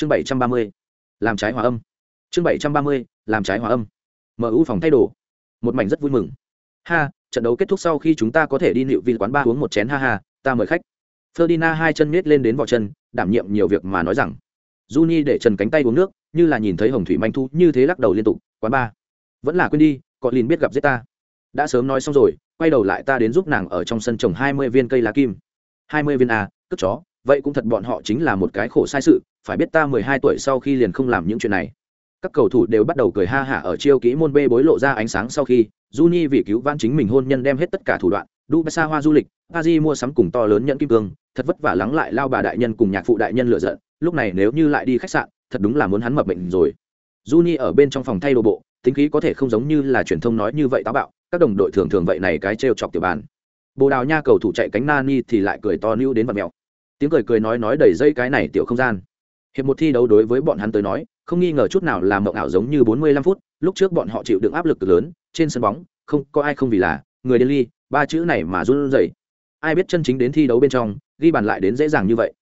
chương bảy trăm ba mươi, làm trái hòa âm. Chương bảy trăm ba mươi, làm trái hòa âm. Mu phòng thay đồ. Một mảnh rất vui mừng. Ha, trận đấu kết thúc sau khi chúng ta có thể đi nịu viên quán ba uống một chén ha ha, ta mời khách. Ferdinand hai chân miết lên đến vỏ chân, đảm nhiệm nhiều việc mà nói rằng. Juni để trần cánh tay uống nước, như là nhìn thấy hồng thủy manh thu như thế lắc đầu liên tục, quán ba vẫn là quên đi cọ lìn biết gặp giết ta. Đã sớm nói xong rồi, quay đầu lại ta đến giúp nàng ở trong sân trồng hai mươi viên cây lá kim. Hai mươi viên a cất chó, vậy cũng thật bọn họ chính là một cái khổ sai sự phải biết ta mười hai tuổi sau khi liền không làm những chuyện này. Các cầu thủ đều bắt đầu cười ha hả ở chiêu kỹ môn bê bối lộ ra ánh sáng sau khi, Juni vì cứu vãn chính mình hôn nhân đem hết tất cả thủ đoạn Dubai hoa du lịch Paris mua sắm cùng to lớn nhẫn kim cương, thật vất vả lắng lại lao bà đại nhân cùng nhạc phụ đại nhân lựa giận, lúc này nếu như lại đi khách sạn, thật đúng là muốn hắn mập bệnh rồi. Juni ở bên trong phòng thay đồ bộ, tính khí có thể không giống như là truyền thông nói như vậy táo bạo, các đồng đội thường thường vậy này cái trêu chọc tiểu bàn. Bồ đào nha cầu thủ chạy cánh nani thì lại cười to nưu đến vật mèo tiếng cười cười nói nói đầy dây cái này tiểu không gian hiệp một thi đấu đối với bọn hắn tới nói, không nghi ngờ chút nào là mộng ảo giống như 45 phút, lúc trước bọn họ chịu đựng áp lực cực lớn, trên sân bóng, không, có ai không vì là, người điên ly, ba chữ này mà run rẩy. Ai biết chân chính đến thi đấu bên trong, ghi bàn lại đến dễ dàng như vậy.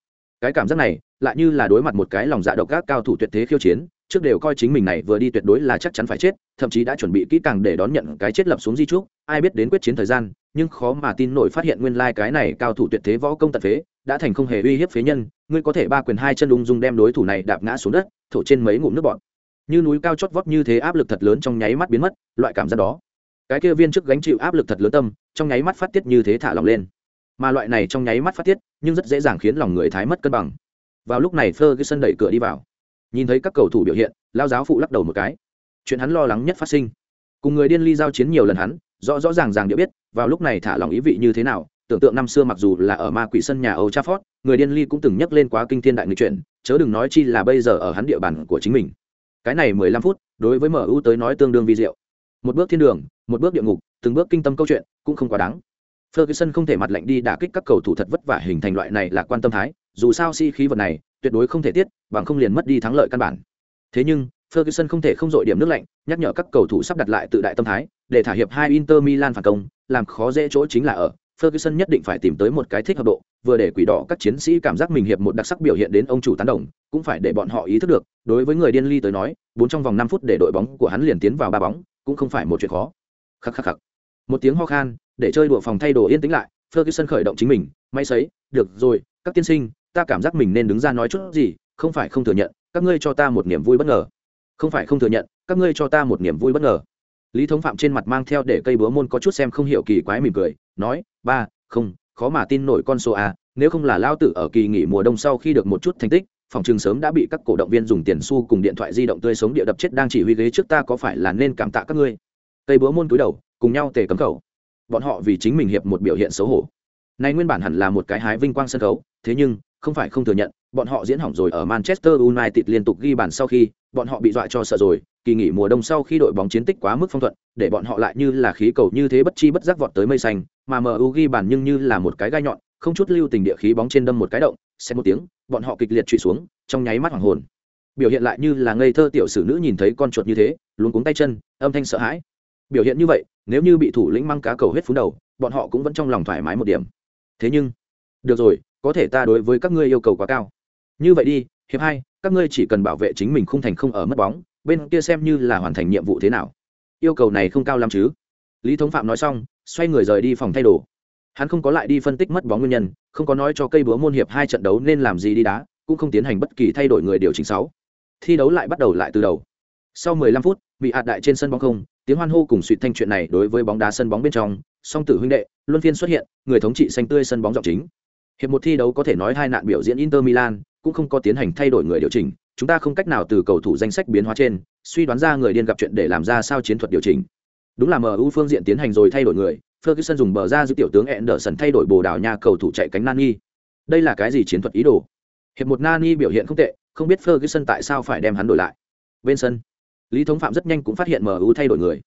Cái cảm giác này, lại như là đối mặt một cái lòng dạ độc ác cao thủ tuyệt thế khiêu chiến trước đều coi chính mình này vừa đi tuyệt đối là chắc chắn phải chết, thậm chí đã chuẩn bị kỹ càng để đón nhận cái chết lập xuống di trúc, ai biết đến quyết chiến thời gian, nhưng khó mà tin nổi phát hiện nguyên lai cái này cao thủ tuyệt thế võ công tật phế, đã thành không hề uy hiếp phế nhân, ngươi có thể ba quyền hai chân ung dung đem đối thủ này đạp ngã xuống đất, thổ trên mấy ngụm nước bọt. Như núi cao chót vót như thế áp lực thật lớn trong nháy mắt biến mất, loại cảm giác đó. Cái kia viên chức gánh chịu áp lực thật lớn tâm, trong nháy mắt phát tiết như thế thả lòng lên. Mà loại này trong nháy mắt phát tiết, nhưng rất dễ dàng khiến lòng người thái mất cân bằng. Vào lúc này Ferguson đẩy cửa đi vào nhìn thấy các cầu thủ biểu hiện lao giáo phụ lắc đầu một cái chuyện hắn lo lắng nhất phát sinh cùng người điên ly giao chiến nhiều lần hắn rõ rõ ràng ràng địa biết vào lúc này thả lòng ý vị như thế nào tưởng tượng năm xưa mặc dù là ở ma quỷ sân nhà Âu Trafford, người điên ly cũng từng nhắc lên quá kinh thiên đại nghịch chuyện, chớ đừng nói chi là bây giờ ở hắn địa bàn của chính mình. Cái này 15 phút, đối với MU tới nói tương đương vi diệu. Một bước thiên đường, một bước địa ngục, từng bước kinh tâm câu chuyện, cũng không quá đáng. Ferguson không thể mặt lạnh đi đả kích các cầu thủ thật vất vả hình thành loại này là quan tâm thái, dù sao si khí vật này, tuyệt đối không thể tiết, bằng không liền mất đi thắng lợi căn bản. Thế nhưng, Ferguson không thể không dội điểm nước lạnh, nhắc nhở các cầu thủ sắp đặt lại tự đại tâm thái, để thả hiệp hai Inter Milan phản công, làm khó dễ chỗ chính là ở Ferguson nhất định phải tìm tới một cái thích hợp độ, vừa để quỷ đỏ các chiến sĩ cảm giác mình hiệp một đặc sắc biểu hiện đến ông chủ tán đồng, cũng phải để bọn họ ý thức được, đối với người điên ly tới nói, bốn trong vòng năm phút để đội bóng của hắn liền tiến vào ba bóng, cũng không phải một chuyện khó. Khắc khắc khắc. Một tiếng ho khan, để chơi đùa phòng thay đồ yên tĩnh lại, Ferguson khởi động chính mình, máy sấy, được rồi, các tiên sinh, ta cảm giác mình nên đứng ra nói chút gì, không phải không thừa nhận, các ngươi cho ta một niềm vui bất ngờ. Không phải không thừa nhận, các ngươi cho ta một niềm vui bất ngờ. Lý thống phạm trên mặt mang theo để cây búa môn có chút xem không hiểu kỳ quái mỉm cười nói ba không khó mà tin nổi con số a nếu không là lao tử ở kỳ nghỉ mùa đông sau khi được một chút thành tích phòng trường sớm đã bị các cổ động viên dùng tiền xu cùng điện thoại di động tươi sống địa đập chết đang chỉ huy ghế trước ta có phải là nên cảm tạ các ngươi? Cây búa môn cúi đầu cùng nhau tề cấm khẩu. Bọn họ vì chính mình hiệp một biểu hiện xấu hổ. Nay nguyên bản hẳn là một cái hái vinh quang sân khấu thế nhưng không phải không thừa nhận bọn họ diễn hỏng rồi ở manchester united liên tục ghi bàn sau khi bọn họ bị dọa cho sợ rồi kỳ nghỉ mùa đông sau khi đội bóng chiến tích quá mức phong thuận, để bọn họ lại như là khí cầu như thế bất chi bất giác vọt tới mây xanh, mà MU ghi bàn nhưng như là một cái gai nhọn, không chút lưu tình địa khí bóng trên đâm một cái động, xét một tiếng, bọn họ kịch liệt trụy xuống, trong nháy mắt hoàng hồn. Biểu hiện lại như là ngây thơ tiểu sử nữ nhìn thấy con chuột như thế, luống cuống tay chân, âm thanh sợ hãi. Biểu hiện như vậy, nếu như bị thủ lĩnh mang cá cầu hết phú đầu, bọn họ cũng vẫn trong lòng thoải mái một điểm. Thế nhưng, được rồi, có thể ta đối với các ngươi yêu cầu quá cao. Như vậy đi, hiệp hai, các ngươi chỉ cần bảo vệ chính mình không thành không ở mất bóng, bên kia xem như là hoàn thành nhiệm vụ thế nào. Yêu cầu này không cao lắm chứ? Lý thống phạm nói xong xoay người rời đi phòng thay đồ. Hắn không có lại đi phân tích mất bóng nguyên nhân không có nói cho cây búa môn hiệp hai trận đấu nên làm gì đi đá cũng không tiến hành bất kỳ thay đổi người điều chỉnh sáu. Thi đấu lại bắt đầu lại từ đầu. Sau 15 phút bị hạt đại trên sân bóng không tiếng hoan hô cùng suy thanh chuyện này đối với bóng đá sân bóng bên trong song tử huynh đệ luân phiên xuất hiện người thống trị xanh tươi sân bóng giọng chính hiệp một thi đấu có thể nói hai nạn biểu diễn inter milan, cũng không có tiến hành thay đổi người điều chỉnh, chúng ta không cách nào từ cầu thủ danh sách biến hóa trên, suy đoán ra người điên gặp chuyện để làm ra sao chiến thuật điều chỉnh. Đúng là mu phương diện tiến hành rồi thay đổi người, ferguson dùng bờ ra giữ tiểu tướng Anderson thay đổi bồ đào nha cầu thủ chạy cánh nani. Đây là cái gì chiến thuật ý đồ? Hiệp một nani biểu hiện không tệ, không biết ferguson tại sao phải đem hắn đổi lại. Bên sân, lý thống phạm rất nhanh cũng phát hiện mu thay đổi người.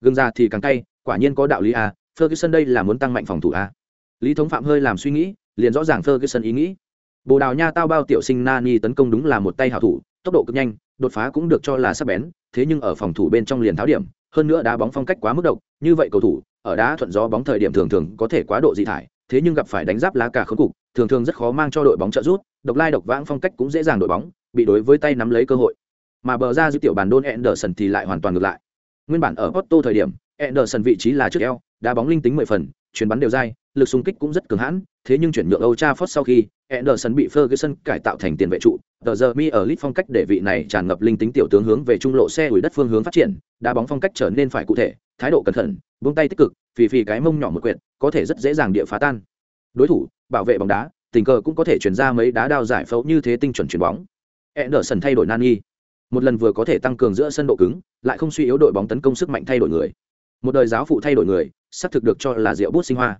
Gương ra thì càng cay, quả nhiên có đạo lý a, ferguson đây là muốn tăng mạnh phòng thủ a. Lý thống phạm hơi làm suy nghĩ liền rõ ràng ferguson ý nghĩ. Bồ đào nha tao bao tiểu sinh nani tấn công đúng là một tay hảo thủ, tốc độ cực nhanh, đột phá cũng được cho là sắc bén, thế nhưng ở phòng thủ bên trong liền tháo điểm, hơn nữa đá bóng phong cách quá mức độc, như vậy cầu thủ, ở đá thuận gió bóng thời điểm thường thường có thể quá độ dị thải, thế nhưng gặp phải đánh giáp lá cả khốn cục, thường thường rất khó mang cho đội bóng trợ rút độc lai độc vãng phong cách cũng dễ dàng đội bóng, bị đối với tay nắm lấy cơ hội. Mà bờ ra dư tiểu bàn đôn Anderson thì lại hoàn toàn ngược lại. Nguyên bản ở Porto thời điểm, Anderson vị trí là trước eo, đá bóng linh tính mười phần chuyển bắn đều dai lực xung kích cũng rất cường hãn, thế nhưng chuyển nhượng Old Trafford sau khi Anderson bị Ferguson cải tạo thành tiền vệ trụ, tờ giờ mi ở lit phong cách để vị này tràn ngập linh tính tiểu tướng hướng về trung lộ xe ủi đất phương hướng phát triển, đá bóng phong cách trở nên phải cụ thể, thái độ cẩn thận, buông tay tích cực, phì phì cái mông nhỏ một quyệt, có thể rất dễ dàng địa phá tan. Đối thủ, bảo vệ bóng đá, tình cờ cũng có thể chuyển ra mấy đá đao giải phẫu như thế tinh chuẩn chuyển bóng. Anderson thay đổi Nani. Một lần vừa có thể tăng cường giữa sân độ cứng, lại không suy yếu đội bóng tấn công sức mạnh thay đổi người. Một đời giáo phụ thay đổi người, sắp thực được cho là rượu bút sinh hoa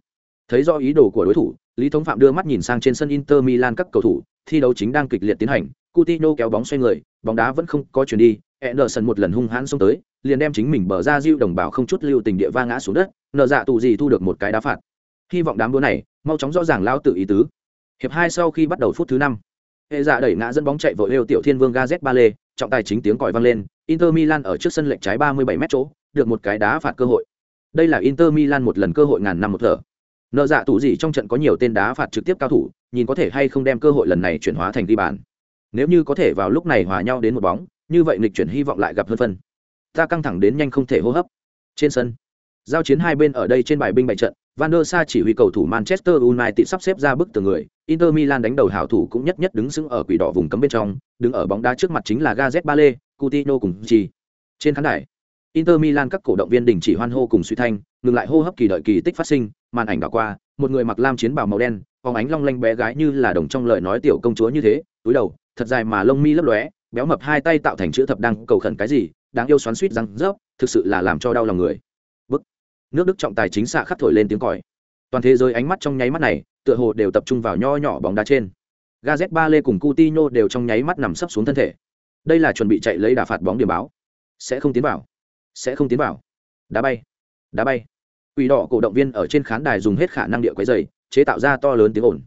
thấy do ý đồ của đối thủ, lý thống phạm đưa mắt nhìn sang trên sân inter milan các cầu thủ, thi đấu chính đang kịch liệt tiến hành, Coutinho kéo bóng xoay người, bóng đá vẫn không có chuyển đi, Anderson một lần hung hãn xông tới, liền đem chính mình bờ ra diêu đồng bào không chút lưu tình địa va ngã xuống đất, nợ dạ tù gì thu được một cái đá phạt. Hy vọng đám đua này, mau chóng rõ ràng lao tự ý tứ. Hiệp hai sau khi bắt đầu phút thứ năm, hệ dạ đẩy ngã dẫn bóng chạy vội lêu tiểu thiên vương gazet ba lê, trọng tài chính tiếng còi vang lên, inter milan ở trước sân lệch trái 37 m chỗ, được một cái đá phạt cơ hội. Đây là inter milan một lần cơ hội ngàn năm một thở nợ dạ tủ gì trong trận có nhiều tên đá phạt trực tiếp cao thủ, nhìn có thể hay không đem cơ hội lần này chuyển hóa thành ghi bàn. Nếu như có thể vào lúc này hòa nhau đến một bóng, như vậy lịch chuyển hy vọng lại gặp hơn phân. Ta căng thẳng đến nhanh không thể hô hấp. Trên sân, giao chiến hai bên ở đây trên bài binh bại trận, van der sa chỉ huy cầu thủ manchester united sắp xếp ra bức tường người, inter milan đánh đầu hảo thủ cũng nhất nhất đứng sững ở quỷ đỏ vùng cấm bên trong, đứng ở bóng đá trước mặt chính là gazet lê coutinho cùng chi trên khán đài inter milan các cổ động viên đình chỉ hoan hô cùng suy thanh, ngừng lại hô hấp kỳ đợi kỳ tích phát sinh, màn ảnh đảo qua, một người mặc lam chiến bào màu đen phóng ánh long lanh bé gái như là đồng trong lời nói tiểu công chúa như thế, túi đầu, thật dài mà lông mi lấp lóe, béo mập hai tay tạo thành chữ thập đang cầu khẩn cái gì, đáng yêu xoắn xuýt răng rớp, thực sự là làm cho đau lòng người. Bức. Nước đức trọng tài chính xạ khắc thổi lên tiếng còi. Toàn thế giới ánh mắt trong nháy mắt này, tựa hồ đều tập trung vào nho nhỏ bóng đá trên. Gazet lê cùng Coutinho đều trong nháy mắt nằm sấp xuống thân thể. Đây là chuẩn bị chạy lấy đà phạt bóng điểm báo. Sẽ không tiến vào sẽ không tiến vào. Đá bay đá bay. Quỷ đỏ cổ động viên ở trên khán đài dùng hết khả năng địa quấy dày chế tạo ra to lớn tiếng ồn.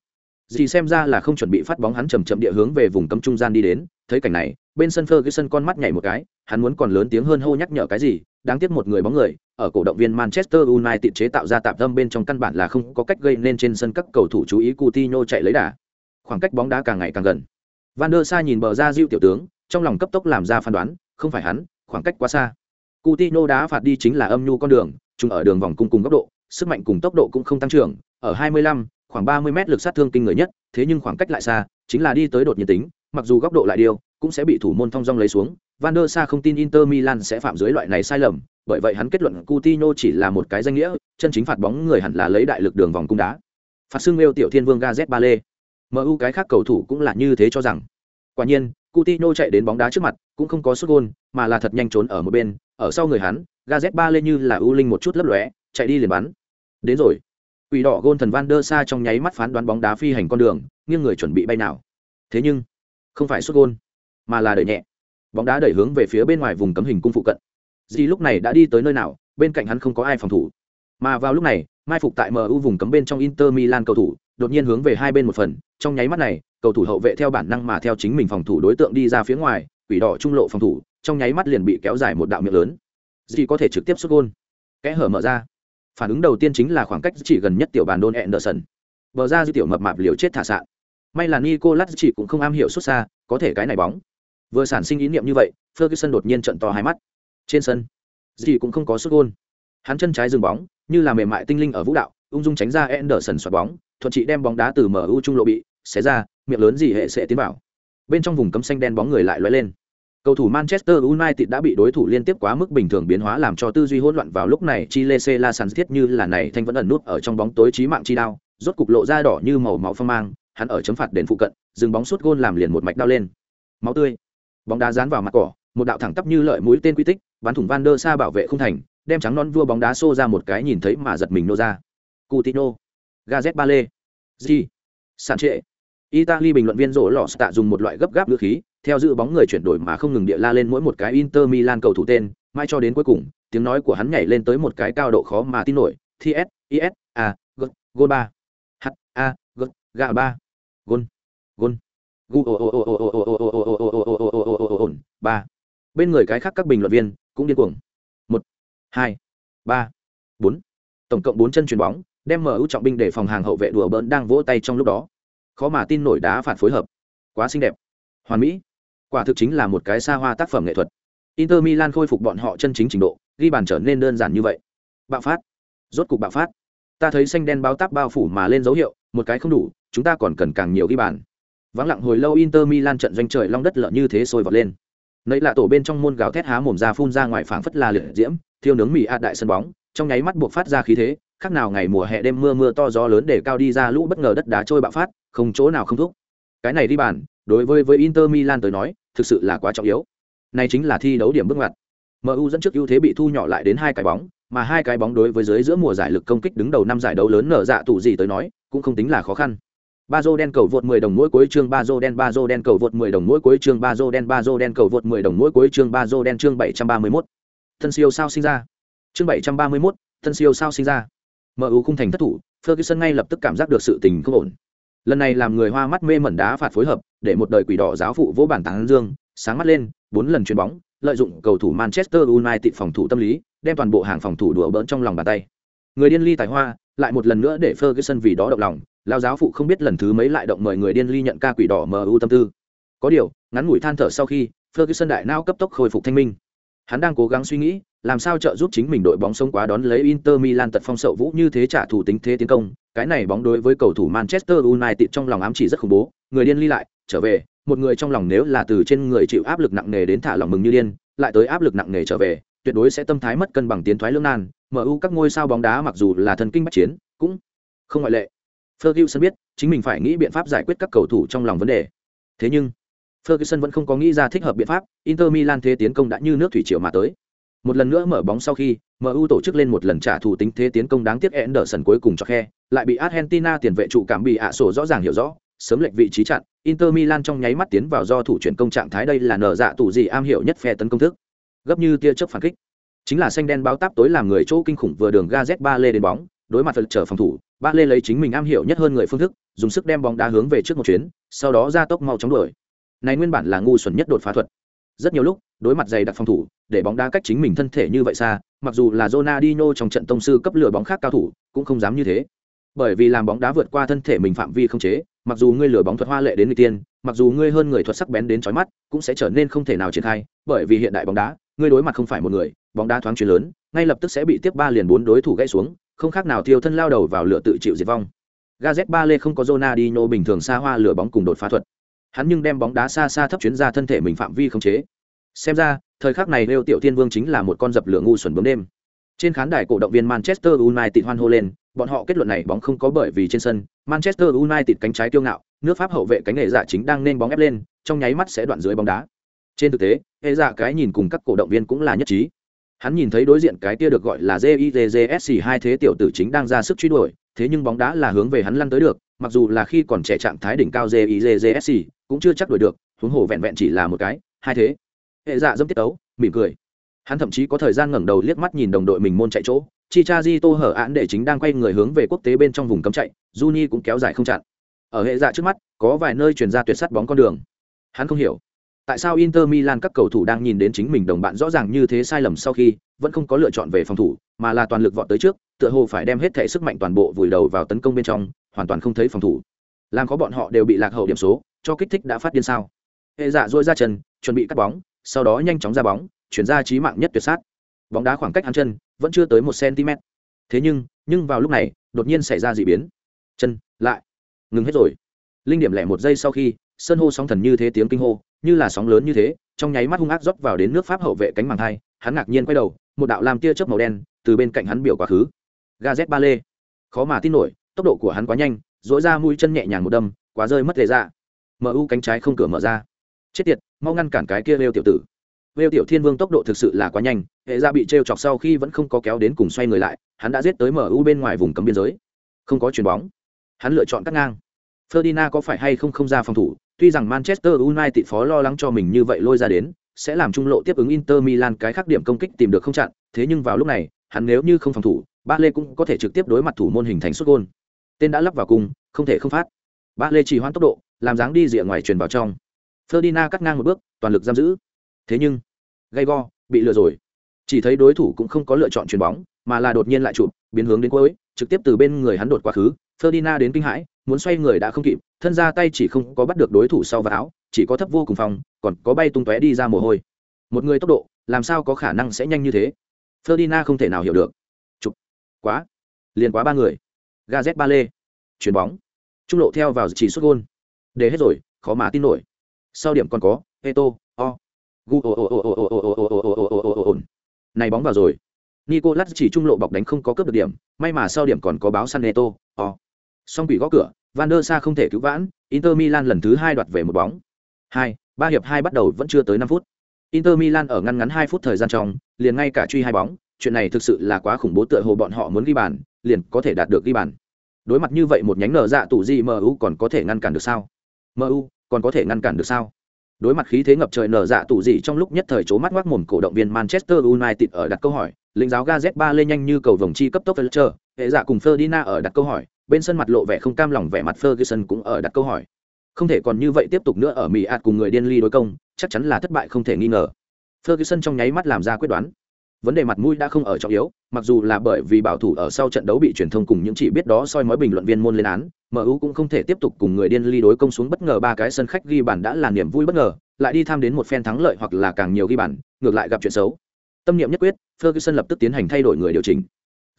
Dì xem ra là không chuẩn bị phát bóng hắn chầm chậm địa hướng về vùng cấm trung gian đi đến, thấy cảnh này, bên sân phơ cái sân con mắt nhảy một cái, hắn muốn còn lớn tiếng hơn hô nhắc nhở cái gì, đáng tiếc một người bóng người, ở cổ động viên Manchester United chế tạo ra tạm tâm bên trong căn bản là không có cách gây nên trên sân các cầu thủ chú ý Coutinho chạy lấy đà. Khoảng cách bóng đá càng ngày càng gần. Van der Sa nhìn bờ ra Diu tiểu tướng, trong lòng cấp tốc làm ra phán đoán, không phải hắn, khoảng cách quá xa. Coutinho đá phạt đi chính là âm nhu con đường chung ở đường vòng cung cùng góc độ sức mạnh cùng tốc độ cũng không tăng trưởng ở 25, khoảng 30 mét lực sát thương kinh người nhất thế nhưng khoảng cách lại xa chính là đi tới đột nhiên tính mặc dù góc độ lại điều cũng sẽ bị thủ môn thông dong lấy xuống. Van der sa không tin inter milan sẽ phạm dưới loại này sai lầm bởi vậy hắn kết luận Coutinho chỉ là một cái danh nghĩa chân chính phạt bóng người hẳn là lấy đại lực đường vòng cung đá. Phạt xương yêu tiểu thiên vương gazet ba mu cái khác cầu thủ cũng là như thế cho rằng. Quả nhiên Coutinho chạy đến bóng đá trước mặt cũng không có sút gôn mà là thật nhanh trốn ở một bên ở sau người hắn gazet ba lên như là ưu linh một chút lấp lóe chạy đi liền bắn đến rồi Quỷ đỏ gôn thần Van der Sa trong nháy mắt phán đoán bóng đá phi hành con đường, nghiêng người chuẩn bị bay nào. Thế nhưng, không phải xuất gôn, mà là đẩy nhẹ. Bóng đá đẩy hướng về phía bên ngoài vùng cấm hình cung phụ cận. Di lúc này đã đi tới nơi nào, bên cạnh hắn không có ai phòng thủ. Mà vào lúc này, mai phục tại MU vùng cấm bên trong Inter Milan cầu thủ, đột nhiên hướng về hai bên một phần, trong nháy mắt này, cầu thủ hậu vệ theo bản năng mà theo chính mình phòng thủ đối tượng đi ra phía ngoài, quỷ đỏ trung lộ phòng thủ, trong nháy mắt liền bị kéo dài một đạo miệng lớn. dì có thể trực tiếp xuất gôn. Kẽ hở mở ra phản ứng đầu tiên chính là khoảng cách chỉ gần nhất tiểu bàn đôn Anderson. Bờ ra dư tiểu mập mạp liều chết thả sạn. May là Nicolas chỉ cũng không am hiểu xuất xa, có thể cái này bóng. Vừa sản sinh ý niệm như vậy, Ferguson đột nhiên trận to hai mắt. Trên sân, dì cũng không có xuất gôn. Hắn chân trái dừng bóng, như là mềm mại tinh linh ở vũ đạo, ung dung tránh ra Anderson xoạt bóng, thuận trị đem bóng đá từ MU trung lộ bị xé ra, miệng lớn gì hệ sẽ tiến vào. Bên trong vùng cấm xanh đen bóng người lại lóe lên. Cầu thủ Manchester United đã bị đối thủ liên tiếp quá mức bình thường biến hóa làm cho tư duy hỗn loạn vào lúc này Chile La San thiết như là này thanh vẫn ẩn nút ở trong bóng tối chí mạng chi đao, rốt cục lộ ra đỏ như màu máu phong mang, hắn ở chấm phạt đền phụ cận, dừng bóng suốt gôn làm liền một mạch đao lên. Máu tươi. Bóng đá dán vào mặt cỏ, một đạo thẳng tắp như lợi mũi tên quy tích, bắn thủng Van der Sa bảo vệ không thành, đem trắng non vua bóng đá xô ra một cái nhìn thấy mà giật mình nô ra. Coutinho, Gazet Bale, Gi, Sanche. Italy bình luận viên rỗ lọ tạ dùng một loại gấp gáp ngữ khí, theo dự bóng người chuyển đổi mà không ngừng địa la lên mỗi một cái Inter Milan cầu thủ tên, mai cho đến cuối cùng, tiếng nói của hắn nhảy lên tới một cái cao độ khó mà tin nổi, TS, IS, A, G, Gol 3, H, A, G, Gà 3, Gol, Gol, ba bên người cái khác các bình luận viên cũng điên cuồng một hai ba bốn tổng cộng bốn chân chuyền bóng đem mở ưu trọng binh để phòng hàng hậu vệ đùa bỡn đang vỗ tay trong lúc đó khó mà tin nổi đá phạt phối hợp quá xinh đẹp hoàn mỹ Quả thực chính là một cái xa hoa tác phẩm nghệ thuật. Inter Milan khôi phục bọn họ chân chính trình độ, ghi bàn trở nên đơn giản như vậy. Bạo phát. Rốt cục bạo phát. Ta thấy xanh đen báo táp bao phủ mà lên dấu hiệu, một cái không đủ, chúng ta còn cần càng nhiều ghi bàn. Vắng lặng hồi lâu Inter Milan trận doanh trời long đất lở như thế sôi vọt lên. Nãy là tổ bên trong môn gào thét há mồm ra phun ra ngoài phảng phất là liệt diễm, thiêu nướng mì ạt đại sân bóng, trong nháy mắt buộc phát ra khí thế, khác nào ngày mùa hè đêm mưa mưa to gió lớn để cao đi ra lũ bất ngờ đất đá trôi bạo phát, không chỗ nào không thúc. Cái này đi bàn, đối với với Inter Milan tới nói, thực sự là quá trọng yếu. Này chính là thi đấu điểm bước ngoặt. MU dẫn trước ưu thế bị thu nhỏ lại đến hai cái bóng, mà hai cái bóng đối với dưới giữa mùa giải lực công kích đứng đầu năm giải đấu lớn nở dạ tủ gì tới nói, cũng không tính là khó khăn. Bazo đen cầu vượt 10 đồng mỗi cuối chương Bazo đen Bazo đen cầu vượt 10 đồng mỗi cuối chương Bazo đen Bazo đen cầu vượt 10 đồng mỗi cuối chương Bazo đen chương 731. Thân siêu sao sinh ra. Chương 731, thân siêu sao sinh ra. MU không thành thất thủ, Ferguson ngay lập tức cảm giác được sự tình không ổn. Lần này làm người hoa mắt mê mẩn đá phạt phối hợp, để một đời quỷ đỏ giáo phụ vỗ bản tán dương, sáng mắt lên, bốn lần chuyền bóng, lợi dụng cầu thủ Manchester United phòng thủ tâm lý, đem toàn bộ hàng phòng thủ đùa bỡn trong lòng bàn tay. Người điên ly tài hoa, lại một lần nữa để Ferguson vì đó động lòng, lao giáo phụ không biết lần thứ mấy lại động mời người điên ly nhận ca quỷ đỏ MU tâm tư. Có điều, ngắn ngủi than thở sau khi, Ferguson đại não cấp tốc khôi phục thanh minh. Hắn đang cố gắng suy nghĩ, làm sao trợ giúp chính mình đội bóng sống quá đón lấy Inter Milan tật phong sậu vũ như thế trả thù tính thế tiến công, cái này bóng đối với cầu thủ Manchester United trong lòng ám chỉ rất khủng bố, người điên ly lại, trở về, một người trong lòng nếu là từ trên người chịu áp lực nặng nề đến thả lòng mừng như điên, lại tới áp lực nặng nề trở về, tuyệt đối sẽ tâm thái mất cân bằng tiến thoái lưỡng nan, MU các ngôi sao bóng đá mặc dù là thần kinh bách chiến, cũng không ngoại lệ. Ferguson biết, chính mình phải nghĩ biện pháp giải quyết các cầu thủ trong lòng vấn đề. Thế nhưng, Ferguson vẫn không có nghĩ ra thích hợp biện pháp, Inter Milan thế tiến công đã như nước thủy triều mà tới. Một lần nữa mở bóng sau khi, MU tổ chức lên một lần trả thù tính thế tiến công đáng tiếc Anderson cuối cùng cho khe, lại bị Argentina tiền vệ trụ cảm bị ạ sổ rõ ràng hiểu rõ, sớm lệch vị trí chặn, Inter Milan trong nháy mắt tiến vào do thủ chuyển công trạng thái đây là nở dạ tủ gì am hiểu nhất phe tấn công thức. Gấp như tia chớp phản kích. Chính là xanh đen báo táp tối làm người chỗ kinh khủng vừa đường Gazet ba lê đến bóng, đối mặt vật trở phòng thủ, ba lê lấy chính mình am hiểu nhất hơn người phương thức, dùng sức đem bóng đá hướng về trước một chuyến, sau đó ra tốc mau chóng đuổi. Này nguyên bản là ngu xuẩn nhất đột phá thuật. Rất nhiều lúc, đối mặt dày đặc phòng thủ, để bóng đá cách chính mình thân thể như vậy xa, mặc dù là Ronaldinho trong trận tông sư cấp lửa bóng khác cao thủ, cũng không dám như thế. Bởi vì làm bóng đá vượt qua thân thể mình phạm vi không chế, mặc dù ngươi lửa bóng thuật hoa lệ đến người tiên, mặc dù ngươi hơn người thuật sắc bén đến chói mắt, cũng sẽ trở nên không thể nào triển khai, bởi vì hiện đại bóng đá, ngươi đối mặt không phải một người, bóng đá thoáng chuyển lớn, ngay lập tức sẽ bị tiếp ba liền bốn đối thủ gãy xuống, không khác nào thiêu thân lao đầu vào lửa tự chịu diệt vong. Gazet ba lê không có Ronaldinho bình thường xa hoa lửa bóng cùng đột phá thuật. Hắn nhưng đem bóng đá xa xa thấp chuyến ra thân thể mình phạm vi không chế. Xem ra, thời khắc này Lêu Tiểu Thiên Vương chính là một con dập lửa ngu xuẩn bướm đêm. Trên khán đài cổ động viên Manchester United hoan hô lên, bọn họ kết luận này bóng không có bởi vì trên sân, Manchester United cánh trái kiêu ngạo, nước Pháp hậu vệ cánh nghệ dạ chính đang nên bóng ép lên, trong nháy mắt sẽ đoạn dưới bóng đá. Trên thực tế, hệ dạ cái nhìn cùng các cổ động viên cũng là nhất trí. Hắn nhìn thấy đối diện cái kia được gọi là JITJSC hai thế tiểu tử chính đang ra sức truy đuổi, thế nhưng bóng đá là hướng về hắn lăn tới được, mặc dù là khi còn trẻ trạng thái đỉnh cao JITJSC, cũng chưa chắc đuổi được, huống hồ vẹn vẹn chỉ là một cái, hai thế. Hệ dạ dâm tiết tấu, mỉm cười. Hắn thậm chí có thời gian ngẩng đầu liếc mắt nhìn đồng đội mình môn chạy chỗ, chi cha di tô hở án để chính đang quay người hướng về quốc tế bên trong vùng cấm chạy juni cũng kéo dài không chặn ở hệ dạ trước mắt có vài nơi chuyển ra tuyệt sắt bóng con đường hắn không hiểu tại sao inter milan các cầu thủ đang nhìn đến chính mình đồng bạn rõ ràng như thế sai lầm sau khi vẫn không có lựa chọn về phòng thủ mà là toàn lực vọt tới trước tựa hồ phải đem hết thể sức mạnh toàn bộ vùi đầu vào tấn công bên trong hoàn toàn không thấy phòng thủ. Làm có bọn họ đều bị lạc hậu điểm số, cho kích thích đã phát điên sao? Hệ dạ dôi ra chân, chuẩn bị cắt bóng, sau đó nhanh chóng ra bóng, chuyển ra trí mạng nhất tuyệt sát. Bóng đá khoảng cách hắn chân, vẫn chưa tới một cm thế nhưng nhưng vào lúc này, đột nhiên xảy ra d ị biến. Chân, lại. Ngừng hết rồi. Linh điểm lẻ một giây sau khi sân hô sóng thần như thế tiếng kinh hô, như là sóng lớn như thế, trong nháy mắt hung ác rót vào đến nước pháp hậu vệ cánh màng hai, hắn ngạc nhiên quay đầu, một đạo làm tia chớp màu đen, từ bên cạnh hắn biểu quá khứ. Gaz ba lê khó mà tin nổi tốc độ của hắn quá nhanh dỗi ra mũi chân nhẹ nhàng một đâm quá rơi mất lề ra dạ. mu cánh trái không cửa mở ra chết tiệt mau ngăn cản cái kia lêu tiểu tử Vêu Tiểu Thiên Vương tốc độ thực sự là quá nhanh, hệ ra bị trêu chọc sau khi vẫn không có kéo đến cùng xoay người lại, hắn đã giết tới MU bên ngoài vùng cấm biên giới. Không có chuyền bóng. Hắn lựa chọn cắt ngang. Ferdinand có phải hay không không ra phòng thủ, tuy rằng Manchester United phó lo lắng cho mình như vậy lôi ra đến, sẽ làm trung lộ tiếp ứng Inter Milan cái khác điểm công kích tìm được không chặn, thế nhưng vào lúc này, hắn nếu như không phòng thủ, Ba Lê cũng có thể trực tiếp đối mặt thủ môn hình thành xuất gôn Tên đã lắp vào cùng, không thể không phát. Ba Lê chỉ hoãn tốc độ, làm dáng đi rìa ngoài truyền vào trong. Ferdinand cắt ngang một bước, toàn lực giam giữ. Thế nhưng, gay go bị lừa rồi. Chỉ thấy đối thủ cũng không có lựa chọn chuyền bóng mà là đột nhiên lại chụp biến hướng đến cuối trực tiếp từ bên người hắn đột quá khứ. Ferdinand đến kinh hãi muốn xoay người đã không kịp thân ra tay chỉ không có bắt được đối thủ sau vào áo chỉ có thấp vô cùng phòng còn có bay tung tóe đi ra mồ hôi. Một người tốc độ làm sao có khả năng sẽ nhanh như thế? Ferdinand không thể nào hiểu được. Chụp. Quá. Liền quá ba người gazet ba lê chuyền bóng trung lộ theo vào chỉ xuất gôn để hết rồi khó mà tin nổi sau điểm còn có eto o gu này bóng vào rồi nicolas chỉ trung lộ bọc đánh không có cướp được điểm may mà sau điểm còn có báo san eto o song quỷ gõ cửa van der sa không thể cứu vãn inter milan lần thứ hai đoạt về một bóng hai ba hiệp hai bắt đầu vẫn chưa tới năm phút inter milan ở ngăn ngắn hai phút thời gian trong liền ngay cả truy hai bóng chuyện này thực sự là quá khủng bố tựa hồ bọn họ muốn ghi bàn liền có thể đạt được ghi bàn. Đối mặt như vậy một nhánh nở dạ tù gì mu còn có thể ngăn cản được sao? Mu còn có thể ngăn cản được sao? Đối mặt khí thế ngập trời nở dạ tù gì trong lúc nhất thời chố mắt ngoác mồm cổ động viên manchester united ở đặt câu hỏi lính giáo gaz ba lên nhanh như cầu vồng chi cấp tốc Fletcher, hệ dạ cùng Ferdinand ở đặt câu hỏi bên sân mặt lộ vẻ không cam lòng vẻ mặt Ferguson cũng ở đặt câu hỏi. Không thể còn như vậy tiếp tục nữa ở mỹ ạt cùng người điên ly đối công chắc chắn là thất bại không thể nghi ngờ. Ferguson trong nháy mắt làm ra quyết đoán vấn đề mặt mũi đã không ở trọng yếu, mặc dù là bởi vì bảo thủ ở sau trận đấu bị truyền thông cùng những chỉ biết đó soi mói bình luận viên môn lên án mu cũng không thể tiếp tục cùng người điên ly đối công xuống bất ngờ ba cái sân khách ghi bàn đã là niềm vui bất ngờ, lại đi tham đến một phen thắng lợi hoặc là càng nhiều ghi bàn, ngược lại gặp chuyện xấu. Tâm niệm nhất quyết, ferguson lập tức tiến hành thay đổi người điều chỉnh.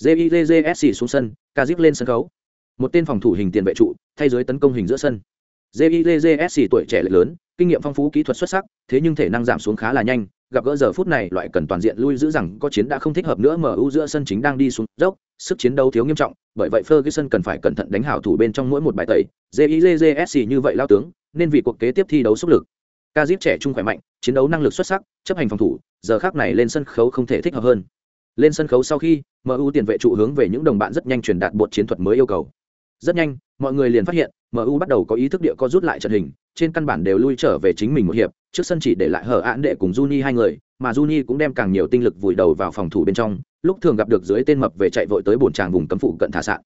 Jizsc xuống sân kazip lên sân khấu. Một tên phòng thủ hình tiền vệ trụ, thay dưới tấn công hình giữa sân. Jizsc tuổi trẻ lớn, kinh nghiệm phong phú kỹ thuật xuất sắc, thế nhưng thể năng giảm xuống khá là nhanh gặp gỡ giờ phút này loại cần toàn diện lui giữ rằng có chiến đã không thích hợp nữa MU giữa sân chính đang đi xuống dốc, sức chiến đấu thiếu nghiêm trọng, bởi vậy Ferguson cần phải cẩn thận đánh hảo thủ bên trong mỗi một bài tẩy. JIJJSC như vậy lao tướng, nên vì cuộc kế tiếp thi đấu sức lực. Kazip trẻ trung khỏe mạnh, chiến đấu năng lực xuất sắc, chấp hành phòng thủ, giờ khác này lên sân khấu không thể thích hợp hơn. Lên sân khấu sau khi, MU tiền vệ trụ hướng về những đồng bạn rất nhanh truyền đạt bộ chiến thuật mới yêu cầu. Rất nhanh, mọi người liền phát hiện, MU bắt đầu có ý thức địa co rút lại trận hình, trên căn bản đều lui trở về chính mình một hiệp, trước sân chỉ để lại hở án đệ cùng Juni hai người, mà Juni cũng đem càng nhiều tinh lực vùi đầu vào phòng thủ bên trong, lúc thường gặp được dưới tên mập về chạy vội tới bổn tràng vùng cấm phụ cận thả sạn.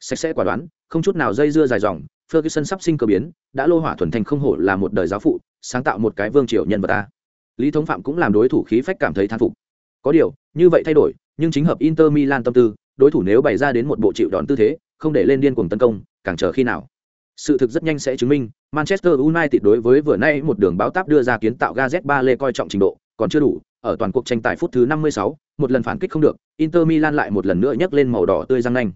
Sạch sẽ quả đoán, không chút nào dây dưa dài dòng, Ferguson sắp sinh cơ biến, đã lô hỏa thuần thành không hổ là một đời giáo phụ, sáng tạo một cái vương triều nhân vật ta. Lý Thống Phạm cũng làm đối thủ khí phách cảm thấy thán phục. Có điều, như vậy thay đổi, nhưng chính hợp Inter Milan tâm tư, đối thủ nếu bày ra đến một bộ chịu đòn tư thế, không để lên điên cuồng tấn công, càng chờ khi nào. Sự thực rất nhanh sẽ chứng minh, Manchester United đối với vừa nay một đường báo táp đưa ra kiến tạo Gazet ba lê coi trọng trình độ, còn chưa đủ, ở toàn cuộc tranh tài phút thứ 56, một lần phản kích không được, Inter Milan lại một lần nữa nhấc lên màu đỏ tươi răng nanh.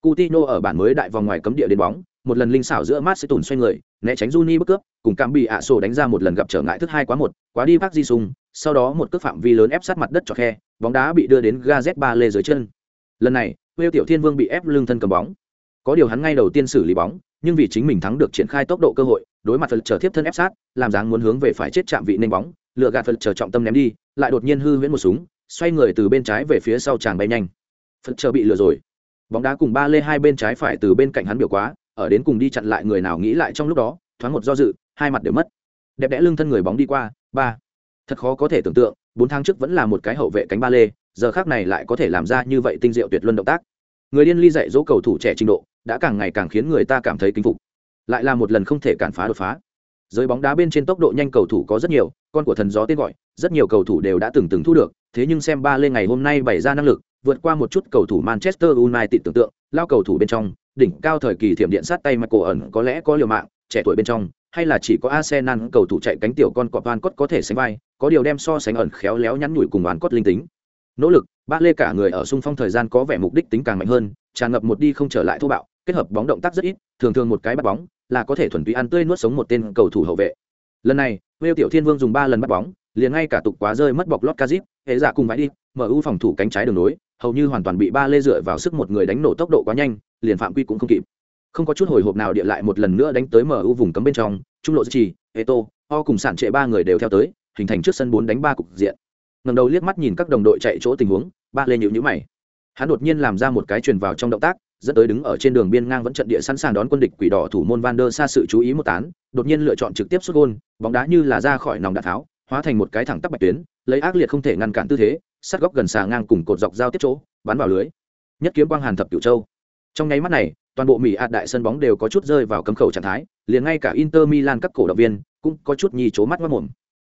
Coutinho ở bản mới đại vòng ngoài cấm địa đến bóng, một lần linh xảo giữa mát sẽ tủn xoay người, né tránh Juni bước cướp, cùng cam bị ạ sổ đánh ra một lần gặp trở ngại thứ hai quá một, quá đi Park Ji Sung, sau đó một cước phạm vi lớn ép sát mặt đất cho khe, bóng đá bị đưa đến Gazet ba lê dưới chân. Lần này, Wales tiểu thiên vương bị ép lưng thân cầm bóng. Có điều hắn ngay đầu tiên xử lý bóng, nhưng vì chính mình thắng được triển khai tốc độ cơ hội, đối mặt phật chờ tiếp thân ép sát, làm dáng muốn hướng về phải chết chạm vị nên bóng, lựa gạt phật chờ trọng tâm ném đi, lại đột nhiên hư huyễn một súng, xoay người từ bên trái về phía sau chàng bay nhanh. Phật chờ bị lừa rồi. Bóng đá cùng ba lê hai bên trái phải từ bên cạnh hắn biểu quá, ở đến cùng đi chặn lại người nào nghĩ lại trong lúc đó, thoáng một do dự, hai mặt đều mất. Đẹp đẽ lưng thân người bóng đi qua, ba. Thật khó có thể tưởng tượng, bốn tháng trước vẫn là một cái hậu vệ cánh ba lê, giờ khác này lại có thể làm ra như vậy tinh diệu tuyệt luân động tác người điên ly dạy dỗ cầu thủ trẻ trình độ, đã càng ngày càng khiến người ta cảm thấy kính phục. Lại là một lần không thể cản phá đột phá. Giới bóng đá bên trên tốc độ nhanh cầu thủ có rất nhiều, con của thần gió tên gọi, rất nhiều cầu thủ đều đã từng từng thu được, thế nhưng xem ba lên ngày hôm nay bày ra năng lực, vượt qua một chút cầu thủ manchester united tưởng tượng, lao cầu thủ bên trong, đỉnh cao thời kỳ thiểm điện sát tay michael ẩn có lẽ có liều mạng, trẻ tuổi bên trong, hay là chỉ có arsenal cầu thủ chạy cánh tiểu con cọp van cốt có thể sánh vai, có điều đem so sánh ẩn khéo léo nhắn nhủi cùng van cốt linh tính. Nỗ lực ba lê cả người ở xung phong thời gian có vẻ mục đích tính càng mạnh hơn, tràn ngập một đi không trở lại thô bạo, kết hợp bóng động tác rất ít, thường thường một cái bắt bóng là có thể thuần túy ăn tươi nuốt sống một tên cầu thủ hậu vệ. Lần này Wales tiểu thiên vương dùng ba lần bắt bóng, liền ngay cả tục quá rơi mất bọc lót kazip hệ giả cùng vãi đi mu phòng thủ cánh trái đường nối, hầu như hoàn toàn bị ba lê dựa vào sức một người đánh nổ tốc độ quá nhanh, liền phạm quy cũng không kịp. Không có chút hồi hộp nào địa lại một lần nữa đánh tới mu vùng cấm bên trong, trung lộ trì eto ho cùng sản trệ ba người đều theo tới, hình thành trước sân bốn đánh ba cục diện ngầm đầu liếc mắt nhìn các đồng đội chạy chỗ tình huống, ba lê nhịu nhữ mày. Hắn đột nhiên làm ra một cái truyền vào trong động tác, dẫn tới đứng ở trên đường biên ngang vẫn trận địa sẵn sàng đón quân địch quỷ đỏ thủ môn van der xa sự chú ý một tán, đột nhiên lựa chọn trực tiếp xuất gôn, bóng đá như là ra khỏi nòng đạn tháo, hóa thành một cái thẳng tắp bạch tuyến, lấy ác liệt không thể ngăn cản tư thế, sát góc gần xà ngang cùng cột dọc giao tiếp chỗ, bắn vào lưới. Nhất kiếm quang hàn thập cửu châu. Trong nháy mắt này, toàn bộ mỹ ạt đại sân bóng đều có chút rơi vào cấm khẩu trạng thái, liền ngay cả inter milan các cổ động viên cũng có chút nhì chố mắt mất mồm.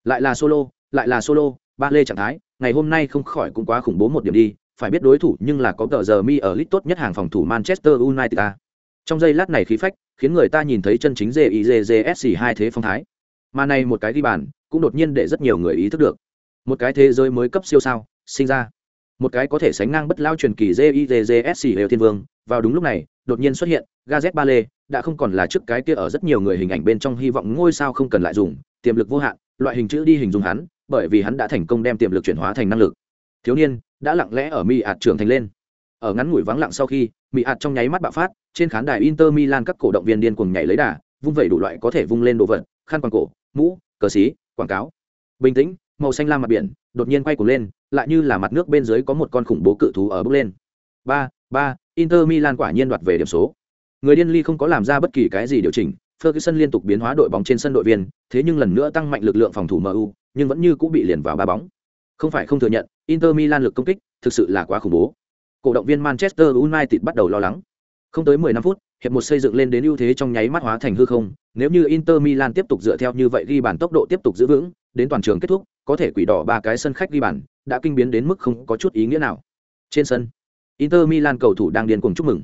Lại là solo, lại là solo ba lê trạng thái ngày hôm nay không khỏi cũng quá khủng bố một điểm đi phải biết đối thủ nhưng là có tờ giờ mi ở lit tốt nhất hàng phòng thủ Manchester United ta. Trong giây lát này khí phách, khiến người ta nhìn thấy chân chính JIJJSC hai thế phong thái. mà này một cái ghi bàn cũng đột nhiên để rất nhiều người ý thức được một cái thế giới mới cấp siêu sao sinh ra một cái có thể sánh ngang bất lao truyền kỳ jizsc đều thiên vương vào đúng lúc này đột nhiên xuất hiện gazet ba lê đã không còn là trước cái kia ở rất nhiều người hình ảnh bên trong hy vọng ngôi sao không cần lại dùng tiềm lực vô hạn loại hình chữ đi hình dung hắn bởi vì hắn đã thành công đem tiềm lực chuyển hóa thành năng lực. Thiếu niên đã lặng lẽ ở mi ạt trưởng thành lên. Ở ngắn ngủi vắng lặng sau khi mi ạt trong nháy mắt bạo phát, trên khán đài inter milan các cổ động viên điên cuồng nhảy lấy đà, vung vẩy đủ loại có thể vung lên đồ vật, khăn quàng cổ, mũ, cờ xí, quảng cáo. Bình tĩnh, màu xanh lam mặt biển đột nhiên quay cuồng lên, lại như là mặt nước bên dưới có một con khủng bố cự thú ở bước lên. Ba ba, inter milan quả nhiên đoạt về điểm số. Người điên ly không có làm ra bất kỳ cái gì điều chỉnh Ferguson liên tục biến hóa đội bóng trên sân đội viên, thế nhưng lần nữa tăng mạnh lực lượng phòng thủ MU, nhưng vẫn như cũng bị liền vào ba bóng. Không phải không thừa nhận, Inter Milan lực công kích thực sự là quá khủng bố. Cổ động viên Manchester United bắt đầu lo lắng. Không tới 15 phút, hiệp một xây dựng lên đến ưu thế trong nháy mắt hóa thành hư không, nếu như Inter Milan tiếp tục dựa theo như vậy ghi bàn tốc độ tiếp tục giữ vững, đến toàn trường kết thúc, có thể quỷ đỏ ba cái sân khách ghi bàn, đã kinh biến đến mức không có chút ý nghĩa nào. Trên sân, Inter Milan cầu thủ đang điên cuồng chúc mừng.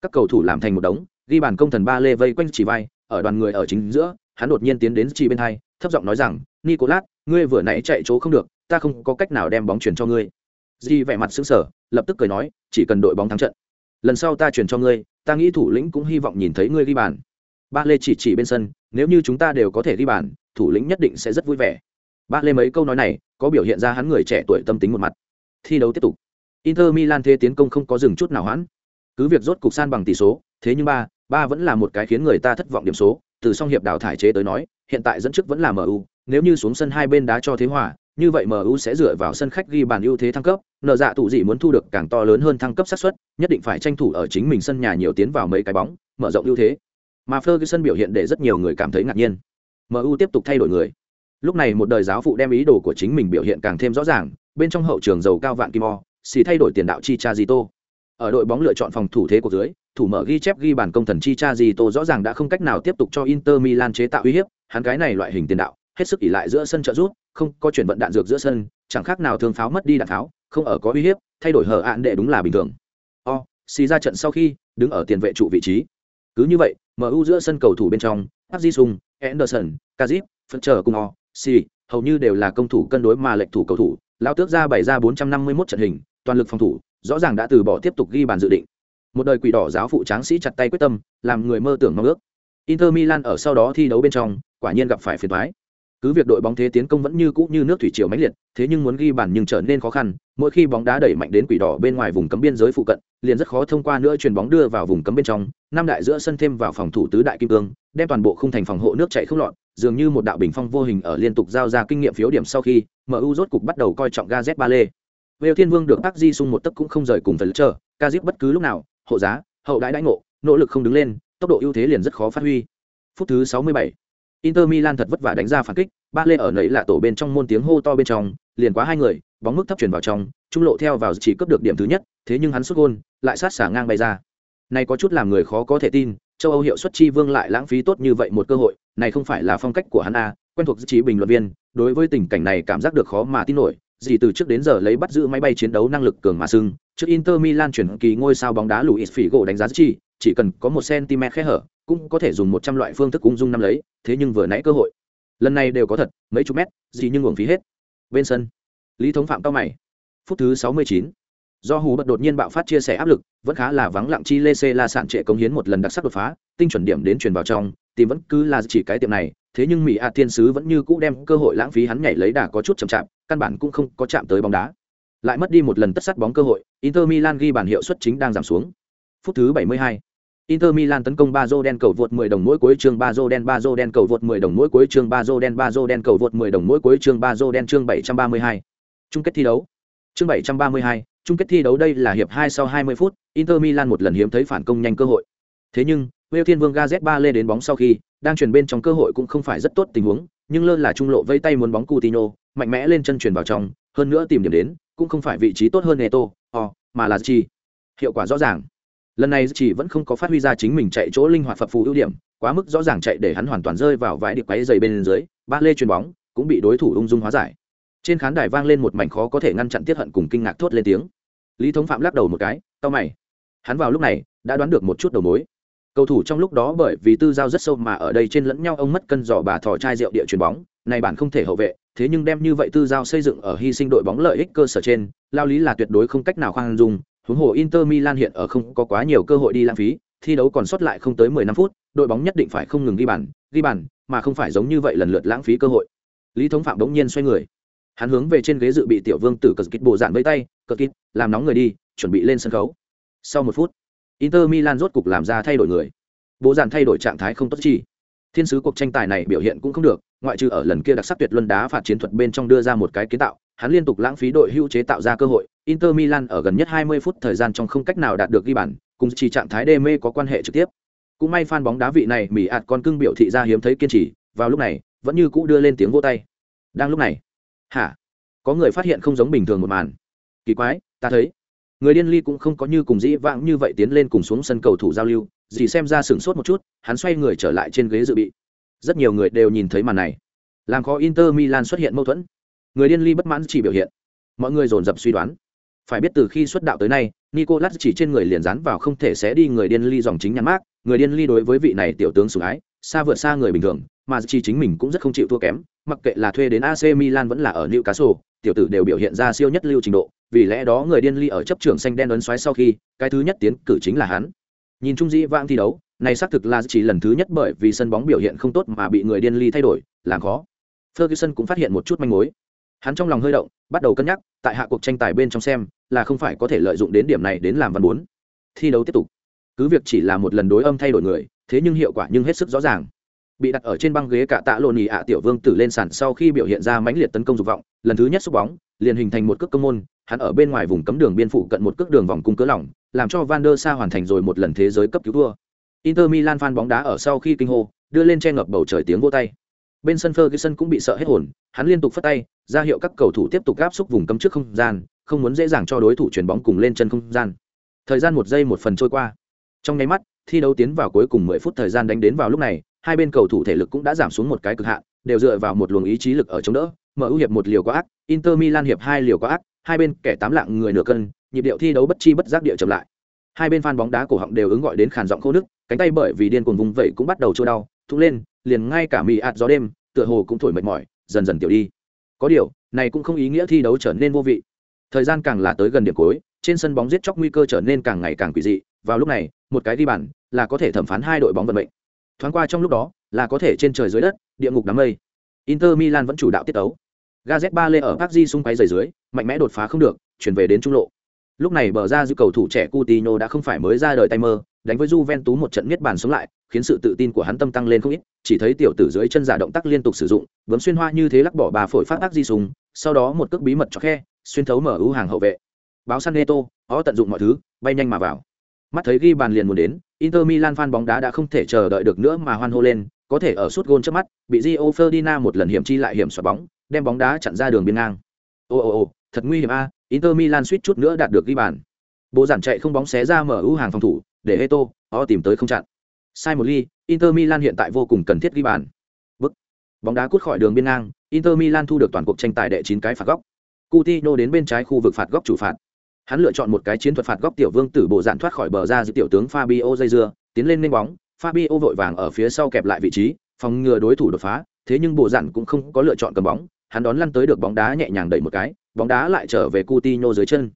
Các cầu thủ làm thành một đống, ghi bàn công thần ba lê vây quanh chỉ vai, ở đoàn người ở chính giữa, hắn đột nhiên tiến đến chỉ bên hai, thấp giọng nói rằng, "Nicolas, ngươi vừa nãy chạy chỗ không được, ta không có cách nào đem bóng chuyển cho ngươi." Di vẻ mặt sững sờ, lập tức cười nói, "Chỉ cần đội bóng thắng trận, lần sau ta chuyển cho ngươi, ta nghĩ thủ lĩnh cũng hy vọng nhìn thấy ngươi ghi bàn." Ba lê chỉ chỉ bên sân, nếu như chúng ta đều có thể ghi bàn, thủ lĩnh nhất định sẽ rất vui vẻ. Ba lê mấy câu nói này, có biểu hiện ra hắn người trẻ tuổi tâm tính một mặt. Thi đấu tiếp tục. Inter Milan thế tiến công không có dừng chút nào hoãn. Cứ việc rốt cục san bằng tỷ số, thế nhưng ba, ba vẫn là một cái khiến người ta thất vọng điểm số, từ song hiệp đào thải chế tới nói, hiện tại dẫn trước vẫn là MU, nếu như xuống sân hai bên đá cho thế hòa, như vậy MU sẽ dựa vào sân khách ghi bàn ưu thế thăng cấp, nợ dạ tụ gì muốn thu được càng to lớn hơn thăng cấp xác suất, nhất định phải tranh thủ ở chính mình sân nhà nhiều tiến vào mấy cái bóng, mở rộng ưu thế. Mà Ferguson biểu hiện để rất nhiều người cảm thấy ngạc nhiên. MU tiếp tục thay đổi người. Lúc này một đời giáo phụ đem ý đồ của chính mình biểu hiện càng thêm rõ ràng, bên trong hậu trường giàu cao vạn kim o, xì thay đổi tiền đạo chi cha Zito. Ở đội bóng lựa chọn phòng thủ thế của dưới, thủ mở ghi chép ghi bàn công thần chi cha Zito rõ ràng đã không cách nào tiếp tục cho Inter Milan chế tạo uy hiếp, hắn cái này loại hình tiền đạo, hết sức ỉ lại giữa sân trợ rút, không có chuyển vận đạn dược giữa sân, chẳng khác nào thương pháo mất đi đạn pháo, không ở có uy hiếp, thay đổi hở án đệ đúng là bình thường. O, xì ra trận sau khi, đứng ở tiền vệ trụ vị trí. Cứ như vậy, MU giữa sân cầu thủ bên trong, Azizung, sung Anderson, Kazip, phân trở cùng O, xì, hầu như đều là công thủ cân đối mà lệch thủ cầu thủ, lao tước ra bày ra 451 trận hình, toàn lực phòng thủ, rõ ràng đã từ bỏ tiếp tục ghi bàn dự định. Một đời quỷ đỏ giáo phụ tráng sĩ chặt tay quyết tâm, làm người mơ tưởng mong ước. Inter Milan ở sau đó thi đấu bên trong, quả nhiên gặp phải phiền toái. Cứ việc đội bóng thế tiến công vẫn như cũ như nước thủy triều mãnh liệt, thế nhưng muốn ghi bàn nhưng trở nên khó khăn, mỗi khi bóng đá đẩy mạnh đến quỷ đỏ bên ngoài vùng cấm biên giới phụ cận, liền rất khó thông qua nữa chuyền bóng đưa vào vùng cấm bên trong, năm đại giữa sân thêm vào phòng thủ tứ đại kim cương, đem toàn bộ khung thành phòng hộ nước chảy không lọt, dường như một đạo bình phong vô hình ở liên tục giao ra kinh nghiệm phiếu điểm sau khi, MU rốt cục bắt đầu coi trọng Gazet Bale. Vêu Thiên Vương được Park Ji Sung một tấc cũng không rời cùng phần chờ, Kazip bất cứ lúc nào, hộ giá, hậu đãi đãi ngộ, nỗ lực không đứng lên, tốc độ ưu thế liền rất khó phát huy. Phút thứ 67, Inter Milan thật vất vả đánh ra phản kích, ba lê ở nãy là tổ bên trong môn tiếng hô to bên trong, liền quá hai người, bóng mức thấp chuyển vào trong, trung lộ theo vào chỉ cướp được điểm thứ nhất, thế nhưng hắn sút gol, lại sát xả ngang bay ra. Này có chút làm người khó có thể tin, châu Âu hiệu suất chi vương lại lãng phí tốt như vậy một cơ hội, này không phải là phong cách của hắn a, quen thuộc trí bình luận viên, đối với tình cảnh này cảm giác được khó mà tin nổi, gì từ trước đến giờ lấy bắt giữ máy bay chiến đấu năng lực cường mà sưng, trước Inter Milan chuyển kỳ ngôi sao bóng đá Luis Figo đánh giá chi, chỉ cần có một cm khe hở, cũng có thể dùng một trăm loại phương thức ung dung năm lấy, thế nhưng vừa nãy cơ hội, lần này đều có thật, mấy chục mét, gì nhưng uổng phí hết. Bên sân, Lý Thống Phạm cao mày. Phút thứ sáu mươi chín do hú bật đột nhiên bạo phát chia sẻ áp lực vẫn khá là vắng lặng chi lê xê la sạn trệ cống hiến một lần đặc sắc đột phá tinh chuẩn điểm đến truyền vào trong tìm vẫn cứ là chỉ cái tiệm này thế nhưng mỹ a thiên sứ vẫn như cũ đem cơ hội lãng phí hắn nhảy lấy đà có chút chậm chạp căn bản cũng không có chạm tới bóng đá lại mất đi một lần tất sắt bóng cơ hội inter milan ghi bàn hiệu suất chính đang giảm xuống phút thứ 72. Inter Milan tấn công Bazo đen cầu vượt 10 đồng mỗi cuối chương Bazo đen Bazo đen cầu vượt 10 đồng mỗi cuối chương Bazo đen Bazo đen cầu vượt 10 đồng mỗi cuối chương Bazo đen chương 732. Chung kết thi đấu. Chương 732, chung kết thi đấu đây là hiệp 2 sau 20 phút, Inter Milan một lần hiếm thấy phản công nhanh cơ hội. Thế nhưng, Wales Thiên Vương Gazet ba lê đến bóng sau khi, đang chuyển bên trong cơ hội cũng không phải rất tốt tình huống, nhưng lơ là trung lộ vây tay muốn bóng Coutinho, mạnh mẽ lên chân chuyển vào trong, hơn nữa tìm điểm đến, cũng không phải vị trí tốt hơn Neto, oh, mà là chi. Hiệu quả rõ ràng. Lần này chỉ vẫn không có phát huy ra chính mình chạy chỗ linh hoạt phập phù ưu điểm, quá mức rõ ràng chạy để hắn hoàn toàn rơi vào vãi điệp quấy giày bên dưới, ba lê chuyền bóng, cũng bị đối thủ ung dung hóa giải. Trên khán đài vang lên một mảnh khó có thể ngăn chặn tiết hận cùng kinh ngạc thốt lên tiếng lý thống phạm lắc đầu một cái tao mày hắn vào lúc này đã đoán được một chút đầu mối cầu thủ trong lúc đó bởi vì tư giao rất sâu mà ở đây trên lẫn nhau, ông mất cân giỏ bà thò chai rượu địa chuyền bóng. Này bản không thể hậu vệ, thế nhưng đem như vậy tư giao xây dựng ở hy sinh đội bóng lợi ích cơ sở trên, lao lý là tuyệt đối không cách nào khoan dung. Huống hồ inter milan hiện ở không có quá nhiều cơ hội đi lãng phí, thi đấu còn sót lại không tới 15 phút, đội bóng nhất định phải không ngừng ghi bàn ghi bàn, mà không phải giống như vậy lần lượt lãng phí cơ hội. Lý thống phạm đống nhiên xoay người. Hắn hướng về trên ghế dự bị tiểu vương tử cờ kít bộ dạn với tay cờ kít làm nóng người đi, chuẩn bị lên sân khấu. Sau một phút inter milan rốt cục làm ra thay đổi người. Bộ dạn thay đổi trạng thái không tốt chi. Thiên sứ cuộc tranh tài này biểu hiện cũng không được, ngoại trừ ở lần kia đặc sắc tuyệt luân đá phạt chiến thuật bên trong đưa ra một cái kiến tạo, hắn liên tục lãng phí đội hữu chế tạo ra cơ hội. Inter milan ở gần nhất 20 phút thời gian trong không cách nào đạt được ghi bàn, cùng chỉ trạng thái đê mê có quan hệ trực tiếp. Cũng may fan bóng đá vị này mỉ ạt con cưng biểu thị ra hiếm thấy kiên trì, vào lúc này, vẫn như cũ đưa lên tiếng vỗ tay. Đang lúc này, hả? Có người phát hiện không giống bình thường một màn. Kỳ quái, ta thấy người điên ly cũng không có như cùng dĩ vãng như vậy tiến lên cùng xuống sân cầu thủ giao lưu, dì xem ra sửng sốt một chút, hắn xoay người trở lại trên ghế dự bị. Rất nhiều người đều nhìn thấy màn này. Làm khó inter milan xuất hiện mâu thuẫn. Người điên ly bất mãn chỉ biểu hiện. Mọi người dồn dập suy đoán. Phải biết từ khi xuất đạo tới nay, nicolas chỉ trên người liền dán vào không thể sẽ đi người điên ly dòng chính nhắn mát người điên ly đối với vị này tiểu tướng sủng ái, xa vượt xa người bình thường mà chỉ chính mình cũng rất không chịu thua kém, mặc kệ là thuê đến ac milan vẫn là ở newcastle, tiểu tử đều biểu hiện ra siêu nhất lưu trình độ, vì lẽ đó người điên ly ở chấp trưởng xanh đen ấn xoáy sau khi, cái thứ nhất tiến cử chính là hắn. Nhìn chung dĩ vãng thi đấu, này xác thực là chỉ lần thứ nhất bởi vì sân bóng biểu hiện không tốt mà bị người điên ly thay đổi, làm khó. Ferguson cũng phát hiện một chút manh mối. Hắn trong lòng hơi động, bắt đầu cân nhắc, tại hạ cuộc tranh tài bên trong xem, là không phải có thể lợi dụng đến điểm này đến làm văn muốn. thi đấu tiếp tục. Cứ việc chỉ là một lần đối âm thay đổi người, thế nhưng hiệu quả nhưng hết sức rõ ràng bị đặt ở trên băng ghế cả tạ lộn nhì ạ tiểu vương tử lên sàn sau khi biểu hiện ra mãnh liệt tấn công dục vọng, lần thứ nhất xúc bóng, liền hình thành một cước công môn, hắn ở bên ngoài vùng cấm đường biên phụ cận một cước đường vòng cung cớ lỏng, làm cho van der sa hoàn thành rồi một lần thế giới cấp cứu thua. Inter milan fan bóng đá ở sau khi kinh hô, đưa lên che ngập bầu trời tiếng vô tay. Bên sân ferguson cũng bị sợ hết hồn, hắn liên tục phất tay, ra hiệu các cầu thủ tiếp tục gáp xúc vùng cấm trước không gian, không muốn dễ dàng cho đối thủ chuyển bóng cùng lên chân không gian. Thời gian một giây một phần trôi qua. Trong nháy mắt, thi đấu tiến vào cuối cùng mười phút thời gian đánh đến vào lúc này hai bên cầu thủ thể lực cũng đã giảm xuống một cái cực hạn, đều dựa vào một luồng ý chí lực ở chống đỡ. Mở ưu hiệp một liều quá ác, inter milan hiệp hai liều quá ác, hai bên kẻ tám lạng người nửa cân, nhịp điệu thi đấu bất chi bất giác địa chậm lại. Hai bên fan bóng đá cổ họng đều ứng gọi đến khàn giọng khô nước cánh tay bởi vì điên cuồng vùng vẫy cũng bắt đầu chua đau, thúc lên, liền ngay cả mì ạt gió đêm, tựa hồ cũng thổi mệt mỏi, dần dần tiểu đi. Có điều, này cũng không ý nghĩa thi đấu trở nên vô vị. Thời gian càng là tới gần điểm cuối, trên sân bóng giết chóc nguy cơ trở nên càng ngày càng quỷ dị. Vào lúc này, một cái đi bàn là có thể thẩm phán hai đội bóng vận mệnh thoáng qua trong lúc đó, là có thể trên trời dưới đất, địa ngục đám mây. Inter milan vẫn chủ đạo tiết tấu. Gaz ba lê ở Paris xung quanh dày dưới, mạnh mẽ đột phá không được, chuyển về đến trung lộ. Lúc này bờ ra giữ cầu thủ trẻ Coutinho đã không phải mới ra đời tay mơ, đánh với Juventus một trận miết bàn sống lại, khiến sự tự tin của hắn tâm tăng lên không ít, chỉ thấy tiểu tử dưới chân giả động tác liên tục sử dụng, bấm xuyên hoa như thế lắc bỏ bà phổi phát ác di sùng sau đó một cước bí mật cho khe, xuyên thấu mở ưu hàng hậu vệ. Báo san neto, ó tận dụng mọi thứ, bay nhanh mà vào mắt thấy ghi bàn liền muốn đến, inter milan fan bóng đá đã không thể chờ đợi được nữa mà hoan hô lên, có thể ở suốt gôn trước mắt, bị Gio Ferdinand một lần hiểm chi lại hiểm xoạt bóng, đem bóng đá chặn ra đường biên ngang. Ô ô ô, thật nguy hiểm a, inter milan suýt chút nữa đạt được ghi bàn. Bộ giản chạy không bóng xé ra mở ưu hàng phòng thủ, để Heto ó tìm tới không chặn. Sai một ly, inter milan hiện tại vô cùng cần thiết ghi bàn. Bức. Bóng đá cút khỏi đường biên ngang, inter milan thu được toàn cuộc tranh tài đệ chín cái phạt góc. Coutinho đến bên trái khu vực phạt góc chủ phạt hắn lựa chọn một cái chiến thuật phạt góc tiểu vương tử bộ dạn thoát khỏi bờ ra giữa tiểu tướng Fabio dây dưa, tiến lên nên bóng. Fabio vội vàng ở phía sau kẹp lại vị trí, phòng ngừa đối thủ đột phá, thế nhưng bộ dạn cũng không có lựa chọn cầm bóng. Hắn đón lăn tới được bóng đá nhẹ nhàng đẩy một cái, bóng đá lại trở về Coutinho dưới chân.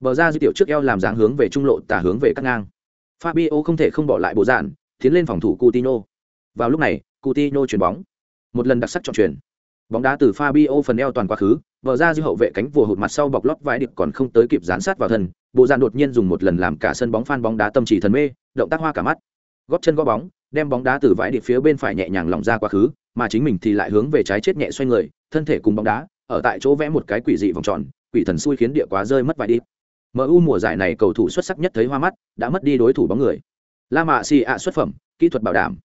Bờ ra giữa tiểu trước eo làm dáng hướng về trung lộ, tả hướng về cắt ngang. Fabio không thể không bỏ lại bộ dạn tiến lên phòng thủ Coutinho. Vào lúc này, Coutinho chuyển bóng. Một lần đặc sắc chọn chuyển bóng đá từ Fabio phần eo toàn quá khứ vờ ra dư hậu vệ cánh vừa hụt mặt sau bọc lót vải điệp còn không tới kịp dán sát vào thân. Bộ dàn đột nhiên dùng một lần làm cả sân bóng phan bóng đá tâm chỉ thần mê, động tác hoa cả mắt. Góp chân gõ bóng, đem bóng đá từ vải điệp phía bên phải nhẹ nhàng lỏng ra quá khứ, mà chính mình thì lại hướng về trái chết nhẹ xoay người, thân thể cùng bóng đá, ở tại chỗ vẽ một cái quỷ dị vòng tròn, quỷ thần xui khiến địa quá rơi mất vải điệp. MU mùa giải này cầu thủ xuất sắc nhất thấy hoa mắt, đã mất đi đối thủ bóng người. La Mã Si ạ xuất phẩm, kỹ thuật bảo đảm.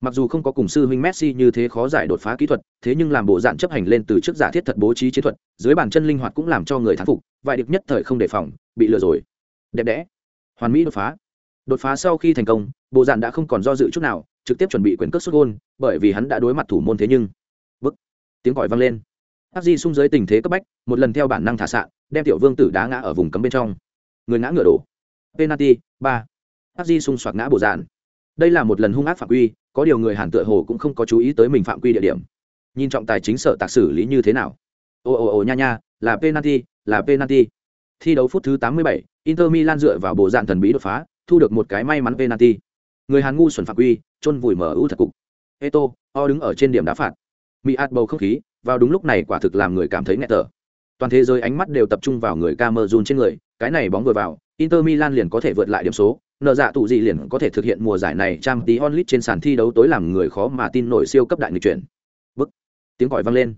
Mặc dù không có cùng sư huynh Messi như thế khó giải đột phá kỹ thuật, thế nhưng làm bộ dạng chấp hành lên từ trước giả thiết thật bố trí chiến thuật, dưới bàn chân linh hoạt cũng làm cho người thán phục, vài điệp nhất thời không đề phòng, bị lừa rồi. Đẹp đẽ. Hoàn mỹ đột phá. Đột phá sau khi thành công, bộ dạng đã không còn do dự chút nào, trực tiếp chuẩn bị quyền cước sút gôn, bởi vì hắn đã đối mặt thủ môn thế nhưng. Bức. Tiếng còi vang lên. áp Di xung dưới tình thế cấp bách, một lần theo bản năng thả sạn, đem tiểu vương tử đá ngã ở vùng cấm bên trong. Người ngã ngựa đổ. Penalty, ba áp Di xung xoạc ngã bộ dạng đây là một lần hung ác phạm quy có điều người hàn tựa hồ cũng không có chú ý tới mình phạm quy địa điểm nhìn trọng tài chính sở tạc xử lý như thế nào ồ ồ ồ nha nha là penalty là penalty. thi đấu phút thứ 87, inter milan dựa vào bộ dạng thần bí đột phá thu được một cái may mắn penalty. người hàn ngu xuẩn phạm quy chôn vùi mở ưu thật cục. Eto o đứng ở trên điểm đá phạt. Mỹ ạt bầu không khí vào đúng lúc này quả thực làm người cảm thấy nghẹt thở. Toàn thế giới ánh mắt đều tập trung vào người Camerun trên người cái này bóng vừa vào inter milan liền có thể vượt lại điểm số nợ dạ tụ gì liền có thể thực hiện mùa giải này trang tí onlit trên sàn thi đấu tối làm người khó mà tin nổi siêu cấp đại người chuyển. Bức. Tiếng gọi vang lên.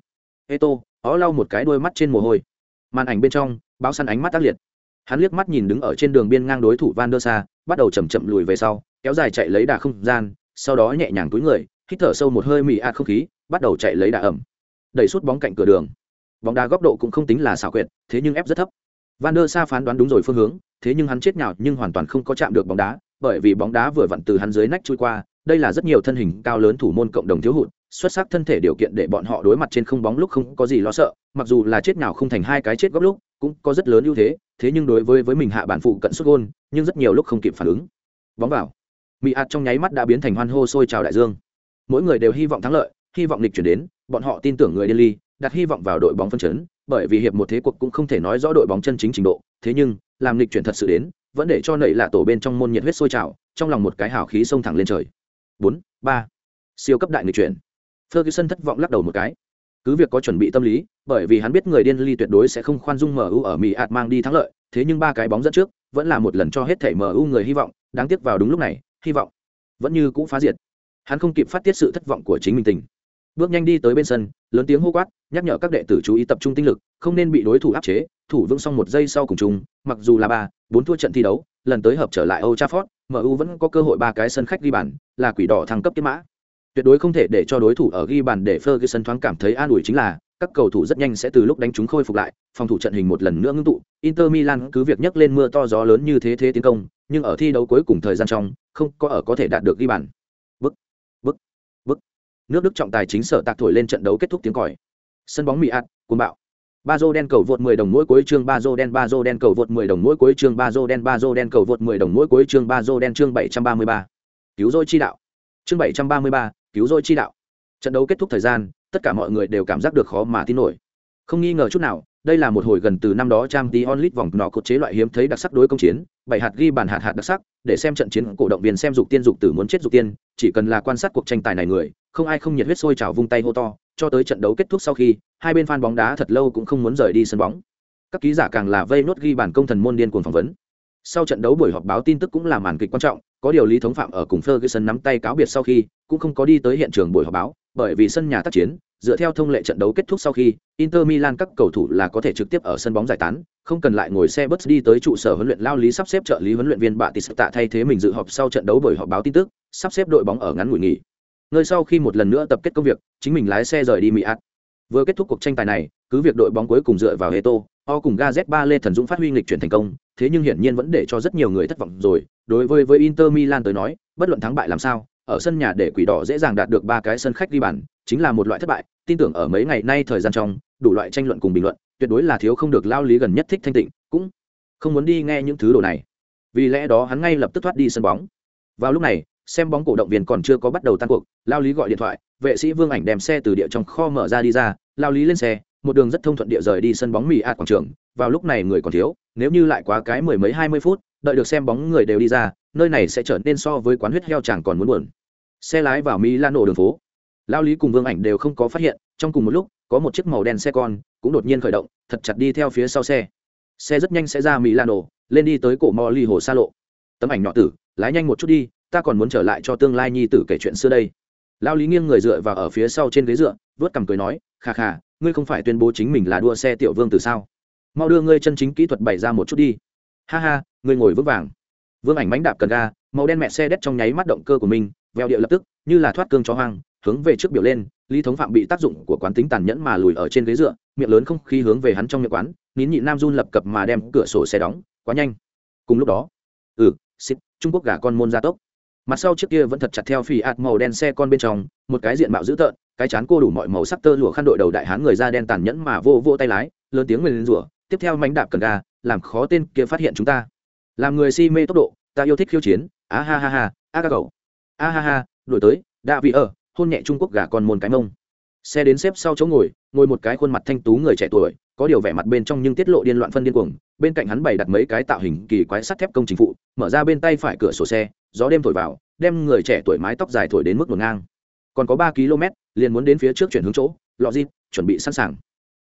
Eto, ó lau một cái đôi mắt trên mồ hôi. Màn ảnh bên trong, báo săn ánh mắt tác liệt. Hắn liếc mắt nhìn đứng ở trên đường biên ngang đối thủ van der sa bắt đầu chậm chậm lùi về sau, kéo dài chạy lấy đà không gian, sau đó nhẹ nhàng túi người, hít thở sâu một hơi mị ạt không khí, bắt đầu chạy lấy đà ẩm. Đẩy suốt bóng cạnh cửa đường. Bóng đá góc độ cũng không tính là xảo quyệt, thế nhưng ép rất thấp. Van der sa phán đoán đúng rồi phương hướng thế nhưng hắn chết nhào nhưng hoàn toàn không có chạm được bóng đá, bởi vì bóng đá vừa vặn từ hắn dưới nách trôi qua, đây là rất nhiều thân hình cao lớn thủ môn cộng đồng thiếu hụt, xuất sắc thân thể điều kiện để bọn họ đối mặt trên không bóng lúc không có gì lo sợ, mặc dù là chết nhào không thành hai cái chết góc lúc, cũng có rất lớn ưu thế thế nhưng đối với với mình hạ bản phụ cận xuất gôn, nhưng rất nhiều lúc không kịp phản ứng. Bóng vào. Mị ạt trong nháy mắt đã biến thành hoan hô sôi trào đại dương. Mỗi người đều hy vọng thắng lợi, hy vọng lịch chuyển đến, bọn họ tin tưởng người delhi đặt hy vọng vào đội bóng phân chấn, bởi vì hiệp một thế cuộc cũng không thể nói rõ đội bóng chân chính trình độ, thế nhưng làm lịch chuyển thật sự đến, vẫn để cho nảy lạ tổ bên trong môn nhiệt huyết sôi trào, trong lòng một cái hào khí xông thẳng lên trời. Bốn, ba. Siêu cấp đại lịch chuyển. Ferguson thất vọng lắc đầu một cái. Cứ việc có chuẩn bị tâm lý, bởi vì hắn biết người điên ly tuyệt đối sẽ không khoan dung mu ở mỹ ạt mang đi thắng lợi, thế nhưng ba cái bóng dẫn trước, vẫn là một lần cho hết thảy mu người hy vọng, đáng tiếc vào đúng lúc này, hy vọng vẫn như cũ phá diệt. Hắn không kịp phát tiết sự thất vọng của chính mình tình bước nhanh đi tới bên sân, lớn tiếng hô quát nhắc nhở các đệ tử chú ý tập trung tinh lực, không nên bị đối thủ áp chế, thủ vững xong một giây sau cùng chung, mặc dù là ba, bốn thua trận thi đấu, lần tới hợp trở lại Old Trafford MU vẫn có cơ hội ba cái sân khách ghi bàn, là quỷ đỏ thăng cấp tiếp mã. Tuyệt đối không thể để cho đối thủ ở ghi bàn để Ferguson thoáng cảm thấy an ủi chính là, các cầu thủ rất nhanh sẽ từ lúc đánh chúng khôi phục lại, phòng thủ trận hình một lần nữa ngưng tụ, Inter Milan cứ việc nhấc lên mưa to gió lớn như thế thế tiến công, nhưng ở thi đấu cuối cùng thời gian trong, không có ở có thể đạt được ghi bàn. Bức bức bức. Nước đức trọng tài chính sở tạc thổi lên trận đấu kết thúc tiếng còi sân bóng mỹ ạt cuồng bạo. Ba dô đen cầu vượt 10 đồng mỗi cuối chương ba dô đen ba dô đen cầu vượt 10 đồng mỗi cuối chương ba dô đen ba dô đen cầu vượt 10 đồng mỗi cuối chương ba dô đen chương 733. cứu rỗi chi đạo. Chương 733, cứu rỗi chi đạo. Trận đấu kết thúc thời gian tất cả mọi người đều cảm giác được khó mà tin nổi. Không nghi ngờ chút nào đây là một hồi gần từ năm đó trang tí onlit vòng nọ cột chế loại hiếm thấy đặc sắc đối công chiến bảy hạt ghi bàn hạt hạt đặc sắc để xem trận chiến cổ động viên xem dục tiên dục tử muốn chết dục tiên chỉ cần là quan sát cuộc tranh tài này người không ai không nhiệt huyết sôi trào vung tay hô to cho tới trận đấu kết thúc sau khi, hai bên fan bóng đá thật lâu cũng không muốn rời đi sân bóng. Các ký giả càng là vây nốt ghi bàn công thần môn điên cuồng phỏng vấn. Sau trận đấu buổi họp báo tin tức cũng là màn kịch quan trọng, có điều lý thống phạm ở cùng ferguson nắm tay cáo biệt sau khi, cũng không có đi tới hiện trường buổi họp báo, bởi vì sân nhà tác chiến, dựa theo thông lệ trận đấu kết thúc sau khi, inter milan các cầu thủ là có thể trực tiếp ở sân bóng giải tán, không cần lại ngồi xe bus đi tới trụ sở huấn luyện lao lý sắp xếp trợ lý huấn luyện viên bạ tis tạ thay thế mình dự họp sau trận đấu buổi họp báo tin tức, sắp xếp đội bóng ở ngắn ngủi nghỉ nơi sau khi một lần nữa tập kết công việc, chính mình lái xe rời đi mỹ ạt vừa kết thúc cuộc tranh tài này, cứ việc đội bóng cuối cùng dựa vào heto, o cùng ga z ba lê thần dũng phát huy nghịch chuyển thành công, thế nhưng hiển nhiên vẫn để cho rất nhiều người thất vọng rồi. Đối với với inter milan tới nói, bất luận thắng bại làm sao, ở sân nhà để quỷ đỏ dễ dàng đạt được ba cái sân khách ghi bàn, chính là một loại thất bại. Tin tưởng ở mấy ngày nay thời gian trong, đủ loại tranh luận cùng bình luận, tuyệt đối là thiếu không được lao lý gần nhất thích thanh tịnh, cũng không muốn đi nghe những thứ đồ này. Vì lẽ đó hắn ngay lập tức thoát đi sân bóng. Vào lúc này xem bóng cổ động viên còn chưa có bắt đầu tan cuộc, lao lý gọi điện thoại, vệ sĩ vương ảnh đem xe từ địa trong kho mở ra đi ra, lao lý lên xe, một đường rất thông thuận địa rời đi sân bóng mỹ ạt quảng trường. Vào lúc này người còn thiếu, nếu như lại quá cái mười mấy hai mươi phút, đợi được xem bóng người đều đi ra, nơi này sẽ trở nên so với quán huyết heo chẳng còn muốn buồn. Xe lái vào mỹ lan nổ đường phố. Lao lý cùng vương ảnh đều không có phát hiện, trong cùng một lúc, có một chiếc màu đen xe con cũng đột nhiên khởi động, thật chặt đi theo phía sau xe. Xe rất nhanh sẽ ra mỹ lan nổ lên đi tới cổ mò ly hồ xa lộ. Tấm ảnh nhỏ tử, lái nhanh một chút đi ta còn muốn trở lại cho tương lai nhi tử kể chuyện xưa đây. Lao lý nghiêng người dựa vào ở phía sau trên ghế dựa, vớt cằm cười nói, khà khà, ngươi không phải tuyên bố chính mình là đua xe tiểu vương từ sao? Mau đưa ngươi chân chính kỹ thuật bày ra một chút đi. Ha ha, ngươi ngồi vững vàng. Vương ảnh mánh đạp cần ga, màu đen mẹ xe đét trong nháy mắt động cơ của mình veo điệu lập tức, như là thoát cương chó hoang, hướng về trước biểu lên, lý thống phạm bị tác dụng của quán tính tàn nhẫn mà lùi ở trên ghế dựa, miệng lớn không khí hướng về hắn trong miệng quán, nín nhị nam run lập cập mà đem cửa sổ xe đóng, quá nhanh. Cùng lúc đó ừ xịt, trung quốc gà con môn gia tốc mặt sau chiếc kia vẫn thật chặt theo phi ạt màu đen xe con bên trong, một cái diện mạo dữ tợn, cái chán cô đủ mọi màu sắc tơ lụa khăn đội đầu đại hán người da đen tàn nhẫn mà vô vô tay lái, lớn tiếng người lên rủa, tiếp theo mánh đạp cần ga, làm khó tên kia phát hiện chúng ta. Làm người si mê tốc độ, ta yêu thích khiêu chiến. Á ha ha ha, a ca cầu a ha ha, đổi tới, đạ vị ở hôn nhẹ trung quốc gà con môn cái mông. Xe đến xếp sau chỗ ngồi ngồi một cái khuôn mặt thanh tú người trẻ tuổi có điều vẻ mặt bên trong nhưng tiết lộ điên loạn phân điên cuồng, bên cạnh hắn bày đặt mấy cái tạo hình kỳ quái sắt thép công trình phụ, mở ra bên tay phải cửa sổ xe, gió đêm thổi vào, đem người trẻ tuổi mái tóc dài thổi đến mức ngổn ngang. Còn có ba km, liền muốn đến phía trước chuyển hướng chỗ, lọ dịp chuẩn bị sẵn sàng.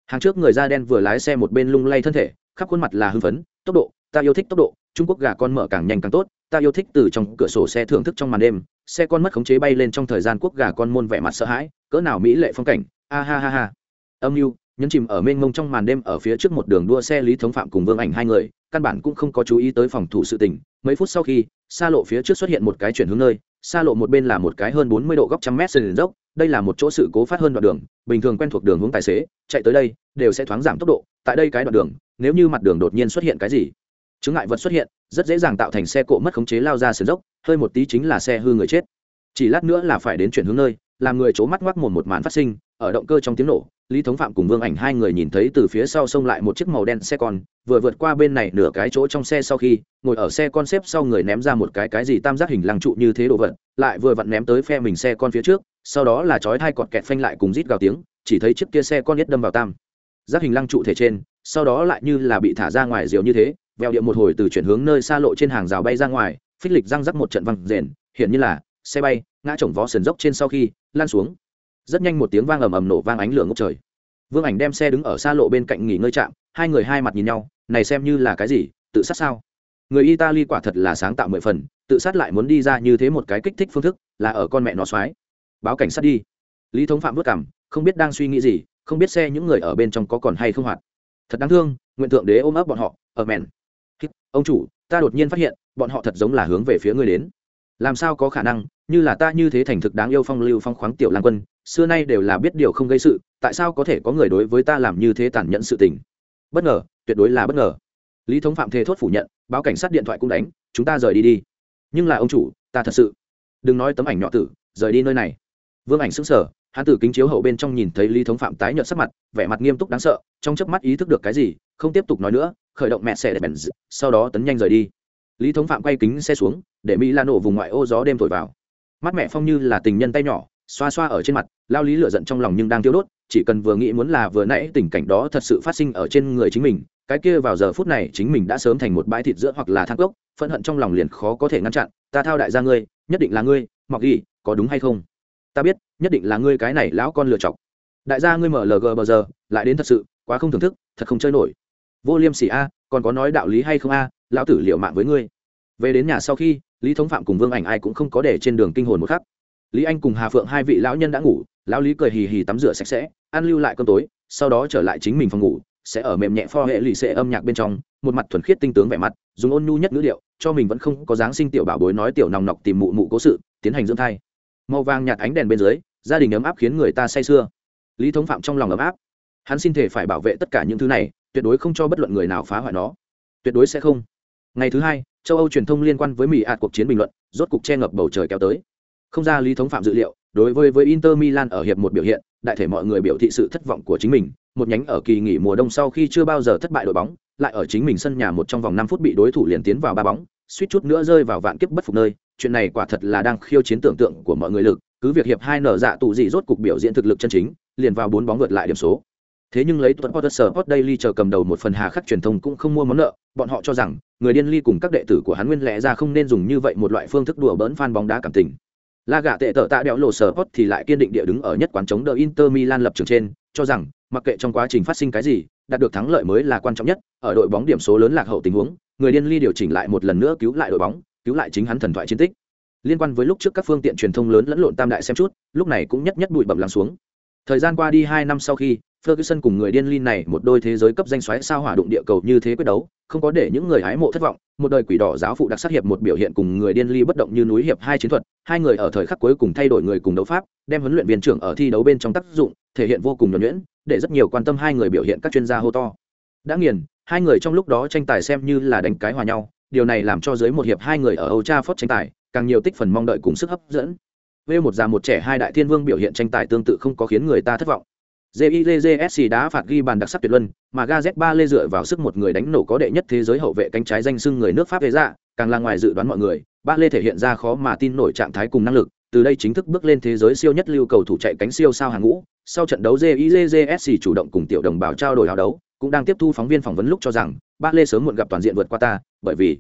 Hàng trước người da đen vừa lái xe một bên lung lay thân thể, khắp khuôn mặt là hưng phấn, tốc độ, ta yêu thích tốc độ, trung quốc gà con mở càng nhanh càng tốt, ta yêu thích từ trong cửa sổ xe thưởng thức trong màn đêm, xe con mất khống chế bay lên trong thời gian quốc gà con môn vẻ mặt sợ hãi, cỡ nào mỹ lệ phong cảnh, a ha ha ha. Âm mưu nhấn chìm ở mênh mông trong màn đêm ở phía trước một đường đua xe lý thống phạm cùng vương ảnh hai người, căn bản cũng không có chú ý tới phòng thủ sự tình. Mấy phút sau khi, xa lộ phía trước xuất hiện một cái chuyển hướng nơi, xa lộ một bên là một cái hơn bốn mươi độ góc trăm mét sườn dốc, đây là một chỗ sự cố phát hơn đoạn đường, bình thường quen thuộc đường hướng tài xế, chạy tới đây, đều sẽ thoáng giảm tốc độ, tại đây cái đoạn đường, nếu như mặt đường đột nhiên xuất hiện cái gì, chứng ngại vật xuất hiện, rất dễ dàng tạo thành xe cộ mất khống chế lao ra sườn dốc, hơi một tí chính là xe hư người chết. Chỉ lát nữa là phải đến chuyển hướng nơi, làm người c mắt ngoắc mồm một màn phát sinh, ở động cơ trong tiếng nổ lý thống phạm cùng vương ảnh hai người nhìn thấy từ phía sau xông lại một chiếc màu đen xe con, vừa vượt qua bên này nửa cái chỗ trong xe sau khi, ngồi ở xe con xếp sau người ném ra một cái cái gì tam giác hình lăng trụ như thế đồ vật, lại vừa vặn ném tới phe mình xe con phía trước, sau đó là chói hai cọt kẹt phanh lại cùng rít gào tiếng, chỉ thấy chiếc kia xe con nhất đâm vào tam giác hình lăng trụ thể trên, sau đó lại như là bị thả ra ngoài diều như thế vèo điện một hồi từ chuyển hướng nơi xa lộ trên hàng rào bay ra ngoài, phích lịch răng rắc một trận văng rền hiện như là, xe bay, ngã chồng vó sườn dốc trên sau khi lan xuống rất nhanh một tiếng vang ầm ầm nổ vang ánh lửa ngốc trời. Vương ảnh đem xe đứng ở xa lộ bên cạnh nghỉ ngơi trạm, hai người hai mặt nhìn nhau, này xem như là cái gì, tự sát sao? Người italy quả thật là sáng tạo mười phần, tự sát lại muốn đi ra như thế một cái kích thích phương thức, là ở con mẹ nó soái báo cảnh sát đi. Lý thống phạm vất cảm không biết đang suy nghĩ gì, không biết xe những người ở bên trong có còn hay không hoạt. Thật đáng thương, nguyện thượng đế ôm ấp bọn họ, ở mẹn. Ông chủ, ta đột nhiên phát hiện, bọn họ thật giống là hướng về phía ngươi đến. Làm sao có khả năng, như là ta như thế thành thực đáng yêu phong lưu phong khoáng tiểu lang quân xưa nay đều là biết điều không gây sự, tại sao có thể có người đối với ta làm như thế tàn nhẫn sự tình? Bất ngờ, tuyệt đối là bất ngờ. Lý thống phạm thề thốt phủ nhận, báo cảnh sát điện thoại cũng đánh, chúng ta rời đi đi. Nhưng là ông chủ, ta thật sự. Đừng nói tấm ảnh nhỏ tử, rời đi nơi này. Vương ảnh sững sờ, hắn tử kính chiếu hậu bên trong nhìn thấy lý thống phạm tái nhợt sắc mặt, vẻ mặt nghiêm túc đáng sợ, trong chớp mắt ý thức được cái gì, không tiếp tục nói nữa, khởi động mẹ xe để bèn sau đó tấn nhanh rời đi. Lý thống phạm quay kính xe xuống, để mỹ la nổ vùng ngoại ô gió đêm thổi vào. Mắt mẹ phong như là tình nhân tay nhỏ xoa xoa ở trên mặt, lao lý lửa giận trong lòng nhưng đang tiêu đốt, chỉ cần vừa nghĩ muốn là vừa nãy tình cảnh đó thật sự phát sinh ở trên người chính mình, cái kia vào giờ phút này chính mình đã sớm thành một bãi thịt giữa hoặc là thang cốc, phẫn hận trong lòng liền khó có thể ngăn chặn, ta thao đại gia ngươi, nhất định là ngươi, mọc ghi, có đúng hay không? Ta biết, nhất định là ngươi cái này lão con lựa chọc. Đại gia ngươi mở lg bờ giờ, lại đến thật sự, quá không thưởng thức, thật không chơi nổi. Vô liêm sỉ a, còn có nói đạo lý hay không a, lão tử liệu mạng với ngươi. Về đến nhà sau khi, lý thống phạm cùng vương ảnh ai cũng không có để trên đường kinh hồn một khắc lý anh cùng hà phượng hai vị lão nhân đã ngủ, lão lý cười hì hì tắm rửa sạch sẽ, ăn lưu lại cơm tối, sau đó trở lại chính mình phòng ngủ, sẽ ở mềm nhẹ pho hệ lì xệ âm nhạc bên trong, một mặt thuần khiết tinh tướng vẻ mặt, dùng ôn nhu nhất ngữ điệu, cho mình vẫn không có dáng sinh tiểu bảo bối nói tiểu nòng nọc tìm mụ mụ cố sự, tiến hành dưỡng thai. Màu vàng nhạt ánh đèn bên dưới, gia đình ấm áp khiến người ta say sưa. Lý thống phạm trong lòng ấm áp. Hắn xin thể phải bảo vệ tất cả những thứ này, tuyệt đối không cho bất luận người nào phá hoại nó. Tuyệt đối sẽ không. Ngày thứ hai, châu âu truyền thông liên quan với mỹ ạt cuộc chiến bình luận, rốt cục che ngập bầu trời kéo tới không ra lý thống phạm dự liệu đối với với inter milan ở hiệp một biểu hiện đại thể mọi người biểu thị sự thất vọng của chính mình. Một nhánh ở kỳ nghỉ mùa đông sau khi chưa bao giờ thất bại đội bóng lại ở chính mình sân nhà một trong vòng năm phút bị đối thủ liền tiến vào ba bóng suýt chút nữa rơi vào vạn kiếp bất phục nơi. Chuyện này quả thật là đang khiêu chiến tưởng tượng của mọi người lực. Cứ việc hiệp hai nở dạ tụ gì rốt cục biểu diễn thực lực chân chính liền vào bốn bóng vượt lại điểm số. Thế nhưng lấy tuấn Potter Sport Daily chờ cầm đầu một phần hà khắc truyền thông cũng không mua món nợ, bọn họ cho rằng người điên ly cùng các đệ tử của hắn nguyên lẽ ra không nên dùng như vậy một loại phương thức đùa bỡn fan bóng đá cảm tình. La gạ tệ tợ tạ đẹo lộ sở hot thì lại kiên định địa đứng ở nhất quán chống đỡ Inter Milan lập trường trên, cho rằng mặc kệ trong quá trình phát sinh cái gì, đạt được thắng lợi mới là quan trọng nhất, ở đội bóng điểm số lớn lạc hậu tình huống, người điên ly điều chỉnh lại một lần nữa cứu lại đội bóng, cứu lại chính hắn thần thoại chiến tích. Liên quan với lúc trước các phương tiện truyền thông lớn lẫn lộn tam đại xem chút, lúc này cũng nhất nhất bụi bẩm lắng xuống. Thời gian qua đi hai năm sau khi, Ferguson cùng người điên Lin này một đôi thế giới cấp danh xoáy sao hỏa đụng địa cầu như thế quyết đấu, không có để những người hái mộ thất vọng, một đời quỷ đỏ giáo phụ đặc sắc hiệp một biểu hiện cùng người điên ly bất động như núi hiệp hai chiến thuật, hai người ở thời khắc cuối cùng thay đổi người cùng đấu pháp, đem huấn luyện viên trưởng ở thi đấu bên trong tác dụng, thể hiện vô cùng nhuần nhuyễn, để rất nhiều quan tâm hai người biểu hiện các chuyên gia hô to. Đã nghiền, hai người trong lúc đó tranh tài xem như là đánh cái hòa nhau, điều này làm cho dưới một hiệp hai người ở Old Trafford tranh tài, càng nhiều tích phần mong đợi cùng sức hấp dẫn. Về một già một trẻ hai đại thiên vương biểu hiện tranh tài tương tự không có khiến người ta thất vọng. JILJSC đã phạt ghi bàn đặc sắc tuyệt luân, mà Gazet lê dựa vào sức một người đánh nổ có đệ nhất thế giới hậu vệ cánh trái danh xưng người nước Pháp về ra, dạ, càng là ngoài dự đoán mọi người, ba lê thể hiện ra khó mà tin nổi trạng thái cùng năng lực từ đây chính thức bước lên thế giới siêu nhất lưu cầu thủ chạy cánh siêu sao hàng ngũ sau trận đấu jizsc chủ động cùng tiểu đồng bào trao đổi hào đấu cũng đang tiếp thu phóng viên phỏng vấn lúc cho rằng ba lê sớm muộn gặp toàn diện vượt qua ta bởi vì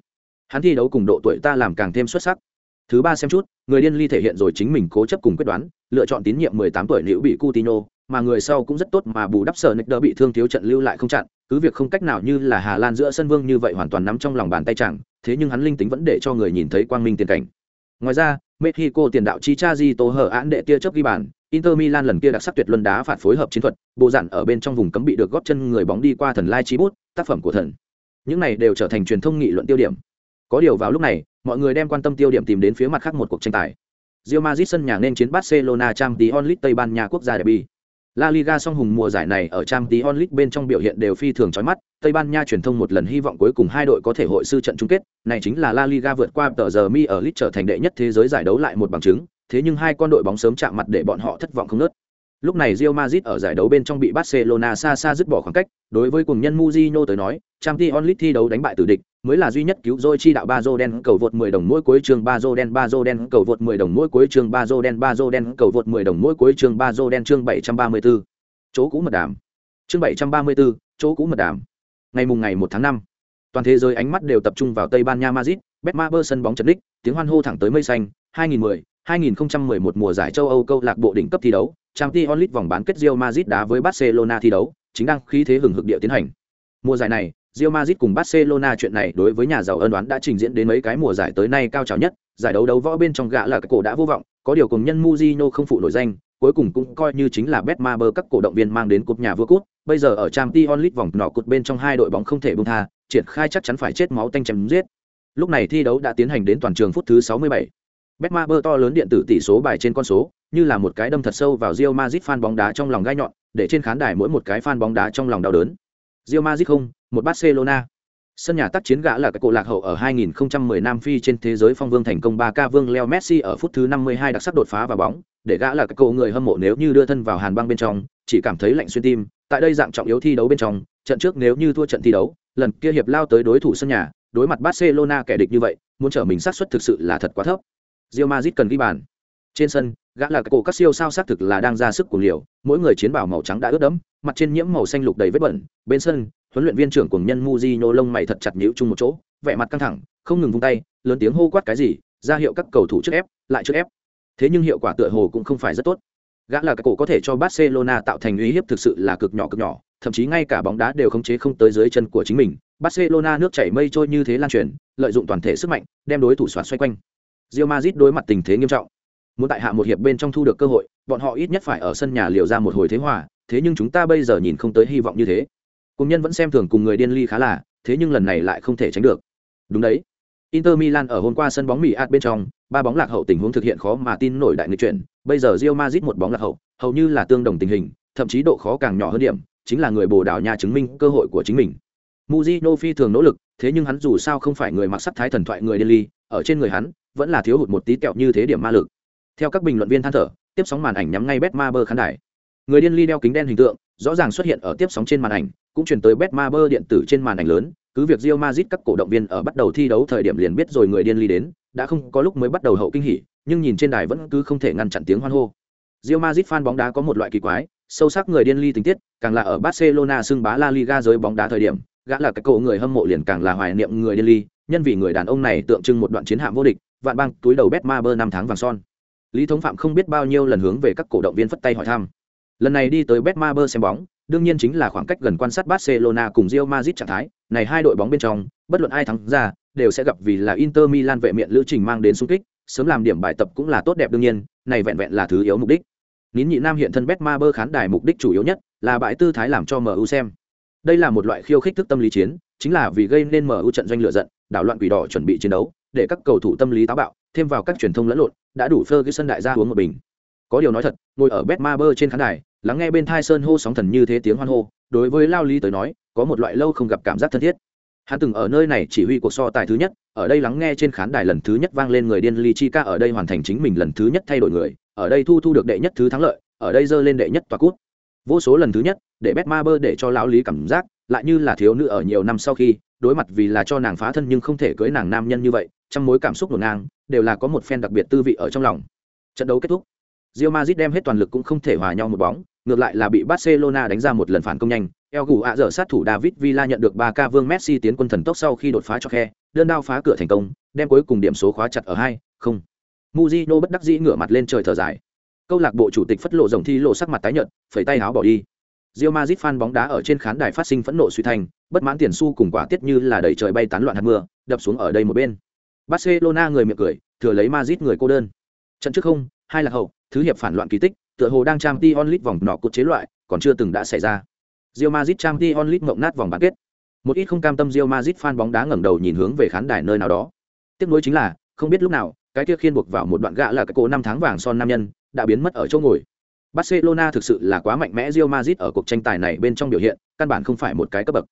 hắn thi đấu cùng độ tuổi ta làm càng thêm xuất sắc. Thứ ba xem chút người điên ly thể hiện rồi chính mình cố chấp cùng quyết đoán lựa chọn tín nhiệm 18 tuổi liễu bị Coutinho, mà người sau cũng rất tốt mà bù đắp sở nịch đỡ bị thương thiếu trận lưu lại không chặn, cứ việc không cách nào như là hà lan giữa sân vương như vậy hoàn toàn nắm trong lòng bàn tay chẳng, thế nhưng hắn linh tính vẫn để cho người nhìn thấy quang minh tiền cảnh. Ngoài ra, mexico tiền đạo chi cha di tổ hở án đệ tia chớp ghi bàn, inter milan lần kia đặc sắc tuyệt luân đá phạt phối hợp chiến thuật, bộ dặn ở bên trong vùng cấm bị được góp chân người bóng đi qua thần lai chi bút, tác phẩm của thần. Những này đều trở thành truyền thông nghị luận tiêu điểm. Có điều vào lúc này, mọi người đem quan tâm tiêu điểm tìm đến phía mặt khác một cuộc tranh tài. Real Madrid sân nhà nên chiến Barcelona Champions League Tây Ban Nha quốc gia derby. La Liga song hùng mùa giải này ở Champions League bên trong biểu hiện đều phi thường chói mắt, Tây Ban Nha truyền thông một lần hy vọng cuối cùng hai đội có thể hội sư trận chung kết, này chính là La Liga vượt qua tờ giờ mi ở League trở thành đệ nhất thế giới giải đấu lại một bằng chứng, thế nhưng hai con đội bóng sớm chạm mặt để bọn họ thất vọng không nớt. Lúc này Real Madrid ở giải đấu bên trong bị Barcelona xa xa dứt bỏ khoảng cách, đối với cùng nhân Mourinho tới nói, Champions League thi đấu đánh bại tử địch, mới là duy nhất cứu rỗi chi đạo Bazoden đen cầu vượt 10 đồng mỗi cuối chương Bazoden đen đen cầu vượt 10 đồng mỗi cuối chương Bazoden đen cầu vượt 10 đồng mỗi cuối chương Bazoden chương 734. Chỗ cũ mật đàm. Chương 734, chỗ cũ mật đàm. Ngày mùng ngày 1 tháng 5, toàn thế giới ánh mắt đều tập trung vào Tây Ban Nha Madrid, Betmaber sân bóng trận đích, tiếng hoan hô thẳng tới mây xanh, 2010, 2011 mùa giải châu Âu câu lạc bộ đỉnh cấp thi đấu, Champions League vòng bán kết Real Madrid đá với Barcelona thi đấu, chính đang khí thế hừng hực địa tiến hành. Mùa giải này, Real Madrid cùng Barcelona chuyện này đối với nhà giàu ân đoán đã trình diễn đến mấy cái mùa giải tới nay cao trào nhất, giải đấu đấu võ bên trong gã là cái cổ đã vô vọng, có điều cùng nhân Mujino không phụ nổi danh, cuối cùng cũng coi như chính là Betmaber các cổ động viên mang đến cúp nhà vua cút, bây giờ ở Champions League vòng nọ cột bên trong hai đội bóng không thể buông tha, triển khai chắc chắn phải chết máu tanh chém giết. Lúc này thi đấu đã tiến hành đến toàn trường phút thứ 67. Betmaber to lớn điện tử tỷ số bài trên con số, như là một cái đâm thật sâu vào Real Madrid fan bóng đá trong lòng gai nhọn, để trên khán đài mỗi một cái fan bóng đá trong lòng đau đớn. Real Madrid không, một Barcelona. Sân nhà tác chiến gã là cái cổ lạc hậu ở 2010 Nam Phi trên thế giới phong vương thành công 3K vương Leo Messi ở phút thứ 52 đặc sắc đột phá vào bóng, để gã là cái cổ người hâm mộ nếu như đưa thân vào hàn băng bên trong, chỉ cảm thấy lạnh xuyên tim. Tại đây dạng trọng yếu thi đấu bên trong, trận trước nếu như thua trận thi đấu, lần kia hiệp lao tới đối thủ sân nhà, đối mặt Barcelona kẻ địch như vậy, muốn trở mình sát suất thực sự là thật quá thấp. Real Madrid cần ghi bàn. Trên sân, gã là cái cổ các siêu sao xác thực là đang ra sức cuồng liều, mỗi người chiến bảo màu trắng đã ướt đẫm, mặt trên nhiễm màu xanh lục đầy vết bẩn, bên sân, huấn luyện viên trưởng cuồng nhân Mujino lông mày thật chặt nhíu chung một chỗ, vẻ mặt căng thẳng, không ngừng vung tay, lớn tiếng hô quát cái gì, ra hiệu các cầu thủ trước ép, lại trước ép. Thế nhưng hiệu quả tựa hồ cũng không phải rất tốt. Gã là cái cổ có thể cho Barcelona tạo thành uy hiếp thực sự là cực nhỏ cực nhỏ, thậm chí ngay cả bóng đá đều khống chế không tới dưới chân của chính mình. Barcelona nước chảy mây trôi như thế lan truyền, lợi dụng toàn thể sức mạnh, đem đối thủ xoắn xoay quanh. Real Madrid đối mặt tình thế nghiêm trọng. Muốn tại hạ một hiệp bên trong thu được cơ hội, bọn họ ít nhất phải ở sân nhà liều ra một hồi thế hòa, thế nhưng chúng ta bây giờ nhìn không tới hy vọng như thế. Cùng nhân vẫn xem thường cùng người điên ly khá là, thế nhưng lần này lại không thể tránh được. Đúng đấy. Inter Milan ở hôm qua sân bóng Mỹ ạt bên trong, ba bóng lạc hậu tình huống thực hiện khó mà tin nổi đại nghịch chuyển, bây giờ Real Madrid một bóng lạc hậu, hầu như là tương đồng tình hình, thậm chí độ khó càng nhỏ hơn điểm, chính là người Bồ Đào Nha chứng minh cơ hội của chính mình. Mujino phi thường nỗ lực, thế nhưng hắn dù sao không phải người mặc sắc thái thần thoại người điên ly, ở trên người hắn vẫn là thiếu hụt một tí kẹo như thế điểm ma lực. Theo các bình luận viên than thở, tiếp sóng màn ảnh nhắm ngay Betmaber khán đài. Người điên ly đeo kính đen hình tượng, rõ ràng xuất hiện ở tiếp sóng trên màn ảnh, cũng truyền tới Betmaber điện tử trên màn ảnh lớn, cứ việc rio mazit các cổ động viên ở bắt đầu thi đấu thời điểm liền biết rồi người điên ly đến, đã không có lúc mới bắt đầu hậu kinh hỉ, nhưng nhìn trên đài vẫn cứ không thể ngăn chặn tiếng hoan hô. rio mazit fan bóng đá có một loại kỳ quái, sâu sắc người điên ly tình tiết, càng là ở Barcelona xưng bá La Liga giới bóng đá thời điểm, gã là cái cổ người hâm mộ liền càng là hoài niệm người điên ly, nhân vì người đàn ông này tượng trưng một đoạn chiến hạm vô địch, vạn băng túi đầu Betmaber năm tháng vàng son. Lý Thống Phạm không biết bao nhiêu lần hướng về các cổ động viên phất tay hỏi thăm. Lần này đi tới Betmaber xem bóng, đương nhiên chính là khoảng cách gần quan sát Barcelona cùng Real Madrid trạng thái, này hai đội bóng bên trong, bất luận ai thắng ra, đều sẽ gặp vì là Inter Milan vệ miệng lữ trình mang đến sung kích, sớm làm điểm bài tập cũng là tốt đẹp đương nhiên, này vẹn vẹn là thứ yếu mục đích. Nín nhị nam hiện thân Betmaber khán đài mục đích chủ yếu nhất là bãi tư thái làm cho MU xem. Đây là một loại khiêu khích thức tâm lý chiến, chính là vì gây nên MU trận doanh lửa giận, đảo loạn quỷ đỏ chuẩn bị chiến đấu, để các cầu thủ tâm lý táo bạo, thêm vào các truyền thông lẫn lộn, đã đủ Ferguson cái sân đại gia uống một bình. Có điều nói thật, ngồi ở Betmaber trên khán đài, lắng nghe bên thai sơn hô sóng thần như thế tiếng hoan hô đối với lao lý tới nói có một loại lâu không gặp cảm giác thân thiết hắn từng ở nơi này chỉ huy cuộc so tài thứ nhất ở đây lắng nghe trên khán đài lần thứ nhất vang lên người điên ly chi ca ở đây hoàn thành chính mình lần thứ nhất thay đổi người ở đây thu thu được đệ nhất thứ thắng lợi ở đây dơ lên đệ nhất tòa cút vô số lần thứ nhất để Betmaber để cho lão lý cảm giác lại như là thiếu nữ ở nhiều năm sau khi đối mặt vì là cho nàng phá thân nhưng không thể cưới nàng nam nhân như vậy trong mối cảm xúc ngổn ngang đều là có một phen đặc biệt tư vị ở trong lòng. Trận đấu kết thúc, Real Madrid đem hết toàn lực cũng không thể hòa nhau một bóng, ngược lại là bị Barcelona đánh ra một lần phản công nhanh. El Gù ạ dở sát thủ David Villa nhận được 3K Vương Messi tiến quân thần tốc sau khi đột phá cho khe, đơn đao phá cửa thành công, đem cuối cùng điểm số khóa chặt ở 2, không. Mujino bất đắc dĩ ngửa mặt lên trời thở dài. Câu lạc bộ chủ tịch phất lộ rồng thi lộ sắc mặt tái nhợt, phẩy tay áo bỏ đi. Real Madrid fan bóng đá ở trên khán đài phát sinh phẫn nộ suy thành, bất mãn tiền xu cùng quả tiết như là đầy trời bay tán loạn hạt mưa, đập xuống ở đây một bên. Barcelona người miệng cười, thừa lấy Madrid người cô đơn. Trận trước không, hai là hậu, thứ hiệp phản loạn kỳ tích, tựa hồ đang trang Champions League vòng nọ cột chế loại, còn chưa từng đã xảy ra. Real Madrid Champions League ngậm nát vòng bán kết. Một ít không cam tâm Real Madrid fan bóng đá ngẩng đầu nhìn hướng về khán đài nơi nào đó. Tiếc nuối chính là, không biết lúc nào, cái kia khiên buộc vào một đoạn gã là cái cổ năm tháng vàng son nam nhân, đã biến mất ở chỗ ngồi. Barcelona thực sự là quá mạnh mẽ Real Madrid ở cuộc tranh tài này bên trong biểu hiện, căn bản không phải một cái cấp bậc.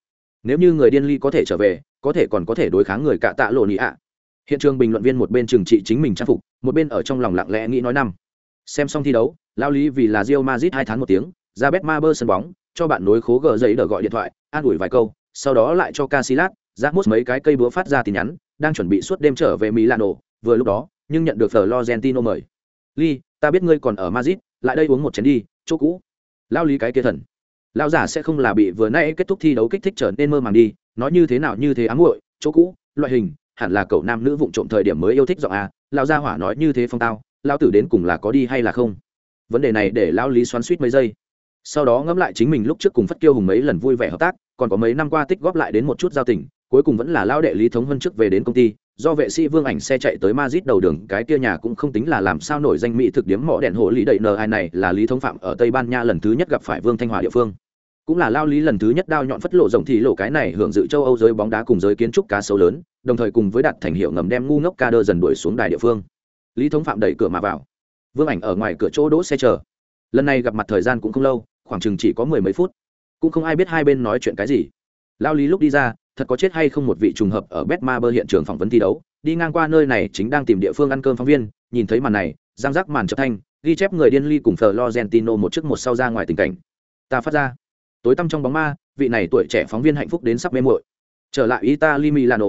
Nếu như người điên ly có thể trở về, có thể còn có thể đối kháng người cạ tạ lộ ạ. Hiện trường bình luận viên một bên trừng trị chính mình trang phục, một bên ở trong lòng lặng lẽ nghĩ nói năm. Xem xong thi đấu, lao lý vì là Real Madrid hai tháng một tiếng, ra Betmaber sân bóng, cho bạn nối khố gờ giấy đỡ gọi điện thoại, an ủi vài câu, sau đó lại cho casilat giác mút mấy cái cây búa phát ra tin nhắn, đang chuẩn bị suốt đêm trở về Milano, vừa lúc đó, nhưng nhận được Florentino mời. Lee, ta biết ngươi còn ở Madrid, lại đây uống một chén đi chỗ cũ lao lý cái kia thần lao giả sẽ không là bị vừa nãy kết thúc thi đấu kích thích trở nên mơ màng đi nói như thế nào như thế ám muội chỗ cũ loại hình hẳn là cậu nam nữ vụng trộm thời điểm mới yêu thích giọng a lao gia hỏa nói như thế phong tao lao tử đến cùng là có đi hay là không? Vấn đề này để lao lý xoắn suýt mấy giây. Sau đó ngẫm lại chính mình lúc trước cùng phất kiêu hùng mấy lần vui vẻ hợp tác, còn có mấy năm qua tích góp lại đến một chút giao tình, cuối cùng vẫn là lao đệ lý thống hơn trước về đến công ty, do vệ sĩ vương ảnh xe chạy tới Madrid đầu đường, cái kia nhà cũng không tính là làm sao nổi danh mỹ thực điếm mỏ đèn hộ lý đậy n, ai này là lý thống phạm ở tây ban nha lần thứ nhất gặp phải vương thanh hòa địa phương. Cũng là lao lý lần thứ nhất đao nhọn phất lộ rộng thì lộ cái này hưởng dự châu âu giới bóng đá cùng giới kiến trúc cá sấu lớn đồng thời cùng với đặt thành hiệu ngầm đem ngu ngốc ca đơ dần đuổi xuống đài địa phương lý thống phạm đẩy cửa mà vào vương ảnh ở ngoài cửa chỗ đỗ xe chờ lần này gặp mặt thời gian cũng không lâu khoảng chừng chỉ có mười mấy phút cũng không ai biết hai bên nói chuyện cái gì lao lý lúc đi ra thật có chết hay không một vị trùng hợp ở Betmaber hiện trường phỏng vấn thi đấu, đi ngang qua nơi này chính đang tìm địa phương ăn cơm phóng viên, nhìn thấy màn này, giang giác màn chập thanh, ghi chép người điên ly cùng Florentino một trước một sau ra ngoài tình cảnh. Ta phát ra. Tối tăm trong bóng ma, vị này tuổi trẻ phóng viên hạnh phúc đến sắp mê muội. Trở lại Italy Milano.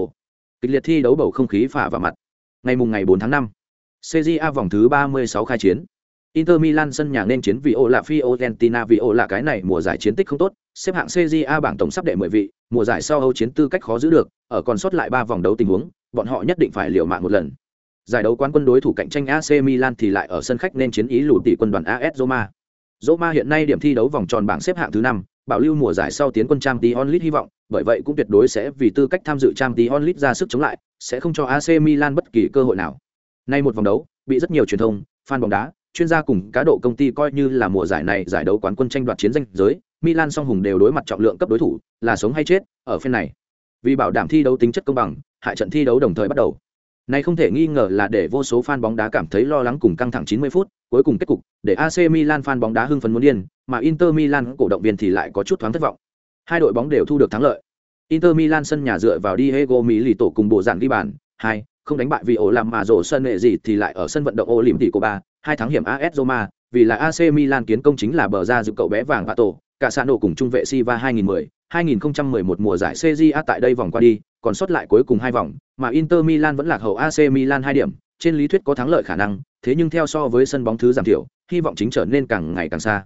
Kịch liệt thi đấu bầu không khí phả vào mặt. Ngày mùng ngày 4 tháng 5, CJA vòng thứ 36 khai chiến. Inter Milan sân nhà nên chiến vì ô là Fiorentina vì ô là cái này mùa giải chiến tích không tốt, xếp hạng CJA bảng tổng sắp đệ 10 vị, mùa giải sau Âu chiến tư cách khó giữ được, ở còn sót lại 3 vòng đấu tình huống, bọn họ nhất định phải liều mạng một lần. Giải đấu quán quân đối thủ cạnh tranh AC Milan thì lại ở sân khách nên chiến ý lùi tỷ quân đoàn AS Roma. Roma hiện nay điểm thi đấu vòng tròn bảng xếp hạng thứ 5, bảo lưu mùa giải sau tiến quân trang tí onlit hy vọng, bởi vậy cũng tuyệt đối sẽ vì tư cách tham dự trang tí onlit ra sức chống lại, sẽ không cho AC Milan bất kỳ cơ hội nào. Nay một vòng đấu, bị rất nhiều truyền thông, fan bóng đá, chuyên gia cùng cá độ công ty coi như là mùa giải này giải đấu quán quân tranh đoạt chiến danh giới, Milan song hùng đều đối mặt trọng lượng cấp đối thủ, là sống hay chết, ở phen này. Vì bảo đảm thi đấu tính chất công bằng, hại trận thi đấu đồng thời bắt đầu. Này không thể nghi ngờ là để vô số fan bóng đá cảm thấy lo lắng cùng căng thẳng 90 phút, cuối cùng kết cục, để AC Milan fan bóng đá hưng phấn muốn điên, mà Inter Milan cổ động viên thì lại có chút thoáng thất vọng. Hai đội bóng đều thu được thắng lợi. Inter Milan sân nhà dựa vào Diego Milito cùng bộ dạng ghi bàn, hai không đánh bại vì ổ làm mà rổ sân nghệ gì thì lại ở sân vận động Olympico 3, hai thắng hiểm AS Roma, vì là AC Milan kiến công chính là bờ ra dự cậu bé vàng và tổ, cả xã cùng trung vệ Siva 2010, 2011 mùa giải Serie A tại đây vòng qua đi, còn sót lại cuối cùng hai vòng, mà Inter Milan vẫn lạc hậu AC Milan 2 điểm, trên lý thuyết có thắng lợi khả năng, thế nhưng theo so với sân bóng thứ giảm thiểu, hy vọng chính trở nên càng ngày càng xa.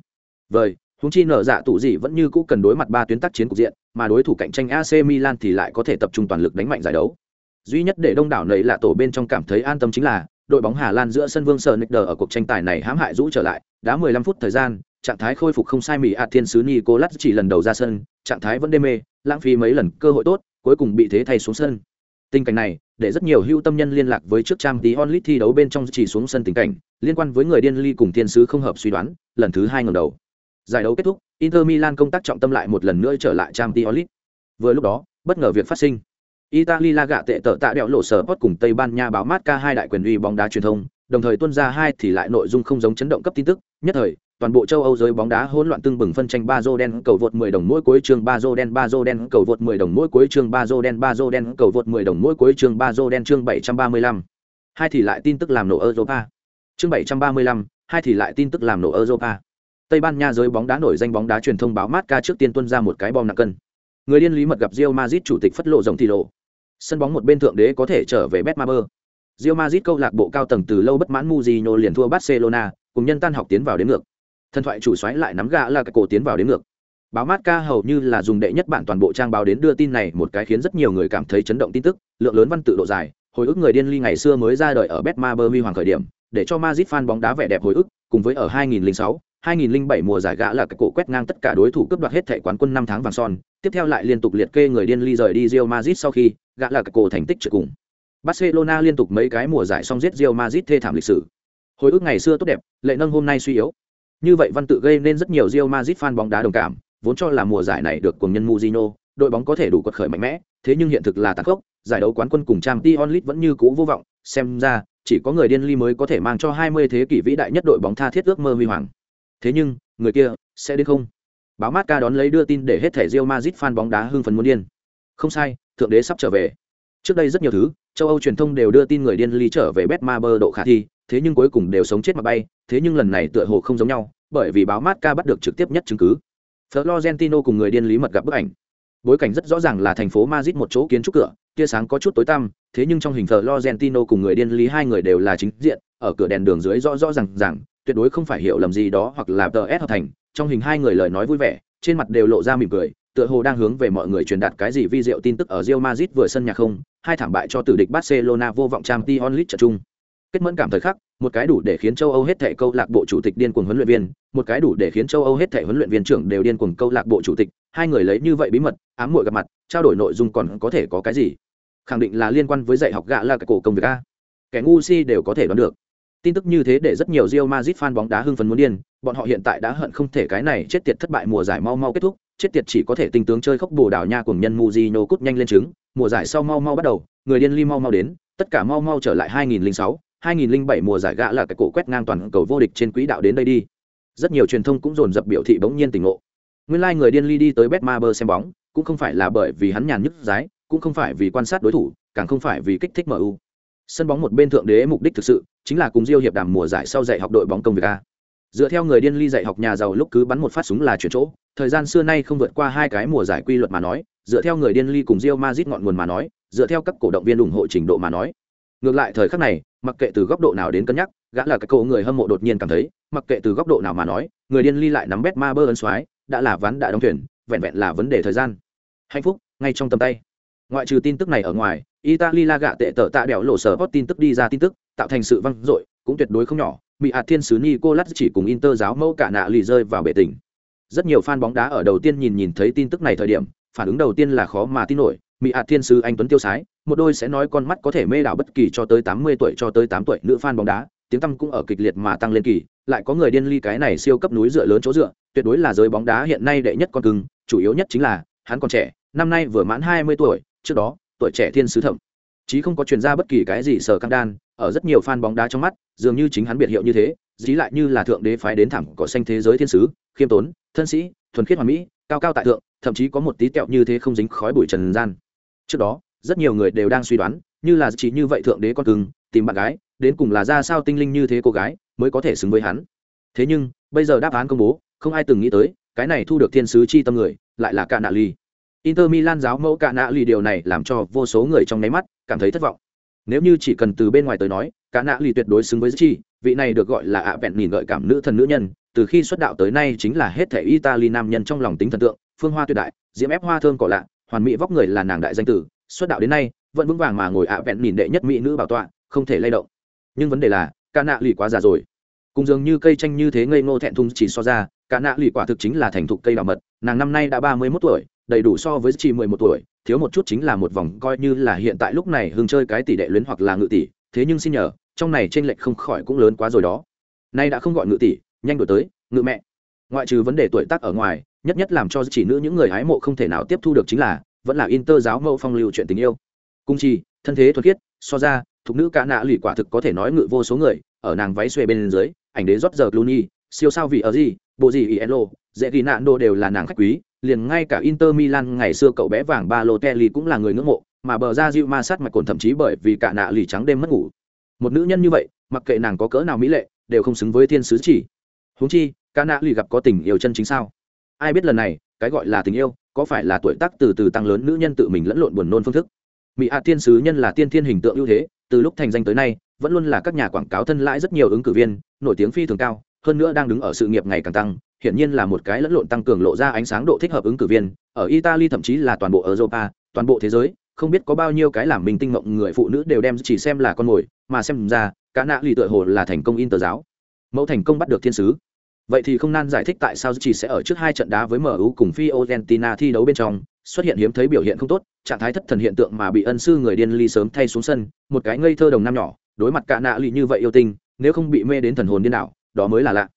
Vậy, huống chi nở dạ tụ gì vẫn như cũ cần đối mặt ba tuyến tác chiến cục diện, mà đối thủ cạnh tranh AC Milan thì lại có thể tập trung toàn lực đánh mạnh giải đấu. Duy nhất để đông đảo nảy là tổ bên trong cảm thấy an tâm chính là, đội bóng Hà Lan giữa sân Vương Sở Nicker ở cuộc tranh tài này hãm hại rũ trở lại, đã 15 phút thời gian, trạng thái khôi phục không sai mì ạt thiên sứ Nicolas chỉ lần đầu ra sân, trạng thái vẫn đê mê, lãng phí mấy lần cơ hội tốt, cuối cùng bị thế thay xuống sân. Tình cảnh này, để rất nhiều hưu tâm nhân liên lạc với trước trang tí onlit thi đấu bên trong chỉ xuống sân tình cảnh, liên quan với người điên ly cùng thiên sứ không hợp suy đoán, lần thứ hai ngẩng đầu. Giải đấu kết thúc, Inter Milan công tác trọng tâm lại một lần nữa trở lại trang tí onlit. Vừa lúc đó, bất ngờ việc phát sinh. Italy la gạ tệ tợ tạ đẹo lộ sở post cùng Tây Ban Nha báo mát ca hai đại quyền uy bóng đá truyền thông, đồng thời tuân ra hai thì lại nội dung không giống chấn động cấp tin tức, nhất thời, toàn bộ châu Âu giới bóng đá hỗn loạn tương bừng phân tranh ba rô đen cầu vượt 10 đồng mỗi cuối chương ba rô đen ba rô đen cầu vượt 10 đồng mỗi cuối chương ba rô đen ba rô đen cầu vượt 10 đồng mỗi cuối chương ba rô đen chương 735. Hai thì lại tin tức làm nổ Europa. Chương 735, hai thì lại tin tức làm nổ Europa. Tây Ban Nha giới bóng đá nổi danh bóng đá truyền thông báo mát ca trước tiên tuân ra một cái bom nặng cân. Người điên lý mật gặp Real Madrid chủ tịch phất lộ rộng thì lộ sân bóng một bên thượng đế có thể trở về Betmaber. Real Madrid câu lạc bộ cao tầng từ lâu bất mãn Mourinho liền thua Barcelona, cùng nhân tan học tiến vào đến ngược. Thần thoại chủ xoáy lại nắm gã là cái cổ tiến vào đến ngược. Báo Marca hầu như là dùng đệ nhất bản toàn bộ trang báo đến đưa tin này, một cái khiến rất nhiều người cảm thấy chấn động tin tức, lượng lớn văn tự độ dài, hồi ức người điên ly ngày xưa mới ra đời ở Betmaber Huy hoàng khởi điểm, để cho Madrid fan bóng đá vẻ đẹp hồi ức, cùng với ở 2006, 2007 mùa giải gã là cái cổ quét ngang tất cả đối thủ cướp đoạt hết thẻ quán quân năm tháng vàng son, tiếp theo lại liên tục liệt kê người điên ly rời đi Real Madrid sau khi, gã là cái cổ thành tích trực cùng. Barcelona liên tục mấy cái mùa giải xong giết Real Madrid thê thảm lịch sử. Hồi ức ngày xưa tốt đẹp, lệ nâng hôm nay suy yếu. Như vậy văn tự gây nên rất nhiều Real Madrid fan bóng đá đồng cảm, vốn cho là mùa giải này được cùng nhân Mujino, đội bóng có thể đủ quật khởi mạnh mẽ, thế nhưng hiện thực là tàn khốc, giải đấu quán quân cùng Champions League vẫn như cũ vô vọng, xem ra chỉ có người điên ly mới có thể mang cho 20 thế kỷ vĩ đại nhất đội bóng tha thiết ước mơ huy hoàng. Thế nhưng, người kia sẽ đến không? Báo Marca đón lấy đưa tin để hết thể Real Madrid fan bóng đá hưng phấn muốn điên. Không sai, thượng đế sắp trở về. Trước đây rất nhiều thứ, châu Âu truyền thông đều đưa tin người điên ly trở về Betmaber độ khả thi, thế nhưng cuối cùng đều sống chết mà bay, thế nhưng lần này tựa hồ không giống nhau, bởi vì báo Marca bắt được trực tiếp nhất chứng cứ. Florentino cùng người điên lý mật gặp bức ảnh. Bối cảnh rất rõ ràng là thành phố Madrid một chỗ kiến trúc cửa, tia sáng có chút tối tăm, thế nhưng trong hình Florentino cùng người điên lý hai người đều là chính diện, ở cửa đèn đường dưới rõ rõ ràng ràng, tuyệt đối không phải hiểu lầm gì đó hoặc là TS hợp thành, trong hình hai người lời nói vui vẻ, trên mặt đều lộ ra mỉm cười, tựa hồ đang hướng về mọi người truyền đạt cái gì vi diệu tin tức ở Real Madrid vừa sân nhà không, hai thảm bại cho tử địch Barcelona vô vọng Champions League trận chung. Kết mẫn cảm thời khắc, một cái đủ để khiến châu Âu hết thảy câu lạc bộ chủ tịch điên cuồng huấn luyện viên, một cái đủ để khiến châu Âu hết thảy huấn luyện viên trưởng đều điên cuồng câu lạc bộ chủ tịch, hai người lấy như vậy bí mật, ám muội gặp mặt, trao đổi nội dung còn có thể có cái gì? Khẳng định là liên quan với dạy học gạ là cái cổ công việc a. Kẻ ngu si đều có thể đoán được. Tin tức như thế để rất nhiều Real Madrid fan bóng đá hưng phấn muốn điên, bọn họ hiện tại đã hận không thể cái này chết tiệt thất bại mùa giải mau mau kết thúc, chết tiệt chỉ có thể tinh tướng chơi khóc bồ đào nha cùng nhân Mujino cút nhanh lên trứng, mùa giải sau mau mau bắt đầu, người điên ly mau mau đến, tất cả mau mau trở lại 2006, 2007 mùa giải gã là cái cổ quét ngang toàn cầu vô địch trên quỹ đạo đến đây đi. Rất nhiều truyền thông cũng dồn dập biểu thị bỗng nhiên tỉnh ngộ. Nguyên lai like người điên ly đi tới Betmaber xem bóng, cũng không phải là bởi vì hắn nhàn nhức giái, cũng không phải vì quan sát đối thủ, càng không phải vì kích thích MU. Sân bóng một bên thượng đế mục đích thực sự chính là cùng Diêu hiệp đàm mùa giải sau dạy học đội bóng công việc a. Dựa theo người điên ly dạy học nhà giàu lúc cứ bắn một phát súng là chuyển chỗ, thời gian xưa nay không vượt qua hai cái mùa giải quy luật mà nói, dựa theo người điên ly cùng Real Madrid ngọn nguồn mà nói, dựa theo các cổ động viên ủng hộ trình độ mà nói. Ngược lại thời khắc này, mặc kệ từ góc độ nào đến cân nhắc, gã là cái cậu người hâm mộ đột nhiên cảm thấy, mặc kệ từ góc độ nào mà nói, người điên ly lại nắm bét ma bơ ấn xoái, đã là ván đã đóng thuyền, vẹn vẹn là vấn đề thời gian. Hạnh phúc ngay trong tầm tay. Ngoại trừ tin tức này ở ngoài, Italy la gạ tệ tở tạ đèo lộ sở hot tin tức đi ra tin tức, tạo thành sự văng dội, cũng tuyệt đối không nhỏ. Bị hạt thiên sứ Nicolas chỉ cùng Inter giáo mẫu cả nạ lì rơi vào bể tỉnh. Rất nhiều fan bóng đá ở đầu tiên nhìn nhìn thấy tin tức này thời điểm, phản ứng đầu tiên là khó mà tin nổi. Mỹ hạt thiên sứ anh Tuấn Tiêu Sái, một đôi sẽ nói con mắt có thể mê đảo bất kỳ cho tới 80 tuổi cho tới 8 tuổi nữ fan bóng đá, tiếng tăm cũng ở kịch liệt mà tăng lên kỳ, lại có người điên ly cái này siêu cấp núi dựa lớn chỗ dựa, tuyệt đối là giới bóng đá hiện nay đệ nhất con cưng, chủ yếu nhất chính là hắn còn trẻ, năm nay vừa mãn 20 tuổi, trước đó, tuổi trẻ thiên sứ thẩm chí không có truyền ra bất kỳ cái gì sở căng đan ở rất nhiều fan bóng đá trong mắt dường như chính hắn biệt hiệu như thế dí lại như là thượng đế phái đến thẳng cỏ xanh thế giới thiên sứ khiêm tốn thân sĩ thuần khiết hoàn mỹ cao cao tại thượng thậm chí có một tí tẹo như thế không dính khói bụi trần gian. Trước đó rất nhiều người đều đang suy đoán như là chỉ như vậy thượng đế con cưng tìm bạn gái đến cùng là ra sao tinh linh như thế cô gái mới có thể xứng với hắn thế nhưng bây giờ đáp án công bố không ai từng nghĩ tới cái này thu được thiên sứ chi tâm người lại là cả nạ ly Inter Milan giáo mẫu cả nạ Ly điều này làm cho vô số người trong nháy mắt cảm thấy thất vọng. Nếu như chỉ cần từ bên ngoài tới nói, cả nạ Ly tuyệt đối xứng với chi, vị này được gọi là ạ vẹn nhìn gợi cảm nữ thần nữ nhân, từ khi xuất đạo tới nay chính là hết thể Italy nam nhân trong lòng tính thần tượng, phương hoa tuyệt đại, diễm ép hoa thơm cỏ lạ, hoàn mỹ vóc người là nàng đại danh tử, xuất đạo đến nay vẫn vững vàng mà ngồi ạ vẹn nhìn đệ nhất mỹ nữ bảo tọa, không thể lay động. Nhưng vấn đề là, cả nạ lì quá già rồi. Cùng dường như cây tranh như thế ngây ngô thẹn thùng chỉ so ra, cả nạ lì quả thực chính là thành thục cây đào mật, nàng năm nay đã ba mươi mốt tuổi, đầy đủ so với chỉ mười một tuổi thiếu một chút chính là một vòng coi như là hiện tại lúc này hưng chơi cái tỷ đệ luyến hoặc là ngự tỷ thế nhưng xin nhờ trong này t r ê n lệch không khỏi cũng lớn quá rồi đó nay đã không gọi ngự tỷ nhanh đổi tới ngự mẹ ngoại trừ vấn đề tuổi tác ở ngoài nhất nhất làm cho chỉ nữ những người hái mộ không thể nào tiếp thu được chính là vẫn là inter giáo mẫu phong lưu chuyện tình yêu cung chi thân thế thuật khiết so ra thục nữ cả nạ lụy quả thực có thể nói ngự vô số người ở nàng váy xuề bên dưới ảnh đế rót giờ cluny siêu sao vì ở gì bộ gì ý elo dễ ghi nạn đồ đều là nàng khách quý liền ngay cả Inter Milan ngày xưa cậu bé vàng Balotelli cũng là người ngưỡng mộ, mà bờ ra Diu ma sát mạch cồn thậm chí bởi vì cả nạ lì trắng đêm mất ngủ. Một nữ nhân như vậy, mặc kệ nàng có cỡ nào mỹ lệ, đều không xứng với thiên sứ chỉ. Huống chi, cả nạ lì gặp có tình yêu chân chính sao? Ai biết lần này, cái gọi là tình yêu, có phải là tuổi tác từ từ tăng lớn nữ nhân tự mình lẫn lộn buồn nôn phương thức? Mỹ hạ thiên sứ nhân là tiên thiên hình tượng ưu thế, từ lúc thành danh tới nay vẫn luôn là các nhà quảng cáo thân lãi rất nhiều ứng cử viên nổi tiếng phi thường cao hơn nữa đang đứng ở sự nghiệp ngày càng tăng hiển nhiên là một cái lẫn lộn tăng cường lộ ra ánh sáng độ thích hợp ứng cử viên ở italy thậm chí là toàn bộ europa toàn bộ thế giới không biết có bao nhiêu cái làm mình tinh mộng người phụ nữ đều đem chỉ xem là con mồi mà xem ra cả nạ lì tựa hồ là thành công in tờ giáo mẫu thành công bắt được thiên sứ vậy thì không nan giải thích tại sao chỉ sẽ ở trước hai trận đá với mu cùng fiorentina thi đấu bên trong. Xuất hiện hiếm thấy biểu hiện không tốt, trạng thái thất thần hiện tượng mà bị ân sư người điên ly sớm thay xuống sân, một cái ngây thơ đồng năm nhỏ, đối mặt cả nạ lì như vậy yêu tinh, nếu không bị mê đến thần hồn điên đảo, đó mới là lạ.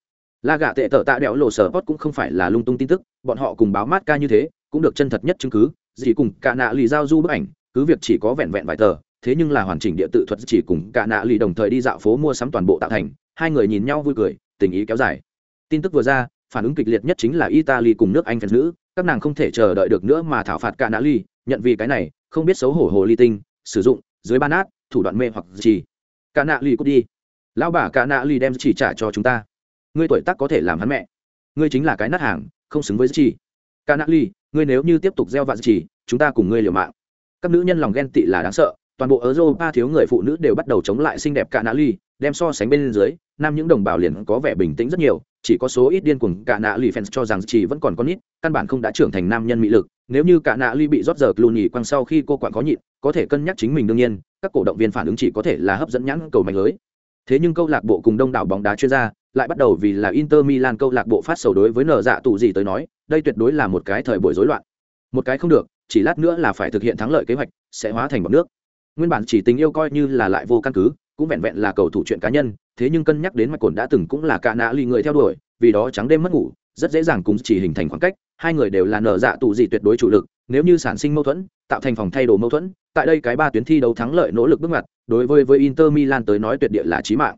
La gạ tệ tở tạ đẽo lộ sở post cũng không phải là lung tung tin tức, bọn họ cùng báo mát ca như thế, cũng được chân thật nhất chứng cứ, gì cùng cả nạ lì giao du bức ảnh, cứ việc chỉ có vẹn vẹn vài tờ, thế nhưng là hoàn chỉnh địa tự thuật chỉ cùng cả nạ lì đồng thời đi dạo phố mua sắm toàn bộ tạo thành, hai người nhìn nhau vui cười, tình ý kéo dài tin tức vừa ra, phản ứng kịch liệt nhất chính là italy cùng nước anh phần nữ. Các nàng không thể chờ đợi được nữa mà thảo phạt cả nã ly nhận vì cái này, không biết xấu hổ hồ ly tinh, sử dụng, dưới ban át thủ đoạn mê hoặc gì. Cả nạ ly cút đi. Lão bà cả nạ ly đem chỉ trả cho chúng ta. Ngươi tuổi tác có thể làm hắn mẹ. Ngươi chính là cái nát hàng, không xứng với chỉ cả nạ ly ngươi nếu như tiếp tục gieo vạn chỉ chúng ta cùng ngươi liều mạng. Các nữ nhân lòng ghen tị là đáng sợ. Toàn bộ ở Europa thiếu người phụ nữ đều bắt đầu chống lại xinh đẹp cả nã ly đem so sánh bên dưới, nam những đồng bào liền có vẻ bình tĩnh rất nhiều, chỉ có số ít điên cuồng cả nạ lì fans cho rằng chỉ vẫn còn con ít căn bản không đã trưởng thành nam nhân mỹ lực. Nếu như cả nạ lì bị rót giờ nhì quăng sau khi cô quản có nhịn, có thể cân nhắc chính mình đương nhiên, các cổ động viên phản ứng chỉ có thể là hấp dẫn nhãn cầu mạnh lưới. Thế nhưng câu lạc bộ cùng đông đảo bóng đá chuyên gia lại bắt đầu vì là Inter Milan câu lạc bộ phát sầu đối với nở dạ tù gì tới nói, đây tuyệt đối là một cái thời buổi rối loạn. Một cái không được, chỉ lát nữa là phải thực hiện thắng lợi kế hoạch, sẽ hóa thành bọc nước. Nguyên bản chỉ tình yêu coi như là lại vô căn cứ cũng vẹn vẹn là cầu thủ chuyện cá nhân thế nhưng cân nhắc đến mạch cồn đã từng cũng là cả nã lì người theo đuổi vì đó trắng đêm mất ngủ rất dễ dàng cũng chỉ hình thành khoảng cách hai người đều là nở dạ tụ gì tuyệt đối chủ lực nếu như sản sinh mâu thuẫn tạo thành phòng thay đồ mâu thuẫn tại đây cái ba tuyến thi đấu thắng lợi nỗ lực bước ngoặt đối với với inter milan tới nói tuyệt địa là chí mạng.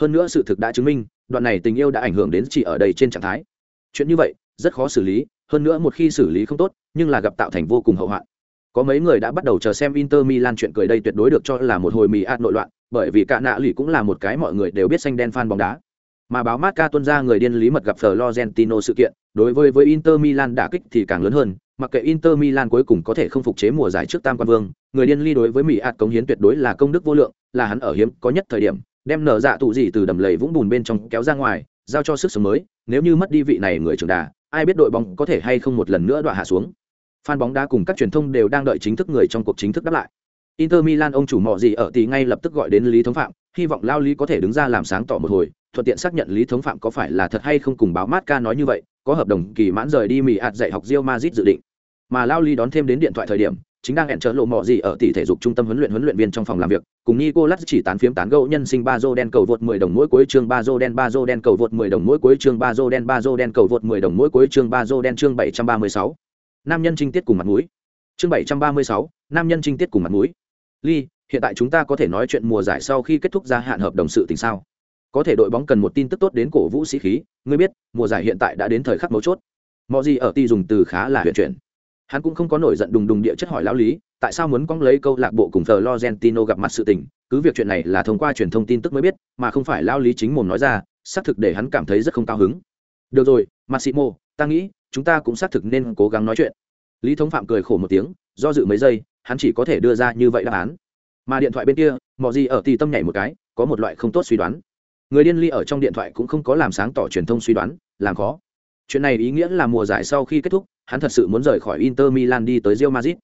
Hơn nữa sự thực đã chứng minh đoạn này tình yêu đã ảnh hưởng đến chỉ ở đây trên trạng thái. Chuyện như vậy rất khó xử lý hơn nữa một khi xử lý không tốt nhưng là gặp tạo thành vô cùng hậu hoạn. Có mấy người đã bắt đầu chờ xem Inter Milan chuyện cười đây tuyệt đối được cho là một hồi mì ạt nội loạn, bởi vì cả nạ lì cũng là một cái mọi người đều biết xanh đen fan bóng đá. Mà báo Marca tuân ra người điên lý mật gặp Florentino sự kiện, đối với với Inter Milan đả kích thì càng lớn hơn, mặc kệ Inter Milan cuối cùng có thể không phục chế mùa giải trước tam quan vương, người điên ly đối với Mỹ ạt cống hiến tuyệt đối là công đức vô lượng, là hắn ở hiếm có nhất thời điểm, đem nở dạ tụ gì từ đầm lầy vũng bùn bên trong kéo ra ngoài, giao cho sức sống mới, nếu như mất đi vị này người trưởng đà, ai biết đội bóng có thể hay không một lần nữa đọa hạ xuống. Fan bóng đá cùng các truyền thông đều đang đợi chính thức người trong cuộc chính thức đáp lại. Inter Milan ông chủ mọ gì ở tỷ ngay lập tức gọi đến Lý Thống Phạm, hy vọng Lao Lý có thể đứng ra làm sáng tỏ một hồi, thuận tiện xác nhận Lý Thống Phạm có phải là thật hay không cùng báo Marca nói như vậy, có hợp đồng kỳ mãn rời đi Mỹ ạt dạy học Real Madrid dự định. Mà Lao Lý đón thêm đến điện thoại thời điểm, chính đang hẹn trở lộ mọ gì ở tỷ thể dục trung tâm huấn luyện huấn luyện viên trong phòng làm việc, cùng Nicolas chỉ tán phiếm tán gẫu nhân sinh ba Bazo đen cầu vượt 10 đồng mỗi cuối chương Bazo đen Bazo đen cầu vượt 10 đồng mỗi cuối chương Bazo đen Bazo đen cầu vượt 10 đồng mỗi cuối chương Bazo đen chương 736. Nam nhân trinh tiết cùng mặt mũi chương bảy trăm ba mươi sáu nam nhân trinh tiết cùng mặt mũi ly, hiện tại chúng ta có thể nói chuyện mùa giải sau khi kết thúc gia hạn hợp đồng sự tình sao? Có thể đội bóng cần một tin tức tốt đến cổ vũ sĩ khí, ngươi biết, mùa giải hiện tại đã đến thời khắc mấu chốt. Mọi gì ở ti dùng từ khá là huyền chuyển. Hắn cũng không có nổi giận đùng đùng địa chất hỏi lão lý, tại sao muốn quăng lấy câu lạc bộ cùng thờ logentino gặp mặt sự tình, cứ việc chuyện này là thông qua truyền thông tin tức mới biết, mà không phải lão lý chính mồm nói ra, xác thực để hắn cảm thấy rất không cao hứng. Được rồi, massimo, ta nghĩ, chúng ta cũng xác thực nên cố gắng nói chuyện. Lý thống phạm cười khổ một tiếng, do dự mấy giây hắn chỉ có thể đưa ra như vậy đáp án. Mà điện thoại bên kia mọi gì ở tì tâm nhảy một cái, có một loại không tốt suy đoán. Người điên ly ở trong điện thoại cũng không có làm sáng tỏ truyền thông suy đoán, làm khó. Chuyện này ý nghĩa là mùa giải sau khi kết thúc, hắn thật sự muốn rời khỏi inter milan đi tới rio mazit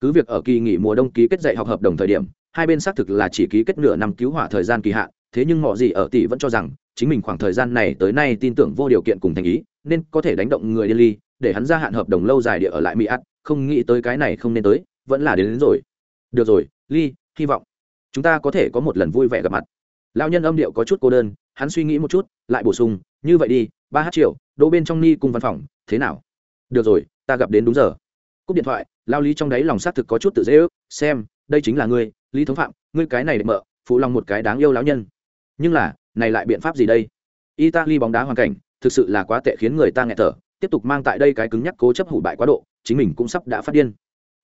cứ việc ở kỳ nghỉ mùa đông ký kết dạy học hợp đồng thời điểm, hai bên xác thực là chỉ ký kết nửa năm cứu hỏa thời gian kỳ hạn, thế nhưng mọi gì ở tỷ vẫn cho rằng, chính mình khoảng thời gian này tới nay tin tưởng vô điều kiện cùng thành ý, nên có thể đánh động người điên ly, để hắn gia hạn hợp đồng lâu dài địa ở lại mỹ ắt không nghĩ tới cái này không nên tới vẫn là đến, đến rồi. Được rồi ly hy vọng chúng ta có thể có một lần vui vẻ gặp mặt. Lao nhân âm điệu có chút cô đơn hắn suy nghĩ một chút lại bổ sung như vậy đi ba h triệu đỗ bên trong ni cùng văn phòng thế nào? Được rồi ta gặp đến đúng giờ. Cúp điện thoại lao lý trong đáy lòng xác thực có chút tự dễ ước xem đây chính là ngươi lý thống phạm ngươi cái này để mợ phụ lòng một cái đáng yêu lão nhân. Nhưng là này lại biện pháp gì đây? Italy bóng đá hoàn cảnh thực sự là quá tệ khiến người ta nghẹt thở tiếp tục mang tại đây cái cứng nhắc cố chấp hủ bại quá độ chính mình cũng sắp đã phát điên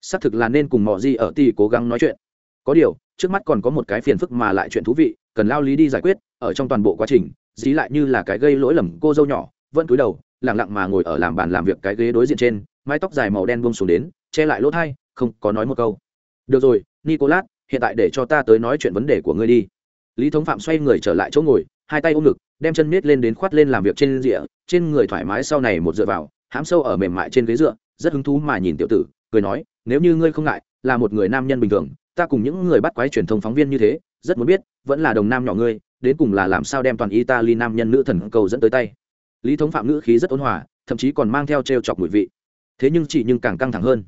xác thực là nên cùng mọi gì ở tỷ cố gắng nói chuyện. Có điều, trước mắt còn có một cái phiền phức mà lại chuyện thú vị, cần lao lý đi giải quyết, ở trong toàn bộ quá trình, dí lại như là cái gây lỗi lầm cô dâu nhỏ, vẫn cúi đầu, lặng lặng mà ngồi ở làm bàn làm việc cái ghế đối diện trên, mái tóc dài màu đen buông xuống đến, che lại lỗ thai, không có nói một câu. Được rồi, nicolas, hiện tại để cho ta tới nói chuyện vấn đề của ngươi đi. Lý thống phạm xoay người trở lại chỗ ngồi, hai tay ôm ngực, đem chân miết lên đến khoát lên làm việc trên rìa, trên người thoải mái sau này một dựa vào hãm sâu ở mềm mại trên ghế dựa, rất hứng thú mà nhìn tiểu tử, cười nói nếu như ngươi không ngại, là một người nam nhân bình thường, ta cùng những người bắt quái truyền thông phóng viên như thế, rất muốn biết, vẫn là đồng nam nhỏ ngươi, đến cùng là làm sao đem toàn italy nam nhân nữ thần cầu dẫn tới tay. Lý thống phạm ngữ khí rất ôn hòa, thậm chí còn mang theo t r e o chọc mùi vị. Thế nhưng chỉ nhưng càng căng thẳng hơn.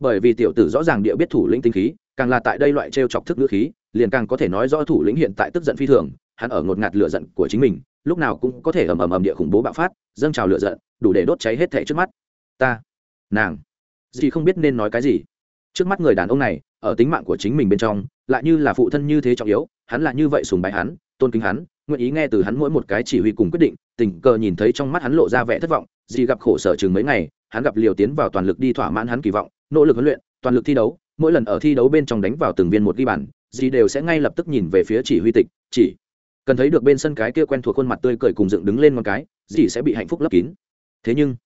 Bởi vì tiểu tử rõ ràng địa biết thủ lĩnh tinh khí, càng là tại đây loại t r e o chọc thức ngữ khí, liền càng có thể nói rõ thủ lĩnh hiện tại tức giận phi thường, hắn ở ngột ngạt lửa giận của chính mình, lúc nào cũng có thể ầm ầm ầm địa khủng bố bạo phát, dâng trào lửa giận, đủ để đốt cháy hết thẻ trước mắt. Ta, nàng dì không biết nên nói cái gì. Trước mắt người đàn ông này, ở tính mạng của chính mình bên trong, lại như là phụ thân như thế trọng yếu, hắn là như vậy sùng bái hắn, tôn kính hắn, nguyện ý nghe từ hắn mỗi một cái chỉ huy cùng quyết định, tình cờ nhìn thấy trong mắt hắn lộ ra vẻ thất vọng, dì gặp khổ sở chừng mấy ngày, hắn gặp liều tiến vào toàn lực đi thỏa mãn hắn kỳ vọng, nỗ lực huấn luyện, toàn lực thi đấu, mỗi lần ở thi đấu bên trong đánh vào từng viên một ghi bàn, dì đều sẽ ngay lập tức nhìn về phía chỉ huy tịch, chỉ, cần thấy được bên sân cái kia quen thuộc khuôn mặt tươi cười cùng dựng đứng lên một cái, dì sẽ bị hạnh phúc lấp kín. Thế nhưng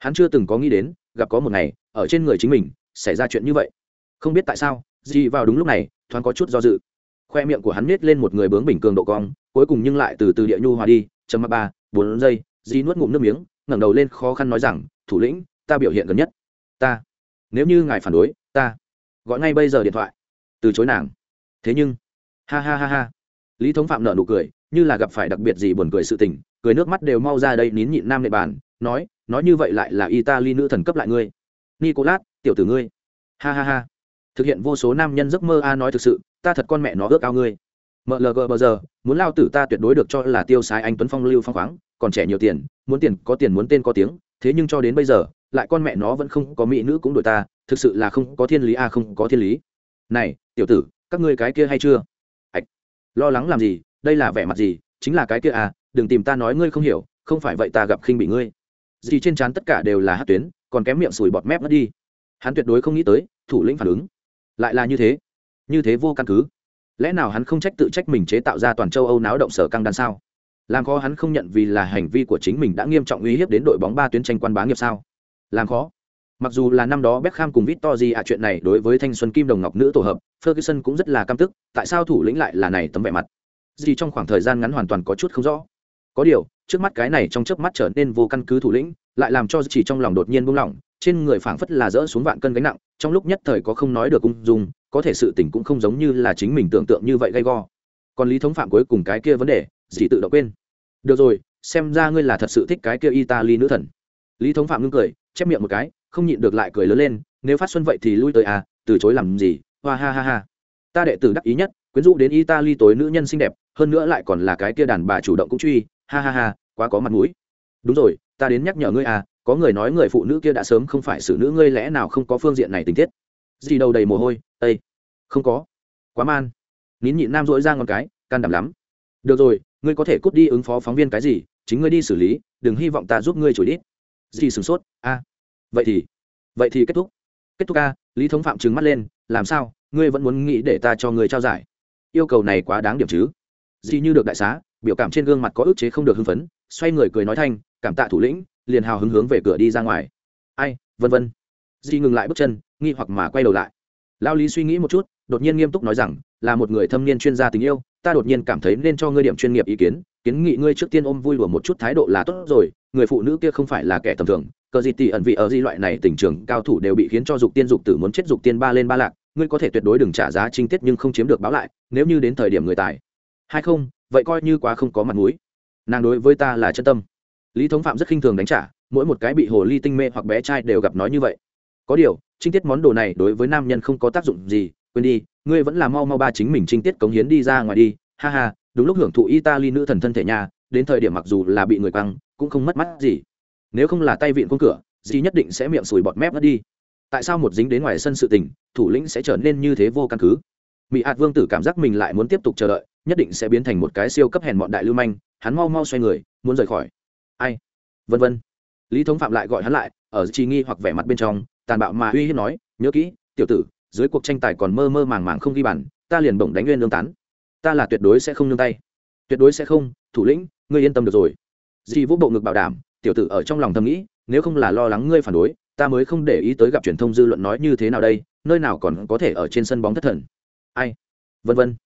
hắn chưa từng có nghĩ đến, gặp có một ngày, ở trên người chính mình, xảy ra chuyện như vậy. Không biết tại sao, dì vào đúng lúc này, thoáng có chút do dự. Khoe miệng của hắn nết lên một người bướng bình cường độ cong, cuối cùng nhưng lại từ từ địa nhu hòa đi chấm ba, bốn giây di nuốt ngụm nước miếng, ngẩng đầu lên khó khăn nói rằng, thủ lĩnh, ta biểu hiện gần nhất. Ta? Nếu như ngài phản đối, ta gọi ngay bây giờ điện thoại. Từ chối nàng. Thế nhưng ha ha ha ha. Lý thống phạm nợ nụ cười, như là gặp phải đặc biệt gì buồn cười sự tình, cười nước mắt đều mau ra đây nín nhịn nam nệ bàn nói nói như vậy lại là italy nữ thần cấp lại ngươi. Nicolas, tiểu tử ngươi. Ha ha ha. Thực hiện vô số nam nhân giấc mơ a nói thực sự, ta thật con mẹ nó ước ao ngươi. Mlg bờ giờ, muốn lao tử ta tuyệt đối được cho là tiêu sái anh tuấn phong lưu phong khoáng, còn trẻ nhiều tiền, muốn tiền có tiền muốn tên có tiếng, thế nhưng cho đến bây giờ, lại con mẹ nó vẫn không có mỹ nữ cũng đội ta, thực sự là không có thiên lý a, không có thiên lý. Này, tiểu tử, các ngươi cái kia hay chưa? Ạch, lo lắng làm gì, đây là vẻ mặt gì, chính là cái kia à đừng tìm ta nói ngươi không hiểu, không phải vậy ta gặp khinh bị ngươi gì trên trán tất cả đều là hát tuyến, còn kém miệng sùi bọt mép mất đi. Hắn tuyệt đối không nghĩ tới, thủ lĩnh phản ứng lại là như thế. Như thế vô căn cứ. Lẽ nào hắn không trách tự trách mình chế tạo ra toàn châu âu náo động sở căng đan sao? Làm khó hắn không nhận vì là hành vi của chính mình đã nghiêm trọng uy hiếp đến đội bóng ba tuyến tranh quan bá nghiệp sao? Làm khó. Mặc dù là năm đó Beckham cùng Victory ạ chuyện này đối với thanh xuân kim đồng ngọc nữ tổ hợp, Ferguson cũng rất là căm tức, tại sao thủ lĩnh lại là này tấm vẻ mặt? Gì trong khoảng thời gian ngắn hoàn toàn có chút không rõ có điều, trước mắt cái này trong chớp mắt trở nên vô căn cứ thủ lĩnh, lại làm cho chỉ trong lòng đột nhiên buông lỏng, trên người phảng phất là dỡ xuống vạn cân gánh nặng, trong lúc nhất thời có không nói được ung dung, có thể sự tình cũng không giống như là chính mình tưởng tượng như vậy gay go. Còn lý thống phạm cuối cùng cái kia vấn đề dì tự động quên. Được rồi, xem ra ngươi là thật sự thích cái kia italy nữ thần. Lý thống phạm ngưng cười, chép miệng một cái, không nhịn được lại cười lớn lên, nếu phát xuân vậy thì lui tới à từ chối làm gì, hoa ha ha ha. Ta đệ tử đắc ý nhất, quyến rũ đến italy tối nữ nhân xinh đẹp, hơn nữa lại còn là cái kia đàn bà chủ động cũng truy ha ha ha, quá có mặt mũi. Đúng rồi, ta đến nhắc nhở ngươi à có người nói người phụ nữ kia đã sớm không phải xử nữ, ngươi lẽ nào không có phương diện này tình tiết? Gì đầu đầy mồ hôi ây không có. Quá man. Nín nhịn nam dỗi ra ngón cái, can đảm lắm. Được rồi, ngươi có thể cút đi ứng phó phóng viên cái gì, chính ngươi đi xử lý, đừng hy vọng ta giúp ngươi chửi đít. Gì sửng sốt, a, vậy thì vậy thì kết thúc. Kết thúc a, lý thống phạm trừng mắt lên, làm sao, ngươi vẫn muốn nghĩ để ta cho ngươi trao giải? Yêu cầu này quá đáng điểm chứ. Gì như được đại xá biểu cảm trên gương mặt có ức chế không được hưng phấn, xoay người cười nói thanh, cảm tạ thủ lĩnh, liền hào hứng hướng về cửa đi ra ngoài. Ai, vân vân. Di ngừng lại bước chân, nghi hoặc mà quay đầu lại. Lao lý suy nghĩ một chút, đột nhiên nghiêm túc nói rằng, là một người thâm niên chuyên gia tình yêu, ta đột nhiên cảm thấy nên cho ngươi điểm chuyên nghiệp ý kiến kiến nghị ngươi trước tiên ôm vui đùa một chút thái độ là tốt rồi, người phụ nữ kia không phải là kẻ tầm thường, cờ gì tỷ ẩn vị ở di loại này tình trường, cao thủ đều bị khiến cho dục tiên dục tử muốn chết dục tiên ba lên ba lạc, ngươi có thể tuyệt đối đừng trả giá trinh tiết nhưng không chiếm được báo lại, nếu như đến thời điểm người tài. Hay không vậy coi như quá không có mặt mũi. Nàng đối với ta là chân tâm. Lý thống phạm rất khinh thường đánh trả, mỗi một cái bị hồ ly tinh mê hoặc bé trai đều gặp nói như vậy. Có điều, trinh tiết món đồ này đối với nam nhân không có tác dụng gì, quên đi, ngươi vẫn là mau mau ba chính mình trinh tiết cống hiến đi ra ngoài đi. Ha ha, đúng lúc hưởng thụ italy nữ thần thân thể nhà đến thời điểm mặc dù là bị người quăng, cũng không mất mắt gì. Nếu không là tay vịn con cửa dì nhất định sẽ miệng sùi bọt mép mất đi. Tại sao một dính đến ngoài sân sự tình, thủ lĩnh sẽ trở nên như thế vô căn cứ? Mỹ hạt vương tử cảm giác mình lại muốn tiếp tục chờ đợi nhất định sẽ biến thành một cái siêu cấp hèn bọn đại lưu manh, hắn mau mau xoay người, muốn rời khỏi. Ai? Vân vân. Lý thống phạm lại gọi hắn lại, ở trì nghi hoặc vẻ mặt bên trong, tàn bạo mà uy hiếp nói, nhớ kỹ, tiểu tử, dưới cuộc tranh tài còn mơ mơ màng màng không ghi bàn, ta liền bổng đánh nguyên lương tán. Ta là tuyệt đối sẽ không nương tay. Tuyệt đối sẽ không, thủ lĩnh, ngươi yên tâm được rồi. Dì vũ bộ ngực bảo đảm, tiểu tử ở trong lòng thầm nghĩ, nếu không là lo lắng ngươi phản đối, ta mới không để ý tới gặp truyền thông dư luận nói như thế nào đây, nơi nào còn có thể ở trên sân bóng thất thần. Ai? Vân vân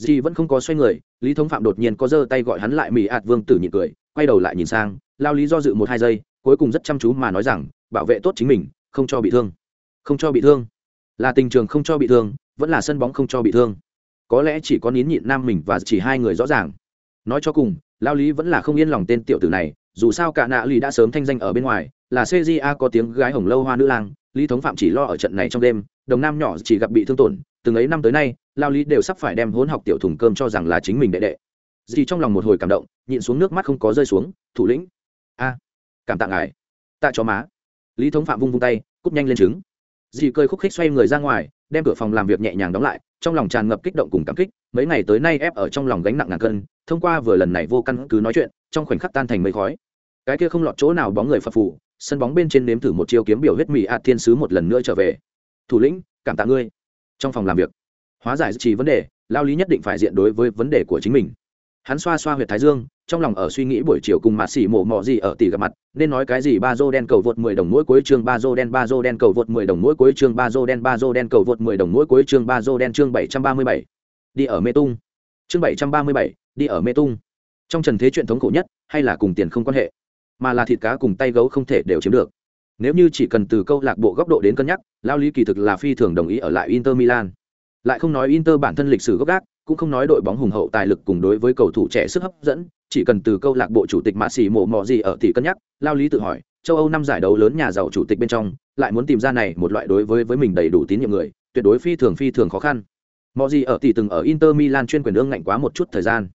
dì vẫn không có xoay người, lý thống phạm đột nhiên có giơ tay gọi hắn lại mỹ ạt vương tử nhịn cười, quay đầu lại nhìn sang, lao lý do dự một hai giây, cuối cùng rất chăm chú mà nói rằng, bảo vệ tốt chính mình, không cho bị thương. Không cho bị thương. Là tình trường không cho bị thương, vẫn là sân bóng không cho bị thương. Có lẽ chỉ có nín nhịn nam mình và chỉ hai người rõ ràng. Nói cho cùng, lao lý vẫn là không yên lòng tên tiểu tử này, dù sao cả nạ lì đã sớm thanh danh ở bên ngoài, là cja có tiếng gái hồng lâu hoa nữ lang, lý thống phạm chỉ lo ở trận này trong đêm, đồng nam nhỏ chỉ gặp bị thương tổn từng ấy năm tới nay, lao lý đều sắp phải đem hỗn học tiểu thùng cơm cho rằng là chính mình đệ đệ. Dì trong lòng một hồi cảm động, nhịn xuống nước mắt không có rơi xuống, thủ lĩnh. A, cảm tạ ngài. Tạ cho má. Lý thống phạm vung vung tay, cúp nhanh lên trứng. Dì cơi khúc khích xoay người ra ngoài, đem cửa phòng làm việc nhẹ nhàng đóng lại, trong lòng tràn ngập kích động cùng cảm kích, mấy ngày tới nay ép ở trong lòng gánh nặng ngàn cân, thông qua vừa lần này vô căn cứ nói chuyện, trong khoảnh khắc tan thành mây khói. Cái kia không lọt chỗ nào bóng người phật phủ sân bóng bên trên nếm thử một chiêu kiếm biểu huyết mỹ ạt thiên sứ một lần nữa trở về. Thủ lĩnh, cảm tạ ngươi trong phòng làm việc. Hóa giải chỉ vấn đề, lao lý nhất định phải diện đối với vấn đề của chính mình. Hắn xoa xoa huyệt thái dương, trong lòng ở suy nghĩ buổi chiều cùng mạt xỉ mổ mò gì ở tỷ gặp mặt, nên nói cái gì ba dô đen cầu vượt mười đồng mỗi cuối chương, ba dô đen, ba dô đen cầu vượt mười đồng mỗi cuối chương, ba dô đen, ba dô đen cầu vượt mười đồng mỗi cuối chương, ba dô đen chương bảy trăm ba mươi bảy. Đi ở mê tung. Chương bảy trăm ba mươi bảy, đi ở mê tung. Trong trần thế chuyện thống khổ nhất, hay là cùng tiền không quan hệ? Mà là thịt cá cùng tay gấu không thể đều chiếm được nếu như chỉ cần từ câu lạc bộ góc độ đến cân nhắc, lao lý kỳ thực là phi thường đồng ý ở lại inter milan. Lại không nói inter bản thân lịch sử gốc gác, cũng không nói đội bóng hùng hậu tài lực cùng đối với cầu thủ trẻ sức hấp dẫn, chỉ cần từ câu lạc bộ chủ tịch mạ xì mộ mò gì ở thì cân nhắc, lao lý tự hỏi, châu âu năm giải đấu lớn nhà giàu chủ tịch bên trong, lại muốn tìm ra này một loại đối với với mình đầy đủ tín nhiệm người, tuyệt đối phi thường phi thường khó khăn. Mò gì ở thì từng ở inter milan chuyên quyền ương ngạnh quá một chút thời gian.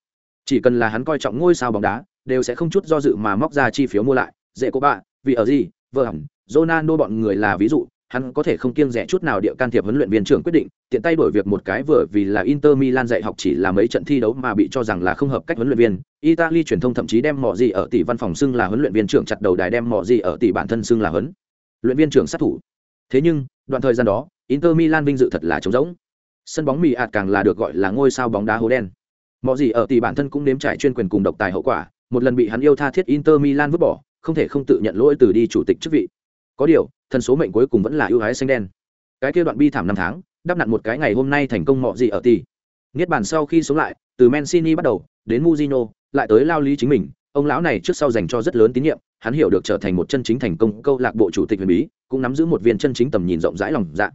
Chỉ cần là hắn coi trọng ngôi sao bóng đá, đều sẽ không chút do dự mà móc ra chi phiếu mua lại. Dễ cô bạ, vì ở gì, vợ hỏng Ronaldo bọn người là ví dụ, hắn có thể không kiêng dè chút nào địa can thiệp huấn luyện viên trưởng quyết định, tiện tay đổi việc một cái vừa vì là Inter Milan dạy học chỉ là mấy trận thi đấu mà bị cho rằng là không hợp cách huấn luyện viên. Italy truyền thông thậm chí đem mọ gì ở tỷ văn phòng xưng là huấn luyện viên trưởng chặt đầu đài đem mọ gì ở tỷ bản thân xưng là huấn luyện viên trưởng sát thủ. Thế nhưng, đoạn thời gian đó, Inter Milan vinh dự thật là trống rỗng. Sân bóng mì ạt càng là được gọi là ngôi sao bóng đá hố đen. Mọ gì ở tỷ bản thân cũng nếm trải chuyên quyền cùng độc tài hậu quả, một lần bị hắn yêu tha thiết inter milan vứt bỏ, không thể không tự nhận lỗi từ đi chủ tịch chức vị có điều, thần số mệnh cuối cùng vẫn là ưu ái xanh đen. Cái kia đoạn bi thảm năm tháng, đắp nặn một cái ngày hôm nay thành công mọi gì ở tỷ niết bàn sau khi sống lại, từ mancini bắt đầu, đến muzino lại tới lao lý chính mình. Ông lão này trước sau dành cho rất lớn tín nhiệm, hắn hiểu được trở thành một chân chính thành công, câu lạc bộ chủ tịch huyền bí, cũng nắm giữ một viên chân chính tầm nhìn rộng rãi lòng dạ.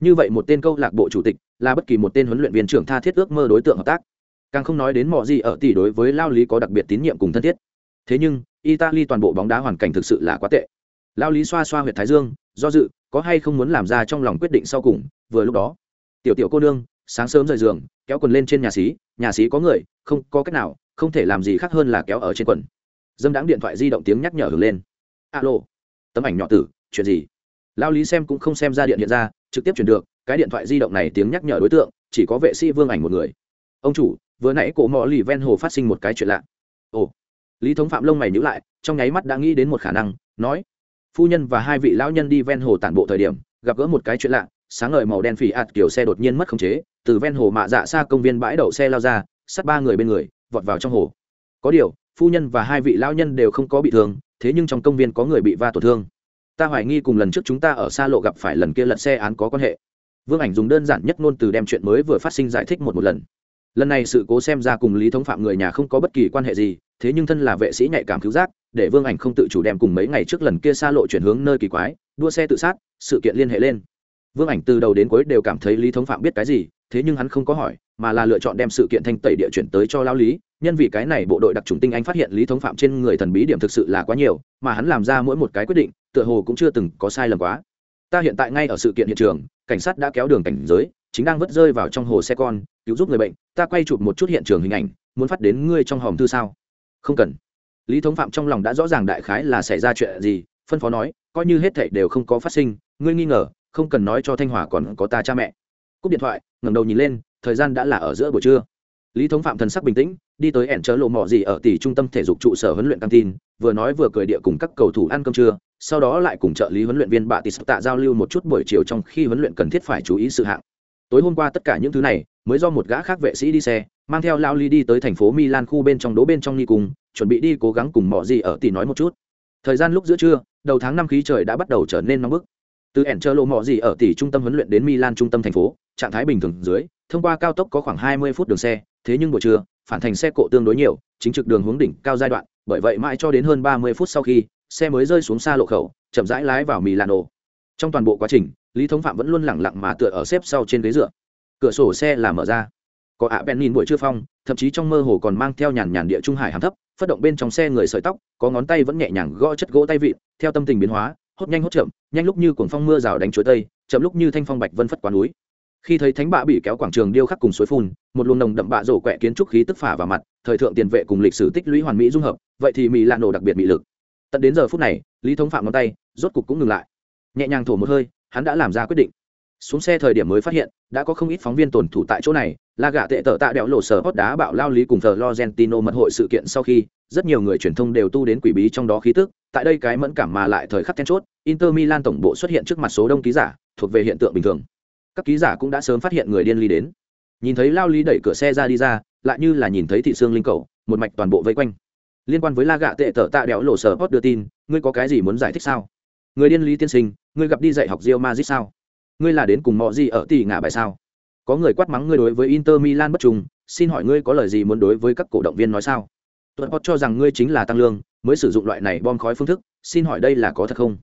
Như vậy một tên câu lạc bộ chủ tịch là bất kỳ một tên huấn luyện viên trưởng tha thiết ước mơ đối tượng hợp tác. Càng không nói đến mọi gì ở tỷ đối với lao lý có đặc biệt tín nhiệm cùng thân thiết. Thế nhưng, italy toàn bộ bóng đá hoàn cảnh thực sự là quá tệ lao lý xoa xoa huyệt thái dương, do dự, có hay không muốn làm ra trong lòng quyết định sau cùng, vừa lúc đó. Tiểu tiểu cô nương, sáng sớm rời giường, kéo quần lên trên nhà xí nhà xí có người, không có cách nào, không thể làm gì khác hơn là kéo ở trên quần. Dâm đáng điện thoại di động tiếng nhắc nhở hưởng lên. Alo, tấm ảnh nhỏ tử, chuyện gì? Lao lý xem cũng không xem ra điện hiện ra, trực tiếp chuyển được, cái điện thoại di động này tiếng nhắc nhở đối tượng, chỉ có vệ sĩ vương ảnh một người. Ông chủ, vừa nãy cổ mò lì ven hồ phát sinh một cái chuyện lạ. Ồ, lý thống phạm lông mày nhữ lại, trong nháy mắt đã nghĩ đến một khả năng, nói phu nhân và hai vị lão nhân đi ven hồ tản bộ thời điểm, gặp gỡ một cái chuyện lạ, sáng ngời màu đen phỉ ạt kiểu xe đột nhiên mất khống chế, từ ven hồ mạ dạ xa công viên bãi đậu xe lao ra, sát ba người bên người, vọt vào trong hồ. Có điều, phu nhân và hai vị lão nhân đều không có bị thương, thế nhưng trong công viên có người bị va tổn thương. Ta hoài nghi cùng lần trước chúng ta ở xa lộ gặp phải lần kia lật xe án có quan hệ. Vương ảnh dùng đơn giản nhất ngôn từ đem chuyện mới vừa phát sinh giải thích một một lần lần này sự cố xem ra cùng lý thống phạm người nhà không có bất kỳ quan hệ gì, thế nhưng thân là vệ sĩ nhạy cảm cứu giác, để vương ảnh không tự chủ đem cùng mấy ngày trước lần kia xa lộ chuyển hướng nơi kỳ quái, đua xe tự sát, sự kiện liên hệ lên. Vương ảnh từ đầu đến cuối đều cảm thấy lý thống phạm biết cái gì, thế nhưng hắn không có hỏi, mà là lựa chọn đem sự kiện thanh tẩy địa chuyển tới cho lao lý, nhân vì cái này bộ đội đặc trùng tinh anh phát hiện lý thống phạm trên người thần bí điểm thực sự là quá nhiều, mà hắn làm ra mỗi một cái quyết định, tựa hồ cũng chưa từng có sai lầm quá. Ta hiện tại ngay ở sự kiện hiện trường, cảnh sát đã kéo đường cảnh giới chính đang vứt rơi vào trong hồ xe con, cứu giúp người bệnh, ta quay chụp một chút hiện trường hình ảnh, muốn phát đến ngươi trong hòm thư sao? Không cần. Lý thống phạm trong lòng đã rõ ràng đại khái là xảy ra chuyện gì, phân phó nói, coi như hết thảy đều không có phát sinh, ngươi nghi ngờ, không cần nói cho thanh hòa còn có ta cha mẹ. Cúp điện thoại, ngẩng đầu nhìn lên, thời gian đã là ở giữa buổi trưa. Lý thống phạm thần sắc bình tĩnh, đi tới ẻn chớ lộ mỏ gì ở tỷ trung tâm thể dục trụ sở huấn luyện căng tin, vừa nói vừa cười địa cùng các cầu thủ ăn cơm trưa, sau đó lại cùng trợ lý huấn luyện viên bạ tỷ tạ giao lưu một chút buổi chiều trong khi huấn luyện cần thiết phải chú ý sự hạng tối hôm qua tất cả những thứ này, mới do một gã khác vệ sĩ đi xe, mang theo lao ly đi tới thành phố milan khu bên trong đố bên trong ni cùng chuẩn bị đi cố gắng cùng mọi gì ở tỷ nói một chút. Thời gian lúc giữa trưa, đầu tháng năm khí trời đã bắt đầu trở nên nóng bức. Từ ẻn chơ lộ mọi gì ở tỷ trung tâm huấn luyện đến milan trung tâm thành phố, trạng thái bình thường dưới, thông qua cao tốc có khoảng 20 phút đường xe, thế nhưng buổi trưa, phản thành xe cộ tương đối nhiều, chính trực đường hướng đỉnh cao giai đoạn, bởi vậy mãi cho đến hơn 30 phút sau khi, xe mới rơi xuống xa lộ khẩu, chậm rãi lái vào milano. Trong toàn bộ quá trình lý thống phạm vẫn luôn lẳng lặng mà tựa ở xếp sau trên ghế dựa. Cửa sổ xe là mở ra. Có ạ bèn nhìn buổi trưa phong, thậm chí trong mơ hồ còn mang theo nhàn nhàn địa trung hải hàm thấp phát động bên trong xe người sợi tóc, có ngón tay vẫn nhẹ nhàng gõ chất gỗ tay vịn, theo tâm tình biến hóa, hốt nhanh hốt chậm, nhanh lúc như cuồng phong mưa rào đánh chuối tây, chậm lúc như thanh phong bạch vân phất quán núi. Khi thấy thánh bạ bị kéo quảng trường điêu khắc cùng suối phun, một luồng nồng đậm bạ rổ quẹ kiến trúc khí tức phả vào mặt, thời thượng tiền vệ cùng lịch sử tích lũy hoàn mỹ dung hợp, vậy thì mỹ lạ nổ đặc biệt mỹ lực. Tận đến giờ phút này, lý thống phạm ngón tay rốt cục cũng ngừng lại. Nhẹ nhàng thổ một hơi hắn đã làm ra quyết định. Xuống xe thời điểm mới phát hiện, đã có không ít phóng viên tồn thủ tại chỗ này là gạ tệ tợ tạ đẽo lộ sở hót đá bạo lao lý cùng thờ logentino mật hội sự kiện sau khi, rất nhiều người truyền thông đều tu đến quỷ bí trong đó khí tức, tại đây cái mẫn cảm mà lại thời khắc then chốt, inter milan tổng bộ xuất hiện trước mặt số đông ký giả, thuộc về hiện tượng bình thường. Các ký giả cũng đã sớm phát hiện người điên ly đến. Nhìn thấy lao lý đẩy cửa xe ra đi ra, lại như là nhìn thấy thị xương linh cầu, một mạch toàn bộ vây quanh. Liên quan với la gạ tệ tở tạ đẽo lộ sở hót đưa tin, ngươi có cái gì muốn giải thích sao? Người điên lý tiên sinh ngươi gặp đi dạy học rio mazit sao? Ngươi là đến cùng mọi gì ở tỷ ngã bài sao? Có người quát mắng ngươi đối với inter milan bất trung, xin hỏi ngươi có lời gì muốn đối với các cổ động viên nói sao? Tuấn hot cho rằng ngươi chính là tăng lương, mới sử dụng loại này bom khói phương thức, xin hỏi đây là có thật không?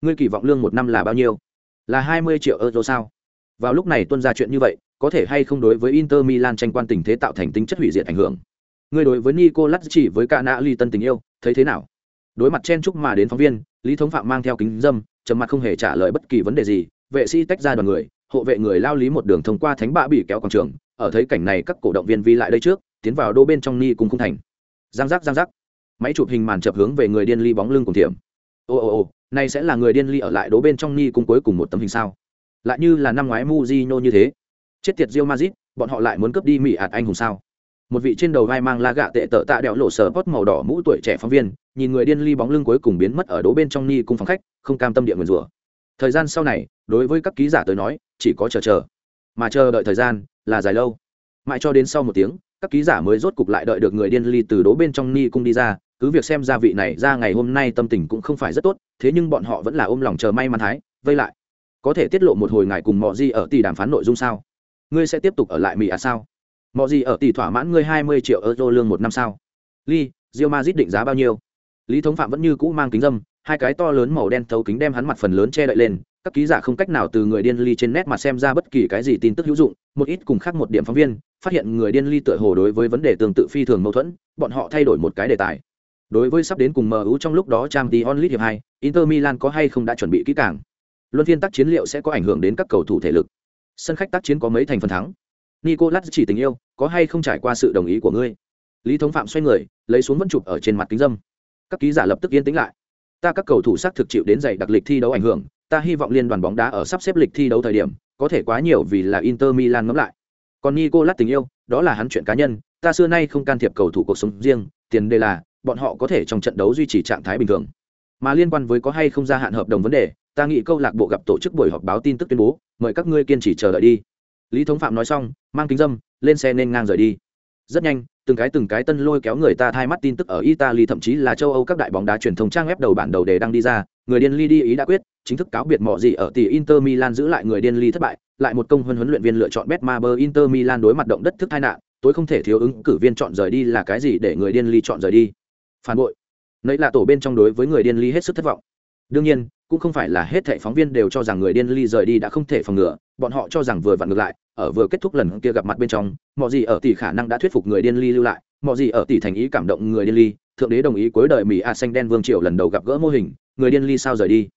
Ngươi kỳ vọng lương một năm là bao nhiêu? Là hai mươi triệu euro sao? Vào lúc này tuân ra chuyện như vậy, có thể hay không đối với inter milan tranh quan tình thế tạo thành tính chất hủy diệt ảnh hưởng? Ngươi đối với nicolas chỉ với cả nạ ly tân tình yêu, thấy thế nào? Đối mặt chen chúc mà đến phóng viên lý thống phạm mang theo kính dâm, trầm mặt không hề trả lời bất kỳ vấn đề gì, vệ sĩ tách ra đoàn người, hộ vệ người lao lý một đường thông qua thánh bạ bị kéo quảng trường, ở thấy cảnh này các cổ động viên vi lại đây trước, tiến vào đô bên trong ni cùng khung thành. Giang giác giang giác. Máy chụp hình màn chập hướng về người điên ly bóng lưng cùng thiểm. Ồ ồ ồ này sẽ là người điên ly ở lại đố bên trong ni cung cuối cùng một tấm hình sao? Lại như là năm ngoái Mu Zino như thế. Chết tiệt rio mazit bọn họ lại muốn cướp đi mỹ ạt anh hùng sao? Một vị trên đầu vai mang la gạ tệ tợ tạ đẹo lộ sở post màu đỏ mũ tuổi trẻ phóng viên, nhìn người điên ly bóng lưng cuối cùng biến mất ở đố bên trong ni cung phòng khách, không cam tâm địa nguyền rủa. Thời gian sau này, đối với các ký giả tới nói, chỉ có chờ chờ. Mà chờ đợi thời gian là dài lâu. Mãi cho đến sau một tiếng, các ký giả mới rốt cục lại đợi được người điên ly từ đố bên trong ni cung đi ra, cứ việc xem ra vị này ra ngày hôm nay tâm tình cũng không phải rất tốt, thế nhưng bọn họ vẫn là ôm lòng chờ may mắn thái, vây lại. Có thể tiết lộ một hồi ngài cùng mọi gì ở tỷ đàm phán nội dung sao? Ngươi sẽ tiếp tục ở lại mỹ à sao? Mọi gì ở tỷ thỏa mãn ngươi hai mươi triệu euro lương một năm sao? Ly rio mazit định giá bao nhiêu? Lý thống phạm vẫn như cũ mang kính dâm, hai cái to lớn màu đen thấu kính đem hắn mặt phần lớn che đậy lên, các ký giả không cách nào từ người điên ly trên nét mà xem ra bất kỳ cái gì tin tức hữu dụng, một ít cùng khác một điểm phóng viên, phát hiện người điên ly tựa hồ đối với vấn đề tương tự phi thường mâu thuẫn, bọn họ thay đổi một cái đề tài. Đối với sắp đến cùng MU trong lúc đó trang tí onlit hiệp hai, Inter Milan có hay không đã chuẩn bị kỹ càng? Luân phiên tác chiến liệu sẽ có ảnh hưởng đến các cầu thủ thể lực. Sân khách tác chiến có mấy thành phần thắng? Nicolas chỉ tình yêu, có hay không trải qua sự đồng ý của ngươi? Lý thống phạm xoay người, lấy xuống vẫn chụp ở trên mặt kính dâm. Các ký giả lập tức yên tĩnh lại. Ta các cầu thủ xác thực chịu đến dày đặc lịch thi đấu ảnh hưởng, ta hy vọng liên đoàn bóng đá ở sắp xếp lịch thi đấu thời điểm, có thể quá nhiều vì là inter milan ngẫm lại. Còn nicolas tình yêu, đó là hắn chuyện cá nhân, ta xưa nay không can thiệp cầu thủ cuộc sống riêng, tiền đề là, bọn họ có thể trong trận đấu duy trì trạng thái bình thường. Mà liên quan với có hay không gia hạn hợp đồng vấn đề, ta nghĩ câu lạc bộ gặp tổ chức buổi họp báo tin tức tuyên bố, mời các ngươi kiên trì chờ đợi đi lý thống phạm nói xong, mang kính dâm, lên xe nên ngang rời đi. Rất nhanh, từng cái từng cái tân lôi kéo người ta thay mắt tin tức ở italy, thậm chí là châu âu các đại bóng đá truyền thông trang web đầu bản đầu đề đăng đi ra. Người điên ly đi ý đã quyết, chính thức cáo biệt mọi gì ở tỷ inter milan giữ lại người điên ly thất bại, lại một công huấn huấn luyện viên lựa chọn betmaber inter milan đối mặt động đất thức tai nạn, tối không thể thiếu ứng cử viên chọn rời đi là cái gì để người điên ly chọn rời đi? Phản bội. Nấy là tổ bên trong đối với người điên ly hết sức thất vọng. Đương nhiên cũng không phải là hết thảy phóng viên đều cho rằng người điên ly rời đi đã không thể phòng ngừa bọn họ cho rằng vừa vặn ngược lại ở vừa kết thúc lần kia gặp mặt bên trong mọi gì ở tỷ khả năng đã thuyết phục người điên ly lưu lại mọi gì ở tỷ thành ý cảm động người điên ly thượng đế đồng ý cuối đời mỹ a xanh đen vương triều lần đầu gặp gỡ mô hình người điên ly sao rời đi?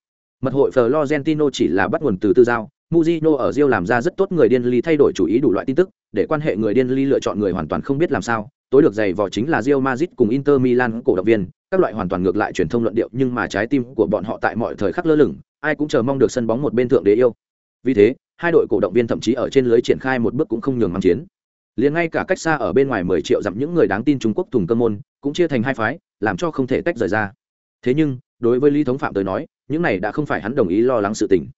Mật hội florentino chỉ là bắt nguồn từ tư giao Mujino ở Rio làm ra rất tốt người điên ly thay đổi chủ ý đủ loại tin tức, để quan hệ người điên ly lựa chọn người hoàn toàn không biết làm sao, tối được dày vò chính là Real Madrid cùng Inter Milan cổ động viên, các loại hoàn toàn ngược lại truyền thông luận điệu nhưng mà trái tim của bọn họ tại mọi thời khắc lơ lửng, ai cũng chờ mong được sân bóng một bên thượng đế yêu. Vì thế, hai đội cổ động viên thậm chí ở trên lưới triển khai một bước cũng không nhường mang chiến. Liền ngay cả cách xa ở bên ngoài 10 triệu dặm những người đáng tin Trung Quốc thùng cơ môn, cũng chia thành hai phái, làm cho không thể tách rời ra. Thế nhưng, đối với Lý Thống Phạm tới nói, những này đã không phải hắn đồng ý lo lắng sự tình.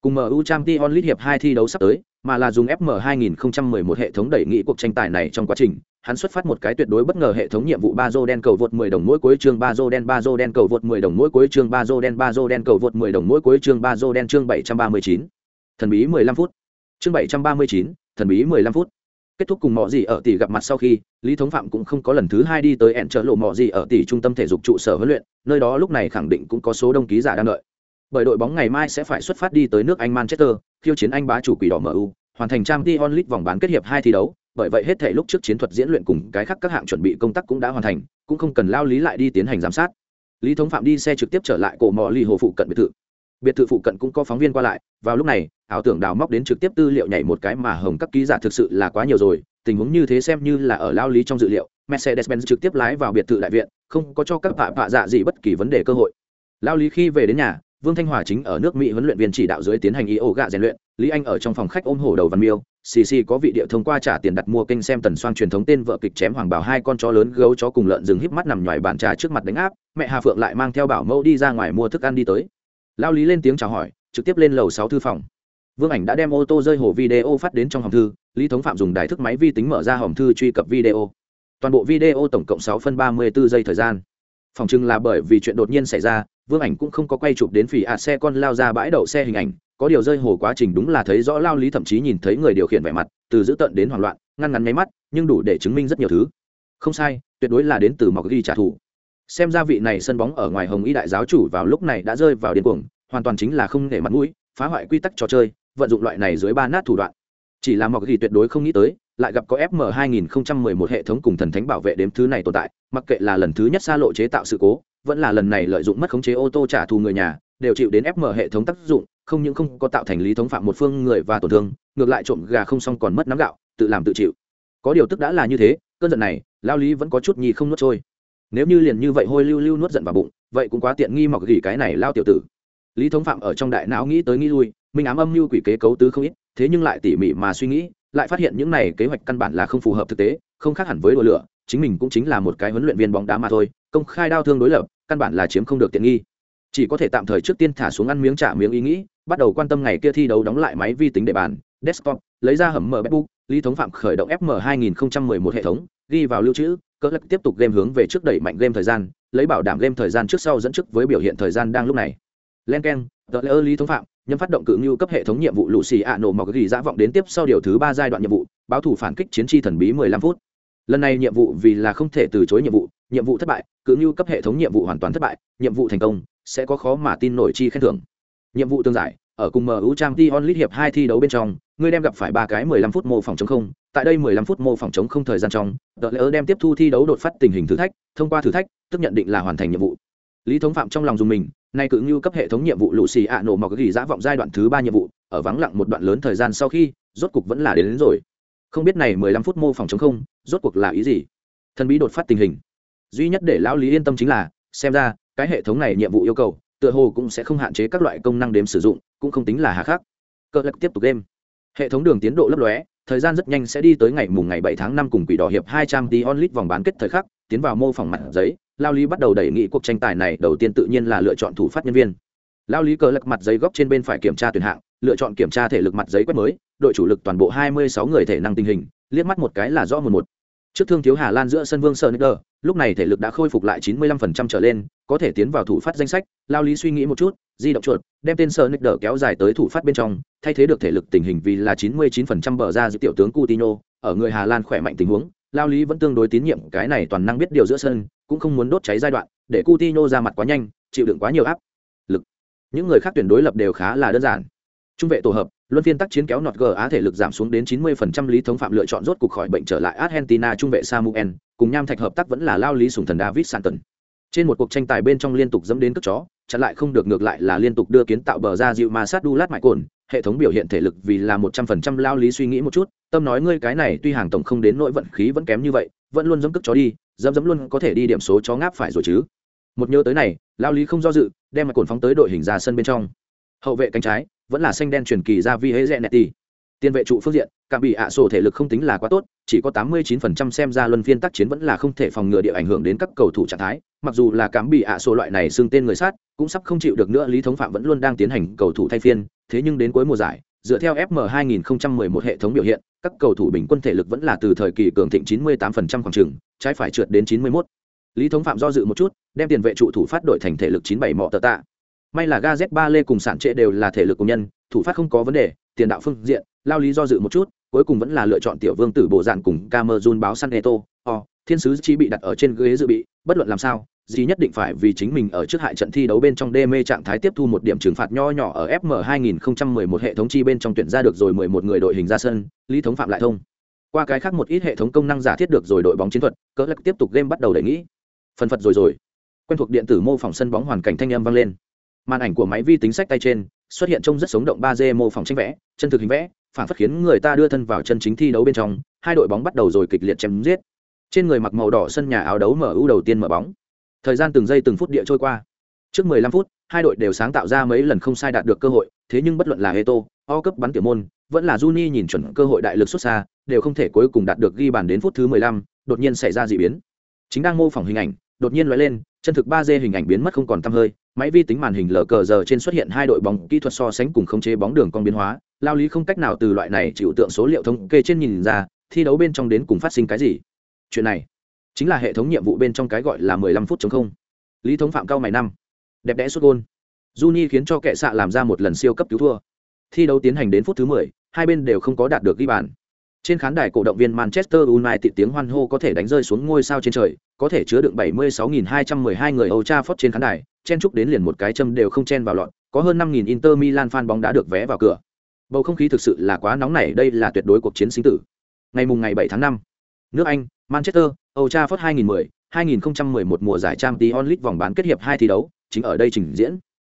Cùng MU Champions League hiệp hai thi đấu sắp tới, mà là dùng FM 2011 hệ thống đẩy nghị cuộc tranh tài này trong quá trình, hắn xuất phát một cái tuyệt đối bất ngờ hệ thống nhiệm vụ ba dô đen cầu vượt 10 đồng mỗi cuối chương ba dô đen ba dô đen cầu vượt 10 đồng mỗi cuối chương ba dô đen ba dô đen cầu vượt 10 đồng mỗi cuối chương ba dô đen chương 739. Thần bí 15 phút. Chương 739, thần bí 15 phút. kết thúc cùng mọi gì ở tỷ gặp mặt sau khi lý thống phạm cũng không có lần thứ hai đi tới ẹn trở lộ mọi gì ở tỷ trung tâm thể dục trụ sở huấn luyện nơi đó lúc này khẳng định cũng có số đông ký giả đang đợi bởi đội bóng ngày mai sẽ phải xuất phát đi tới nước anh manchester, khiêu chiến anh bá chủ quỷ đỏ mu hoàn thành trang t League vòng bán kết hiệp hai thi đấu. Bởi vậy hết thể lúc trước chiến thuật diễn luyện cùng cái khác các hạng chuẩn bị công tác cũng đã hoàn thành, cũng không cần lao lý lại đi tiến hành giám sát. Lý thống phạm đi xe trực tiếp trở lại cổ mò ly hồ phụ cận biệt thự. Biệt thự phụ cận cũng có phóng viên qua lại, vào lúc này, ảo tưởng đào móc đến trực tiếp tư liệu nhảy một cái mà hồng các ký giả thực sự là quá nhiều rồi, tình huống như thế xem như là ở lao lý trong dự liệu, mercedes-benz trực tiếp lái vào biệt thự đại viện, không có cho các bạ bạ dạ gì bất kỳ vấn đề cơ hội. Lao lý khi về đến nhà vương thanh hòa chính ở nước mỹ huấn luyện viên chỉ đạo dưới tiến hành ý gạ rèn luyện. Lý anh ở trong phòng khách ôm hổ đầu văn miêu. Xì xì có vị địa thông qua trả tiền đặt mua kênh xem tần xoang truyền thống tên vợ kịch chém hoàng bảo hai con chó lớn gấu chó cùng lợn rừng híp mắt nằm ngoài bàn trà trước mặt đánh áp. Mẹ hà phượng lại mang theo bảo mẫu đi ra ngoài mua thức ăn đi tới. Lao lý lên tiếng chào hỏi, trực tiếp lên lầu sáu thư phòng. Vương ảnh đã đem ô tô rơi hồ video phát đến trong hòm thư. Lý thống phạm dùng đài thức máy vi tính mở ra hòm thư truy cập video. Toàn bộ video tổng cộng sáu phân ba mươi bốn giây thời gian phòng chừng là bởi vì chuyện đột nhiên xảy ra, vương ảnh cũng không có quay chụp đến phỉ ạt xe con lao ra bãi đậu xe hình ảnh, có điều rơi hồ quá trình đúng là thấy rõ lao lý thậm chí nhìn thấy người điều khiển vẻ mặt, từ dữ tận đến hoảng loạn, ngăn ngắn nháy mắt, nhưng đủ để chứng minh rất nhiều thứ. Không sai, tuyệt đối là đến từ mọc ghi trả thù. Xem ra vị này sân bóng ở ngoài hồng y đại giáo chủ vào lúc này đã rơi vào điên cuồng, hoàn toàn chính là không để mặt mũi, phá hoại quy tắc trò chơi, vận dụng loại này dưới ba nát thủ đoạn. Chỉ là mọc ghi tuyệt đối không nghĩ tới lại gặp có fm 2011 hệ thống cùng thần thánh bảo vệ đếm thứ này tồn tại, mặc kệ là lần thứ nhất xa lộ chế tạo sự cố, vẫn là lần này lợi dụng mất khống chế ô tô trả thù người nhà, đều chịu đến fm hệ thống tác dụng, không những không có tạo thành lý thống phạm một phương người và tổn thương, ngược lại trộm gà không xong còn mất nắm gạo, tự làm tự chịu. Có điều tức đã là như thế, cơn giận này, lao lý vẫn có chút nhì không nuốt trôi. Nếu như liền như vậy hôi lưu lưu nuốt giận vào bụng, vậy cũng quá tiện nghi mọc gỉ cái này lao tiểu tử. Lý thống phạm ở trong đại não nghĩ tới nghĩ lui minh ám âm mưu quỷ kế cấu tứ không ít, thế nhưng lại tỉ mỉ mà suy nghĩ lại phát hiện những này kế hoạch căn bản là không phù hợp thực tế, không khác hẳn với đùa lửa, chính mình cũng chính là một cái huấn luyện viên bóng đá mà thôi, công khai đau thương đối lập, căn bản là chiếm không được tiện nghi. Chỉ có thể tạm thời trước tiên thả xuống ăn miếng trả miếng ý nghĩ, bắt đầu quan tâm ngày kia thi đấu đóng lại máy vi tính để bàn, desktop, lấy ra hầm mở bếp lý thống phạm khởi động fm 2011 hệ thống, ghi vào lưu trữ cỡ lắc tiếp tục game hướng về trước đẩy mạnh game thời gian, lấy bảo đảm game thời gian trước sau dẫn trước với biểu hiện thời gian đang lúc này. Len k tờ lễ lý thống phạm nhằm phát động cự ngưu cấp hệ thống nhiệm vụ lũ xì ạ nổ mọc ghi dã dạ vọng đến tiếp sau điều thứ ba giai đoạn nhiệm vụ báo thủ phản kích chiến tri thần bí 15 phút lần này nhiệm vụ vì là không thể từ chối nhiệm vụ nhiệm vụ thất bại cự ngưu cấp hệ thống nhiệm vụ hoàn toàn thất bại nhiệm vụ thành công sẽ có khó mà tin nổi chi khen thưởng nhiệm vụ tương giải ở cùng MU Trang Tion Lit hiệp hai thi đấu bên trong, ngươi đem gặp phải ba cái 15 phút mô phỏng chống không, tại đây 15 phút mô phỏng chống không thời gian trong, đợt lỡ đem tiếp thu thi đấu đột phát tình hình thử thách, thông qua thử thách, tức nhận định là hoàn thành nhiệm vụ. Lý Thống Phạm trong lòng dùng mình, nay cự như cấp hệ thống nhiệm vụ lũ xì ạ nổ mọc ghi dã vọng giai đoạn thứ ba nhiệm vụ, ở vắng lặng một đoạn lớn thời gian sau khi, rốt cục vẫn là đến, đến rồi. Không biết này 15 phút mô phỏng chống không, rốt cuộc là ý gì? Thần bí đột phát tình hình. Duy nhất để lão Lý yên tâm chính là, xem ra, cái hệ thống này nhiệm vụ yêu cầu, tựa hồ cũng sẽ không hạn chế các loại công năng đếm sử dụng cũng không tính là hà khắc cỡ lắc tiếp tục game hệ thống đường tiến độ lấp lóe thời gian rất nhanh sẽ đi tới ngày mùng ngày 7 tháng 5 cùng quỷ đỏ hiệp 200 tí onlit vòng bán kết thời khắc tiến vào mô phỏng mặt giấy lao lý bắt đầu đẩy nghị cuộc tranh tài này, đầu tiên tự nhiên là lựa chọn thủ phát nhân viên. Lao lý cờ lật mặt giấy góc trên bên phải kiểm tra tuyển hạng, lựa chọn kiểm tra thể lực mặt giấy quét mới, đội chủ lực toàn bộ 26 người thể năng tình hình, liếc mắt một cái là rõ một một. Trước thương thiếu hà lan giữa sân vương sơn lúc này thể lực đã khôi phục lại 95% trở lên, có thể tiến vào thủ phát danh sách. Lao lý suy nghĩ một chút, di động chuột, đem tên sơn nick kéo dài tới thủ phát bên trong, thay thế được thể lực tình hình vì là 99% bờ ra giữa tiểu tướng Coutinho, ở người Hà Lan khỏe mạnh tình huống lao lý vẫn tương đối tín nhiệm cái này toàn năng biết điều giữa sân, cũng không muốn đốt cháy giai đoạn, để Coutinho ra mặt quá nhanh, chịu đựng quá nhiều áp lực. Những người khác tuyển đối lập đều khá là đơn giản. Trung vệ tổ hợp, luân phiên tác chiến kéo nọt g á thể lực giảm xuống đến 90% lý thống phạm lựa chọn rốt cục khỏi bệnh trở lại argentina trung vệ samuel, cùng nham thạch hợp tác vẫn là lao lý sùng thần david santon. Trên một cuộc tranh tài bên trong liên tục dẫm đến cất chó, chặn lại không được ngược lại là liên tục đưa kiến tạo bờ ra dịu ma sát đu lát mại cồn hệ thống biểu hiện thể lực vì là một trăm phần trăm lao lý suy nghĩ một chút, tâm nói ngươi cái này tuy hàng tổng không đến nỗi vận khí vẫn kém như vậy, vẫn luôn dẫm cức chó đi, dẫm dẫm luôn có thể đi điểm số chó ngáp phải rồi chứ. Một nhớ tới này, lao lý không do dự, đem mặt cồn phóng tới đội hình ra sân bên trong. Hậu vệ cánh trái, vẫn là xanh đen truyền kỳ ra vi hễ rẽ đi. tiền vệ trụ phương diện cả bị ạ sổ thể lực không tính là quá tốt, chỉ có 89% xem ra luân phiên tác chiến vẫn là không thể phòng ngừa địa ảnh hưởng đến các cầu thủ trạng thái. Mặc dù là cám bị ạ sổ loại này xưng tên người sát, cũng sắp không chịu được nữa, lý thống phạm vẫn luôn đang tiến hành cầu thủ thay phiên thế nhưng đến cuối mùa giải dựa theo fm 2011 hệ thống biểu hiện các cầu thủ bình quân thể lực vẫn là từ thời kỳ cường thịnh 98% khoảng chừng, trái phải trượt đến 91 lý thống phạm do dự một chút đem tiền vệ trụ thủ phát đội thành thể lực 97 mọ tờ tạ. May là ga ba lê cùng sản trệ đều là thể lực của nhân thủ phát không có vấn đề tiền đạo phương diện lao lý do dự một chút cuối cùng vẫn là lựa chọn tiểu vương tử bộ dạng cùng Camerun báo San Oh, thiên sứ chỉ bị đặt ở trên ghế dự bị, bất luận làm sao, dì nhất định phải vì chính mình ở trước hại trận thi đấu bên trong đê mê trạng thái tiếp thu một điểm trừng phạt nho nhỏ ở FM 2011 hệ thống chi bên trong tuyển ra được rồi 11 người đội hình ra sân, lý thống phạm lại thông. Qua cái khác một ít hệ thống công năng giả thiết được rồi đội bóng chiến thuật, cỡ lắc tiếp tục game bắt đầu để nghĩ. Phần phật rồi rồi. Quen thuộc điện tử mô phỏng sân bóng hoàn cảnh thanh âm vang lên. Màn ảnh của máy vi tính sách tay trên xuất hiện trông rất sống động 3D mô phỏng tranh vẽ, chân thực hình vẽ, phản phất khiến người ta đưa thân vào chân chính thi đấu bên trong, hai đội bóng bắt đầu rồi kịch liệt chém giết. Trên người mặc màu đỏ sân nhà áo đấu mở ưu đầu tiên mở bóng thời gian từng giây từng phút địa trôi qua trước 15 phút hai đội đều sáng tạo ra mấy lần không sai đạt được cơ hội thế nhưng bất luận là Eto, O cấp bắn tiểu môn, vẫn là Juni nhìn chuẩn cơ hội đại lực xuất xa, đều không thể cuối cùng đạt được ghi bàn đến phút thứ 15, đột nhiên xảy ra dị biến. Chính đang mô phỏng hình ảnh, đột nhiên lóe lên, chân thực 3D hình ảnh biến mất không còn tăm hơi, máy vi tính màn hình lờ cờ giờ trên xuất hiện hai đội bóng kỹ thuật so sánh cùng khống chế bóng đường con biến hóa, lao lý không cách nào từ loại này chịu tượng số liệu thống kê trên nhìn ra, thi đấu bên trong đến cùng phát sinh cái gì. Chuyện này chính là hệ thống nhiệm vụ bên trong cái gọi là 15 phút chống không. Lý thống phạm cao mày năm đẹp đẽ xuất gôn. Juni khiến cho kệ xạ làm ra một lần siêu cấp cứu thua. Thi đấu tiến hành đến phút thứ 10, hai bên đều không có đạt được ghi bàn. Trên khán đài cổ động viên manchester united tiếng hoan hô có thể đánh rơi xuống ngôi sao trên trời có thể chứa đựng 76.212 người Old Trafford trên khán đài chen chúc đến liền một cái châm đều không chen vào lọt có hơn 5.000 inter milan fan bóng đã được vé vào cửa. Bầu không khí thực sự là quá nóng nảy đây là tuyệt đối cuộc chiến sinh tử. Ngày mùng ngày 7 tháng 5, nước anh manchester Old Trafford 2010 2011 mùa giải Champions League vòng bán kết hiệp hai thi đấu, chính ở đây trình diễn.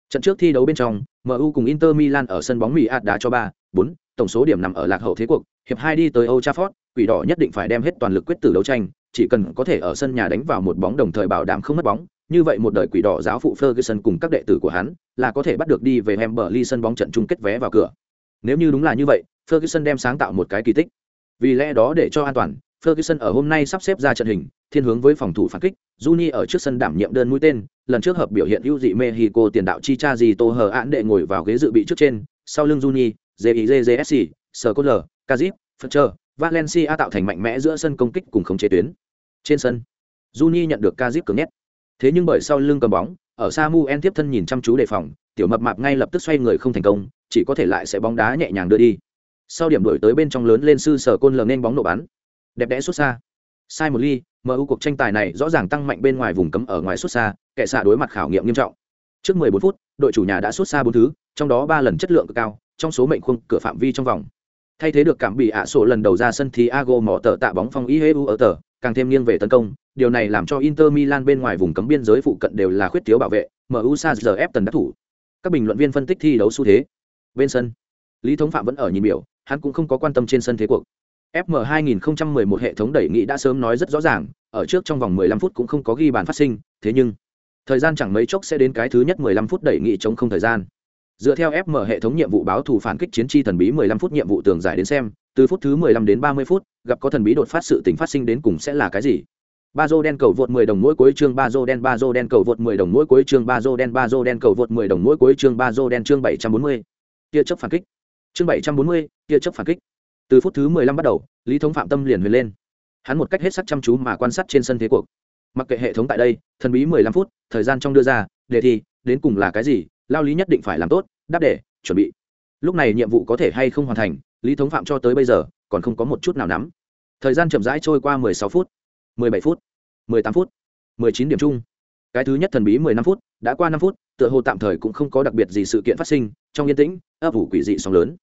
Trận trước thi đấu bên trong, MU cùng Inter Milan ở sân bóng Mỹ ạt đá cho 3, 4, tổng số điểm nằm ở lạc hậu thế cuộc, hiệp hai đi tới Old Trafford, quỷ đỏ nhất định phải đem hết toàn lực quyết tử đấu tranh, chỉ cần có thể ở sân nhà đánh vào một bóng đồng thời bảo đảm không mất bóng, như vậy một đời quỷ đỏ giáo phụ Ferguson cùng các đệ tử của hắn là có thể bắt được đi về Wembley sân bóng trận chung kết vé vào cửa. Nếu như đúng là như vậy, Ferguson đem sáng tạo một cái kỳ tích. Vì lẽ đó để cho an toàn, Ferguson ở hôm nay sắp xếp ra trận hình, thiên hướng với phòng thủ phản kích, Juni ở trước sân đảm nhiệm đơn mũi tên, lần trước hợp biểu hiện ưu dị Mexico tiền đạo Chicha Zito hờ án đệ ngồi vào ghế dự bị trước trên, sau lưng Juni, JIJJSC, Scottler, Kazip, Fletcher, Valencia tạo thành mạnh mẽ giữa sân công kích cùng khống chế tuyến. Trên sân, Juni nhận được Kazip cứng nhét. Thế nhưng bởi sau lưng cầm bóng, ở Samuel tiếp thân nhìn chăm chú đề phòng, tiểu mập mạp ngay lập tức xoay người không thành công, chỉ có thể lại sẽ bóng đá nhẹ nhàng đưa đi. Sau điểm đổi tới bên trong lớn lên sư sở côn lờ nên bóng nổ bắn đẹp đẽ xuất xa. Sai một ly mu cuộc tranh tài này rõ ràng tăng mạnh bên ngoài vùng cấm ở ngoài xuất xa, kẻ xạ đối mặt khảo nghiệm nghiêm trọng. Trước 14 phút, đội chủ nhà đã xuất xa bốn thứ, trong đó ba lần chất lượng cực cao, trong số mệnh khung cửa phạm vi trong vòng. Thay thế được cảm bị ạ sổ lần đầu ra sân thì ago mỏ tờ tạ bóng phong ihu ở tờ, càng thêm nghiêng về tấn công. Điều này làm cho inter milan bên ngoài vùng cấm biên giới phụ cận đều là khuyết thiếu bảo vệ mu sa giờ ép tần đắc thủ. Các bình luận viên phân tích thi đấu xu thế. Bên sân, lý thống phạm vẫn ở nhìn biểu, hắn cũng không có quan tâm trên sân thế cuộc. FM 2011 hệ thống đẩy nghị đã sớm nói rất rõ ràng, ở trước trong vòng 15 phút cũng không có ghi bàn phát sinh, thế nhưng thời gian chẳng mấy chốc sẽ đến cái thứ nhất 15 phút đẩy nghị chống không thời gian. Dựa theo FM hệ thống nhiệm vụ báo thủ phản kích chiến chi thần bí 15 phút nhiệm vụ tường giải đến xem, từ phút thứ 15 đến 30 phút, gặp có thần bí đột phát sự tình phát sinh đến cùng sẽ là cái gì? Ba đen cầu vượt 10 đồng mỗi cuối chương ba đen ba đen cầu vượt 10 đồng mỗi cuối chương ba đen ba đen cầu vượt 10 đồng mỗi cuối chương ba đen chương 740. Tia chớp phản kích. Chương 740, tia chớp phản kích từ phút thứ 15 bắt đầu, lý thống phạm tâm liền huyền lên. Hắn một cách hết sắc chăm chú mà quan sát trên sân thế cuộc. Mặc kệ hệ thống tại đây, thần bí 15 phút, thời gian trong đưa ra, đề thi, đến cùng là cái gì, lao lý nhất định phải làm tốt, đáp để chuẩn bị. Lúc này nhiệm vụ có thể hay không hoàn thành, lý thống phạm cho tới bây giờ, còn không có một chút nào nắm. Thời gian chậm rãi trôi qua 16 phút 17 phút 18 phút 19 điểm chung. Cái thứ nhất thần bí 15 phút, đã qua 5 phút, tựa hồ tạm thời cũng không có đặc biệt gì sự kiện phát sinh, trong yên tĩnh, ấp ủ quỷ dị sóng lớn.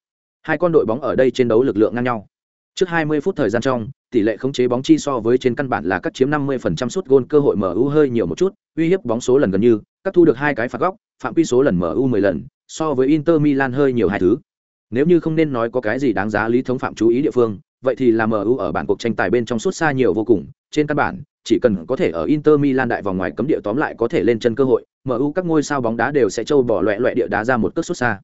Hai con đội bóng ở đây trên đấu lực lượng ngang nhau. Trước 20 phút thời gian trong, tỷ lệ khống chế bóng chi so với trên căn bản là các chiếm 50% suất gôn cơ hội MU hơi nhiều một chút, uy hiếp bóng số lần gần như, các thu được hai cái phạt góc, phạm quy số lần MU 10 lần, so với Inter Milan hơi nhiều hai thứ. Nếu như không nên nói có cái gì đáng giá lý thống phạm chú ý địa phương, vậy thì là MU ở bản cuộc tranh tài bên trong suốt xa nhiều vô cùng, trên căn bản, chỉ cần có thể ở Inter Milan đại vòng ngoài cấm địa tóm lại có thể lên chân cơ hội, MU các ngôi sao bóng đá đều sẽ trâu bỏ loẹt loẹt địa đá ra một cước xuất xa.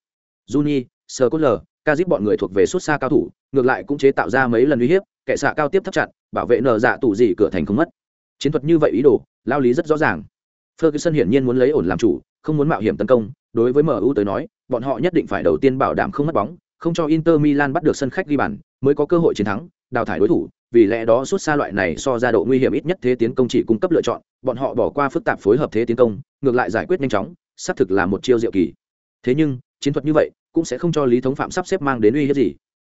Juni, Scottler, ca giúp bọn người thuộc về xuất xa cao thủ, ngược lại cũng chế tạo ra mấy lần uy hiếp, kẻ xạ cao tiếp thấp chặn, bảo vệ nở dạ tủ gì cửa thành không mất. Chiến thuật như vậy ý đồ, lao lý rất rõ ràng. Ferguson hiển nhiên muốn lấy ổn làm chủ, không muốn mạo hiểm tấn công, đối với mu tới nói, bọn họ nhất định phải đầu tiên bảo đảm không mất bóng, không cho inter milan bắt được sân khách ghi bàn, mới có cơ hội chiến thắng, đào thải đối thủ, vì lẽ đó suốt xa loại này so ra độ nguy hiểm ít nhất thế tiến công chỉ cung cấp lựa chọn, bọn họ bỏ qua phức tạp phối hợp thế tiến công, ngược lại giải quyết nhanh chóng, xác thực là một chiêu diệu kỳ. Thế nhưng, chiến thuật như vậy cũng sẽ không cho lý thống phạm sắp xếp mang đến uy hiếp gì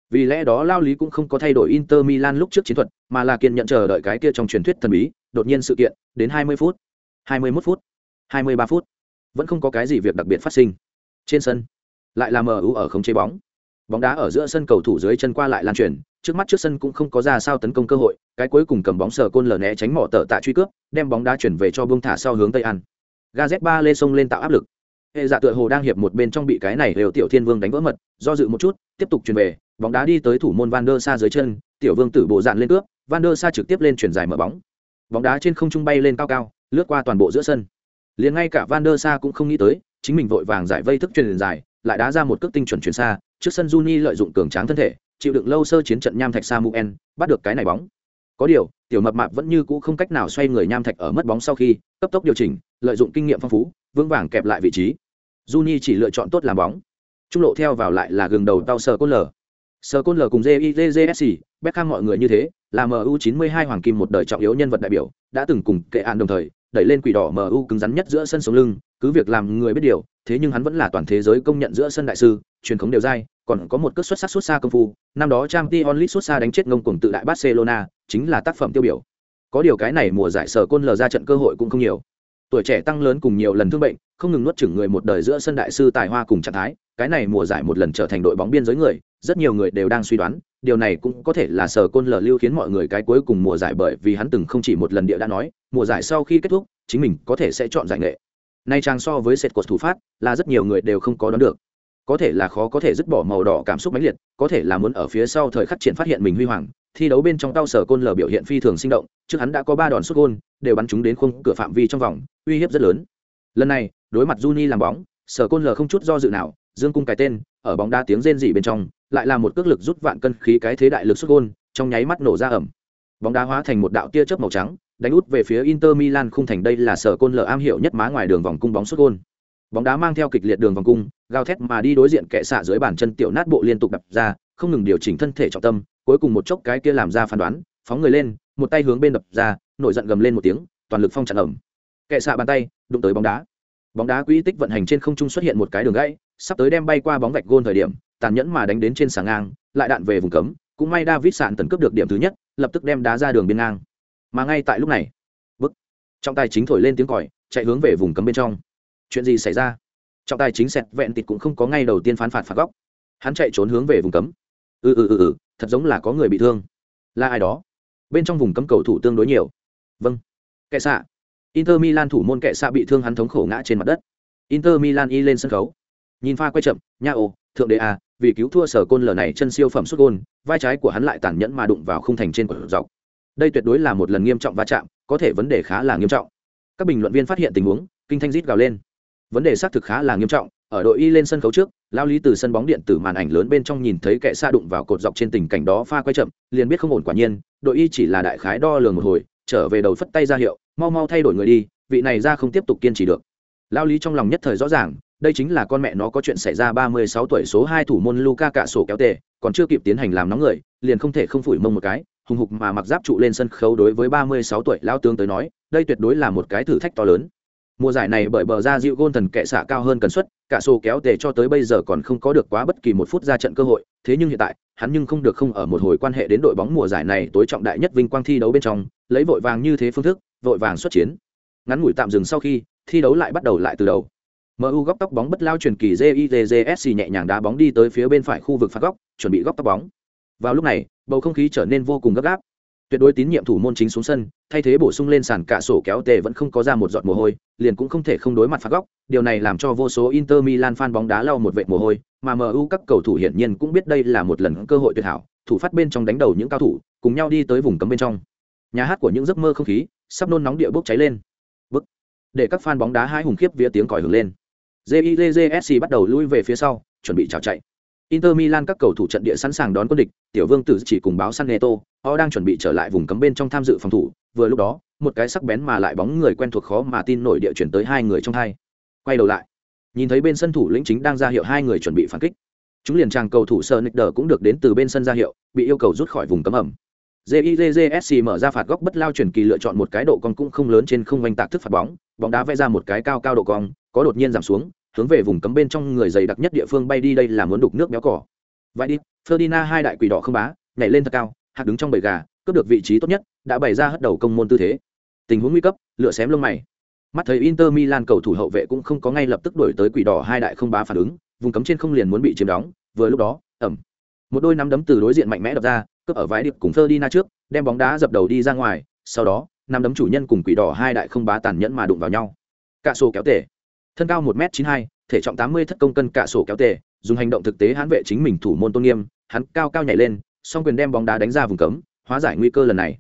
Vì lẽ đó Lao Lý cũng không có thay đổi Inter Milan lúc trước chiến thuật, mà là kiên nhận chờ đợi cái kia trong truyền thuyết thần bí, đột nhiên sự kiện, đến 20 phút, 21 phút, 23 phút, vẫn không có cái gì việc đặc biệt phát sinh. Trên sân, lại là MU ở không chế bóng. Bóng đá ở giữa sân cầu thủ dưới chân qua lại lan truyền, trước mắt trước sân cũng không có ra sao tấn công cơ hội, cái cuối cùng cầm bóng sờ côn lờ né tránh mỏ tờ tạ truy cướp, đem bóng đá chuyển về cho bông thả sau hướng tây ăn. Gazet lê sông lên tạo áp lực. Hệ dạ tựa hồ đang hiệp một bên trong bị cái này đều tiểu thiên vương đánh vỡ mật, do dự một chút, tiếp tục chuyển về, bóng đá đi tới thủ môn Van der Sa dưới chân, tiểu vương tử bộ dạn lên cướp, Van der Sa trực tiếp lên chuyển dài mở bóng. Bóng đá trên không trung bay lên cao cao, lướt qua toàn bộ giữa sân. Liền ngay cả Van der Sa cũng không nghĩ tới, chính mình vội vàng giải vây thức truyền dài, lại đá ra một cước tinh chuẩn chuyển xa, trước sân Juni lợi dụng cường tráng thân thể, chịu đựng lâu sơ chiến trận nham thạch Samuel, bắt được cái này bóng. Có điều, tiểu mập mạp vẫn như cũ không cách nào xoay người nham thạch ở mất bóng sau khi, cấp tốc điều chỉnh, lợi dụng kinh nghiệm phong phú, vững vàng kẹp lại vị trí. Juni chỉ lựa chọn tốt làm bóng. Trung lộ theo vào lại là gừng đầu tao sờ côn lở. Sờ côn lở cùng JIJJSC, Beckham mọi người như thế, là MU92 hoàng kim một đời trọng yếu nhân vật đại biểu, đã từng cùng kệ án đồng thời, đẩy lên quỷ đỏ MU cứng rắn nhất giữa sân sống lưng, cứ việc làm người biết điều, thế nhưng hắn vẫn là toàn thế giới công nhận giữa sân đại sư, truyền thống đều dai, còn có một cước xuất sắc xuất xa công phu, năm đó Champions League xuất xa đánh chết ngông cuồng tự đại Barcelona, chính là tác phẩm tiêu biểu. Có điều cái này mùa giải sở côn lờ ra trận cơ hội cũng không nhiều. Tuổi trẻ tăng lớn cùng nhiều lần thương bệnh, không ngừng nuốt chửng người một đời giữa sân đại sư tài hoa cùng trạng thái, cái này mùa giải một lần trở thành đội bóng biên giới người, rất nhiều người đều đang suy đoán, điều này cũng có thể là sở côn lờ lưu khiến mọi người cái cuối cùng mùa giải bởi vì hắn từng không chỉ một lần địa đã nói, mùa giải sau khi kết thúc, chính mình có thể sẽ chọn giải nghệ. Nay trang so với sệt cột thủ phát, là rất nhiều người đều không có đoán được. Có thể là khó có thể dứt bỏ màu đỏ cảm xúc mãnh liệt, có thể là muốn ở phía sau thời khắc triển phát hiện mình huy hoàng. Thi đấu bên trong tao sở côn lờ biểu hiện phi thường sinh động, trước hắn đã có ba đòn sút gôn, đều bắn chúng đến khung cửa phạm vi trong vòng, uy hiếp rất lớn. Lần này, đối mặt Juni làm bóng, sở côn lờ không chút do dự nào, dương cung cái tên, ở bóng đá tiếng rên rỉ bên trong, lại là một cước lực rút vạn cân khí cái thế đại lực sút gôn, trong nháy mắt nổ ra ẩm. Bóng đá hóa thành một đạo tia chớp màu trắng, đánh út về phía Inter Milan khung thành đây là sở côn lờ am hiểu nhất má ngoài đường vòng cung bóng sút gôn. Bóng đá mang theo kịch liệt đường vòng cung, gào thét mà đi đối diện kẻ xạ dưới bàn chân tiểu nát bộ liên tục đập ra, không ngừng điều chỉnh thân thể trọng tâm, cuối cùng một chốc cái kia làm ra phán đoán, phóng người lên, một tay hướng bên đập ra, nổi giận gầm lên một tiếng, toàn lực phong chặn ẩm. Kẻ xạ bàn tay, đụng tới bóng đá. Bóng đá quỹ tích vận hành trên không trung xuất hiện một cái đường gãy, sắp tới đem bay qua bóng vạch gôn thời điểm, tàn nhẫn mà đánh đến trên sàng ngang, lại đạn về vùng cấm, cũng may David sạn tấn cướp được điểm thứ nhất, lập tức đem đá ra đường biên ngang. Mà ngay tại lúc này, bức trong tay chính thổi lên tiếng còi, chạy hướng về vùng cấm bên trong. Chuyện gì xảy ra? Trọng tài chính sẹt vẹn tịt cũng không có ngay đầu tiên phán phạt phạt góc. Hắn chạy trốn hướng về vùng cấm. Ừ ừ ừ ừ, thật giống là có người bị thương. Là ai đó? Bên trong vùng cấm cầu thủ tương đối nhiều. Vâng. kệ xạ. Inter Milan thủ môn kệ xạ bị thương hắn thống khổ ngã trên mặt đất. Inter Milan y lên sân khấu. Nhìn pha quay chậm, nha ồ, thượng đế à, vì cứu thua sở côn lở này chân siêu phẩm xuất gôn, vai trái của hắn lại tàn nhẫn mà đụng vào khung thành trên quả dọc. Đây tuyệt đối là một lần nghiêm trọng va chạm, có thể vấn đề khá là nghiêm trọng. Các bình luận viên phát hiện tình huống, kinh thanh rít gào lên. Vấn đề xác thực khá là nghiêm trọng, ở đội y lên sân khấu trước, lao lý từ sân bóng điện tử màn ảnh lớn bên trong nhìn thấy kẻ xa đụng vào cột dọc trên tình cảnh đó pha quay chậm, liền biết không ổn quả nhiên, đội y chỉ là đại khái đo lường một hồi, trở về đầu phất tay ra hiệu, mau mau thay đổi người đi, vị này ra không tiếp tục kiên trì được. Lao lý trong lòng nhất thời rõ ràng, đây chính là con mẹ nó có chuyện xảy ra 36 tuổi số 2 thủ môn Luka cạ sổ kéo tệ, còn chưa kịp tiến hành làm nóng người, liền không thể không phủi mông một cái, hùng hục mà mặc giáp trụ lên sân khấu đối với 36 tuổi lão tướng tới nói, đây tuyệt đối là một cái thử thách to lớn. Mùa giải này bởi bờ ra dịu gôn thần kệ xạ cao hơn cần suất, cả sổ kéo tề cho tới bây giờ còn không có được quá bất kỳ một phút ra trận cơ hội, thế nhưng hiện tại, hắn nhưng không được không ở một hồi quan hệ đến đội bóng mùa giải này tối trọng đại nhất vinh quang thi đấu bên trong, lấy vội vàng như thế phương thức, vội vàng xuất chiến. Ngắn ngủi tạm dừng sau khi, thi đấu lại bắt đầu lại từ đầu. MU góc tóc bóng bất lao truyền kỳ JITJSC nhẹ nhàng đá bóng đi tới phía bên phải khu vực phạt góc, chuẩn bị góc tóc bóng. Vào lúc này, bầu không khí trở nên vô cùng gấp gáp. Tuyệt đối tín nhiệm thủ môn chính xuống sân, thay thế bổ sung lên sàn cả sổ kéo tề vẫn không có ra một giọt mồ hôi, liền cũng không thể không đối mặt phạt góc, điều này làm cho vô số Inter Milan fan bóng đá lau một vệt mồ hôi, mà MU các cầu thủ hiển nhiên cũng biết đây là một lần cơ hội tuyệt hảo, thủ phát bên trong đánh đầu những cao thủ, cùng nhau đi tới vùng cấm bên trong. Nhà hát của những giấc mơ không khí, sắp nôn nóng địa bốc cháy lên. Bức. Để các fan bóng đá hai hùng khiếp vía tiếng còi hưởng lên. jizsc bắt đầu lui về phía sau, chuẩn bị chào chạy. Inter Milan các cầu thủ trận địa sẵn sàng đón quân địch, Tiểu Vương Tử chỉ cùng báo San Neto, họ đang chuẩn bị trở lại vùng cấm bên trong tham dự phòng thủ, vừa lúc đó, một cái sắc bén mà lại bóng người quen thuộc khó mà tin nổi địa chuyển tới hai người trong hai. Quay đầu lại, nhìn thấy bên sân thủ lĩnh chính đang ra hiệu hai người chuẩn bị phản kích. Chúng liền tràng cầu thủ Sonicer cũng được đến từ bên sân ra hiệu, bị yêu cầu rút khỏi vùng cấm ẩm. JIJSC mở ra phạt góc bất lao chuyển kỳ lựa chọn một cái độ cong cũng không lớn trên không vành tạc thức phạt bóng, bóng đá vẽ ra một cái cao cao độ cong, có đột nhiên giảm xuống, hướng về vùng cấm bên trong người dày đặc nhất địa phương bay đi đây là muốn đục nước béo cỏ Vậy đi, Ferdinand hai đại quỷ đỏ không bá, nhảy lên thật cao, hạc đứng trong bầy gà, cướp được vị trí tốt nhất, đã bày ra hất đầu công môn tư thế. Tình huống nguy cấp, lựa xém lông mày. Mắt thấy Inter Milan cầu thủ hậu vệ cũng không có ngay lập tức đuổi tới quỷ đỏ hai đại không bá phản ứng, vùng cấm trên không liền muốn bị chiếm đóng, vừa lúc đó, ẩm. Một đôi nắm đấm từ đối diện mạnh mẽ đập ra, cướp ở vái điệp cùng Ferdinand trước, đem bóng đá dập đầu đi ra ngoài, sau đó, nắm đấm chủ nhân cùng quỷ đỏ hai đại không bá tàn nhẫn mà đụng vào nhau. cạ sổ kéo tể. Thân cao một m chín hai thể trọng 80 thất công cân cạ sổ kéo tể, dùng hành động thực tế hãn vệ chính mình thủ môn tôn nghiêm, hắn cao cao nhảy lên, song quyền đem bóng đá đánh ra vùng cấm, hóa giải nguy cơ lần này.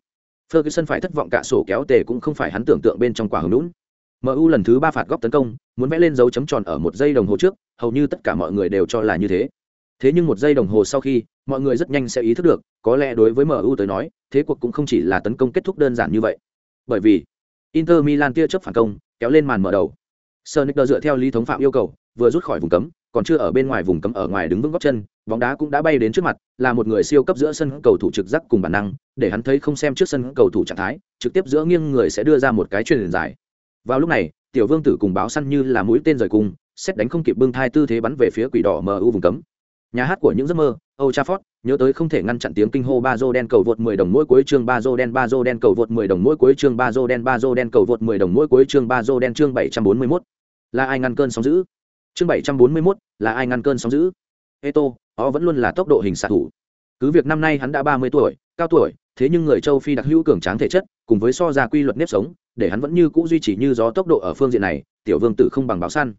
Ferguson phải thất vọng cả sổ kéo tề cũng không phải hắn tưởng tượng bên trong quả hứng nũng. MU lần thứ ba phạt góc tấn công, muốn vẽ lên dấu chấm tròn ở một giây đồng hồ trước, hầu như tất cả mọi người đều cho là như thế. Thế nhưng một giây đồng hồ sau khi, mọi người rất nhanh sẽ ý thức được, có lẽ đối với MU tới nói, thế cuộc cũng không chỉ là tấn công kết thúc đơn giản như vậy. Bởi vì, Inter Milan tia chớp phản công, kéo lên màn mở đầu. Sonic dựa theo lý thống phạm yêu cầu, vừa rút khỏi vùng cấm, còn chưa ở bên ngoài vùng cấm ở ngoài đứng vững góc chân, bóng đá cũng đã bay đến trước mặt, là một người siêu cấp giữa sân cầu thủ trực giác cùng bản năng, để hắn thấy không xem trước sân cầu thủ trạng thái, trực tiếp giữa nghiêng người sẽ đưa ra một cái truyền dài. Vào lúc này, tiểu vương tử cùng báo săn như là mũi tên rời cung, xét đánh không kịp bưng thai tư thế bắn về phía quỷ đỏ MU vùng cấm. Nhà hát của những giấc mơ, Old Trafford, nhớ tới không thể ngăn chặn tiếng kinh hô Bazo đen cầu vượt 10 đồng mỗi cuối chương Bazo đen Bazo đen cầu vượt 10 đồng mỗi cuối chương Bazo đen Bazo đen cầu vượt 10 đồng mỗi cuối chương Bazo đen chương 741. Là ai ngăn cơn sóng dữ? Chương 741, là ai ngăn cơn sóng dữ? Eto, họ vẫn luôn là tốc độ hình xạ thủ. Cứ việc năm nay hắn đã 30 tuổi, cao tuổi, thế nhưng người châu Phi đặc hữu cường tráng thể chất, cùng với so ra quy luật nếp sống, để hắn vẫn như cũ duy trì như gió tốc độ ở phương diện này, tiểu vương tử không bằng báo săn.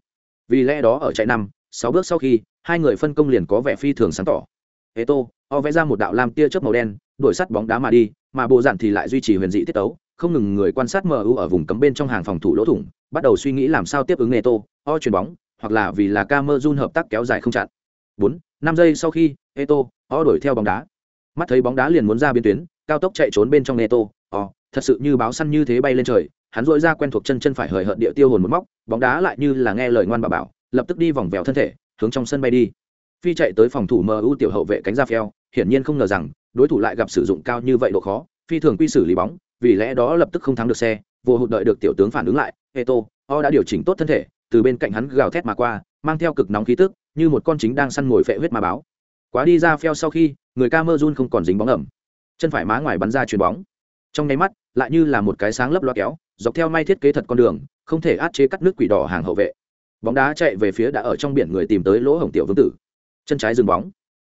Vì lẽ đó ở chạy năm, sáu bước sau khi, hai người phân công liền có vẻ phi thường sáng tỏ. Eto, họ vẽ ra một đạo lam tia chớp màu đen, đuổi sắt bóng đá mà đi, mà bộ dạng thì lại duy trì huyền dị tiết tấu, không ngừng người quan sát MU ở vùng cấm bên trong hàng phòng thủ lỗ thủng, bắt đầu suy nghĩ làm sao tiếp ứng Eto, o chuyền bóng, hoặc là vì là Camerun hợp tác kéo dài không chặn. 4, 5 giây sau khi, Eto, o đổi theo bóng đá. Mắt thấy bóng đá liền muốn ra biên tuyến, cao tốc chạy trốn bên trong Eto, o, thật sự như báo săn như thế bay lên trời, hắn rỗi ra quen thuộc chân chân phải hời hợt địa tiêu hồn một móc, bóng đá lại như là nghe lời ngoan bà bảo, lập tức đi vòng vèo thân thể, hướng trong sân bay đi. Phi chạy tới phòng thủ MU tiểu hậu vệ cánh ra phèo, hiển nhiên không ngờ rằng đối thủ lại gặp sử dụng cao như vậy độ khó, phi thường quy xử lý bóng, vì lẽ đó lập tức không thắng được xe, vô hụt đợi được tiểu tướng phản ứng lại, Eto, o đã điều chỉnh tốt thân thể, từ bên cạnh hắn gào thét mà qua, mang theo cực nóng khí tức, như một con chính đang săn mồi phệ huyết mà báo. Quá đi ra phèo sau khi, người Camerun không còn dính bóng ẩm, chân phải má ngoài bắn ra chuyền bóng. Trong nháy mắt, lại như là một cái sáng lấp loa kéo, dọc theo may thiết kế thật con đường, không thể át chế cắt nước quỷ đỏ hàng hậu vệ. Bóng đá chạy về phía đã ở trong biển người tìm tới lỗ hổng tiểu vương tử. Chân trái dừng bóng,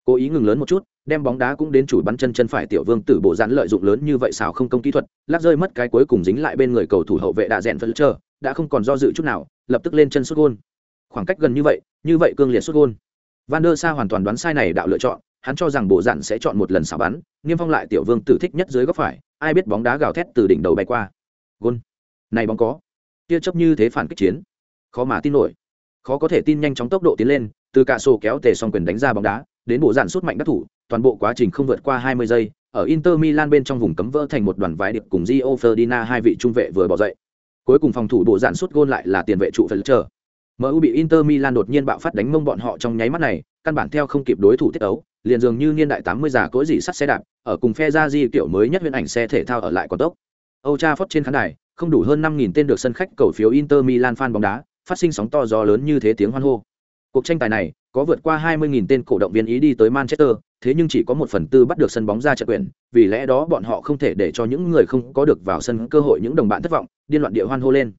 cố ý ngừng lớn một chút, đem bóng đá cũng đến chủ bắn chân chân phải tiểu vương tử bộ dán lợi dụng lớn như vậy xảo không công kỹ thuật lắc rơi mất cái cuối cùng dính lại bên người cầu thủ hậu vệ đã rèn phân chờ đã không còn do dự chút nào lập tức lên chân xuất gôn. Khoảng cách gần như vậy như vậy cương liệt xuất gôn. Van der sa hoàn toàn đoán sai này đạo lựa chọn hắn cho rằng bộ dạn sẽ chọn một lần xả bắn niêm phong lại tiểu vương tử thích nhất dưới góc phải ai biết bóng đá gào thét từ đỉnh đầu bay qua. Gôn. Này bóng có. Tia chấp như thế phản kích chiến. Khó mà tin nổi. Khó có thể tin nhanh chóng tốc độ tiến lên từ cả sổ kéo tề xong quyền đánh ra bóng đá đến bộ dạn sút mạnh các thủ toàn bộ quá trình không vượt qua 20 giây, ở Inter Milan bên trong vùng cấm vỡ thành một đoàn vái điệp cùng Gio Ferdinand hai vị trung vệ vừa bỏ dậy. Cuối cùng phòng thủ bộ dạn sút gôn lại là tiền vệ trụ chờ. MU bị Inter Milan đột nhiên bạo phát đánh mông bọn họ trong nháy mắt này, căn bản theo không kịp đối thủ tiết ấu, liền dường như niên đại 80 già cối gì sắt xe đạp, ở cùng phe ra di kiểu mới nhất huyền ảnh xe thể thao ở lại còn tốc. Âu Cha Phót trên khán đài, không đủ hơn 5000 tên được sân khách cầu phiếu Inter Milan fan bóng đá, phát sinh sóng to gió lớn như thế tiếng hoan hô. Cuộc tranh tài này, có vượt qua 20.000 tên cổ động viên ý đi tới Manchester, thế nhưng chỉ có một phần tư bắt được sân bóng ra trận quyền, vì lẽ đó bọn họ không thể để cho những người không có được vào sân cơ hội những đồng bạn thất vọng, điên loạn địa hoan hô lên.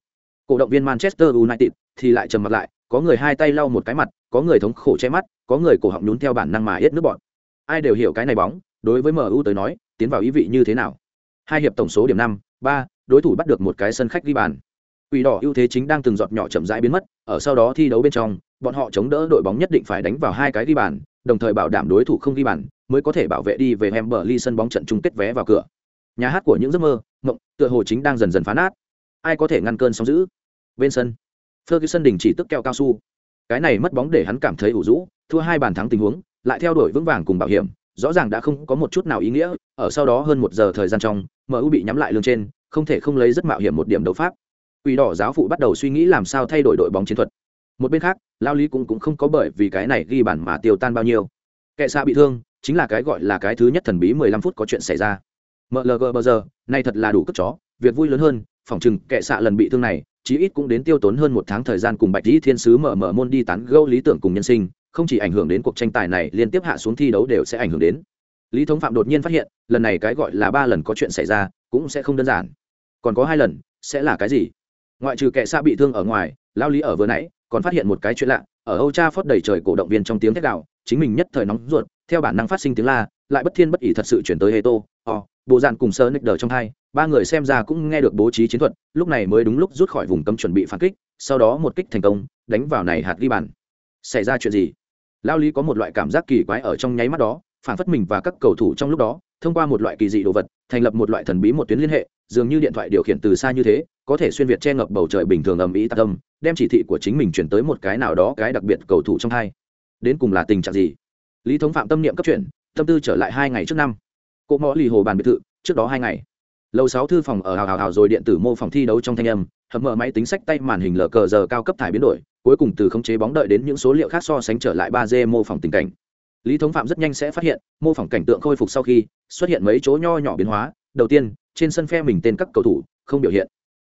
Cổ động viên Manchester United thì lại trầm mặt lại, có người hai tay lau một cái mặt, có người thống khổ che mắt, có người cổ họng nhún theo bản năng mà yết nước bọn. Ai đều hiểu cái này bóng, đối với MU tới nói, tiến vào ý vị như thế nào. Hai hiệp tổng số điểm 5, 3, đối thủ bắt được một cái sân khách ghi bàn. Quỷ đỏ ưu thế chính đang từng giọt nhỏ chậm rãi biến mất, ở sau đó thi đấu bên trong, bọn họ chống đỡ đội bóng nhất định phải đánh vào hai cái ghi bàn, đồng thời bảo đảm đối thủ không ghi bàn, mới có thể bảo vệ đi về Hemberley sân bóng trận chung kết vé vào cửa. Nhà hát của những giấc mơ, mộng, tựa hồ chính đang dần dần phá nát. Ai có thể ngăn cơn sóng dữ? Bên sân, Ferguson đình chỉ tức keo cao su. Cái này mất bóng để hắn cảm thấy ủ rũ, thua hai bàn thắng tình huống, lại theo đuổi vững vàng cùng bảo hiểm, rõ ràng đã không có một chút nào ý nghĩa, ở sau đó hơn một giờ thời gian trong, MU bị nhắm lại lưng trên, không thể không lấy rất mạo hiểm một điểm đấu pháp. Quỷ đỏ giáo phụ bắt đầu suy nghĩ làm sao thay đổi đội bóng chiến thuật. Một bên khác, Lao Lý cũng cũng không có bởi vì cái này ghi bản mà tiêu tan bao nhiêu. Kẻ xạ bị thương, chính là cái gọi là cái thứ nhất thần bí 15 phút có chuyện xảy ra. MLG bờ giờ, nay thật là đủ cất chó, việc vui lớn hơn, phỏng chừng kẻ xạ lần bị thương này, chí ít cũng đến tiêu tốn hơn một tháng thời gian cùng Bạch Lý Thiên sứ mở mở môn đi tán gẫu lý tưởng cùng nhân sinh, không chỉ ảnh hưởng đến cuộc tranh tài này liên tiếp hạ xuống thi đấu đều sẽ ảnh hưởng đến lý thống phạm đột nhiên phát hiện lần này cái gọi là ba lần có chuyện xảy ra cũng sẽ không đơn giản còn có hai lần sẽ là cái gì ngoại trừ kẻ xạ bị thương ở ngoài lao lý ở vừa nãy còn phát hiện một cái chuyện lạ, ở âu cha phót đầy trời cổ động viên trong tiếng thét đạo chính mình nhất thời nóng ruột, theo bản năng phát sinh tiếng la, lại bất thiên bất ỷ thật sự chuyển tới hê tô ò bộ dạn cùng sơ nick đờ trong hai, ba người xem ra cũng nghe được bố trí chiến thuật, lúc này mới đúng lúc rút khỏi vùng cấm chuẩn bị phản kích, sau đó một kích thành công, đánh vào này hạt ghi bàn. Xảy ra chuyện gì? Lao lý có một loại cảm giác kỳ quái ở trong nháy mắt đó, phản phất mình và các cầu thủ trong lúc đó, thông qua một loại kỳ dị đồ vật, thành lập một loại thần bí một tuyến liên hệ dường như điện thoại điều khiển từ xa như thế, có thể xuyên việt che ngập bầu trời bình thường ầm ĩ tạc tâm đem chỉ thị của chính mình chuyển tới một cái nào đó cái đặc biệt cầu thủ trong hai. Đến cùng là tình trạng gì? Lý thống phạm tâm niệm cấp chuyển, tâm tư trở lại hai ngày trước năm. Cỗ mõ lì hồ bàn biệt thự, trước đó hai ngày. Lầu sáu thư phòng ở hào hào hào rồi điện tử mô phòng thi đấu trong thanh âm, hầm mở máy tính sách tay màn hình lờ cờ giờ cao cấp thải biến đổi, cuối cùng từ khống chế bóng đợi đến những số liệu khác so sánh trở lại ba d mô phỏng tình cảnh. Lý thống phạm rất nhanh sẽ phát hiện, mô phỏng cảnh tượng khôi phục sau khi, xuất hiện mấy chỗ nho nhỏ biến hóa. Đầu tiên trên sân phe mình tên các cầu thủ không biểu hiện.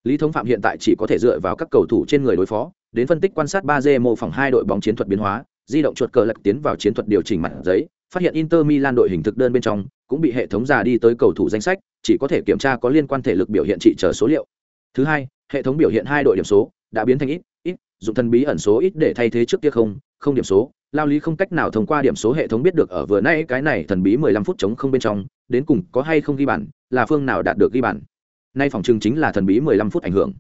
Lý thống phạm hiện tại chỉ có thể dựa vào các cầu thủ trên người đối phó, đến phân tích quan sát ba d mô phỏng hai đội bóng chiến thuật biến hóa, di động chuột cờ lật tiến vào chiến thuật điều chỉnh mặt giấy, phát hiện inter milan đội hình thực đơn bên trong cũng bị hệ thống già đi tới cầu thủ danh sách, chỉ có thể kiểm tra có liên quan thể lực biểu hiện trị trở số liệu. Thứ hai, hệ thống biểu hiện hai đội điểm số đã biến thành ít ít dùng thần bí ẩn số ít để thay thế trước kia không không điểm số lao lý không cách nào thông qua điểm số hệ thống biết được ở vừa nay cái này thần bí mười lăm phút chống không bên trong đến cùng có hay không ghi bản là phương nào đạt được ghi bản nay phòng trưng chính là thần bí mười lăm phút ảnh hưởng.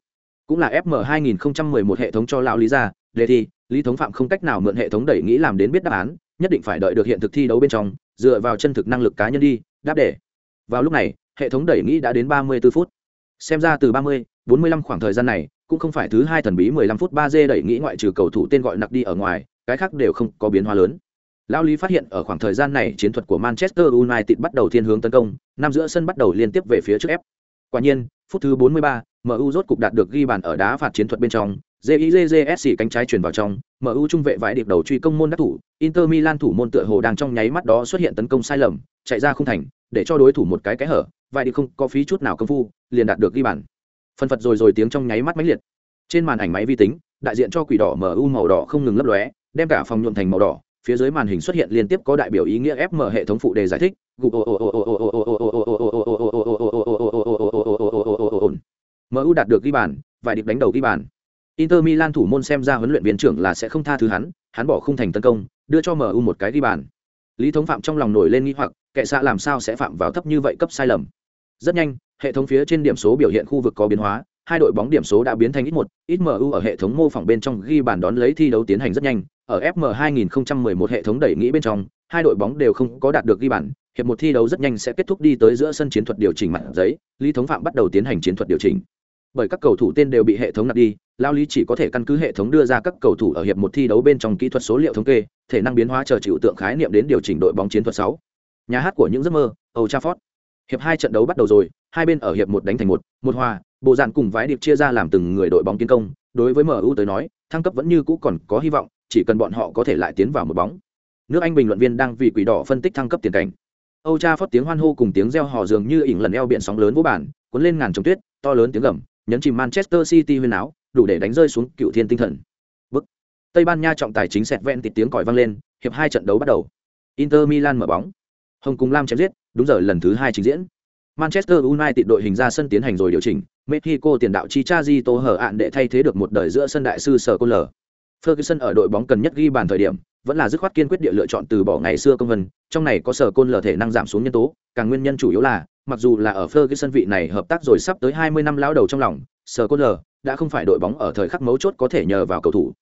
Cũng là fm 2011 hệ thống cho lão lý ra đề thi lý thống phạm không cách nào mượn hệ thống đẩy nghĩ làm đến biết đáp án nhất định phải đợi được hiện thực thi đấu bên trong dựa vào chân thực năng lực cá nhân đi đáp để vào lúc này hệ thống đẩy nghĩ đã đến 34 phút. Xem ra từ 30, 45 khoảng thời gian này cũng không phải thứ hai thần bí 15 phút 3 d đẩy nghĩ ngoại trừ cầu thủ tên gọi nặc đi ở ngoài cái khác đều không có biến hóa lớn Lão Lý phát hiện ở khoảng thời gian này chiến thuật của Manchester United bắt đầu thiên hướng tấn công, năm giữa sân bắt đầu liên tiếp về phía trước ép. Quả nhiên, phút thứ 43, MU rốt cục đạt được ghi bàn ở đá phạt chiến thuật bên trong, JIJJSC cánh trái chuyển vào trong, MU trung vệ vãi điệp đầu truy công môn đắc thủ, Inter Milan thủ môn tựa hồ đang trong nháy mắt đó xuất hiện tấn công sai lầm, chạy ra không thành, để cho đối thủ một cái cái hở, vãi điệp không có phí chút nào công phu, liền đạt được ghi bàn. Phân phật rồi rồi tiếng trong nháy mắt mãnh liệt. Trên màn ảnh máy vi tính, đại diện cho quỷ đỏ MU màu đỏ không ngừng lấp lóe, đem cả phòng nhuộm thành màu đỏ, phía dưới màn hình xuất hiện liên tiếp có đại biểu ý nghĩa FM hệ thống phụ đề giải thích. MU đạt được ghi bàn, vài điệp đánh đầu ghi bàn. Inter Milan thủ môn xem ra huấn luyện viên trưởng là sẽ không tha thứ hắn, hắn bỏ khung thành tấn công, đưa cho MU một cái ghi bàn. Lý Thống Phạm trong lòng nổi lên nghi hoặc, kệ xạ làm sao sẽ phạm vào thấp như vậy cấp sai lầm. Rất nhanh, hệ thống phía trên điểm số biểu hiện khu vực có biến hóa, hai đội bóng điểm số đã biến thành ít một, ít MU ở hệ thống mô phỏng bên trong ghi bàn đón lấy thi đấu tiến hành rất nhanh, ở FM 2011 hệ thống đẩy nghĩ bên trong, hai đội bóng đều không có đạt được ghi bàn, hiệp một thi đấu rất nhanh sẽ kết thúc đi tới giữa sân chiến thuật điều chỉnh mặt giấy, Lý Thống Phạm bắt đầu tiến hành chiến thuật điều chỉnh. Bởi các cầu thủ tên đều bị hệ thống nạp đi, Lao Lý chỉ có thể căn cứ hệ thống đưa ra các cầu thủ ở hiệp một thi đấu bên trong kỹ thuật số liệu thống kê, thể năng biến hóa chờ chịu tượng khái niệm đến điều chỉnh đội bóng chiến thuật 6. Nhà hát của những giấc mơ, Old Trafford. Hiệp hai trận đấu bắt đầu rồi, hai bên ở hiệp một đánh thành một, một hòa, bộ dàn cùng vái điệp chia ra làm từng người đội bóng tiến công, đối với MU tới nói, thăng cấp vẫn như cũ còn có hy vọng, chỉ cần bọn họ có thể lại tiến vào một bóng. Nước Anh bình luận viên đang vì quỷ đỏ phân tích thăng cấp tiền cảnh. Âu Cha phất tiếng hoan hô cùng tiếng reo hò dường như ỉn lần eo biển sóng lớn vô bản, cuốn lên ngàn trồng tuyết, to lớn tiếng gầm, nhấn chìm Manchester City huyên áo, đủ để đánh rơi xuống cựu thiên tinh thần. Bức. Tây Ban Nha trọng tài chính sẹt ven tịt tiếng còi vang lên, hiệp hai trận đấu bắt đầu. Inter Milan mở bóng. Hồng cùng Lam chém giết, đúng giờ lần thứ hai trình diễn. Manchester United đội hình ra sân tiến hành rồi điều chỉnh, Mexico tiền đạo Chicharito hở ạn để thay thế được một đời giữa sân đại sư Sở Côn Lở. Ferguson ở đội bóng cần nhất ghi bàn thời điểm, vẫn là dứt khoát kiên quyết địa lựa chọn từ bỏ ngày xưa công vân, trong này có Sở Côn Lở thể năng giảm xuống nhân tố, càng nguyên nhân chủ yếu là, mặc dù là ở Ferguson vị này hợp tác rồi sắp tới 20 năm lão đầu trong lòng, Sở Côn Lở đã không phải đội bóng ở thời khắc mấu chốt có thể nhờ vào cầu thủ.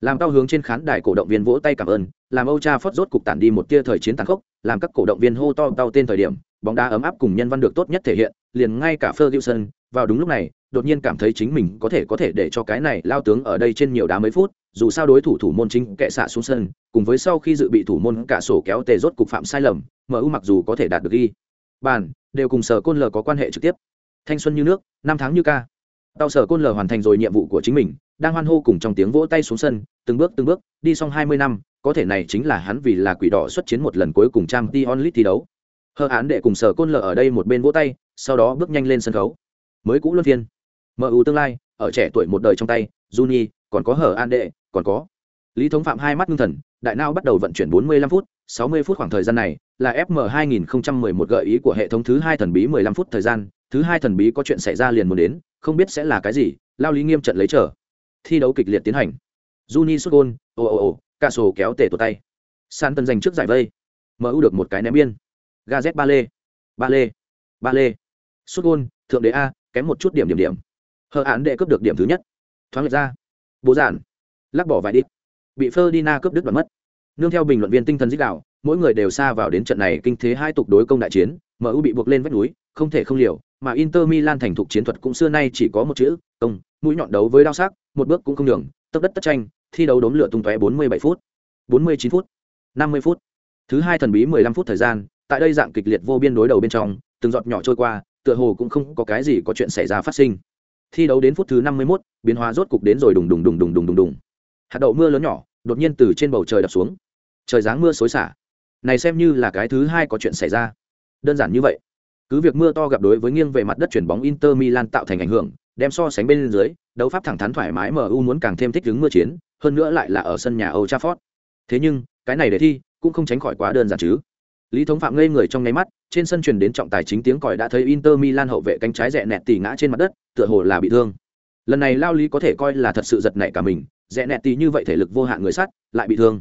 Làm cao hướng trên khán đài cổ động viên vỗ tay cảm ơn, làm Âu Cha phất rốt cục tản đi một tia thời chiến tàn khốc, làm các cổ động viên hô to tao tên thời điểm, bóng đá ấm áp cùng nhân văn được tốt nhất thể hiện, liền ngay cả Ferguson, vào đúng lúc này, đột nhiên cảm thấy chính mình có thể có thể để cho cái này lao tướng ở đây trên nhiều đá mấy phút, dù sao đối thủ thủ môn chính kệ xạ xuống sân, cùng với sau khi dự bị thủ môn cả sổ kéo tề rốt cục phạm sai lầm, MU mặc dù có thể đạt được ghi bàn, đều cùng sở côn lờ có quan hệ trực tiếp. Thanh xuân như nước, năm tháng như ca. Tao sở côn lờ hoàn thành rồi nhiệm vụ của chính mình, đang hoan hô cùng trong tiếng vỗ tay xuống sân, từng bước từng bước, đi xong 20 năm, có thể này chính là hắn vì là quỷ đỏ xuất chiến một lần cuối cùng trang Champions League thi đấu. Hơ án để cùng sở côn lờ ở đây một bên vỗ tay, sau đó bước nhanh lên sân khấu. Mới cũ luân phiên. MU tương lai, ở trẻ tuổi một đời trong tay, Juni, còn có hở an đệ, còn có. Lý thống phạm hai mắt ngưng thần, đại não bắt đầu vận chuyển 45 phút 60 phút khoảng thời gian này là fm 2011 gợi ý của hệ thống thứ hai thần bí 15 phút thời gian. Thứ hai thần bí có chuyện xảy ra liền muốn đến, không biết sẽ là cái gì, lao lý nghiêm trận lấy trở thi đấu kịch liệt tiến hành. Juni sút gôn, ồ ồ ồ ca sổ kéo tể tột tay. San tân giành trước giải vây. Mu được một cái ném biên. Gaz ba lê ba lê ba lê sút gôn, thượng đế a, kém một chút điểm điểm điểm. Hờ án đệ cướp được điểm thứ nhất. Thoáng lệch ra. Bố giản lắc bỏ vài đi bị Ferdinand cướp đứt đoạn mất. Nương theo bình luận viên tinh thần dích đạo mỗi người đều xa vào đến trận này kinh thế hai tục đối công đại chiến mu bị buộc lên vách núi không thể không liều mà inter milan thành thục chiến thuật cũng xưa nay chỉ có một chữ công mũi nhọn đấu với đao sắc một bước cũng không đường tấp đất tất tranh thi đấu đốn lửa tung tóe 47 phút 49 phút 50 phút. Thứ hai thần bí 15 phút thời gian tại đây dạng kịch liệt vô biên đối đầu bên trong từng giọt nhỏ trôi qua tựa hồ cũng không có cái gì có chuyện xảy ra phát sinh. Thi đấu đến phút thứ 51, biến hóa rốt cục đến rồi đùng đùng đùng đùng đùng đùng đùng hạt đậu mưa lớn nhỏ đột nhiên từ trên bầu trời đập xuống trời giáng mưa xối xả này xem như là cái thứ hai có chuyện xảy ra đơn giản như vậy cứ việc mưa to gặp đối với nghiêng về mặt đất chuyển bóng inter milan tạo thành ảnh hưởng đem so sánh bên dưới đấu pháp thẳng thắn thoải mái mu muốn càng thêm thích ứng mưa chiến hơn nữa lại là ở sân nhà Old Trafford. Thế nhưng, cái này để thi, cũng không tránh khỏi quá đơn giản chứ. Lý Thống Phạm ngây người trong nháy mắt, trên sân truyền đến trọng tài chính tiếng còi đã thấy Inter Milan hậu vệ cánh trái rẽ nẹt tỉ ngã trên mặt đất, tựa hồ là bị thương. Lần này Lao Lý có thể coi là thật sự giật nảy cả mình, rẽ nẹt tỷ như vậy thể lực vô hạn người sát, lại bị thương.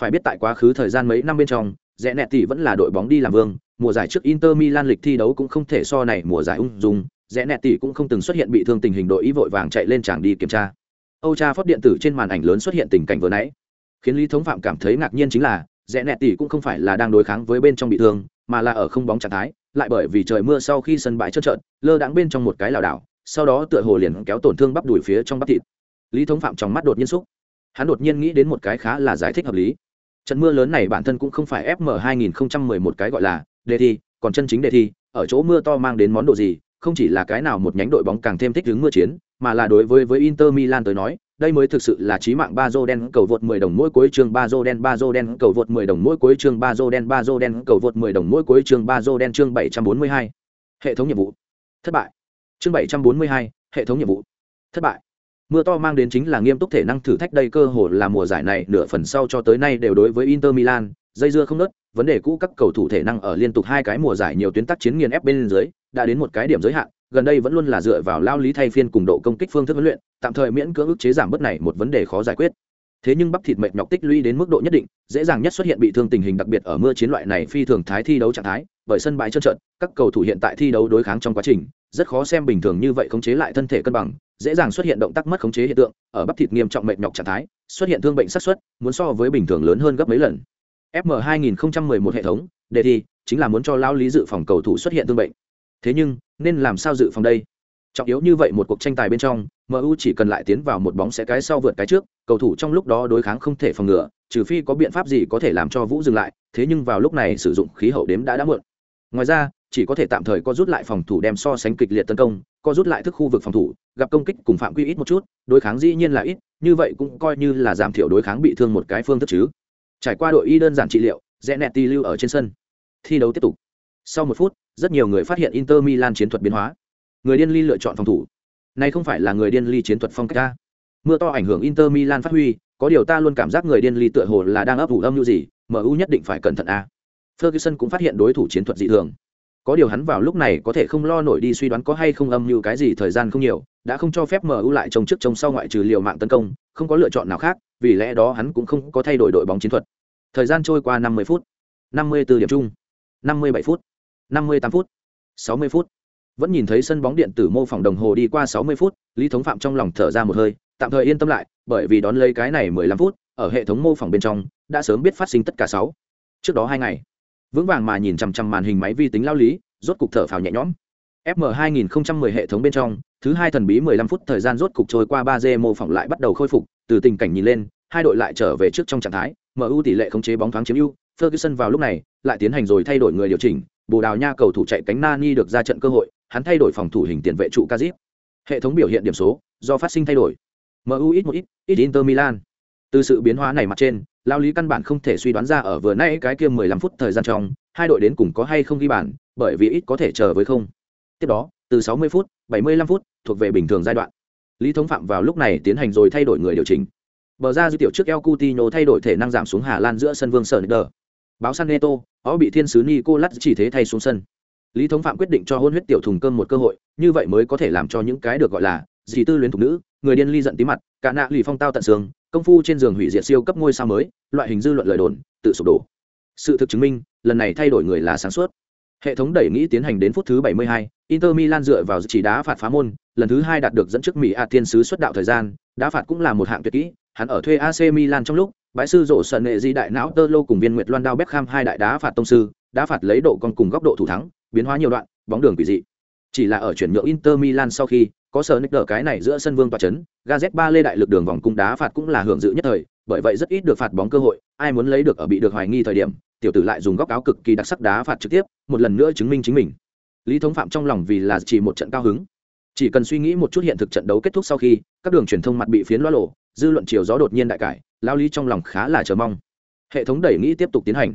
Phải biết tại quá khứ thời gian mấy năm bên trong, rẽ nẹt tỷ vẫn là đội bóng đi làm vương, mùa giải trước Inter Milan lịch thi đấu cũng không thể so này mùa giải ung dung, rẽ nẹt tỷ cũng không từng xuất hiện bị thương tình hình đội ý vội vàng chạy lên tràng đi kiểm tra. Âu tra phát điện tử trên màn ảnh lớn xuất hiện tình cảnh vừa nãy, khiến Lý Thống Phạm cảm thấy ngạc nhiên chính là, rẽ nẹt tỷ cũng không phải là đang đối kháng với bên trong bị thương, mà là ở không bóng trạng thái, lại bởi vì trời mưa sau khi sân bãi trơn trợn, lơ đãng bên trong một cái lảo đảo, sau đó tựa hồ liền kéo tổn thương bắp đùi phía trong bắp thịt. Lý Thống Phạm trong mắt đột nhiên xúc, hắn đột nhiên nghĩ đến một cái khá là giải thích hợp lý. Trận mưa lớn này bản thân cũng không phải FM 2011 cái gọi là đề thi, còn chân chính đề thi, ở chỗ mưa to mang đến món đồ gì, không chỉ là cái nào một nhánh đội bóng càng thêm thích ứng mưa chiến, mà là đối với với Inter Milan tới nói, đây mới thực sự là chí mạng ba dô đen cầu vượt 10 đồng mỗi cuối chương ba dô đen ba dô đen cầu vượt 10 đồng mỗi cuối chương ba dô đen ba dô đen cầu vượt 10 đồng mỗi cuối chương ba dô đen chương 742. Hệ thống nhiệm vụ. Thất bại. Chương 742, hệ thống nhiệm vụ. Thất bại. Mưa to mang đến chính là nghiêm túc thể năng thử thách đây cơ hội là mùa giải này nửa phần sau cho tới nay đều đối với Inter Milan, dây dưa không nớt, vấn đề cũ các cầu thủ thể năng ở liên tục hai cái mùa giải nhiều tuyến tác chiến nghiền ép bên dưới, đã đến một cái điểm giới hạn, gần đây vẫn luôn là dựa vào lao lý thay phiên cùng độ công kích phương thức huấn luyện tạm thời miễn cưỡng ức chế giảm bớt này một vấn đề khó giải quyết. Thế nhưng bắp thịt mệt nhọc tích lũy đến mức độ nhất định dễ dàng nhất xuất hiện bị thương tình hình đặc biệt ở mưa chiến loại này phi thường thái thi đấu trạng thái bởi sân bãi trơn trượt các cầu thủ hiện tại thi đấu đối kháng trong quá trình rất khó xem bình thường như vậy khống chế lại thân thể cân bằng dễ dàng xuất hiện động tác mất khống chế hiện tượng, ở bắp thịt nghiêm trọng mệt nhọc trạng thái, xuất hiện thương bệnh sát xuất muốn so với bình thường lớn hơn gấp mấy lần. Fm 2011 hệ thống, đề thi, chính là muốn cho lao lý dự phòng cầu thủ xuất hiện thương bệnh. Thế nhưng, nên làm sao dự phòng đây? Trọng yếu như vậy một cuộc tranh tài bên trong mu chỉ cần lại tiến vào một bóng sẽ cái sau vượt cái trước, cầu thủ trong lúc đó đối kháng không thể phòng ngừa, trừ phi có biện pháp gì có thể làm cho vũ dừng lại, thế nhưng vào lúc này sử dụng khí hậu đếm đã đã muộn. Ngoài ra, chỉ có thể tạm thời có rút lại phòng thủ đem so sánh kịch liệt tấn công có rút lại thức khu vực phòng thủ, gặp công kích cùng phạm quy ít một chút, đối kháng dĩ nhiên là ít, như vậy cũng coi như là giảm thiểu đối kháng bị thương một cái phương thức chứ. Trải qua đội y đơn giản trị liệu rẽ nẹt ti lưu ở trên sân. Thi đấu tiếp tục. Sau một phút, rất nhiều người phát hiện inter milan chiến thuật biến hóa. Người điên ly lựa chọn phòng thủ. Này không phải là người điên ly chiến thuật phong cách ta mưa to ảnh hưởng inter milan phát huy, có điều ta luôn cảm giác người điên ly tựa hồ là đang ấp ủ âm như gì mu nhất định phải cẩn thận a. Ferguson cũng phát hiện đối thủ chiến thuật dị thường có điều hắn vào lúc này có thể không lo nổi đi suy đoán có hay không âm như cái gì thời gian không nhiều, đã không cho phép mu lại trông trước trông sau ngoại trừ liều mạng tấn công, không có lựa chọn nào khác, vì lẽ đó hắn cũng không có thay đổi đội bóng chiến thuật. Thời gian trôi qua 50 phút 54 điểm chung 57 phút 58 phút 60 phút. Vẫn nhìn thấy sân bóng điện tử mô phỏng đồng hồ đi qua 60 phút, lý thống phạm trong lòng thở ra một hơi, tạm thời yên tâm lại, bởi vì đón lấy cái này 15 phút, ở hệ thống mô phỏng bên trong, đã sớm biết phát sinh tất cả sáu. Trước đó hai ngày vững vàng mà nhìn chằm chằm màn hình máy vi tính lao lý, rốt cục thở phào nhẹ nhõm. Fm 2010 hệ thống bên trong, thứ hai thần bí 15 phút thời gian rốt cục trôi qua ba d mô phỏng lại bắt đầu khôi phục, từ tình cảnh nhìn lên, hai đội lại trở về trước trong trạng thái mu tỷ lệ khống chế bóng thoáng chiếm ưu, ferguson vào lúc này, lại tiến hành rồi thay đổi người điều chỉnh, bồ đào nha cầu thủ chạy cánh nani được ra trận cơ hội, hắn thay đổi phòng thủ hình tiền vệ trụ kazip. Hệ thống biểu hiện điểm số, do phát sinh thay đổi. Mu ít một ít ít inter milan. Từ sự biến hóa này mặt trên lao lý căn bản không thể suy đoán ra ở vừa nay cái kia 15 phút thời gian trong hai đội đến cùng có hay không ghi bàn bởi vì ít có thể chờ với không tiếp đó từ 60 phút 75 phút thuộc về bình thường giai đoạn lý thống phạm vào lúc này tiến hành rồi thay đổi người điều chỉnh Bờ ra dư tiểu trước El Coutinho thay đổi thể năng giảm xuống Hà Lan giữa sân Vương Sở Neder. Báo San Neto, ó bị thiên sứ Nicolas chỉ thế thay xuống sân. Lý Thống Phạm quyết định cho hôn huyết tiểu thùng cơm một cơ hội, như vậy mới có thể làm cho những cái được gọi là dị tư luyến thục nữ, người điên ly giận tí mặt, cả nạ lì phong tao tận xương, công phu trên giường hủy diệt siêu cấp ngôi sao mới, loại hình dư luận lời đồn, tự sụp đổ. Sự thực chứng minh, lần này thay đổi người là sáng suốt. Hệ thống đẩy nghĩ tiến hành đến phút thứ 72, Inter Milan dựa vào chỉ đá phạt phá môn, lần thứ hai đạt được dẫn trước Mỹ A Thiên sứ xuất đạo thời gian, đá phạt cũng là một hạng tuyệt kỹ, hắn ở thuê AC Milan trong lúc, bãi sư rổ sợ nghệ di đại não tơ lô cùng viên Nguyệt Loan Đao Beckham hai đại đá phạt tông sư, đá phạt lấy độ con cùng góc độ thủ thắng, biến hóa nhiều đoạn, bóng đường quỷ dị. Chỉ là ở chuyển nhượng Inter Milan sau khi, có sở nick cái này giữa sân vương tòa chấn, Gazet ba lê đại lực đường vòng cung đá phạt cũng là hưởng dự nhất thời, bởi vậy rất ít được phạt bóng cơ hội, ai muốn lấy được ở bị được hoài nghi thời điểm, tiểu tử lại dùng góc áo cực kỳ đặc sắc đá phạt trực tiếp, một lần nữa chứng minh chính mình. Lý Thống Phạm trong lòng vì là chỉ một trận cao hứng. Chỉ cần suy nghĩ một chút hiện thực trận đấu kết thúc sau khi, các đường truyền thông mặt bị phiến loa lộ, dư luận chiều gió đột nhiên đại cải, lao lý trong lòng khá là chờ mong. Hệ thống đẩy nghĩ tiếp tục tiến hành.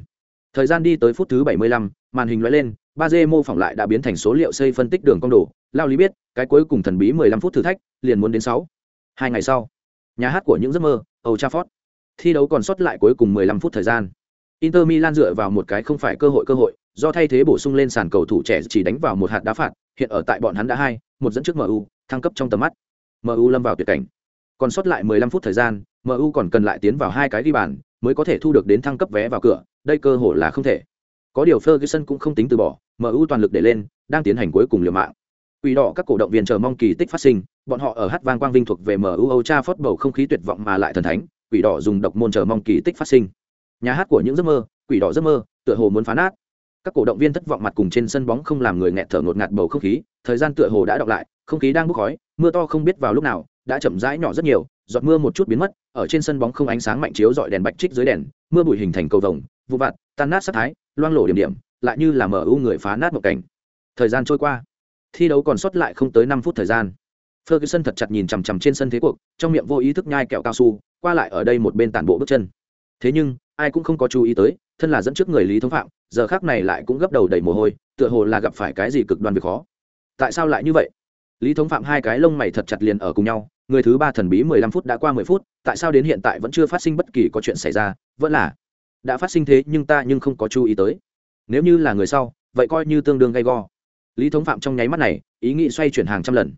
Thời gian đi tới phút thứ 75, màn hình lóe lên, ba d mô phỏng lại đã biến thành số liệu xây phân tích đường cong đồ lao lý biết cái cuối cùng thần bí 15 phút thử thách liền muốn đến sáu. Hai ngày sau nhà hát của những giấc mơ Old Trafford thi đấu còn sót lại cuối cùng 15 phút thời gian. Inter Milan dựa vào một cái không phải cơ hội cơ hội do thay thế bổ sung lên sàn cầu thủ trẻ chỉ đánh vào một hạt đá phạt hiện ở tại bọn hắn đã hai một dẫn trước MU thăng cấp trong tầm mắt. MU lâm vào tuyệt cảnh. Còn sót lại 15 phút thời gian MU còn cần lại tiến vào hai cái ghi bàn mới có thể thu được đến thăng cấp vé vào cửa đây cơ hội là không thể. Có điều Ferguson cũng không tính từ bỏ MU toàn lực để lên, đang tiến hành cuối cùng liều mạng. Quỷ đỏ các cổ động viên chờ mong kỳ tích phát sinh, bọn họ ở hát vang quang vinh thuộc về MU âu cha phót bầu không khí tuyệt vọng mà lại thần thánh, quỷ đỏ dùng độc môn chờ mong kỳ tích phát sinh. Nhà hát của những giấc mơ, quỷ đỏ giấc mơ, tựa hồ muốn phá nát. Các cổ động viên thất vọng mặt cùng trên sân bóng không làm người nghẹt thở ngột ngạt bầu không khí, thời gian tựa hồ đã đọc lại, không khí đang bốc khói, mưa to không biết vào lúc nào, đã chậm rãi nhỏ rất nhiều, giọt mưa một chút biến mất, ở trên sân bóng không ánh sáng mạnh chiếu dọi đèn bạch trích dưới đèn, mưa bụi hình thành cầu vồng, vụ vặt, tan nát sát thái, loang lổ điểm điểm, lại như là MU người phá nát một cảnh. Thời gian trôi qua, thi đấu còn sót lại không tới năm phút thời gian. Ferguson thật chặt nhìn chằm chằm trên sân thế cuộc, trong miệng vô ý thức nhai kẹo cao su, qua lại ở đây một bên tản bộ bước chân. Thế nhưng, ai cũng không có chú ý tới, thân là dẫn trước người Lý Thống Phạm, giờ khắc này lại cũng gấp đầu đầy mồ hôi, tựa hồ là gặp phải cái gì cực đoan việc khó. Tại sao lại như vậy? Lý Thống Phạm hai cái lông mày thật chặt liền ở cùng nhau, người thứ ba thần bí mười lăm phút đã qua mười phút, tại sao đến hiện tại vẫn chưa phát sinh bất kỳ có chuyện xảy ra, vẫn là đã phát sinh thế nhưng ta nhưng không có chú ý tới nếu như là người sau vậy coi như tương đương gay go lý thống phạm trong nháy mắt này ý nghĩ xoay chuyển hàng trăm lần.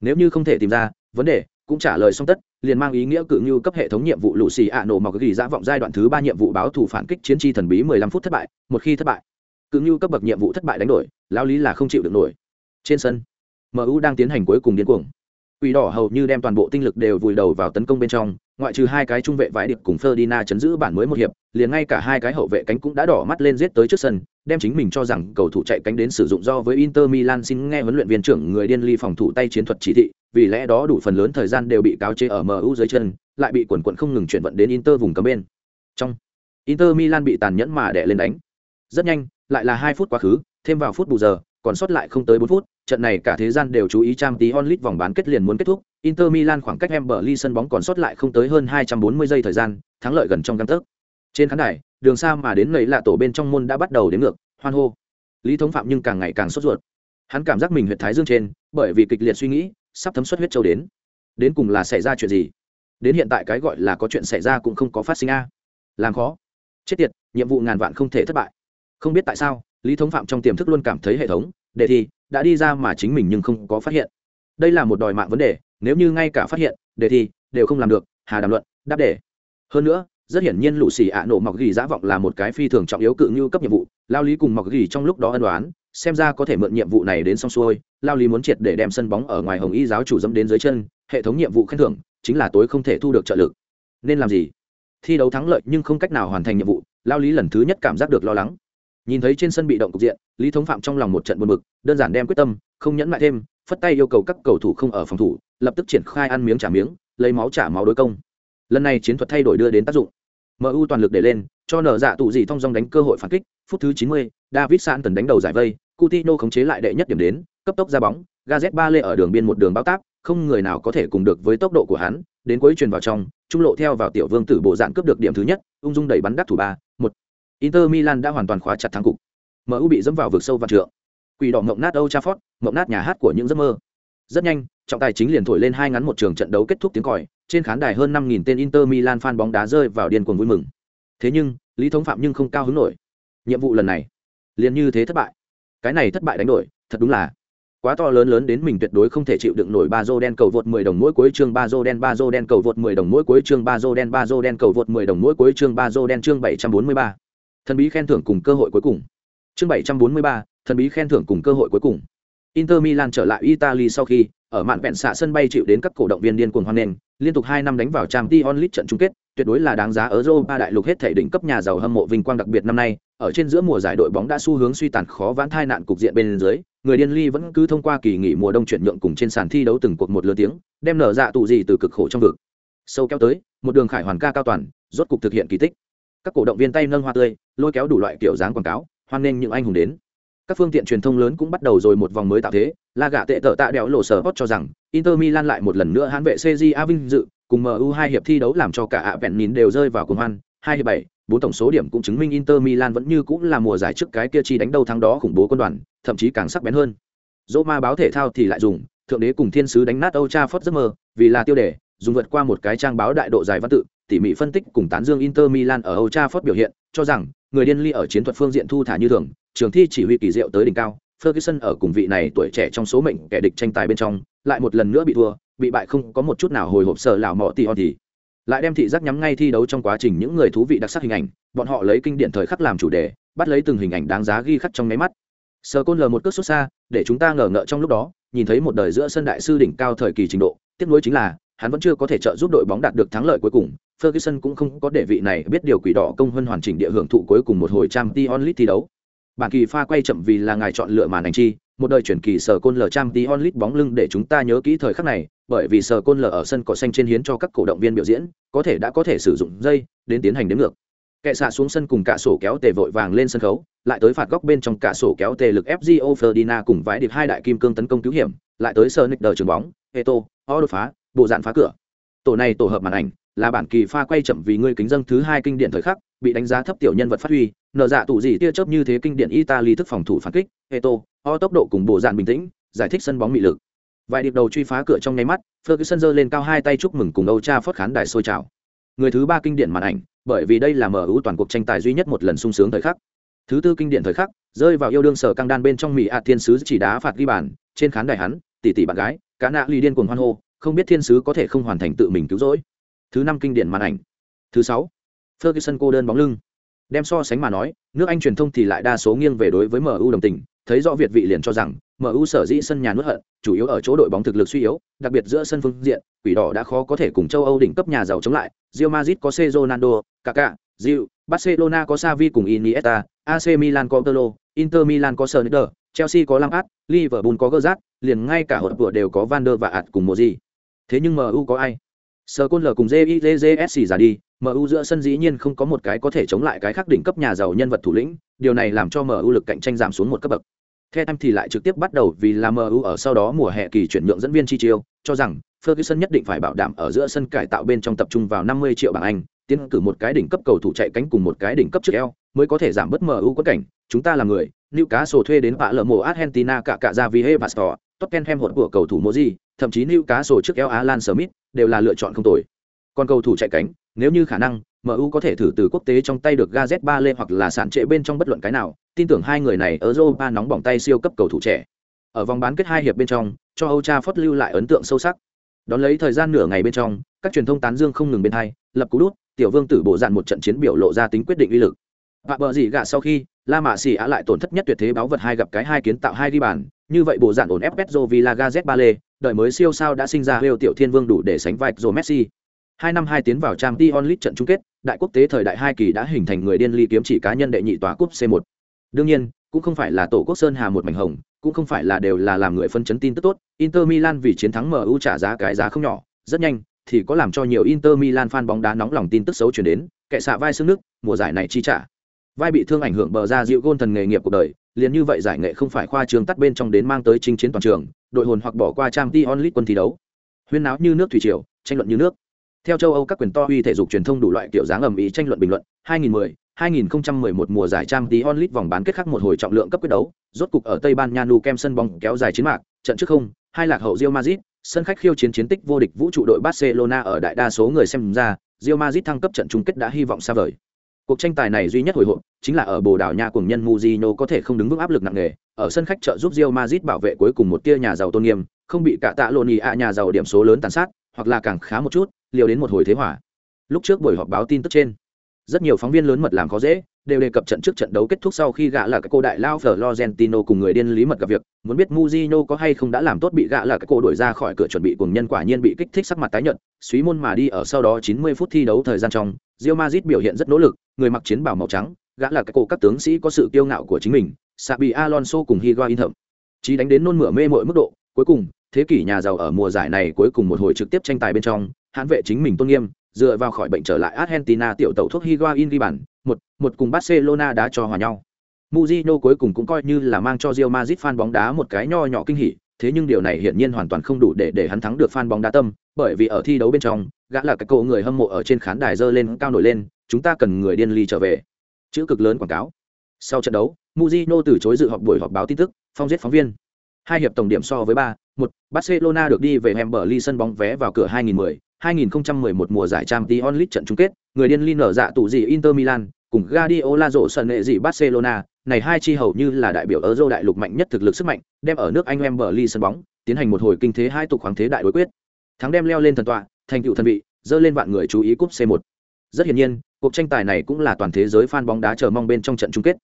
Nếu như không thể tìm ra vấn đề cũng trả lời xong tất liền mang ý nghĩa cự như cấp hệ thống nhiệm vụ lũ xì ạ nổ mọc ghi dã vọng giai đoạn thứ ba nhiệm vụ báo thủ phản kích chiến tri thần bí mười lăm phút thất bại một khi thất bại cự như cấp bậc nhiệm vụ thất bại đánh đổi lao lý là không chịu được nổi. Trên sân mu đang tiến hành cuối cùng điên cuồng. Quỷ đỏ hầu như đem toàn bộ tinh lực đều vùi đầu vào tấn công bên trong, ngoại trừ hai cái trung vệ vãi điệp cùng Ferdinand chấn giữ bản mới một hiệp, liền ngay cả hai cái hậu vệ cánh cũng đã đỏ mắt lên giết tới trước sân, đem chính mình cho rằng cầu thủ chạy cánh đến sử dụng do với Inter Milan xin nghe huấn luyện viên trưởng người điên ly phòng thủ tay chiến thuật chỉ thị, vì lẽ đó đủ phần lớn thời gian đều bị cáo chế ở MU dưới chân, lại bị quần quần không ngừng chuyển vận đến Inter vùng cấm bên. Trong Inter Milan bị tàn nhẫn mà đè lên đánh. Rất nhanh, lại là hai phút quá khứ, thêm vào phút bù giờ, còn sót lại không tới bốn phút, trận này cả thế gian đều chú ý trang tí onlit vòng bán kết liền muốn kết thúc, Inter Milan khoảng cách Emberley sân bóng còn sót lại không tới hơn 240 giây thời gian, thắng lợi gần trong gang tấc. Trên khán đài, đường xa mà đến nảy lạ tổ bên trong môn đã bắt đầu đến ngược, hoan hô. Lý Thống Phạm nhưng càng ngày càng sốt ruột. Hắn cảm giác mình huyệt thái dương trên, bởi vì kịch liệt suy nghĩ, sắp thấm xuất huyết châu đến. Đến cùng là xảy ra chuyện gì? Đến hiện tại cái gọi là có chuyện xảy ra cũng không có phát sinh a. Làm khó. Chết tiệt, nhiệm vụ ngàn vạn không thể thất bại. Không biết tại sao, Lý Thống Phạm trong tiềm thức luôn cảm thấy hệ thống, đề thi đã đi ra mà chính mình nhưng không có phát hiện. Đây là một đòi mạng vấn đề, nếu như ngay cả phát hiện đề thi đều không làm được hà đàm luận đáp đề. Hơn nữa rất hiển nhiên lũ xì ạ nổ mọc ghi giã vọng là một cái phi thường trọng yếu cự như cấp nhiệm vụ lao lý cùng mọc ghi trong lúc đó ân đoán xem ra có thể mượn nhiệm vụ này đến xong xuôi lao lý muốn triệt để đem sân bóng ở ngoài hồng y giáo chủ dẫm đến dưới chân hệ thống nhiệm vụ khen thưởng chính là tối không thể thu được trợ lực. Nên làm gì? Thi đấu thắng lợi nhưng không cách nào hoàn thành nhiệm vụ lao lý lần thứ nhất cảm giác được lo lắng nhìn thấy trên sân bị động cục diện lý thống phạm trong lòng một trận buồn bực đơn giản đem quyết tâm không nhẫn lại thêm phất tay yêu cầu các cầu thủ không ở phòng thủ lập tức triển khai ăn miếng trả miếng lấy máu trả máu đối công. Lần này chiến thuật thay đổi đưa đến tác dụng. Mu toàn lực để lên cho nở dạ tụ dị thong dong đánh cơ hội phản kích phút thứ 90, david san tần đánh đầu giải vây Coutinho khống chế lại đệ nhất điểm đến cấp tốc ra bóng gazet ba lê ở đường biên một đường bao táp không người nào có thể cùng được với tốc độ của hắn đến cuối truyền vào trong trung lộ theo vào tiểu vương tử bộ dạng cướp được điểm thứ nhất ung dung đẩy bắn đắc thủ ba một inter milan đã hoàn toàn khóa chặt thắng cục. Mu bị dẫm vào vực sâu và trượng. Quỷ đỏ mộng nát Old Trafford, mộng nát nhà hát của những giấc mơ. Rất nhanh, trọng tài chính liền thổi lên hai ngắn một trường trận đấu kết thúc tiếng còi trên khán đài hơn năm nghìn tên inter milan fan bóng đá rơi vào điên cuồng vui mừng. Thế nhưng lý thống phạm nhưng không cao hứng nổi. Nhiệm vụ lần này liền như thế thất bại. Cái này thất bại đánh đổi thật đúng là quá to lớn lớn đến mình tuyệt đối không thể chịu đựng nổi ba rô đen cầu vượt 10 đồng mỗi cuối chương ba rô đen ba rô đen cầu vượt 10 đồng mỗi cuối chương ba rô đen ba rô đen cầu vượt 10 đồng mỗi cuối chương ba rô đen chương 743 thần bí khen thưởng cùng cơ hội cuối cùng chương 743, thần bí khen thưởng cùng cơ hội cuối cùng Inter Milan trở lại Italy sau khi ở mạn vẹn xạ sân bay chịu đến các cổ động viên điên cuồng hoan nghênh, liên tục hai năm đánh vào trang Champions League trận chung kết, tuyệt đối là đáng giá ở Europa đại lục hết thể đỉnh cấp nhà giàu hâm mộ vinh quang đặc biệt năm nay, ở trên giữa mùa giải đội bóng đã xu hướng suy tàn khó vãn thai nạn cục diện bên dưới, người điên ly vẫn cứ thông qua kỳ nghỉ mùa đông chuyển nhượng cùng trên sàn thi đấu từng cuộc một lứa tiếng, đem nở dạ tụ gì từ cực khổ trong vực. Sâu kéo tới, một đường khải hoàn ca cao toàn, rốt cục thực hiện kỳ tích. Các cổ động viên tay nâng hoa tươi, lôi kéo đủ loại kiểu dáng quảng cáo, hoan nghênh những anh hùng đến. Các phương tiện truyền thông lớn cũng bắt đầu rồi một vòng mới tạo thế la gạ tệ tợ tạ đẽo lộ sở hot cho rằng inter milan lại một lần nữa hãn vệ cja vinh dự cùng mu hai hiệp thi đấu làm cho cả ạ vẹn nín đều rơi vào cuồng hoan hai hiệp bảy bốn tổng số điểm cũng chứng minh inter milan vẫn như cũng là mùa giải trước cái kia chi đánh đầu thắng đó khủng bố quân đoàn thậm chí càng sắc bén hơn. Dỗ ma báo thể thao thì lại dùng thượng đế cùng thiên sứ đánh nát âu cha phất giấc mơ vì là tiêu đề dùng vượt qua một cái trang báo đại độ dài văn tự tỉ mỉ phân tích cùng tán dương inter milan ở Old Trafford biểu hiện, cho rằng, người điên ly ở chiến thuật phương diện thu thả như thường, trường thi chỉ huy kỳ diệu tới đỉnh cao, ferguson ở cùng vị này tuổi trẻ trong số mệnh kẻ địch tranh tài bên trong, lại một lần nữa bị thua, bị bại không có một chút nào hồi hộp sợ lão mọ tỷ thì lại đem thị giác nhắm ngay thi đấu trong quá trình những người thú vị đặc sắc hình ảnh, bọn họ lấy kinh điển thời khắc làm chủ đề, bắt lấy từng hình ảnh đáng giá ghi khắc trong máy mắt. Sờ côn lờ một cước xuất xa, để chúng ta ngờ ngợ trong lúc đó, nhìn thấy một đời giữa sân đại sư đỉnh cao thời kỳ trình độ, tiếc nuối chính là, hắn vẫn chưa có thể trợ giúp đội bóng đạt được thắng lợi cuối cùng Ferguson cũng không có để vị này biết điều quỷ đỏ công hơn hoàn chỉnh địa hưởng thụ cuối cùng một hồi trang Champions League thi đấu. Bản kỳ pha quay chậm vì là ngài chọn lựa màn ảnh chi, một đời chuyển kỳ sở côn lở trang Dion onlit bóng lưng để chúng ta nhớ kỹ thời khắc này, bởi vì sở côn lở ở sân cỏ xanh trên hiến cho các cổ động viên biểu diễn, có thể đã có thể sử dụng dây, đến tiến hành đếm ngược. Kệ xạ xuống sân cùng cả sổ kéo tề vội vàng lên sân khấu, lại tới phạt góc bên trong cả sổ kéo tề lực fgo ferdina cùng vãi điệp hai đại kim cương tấn công cứu hiểm, lại tới sở nick đờ trường bóng, eto o đột phá, bộ dạn phá cửa. Tổ này tổ hợp màn ảnh là bản kỳ pha quay chậm vì ngươi kính dân thứ hai kinh điển thời khắc, bị đánh giá thấp tiểu nhân vật phát huy, nở dạ tủ gì tia chớp như thế kinh điển italy thức phòng thủ phản kích, eto, o tốc độ cùng bộ dạn bình tĩnh, giải thích sân bóng mị lực. Vài điệp đầu truy phá cửa trong nháy mắt, ferguson giơ lên cao hai tay chúc mừng cùng âu cha phất khán đài sôi trào. Người thứ ba kinh điển màn ảnh, bởi vì đây là mở ưu toàn cuộc tranh tài duy nhất một lần sung sướng thời khắc. Thứ tư kinh điển thời khắc, rơi vào yêu đương sở căng đan bên trong mỹ ạt thiên sứ chỉ đá phạt ghi bàn, trên khán đài hắn tỷ tỷ bạn gái, cá nạ ly điên cuồng hoan hô, không biết thiên sứ có thể không hoàn thành tự mình cứu rỗi thứ năm kinh điển màn ảnh. Thứ sáu ferguson cô đơn bóng lưng. Đem so sánh mà nói nước anh truyền thông thì lại đa số nghiêng về đối với mu đồng tình thấy rõ việt vị liền cho rằng mu sở dĩ sân nhà nuốt hận chủ yếu ở chỗ đội bóng thực lực suy yếu đặc biệt giữa sân phương diện quỷ đỏ đã khó có thể cùng châu âu đỉnh cấp nhà giàu chống lại Real Madrid có C Ronaldo, Kaká, rio Barcelona có Xavi cùng Iniesta, AC Milan có Pirlo, Inter Milan có Sneijder, Chelsea có Lampard, Liverpool có Gerrard, liền ngay cả hột vừa đều có Van der và ạt cùng gì Thế nhưng MU có ai? Sờ Côn L cùng JIJSC ra đi, MU giữa sân dĩ nhiên không có một cái có thể chống lại cái khác đỉnh cấp nhà giàu nhân vật thủ lĩnh, điều này làm cho MU lực cạnh tranh giảm xuống một cấp bậc. Theo em thì lại trực tiếp bắt đầu vì là MU ở sau đó mùa hè kỳ chuyển nhượng dẫn viên chi chiêu, cho rằng Ferguson nhất định phải bảo đảm ở giữa sân cải tạo bên trong tập trung vào 50 triệu bảng Anh, tiến cử một cái đỉnh cấp cầu thủ chạy cánh cùng một cái đỉnh cấp trước eo, mới có thể giảm bớt MU quất cảnh. Chúng ta là người, lưu cá sổ thuê đến bạ lờ mộ Argentina cả cả ra vì He Pastor, Tottenham hột của cầu thủ Moji, thậm chí lưu cá sổ trước eo Alan Smith đều là lựa chọn không tồi. Còn cầu thủ chạy cánh, nếu như khả năng, MU có thể thử từ quốc tế trong tay được Gazet Ba Lê hoặc là sản trệ bên trong bất luận cái nào, tin tưởng hai người này ở Europa nóng bỏng tay siêu cấp cầu thủ trẻ. Ở vòng bán kết hai hiệp bên trong, cho Âu Cha Phất lưu lại ấn tượng sâu sắc. Đón lấy thời gian nửa ngày bên trong, các truyền thông tán dương không ngừng bên hai, lập cú đút, tiểu vương tử bộ dạn một trận chiến biểu lộ ra tính quyết định uy lực. Và bờ gì gạ sau khi, La Mã Sĩ Á lại tổn thất nhất tuyệt thế báo vật hai gặp cái hai kiến tạo hai đi bàn, như vậy bộ dạn ổn ép Petro Villa Gazet Ba Lê, đợi mới siêu sao đã sinh ra Real tiểu thiên vương đủ để sánh vai rồi Messi. Hai năm hai tiến vào Champions League trận chung kết, đại quốc tế thời đại hai kỳ đã hình thành người điên ly kiếm chỉ cá nhân đệ nhị tòa cúp C1. Đương nhiên, cũng không phải là tổ quốc sơn hà một mảnh hồng, cũng không phải là đều là làm người phân chấn tin tức tốt, Inter Milan vì chiến thắng MU trả giá cái giá không nhỏ, rất nhanh thì có làm cho nhiều Inter Milan fan bóng đá nóng lòng tin tức xấu truyền đến, kệ xạ vai xương nước, mùa giải này chi trả. Vai bị thương ảnh hưởng bờ ra dịu gôn thần nghề nghiệp cuộc đời, liền như vậy giải nghệ không phải khoa trường tắt bên trong đến mang tới chinh chiến toàn trường, đội hồn hoặc bỏ qua trang Tion League quân thi đấu. Huyên náo như nước thủy triều, tranh luận như nước. Theo châu Âu các quyền to uy thể dục truyền thông đủ loại kiểu dáng ầm ĩ tranh luận bình luận, 2010, 2011 mùa giải trang Tion League vòng bán kết khác một hồi trọng lượng cấp quyết đấu, rốt cục ở Tây Ban Nha Nou Camp sân bóng kéo dài chiến mạc, trận trước không, hai lạc hậu Real Madrid, sân khách khiêu chiến chiến tích vô địch vũ trụ đội Barcelona ở đại đa số người xem ra, Real Madrid thăng cấp trận chung kết đã hy vọng xa vời. Cuộc tranh tài này duy nhất hồi hộp chính là ở Bồ Đào Nha cùng nhân Mujino có thể không đứng vững áp lực nặng nề, ở sân khách trợ giúp Real Madrid bảo vệ cuối cùng một tia nhà giàu tôn nghiêm, không bị cả tạ lộn ạ nhà giàu điểm số lớn tàn sát, hoặc là càng khá một chút, liều đến một hồi thế hỏa. Lúc trước buổi họp báo tin tức trên, rất nhiều phóng viên lớn mật làm khó dễ, đều đề cập trận trước trận đấu kết thúc sau khi gạ là cái cô đại lao Florentino cùng người điên lý mật gặp việc, muốn biết Mujino có hay không đã làm tốt bị gạ là cái cô đuổi ra khỏi cửa chuẩn bị cùng nhân quả nhiên bị kích thích sắc mặt tái nhợt, suý môn mà đi ở sau đó 90 phút thi đấu thời gian trong, Real Madrid biểu hiện rất nỗ lực, người mặc chiến bào màu trắng, gã là cái cổ các tướng sĩ có sự kiêu ngạo của chính mình, xạ bị Alonso cùng Higuain thậm chí đánh đến nôn mửa mê mội mức độ, cuối cùng, thế kỷ nhà giàu ở mùa giải này cuối cùng một hồi trực tiếp tranh tài bên trong, hãn vệ chính mình tôn nghiêm, dựa vào khỏi bệnh trở lại Argentina tiểu tẩu thuốc Higuain ghi bàn, một một cùng Barcelona đã cho hòa nhau. Mujino cuối cùng cũng coi như là mang cho Real Madrid fan bóng đá một cái nho nhỏ kinh hỉ, thế nhưng điều này hiển nhiên hoàn toàn không đủ để để hắn thắng được fan bóng đá tâm, bởi vì ở thi đấu bên trong, gã là cái cậu người hâm mộ ở trên khán đài dơ lên cao nổi lên, chúng ta cần người điên ly trở về. Chữ cực lớn quảng cáo. Sau trận đấu, muzino từ chối dự họp buổi họp báo tin tức, phong giết phóng viên. Hai hiệp tổng điểm so với ba, một Barcelona được đi về em bờ ly sân bóng vé vào cửa 2010, 2011 mùa giải Champions League trận chung kết, người điên ly nở dạ tụ gì Inter Milan, cùng Guardiola rộ sân nệ gì Barcelona, này hai chi hầu như là đại biểu Euro đại lục mạnh nhất thực lực sức mạnh, đem ở nước Anh em bờ ly sân bóng, tiến hành một hồi kinh thế hai tục khoáng thế đại đối quyết. Thắng đem leo lên thần tọa, thành tựu thần vị, dơ lên vạn người chú ý cúp C1. Rất hiển nhiên, cuộc tranh tài này cũng là toàn thế giới fan bóng đá chờ mong bên trong trận chung kết.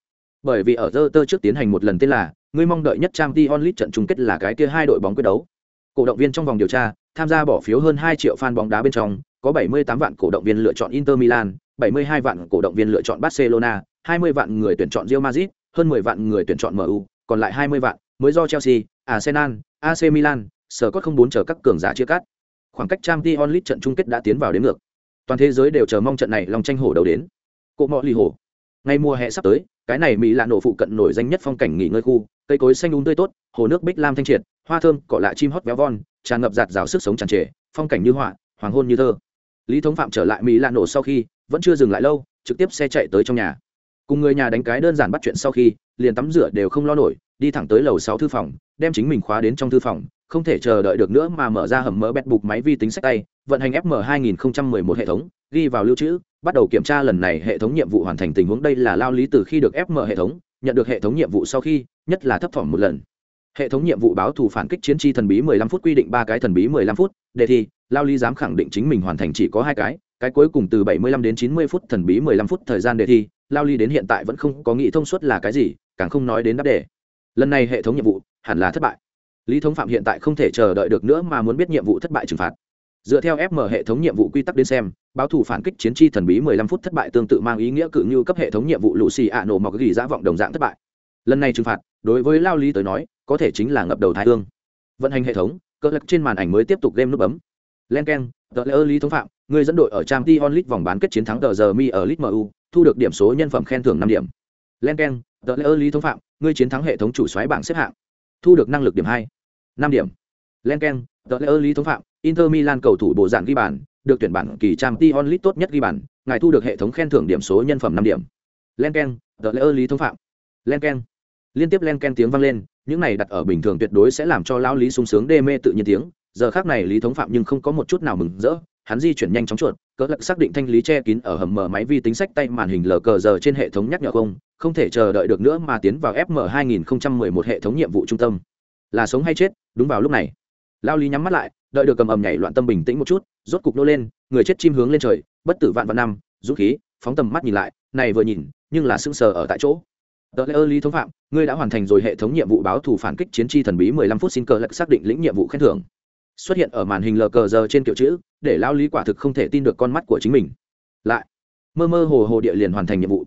Bởi vì ở Tơ trước tiến hành một lần tên là, người mong đợi nhất Champions League trận chung kết là cái kia hai đội bóng quyết đấu. Cổ động viên trong vòng điều tra, tham gia bỏ phiếu hơn 2 triệu fan bóng đá bên trong, có 78 vạn cổ động viên lựa chọn Inter Milan, 72 vạn cổ động viên lựa chọn Barcelona, 20 vạn người tuyển chọn Real Madrid, hơn 10 vạn người tuyển chọn MU, còn lại 20 vạn mới do Chelsea, Arsenal, AC Milan, Scott không bốn chờ các cường giả chia cắt. Khoảng cách Champions League trận chung kết đã tiến vào đến ngược. Toàn thế giới đều chờ mong trận này lòng tranh hổ đầu đến. Cổ mọ lì hổ. Ngay mùa hè sắp tới, cái này Mỹ lạ nổ phụ cận nổi danh nhất phong cảnh nghỉ ngơi khu, cây cối xanh um tươi tốt, hồ nước bích lam thanh triệt, hoa thơm, cỏ lạ chim hót véo von, tràn ngập giạt rào sức sống tràn trề, phong cảnh như họa, hoàng hôn như thơ. Lý Thống Phạm trở lại Mỹ lạ nổ sau khi, vẫn chưa dừng lại lâu, trực tiếp xe chạy tới trong nhà. Cùng người nhà đánh cái đơn giản bắt chuyện sau khi, liền tắm rửa đều không lo nổi, đi thẳng tới lầu sáu thư phòng, đem chính mình khóa đến trong thư phòng, không thể chờ đợi được nữa mà mở ra hầm mỡ bẹt bục máy vi tính sách tay, vận hành FM 2011 hệ thống, ghi vào lưu trữ, bắt đầu kiểm tra lần này hệ thống nhiệm vụ hoàn thành tình huống đây là lao lý từ khi được FM hệ thống, nhận được hệ thống nhiệm vụ sau khi, nhất là thấp thỏm một lần. Hệ thống nhiệm vụ báo thù phản kích chiến chi thần bí 15 phút quy định ba cái thần bí 15 phút, đề thi, lao lý dám khẳng định chính mình hoàn thành chỉ có hai cái, cái cuối cùng từ 75 đến 90 phút thần bí 15 phút thời gian đề thi, lao lý đến hiện tại vẫn không có nghĩ thông suốt là cái gì, càng không nói đến đáp đề. Lần này hệ thống nhiệm vụ hẳn là thất bại. Lý Thống Phạm hiện tại không thể chờ đợi được nữa mà muốn biết nhiệm vụ thất bại trừng phạt. Dựa theo FM hệ thống nhiệm vụ quy tắc đến xem, báo thủ phản kích chiến chi thần bí 15 phút thất bại tương tự mang ý nghĩa cự như cấp hệ thống nhiệm vụ Luciano mọc gỉ dã vọng đồng dạng thất bại. Lần này trừng phạt, đối với Lao Lý tới nói, có thể chính là ngập đầu thái hương. Vận hành hệ thống, cơ lực trên màn ảnh mới tiếp tục game nút bấm. Len keng, tờ lễ Lý Thống Phạm, người dẫn đội ở trang t onlit vòng bán kết chiến thắng tờ giờ mi ở lit MU, thu được điểm số nhân phẩm khen thưởng năm điểm. Len keng, tờ lễ Lý Thống Phạm, người chiến thắng hệ thống chủ soái bảng xếp hạng, thu được năng lực điểm hai năm điểm. Len k e n tờ lễ lý thống phạm, inter milan cầu thủ bộ dạng ghi bàn, được tuyển bản kỳ trang t onlit tốt nhất ghi bàn, ngài thu được hệ thống khen thưởng điểm số nhân phẩm năm điểm. Len k e n tờ lễ lý thống phạm. Len k e n liên tiếp len k e n tiếng vang lên, những này đặt ở bình thường tuyệt đối sẽ làm cho lão lý sung sướng đê mê tự nhiên tiếng. Giờ khác này lý thống phạm nhưng không có một chút nào mừng rỡ, hắn di chuyển nhanh chóng chuột, cỡ lật xác định thanh lý che kín ở hầm mở máy vi tính sách tay màn hình lờ cờ giờ trên hệ thống nhắc nhở không không thể chờ đợi được nữa mà tiến vào fm 2011 hệ thống nhiệm vụ trung tâm là sống hay chết, đúng vào lúc này. Lao lý nhắm mắt lại, đợi được cầm ầm nhảy loạn tâm bình tĩnh một chút, rốt cục nô lên, người chết chim hướng lên trời, bất tử vạn vạn năm, dũng khí, phóng tầm mắt nhìn lại, này vừa nhìn, nhưng là sững sờ ở tại chỗ. Tờ lễ ơ lý thống phạm, ngươi đã hoàn thành rồi hệ thống nhiệm vụ báo thù phản kích chiến tri thần bí mười lăm phút xin cờ lệnh xác định lĩnh nhiệm vụ khen thưởng. Xuất hiện ở màn hình lờ cờ giờ trên kiểu chữ, để lao lý quả thực không thể tin được con mắt của chính mình. Lại, mơ mơ hồ hồ địa liền hoàn thành nhiệm vụ.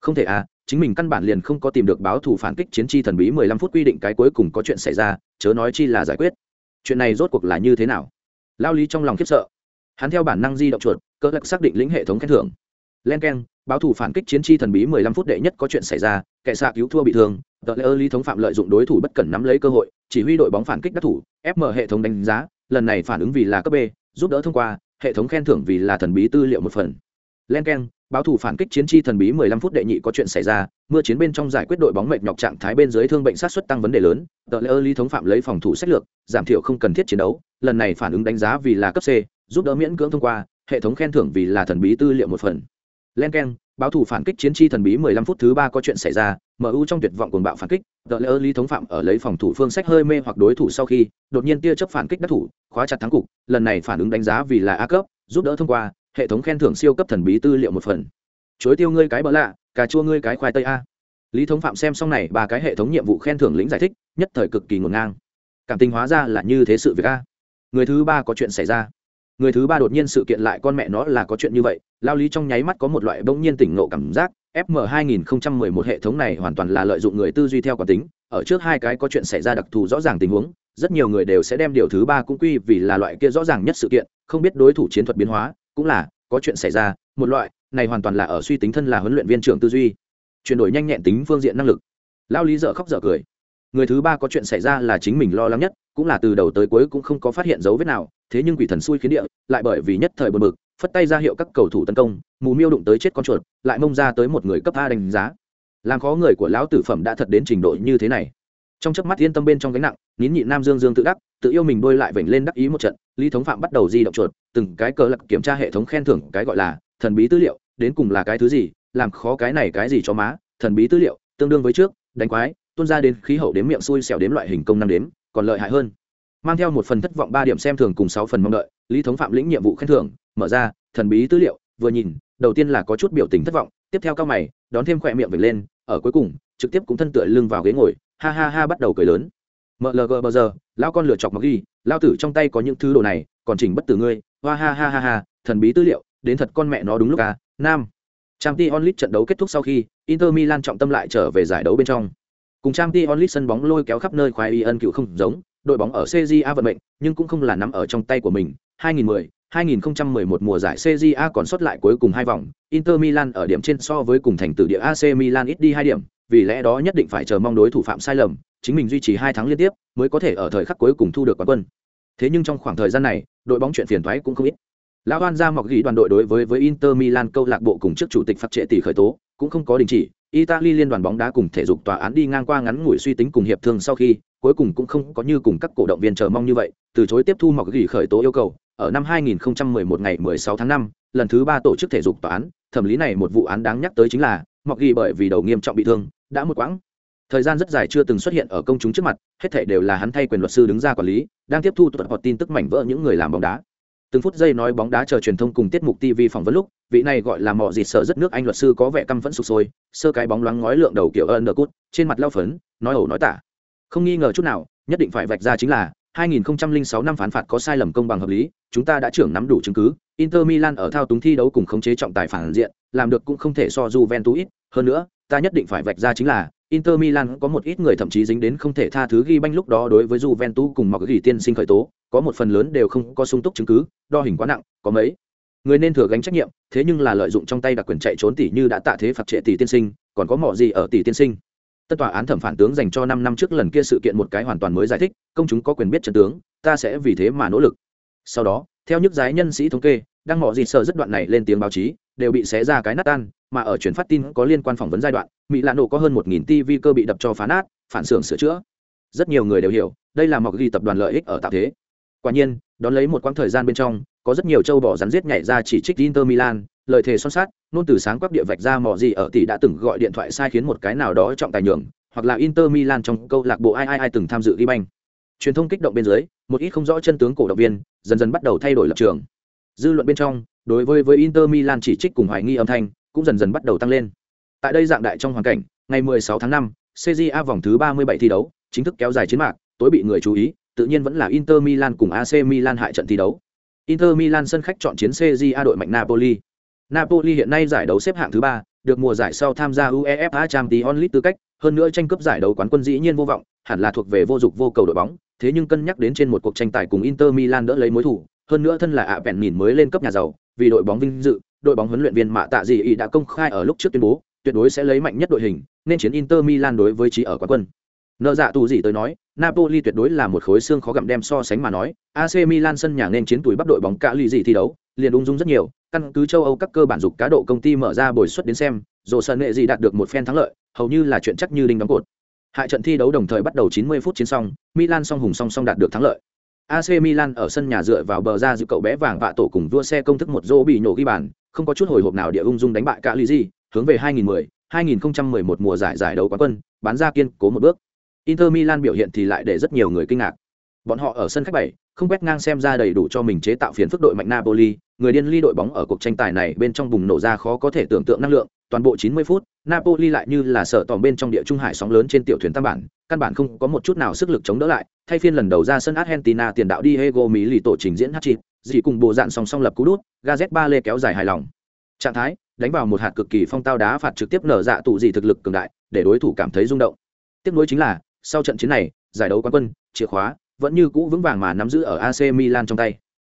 Không thể à chính mình căn bản liền không có tìm được báo thù phản kích chiến chi thần bí 15 phút quy định cái cuối cùng có chuyện xảy ra, chớ nói chi là giải quyết. Chuyện này rốt cuộc là như thế nào? Lao Lý trong lòng khiếp sợ. Hắn theo bản năng di động chuột, cơ lạc xác định lĩnh hệ thống khen thưởng. Len keng, báo thủ phản kích chiến chi thần bí 15 phút đệ nhất có chuyện xảy ra, kẻ xạ cứu thua bị thương, tờ lễ lý thống phạm lợi dụng đối thủ bất cần nắm lấy cơ hội, chỉ huy đội bóng phản kích đắc thủ, FM hệ thống đánh giá, lần này phản ứng vì là cấp B, giúp đỡ thông qua, hệ thống khen thưởng vì là thần bí tư liệu một phần. Len keng, báo thủ phản kích chiến chi thần bí 15 phút đệ nhị có chuyện xảy ra, mưa chiến bên trong giải quyết đội bóng mệt nhọc trạng thái bên dưới thương bệnh sát xuất tăng vấn đề lớn, tờ lễ lý thống phạm lấy phòng thủ sách lược, giảm thiểu không cần thiết chiến đấu, lần này phản ứng đánh giá vì là cấp c, giúp đỡ miễn cưỡng thông qua, hệ thống khen thưởng vì là thần bí tư liệu một phần. Len k báo thủ phản kích chiến chi thần bí 15 phút thứ ba có chuyện xảy ra mu trong tuyệt vọng cuồng bạo phản kích, tờ lễ lý thống phạm ở lấy phòng thủ phương sách hơi mê hoặc đối thủ sau khi, đột nhiên tia chấp phản kích đắc thủ, khóa chặt thắng cục, lần này phản ứng đánh giá vì là a cấp, giúp đỡ thông qua hệ thống khen thưởng siêu cấp thần bí tư liệu một phần. Chối tiêu ngươi cái bỡ lạ, cà chua ngươi cái khoai tây a. Lý thống phạm xem xong này, ba cái hệ thống nhiệm vụ khen thưởng lĩnh giải thích, nhất thời cực kỳ ngổn ngang. Cảm tình hóa ra là như thế sự việc a. Người thứ ba có chuyện xảy ra. Người thứ ba đột nhiên sự kiện lại con mẹ nó là có chuyện như vậy, lao lý trong nháy mắt có một loại bỗng nhiên tỉnh ngộ cảm giác fm 2011 hệ thống này hoàn toàn là lợi dụng người tư duy theo quán tính, ở trước hai cái có chuyện xảy ra đặc thù rõ ràng tình huống, rất nhiều người đều sẽ đem điều thứ ba cũng quy vì là loại kia rõ ràng nhất sự kiện, không biết đối thủ chiến thuật biến hóa cũng là, có chuyện xảy ra, một loại, này hoàn toàn là ở suy tính thân là huấn luyện viên trưởng tư duy. Chuyển đổi nhanh nhẹn tính phương diện năng lực. Lao lý dợ khóc dợ cười. Người thứ ba có chuyện xảy ra là chính mình lo lắng nhất, cũng là từ đầu tới cuối cũng không có phát hiện dấu vết nào, thế nhưng quỷ thần xui khiến địa, lại bởi vì nhất thời bờ bực, phất tay ra hiệu các cầu thủ tấn công, mù miêu đụng tới chết con chuột, lại mông ra tới một người cấp a đánh giá. Làm khó người của lão tử phẩm đã thật đến trình độ như thế này trong chớp mắt yên tâm bên trong gánh nặng, nín nhịn nam dương dương tự đắc, tự yêu mình đôi lại vểnh lên đắc ý một trận, lý thống phạm bắt đầu di động chuột, từng cái cờ lật kiểm tra hệ thống khen thưởng cái gọi là thần bí tư liệu, đến cùng là cái thứ gì, làm khó cái này cái gì cho má, thần bí tư liệu, tương đương với trước, đánh quái, tuôn ra đến khí hậu đếm miệng xui xẻo đếm loại hình công năng đếm, còn lợi hại hơn. Mang theo một phần thất vọng ba điểm xem thường cùng sáu phần mong đợi, lý thống phạm lĩnh nhiệm vụ khen thưởng, mở ra, thần bí tư liệu, vừa nhìn, đầu tiên là có chút biểu tình thất vọng, tiếp theo cao mày, đón thêm khỏe miệng vểnh lên, ở cuối cùng, trực tiếp cũng thân tựa lưng vào ghế ngồi ha ha ha bắt đầu cười lớn. Mlg bờ giờ lao con lựa chọc mặc ghi lao tử trong tay có những thứ đồ này còn chỉnh bất tử ngươi. Hoa ha ha ha ha thần bí tư liệu đến thật con mẹ nó đúng lúc à. Nam. Trang t onlit trận đấu kết thúc sau khi inter milan trọng tâm lại trở về giải đấu bên trong. Cùng trang t onlit sân bóng lôi kéo khắp nơi khoái y ân cựu không giống đội bóng ở cja vận mệnh nhưng cũng không là nắm ở trong tay của mình. 2010 2011 mùa giải CJA còn sót lại cuối cùng hai vòng, Inter Milan ở điểm trên so với cùng thành tử địa AC Milan ít đi hai điểm, vì lẽ đó nhất định phải chờ mong đối thủ phạm sai lầm, chính mình duy trì hai tháng liên tiếp mới có thể ở thời khắc cuối cùng thu được quán quân. Thế nhưng trong khoảng thời gian này, đội bóng chuyện phiền toái cũng không ít. Lão Hoan ra mọc ghi đoàn đội đối với với Inter Milan câu lạc bộ cùng trước chủ tịch phạt trệ tỷ khởi tố, cũng không có đình chỉ. Italy liên đoàn bóng đá cùng thể dục tòa án đi ngang qua ngắn ngủi suy tính cùng hiệp thương sau khi, cuối cùng cũng không có như cùng các cổ động viên chờ mong như vậy, từ chối tiếp thu mọc ghi khởi tố yêu cầu, ở năm 2011 ngày 16 tháng 5, lần thứ ba tổ chức thể dục tòa án, thẩm lý này một vụ án đáng nhắc tới chính là, Mọc Ghi bởi vì đầu nghiêm trọng bị thương, đã một quãng thời gian rất dài chưa từng xuất hiện ở công chúng trước mặt, hết thể đều là hắn thay quyền luật sư đứng ra quản lý, đang tiếp thu tuần hoặc tin tức mảnh vỡ những người làm bóng đá. Từng phút giây nói bóng đá chờ truyền thông cùng tiết mục TV phỏng vấn lúc, vị này gọi là mọ dịt sợ rất nước Anh luật sư có vẻ căm phẫn sụp sôi, sơ cái bóng loáng ngói lượng đầu kiểu undercut, trên mặt lao phấn, nói ẩu nói tả. Không nghi ngờ chút nào, nhất định phải vạch ra chính là 2006 năm phán phạt có sai lầm công bằng hợp lý, chúng ta đã trưởng nắm đủ chứng cứ, Inter Milan ở thao túng thi đấu cùng khống chế trọng tài phản diện, làm được cũng không thể so Juventus ít, hơn nữa, ta nhất định phải vạch ra chính là Inter Milan có một ít người thậm chí dính đến không thể tha thứ ghi banh lúc đó đối với Juventus cùng mặc ghi tiên sinh khởi tố, có một phần lớn đều không có sung túc chứng cứ, đo hình quá nặng, có mấy. Người nên thừa gánh trách nhiệm, thế nhưng là lợi dụng trong tay đặc quyền chạy trốn tỷ như đã tạ thế phạt trệ tỷ tiên sinh, còn có mỏ gì ở tỷ tiên sinh. Tất tòa án thẩm phản tướng dành cho năm năm trước lần kia sự kiện một cái hoàn toàn mới giải thích công chúng có quyền biết trận tướng ta sẽ vì thế mà nỗ lực. Sau đó theo nhức giái nhân sĩ thống kê đang mỏ gì sợ rất đoạn này lên tiếng báo chí đều bị xé ra cái nát tan mà ở chuyển phát tin có liên quan phỏng vấn giai đoạn, mỹ lạ nổ có hơn một nghìn tv cơ bị đập cho phá nát, phản xưởng sửa chữa. Rất nhiều người đều hiểu, đây là mọc ghi tập đoàn lợi ích ở tạo thế. Quả nhiên, đón lấy một quãng thời gian bên trong, có rất nhiều châu bỏ rắn giết nhảy ra chỉ trích inter milan, lời thề son sát nôn từ sáng quắc địa vạch ra mỏ gì ở tỷ đã từng gọi điện thoại sai khiến một cái nào đó trọng tài nhường, hoặc là inter milan trong câu lạc bộ ai ai ai từng tham dự ghi banh. Truyền thông kích động bên dưới, một ít không rõ chân tướng cổ động viên dần dần bắt đầu thay đổi lập trường. Dư luận bên trong, đối với với inter milan chỉ trích cùng hoài nghi âm thanh cũng dần dần bắt đầu tăng lên. Tại đây dạng đại trong hoàn cảnh ngày 16 tháng 5, CJA vòng thứ 37 thi đấu chính thức kéo dài chiến mạc tối bị người chú ý tự nhiên vẫn là inter milan cùng ac milan hại trận thi đấu. Inter milan sân khách chọn chiến CJA đội mạnh napoli. Napoli hiện nay giải đấu xếp hạng thứ ba, được mùa giải sau tham gia UEFA Champions League tư cách, hơn nữa tranh cướp giải đấu quán quân dĩ nhiên vô vọng, hẳn là thuộc về vô dụng vô cầu đội bóng, thế nhưng cân nhắc đến trên một cuộc tranh tài cùng Inter Milan đỡ lấy mối thủ, hơn nữa thân là ạ bèn nhìn mới lên cấp nhà giàu, vì đội bóng vinh dự, đội bóng huấn luyện viên Mạ Tạ Dị đã công khai ở lúc trước tuyên bố, tuyệt đối sẽ lấy mạnh nhất đội hình, nên chiến Inter Milan đối với trí ở quán quân. Nợ dạ tù gì tới nói, Napoli tuyệt đối là một khối xương khó gặm đem so sánh mà nói, AC Milan sân nhà nên chiến tuổi bắt đội bóng cả lì gì thi đấu, liền ung dung rất nhiều căn cứ châu âu các cơ bản dục cá độ công ty mở ra bồi suất đến xem dù sân nghệ gì đạt được một phen thắng lợi hầu như là chuyện chắc như đinh đóng cột hại trận thi đấu đồng thời bắt đầu 90 phút chiến xong milan song hùng song song đạt được thắng lợi AC Milan ở sân nhà dựa vào bờ ra giữ cậu bé vàng vạ tổ cùng vua xe công thức một dô bị nổ ghi bàn, không có chút hồi hộp nào địa ung dung đánh bại cả Ligi, hướng về 2010, 2011 mùa giải giải đấu quán quân, bán ra kiên cố một bước. Inter Milan biểu hiện thì lại để rất nhiều người kinh ngạc. Bọn họ ở sân khách 7, không quét ngang xem ra đầy đủ cho mình chế tạo phiền phức đội mạnh Napoli, người điên ly đội bóng ở cuộc tranh tài này bên trong bùng nổ ra khó có thể tưởng tượng năng lượng, toàn bộ 90 phút, Napoli lại như là sợ tòm bên trong địa trung hải sóng lớn trên tiểu thuyền tam bản, căn bản không có một chút nào sức lực chống đỡ lại, thay phiên lần đầu ra sân Argentina tiền đạo Diego Mỹ lì tổ trình diễn hat-trick, dì cùng bộ dạng song song lập cú đút, Gazet ba lê kéo dài hài lòng. Trạng thái, đánh vào một hạt cực kỳ phong tao đá phạt trực tiếp nở dạ tụ dị thực lực cường đại, để đối thủ cảm thấy rung động. Tiếp nối chính là, sau trận chiến này, giải đấu quán quân, chìa khóa vẫn như cũ vững vàng mà nắm giữ ở AC Milan trong tay.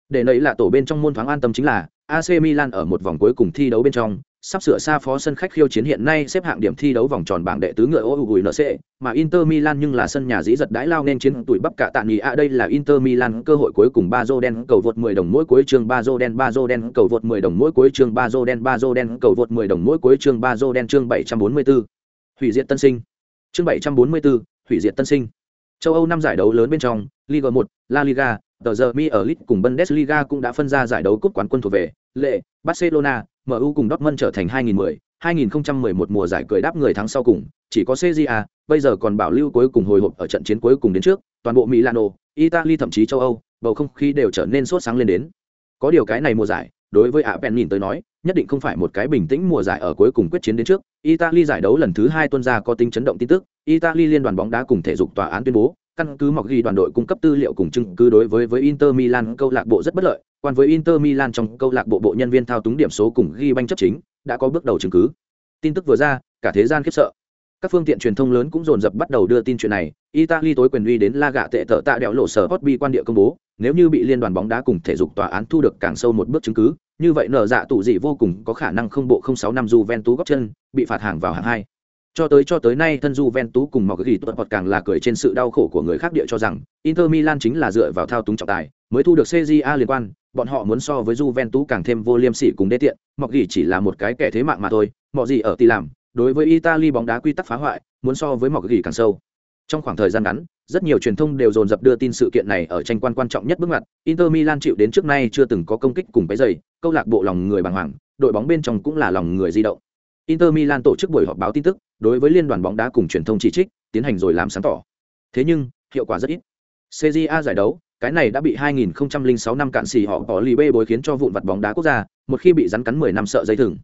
Để nấy là tổ bên trong môn thoáng an tâm chính là AC Milan ở một vòng cuối cùng thi đấu bên trong, sắp sửa xa phó sân khách khiêu chiến hiện nay xếp hạng điểm thi đấu vòng tròn bảng đệ tứ ngựa ô gùi nc mà inter milan nhưng là sân nhà dĩ giật đãi lao nên chiến tuổi bắp cả tạ nghỉ a đây là inter milan cơ hội cuối cùng ba dô đen cầu vượt 10 đồng mỗi cuối chương ba dô đen ba dô đen cầu vượt 10 đồng mỗi cuối chương ba dô đen ba dô đen cầu vượt 10 đồng mỗi cuối chương ba dô đen chương 744. hủy diệt tân sinh. Chương 744, hủy diệt tân sinh. Châu âu năm giải đấu lớn bên trong liga 1, la liga tờ giờ mi ở lit cùng bundesliga cũng đã phân ra giải đấu cúp quán quân thuộc về lệ barcelona MU cùng Dortmund trở thành 2010, 2011 mùa giải cười đáp người thắng sau cùng, chỉ có CJA, bây giờ còn bảo lưu cuối cùng hồi hộp ở trận chiến cuối cùng đến trước, toàn bộ Milano, Italy thậm chí châu Âu, bầu không khí đều trở nên sốt sáng lên đến. Có điều cái này mùa giải, đối với Apen nhìn tới nói, nhất định không phải một cái bình tĩnh mùa giải ở cuối cùng quyết chiến đến trước. Italy giải đấu lần thứ hai tuần ra có tính chấn động tin tức, Italy liên đoàn bóng đá cùng thể dục tòa án tuyên bố, căn cứ mọc ghi đoàn đội cung cấp tư liệu cùng chứng cứ đối với với Inter Milan câu lạc bộ rất bất lợi, quan với Inter Milan trong câu lạc bộ bộ nhân viên thao túng điểm số cùng ghi banh chấp chính, đã có bước đầu chứng cứ. Tin tức vừa ra, cả thế gian khiếp sợ. Các phương tiện truyền thông lớn cũng dồn dập bắt đầu đưa tin chuyện này, Italy tối quyền uy đến La Gạ tệ tợ tạ đẽo lộ sở Hotbi quan địa công bố, nếu như bị liên đoàn bóng đá cùng thể dục tòa án thu được càng sâu một bước chứng cứ, như vậy nở dạ tụ dị vô cùng có khả năng không bộ không sáu năm Juventus góp chân, bị phạt hàng vào hạng hai cho tới cho tới nay thân Juventus cùng mọc ghi tuột càng là cười trên sự đau khổ của người khác địa cho rằng, Inter Milan chính là dựa vào thao túng trọng tài, mới thu được CJA liên quan, bọn họ muốn so với Juventus càng thêm vô liêm sỉ cùng đê tiện, mọc ghi chỉ là một cái kẻ thế mạng mà thôi, mọi gì ở tỷ làm, đối với Italy bóng đá quy tắc phá hoại, muốn so với mọc ghi càng sâu. Trong khoảng thời gian ngắn, rất nhiều truyền thông đều dồn dập đưa tin sự kiện này ở tranh quan quan trọng nhất bước ngoặt, Inter Milan chịu đến trước nay chưa từng có công kích cùng cái giày, câu lạc bộ lòng người bàng hoàng, đội bóng bên trong cũng là lòng người di động. Inter Milan tổ chức buổi họp báo tin tức, đối với liên đoàn bóng đá cùng truyền thông chỉ trích, tiến hành rồi làm sáng tỏ. Thế nhưng, hiệu quả rất ít. CJA giải đấu, cái này đã bị 2006 năm cạn xì họ bỏ lì bê bối khiến cho vụn vặt bóng đá quốc gia, một khi bị rắn cắn 10 năm sợ dây thừng.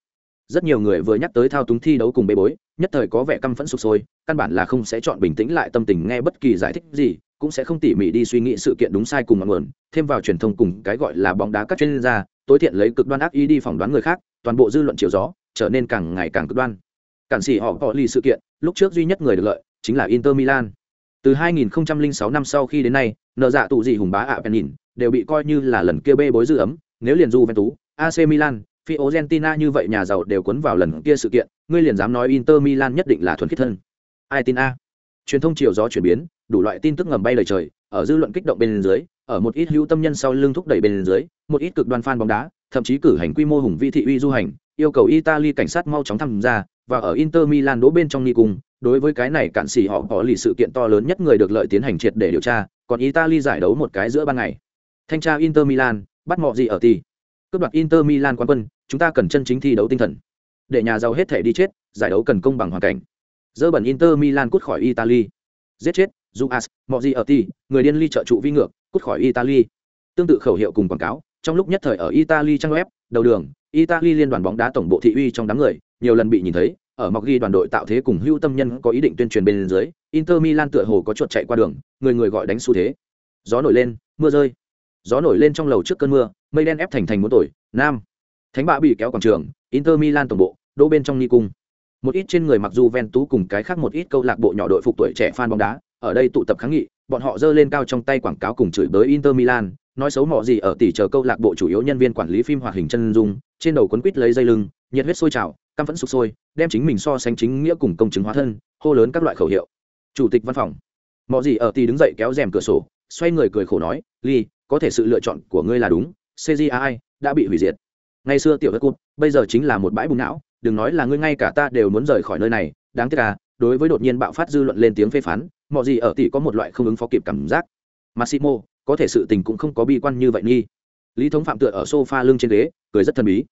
Rất nhiều người vừa nhắc tới thao túng thi đấu cùng bê bối, nhất thời có vẻ căm phẫn sụp sôi, căn bản là không sẽ chọn bình tĩnh lại tâm tình nghe bất kỳ giải thích gì, cũng sẽ không tỉ mỉ đi suy nghĩ sự kiện đúng sai cùng ngọn nguồn, thêm vào truyền thông cùng cái gọi là bóng đá các chuyên gia, tối thiện lấy cực đoan ác ý đi phỏng đoán người khác, toàn bộ dư luận chiều gió, trở nên càng ngày càng cực đoan cản sĩ họ có lì sự kiện lúc trước duy nhất người được lợi chính là inter milan từ 2006 năm sau khi đến nay nợ dạ tụ gì hùng bá ạ penin đều bị coi như là lần kia bê bối dư ấm nếu liền Juventus, AC Milan, Fiorentina như vậy nhà giàu đều cuốn vào lần kia sự kiện, ngươi liền dám nói Inter Milan nhất định là thuần khiết thân. Ai tin a? Truyền thông chiều gió chuyển biến, đủ loại tin tức ngầm bay lời trời, ở dư luận kích động bên dưới, ở một ít hữu tâm nhân sau lưng thúc đẩy bên dưới, một ít cực đoan fan bóng đá, thậm chí cử hành quy mô hùng vi thị uy du hành, yêu cầu Italy cảnh sát mau chóng tham gia và ở Inter Milan đỗ bên trong ni cùng, đối với cái này cản sĩ họ có lì sự kiện to lớn nhất người được lợi tiến hành triệt để điều tra, còn Italy giải đấu một cái giữa ban ngày. Thanh tra Inter Milan, bắt mọ gì ở thì Cướp đoạt Inter Milan quán quân, chúng ta cần chân chính thi đấu tinh thần. Để nhà giàu hết thể đi chết, giải đấu cần công bằng hoàn cảnh. Dỡ bẩn Inter Milan cút khỏi Italy. Giết chết, Juas, mọ gì ở thì người điên ly trợ trụ vi ngược, cút khỏi Italy. Tương tự khẩu hiệu cùng quảng cáo, trong lúc nhất thời ở Italy trang web, đầu đường, Italy liên đoàn bóng đá tổng bộ thị uy trong đám người, nhiều lần bị nhìn thấy, ở mọc ghi đoàn đội tạo thế cùng hưu tâm nhân có ý định tuyên truyền bên dưới, Inter Milan tựa hồ có chuột chạy qua đường, người người gọi đánh xu thế. Gió nổi lên, mưa rơi. Gió nổi lên trong lầu trước cơn mưa, mây đen ép thành thành muốn tuổi, nam. Thánh bạ bị kéo quảng trường, Inter Milan tổng bộ, đỗ bên trong ni cung. Một ít trên người mặc dù Ventus cùng cái khác một ít câu lạc bộ nhỏ đội phục tuổi trẻ fan bóng đá, ở đây tụ tập kháng nghị, bọn họ giơ lên cao trong tay quảng cáo cùng chửi bới Inter Milan, nói xấu mọ gì ở tỷ chờ câu lạc bộ chủ yếu nhân viên quản lý phim hoạt hình chân dung, trên đầu quấn quít lấy dây lưng, nhiệt huyết sôi trào, căm phẫn sụp sôi, đem chính mình so sánh chính nghĩa cùng công chứng hóa thân, hô lớn các loại khẩu hiệu. Chủ tịch văn phòng. Mọ gì ở tỷ đứng dậy kéo rèm cửa sổ, xoay người cười khổ nói, ly, có thể sự lựa chọn của ngươi là đúng cgi đã bị hủy diệt. Ngày xưa tiểu đất cụt, bây giờ chính là một bãi bùng não, đừng nói là ngươi ngay cả ta đều muốn rời khỏi nơi này, đáng tiếc à đối với đột nhiên bạo phát dư luận lên tiếng phê phán mọi gì ở tỷ có một loại không ứng phó kịp cảm giác. Massimo có thể sự tình cũng không có bi quan như vậy nghi. Lý thống phạm tựa ở sofa lưng trên ghế, cười rất thần bí.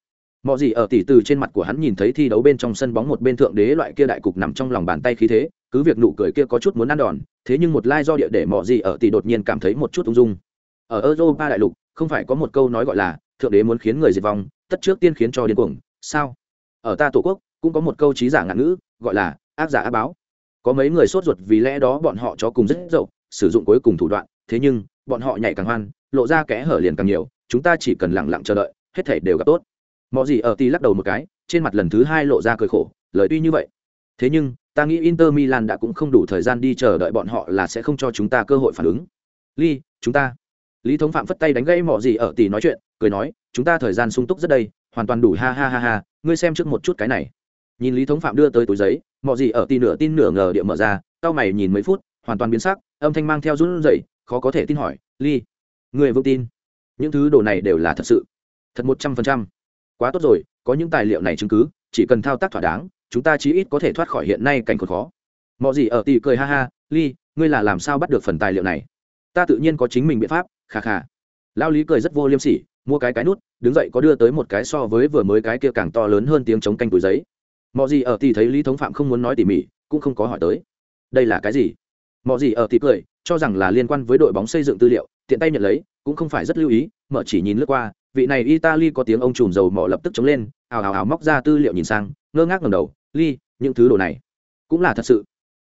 Mọi gì ở tỷ từ trên mặt của hắn nhìn thấy thi đấu bên trong sân bóng một bên thượng đế loại kia đại cục nằm trong lòng bàn tay khí thế, cứ việc nụ cười kia có chút muốn ăn đòn, thế nhưng một lai do địa để mọi gì ở tỷ đột nhiên cảm thấy một chút ung dung. Ở europa đại lục, không phải có một câu nói gọi là, thượng đế muốn khiến người diệt vong, tất trước tiên khiến cho điên cuồng, sao? Ở ta tổ quốc, cũng có một câu trí giả ngạn ngữ, gọi là, ác giả ác báo. Có mấy người sốt ruột vì lẽ đó bọn họ cho cùng rất dậu, sử dụng cuối cùng thủ đoạn, thế nhưng bọn họ nhảy càng hoan, lộ ra kẽ hở liền càng nhiều, chúng ta chỉ cần lặng lặng chờ đợi, hết thể đều gặp tốt. Mọi gì ở ti lắc đầu một cái, trên mặt lần thứ hai lộ ra cười khổ, lời tuy như vậy. Thế nhưng, ta nghĩ inter milan đã cũng không đủ thời gian đi chờ đợi bọn họ là sẽ không cho chúng ta cơ hội phản ứng. Ly, chúng ta. Lý thống phạm phất tay đánh gãy mọi gì ở tỷ nói chuyện, cười nói, chúng ta thời gian sung túc rất đây, hoàn toàn đủ, ha ha ha ha, ngươi xem trước một chút cái này. Nhìn lý thống phạm đưa tới túi giấy mọi gì ở tỷ nửa tin nửa ngờ địa mở ra tao mày nhìn mấy phút, hoàn toàn biến sắc, âm thanh mang theo run rẩy khó có thể tin hỏi, ly, người vững tin. Những thứ đồ này đều là thật sự. Thật một trăm phần trăm. Quá tốt rồi, có những tài liệu này chứng cứ, chỉ cần thao tác thỏa đáng, chúng ta chí ít có thể thoát khỏi hiện nay cảnh khốn khó. Mọi gì ở tỷ cười ha ha, ly, ngươi là làm sao bắt được phần tài liệu này? Ta tự nhiên có chính mình biện pháp khà khà lao lý cười rất vô liêm sỉ, mua cái cái nút, đứng dậy có đưa tới một cái so với vừa mới cái kia càng to lớn hơn tiếng chống canh túi giấy. Mọi gì ở tỷ thấy lý thống phạm không muốn nói tỉ mỉ, cũng không có hỏi tới. Đây là cái gì? Mọi gì ở tỷ cười cho rằng là liên quan với đội bóng xây dựng tư liệu, tiện tay nhận lấy, cũng không phải rất lưu ý, mở chỉ nhìn lướt qua, vị này italy có tiếng ông trùm dầu mỏ lập tức chống lên, ào ào ào móc ra tư liệu nhìn sang, ngơ ngác ngầm đầu, ly, những thứ đồ này cũng là thật sự.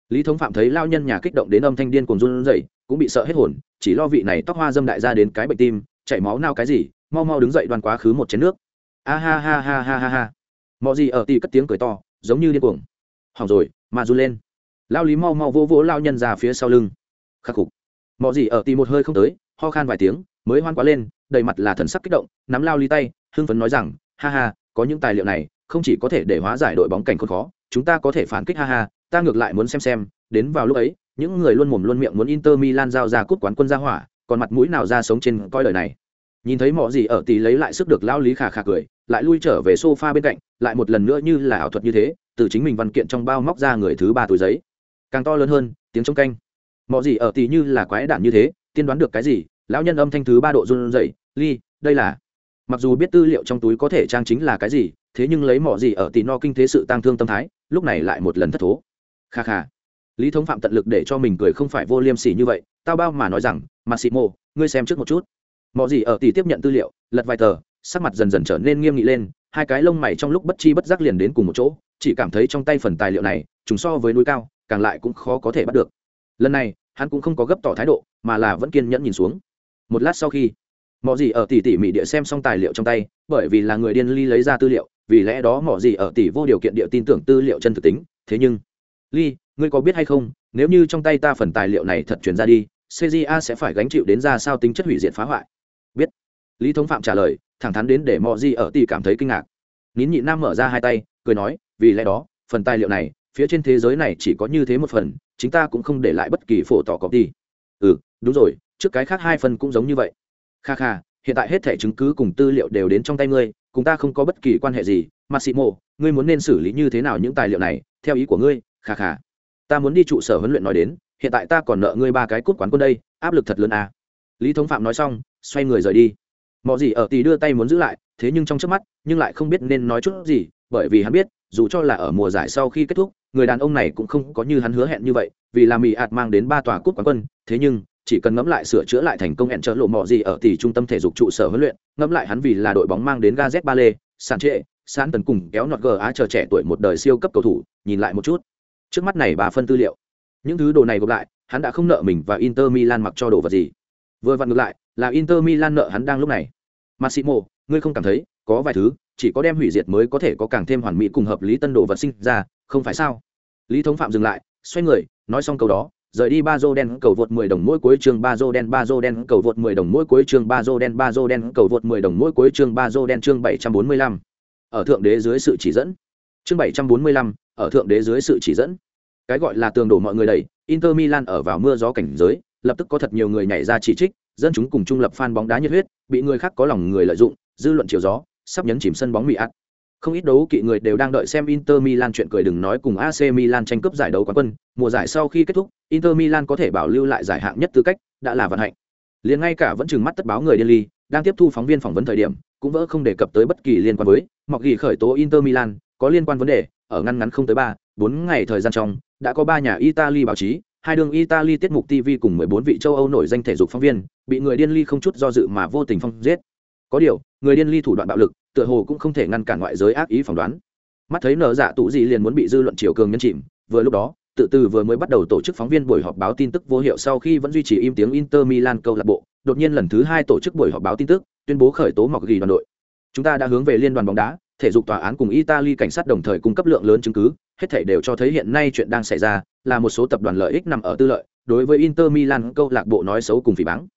Lý thống phạm thấy lao nhân nhà kích động đến âm thanh điên cuồng run rẩy, cũng bị sợ hết hồn, chỉ lo vị này tóc hoa dâm đại ra đến cái bệnh tim, chảy máu nao cái gì, mau mau đứng dậy đoan quá khứ một chén nước. A ha ha ha ha ha ha. Mọi gì ở tì cất tiếng cười to, giống như điên cuồng. Hỏng rồi, mà run lên. Lao lý mau mau vô vỗ lao nhân ra phía sau lưng khắc phục. Mọi gì ở tì một hơi không tới, ho khan vài tiếng, mới hoan quá lên, đầy mặt là thần sắc kích động, nắm lao ly tay, hưng phấn nói rằng, ha ha, có những tài liệu này, không chỉ có thể để hóa giải đội bóng cảnh khốn khó, chúng ta có thể phản kích ha ha, ta ngược lại muốn xem xem, đến vào lúc ấy, những người luôn mồm luôn miệng muốn inter milan giao ra cút quán quân ra hỏa, còn mặt mũi nào ra sống trên coi lời này. Nhìn thấy mọi gì ở tì lấy lại sức được lao lý khà khà cười, lại lui trở về sofa bên cạnh, lại một lần nữa như là ảo thuật như thế, từ chính mình văn kiện trong bao móc ra người thứ ba túi giấy. Càng to lớn hơn, tiếng trong canh mọi gì ở tỷ như là quái đản như thế, tiên đoán được cái gì? Lão nhân âm thanh thứ ba độ run rẩy, ly, đây là mặc dù biết tư liệu trong túi có thể trang chính là cái gì, thế nhưng lấy mỏ gì ở tỷ no kinh thế sự tăng thương tâm thái, lúc này lại một lần thất thố. Kha kha. Lý thống phạm tận lực để cho mình cười không phải vô liêm sỉ như vậy, tao bao mà nói rằng mà xị mô, ngươi xem trước một chút. Mọi gì ở tỷ tiếp nhận tư liệu, lật vài tờ, sắc mặt dần dần trở nên nghiêm nghị lên, hai cái lông mày trong lúc bất chi bất giác liền đến cùng một chỗ, chỉ cảm thấy trong tay phần tài liệu này chúng so với núi cao, càng lại cũng khó có thể bắt được. Lần này hắn cũng không có gấp tỏ thái độ, mà là vẫn kiên nhẫn nhìn xuống. Một lát sau khi mọi gì ở tỷ tỷ mỹ địa xem xong tài liệu trong tay, bởi vì là người điên ly lấy ra tư liệu, vì lẽ đó mọi gì ở tỷ vô điều kiện địa tin tưởng tư liệu chân thực tính. Thế nhưng ly ngươi có biết hay không, nếu như trong tay ta phần tài liệu này thật chuyển ra đi cja sẽ phải gánh chịu đến ra sao tính chất hủy diệt phá hoại? Biết. Lý thống phạm trả lời, thẳng thắn đến để mọi gì ở tỷ cảm thấy kinh ngạc. Nín nhị nam mở ra hai tay, cười nói, vì lẽ đó, phần tài liệu này, phía trên thế giới này chỉ có như thế một phần chúng ta cũng không để lại bất kỳ phổ tỏ có đi. Ừ đúng rồi, trước cái khác hai phần cũng giống như vậy. Kha kha, hiện tại hết thẻ chứng cứ cùng tư liệu đều đến trong tay ngươi, cùng ta không có bất kỳ quan hệ gì. Mà xị mộ ngươi muốn nên xử lý như thế nào những tài liệu này? Theo ý của ngươi, kha kha. Ta muốn đi trụ sở huấn luyện nói đến, hiện tại ta còn nợ ngươi ba cái cút quán quân đây, áp lực thật lớn à. lý thống phạm nói xong, xoay người rời đi. Mọi gì ở tỷ đưa tay muốn giữ lại, thế nhưng trong trước mắt, nhưng lại không biết nên nói chút gì, bởi vì hắn biết, dù cho là ở mùa giải sau khi kết thúc người đàn ông này cũng không có như hắn hứa hẹn như vậy, vì là mỹ ạt mang đến ba tòa cút quán quân, thế nhưng, chỉ cần ngẫm lại sửa chữa lại thành công hẹn trợ lộ mọ gì ở tỷ trung tâm thể dục trụ sở huấn luyện, ngẫm lại hắn vì là đội bóng mang đến gazet ba lê sàn trệ sàn tần cùng kéo nọt gờ á chờ trẻ tuổi một đời siêu cấp cầu thủ, nhìn lại một chút. Trước mắt này bà phân tư liệu. Những thứ đồ này gộp lại, hắn đã không nợ mình và inter milan mặc cho đồ vật gì. Vừa vặn ngược lại, là inter milan nợ hắn đang lúc này. Massimo, ngươi không cảm thấy có vài thứ chỉ có đem hủy diệt mới có thể có càng thêm hoàn mỹ cùng hợp lý tân đồ vật sinh ra không phải sao lý thống phạm dừng lại xoay người nói xong câu đó rời đi ba dô đen cầu vượt 10 đồng mỗi cuối chương ba dô đen ba dô đen cầu vượt 10 đồng mỗi cuối chương ba dô đen ba dô đen cầu vượt 10 đồng mỗi cuối chương ba dô đen chương 745. Ở thượng đế dưới sự chỉ dẫn. Chương 745, ở thượng đế dưới sự chỉ dẫn. Cái gọi là tường đổ mọi người đầy, Inter Milan ở vào mưa gió cảnh giới, lập tức có thật nhiều người nhảy ra chỉ trích, dân chúng cùng trung lập fan bóng đá nhiệt huyết, bị người khác có lòng người lợi dụng dư luận chiều gió sắp nhấn chìm sân bóng mỹ ắt không ít đấu kỵ người đều đang đợi xem Inter Milan chuyện cười đừng nói cùng AC Milan tranh cướp giải đấu quán quân, mùa giải sau khi kết thúc, Inter Milan có thể bảo lưu lại giải hạng nhất tư cách, đã là vận hạnh. Liền ngay cả vẫn chừng mắt tất báo người điên ly, đang tiếp thu phóng viên phỏng vấn thời điểm, cũng vỡ không đề cập tới bất kỳ liên quan với, mọc ghi khởi tố Inter Milan, có liên quan vấn đề, ở ngăn ngắn không tới 3, 4 ngày thời gian trong, đã có ba nhà Italy báo chí, hai đường Italy tiết mục TV cùng 14 vị châu Âu nổi danh thể dục phóng viên, bị người điên ly không chút do dự mà vô tình phong giết. Có điều, người điên ly thủ đoạn bạo lực, tựa hồ cũng không thể ngăn cản ngoại giới ác ý phỏng đoán mắt thấy nở dạ tụ gì liền muốn bị dư luận chiều cường nhân chìm vừa lúc đó tự từ vừa mới bắt đầu tổ chức phóng viên buổi họp báo tin tức vô hiệu sau khi vẫn duy trì im tiếng Inter Milan câu lạc bộ, đột nhiên lần thứ hai tổ chức buổi họp báo tin tức, tuyên bố khởi tố mọc ghi đoàn đội. Chúng ta đã hướng về liên đoàn bóng đá, thể dục tòa án cùng Italy cảnh sát đồng thời cung cấp lượng lớn chứng cứ, hết thể đều cho thấy hiện nay chuyện đang xảy ra là một số tập đoàn lợi ích nằm ở tư lợi, đối với Inter Milan câu lạc bộ nói xấu cùng phỉ báng.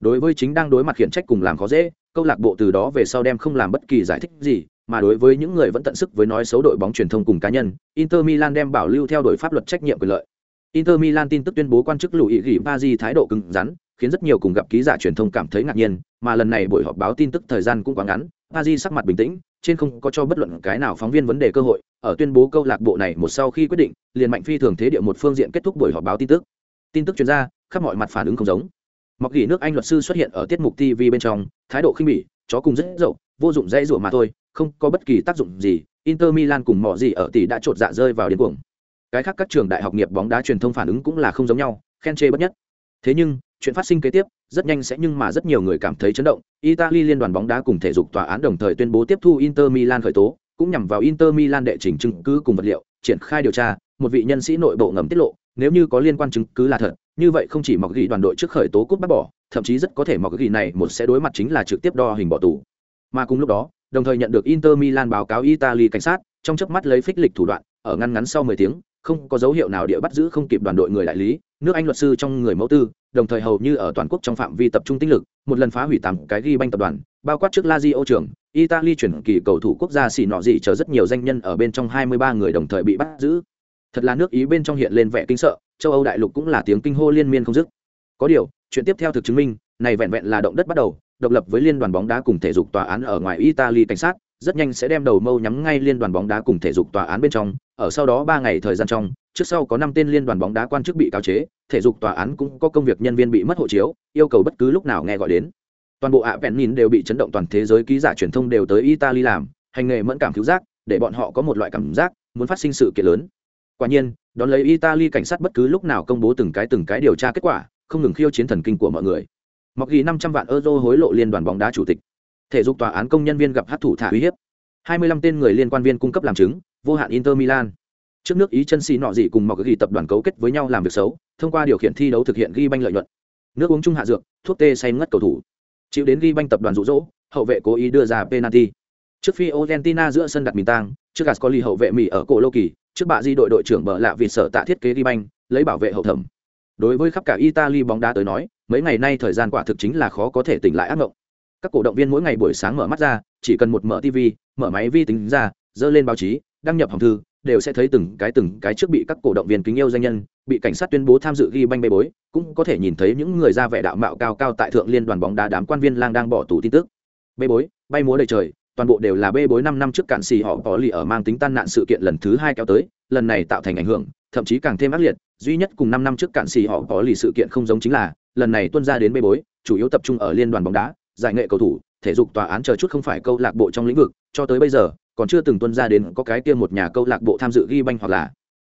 Đối với chính đang đối mặt khiển trách cùng làm khó dễ, câu lạc bộ từ đó về sau đem không làm bất kỳ giải thích gì, mà đối với những người vẫn tận sức với nói xấu đội bóng truyền thông cùng cá nhân, Inter Milan đem bảo lưu theo đội pháp luật trách nhiệm quyền lợi. Inter Milan tin tức tuyên bố quan chức lùi ý gỉ Paris thái độ cứng rắn, khiến rất nhiều cùng gặp ký giả truyền thông cảm thấy ngạc nhiên, mà lần này buổi họp báo tin tức thời gian cũng quá ngắn, Paris sắc mặt bình tĩnh, trên không có cho bất luận cái nào phóng viên vấn đề cơ hội, ở tuyên bố câu lạc bộ này một sau khi quyết định, liền mạnh phi thường thế địa một phương diện kết thúc buổi họp báo tin tức. Tin tức chuyên gia khắp mọi mặt phản ứng không giống. Mọc gỉ nước Anh luật sư xuất hiện ở tiết mục TV bên trong, thái độ khinh bỉ, chó cùng rất dậu, vô dụng dễ dụa mà thôi, không có bất kỳ tác dụng gì inter milan cùng mỏ gì ở tỷ đã trột dạ rơi vào điên cuồng. Cái khác các trường đại học nghiệp bóng đá truyền thông phản ứng cũng là không giống nhau khen chê bất nhất. Thế nhưng chuyện phát sinh kế tiếp rất nhanh sẽ nhưng mà rất nhiều người cảm thấy chấn động italy liên đoàn bóng đá cùng thể dục tòa án đồng thời tuyên bố tiếp thu inter milan khởi tố cũng nhằm vào inter milan đệ trình chứng cứ cùng vật liệu triển khai điều tra một vị nhân sĩ nội bộ ngầm tiết lộ nếu như có liên quan chứng cứ là thật như vậy không chỉ mọc ghi đoàn đội trước khởi tố cút bắt bỏ thậm chí rất có thể mọc ghi này một sẽ đối mặt chính là trực tiếp đo hình bỏ tù mà cùng lúc đó đồng thời nhận được Inter Milan báo cáo Italy cảnh sát, trong chớp mắt lấy phích lịch thủ đoạn, ở ngăn ngắn sau 10 tiếng, không có dấu hiệu nào địa bắt giữ không kịp đoàn đội người đại lý, nước Anh luật sư trong người mẫu tư, đồng thời hầu như ở toàn quốc trong phạm vi tập trung tinh lực, một lần phá hủy tám cái ghi banh tập đoàn, bao quát trước Lazio trưởng, Italy chuyển kỳ cầu thủ quốc gia xỉ nọ dị chờ rất nhiều danh nhân ở bên trong 23 người đồng thời bị bắt giữ. Thật là nước Ý bên trong hiện lên vẻ kinh sợ, châu Âu đại lục cũng là tiếng kinh hô liên miên không dứt. Có điều, chuyện tiếp theo thực chứng minh, này vẹn vẹn là động đất bắt đầu, độc lập với liên đoàn bóng đá cùng thể dục tòa án ở ngoài Italy cảnh sát, rất nhanh sẽ đem đầu mâu nhắm ngay liên đoàn bóng đá cùng thể dục tòa án bên trong, ở sau đó ba ngày thời gian trong, trước sau có năm tên liên đoàn bóng đá quan chức bị cáo chế, thể dục tòa án cũng có công việc nhân viên bị mất hộ chiếu, yêu cầu bất cứ lúc nào nghe gọi đến. Toàn bộ ạ vẹn nhìn đều bị chấn động toàn thế giới ký giả truyền thông đều tới Italy làm, hành nghề mẫn cảm cứu giác, để bọn họ có một loại cảm giác muốn phát sinh sự kiện lớn. Quả nhiên, đón lấy Italy cảnh sát bất cứ lúc nào công bố từng cái từng cái điều tra kết quả, không ngừng khiêu chiến thần kinh của mọi người. Mọc ghi năm trăm vạn euro hối lộ liên đoàn bóng đá chủ tịch. Thể dục tòa án công nhân viên gặp hát thủ thả uy hiếp. Hai mươi lăm tên người liên quan viên cung cấp làm chứng vô hạn inter milan. Trước nước ý chân xì nọ dị cùng mọc ghi tập đoàn cấu kết với nhau làm việc xấu thông qua điều khiển thi đấu thực hiện ghi banh lợi nhuận. Nước uống chung hạ dược thuốc tê say ngất cầu thủ. Chịu đến ghi banh tập đoàn rụ rỗ hậu vệ cố ý đưa ra penalty trước phi argentina giữa sân đặt mìn tang, trước gascoli hậu vệ mỹ ở cổ lô kỳ, trước bạ di đội đội trưởng bờ lạ vì sở tạ thiết kế đi banh, lấy bảo vệ hậu thẩm. Đối với khắp cả italy bóng đá tới nói, mấy ngày nay thời gian quả thực chính là khó có thể tỉnh lại ác mộng các cổ động viên mỗi ngày buổi sáng mở mắt ra, chỉ cần một mở tv mở máy vi tính ra, dơ lên báo chí, đăng nhập hòng thư, đều sẽ thấy từng cái từng cái trước bị các cổ động viên kính yêu danh nhân, bị cảnh sát tuyên bố tham dự ghi banh bê bối, cũng có thể nhìn thấy những người ra vẻ đạo mạo cao cao tại thượng liên đoàn bóng đá đám quan viên lang đang bỏ tù tin tức. Bê bối, bay múa đầy trời toàn bộ đều là bê bối năm năm trước cạn xì họ có lì ở mang tính tan nạn sự kiện lần thứ hai kéo tới, lần này tạo thành ảnh hưởng, thậm chí càng thêm ác liệt, duy nhất cùng năm năm trước cạn xì họ có lì sự kiện không giống chính là, lần này tuân ra đến bê bối, chủ yếu tập trung ở liên đoàn bóng đá, giải nghệ cầu thủ, thể dục tòa án chờ chút không phải câu lạc bộ trong lĩnh vực, cho tới bây giờ, còn chưa từng tuân ra đến có cái kia một nhà câu lạc bộ tham dự ghi banh hoặc là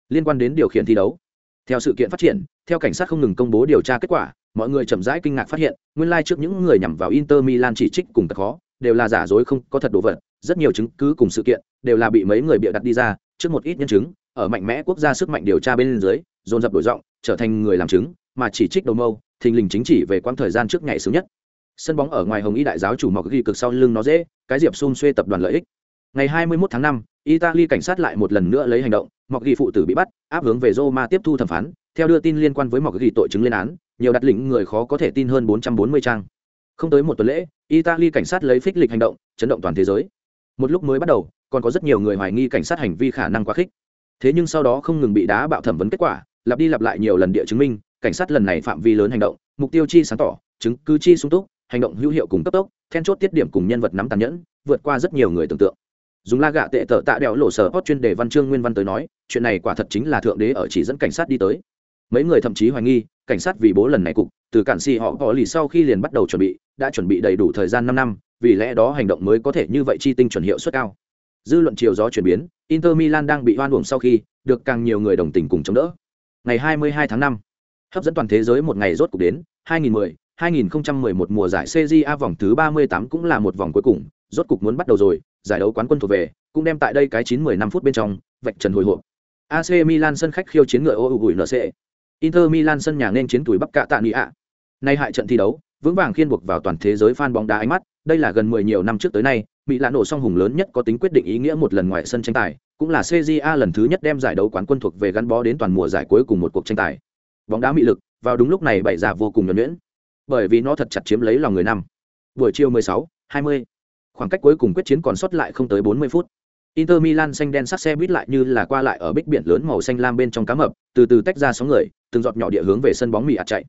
liên quan đến điều khiển thi đấu. Theo sự kiện phát triển, theo cảnh sát không ngừng công bố điều tra kết quả, mọi người chậm rãi kinh ngạc phát hiện, nguyên lai trước những người nhằm vào inter milan chỉ trích cùng tật khó đều là giả dối không có thật đồ vật rất nhiều chứng cứ cùng sự kiện đều là bị mấy người bịa đặt đi ra trước một ít nhân chứng ở mạnh mẽ quốc gia sức mạnh điều tra bên dưới dồn dập đổi giọng trở thành người làm chứng mà chỉ trích đầu mâu thình lình chính chỉ về quãng thời gian trước ngày sớm nhất. Sân bóng ở ngoài hồng y đại giáo chủ mọc ghi cực sau lưng nó dễ cái diệp xun xuê tập đoàn lợi ích. Ngày 21 tháng 5, italy cảnh sát lại một lần nữa lấy hành động mọc ghi phụ tử bị bắt áp hướng về roma tiếp thu thẩm phán theo đưa tin liên quan với mọc ghi tội chứng lên án nhiều đặt lĩnh người khó có thể tin hơn 440 trang không tới một tuần lễ, italy cảnh sát lấy phích lịch hành động, chấn động toàn thế giới. Một lúc mới bắt đầu, còn có rất nhiều người hoài nghi cảnh sát hành vi khả năng quá khích. Thế nhưng sau đó không ngừng bị đá bạo thẩm vấn kết quả, lặp đi lặp lại nhiều lần địa chứng minh, cảnh sát lần này phạm vi lớn hành động, mục tiêu chi sáng tỏ, chứng cứ chi sung túc, hành động hữu hiệu cùng cấp tốc, then chốt tiết điểm cùng nhân vật nắm tàn nhẫn, vượt qua rất nhiều người tưởng tượng. Dùng la gạ tệ tở tạ đèo lộ sở hot chuyên đề văn chương nguyên văn tới nói, chuyện này quả thật chính là thượng đế ở chỉ dẫn cảnh sát đi tới. Mấy người thậm chí hoài nghi, cảnh sát vì bố lần này cục từ cản xì họ có lì sau khi liền bắt đầu chuẩn bị đã chuẩn bị đầy đủ thời gian năm năm vì lẽ đó hành động mới có thể như vậy chi tinh chuẩn hiệu suất cao. Dư luận chiều gió chuyển biến inter milan đang bị hoan uổng sau khi được càng nhiều người đồng tình cùng chống đỡ. Ngày 22 tháng 5, hấp dẫn toàn thế giới một ngày rốt cục đến 2010 2011 mùa giải CJA vòng thứ 38 cũng là một vòng cuối cùng rốt cục muốn bắt đầu rồi giải đấu quán quân thuộc về cũng đem tại đây cái 9-10 năm phút bên trong vạch trần hồi hộp. AC Milan sân khách khiêu chiến ngựa ô ủi NC Inter Milan sân nhà nên chiến tuổi Bắc Cạ Tạ Nị ạ. Nay hại trận thi đấu, vững vàng khiên buộc vào toàn thế giới fan bóng đá ánh mắt, đây là gần 10 nhiều năm trước tới nay, Mỹ lạ nổ song hùng lớn nhất có tính quyết định ý nghĩa một lần ngoài sân tranh tài, cũng là CJA lần thứ nhất đem giải đấu quán quân thuộc về gắn bó đến toàn mùa giải cuối cùng một cuộc tranh tài. Bóng đá mỹ lực, vào đúng lúc này bày ra vô cùng nhuần nhuyễn, bởi vì nó thật chặt chiếm lấy lòng người năm. Buổi chiều 16, 20, khoảng cách cuối cùng quyết chiến còn sót lại không tới 40 phút. Inter Milan xanh đen sắc xe buýt lại như là qua lại ở bích biển lớn màu xanh lam bên trong cá mập, từ từ tách ra sóng người, từng giọt nhỏ địa hướng về sân bóng mì ạt chạy.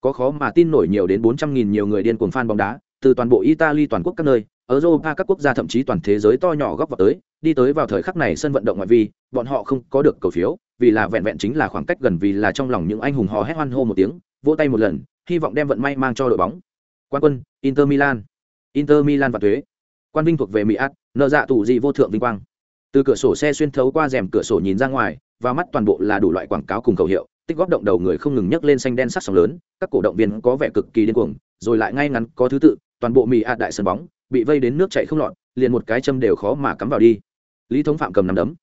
Có khó mà tin nổi nhiều đến 400.000 nhiều người điên cuồng fan bóng đá, từ toàn bộ Italy toàn quốc các nơi, Europa các quốc gia thậm chí toàn thế giới to nhỏ góc vào tới, đi tới vào thời khắc này sân vận động ngoại vi, bọn họ không có được cầu phiếu, vì là vẹn vẹn chính là khoảng cách gần vì là trong lòng những anh hùng hò hét hoan hô một tiếng, vỗ tay một lần, hy vọng đem vận may mang cho đội bóng. Quan quân, Inter Milan. Inter Milan và thuế. Quan vinh thuộc về Mỹ Át, nợ dạ tủ gì vô thượng vinh quang từ cửa sổ xe xuyên thấu qua rèm cửa sổ nhìn ra ngoài và mắt toàn bộ là đủ loại quảng cáo cùng khẩu hiệu tích góp động đầu người không ngừng nhấc lên xanh đen sắc sóng lớn các cổ động viên có vẻ cực kỳ điên cuồng rồi lại ngay ngắn có thứ tự toàn bộ mì ạt đại sân bóng bị vây đến nước chạy không lọt liền một cái châm đều khó mà cắm vào đi. Lý thống phạm cầm nằm đấm.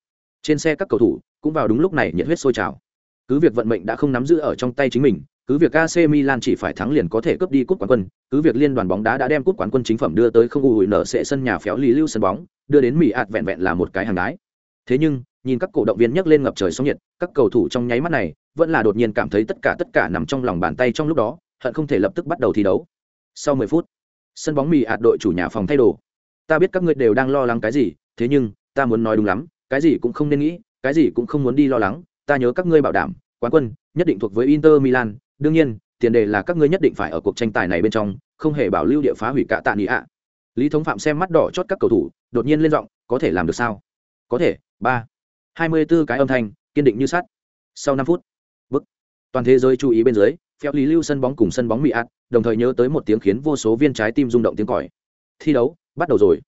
Trên xe các cầu thủ cũng vào đúng lúc này nhiệt huyết sôi trào. Cứ việc vận mệnh đã không nắm giữ ở trong tay chính mình cứ việc AC Milan chỉ phải thắng liền có thể cướp đi cúp quán quân, cứ việc liên đoàn bóng đá đã đem cúp quán quân chính phẩm đưa tới không ủi nở sẽ sân nhà phéo lý lưu sân bóng, đưa đến Mỹ ạt vẹn vẹn là một cái hàng đái. Thế nhưng, nhìn các cổ động viên nhấc lên ngập trời sóng nhiệt, các cầu thủ trong nháy mắt này, vẫn là đột nhiên cảm thấy tất cả tất cả nằm trong lòng bàn tay trong lúc đó, hận không thể lập tức bắt đầu thi đấu. Sau 10 phút, sân bóng mì ạt đội chủ nhà phòng thay đồ. Ta biết các ngươi đều đang lo lắng cái gì, thế nhưng, ta muốn nói đúng lắm, cái gì cũng không nên nghĩ, cái gì cũng không muốn đi lo lắng, ta nhớ các ngươi bảo đảm, quán quân nhất định thuộc với Inter Milan, đương nhiên tiền đề là các ngươi nhất định phải ở cuộc tranh tài này bên trong không hề bảo lưu địa phá hủy cả tạ nghị ạ lý thống phạm xem mắt đỏ chót các cầu thủ đột nhiên lên giọng có thể làm được sao có thể ba hai mươi b ố cái âm thanh kiên định như sắt sau năm phút toàn thế giới chú ý bên dưới phép lý lưu sân bóng cùng sân bóng mỹ ạt đồng thời nhớ tới một tiếng khiến vô số viên trái tim rung động tiếng còi. Thi đấu bắt đầu rồi.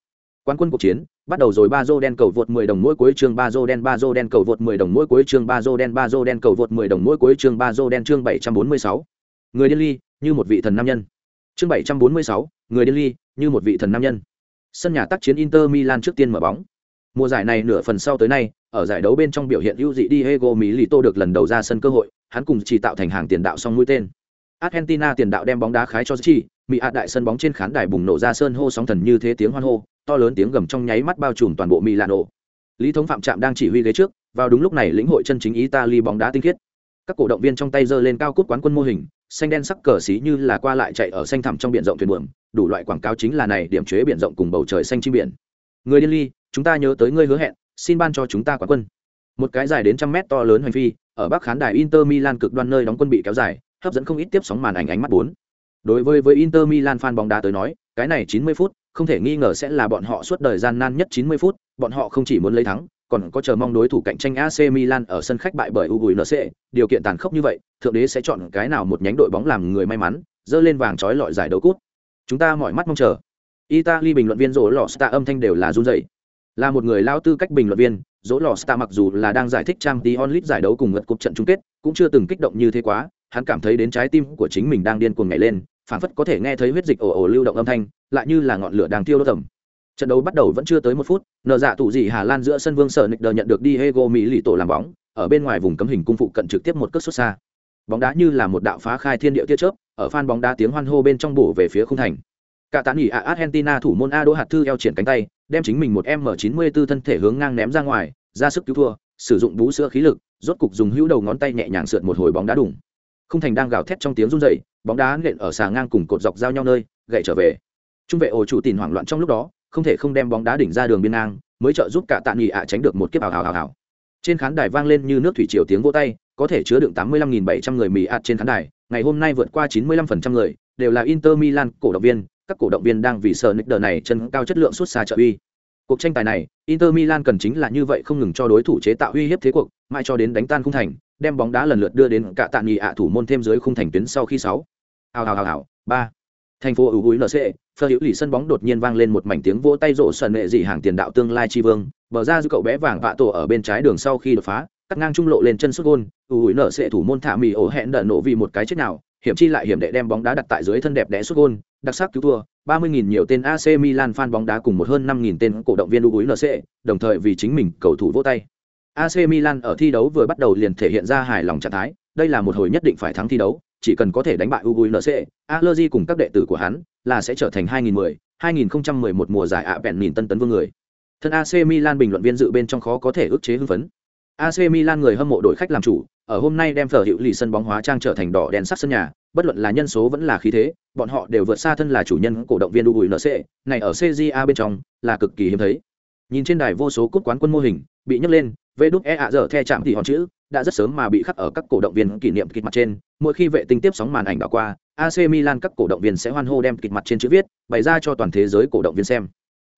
Quán quân cuộc chiến bắt đầu rồi. Ba dô đen cầu vượt 10 đồng mỗi cuối chương ba dô đen ba dô đen cầu vượt 10 đồng mỗi cuối chương ba dô đen ba dô đen cầu vượt 10 đồng mỗi cuối chương ba dô đen chương 746. người điên ly như một vị thần nam nhân. Chương 746, người điên ly như một vị thần nam nhân. Sân nhà tác chiến Inter Milan trước tiên mở bóng. Mùa giải này nửa phần sau tới nay ở giải đấu bên trong biểu hiện ưu dị Diego Milito được lần đầu ra sân cơ hội hắn cùng chỉ tạo thành hàng tiền đạo song mũi tên Argentina tiền đạo đem bóng đá khái cho chỉ, Mỹ ạt đại sân bóng trên khán đài bùng nổ ra sơn hô sóng thần như thế tiếng hoan hô, to lớn tiếng gầm trong nháy mắt bao trùm toàn bộ Milano. Lý thống phạm trạm đang chỉ huy ghế trước, vào đúng lúc này lĩnh hội chân chính Italy bóng đá tinh khiết. Các cổ động viên trong tay giơ lên cao cúp quán quân mô hình, xanh đen sắc cờ xí như là qua lại chạy ở xanh thẳm trong biển rộng thuyền buồm, đủ loại quảng cáo chính là này điểm chế biển rộng cùng bầu trời xanh chim biển. Người điên ly, chúng ta nhớ tới ngươi hứa hẹn, xin ban cho chúng ta quán quân. Một cái dài đến trăm mét to lớn hoành phi, ở bắc khán đài Inter Milan cực đoan nơi đóng quân bị kéo dài, hấp dẫn không ít tiếp sóng màn ảnh ánh mắt bốn. Đối với với Inter Milan fan bóng đá tới nói, cái này 90 phút, không thể nghi ngờ sẽ là bọn họ suốt đời gian nan nhất 90 phút, bọn họ không chỉ muốn lấy thắng, còn có chờ mong đối thủ cạnh tranh AC Milan ở sân khách bại bởi UGNC, điều kiện tàn khốc như vậy, thượng đế sẽ chọn cái nào một nhánh đội bóng làm người may mắn, dơ lên vàng chói lọi giải đấu cút. Chúng ta mọi mắt mong chờ. Italy bình luận viên rỗ lọ âm thanh đều là run rẩy. Là một người lao tư cách bình luận viên, Dỗ lò Star mặc dù là đang giải thích trang Champions onlit giải đấu cùng ngật cục trận chung kết, cũng chưa từng kích động như thế quá, hắn cảm thấy đến trái tim của chính mình đang điên cuồng nhảy lên, phảng phất có thể nghe thấy huyết dịch ồ ồ lưu động âm thanh lại như là ngọn lửa đang tiêu đốt tầm trận đấu bắt đầu vẫn chưa tới một phút nợ dạ tụ dị hà lan giữa sân vương sở nịch đờ nhận được đi hego mỹ lì tổ làm bóng ở bên ngoài vùng cấm hình cung phụ cận trực tiếp một cất xuất xa. Bóng đá như là một đạo phá khai thiên địa tia chớp ở phan bóng đá tiếng hoan hô bên trong bổ về phía khung thành cả tán nghỉ ạ, argentina thủ môn a đỗ hạt thư eo triển cánh tay, đem chính mình một m 94 thân thể hướng ngang ném ra ngoài, ra sức cứu thua, sử dụng bú sữa khí lực, rốt cục dùng hữu đầu ngón tay nhẹ nhàng sượt một hồi bóng đá đủng Không thành đang gào thét trong tiếng run rẩy, bóng đá nện ở xà ngang cùng cột dọc giao nhau nơi, gậy trở về. Trung vệ ổ chủ tìm hoảng loạn trong lúc đó, không thể không đem bóng đá đỉnh ra đường biên ngang, mới trợ giúp cả tạ nghỉ ạ tránh được một kiếp ảo ảo ảo ảo trên khán đài vang lên như nước thủy triều tiếng vỗ tay, có thể chứa đựng tám mươi lăm nghìn bảy trăm người mỹ ạt trên khán đài, ngày hôm nay vượt qua chín mươi lăm phần trăm người, đều là inter milan cổ động viên các cổ động viên đang vì sợ nick đờ này chân cao chất lượng xuất xa trợ uy. Cuộc tranh tài này, inter milan cần chính là như vậy không ngừng cho đối thủ chế tạo uy hiếp thế cuộc, mãi cho đến đánh tan khung thành, đem bóng đá lần lượt đưa đến cả tạ nghị ạ thủ môn thêm dưới khung thành tuyến sau khi sáu. Hào hào hào hào, ba. Thành phố ủ nc phơ hữu lì sân bóng đột nhiên vang lên một mảnh tiếng vỗ tay rộ sần nệ dị hàng tiền đạo tương lai chi vương, bờ ra giữ cậu bé vàng vạ tổ ở bên trái đường sau khi đột phá, cắt ngang trung lộ lên chân sút gôn ủ NC thủ môn thả mì ổ hẹn đợn nổ vì một cái chết nào, hiểm chi lại hiểm đệ đem bóng đá đặt tại dưới thân đẹp đẽ sút gôn đặc sắc cứu thua 30.000 nhiều tên AC Milan fan bóng đá cùng một hơn 5.000 tên cổ động viên UNC, đồng thời vì chính mình cầu thủ vỗ tay. AC Milan ở thi đấu vừa bắt đầu liền thể hiện ra hài lòng trạng thái, đây là một hồi nhất định phải thắng thi đấu, chỉ cần có thể đánh bại UNC, NC, Allergy cùng các đệ tử của hắn là sẽ trở thành 2010, 2011 mùa giải ạ bèn nhìn tân tấn vương người. Thân AC Milan bình luận viên dự bên trong khó có thể ức chế hưng phấn. AC Milan người hâm mộ đội khách làm chủ, ở hôm nay đem phở hiệu lì sân bóng hóa trang trở thành đỏ đen sắc sân nhà, bất luận là nhân số vẫn là khí thế, bọn họ đều vượt xa thân là chủ nhân cổ động viên Uruguay NC, này ở CJA bên trong là cực kỳ hiếm thấy. Nhìn trên đài vô số cúp quán quân mô hình bị nhấc lên, vê đúc e ạ giờ the chạm thì hòn chữ đã rất sớm mà bị khắc ở các cổ động viên kỷ niệm kịch mặt trên. Mỗi khi vệ tinh tiếp sóng màn ảnh đảo qua ac milan các cổ động viên sẽ hoan hô đem kịch mặt trên chữ viết bày ra cho toàn thế giới cổ động viên xem.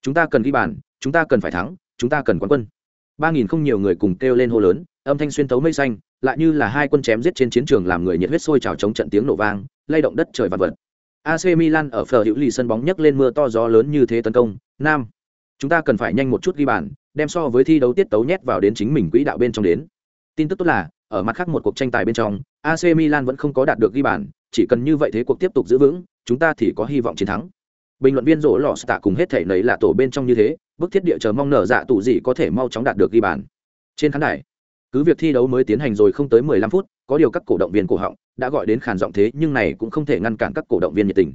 Chúng ta cần ghi bàn chúng ta cần phải thắng chúng ta cần quán quân. Ba nghìn không nhiều người cùng kêu lên hô lớn âm thanh xuyên tấu mây xanh lại như là hai quân chém giết trên chiến trường làm người nhiệt huyết sôi trào chống trận tiếng nổ vang, lay động đất trời vạn vật. Ac milan ở phở hữu lì sân bóng nhấc lên mưa to gió lớn như thế tấn công, nam, chúng ta cần phải nhanh một chút ghi bàn, đem so với thi đấu tiết tấu nhét vào đến chính mình quỹ đạo bên trong đến. Tin tức tốt là, ở mặt khác một cuộc tranh tài bên trong AC Milan vẫn không có đạt được ghi bàn, chỉ cần như vậy thế cuộc tiếp tục giữ vững, chúng ta thì có hy vọng chiến thắng. Bình luận viên rỗ lọ tạ cùng hết thể nấy là tổ bên trong như thế, bức thiết địa chờ mong nở dạ tụ gì có thể mau chóng đạt được ghi bàn. Trên khán đài cứ việc thi đấu mới tiến hành rồi không tới 15 phút, có điều các cổ động viên cổ họng đã gọi đến khàn giọng thế, nhưng này cũng không thể ngăn cản các cổ động viên nhiệt tình.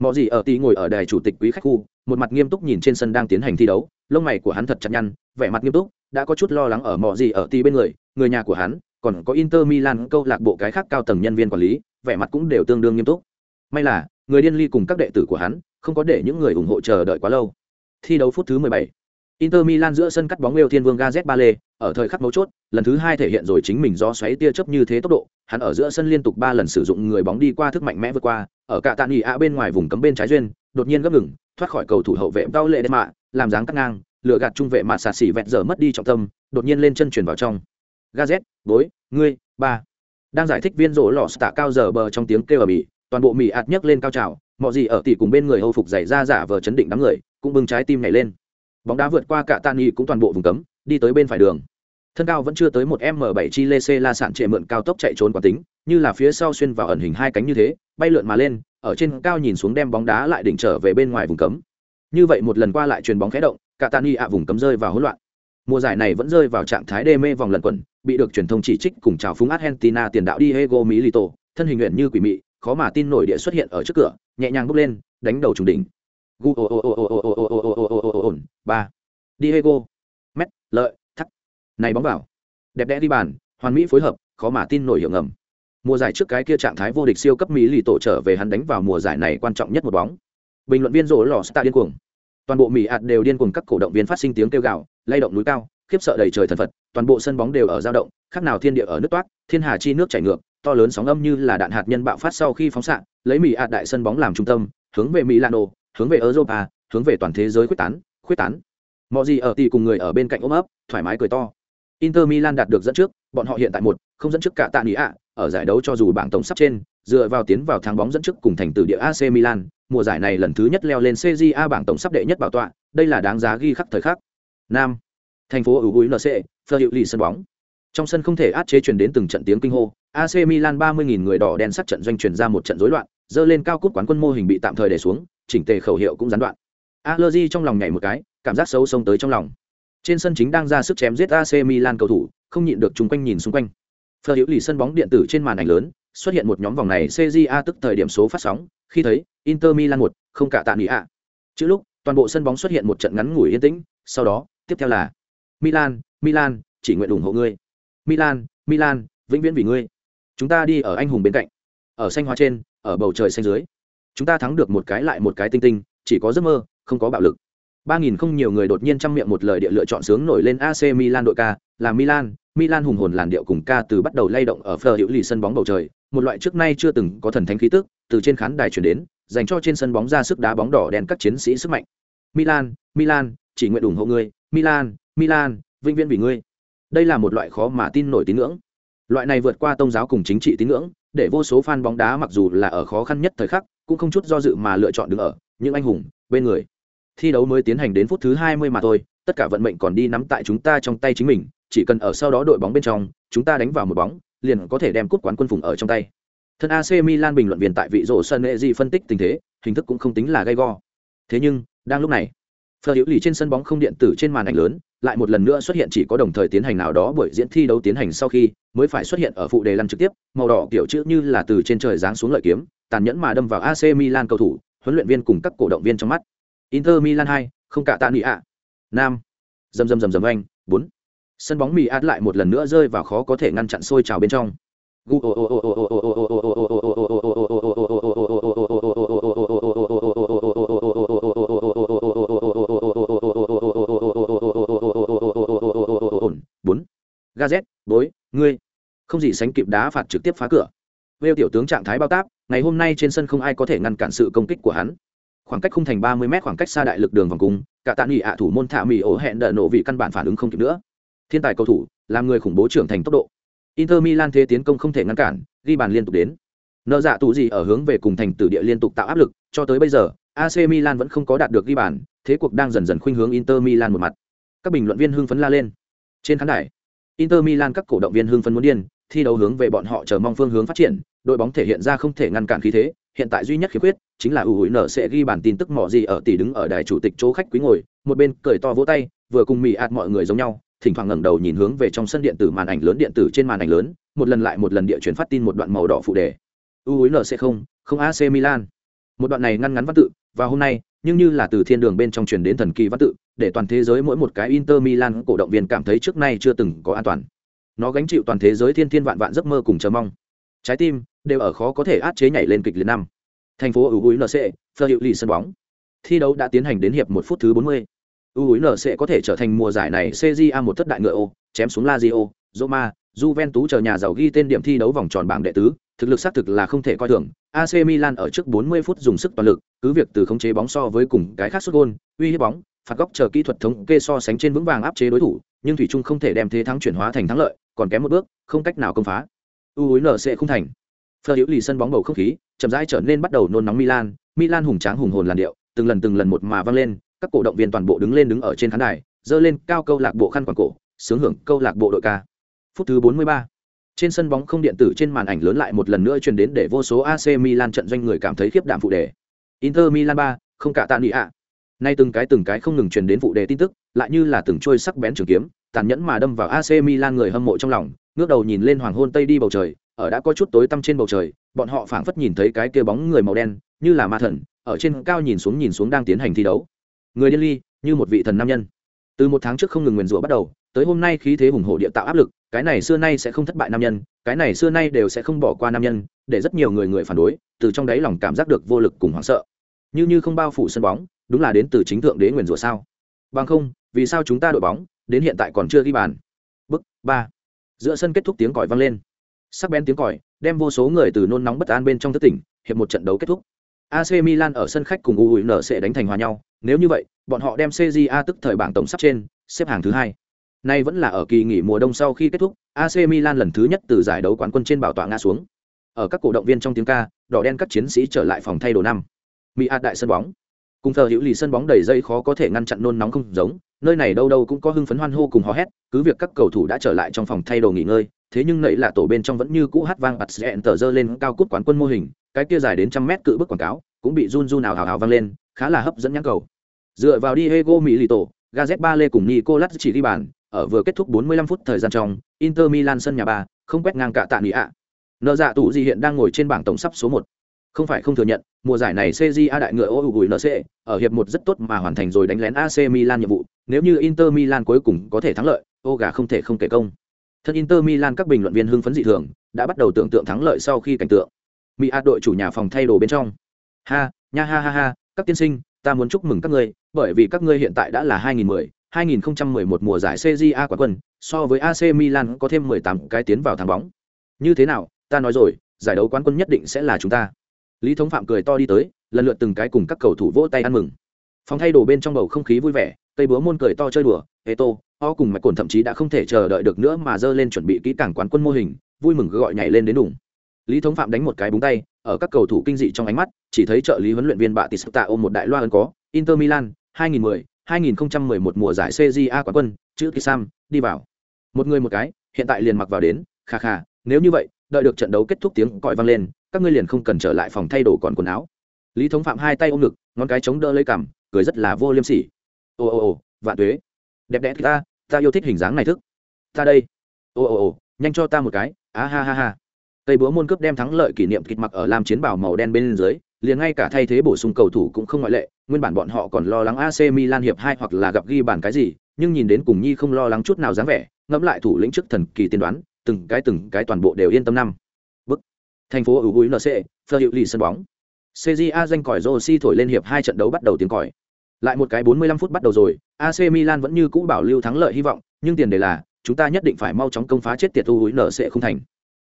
Mọi gì ở tí ngồi ở đài chủ tịch quý khách khu, một mặt nghiêm túc nhìn trên sân đang tiến hành thi đấu, lông mày của hắn thật chặt nhăn, vẻ mặt nghiêm túc, đã có chút lo lắng ở mọi gì ở tí bên người người nhà của hắn, còn có inter milan câu lạc bộ cái khác cao tầng nhân viên quản lý, vẻ mặt cũng đều tương đương nghiêm túc. May là, người điên ly cùng các đệ tử của hắn, không có để những người ủng hộ chờ đợi quá lâu. Thi đấu phút thứ 17. Inter Milan giữa sân cắt bóng yêu thiên vương Gazet Bale, ở thời khắc mấu chốt, lần thứ hai thể hiện rồi chính mình do xoáy tia chớp như thế tốc độ, hắn ở giữa sân liên tục ba lần sử dụng người bóng đi qua thức mạnh mẽ vượt qua, ở cả tạn nghỉ ạ bên ngoài vùng cấm bên trái duyên, đột nhiên gấp ngừng, thoát khỏi cầu thủ hậu vệ Đao lệ đen mạ, làm dáng cắt ngang, lừa gạt trung vệ mà sạt sỉ vẹt giờ mất đi trọng tâm, đột nhiên lên chân chuyển vào trong. Gazet, đối, ngươi, ba. Đang giải thích viên rỗ lọ tạ cao giờ bờ trong tiếng kêu ở mỹ, toàn bộ mỹ ạt nhấc lên cao trào, mọi gì ở tỷ cùng bên người hô phục giày ra giả vờ chấn định đám người, cũng bừng trái tim nhảy lên bóng đá vượt qua cả tạ nghi cũng toàn bộ vùng cấm đi tới bên phải đường thân cao vẫn chưa tới một m 7 chi lê la sạn trệ mượn cao tốc chạy trốn quả tính như là phía sau xuyên vào ẩn hình hai cánh như thế bay lượn mà lên ở trên cao nhìn xuống đem bóng đá lại đỉnh trở về bên ngoài vùng cấm như vậy một lần qua lại truyền bóng khé động cả tạ nghi ạ vùng cấm rơi vào hỗn loạn mùa giải này vẫn rơi vào trạng thái đê mê vòng lần quẩn bị được truyền thông chỉ trích cùng chào phúng argentina tiền đạo diego milito thân hình nguyện như quỷ mị khó mà tin nổi địa xuất hiện ở trước cửa nhẹ nhàng bước lên đánh đầu trùng đỉnh ba. Diego. Met lợi, thắt. Này bóng vào. Đẹp đẽ đi bàn, hoàn mỹ phối hợp, khó mà tin nổi hiệu ngầm. Mùa giải trước cái kia trạng thái vô địch siêu cấp mỹ lì tổ trở về hắn đánh vào mùa giải này quan trọng nhất một bóng. Bình luận viên rổ lò sta điên cuồng. Toàn bộ mỹ ạt đều điên cuồng các cổ động viên phát sinh tiếng kêu gào, lay động núi cao, khiếp sợ đầy trời thần phật, toàn bộ sân bóng đều ở dao động, khác nào thiên địa ở nước toát, thiên hà chi nước chảy ngược, to lớn sóng âm như là đạn hạt nhân bạo phát sau khi phóng xạ, lấy mỹ ạt đại sân bóng làm trung tâm, hướng về mỹ milano, hướng về europa, hướng về toàn thế giới quyết tán quyết tán. Mọi gì ở tỷ cùng người ở bên cạnh ôm ấp, thoải mái cười to. Inter milan đạt được dẫn trước, bọn họ hiện tại một, không dẫn trước cả tạ nỉ ạ. Ở giải đấu cho dù bảng tổng sắp trên, dựa vào tiến vào thắng bóng dẫn trước cùng thành tử địa ac milan, mùa giải này lần thứ nhất leo lên cja bảng tổng sắp đệ nhất bảo tọa, đây là đáng giá ghi khắc thời khắc. Nam, thành phố ủ nc phơ hiệu lì sân bóng. Trong sân không thể át chế truyền đến từng trận tiếng kinh hô ac milan ba mươi người đỏ đen sắt trận doanh truyền ra một trận rối loạn, dơ lên cao cúp quán quân mô hình bị tạm thời để xuống, chỉnh tề khẩu hiệu cũng gián đoạn allergy trong lòng nhảy một cái cảm giác xấu xông tới trong lòng. Trên sân chính đang ra sức chém giết ac milan cầu thủ không nhịn được chúng quanh nhìn xung quanh. Phờ hữu lì sân bóng điện tử trên màn ảnh lớn xuất hiện một nhóm vòng này cja tức thời điểm số phát sóng khi thấy inter milan 1, không cả tạ nghỉ ạ. Chữ lúc toàn bộ sân bóng xuất hiện một trận ngắn ngủi yên tĩnh sau đó tiếp theo là milan milan chỉ nguyện ủng hộ ngươi. Milan milan vĩnh viễn vì ngươi. Chúng ta đi ở anh hùng bên cạnh ở xanh hóa trên ở bầu trời xanh dưới. Chúng ta thắng được một cái lại một cái tinh tinh chỉ có giấc mơ không có bạo lực. Ba nghìn không nhiều người đột nhiên trăm miệng một lời địa lựa chọn sướng nổi lên ac milan đội ca, là milan milan hùng hồn làn điệu cùng ca từ bắt đầu lay động ở Fleur hữu lì sân bóng bầu trời. Một loại trước nay chưa từng có thần thánh khí tức, từ trên khán đài chuyển đến, dành cho trên sân bóng ra sức đá bóng đỏ đen các chiến sĩ sức mạnh. Milan milan, chỉ nguyện ủng hộ ngươi. Milan milan vinh viên vì ngươi. Đây là một loại khó mà tin nổi tín ngưỡng. Loại này vượt qua tôn giáo cùng chính trị tín ngưỡng, để vô số fan bóng đá mặc dù là ở khó khăn nhất thời khắc, cũng không chút do dự mà lựa chọn đứng ở những anh hùng bên người thi đấu mới tiến hành đến phút thứ 20 mà thôi tất cả vận mệnh còn đi nắm tại chúng ta trong tay chính mình chỉ cần ở sau đó đội bóng bên trong chúng ta đánh vào một bóng liền có thể đem cúp quán quân phùng ở trong tay thân AC Milan bình luận viên tại vị rổ sân nghệ gì phân tích tình thế hình thức cũng không tính là gay go thế nhưng đang lúc này Phờ hữu lì trên sân bóng không điện tử trên màn ảnh lớn, lại một lần nữa xuất hiện chỉ có đồng thời tiến hành nào đó buổi diễn thi đấu tiến hành sau khi mới phải xuất hiện ở phụ đề lăn trực tiếp, màu đỏ kiểu chữ như là từ trên trời giáng xuống lợi kiếm, tàn nhẫn mà đâm vào AC Milan cầu thủ, huấn luyện viên cùng các cổ động viên trong mắt. Inter Milan 2, không cả tạ nị ạ. Nam. dầm dầm dầm dầm anh, 4. Sân bóng mì át lại một lần nữa rơi vào khó có thể ngăn chặn sôi trào bên trong. bốn gazet bối ngươi không gì sánh kịp đá phạt trực tiếp phá cửa vêu tiểu tướng trạng thái bao táp ngày hôm nay trên sân không ai có thể ngăn cản sự công kích của hắn khoảng cách khung thành ba mươi m khoảng cách xa đại lực đường vòng cung, cả tạ nghỉ ạ thủ môn thả mì ổ hẹn đợi nổ vị căn bản phản ứng không kịp nữa. Thiên tài cầu thủ, làm người khủng bố trưởng thành tốc độ. Inter milan thế tiến công không thể ngăn cản, ghi bàn liên tục đến. Nợ dạ tù gì ở hướng về cùng thành tử địa liên tục tạo áp lực, cho tới bây giờ ac milan vẫn không có đạt được ghi bàn, thế cuộc đang dần dần khuynh hướng inter milan một mặt. Các bình luận viên hưng phấn la lên. Trên khán đài, inter milan các cổ động viên hưng phấn muốn điên, thi đấu hướng về bọn họ chờ mong phương hướng phát triển, đội bóng thể hiện ra không thể ngăn cản khí thế hiện tại duy nhất khiếm khuyết chính là ủ hủi nở sẽ ghi bản tin tức mỏ gì ở tỷ đứng ở đài chủ tịch chỗ khách quý ngồi, một bên cười to vỗ tay, vừa cùng mị ạt mọi người giống nhau, thỉnh thoảng ngẩng đầu nhìn hướng về trong sân điện tử màn ảnh lớn, điện tử trên màn ảnh lớn, một lần lại một lần địa chuyển phát tin một đoạn màu đỏ phụ đề. U nở sẽ không không ac milan. Một đoạn này ngăn ngắn văn tự, và hôm nay, nhưng như là từ thiên đường bên trong truyền đến thần kỳ văn tự, để toàn thế giới mỗi một cái inter milan cổ động viên cảm thấy trước nay chưa từng có an toàn. Nó gánh chịu toàn thế giới thiên thiên vạn vạn giấc mơ cùng chờ mong. Trái tim đều ở khó có thể át chế nhảy lên kịch liệt năm thành phố u hối nc phơ hiệu lì sân bóng thi đấu đã tiến hành đến hiệp một phút thứ bốn mươi nc có thể trở thành mùa giải này cja một thất đại ngựa ô chém xuống lazio roma Juventus chờ nhà giàu ghi tên điểm thi đấu vòng tròn bảng đệ tứ, thực lực xác thực là không thể coi thường. AC Milan ở trước 40 phút dùng sức toàn lực, cứ việc từ khống chế bóng so với cùng cái khác sút gol, uy hiếp bóng, phạt góc chờ kỹ thuật thống kê so sánh trên vững vàng áp chế đối thủ, nhưng thủy chung không thể đem thế thắng chuyển hóa thành thắng lợi, còn kém một bước, không cách nào công phá. U NC không thành. Phờ hữu lì sân bóng bầu không khí, chậm rãi trở nên bắt đầu nôn nóng Milan, Milan hùng tráng hùng hồn làn điệu, từng lần từng lần một mà vang lên, các cổ động viên toàn bộ đứng lên đứng ở trên khán đài, giơ lên cao câu lạc bộ khăn quàng cổ, sướng hưởng câu lạc bộ đội ca. Phút thứ 43 trên sân bóng không điện tử trên màn ảnh lớn lại một lần nữa truyền đến để vô số AC Milan trận doanh người cảm thấy khiếp đảm phụ đề. Inter Milan 3, không cả tạ nị ạ. Nay từng cái từng cái không ngừng truyền đến phụ đề tin tức, lại như là từng trôi sắc bén trường kiếm, tàn nhẫn mà đâm vào AC Milan người hâm mộ trong lòng, ngước đầu nhìn lên hoàng hôn tây đi bầu trời, ở đã có chút tối tăm trên bầu trời, bọn họ phảng phất nhìn thấy cái kia bóng người màu đen, như là ma thần, ở trên cao nhìn xuống nhìn xuống đang tiến hành thi đấu. Người điên ly, như một vị thần nam nhân. Từ một tháng trước không ngừng nguyền rủa bắt đầu, tới hôm nay khí thế hùng hổ địa tạo áp lực, cái này xưa nay sẽ không thất bại nam nhân cái này xưa nay đều sẽ không bỏ qua nam nhân để rất nhiều người người phản đối từ trong đáy lòng cảm giác được vô lực cùng hoảng sợ. Như như không bao phủ sân bóng đúng là đến từ chính thượng đế nguyền rủa sao? Bằng không vì sao chúng ta đội bóng đến hiện tại còn chưa ghi bàn? Bức ba. Giữa sân kết thúc tiếng còi vang lên sắc bén tiếng còi đem vô số người từ nôn nóng bất an bên trong thất tỉnh hiệp một trận đấu kết thúc AC Milan ở sân khách cùng UUN sẽ đánh thành hòa nhau nếu như vậy bọn họ đem CJA tức thời bảng tổng sắp trên xếp hàng thứ hai Nay vẫn là ở kỳ nghỉ mùa đông sau khi kết thúc, AC Milan lần thứ nhất từ giải đấu quán quân trên bảo tọa ngã xuống. Ở các cổ động viên trong tiếng ca, đỏ đen các chiến sĩ trở lại phòng thay đồ năm. Mỹ A đại sân bóng. Cùng thờ hữu lì sân bóng đầy dây khó có thể ngăn chặn nôn nóng không giống, nơi này đâu đâu cũng có hưng phấn hoan hô cùng hò hét, cứ việc các cầu thủ đã trở lại trong phòng thay đồ nghỉ ngơi, thế nhưng nãy là tổ bên trong vẫn như cũ hát vang bật sẽ tờ dơ lên cao cúp quán quân mô hình, cái kia dài đến trăm mét cự bức quảng cáo, cũng bị run run nào hào hào vang lên, khá là hấp dẫn nhãn cầu. Dựa vào Diego Milito, Gazet lê cùng Nicolas chỉ đi bàn, ở vừa kết thúc 45 phút thời gian trong, Inter Milan sân nhà ba, không quét ngang cả tạ nghị ạ. Nợ dạ tủ gì hiện đang ngồi trên bảng tổng sắp số 1. Không phải không thừa nhận, mùa giải này A đại ngựa ô gùi NC, ở hiệp một rất tốt mà hoàn thành rồi đánh lén AC Milan nhiệm vụ, nếu như Inter Milan cuối cùng có thể thắng lợi, ô gà không thể không kể công. Thân Inter Milan các bình luận viên hưng phấn dị thường, đã bắt đầu tưởng tượng thắng lợi sau khi cảnh tượng. Mỹ A đội chủ nhà phòng thay đồ bên trong. Ha, nha ha ha ha, các tiên sinh, ta muốn chúc mừng các ngươi, bởi vì các ngươi hiện tại đã là 2010, 2011 mùa giải CJA quán quân, so với AC Milan có thêm 18 cái tiến vào thắng bóng. Như thế nào, ta nói rồi, giải đấu quán quân nhất định sẽ là chúng ta. Lý Thống Phạm cười to đi tới, lần lượt từng cái cùng các cầu thủ vỗ tay ăn mừng phòng thay đồ bên trong bầu không khí vui vẻ cây búa môn cười to chơi đùa eto o cùng mạch cồn thậm chí đã không thể chờ đợi được nữa mà dơ lên chuẩn bị kỹ càng quán quân mô hình, vui mừng gọi nhảy lên đến đủng lý thống phạm đánh một cái búng tay, ở các cầu thủ kinh dị trong ánh mắt, chỉ thấy trợ lý huấn luyện viên bạ tỷ tạ ôm một đại loa ấn có, inter milan 2010 2011 mùa giải cja quán quân, chữ kisam đi vào. Một người một cái, hiện tại liền mặc vào đến, kha kha, nếu như vậy, đợi được trận đấu kết thúc tiếng còi vang lên, các ngươi liền không cần trở lại phòng thay đồ còn quần áo. Lý thống phạm hai tay ôm ngực, ngón cái chống đỡ lấy cằm, cười rất là vô liêm sỉ ồ ồ ồ vạn tuế. Đẹp đẽ ta ta yêu thích hình dáng này thức. Ta đây. Ồ ồ ồ nhanh cho ta một cái. Á, ha ha ha. Tây búa môn cướp đem thắng lợi kỷ niệm kịch mặc ở làm chiến bảo màu đen bên dưới, liền ngay cả thay thế bổ sung cầu thủ cũng không ngoại lệ. Nguyên bản bọn họ còn lo lắng ac milan hiệp hai hoặc là gặp ghi bàn cái gì, nhưng nhìn đến cùng nhi không lo lắng chút nào dáng vẻ, ngẫm lại thủ lĩnh trước thần kỳ tiên đoán, từng cái từng cái toàn bộ đều yên tâm năm. Bức thành phố ủ nc phơ hiệu lì sân bóng. Cja danh còi Rossi thổi lên hiệp hai trận đấu bắt đầu tiếng còi lại một cái 45 phút bắt đầu rồi ac milan vẫn như cũ bảo lưu thắng lợi hy vọng, nhưng tiền đề là, chúng ta nhất định phải mau chóng công phá chết tiệt u sẽ không thành.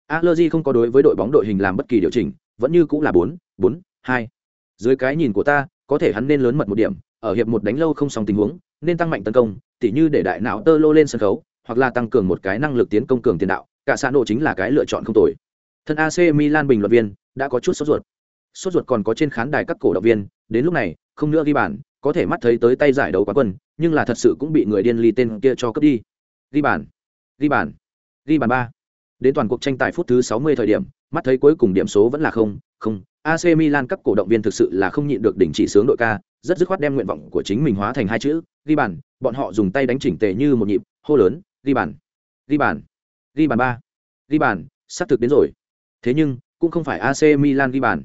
Allegri không có đối với đội bóng đội hình làm bất kỳ điều chỉnh, vẫn như cũ là bốn bốn, hai. Dưới cái nhìn của ta, có thể hắn nên lớn mật một điểm, ở hiệp một đánh lâu không xong tình huống, nên tăng mạnh tấn công, tỉ như để đại não tơ lô lên sân khấu, hoặc là tăng cường một cái năng lực tiến công cường tiền đạo, cả xã độ chính là cái lựa chọn không tồi. Thân ac milan bình luận viên, đã có chút sốt ruột. Sốt ruột còn có trên khán đài các cổ động viên, đến lúc này, không nữa ghi bàn có thể mắt thấy tới tay giải đấu quán quân, nhưng là thật sự cũng bị người điên ly tên kia cho cướp đi. Ghi bàn ghi bàn ghi bàn ba. Đến toàn cuộc tranh tài phút thứ 60 thời điểm, mắt thấy cuối cùng điểm số vẫn là không không. AC Milan các cổ động viên thực sự là không nhịn được đỉnh chỉ sướng đội ca, rất dứt khoát đem nguyện vọng của chính mình hóa thành hai chữ, ghi bàn. Bọn họ dùng tay đánh chỉnh tề như một nhịp, hô lớn, ghi bàn ghi bàn ghi bàn ba. Ghi bàn, sắp thực đến rồi. Thế nhưng, cũng không phải AC Milan ghi bàn.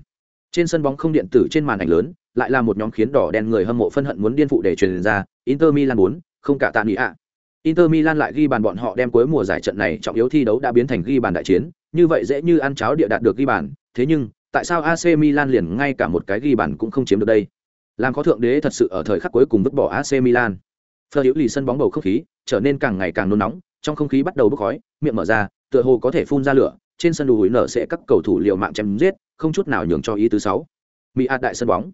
Trên sân bóng không điện tử trên màn ảnh lớn lại là một nhóm khiến đỏ đen người hâm mộ phân hận muốn điên phụ để truyền ra Inter Milan 4, không cả tạ nghĩ ạ Inter Milan lại ghi bàn bọn họ đem cuối mùa giải trận này trọng yếu thi đấu đã biến thành ghi bàn đại chiến, như vậy dễ như ăn cháo địa đạt được ghi bàn, thế nhưng, tại sao AC Milan liền ngay cả một cái ghi bàn cũng không chiếm được đây? Làm có thượng đế thật sự ở thời khắc cuối cùng vứt bỏ AC Milan. Phờ Hữu lì sân bóng bầu không khí trở nên càng ngày càng nôn nóng, trong không khí bắt đầu bốc khói, miệng mở ra, tựa hồ có thể phun ra lửa, trên sân đùi nở sẽ các cầu thủ liều mạng chém giết, không chút nào nhường cho ý thứ sáu. Mỹ ạt đại sân bóng.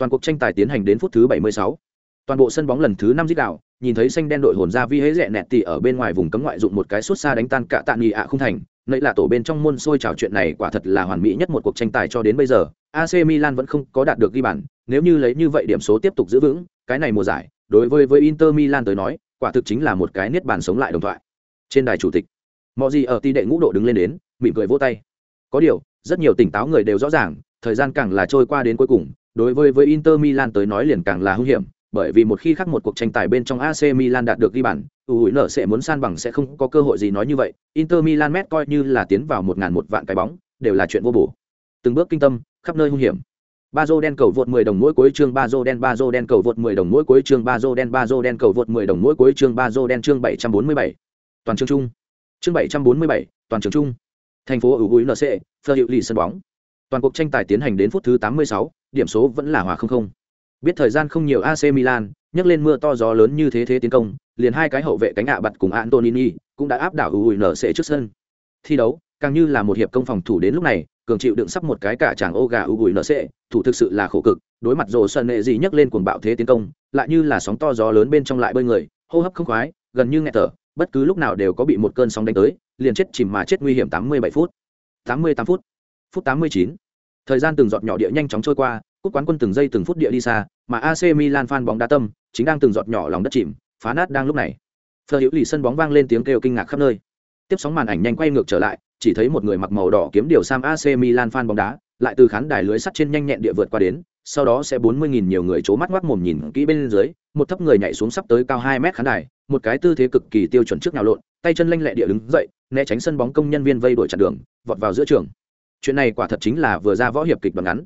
Toàn cuộc tranh tài tiến hành đến phút thứ 76. Toàn bộ sân bóng lần thứ 5 giết đảo, nhìn thấy xanh đen đội hồn ra vi hễ rẻ nẹt tỉ ở bên ngoài vùng cấm ngoại dụng một cái suốt xa đánh tan cả tạ nghị ạ không thành. Nãy là tổ bên trong môn sôi trào chuyện này quả thật là hoàn mỹ nhất một cuộc tranh tài cho đến bây giờ. AC Milan vẫn không có đạt được ghi bàn nếu như lấy như vậy điểm số tiếp tục giữ vững cái này mùa giải đối với với Inter Milan tới nói quả thực chính là một cái niết bàn sống lại đồng thoại. Trên đài chủ tịch mọi gì ở tỷ đệ ngũ độ đứng lên đến mỉm cười vỗ tay. Có điều rất nhiều tỉnh táo người đều rõ ràng thời gian càng là trôi qua đến cuối cùng đối với với Inter Milan tới nói liền càng là hung hiểm bởi vì một khi khác một cuộc tranh tài bên trong AC Milan đạt được ghi bàn, ủi nở sẽ muốn san bằng sẽ không có cơ hội gì nói như vậy. Inter Milan mét coi như là tiến vào một ngàn một vạn cái bóng, đều là chuyện vô bổ. Từng bước kinh tâm, khắp nơi hung hiểm. Bazo đen cầu vượt 10 đồng mỗi cuối chương Bazo đen Bazo đen cầu vượt 10 đồng mỗi cuối chương Bazo đen Bazo đen cầu vượt 10 đồng mỗi cuối chương Bazo đen chương 747. Toàn chương chung. Chương 747, toàn chương chung. Thành phố UNC, Fleur hiệu lì sân bóng. Toàn cuộc tranh tài tiến hành đến phút thứ 86, điểm số vẫn là hòa không không. Biết thời gian không nhiều AC Milan, nhấc lên mưa to gió lớn như thế thế tiến công, liền hai cái hậu vệ cánh ạ bật cùng Antonini cũng đã áp đảo UNC trước sân. Thi đấu, càng như là một hiệp công phòng thủ đến lúc này, cường chịu đựng sắp một cái cả chàng ô gà UNC, thủ thực sự là khổ cực, đối mặt rồ sân nệ gì nhấc lên cuồng bạo thế tiến công, lại như là sóng to gió lớn bên trong lại bơi người, hô hấp không khoái, gần như nghẹt thở, bất cứ lúc nào đều có bị một cơn sóng đánh tới, liền chết chìm mà chết nguy hiểm 87 phút. 88 phút. Phút 89. Thời gian từng giọt nhỏ địa nhanh chóng trôi qua, cúp quán quân từng giây từng phút địa đi xa, mà AC Milan fan bóng đá tâm, chính đang từng giọt nhỏ lòng đất chìm, phá nát đang lúc này. Phờ Hữu Lì sân bóng vang lên tiếng kêu kinh ngạc khắp nơi. Tiếp sóng màn ảnh nhanh quay ngược trở lại, chỉ thấy một người mặc màu đỏ kiếm điều sam AC Milan fan bóng đá, lại từ khán đài lưới sắt trên nhanh nhẹn địa vượt qua đến, sau đó sẽ 40.000 nhiều người chố mắt ngoác mồm nhìn kỹ bên dưới, một thấp người nhảy xuống sắp tới cao 2 mét khán đài, một cái tư thế cực kỳ tiêu chuẩn trước nào lộn, tay chân lanh lẹ địa đứng dậy, né tránh sân bóng công nhân viên vây đuổi chặn đường, vọt vào giữa trường. Chuyện này quả thật chính là vừa ra võ hiệp kịch bằng ngắn.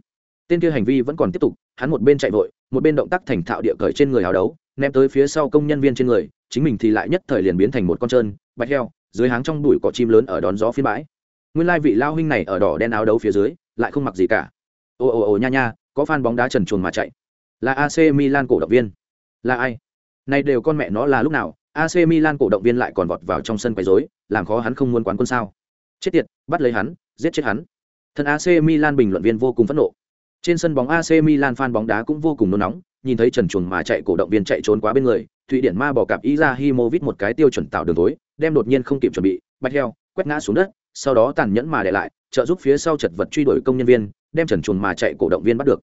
Tên kia hành vi vẫn còn tiếp tục, hắn một bên chạy vội, một bên động tác thành thạo địa cởi trên người hào đấu, ném tới phía sau công nhân viên trên người, chính mình thì lại nhất thời liền biến thành một con trơn, bạch heo, dưới háng trong đùi có chim lớn ở đón gió phiên bãi. Nguyên lai vị lao huynh này ở đỏ đen áo đấu phía dưới, lại không mặc gì cả. Ồ ồ ồ nha nha, có fan bóng đá trần chuồn mà chạy. Là ac milan cổ động viên. Là ai? Này đều con mẹ nó là lúc nào ac milan cổ động viên lại còn vọt vào trong sân quấy rối, làm khó hắn không muốn quán quân sao. Chết tiệt, bắt lấy hắn, giết chết hắn thân ac milan bình luận viên vô cùng phẫn nộ Trên sân bóng AC Milan fan bóng đá cũng vô cùng nôn nóng, nhìn thấy Trần Chuồng mà chạy cổ động viên chạy trốn quá bên người, Thụy Điển Ma bỏ cặp Izahimovic một cái tiêu chuẩn tạo đường tối, đem đột nhiên không kịp chuẩn bị, bạch heo, quét ngã xuống đất, sau đó tàn nhẫn mà để lại, trợ giúp phía sau chật vật truy đuổi công nhân viên, đem Trần Chuồng mà chạy cổ động viên bắt được.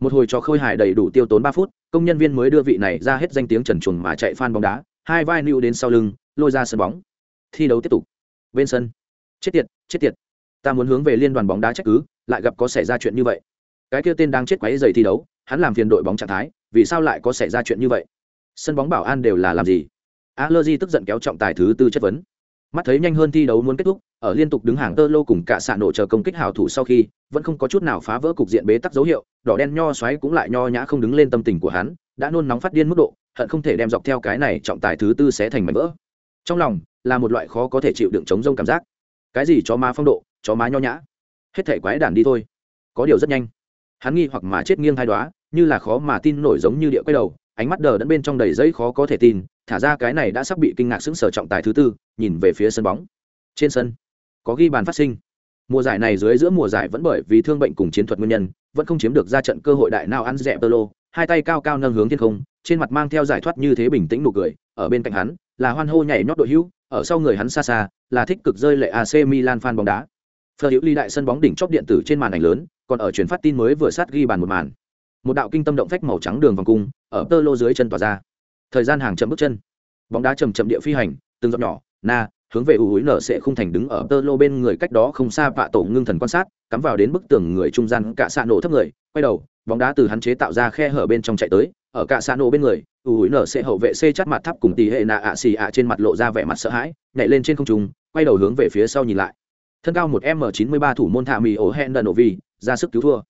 Một hồi cho khôi hài đầy đủ tiêu tốn ba phút, công nhân viên mới đưa vị này ra hết danh tiếng Trần Chuồng mà chạy fan bóng đá, hai vai nữu đến sau lưng, lôi ra sân bóng. Thi đấu tiếp tục. Bên sân. Chết tiệt, chết tiệt. Ta muốn hướng về liên đoàn bóng đá trách cứ, lại gặp có xảy ra chuyện như vậy. Cái kia tên đang chết quấy giày thi đấu hắn làm phiền đội bóng trạng thái vì sao lại có xảy ra chuyện như vậy? Sân bóng bảo an đều là làm gì? Allergy tức giận kéo trọng tài thứ tư chất vấn. Mắt thấy nhanh hơn thi đấu muốn kết thúc ở liên tục đứng hàng tơ lô cùng cả xạ nổ chờ công kích hào thủ sau khi vẫn không có chút nào phá vỡ cục diện bế tắc dấu hiệu đỏ đen nho xoáy cũng lại nho nhã không đứng lên tâm tình của hắn đã nôn nóng phát điên mức độ hận không thể đem dọc theo cái này trọng tài thứ tư sẽ thành mảnh vỡ. Trong lòng là một loại khó có thể chịu đựng chống rông cảm giác. Cái gì cho ma phong độ chó má nho nhã. Hết thể quái đản đi thôi. Có điều rất nhanh. Hắn nghi hoặc mà chết nghiêng thai đoá như là khó mà tin nổi giống như địa quay đầu, ánh mắt đờ đẫn bên trong đầy giấy khó có thể tin, thả ra cái này đã sắp bị kinh ngạc xứng sở trọng tài thứ tư, nhìn về phía sân bóng. Trên sân, có ghi bàn phát sinh. Mùa giải này dưới giữa mùa giải vẫn bởi vì thương bệnh cùng chiến thuật nguyên nhân, vẫn không chiếm được ra trận cơ hội đại nào ăn dẹp tơ lô, hai tay cao cao nâng hướng thiên không, trên mặt mang theo giải thoát như thế bình tĩnh nụ cười, ở bên cạnh hắn, là hoan hô nhảy nhót đội hữu, ở sau người hắn xa xa, là thích cực rơi lệ AC Milan fan bóng đá. Phờ Hữu Ly đại sân bóng đỉnh chóp điện tử trên màn ảnh lớn, còn ở truyền phát tin mới vừa sát ghi bàn một màn. Một đạo kinh tâm động phách màu trắng đường vòng cung, ở tơ lô dưới chân tỏa ra. Thời gian hàng chậm bước chân. Bóng đá chậm chậm địa phi hành, từng giọt nhỏ, na, hướng về ủ nở sẽ không thành đứng ở tơ lô bên người cách đó không xa vạ tổ ngưng thần quan sát, cắm vào đến bức tường người trung gian cả xạ nổ thấp người, quay đầu, bóng đá từ hắn chế tạo ra khe hở bên trong chạy tới, ở cả xạ nổ bên người, ủ nở sẽ hậu vệ C chắt mặt thấp cùng tỷ hệ nạ ạ xì ạ trên mặt lộ ra vẻ mặt sợ hãi, nhảy lên trên không trung, quay đầu hướng về phía sau nhìn lại thân cao một m chín mươi ba thủ môn thạ mì ổ hẹn đần ổ vì, ra sức cứu thua.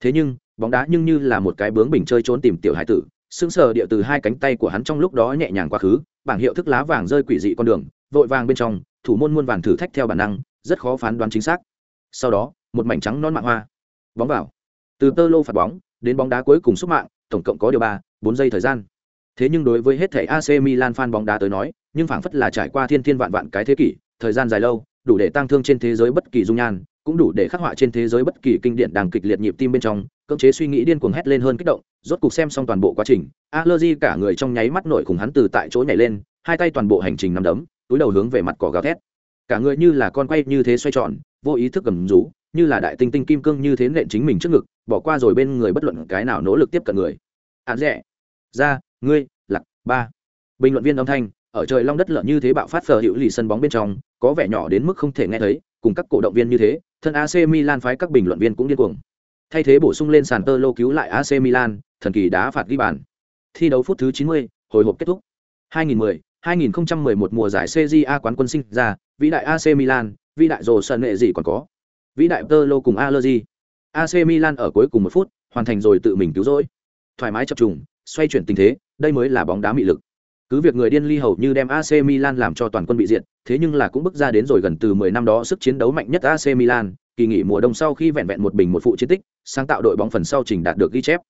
Thế nhưng, bóng đá nhưng như là một cái bướng bình chơi trốn tìm tiểu hải tử, sững sờ địa từ hai cánh tay của hắn trong lúc đó nhẹ nhàng quá khứ, bảng hiệu thức lá vàng rơi quỷ dị con đường, vội vàng bên trong, thủ môn muôn vàn thử thách theo bản năng, rất khó phán đoán chính xác. Sau đó, một mảnh trắng non mạng hoa. Bóng vào. Từ tơ lô phạt bóng, đến bóng đá cuối cùng xúc mạng, tổng cộng có điều ba, bốn giây thời gian. Thế nhưng đối với hết thảy ac milan fan bóng đá tới nói, nhưng phảng phất là trải qua thiên thiên vạn vạn cái thế kỷ, thời gian dài lâu đủ để tăng thương trên thế giới bất kỳ dung nhan, cũng đủ để khắc họa trên thế giới bất kỳ kinh điển đang kịch liệt nhịp tim bên trong, cưỡng chế suy nghĩ điên cuồng hét lên hơn kích động, rốt cục xem xong toàn bộ quá trình, allergy cả người trong nháy mắt nổi khủng hắn từ tại chỗ nhảy lên, hai tay toàn bộ hành trình nằm đấm, túi đầu hướng về mặt cỏ gào thét. Cả người như là con quay như thế xoay tròn, vô ý thức gầm rú, như là đại tinh tinh kim cương như thế nện chính mình trước ngực, bỏ qua rồi bên người bất luận cái nào nỗ lực tiếp cận người. Ạn rẻ. Ra, ngươi lặc ba. Bình luận viên âm thanh, ở trời long đất lợn như thế bạo phát phở hữu lì sân bóng bên trong có vẻ nhỏ đến mức không thể nghe thấy cùng các cổ động viên như thế thân AC Milan phái các bình luận viên cũng điên cuồng. Thay thế bổ sung lên sàn tơ lô cứu lại AC Milan thần kỳ đá phạt ghi bàn. Thi đấu phút thứ 90, hồi hộp kết thúc. 2010 2011 mùa giải CJA quán quân sinh ra vĩ đại AC Milan vĩ đại rồ sân nghệ gì còn có. Vĩ đại tơ lô cùng Allergy AC Milan ở cuối cùng một phút hoàn thành rồi tự mình cứu rỗi. Thoải mái chập trùng xoay chuyển tình thế đây mới là bóng đá mị lực. Cứ việc người điên ly hầu như đem AC Milan làm cho toàn quân bị diệt, thế nhưng là cũng bước ra đến rồi gần từ 10 năm đó sức chiến đấu mạnh nhất AC Milan, kỳ nghỉ mùa đông sau khi vẹn vẹn một bình một phụ chiến tích, sáng tạo đội bóng phần sau trình đạt được ghi chép.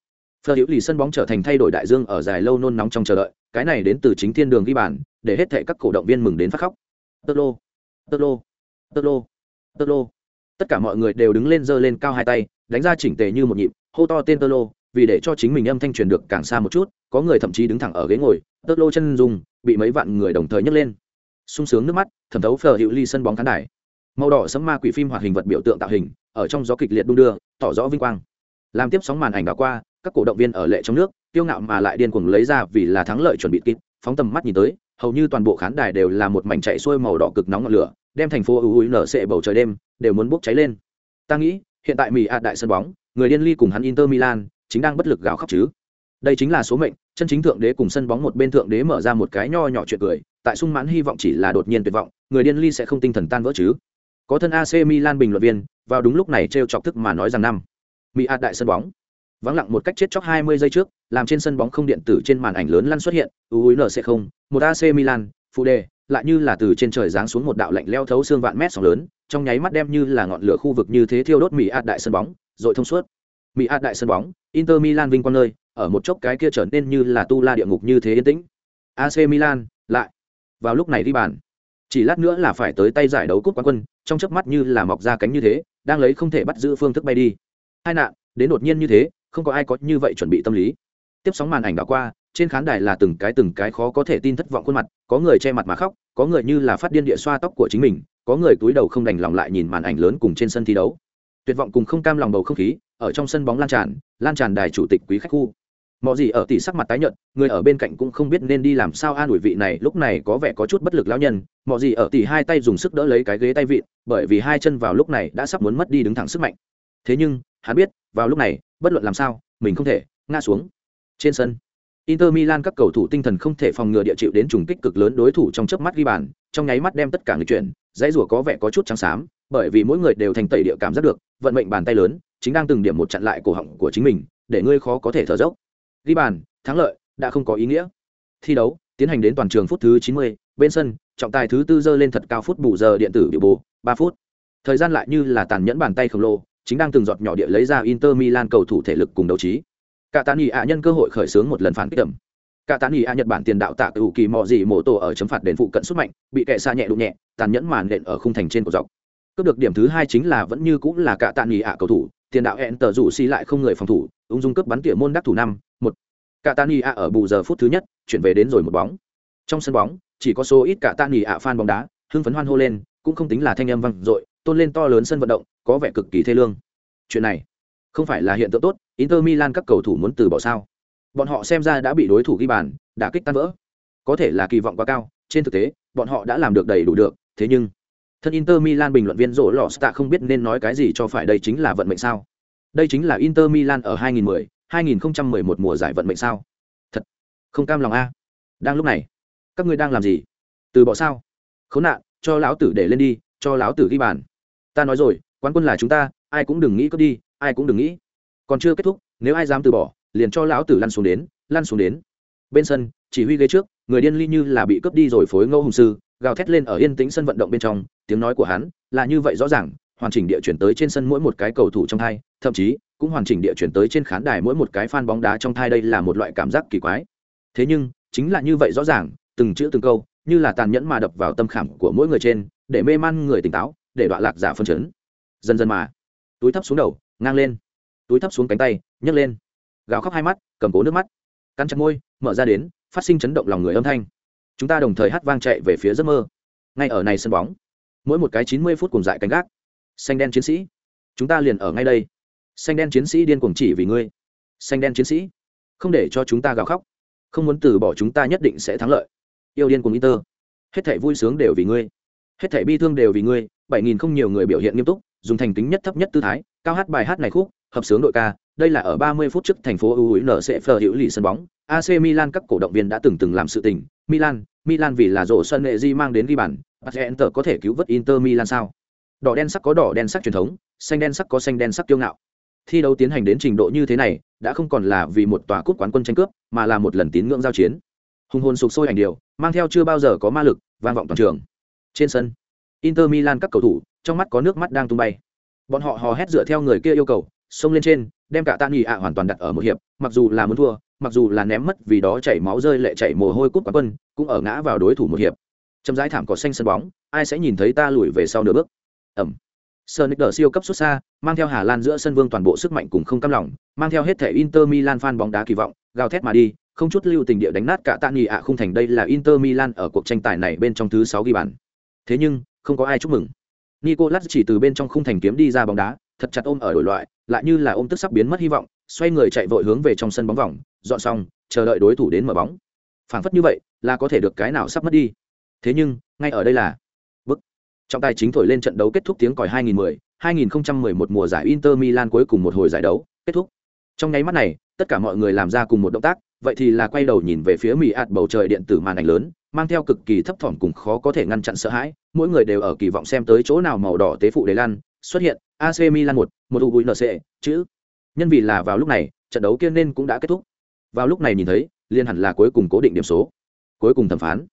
Phờ Hữu Lì sân bóng trở thành thay đổi đại dương ở dài lâu nôn nóng trong chờ đợi, cái này đến từ chính thiên đường ghi bàn, để hết thảy các cổ động viên mừng đến phát khóc. Tơ lô, tơ lô, tơ lô, tơ lô. Tất cả mọi người đều đứng lên giơ lên cao hai tay, đánh ra chỉnh tề như một nhịp, hô to tên tơ lô, vì để cho chính mình âm thanh truyền được càng xa một chút, có người thậm chí đứng thẳng ở ghế ngồi, tơ lô chân dùng bị mấy vạn người đồng thời nhấc lên sung sướng nước mắt, thẩm thấu phờ hữu ly sân bóng khán đài. Màu đỏ sấm ma quỷ phim hoạt hình vật biểu tượng tạo hình, ở trong gió kịch liệt đung đưa, tỏ rõ vinh quang. Làm tiếp sóng màn ảnh đảo qua, các cổ động viên ở lệ trong nước, kiêu ngạo mà lại điên cuồng lấy ra vì là thắng lợi chuẩn bị kịp, phóng tầm mắt nhìn tới, hầu như toàn bộ khán đài đều là một mảnh chạy xuôi màu đỏ cực nóng ngọn lửa, đem thành phố ưu nở sệ bầu trời đêm, đều muốn bốc cháy lên. Ta nghĩ, hiện tại mỹ ạt đại sân bóng, người điên ly cùng hắn inter milan, chính đang bất lực gào khóc chứ. Đây chính là số mệnh chân chính thượng đế cùng sân bóng một bên thượng đế mở ra một cái nho nhỏ chuyện cười, tại sung mãn hy vọng chỉ là đột nhiên tuyệt vọng, người điên ly sẽ không tinh thần tan vỡ chứ. Có thân ac milan bình luận viên, vào đúng lúc này t r e o chọc thức mà nói rằng năm. Mỹ ạt đại sân bóng. Vắng lặng một cách chết chóc 20 giây trước, làm trên sân bóng không điện tử trên màn ảnh lớn lăn xuất hiện uinc không, một ac milan, phụ đề, lại như là từ trên trời giáng xuống một đạo lạnh leo thấu xương vạn mét sóng lớn, trong nháy mắt đem như là ngọn lửa khu vực như thế thiêu đốt mỹ ạt đại sân bóng, rồi thông suốt. Mỹ ạt đại sân bóng, inter milan vinh quang nơi ở một chốc cái kia trở nên như là tu la địa ngục như thế yên tĩnh. Ac milan, lại. Vào lúc này đi bàn. Chỉ lát nữa là phải tới tay giải đấu cúp quán quân, trong chớp mắt như là mọc ra cánh như thế, đang lấy không thể bắt giữ phương thức bay đi. Hai nạn, đến đột nhiên như thế, không có ai có như vậy chuẩn bị tâm lý. Tiếp sóng màn ảnh đã qua, trên khán đài là từng cái từng cái khó có thể tin thất vọng khuôn mặt, có người che mặt mà khóc, có người như là phát điên địa xoa tóc của chính mình, có người túi đầu không đành lòng lại nhìn màn ảnh lớn cùng trên sân thi đấu. Tuyệt vọng cùng không cam lòng bầu không khí, ở trong sân bóng lan tràn lan tràn đài chủ tịch quý khách khu mọi gì ở tỷ sắc mặt tái nhợt người ở bên cạnh cũng không biết nên đi làm sao an ủi vị này lúc này có vẻ có chút bất lực lão nhân. Mọi gì ở tỷ hai tay dùng sức đỡ lấy cái ghế tay vịn bởi vì hai chân vào lúc này đã sắp muốn mất đi đứng thẳng sức mạnh. Thế nhưng hắn biết vào lúc này bất luận làm sao mình không thể ngã xuống trên sân. Inter Milan các cầu thủ tinh thần không thể phòng ngừa địa chịu đến trùng kích cực lớn đối thủ trong chớp mắt ghi bàn, trong nháy mắt đem tất cả người chuyển, dãy rủa có vẻ có chút trắng xám, bởi vì mỗi người đều thành tẩy địa cảm giác được, vận mệnh bàn tay lớn, chính đang từng điểm một chặn lại cổ họng của chính mình, để ngươi khó có thể thở dốc. Ghi bàn, thắng lợi đã không có ý nghĩa. Thi đấu tiến hành đến toàn trường phút thứ 90, bên sân, trọng tài thứ tư giơ lên thật cao phút bù giờ điện tử biểu bù ba phút. Thời gian lại như là tàn nhẫn bàn tay khổng lồ, chính đang từng giọt nhỏ địa lấy ra Inter Milan cầu thủ thể lực cùng đấu trí cả tàn ý ạ nhân cơ hội khởi xướng một lần phản kích tầm cả tàn ý ạ nhật bản tiền đạo tạ cựu kỳ mò gì mổ tổ ở chấm phạt đền phụ cận sức mạnh bị kẻ xa nhẹ đụng nhẹ tàn nhẫn màn nện ở khung thành trên cổ dọc cướp được điểm thứ hai chính là vẫn như cũng là cả tàn ý ạ cầu thủ tiền đạo hẹn tờ rủ xi lại không người phòng thủ, ung dung cướp bắn tỉa môn đắc thủ năm, một. Cả tạ ạ ở bù giờ phút thứ nhất, chuyển về đến rồi một bóng. Trong sân bóng, chỉ có số ít cả tạ ạ fan bóng đá, hưng phấn hoan hô lên, cũng không tính là thanh âm vang dội, tôn lên to lớn sân vận động, có vẻ cực kỳ thê lương. Chuyện này, không phải là hiện tượng tốt, inter milan các cầu thủ muốn từ bỏ sao? Bọn họ xem ra đã bị đối thủ ghi bàn đã kích tan vỡ. Có thể là kỳ vọng quá cao, trên thực tế, bọn họ đã làm được đầy đủ được, thế nhưng thân inter milan bình luận viên rổ lò sta không biết nên nói cái gì cho phải đây chính là vận mệnh sao? Đây chính là inter milan ở 2010 2011 mùa giải vận mệnh sao? Thật, không cam lòng a. Đang lúc này, các ngươi đang làm gì? Từ bỏ sao? Khốn nạn, cho lão tử để lên đi, cho lão tử ghi bàn. Ta nói rồi, quán quân là chúng ta, ai cũng đừng nghĩ cướp đi, ai cũng đừng nghĩ. Còn chưa kết thúc, nếu ai dám từ bỏ, liền cho lão tử lăn xuống đến, lăn xuống đến. Bên sân, chỉ huy ghế trước, người điên ly như là bị cướp đi rồi phối ngô hùng sư, gào thét lên ở yên tĩnh sân vận động bên trong tiếng nói của hắn là như vậy rõ ràng, hoàn chỉnh địa chuyển tới trên sân mỗi một cái cầu thủ trong thai, thậm chí cũng hoàn chỉnh địa chuyển tới trên khán đài mỗi một cái fan bóng đá trong thai đây là một loại cảm giác kỳ quái. Thế nhưng, chính là như vậy rõ ràng, từng chữ từng câu, như là tàn nhẫn mà đập vào tâm khảm của mỗi người trên, để mê man người tỉnh táo, để đoạn lạc giả phân chấn. Dần dần mà, túi thấp xuống đầu, ngang lên. Túi thấp xuống cánh tay, nhấc lên. Gào khóc hai mắt, cầm cố nước mắt. Cắn chặt môi, mở ra đến, phát sinh chấn động lòng người âm thanh. Chúng ta đồng thời hát vang chạy về phía giấc mơ. Ngay ở này sân bóng mỗi một cái chín mươi phút cùng dại canh gác. Xanh đen chiến sĩ, chúng ta liền ở ngay đây. Xanh đen chiến sĩ điên cuồng chỉ vì ngươi. Xanh đen chiến sĩ, không để cho chúng ta gào khóc. Không muốn từ bỏ chúng ta nhất định sẽ thắng lợi. Yêu điên cuồng inter. Hết thảy vui sướng đều vì ngươi. Hết thảy bi thương đều vì ngươi. Bảy nghìn không nhiều người biểu hiện nghiêm túc, dùng thành tính nhất thấp nhất tư thái, cao hát bài hát này khúc, hợp sướng đội ca, đây là ở 30 phút trước thành phố UUN sẽ phờ hữu lì sân bóng. AC Milan các cổ động viên đã từng từng làm sự tình. Milan Milan vì là rổ sân nghệ di mang đến ghi bàn Atlanta có thể cứu vớt Inter Milan sao? Đỏ đen sắc có đỏ đen sắc truyền thống, xanh đen sắc có xanh đen sắc kiêu ngạo. Thi đấu tiến hành đến trình độ như thế này, đã không còn là vì một tòa cúp quán quân tranh cướp, mà là một lần tín ngưỡng giao chiến. Hùng hồn sục sôi ảnh điều mang theo chưa bao giờ có ma lực, vang vọng toàn trường. Trên sân, Inter Milan các cầu thủ, trong mắt có nước mắt đang tung bay. Bọn họ hò hét dựa theo người kia yêu cầu, xông lên trên, đem cả tan nghỉ ạ hoàn toàn đặt ở một hiệp, mặc dù là muốn thua, mặc dù là ném mất vì đó chảy máu rơi lệ chảy mồ hôi cút quán quân, cũng ở ngã vào đối thủ một hiệp chậm rãi thảm cỏ xanh sân bóng ai sẽ nhìn thấy ta lùi về sau nửa bước ẩm sơ nick đờ siêu cấp xuất xa, mang theo Hà Lan giữa sân vương toàn bộ sức mạnh cùng không cam lòng, mang theo hết thể Inter Milan fan bóng đá kỳ vọng, gào thét mà đi, không chút lưu tình địa đánh nát cả tạ nghị ạ không thành đây là Inter Milan ở cuộc tranh tài này bên trong thứ sáu ghi bàn. Thế nhưng, không có ai chúc mừng. Nicolas chỉ từ bên trong khung thành kiếm đi ra bóng đá, thật chặt ôm ở đổi loại, lại như là ôm tức sắp biến mất hy vọng, xoay người chạy vội hướng về trong sân bóng vòng, dọn xong, chờ đợi đối thủ đến mở bóng. Phảng phất như vậy, là có thể được cái nào sắp mất đi. Thế nhưng, ngay ở đây là bức. Trọng tài chính thổi lên trận đấu kết thúc tiếng còi 2010, 2011 mùa giải Inter Milan cuối cùng một hồi giải đấu kết thúc. Trong nháy mắt này, tất cả mọi người làm ra cùng một động tác, vậy thì là quay đầu nhìn về phía mỹ ạt bầu trời điện tử màn ảnh lớn, mang theo cực kỳ thấp thỏm cùng khó có thể ngăn chặn sợ hãi mỗi người đều ở kỳ vọng xem tới chỗ nào màu đỏ tế phụ đế lan xuất hiện ac milan một một uinc chữ nhân vì là vào lúc này trận đấu kia nên cũng đã kết thúc vào lúc này nhìn thấy liên hẳn là cuối cùng cố định điểm số cuối cùng thẩm phán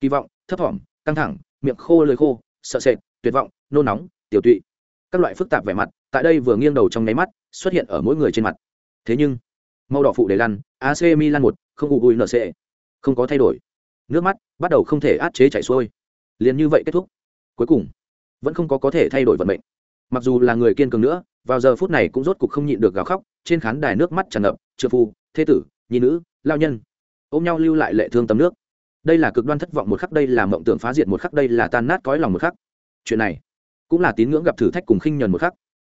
kỳ vọng thấp thỏm, căng thẳng, miệng khô lời khô, sợ sệt, tuyệt vọng, nôn nóng, tiểu tụy. Các loại phức tạp vẻ mặt, tại đây vừa nghiêng đầu trong nháy mắt, xuất hiện ở mỗi người trên mặt. Thế nhưng, màu đỏ phụ để lăn ac milan một, không uinc không có thay đổi. Nước mắt bắt đầu không thể át chế chảy xuôi. Liền như vậy kết thúc. Cuối cùng, vẫn không có có thể thay đổi vận mệnh. Mặc dù là người kiên cường nữa, vào giờ phút này cũng rốt cục không nhịn được gào khóc, trên khán đài nước mắt tràn ngập trợ phu thế tử, nhi nữ, lao nhân. Ôm nhau lưu lại lệ thương tấm nước đây là cực đoan thất vọng một khắc, đây là mộng tưởng phá diệt một khắc, đây là tan nát cõi lòng một khắc. Chuyện này cũng là tín ngưỡng gặp thử thách cùng khinh nhuần một khắc.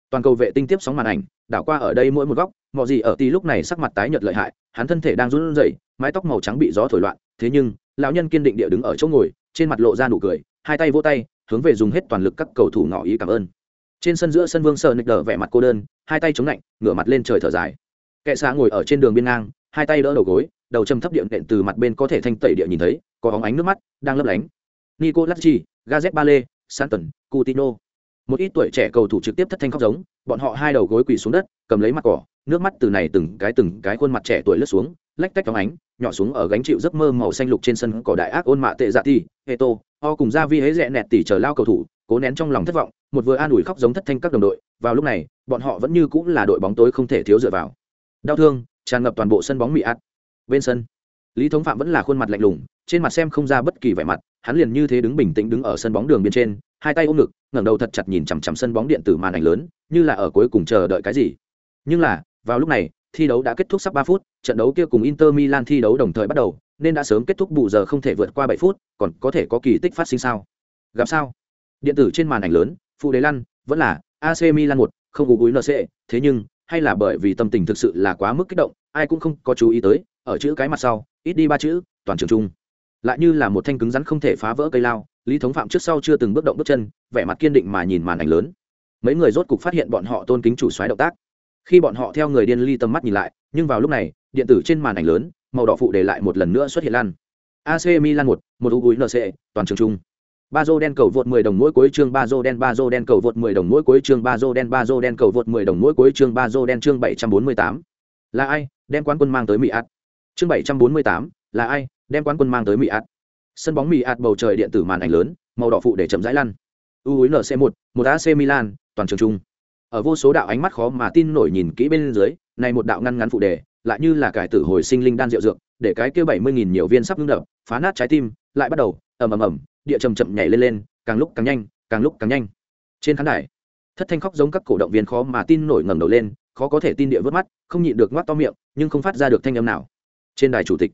Toàn cầu vệ tinh tiếp sóng màn ảnh, đảo qua ở đây mỗi một góc mọi gì ở ti lúc này sắc mặt tái nhợt lợi hại, hắn thân thể đang run rẩy, mái tóc màu trắng bị gió thổi loạn, thế nhưng, lão nhân kiên định địa đứng ở chỗ ngồi, trên mặt lộ ra nụ cười, hai tay vỗ tay, hướng về dùng hết toàn lực các cầu thủ ngỏ ý cảm ơn. Trên sân giữa sân vương sợ nịch đờ vẻ mặt cô đơn, hai tay chống lạnh, ngửa mặt lên trời thở dài. Kệ xa ngồi ở trên đường biên ngang, hai tay đỡ đầu gối đầu châm thấp điện đệm từ mặt bên có thể thanh tẩy địa nhìn thấy có óng ánh nước mắt đang lấp lánh. Nico Lacci, gazet bale santon cutino một ít tuổi trẻ cầu thủ trực tiếp thất thanh khóc giống bọn họ hai đầu gối quỳ xuống đất cầm lấy mặt cỏ nước mắt từ này từng cái từng cái khuôn mặt trẻ tuổi lướt xuống lách tách phóng ánh nhỏ xuống ở gánh chịu giấc mơ màu xanh lục trên sân cỏ đại ác ôn mạ tệ dạ ti hệ tô ho cùng ra vi hế rẽ nẹt tỉ chờ lao cầu thủ cố nén trong lòng thất vọng một vừa an ủi khóc giống thất thanh các đồng đội vào lúc này bọn họ vẫn như cũng là đội bóng tối không thể thiếu dựa vào. Đau thương tràn ngập toàn bộ sân bóng mỹ ạt bên sân. Lý thống phạm vẫn là khuôn mặt lạnh lùng, trên mặt xem không ra bất kỳ vẻ mặt, hắn liền như thế đứng bình tĩnh đứng ở sân bóng đường bên trên, hai tay ôm ngực, ngẩng đầu thật chặt nhìn chằm chằm sân bóng điện tử màn ảnh lớn, như là ở cuối cùng chờ đợi cái gì. Nhưng là, vào lúc này, thi đấu đã kết thúc sắp ba phút, trận đấu kia cùng inter milan thi đấu đồng thời bắt đầu, nên đã sớm kết thúc bù giờ không thể vượt qua bảy phút, còn có thể có kỳ tích phát sinh sao? Gặp sao? Điện tử trên màn ảnh lớn phụ đế lăn vẫn là ac milan một, không gù gúi nc thế nhưng, hay là bởi vì tâm tình thực sự là quá mức kích động, ai cũng không có chú ý tới ở chữ cái mặt sau, ít đi ba chữ, toàn trường chung. Lại như là một thanh cứng rắn không thể phá vỡ cây lao, lý thống phạm trước sau chưa từng bước động bước chân, vẻ mặt kiên định mà nhìn màn ảnh lớn. Mấy người rốt cục phát hiện bọn họ tôn kính chủ xoáy động tác. Khi bọn họ theo người điên ly tầm mắt nhìn lại, nhưng vào lúc này, điện tử trên màn ảnh lớn, màu đỏ phụ để lại một lần nữa xuất hiện lan. Ac milan một một u nc toàn trường chung. Ba dô đen cầu vượt 10 đồng mỗi cuối chương ba dô đen ba dô đen cầu vượt 10 đồng mỗi cuối chương ba dô đen ba dô đen cầu vượt 10 đồng mỗi cuối chương ba dô đen chương 748. là ai? Đem quán quân mang tới mỹ ạt chương 748, là ai đem quán quân mang tới mỹ ạt sân bóng mỹ ạt bầu trời điện tử màn ảnh lớn màu đỏ phụ để chậm rãi lăn. U nc một một ac milan toàn trường chung. Ở vô số đạo ánh mắt khó mà tin nổi nhìn kỹ bên dưới này một đạo ngăn ngắn phụ đề lại như là cải tử hồi sinh linh đan rượu dược để cái kia bảy mươi nghìn nhiều viên sắp ngưng đập phá nát trái tim lại bắt đầu ầm ầm ầm địa chầm chậm nhảy lên lên càng lúc càng nhanh càng lúc càng nhanh. Trên khán đài thất thanh khóc giống các cổ động viên khó mà tin nổi ngẩng đầu lên khó có thể tin địa vớt mắt không nhịn được ngoác to miệng nhưng không phát ra được thanh âm nào trên đài chủ tịch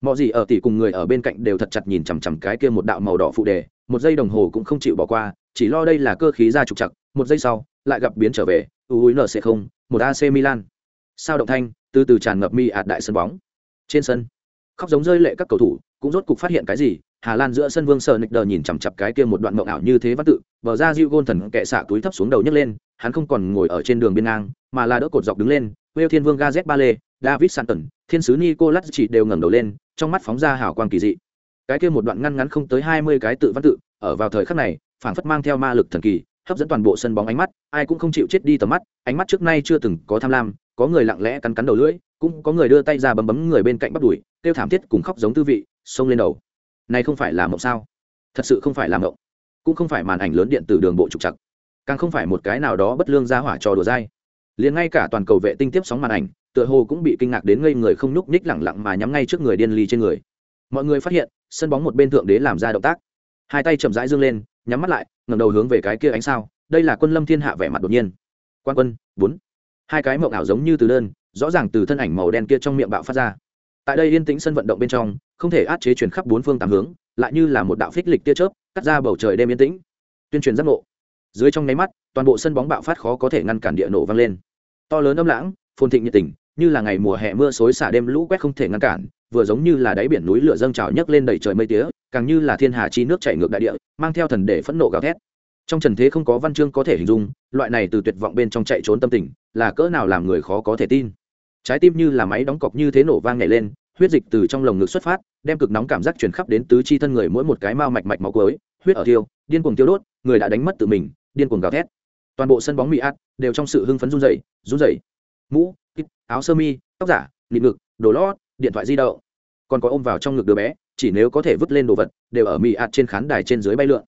mọi gì ở tỷ cùng người ở bên cạnh đều thật chặt nhìn chằm chằm cái kia một đạo màu đỏ phụ đề một giây đồng hồ cũng không chịu bỏ qua chỉ lo đây là cơ khí ra trục chặt một giây sau lại gặp biến trở về uinc không một ac milan. Sao động thanh từ từ tràn ngập mi ạt đại sân bóng. Trên sân khóc giống rơi lệ các cầu thủ cũng rốt cục phát hiện cái gì hà lan giữa sân vương sờ nịch đờ nhìn chằm chặp cái kia một đoạn mộng ảo như thế văn tự bờ ra diu gôn thần kệ xạ túi thấp xuống đầu nhấc lên hắn không còn ngồi ở trên đường biên ngang mà là đỡ cột dọc đứng lên Wales Thiên Vương Gazet Bale, David Santon, Thiên sứ Nicolas chỉ đều ngẩng đầu lên, trong mắt phóng ra hào quang kỳ dị. Cái kia một đoạn ngăn ngắn không tới hai mươi cái tự văn tự, ở vào thời khắc này, phảng phất mang theo ma lực thần kỳ, hấp dẫn toàn bộ sân bóng ánh mắt, ai cũng không chịu chết đi tầm mắt, ánh mắt trước nay chưa từng có tham lam, có người lặng lẽ cắn cắn đầu lưỡi, cũng có người đưa tay ra bấm bấm người bên cạnh bắt đuổi, kêu thảm thiết cùng khóc giống tư vị, xông lên đầu. Này không phải là mộng sao? Thật sự không phải là mộng, cũng không phải màn ảnh lớn điện tử đường bộ trục trặc, càng không phải một cái nào đó bất lương ra hỏa trò đùa dai liền ngay cả toàn cầu vệ tinh tiếp sóng màn ảnh tựa hồ cũng bị kinh ngạc đến ngây người không nhúc nhích lẳng lặng mà nhắm ngay trước người điên ly trên người. Mọi người phát hiện, sân bóng một bên thượng đế làm ra động tác. Hai tay chậm rãi dương lên, nhắm mắt lại, ngẩng đầu hướng về cái kia ánh sao. Đây là quân lâm thiên hạ vẻ mặt đột nhiên. Quan quân, bốn. Hai cái mộng ảo giống như từ đơn, rõ ràng từ thân ảnh màu đen kia trong miệng bạo phát ra. Tại đây yên tĩnh sân vận động bên trong, không thể át chế chuyển khắp bốn phương tám hướng, lại như là một đạo phích lịch tia chớp, cắt ra bầu trời đêm yên tĩnh. Tuyên truyền giác ngộ. Dưới trong nháy mắt, toàn bộ sân bóng bạo phát khó có thể ngăn cản địa nổ vang lên. To lớn âm lãng, phồn thịnh nhiệt tình như là ngày mùa hè mưa xối xả đêm lũ quét không thể ngăn cản, vừa giống như là đáy biển núi lửa dâng trào nhấc lên đầy trời mây tía, càng như là thiên hà chi nước chảy ngược đại địa, mang theo thần để phẫn nộ gào thét. Trong trần thế không có văn chương có thể hình dung, loại này từ tuyệt vọng bên trong chạy trốn tâm tình, là cỡ nào làm người khó có thể tin. Trái tim như là máy đóng cọc như thế nổ vang nhảy lên, huyết dịch từ trong lồng ngực xuất phát, đem cực nóng cảm giác truyền khắp đến tứ chi thân người mỗi một cái mao mạch mạch máu cuối, huyết ở thiêu, điên cuồng tiêu đốt, người đã đánh mất tự mình, điên cuồng gào thét. Toàn bộ sân bóng mỹ át đều trong sự hưng phấn run rẩy run rẩy. Mũ áo sơ mi, tóc giả nịt ngực, đồ lót, điện thoại di động. Còn có ôm vào trong ngực đứa bé, chỉ nếu có thể vứt lên đồ vật, đều ở mỹ ạt trên khán đài trên dưới bay lượn.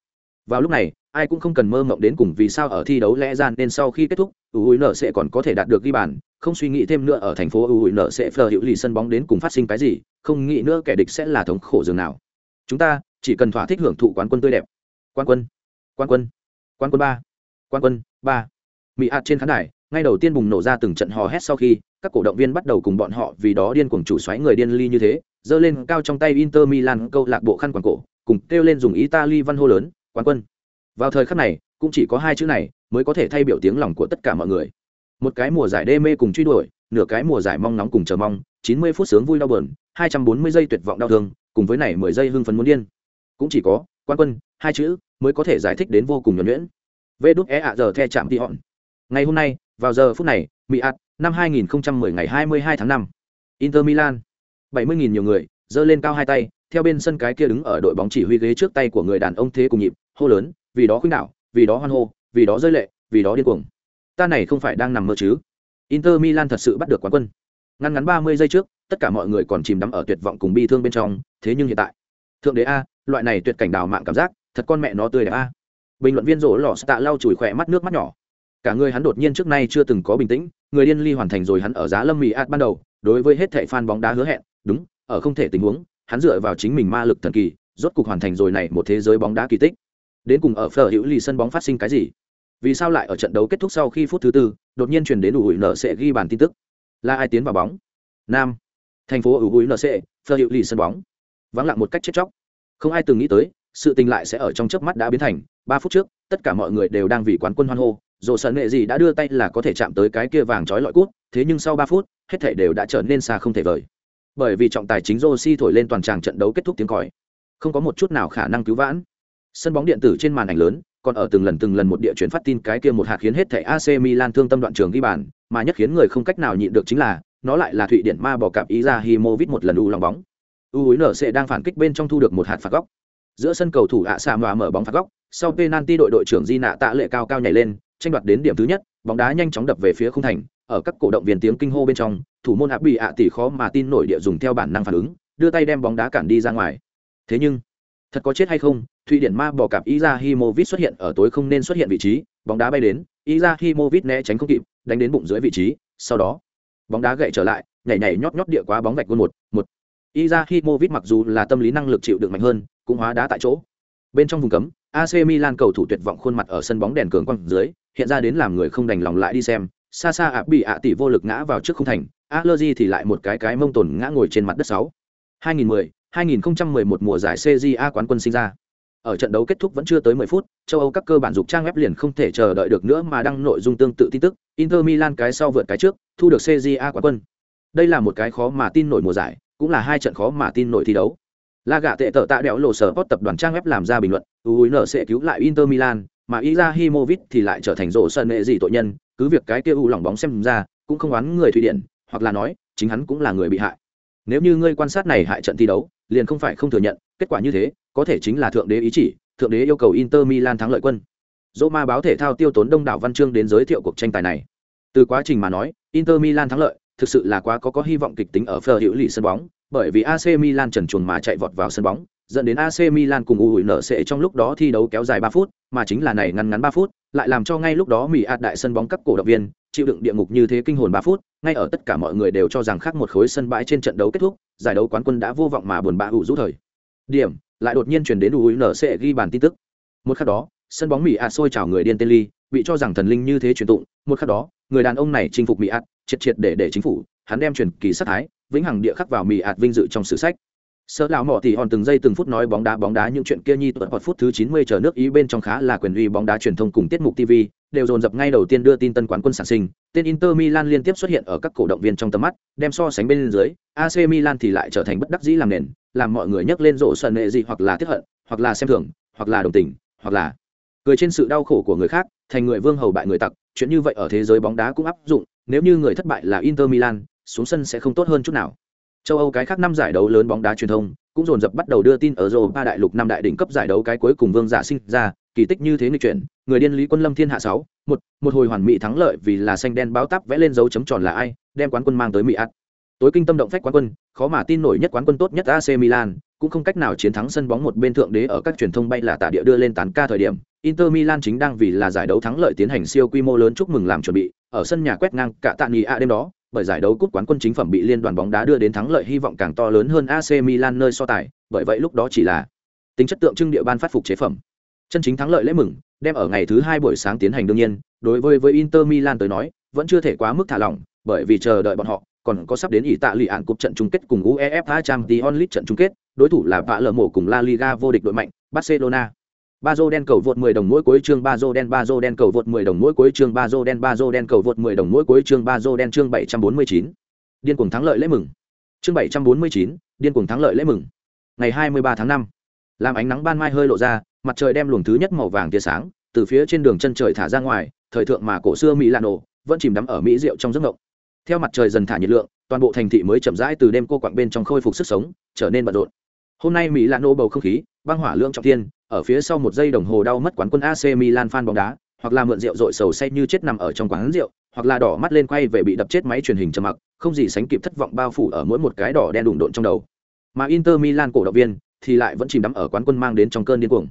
Vào lúc này, ai cũng không cần mơ mộng đến cùng vì sao ở thi đấu lẽ ra nên sau khi kết thúc ui nở sẽ còn có thể đạt được ghi bàn, không suy nghĩ thêm nữa ở thành phố ui nở sẽ phờ hữu lì sân bóng đến cùng phát sinh cái gì, không nghĩ nữa kẻ địch sẽ là thống khổ dường nào. Chúng ta chỉ cần thỏa thích hưởng thụ quán quân tươi đẹp. Quan quân quan quân quan quân ba quan quân ba. Mỹ ạt trên khán đài ngay đầu tiên bùng nổ ra từng trận hò hét sau khi, các cổ động viên bắt đầu cùng bọn họ vì đó điên cuồng chủ xoáy người điên ly như thế, giơ lên cao trong tay inter milan câu lạc bộ khăn quàng cổ, cùng kêu lên dùng italy văn hô lớn, quán quân. Vào thời khắc này, cũng chỉ có hai chữ này mới có thể thay biểu tiếng lòng của tất cả mọi người. Một cái mùa giải đê mê cùng truy đuổi, nửa cái mùa giải mong nóng cùng chờ mong, chín mươi phút sướng vui đau buồn, hai trăm bốn mươi giây tuyệt vọng đau thương, cùng với này mười giây hưng phấn muốn điên. Cũng chỉ có quan quân, hai chữ mới có thể giải thích đến vô cùng nhuẩn nhuyễn. Vê đúc é ạ giờ the chạm tị họn ngày hôm nay vào giờ phút này, mỹ ạt năm 2010 ngày 22 tháng 5. inter milan. 70.000 nhiều người, giơ lên cao hai tay, theo bên sân cái kia đứng ở đội bóng chỉ huy ghế trước tay của người đàn ông thế cùng nhịp, hô lớn, vì đó khuynh đảo, vì đó hoan hô, vì đó rơi lệ, vì đó điên cuồng. Ta này không phải đang nằm mơ chứ? Inter milan thật sự bắt được quán quân. Ngăn ngắn 30 giây trước, tất cả mọi người còn chìm đắm ở tuyệt vọng cùng bi thương bên trong, thế nhưng hiện tại, thượng đế a, loại này tuyệt cảnh đào mạng cảm giác, thật con mẹ nó tươi đẹp a. Bình luận viên rỗ lò tạ lau chùi khỏe mắt, nước mắt nhỏ cả người hắn đột nhiên trước nay chưa từng có bình tĩnh, người điên ly hoàn thành rồi hắn ở giá lâm mỹ ạt ban đầu, đối với hết thệ fan bóng đá hứa hẹn, đúng, ở không thể tình huống, hắn dựa vào chính mình ma lực thần kỳ, rốt cục hoàn thành rồi này một thế giới bóng đá kỳ tích. Đến cùng ở phở hữu lì sân bóng phát sinh cái gì? Vì sao lại ở trận đấu kết thúc sau khi phút thứ tư, đột nhiên chuyển đến ủ hủi nợ sẽ ghi bàn tin tức? Là ai tiến vào bóng? Nam. Thành phố ủ hủi nợ sẽ phở hữu lì sân bóng. Vắng lặng một cách chết chóc. Không ai từng nghĩ tới, sự tình lại sẽ ở trong chớp mắt đã biến thành. Ba phút trước, tất cả mọi người đều đang vì quán quân hoan hô dồ sợ nghệ gì đã đưa tay là có thể chạm tới cái kia vàng trói lọi cút thế nhưng sau ba phút hết thể đều đã trở nên xa không thể vời bởi vì trọng tài chính Rossi thổi lên toàn tràng trận đấu kết thúc tiếng còi không có một chút nào khả năng cứu vãn sân bóng điện tử trên màn ảnh lớn còn ở từng lần từng lần một địa chuyển phát tin cái kia một hạt khiến hết thảy AC Milan thương tâm đoạn trường ghi bàn, mà nhất khiến người không cách nào nhịn được chính là, nó lại là Thụy Điển ma bỏ cạp ý ra Himovic một lần u lòng bóng. U sẽ đang phản kích bên trong thu được một hạt phạt góc. Giữa sân cầu thủ ạ xạ mở bóng phạt góc, sau penalty đội đội trưởng Di nạ tạ lệ cao cao nhảy lên, tranh đoạt đến điểm thứ nhất bóng đá nhanh chóng đập về phía khung thành ở các cổ động viên tiếng kinh hô bên trong thủ môn hạ bị ạ tỷ khó mà tin nổi địa dùng theo bản năng phản ứng đưa tay đem bóng đá cản đi ra ngoài. Thế nhưng thật có chết hay không thụy điển ma bỏ cặp iza himovic xuất hiện ở tối không nên xuất hiện vị trí bóng đá bay đến iza himovic né tránh không kịp đánh đến bụng dưới vị trí sau đó bóng đá gậy trở lại nhảy nhảy nhót nhót địa quá bóng vạch gôn một một. Iza himovic mặc dù là tâm lý năng lực chịu đựng mạnh hơn cũng hóa đá tại chỗ. Bên trong vùng cấm AC Milan cầu thủ tuyệt vọng khuôn mặt ở sân bóng đèn cường quang dưới, hiện ra đến làm người không đành lòng lại đi xem. Xa xa ạ bị ạ tỷ vô lực ngã vào trước không thành, Allergy thì lại một cái cái mông tổn ngã ngồi trên mặt đất sáu 2010, 2011 mùa giải CJA quán quân sinh ra. Ở trận đấu kết thúc vẫn chưa tới 10 phút, châu Âu các cơ bản dục trang web liền không thể chờ đợi được nữa mà đăng nội dung tương tự tin tức, Inter Milan cái sau vượt cái trước, thu được CJA quán quân. Đây là một cái khó mà tin nổi mùa giải, cũng là hai trận khó mà tin nổi thi đấu. La gạ tệ tợ tạ đẽo lộ sở post tập đoàn trang web làm ra bình luận, UUN sẽ cứu lại Inter Milan, mà Izahimovic thì lại trở thành rổ sân nệ gì tội nhân, cứ việc cái kia u lỏng bóng xem ra, cũng không oán người Thụy Điển, hoặc là nói, chính hắn cũng là người bị hại. Nếu như ngươi quan sát này hại trận thi đấu, liền không phải không thừa nhận, kết quả như thế, có thể chính là thượng đế ý chỉ, thượng đế yêu cầu Inter Milan thắng lợi quân. Roma báo thể thao tiêu tốn đông đảo văn chương đến giới thiệu cuộc tranh tài này. Từ quá trình mà nói, Inter Milan thắng lợi, thực sự là quá có có hy vọng kịch tính ở phờ hữu lì sân bóng, bởi vì AC Milan trần truồng mà chạy vọt vào sân bóng, dẫn đến AC Milan cùng UNC trong lúc đó thi đấu kéo dài 3 phút, mà chính là này ngắn ngắn 3 phút, lại làm cho ngay lúc đó Mỹ ạt đại sân bóng cấp cổ động viên chịu đựng địa ngục như thế kinh hồn 3 phút, ngay ở tất cả mọi người đều cho rằng khác một khối sân bãi trên trận đấu kết thúc, giải đấu quán quân đã vô vọng mà buồn bã hữu rũ thời. Điểm, lại đột nhiên truyền đến UNC ghi bàn tin tức. Một khắc đó, sân bóng Mỹ ạt sôi trào người điên tên ly, bị cho rằng thần linh như thế truyền tụng, một khắc đó, người đàn ông này chinh phục Mỹ ạt, triệt triệt để để chính phủ, hắn đem truyền kỳ sát thái, vĩnh hằng địa khắc vào Mỹ ạt vinh dự trong sử sách sợ lão mỏ thì hòn từng giây từng phút nói bóng đá bóng đá những chuyện kia nhi, tuần hoạt phút thứ 90 chờ nước ý bên trong khá là quyền uy bóng đá truyền thông cùng tiết mục tv đều dồn dập ngay đầu tiên đưa tin tân quán quân sản sinh. Tên inter milan liên tiếp xuất hiện ở các cổ động viên trong tầm mắt, đem so sánh bên dưới ac milan thì lại trở thành bất đắc dĩ làm nền, làm mọi người nhắc lên rộ sân nệ gì hoặc là tiếc hận, hoặc là xem thường, hoặc là đồng tình, hoặc là cười trên sự đau khổ của người khác, thành người vương hầu bại người tặc. Chuyện như vậy ở thế giới bóng đá cũng áp dụng, nếu như người thất bại là inter milan, xuống sân sẽ không tốt hơn chút nào châu âu cái khác năm giải đấu lớn bóng đá truyền thông cũng dồn dập bắt đầu đưa tin ở ba đại lục năm đại đỉnh cấp giải đấu cái cuối cùng vương giả sinh ra, kỳ tích như thế nghịch chuyển, người điên lý quân lâm thiên hạ sáu, một một hồi hoàn mỹ thắng lợi vì là xanh đen báo táp vẽ lên dấu chấm tròn là ai, đem quán quân mang tới mỹ ắt tối kinh tâm động phách quán quân, khó mà tin nổi nhất quán quân tốt nhất ac milan, cũng không cách nào chiến thắng sân bóng một bên thượng đế ở các truyền thông bay là tạ địa đưa lên tán ca thời điểm, inter milan chính đang vì là giải đấu thắng lợi tiến hành siêu quy mô lớn chúc mừng làm chuẩn bị, ở sân nhà quét ngang cả tạ nghỉ a đêm đó bởi giải đấu cúp quán quân chính phẩm bị liên đoàn bóng đá đưa đến thắng lợi hy vọng càng to lớn hơn AC Milan nơi so tài, bởi vậy lúc đó chỉ là tính chất tượng trưng địa ban phát phục chế phẩm. chân chính thắng lợi lễ mừng đem ở ngày thứ hai buổi sáng tiến hành đương nhiên đối với với inter milan tới nói vẫn chưa thể quá mức thả lỏng bởi vì chờ đợi bọn họ còn có sắp đến ỷ tạ lì ạn cúp trận chung kết cùng uefa champions league trận chung kết đối thủ là vạ Lở mổ cùng la liga vô địch đội mạnh barcelona ba dô đen cầu vượt 10 đồng mỗi cuối chương ba dô đen ba dô đen cầu vượt 10 đồng mỗi cuối chương ba dô đen ba dô đen cầu vượt 10 đồng mỗi cuối chương ba dô đen chương 749. điên cuồng thắng lợi lễ mừng chương 749, điên cuồng thắng lợi lễ mừng ngày 23 tháng 5. làm ánh nắng ban mai hơi lộ ra mặt trời đem luồng thứ nhất màu vàng tia sáng từ phía trên đường chân trời thả ra ngoài thời thượng mà cổ xưa mỹ lạ ổ vẫn chìm đắm ở mỹ rượu trong giấc ngộng theo mặt trời dần thả nhiệt lượng toàn bộ thành thị mới chậm rãi từ đêm cô quặng bên trong khôi phục sức sống trở nên bận rộn hôm nay mỹ lạ ổ bầu không khí băng hỏa lượng trọng thiên ở phía sau một giây đồng hồ đau mất quán quân AC Milan fan bóng đá, hoặc là mượn rượu dội sầu say như chết nằm ở trong quán rượu, hoặc là đỏ mắt lên quay về bị đập chết máy truyền hình trầm mặc, không gì sánh kịp thất vọng bao phủ ở mỗi một cái đỏ đen đụng độn trong đầu. Mà Inter Milan cổ động viên thì lại vẫn chìm đắm ở quán quân mang đến trong cơn điên cuồng.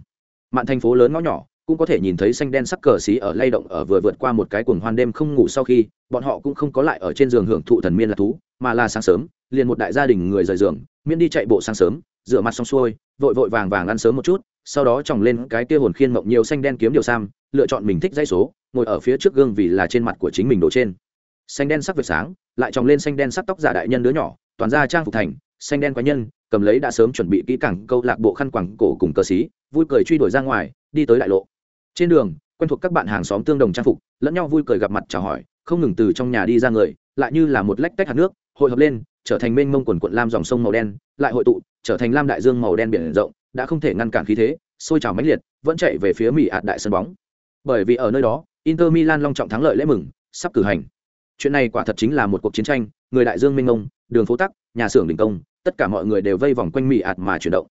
Mạn thành phố lớn ngõ nhỏ, cũng có thể nhìn thấy xanh đen sắc cờ xí ở lay động ở vừa vượt qua một cái cuồng hoan đêm không ngủ sau khi, bọn họ cũng không có lại ở trên giường hưởng thụ thần miên là thú, mà là sáng sớm, liền một đại gia đình người rời giường, miễn đi chạy bộ sáng sớm, rửa mặt xong xuôi, vội vội vàng vàng ăn sớm một chút, sau đó tròng lên cái kia hồn khiên mộng nhiều xanh đen kiếm điều sam, lựa chọn mình thích dãy số, ngồi ở phía trước gương vì là trên mặt của chính mình đổ trên. Xanh đen sắc vệt sáng, lại tròng lên xanh đen sắc tóc giả đại nhân đứa nhỏ, toàn ra trang phục thành, xanh đen quái nhân, cầm lấy đã sớm chuẩn bị kỹ cảng câu lạc bộ khăn quàng cổ cùng cờ xí, vui cười truy đuổi ra ngoài, đi tới đại lộ. Trên đường, quen thuộc các bạn hàng xóm tương đồng trang phục, lẫn nhau vui cười gặp mặt chào hỏi, không ngừng từ trong nhà đi ra người, lại như là một lách tách hạt nước, hội hợp lên trở thành mênh mông quần quận lam dòng sông màu đen, lại hội tụ, trở thành lam đại dương màu đen biển rộng, đã không thể ngăn cản khí thế, sôi trào mãnh liệt, vẫn chạy về phía mỹ ạt đại sân bóng. Bởi vì ở nơi đó, inter milan long trọng thắng lợi lễ mừng, sắp cử hành. Chuyện này quả thật chính là một cuộc chiến tranh, người đại dương mênh mông, đường phố tắc, nhà xưởng đình công, tất cả mọi người đều vây vòng quanh mỹ ạt mà chuyển động.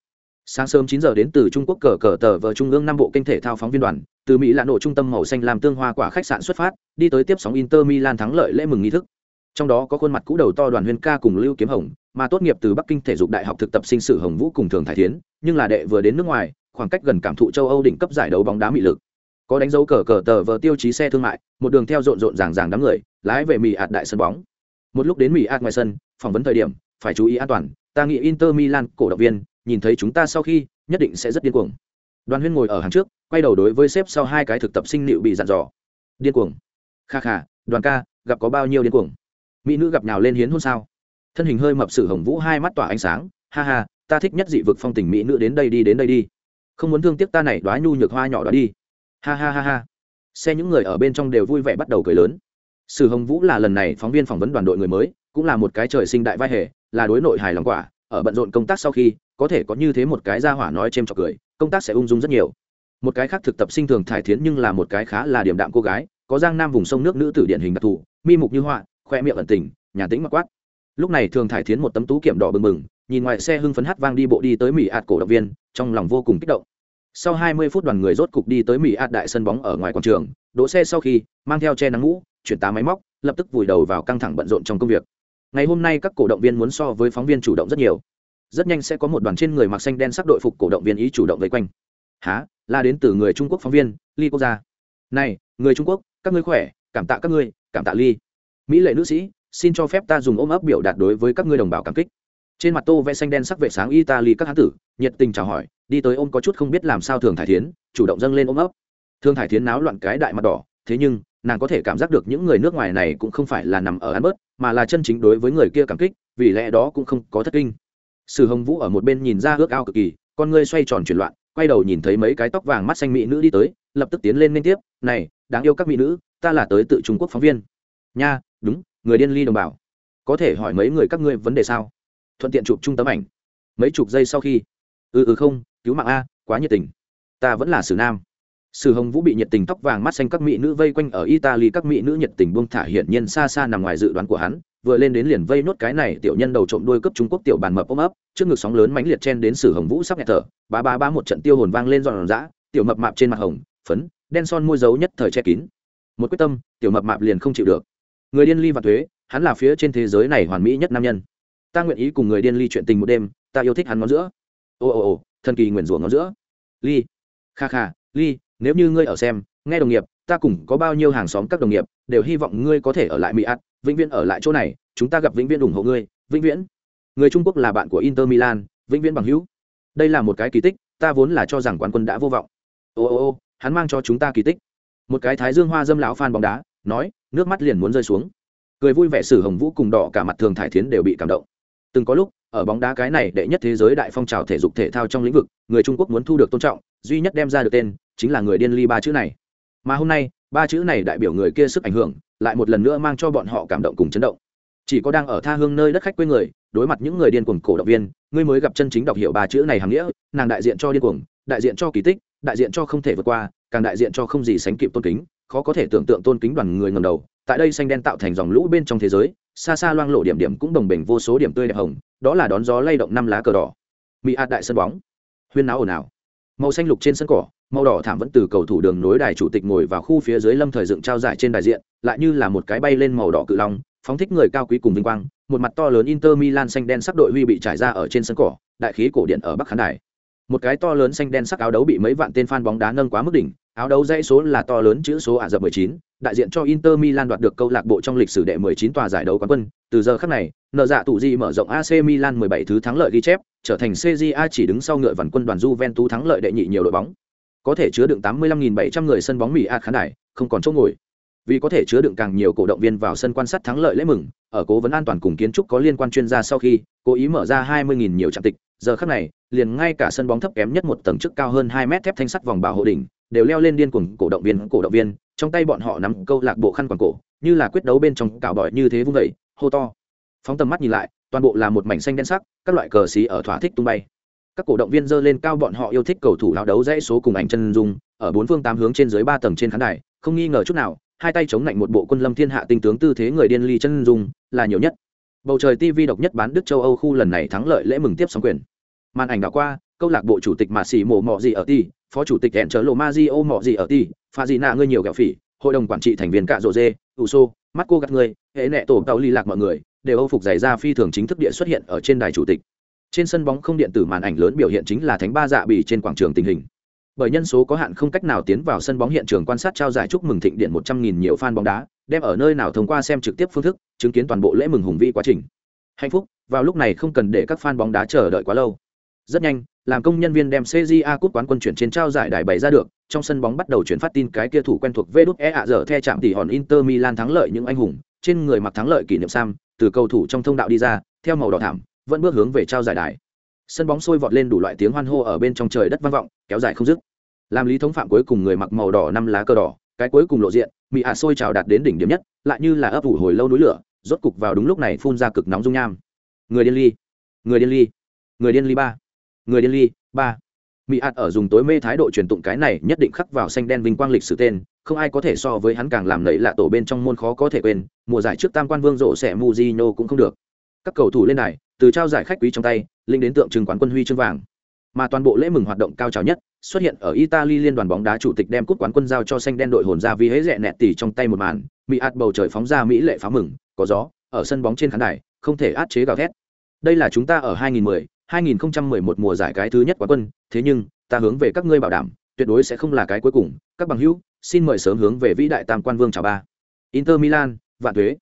Sáng sớm chín giờ đến từ trung quốc cờ cờ tờ vờ trung ương nam bộ kinh thể thao phóng viên đoàn, từ mỹ lạ nổ trung tâm màu xanh làm tương hoa quả khách sạn xuất phát, đi tới tiếp sóng inter milan thắng lợi lễ mừng nghi thức trong đó có khuôn mặt cũ đầu to đoàn huyên ca cùng lưu kiếm hồng, mà tốt nghiệp từ bắc kinh thể dục đại học thực tập sinh sử hồng vũ cùng thường Thái thiến, nhưng là đệ vừa đến nước ngoài, khoảng cách gần cảm thụ châu âu đỉnh cấp giải đấu bóng đá mị lực. Có đánh dấu cờ cờ tờ vờ tiêu chí xe thương mại, một đường theo rộn rộn ràng ràng đám người, lái về mỹ ạt đại sân bóng. Một lúc đến mỹ ạt ngoài sân, phỏng vấn thời điểm, phải chú ý an toàn, ta nghĩ inter milan cổ động viên, nhìn thấy chúng ta sau khi, nhất định sẽ rất điên cuồng. Đoàn huyên ngồi ở hàng trước, quay đầu đối với sếp sau hai cái thực tập sinh nịu bị dặn dò. Điên cuồng. Kha kha, đoàn ca, gặp có bao nhiêu điên cuồng? Mỹ nữ gặp nào lên hiến hôn sao? Thân hình hơi mập sử hồng vũ hai mắt tỏa ánh sáng. Ha ha, ta thích nhất dị vực phong tình mỹ nữ đến đây đi, đến đây đi. Không muốn thương tiếc ta này đoá nhu nhược hoa nhỏ đó đi. Ha ha ha ha. Xe những người ở bên trong đều vui vẻ bắt đầu cười lớn. Sử hồng vũ là lần này phóng viên phỏng vấn đoàn đội người mới, cũng là một cái trời sinh đại vai hề, là đối nội hài lòng quả. Ở bận rộn công tác sau khi, có thể có như thế một cái ra hỏa nói c h trọc cười, công tác sẽ ung dung rất nhiều. Một cái khác thực tập sinh thường thải thiến nhưng là một cái khá là điểm đạm cô gái, có giang nam vùng sông nước nữ tử điển hình đặc thù, mi mục như họa khoe miệng ẩn tình nhà tĩnh mặc quát. Lúc này thường thải thiến một tấm tú kiểm đỏ bừng bừng, nhìn ngoài xe hưng phấn hát vang đi bộ đi tới mỹ ạt cổ động viên, trong lòng vô cùng kích động. Sau 20 phút đoàn người rốt cục đi tới mỹ ạt đại sân bóng ở ngoài quảng trường, đỗ xe sau khi, mang theo che nắng mũ, chuyển tá máy móc, lập tức vùi đầu vào căng thẳng bận rộn trong công việc. Ngày hôm nay các cổ động viên muốn so với phóng viên chủ động rất nhiều. Rất nhanh sẽ có một đoàn trên người mặc xanh đen sắc đội phục cổ động viên ý chủ động vây quanh. Há là đến từ người trung quốc phóng viên ly quốc gia. Này, người trung quốc, các ngươi khỏe, cảm tạ các ngươi, cảm tạ ly mỹ lệ nữ sĩ, xin cho phép ta dùng ôm ấp biểu đạt đối với các ngươi đồng bào cảm kích. Trên mặt tô vẽ xanh đen sắc vệ sáng italy các hán tử, nhiệt tình chào hỏi, đi tới ôm có chút không biết làm sao thường thải thiến, chủ động dâng lên ôm ấp. Thường thải thiến náo loạn cái đại mặt đỏ, thế nhưng, nàng có thể cảm giác được những người nước ngoài này cũng không phải là nằm ở ăn bớt, mà là chân chính đối với người kia cảm kích, vì lẽ đó cũng không có thất kinh. Sử hồng vũ ở một bên nhìn ra ước ao cực kỳ, con ngươi xoay tròn chuyển loạn, quay đầu nhìn thấy mấy cái tóc vàng mắt xanh mỹ nữ đi tới, lập tức tiến lên liên tiếp, này, đáng yêu các mỹ nữ, ta là tới tự trung quốc phóng viên. Nha đúng, người điên ly đồng bào có thể hỏi mấy người các ngươi vấn đề sao? Thuận tiện chụp chung tấm ảnh. Mấy chục giây sau khi ừ ừ không, cứu mạng a, quá nhiệt tình. Ta vẫn là sử nam. Sử hồng vũ bị nhiệt tình tóc vàng mắt xanh các mỹ nữ vây quanh ở italy, các mỹ nữ nhiệt tình buông thả hiển nhiên xa xa nằm ngoài dự đoán của hắn, vừa lên đến liền vây nốt cái này tiểu nhân đầu trộm đuôi cấp trung quốc tiểu bàn mập ôm ấp, trước ngực sóng lớn mãnh liệt chen đến sử hồng vũ sắp nghẹt thở, ba ba ba một trận tiêu hồn vang lên giòn giã, tiểu mập mạp trên mặt hồng, phấn, đen son môi dấu nhất thời che kín. Một quyết tâm, tiểu mập mạp liền không chịu được người điên ly và thuế, hắn là phía trên thế giới này hoàn mỹ nhất nam nhân. Ta nguyện ý cùng người điên ly chuyện tình một đêm, ta yêu thích hắn ngón giữa. Ồ ồ ồ thần kỳ nguyền rủa ngón giữa. Ly, kha kha, ly, nếu như ngươi ở xem, nghe đồng nghiệp, ta cùng có bao nhiêu hàng xóm các đồng nghiệp, đều hy vọng ngươi có thể ở lại mỹ ạt vĩnh viễn ở lại chỗ này, chúng ta gặp vĩnh viễn ủng hộ ngươi, vĩnh viễn. Người trung quốc là bạn của inter milan, vĩnh viễn bằng hữu. Đây là một cái kỳ tích, ta vốn là cho rằng quán quân đã vô vọng. Ô ô ô, hắn mang cho chúng ta kỳ tích. Một cái thái dương hoa dâm lão phan bóng đá nói, nước mắt liền muốn rơi xuống. Cười vui vẻ sử hồng vũ cùng đỏ cả mặt thường thải thiến đều bị cảm động. Từng có lúc, ở bóng đá cái này đệ nhất thế giới đại phong trào thể dục thể thao trong lĩnh vực, người trung quốc muốn thu được tôn trọng, duy nhất đem ra được tên, chính là người điên ly ba chữ này. Mà hôm nay, ba chữ này đại biểu người kia sức ảnh hưởng, lại một lần nữa mang cho bọn họ cảm động cùng chấn động. Chỉ có đang ở tha hương nơi đất khách quê người, đối mặt những người điên cuồng cổ động viên, ngươi mới gặp chân chính đọc hiểu ba chữ này hàm nghĩa, nàng đại diện cho điên cuồng, đại diện cho kỳ tích, đại diện cho không thể vượt qua, càng đại diện cho không gì sánh kịp tôn kính khó có thể tưởng tượng tôn kính đoàn người ngầm đầu, tại đây xanh đen tạo thành dòng lũ bên trong thế giới, xa xa loang lộ điểm điểm cũng đồng bình vô số điểm tươi đẹp hồng, đó là đón gió lay động năm lá cờ đỏ. Mỹ hạt đại sân bóng. Huyên náo ồn ào. Màu xanh lục trên sân cỏ, màu đỏ thảm vẫn từ cầu thủ đường nối đài chủ tịch ngồi vào khu phía dưới lâm thời dựng trao giải trên đại diện, lại như là một cái bay lên màu đỏ cự long, phóng thích người cao quý cùng vinh quang, một mặt to lớn inter milan xanh đen sắc đội huy bị trải ra ở trên sân cỏ, đại khí cổ điện ở bắc khán đài. Một cái to lớn xanh đen sắc áo đấu bị mấy vạn tên fan bóng đá nâng quá mức đỉnh áo đấu dãy số là to lớn chữ số ả rập 19, đại diện cho Inter Milan đoạt được câu lạc bộ trong lịch sử đệ 19 tòa giải đấu quán quân, từ giờ khắc này, nợ dạ tụ di mở rộng AC Milan 17 thứ thắng lợi ghi chép, trở thành CJA chỉ đứng sau ngựa vằn quân đoàn Juventus thắng lợi đệ nhị nhiều đội bóng. Có thể chứa đựng 85.700 người sân bóng Mỹ ạt khán đài, không còn chỗ ngồi. Vì có thể chứa đựng càng nhiều cổ động viên vào sân quan sát thắng lợi lễ mừng, ở cố vấn an toàn cùng kiến trúc có liên quan chuyên gia sau khi, cố ý mở ra 20.000 nhiều trạm tịch, giờ khắc này, liền ngay cả sân bóng thấp kém nhất một tầng trước cao hơn 2 mét thép thanh sắt vòng bảo hộ đỉnh, đều leo lên điên cuồng cổ động viên, cổ động viên, trong tay bọn họ nắm câu lạc bộ khăn quàng cổ, như là quyết đấu bên trong cạo bỏi như thế vung dậy, hô to. Phóng tầm mắt nhìn lại, toàn bộ là một mảnh xanh đen sắc, các loại cờ xí ở thỏa thích tung bay. Các cổ động viên dơ lên cao bọn họ yêu thích cầu thủ lao đấu dãy số cùng ảnh chân dung, ở bốn phương tám hướng trên dưới ba tầng trên khán đài, không nghi ngờ chút nào, hai tay chống lạnh một bộ quân lâm thiên hạ tinh tướng tư thế người điên ly chân dung, là nhiều nhất. Bầu trời TV độc nhất bán Đức châu Âu khu lần này thắng lợi lễ mừng tiếp sóng quyền. Màn ảnh đã qua, câu lạc bộ chủ tịch mà xỉ mổ mọ gì ở ti phó chủ tịch hẹn chờ lộ ma di ô mọ gì ở ti pha gì nạ ngươi nhiều kẹo phỉ, hội đồng quản trị thành viên cạ rộ dê, ủ xô mắt cô gắt ngươi, hệ nẹ tổ tàu ly lạc mọi người đều âu phục giày ra phi thường chính thức địa xuất hiện ở trên đài chủ tịch. Trên sân bóng không điện tử màn ảnh lớn biểu hiện chính là thánh ba dạ bị trên quảng trường tình hình. Bởi nhân số có hạn không cách nào tiến vào sân bóng hiện trường quan sát trao giải chúc mừng thịnh điện một trăm nghìn nhiều fan bóng đá, đem ở nơi nào thông qua xem trực tiếp phương thức, chứng kiến toàn bộ lễ mừng hùng vĩ quá trình. Hạnh phúc, vào lúc này không cần để các fan bóng đá chờ đợi quá lâu rất nhanh làm công nhân viên đem CJA cúp quán quân chuyển trên trao giải đài bày ra được, trong sân bóng bắt đầu chuyển phát tin cái kia thủ quen thuộc Vđe ạ giờ the chạm tỉ hòn Inter Milan thắng lợi những anh hùng, trên người mặc thắng lợi kỷ niệm sam, từ cầu thủ trong thông đạo đi ra, theo màu đỏ thảm, vẫn bước hướng về trao giải đài. Sân bóng sôi vọt lên đủ loại tiếng hoan hô ở bên trong trời đất vang vọng, kéo dài không dứt. Làm lý thống phạm cuối cùng người mặc màu đỏ năm lá cờ đỏ, cái cuối cùng lộ diện, mỹ ạ sôi trào đạt đến đỉnh điểm nhất, lại như là ấp ủ hồi lâu núi lửa, rốt cục vào đúng lúc này phun ra cực nóng dung nham. Người điên ly, người điên ly, người điên ly ba người điên ly ba. Mỹ hạt ở dùng tối mê thái độ truyền tụng cái này nhất định khắc vào xanh đen vinh quang lịch sử tên không ai có thể so với hắn càng làm nảy lạ tổ bên trong môn khó có thể quên mùa giải trước tam quan vương rộ sẽ muzino cũng không được. Các cầu thủ lên này từ trao giải khách quý trong tay linh đến tượng trưng quán quân huy chương vàng. Mà toàn bộ lễ mừng hoạt động cao trào nhất xuất hiện ở italy liên đoàn bóng đá chủ tịch đem cúp quán quân giao cho xanh đen đội hồn ra vì hễ rẽ nẹt tỉ trong tay một màn mỹ ạt bầu trời phóng ra mỹ lệ phá mừng có gió ở sân bóng trên khán đài không thể át chế gào thét. Đây là chúng ta ở 2010, 2011 mùa giải cái thứ nhất quán quân, thế nhưng, ta hướng về các ngươi bảo đảm, tuyệt đối sẽ không là cái cuối cùng, các bằng hữu, xin mời sớm hướng về vĩ đại tam quan vương chào ba. Inter Milan, vạn thuế.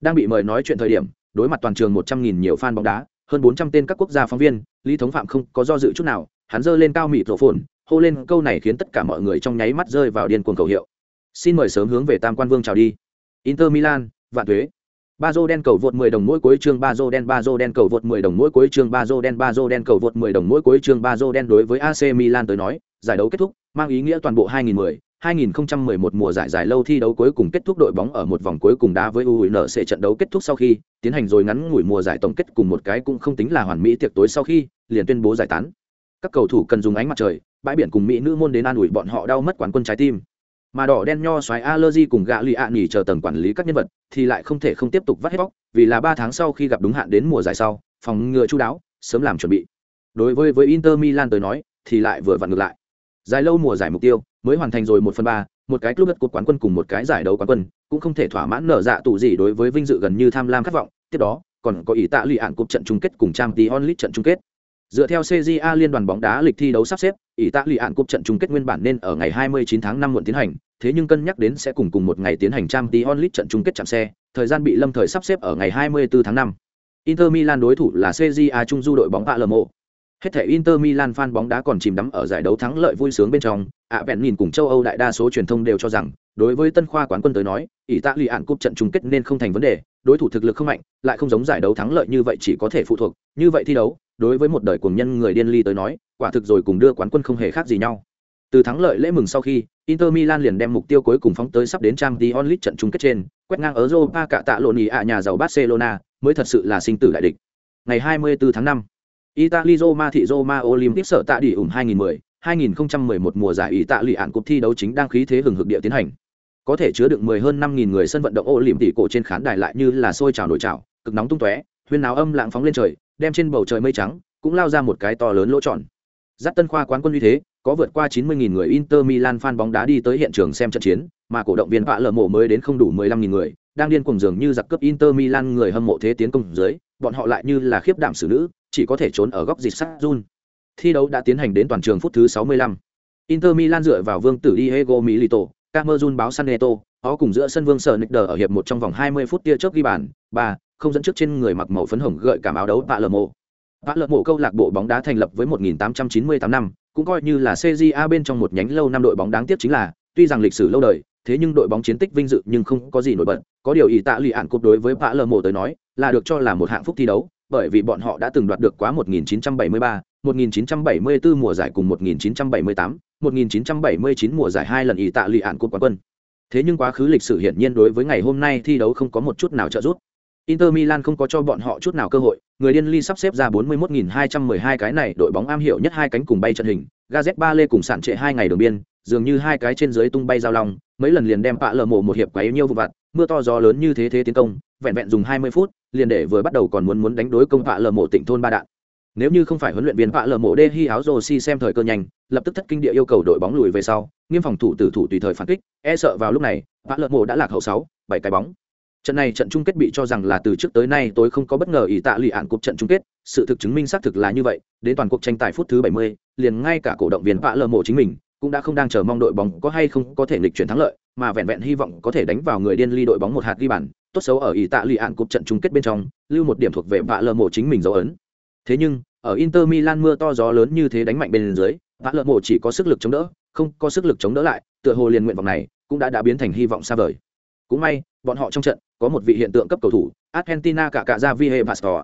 Đang bị mời nói chuyện thời điểm, đối mặt toàn trường 100.000 nhiều fan bóng đá, hơn 400 tên các quốc gia phóng viên, Lý Thống Phạm không có do dự chút nào, hắn giơ lên cao mịt rộ phồn, hô lên câu này khiến tất cả mọi người trong nháy mắt rơi vào điên cuồng cầu hiệu. Xin mời sớm hướng về tam quan vương chào đi. Inter Milan, vạn thuế ba dô đen cầu vượt 10 đồng mỗi cuối chương ba dô đen ba dô đen cầu vượt 10 đồng mỗi cuối chương ba dô đen ba dô đen cầu vượt 10 đồng mỗi cuối chương ba dô đen đối với AC Milan tới nói, giải đấu kết thúc, mang ý nghĩa toàn bộ 2010, 2011 mùa giải giải lâu thi đấu cuối cùng kết thúc đội bóng ở một vòng cuối cùng đá với UNC trận đấu kết thúc sau khi tiến hành rồi ngắn ngủi mùa giải tổng kết cùng một cái cũng không tính là hoàn mỹ tiệc tối sau khi liền tuyên bố giải tán. Các cầu thủ cần dùng ánh mặt trời, bãi biển cùng mỹ nữ môn đến an ủi bọn họ đau mất quán quân trái tim mà đỏ đen nho xoáy allergy cùng gạ lì ạ nghỉ chờ tầng quản lý các nhân vật thì lại không thể không tiếp tục vắt hết bóc vì là ba tháng sau khi gặp đúng hạn đến mùa giải sau phòng ngừa chú đáo sớm làm chuẩn bị. Đối với với inter milan tới nói thì lại vừa vặn ngược lại. Dài lâu mùa giải mục tiêu mới hoàn thành rồi một phần ba một cái club đất cột quán quân cùng một cái giải đấu quán quân cũng không thể thỏa mãn nở dạ tụ gì đối với vinh dự gần như tham lam khát vọng tiếp đó còn có ý tạ lụy ạn cúp trận chung kết cùng trang tí onlit trận chung kết. Dựa theo CJA liên đoàn bóng đá lịch thi đấu sắp xếp, Ý tạ lì ạn cúp trận chung kết nguyên bản nên ở ngày 29 tháng 5 muộn tiến hành, thế nhưng cân nhắc đến sẽ cùng cùng một ngày tiến hành trang tí onlit trận chung kết chạm xe, thời gian bị lâm thời sắp xếp ở ngày 24 tháng 5. Inter Milan đối thủ là CJA trung du đội bóng Palermo. Hết thể Inter Milan fan bóng đá còn chìm đắm ở giải đấu thắng lợi vui sướng bên trong, ạ vẹn nhìn cùng châu Âu đại đa số truyền thông đều cho rằng, đối với tân khoa quán quân tới nói, Italy ạn cúp trận chung kết nên không thành vấn đề, đối thủ thực lực không mạnh, lại không giống giải đấu thắng lợi như vậy chỉ có thể phụ thuộc, như vậy thi đấu, đối với một đời cuồng nhân người điên ly tới nói, quả thực rồi cùng đưa quán quân không hề khác gì nhau. Từ thắng lợi lễ mừng sau khi, Inter Milan liền đem mục tiêu cuối cùng phóng tới sắp đến Champions League trận chung kết trên, quét ngang ở Europa cả tạ lộn ý ạ nhà giàu Barcelona, mới thật sự là sinh tử đại địch. Ngày 24 tháng 5, Italy Roma thị Roma Olympic sở tạ đi ủng 2010, 2011 mùa giải Italy án cuộc thi đấu chính đang khí thế hừng hực địa tiến hành. Có thể chứa được 10 hơn 5000 người sân vận động Olympic cổ trên khán đài lại như là sôi trào nổi trào, cực nóng tung tóe, huyên náo âm lặng phóng lên trời, đem trên bầu trời mây trắng cũng lao ra một cái to lớn lỗ tròn. Dắt tân khoa quán quân như thế, có vượt qua 90.000 người Inter Milan fan bóng đá đi tới hiện trường xem trận chiến, mà cổ động viên vạ lở mộ mới đến không đủ 15.000 người, đang điên cuồng dường như giặc cướp Inter Milan người hâm mộ thế tiến công dưới, bọn họ lại như là khiếp đảm xử nữ, chỉ có thể trốn ở góc dịch sắt run. Thi đấu đã tiến hành đến toàn trường phút thứ 65. Inter Milan dựa vào vương tử Diego Milito, Camerun báo Saneto, họ cùng giữa sân vương sở Nickder ở hiệp một trong vòng 20 phút tia chớp ghi bàn, 3 không dẫn trước trên người mặc màu phấn hồng gợi cảm áo đấu Vạ lờ mộ. Mộ câu lạc bộ bóng đá thành lập với 1898 năm, cũng coi như là CJA bên trong một nhánh lâu năm đội bóng đáng tiếc chính là, tuy rằng lịch sử lâu đời, thế nhưng đội bóng chiến tích vinh dự nhưng không có gì nổi bật, có điều ý tạ lì ản cột đối với Vã Lờ Mộ tới nói, là được cho là một hạng phúc thi đấu, bởi vì bọn họ đã từng đoạt được quá 1973, 1974 mùa giải cùng 1978, 1979 mùa giải hai lần ý tạ lì ản cột quán quân. Thế nhưng quá khứ lịch sử hiển nhiên đối với ngày hôm nay thi đấu không có một chút nào trợ giúp. Inter Milan không có cho bọn họ chút nào cơ hội, người điên ly sắp xếp ra 41.212 cái này đội bóng am hiểu nhất hai cánh cùng bay trận hình, Gazet ba lê cùng sản trệ hai ngày đường biên, dường như hai cái trên dưới tung bay giao long, mấy lần liền đem pạ lở mổ một hiệp quá yếu nhiều vụ vặt, mưa to gió lớn như thế thế tiến công, vẹn vẹn dùng 20 phút, liền để vừa bắt đầu còn muốn muốn đánh đối công pạ lở mổ tỉnh thôn ba đạn. Nếu như không phải huấn luyện viên pạ lở mổ đê hi áo Rossi xem thời cơ nhanh, lập tức thất kinh địa yêu cầu đội bóng lùi về sau, nghiêm phòng thủ tử thủ tùy thời phản kích, e sợ vào lúc này, pạ lở mổ đã lạc hậu 6, 7 cái bóng trận này trận chung kết bị cho rằng là từ trước tới nay tôi không có bất ngờ ý tạ lì ạn cuộc trận chung kết. Sự thực chứng minh xác thực là như vậy đến toàn cuộc tranh tài phút thứ 70, liền ngay cả cổ động viên vạ lờ mộ chính mình cũng đã không đang chờ mong đội bóng có hay không có thể lịch chuyển thắng lợi mà vẹn vẹn hy vọng có thể đánh vào người điên ly đội bóng một hạt ghi bàn tốt xấu ở ý tạ lì ạn cuộc trận chung kết bên trong lưu một điểm thuộc về vạ lờ mộ chính mình dấu ấn. Thế nhưng ở inter milan mưa to gió lớn như thế đánh mạnh bên dưới vạ lờ mộ chỉ có sức lực chống đỡ không có sức lực chống đỡ lại tựa hồ liền nguyện vọng này cũng đã đã biến thành hy vọng xa vời cũng may bọn họ trong trận có một vị hiện tượng cấp cầu thủ argentina cả cả ra vihe pastor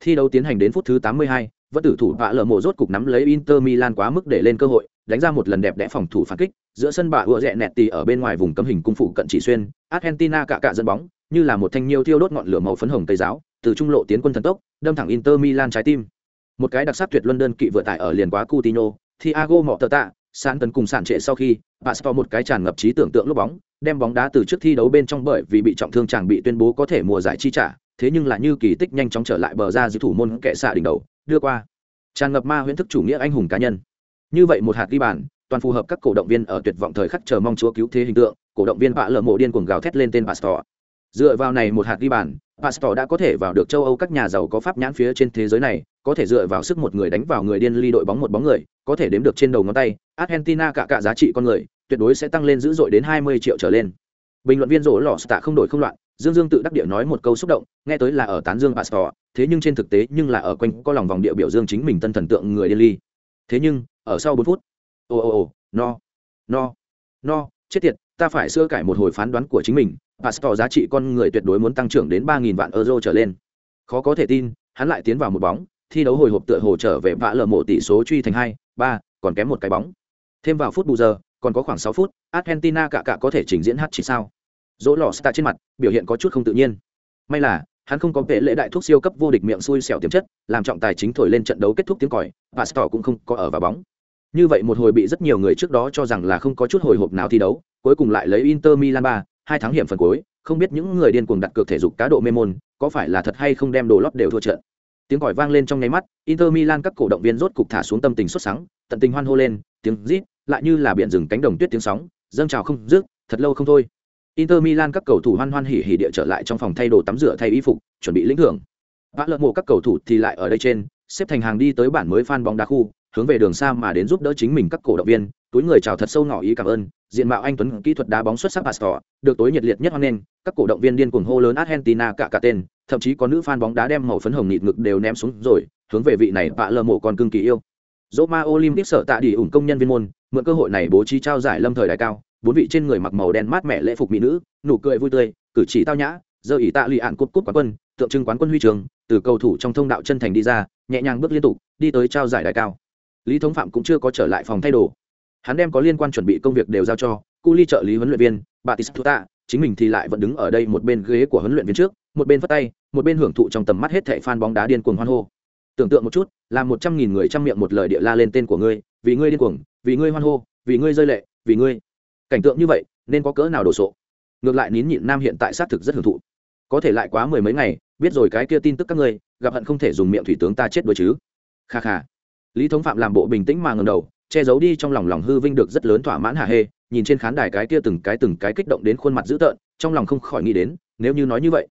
thi đấu tiến hành đến phút thứ 82, vẫn tử thủ vạ lở mộ rốt cục nắm lấy inter milan quá mức để lên cơ hội đánh ra một lần đẹp đẽ phòng thủ phản kích giữa sân bạ ùa rẽ nẹt tì ở bên ngoài vùng cấm hình cung phụ cận chỉ xuyên argentina cả cả dẫn bóng như là một thanh nhiêu thiêu đốt ngọn lửa màu phấn hồng tây giáo từ trung lộ tiến quân thần tốc đâm thẳng inter milan trái tim. Một cái đặc sắc tuyệt luân đơn kỵ vừa tải ở liền quá Coutinho, Thiago Motta, San tấn cùng sản trệ sau khi, Pastor một cái tràn ngập trí tưởng tượng lúc bóng, đem bóng đá từ trước thi đấu bên trong bởi vì bị trọng thương chàng bị tuyên bố có thể mùa giải chi trả, thế nhưng là như kỳ tích nhanh chóng trở lại bờ ra giữ thủ môn kệ xạ đỉnh đầu, đưa qua. Tràn ngập ma huyễn thức chủ nghĩa anh hùng cá nhân. Như vậy một hạt ghi bàn, toàn phù hợp các cổ động viên ở tuyệt vọng thời khắc chờ mong chúa cứu thế hình tượng, cổ động viên vạ lờ mộ điên cuồng gào thét lên tên Pastor. Dựa vào này một hạt ghi bàn, Pastor đã có thể vào được châu Âu các nhà giàu có pháp nhãn phía trên thế giới này, có thể dựa vào sức một người đánh vào người điên ly đội bóng một bóng người, có thể đếm được trên đầu ngón tay, Argentina cả cả giá trị con người, tuyệt đối sẽ tăng lên dữ dội đến 20 triệu trở lên. Bình luận viên rỗ lọ tạ không đổi không loạn, Dương Dương tự đắc địa nói một câu xúc động, nghe tới là ở tán dương Pastor, thế nhưng trên thực tế nhưng là ở quanh có lòng vòng địa biểu dương chính mình tân thần tượng người điên ly. Thế nhưng, ở sau 4 phút, ồ ồ ồ, no, no, no, chết tiệt, ta phải sửa cải một hồi phán đoán của chính mình, Pastor giá trị con người tuyệt đối muốn tăng trưởng đến 3000 vạn euro trở lên. Khó có thể tin, hắn lại tiến vào một bóng, thi đấu hồi hộp tựa hồ trở về vạ lờ mộ tỷ số truy thành 2, 3, còn kém một cái bóng. Thêm vào phút bù giờ, còn có khoảng 6 phút, Argentina cả cả có thể trình diễn hát chỉ sao? Dỗ lò Sta trên mặt, biểu hiện có chút không tự nhiên. May là, hắn không có vệ lễ đại thuốc siêu cấp vô địch miệng xui xẻo tiềm chất, làm trọng tài chính thổi lên trận đấu kết thúc tiếng còi, và stor cũng không có ở vào bóng. Như vậy một hồi bị rất nhiều người trước đó cho rằng là không có chút hồi hộp nào thi đấu, cuối cùng lại lấy Inter Milan 3, hai tháng hiểm phần cuối, không biết những người điên cuồng đặt cược thể dục cá độ mê môn, có phải là thật hay không đem đồ lót đều thua trận. Tiếng còi vang lên trong nháy mắt, Inter Milan các cổ động viên rốt cục thả xuống tâm tình xuất sắng, tận tình hoan hô lên, tiếng rít, lại như là biển rừng cánh đồng tuyết tiếng sóng, dâng trào không dứt, thật lâu không thôi. Inter Milan các cầu thủ hoan hoan hỉ hỉ địa trở lại trong phòng thay đồ tắm rửa thay y phục, chuẩn bị lĩnh thưởng. Vã lợn mộ các cầu thủ thì lại ở đây trên, xếp thành hàng đi tới bản mới fan bóng đá khu, hướng về đường xa mà đến giúp đỡ chính mình các cổ động viên, túi người chào thật sâu ngỏ ý cảm ơn, diện mạo anh tuấn kỹ thuật đá bóng xuất sắc Pastor, được tối nhiệt liệt nhất hoan nghênh, các cổ động viên điên cuồng hô lớn Argentina cả cả tên, thậm chí có nữ fan bóng đá đem màu phấn hồng nịt ngực đều ném xuống rồi, hướng về vị này vạ lờ mộ còn cưng kỳ yêu. Dỗ ma olympic sở tạ đi ủng công nhân viên môn mượn cơ hội này bố trí trao giải lâm thời đại cao bốn vị trên người mặc màu đen mát mẻ lễ phục mỹ nữ nụ cười vui tươi cử chỉ tao nhã giờ ỷ tạ lụy ạn cúp cúp quán quân tượng trưng quán quân huy trường từ cầu thủ trong thông đạo chân thành đi ra nhẹ nhàng bước liên tục đi tới trao giải đại cao lý thống phạm cũng chưa có trở lại phòng thay đồ. Hắn đem có liên quan chuẩn bị công việc đều giao cho cu ly trợ lý huấn luyện viên, bà batistuta chính mình thì lại vẫn đứng ở đây một bên ghế của huấn luyện viên trước, một bên phát tay, một bên hưởng thụ trong tầm mắt hết thệ fan bóng đá điên cuồng hoan hô. Tưởng tượng một chút, là một trăm nghìn người trăm miệng một lời địa la lên tên của ngươi, vì ngươi điên cuồng, vì ngươi hoan hô, vì ngươi rơi lệ, vì ngươi. Cảnh tượng như vậy, nên có cỡ nào đồ sộ? Ngược lại nín nhịn nam hiện tại xác thực rất hưởng thụ. Có thể lại quá mười mấy ngày, biết rồi cái kia tin tức các ngươi, gặp hận không thể dùng miệng thủy tướng ta chết đôi chứ. Kha kha lý thống phạm làm bộ bình tĩnh mà ngầm đầu, che giấu đi trong lòng lòng hư vinh được rất lớn thỏa mãn hạ hê, nhìn trên khán đài cái kia từng cái từng cái kích động đến khuôn mặt dữ tợn, trong lòng không khỏi nghĩ đến, nếu như nói như vậy,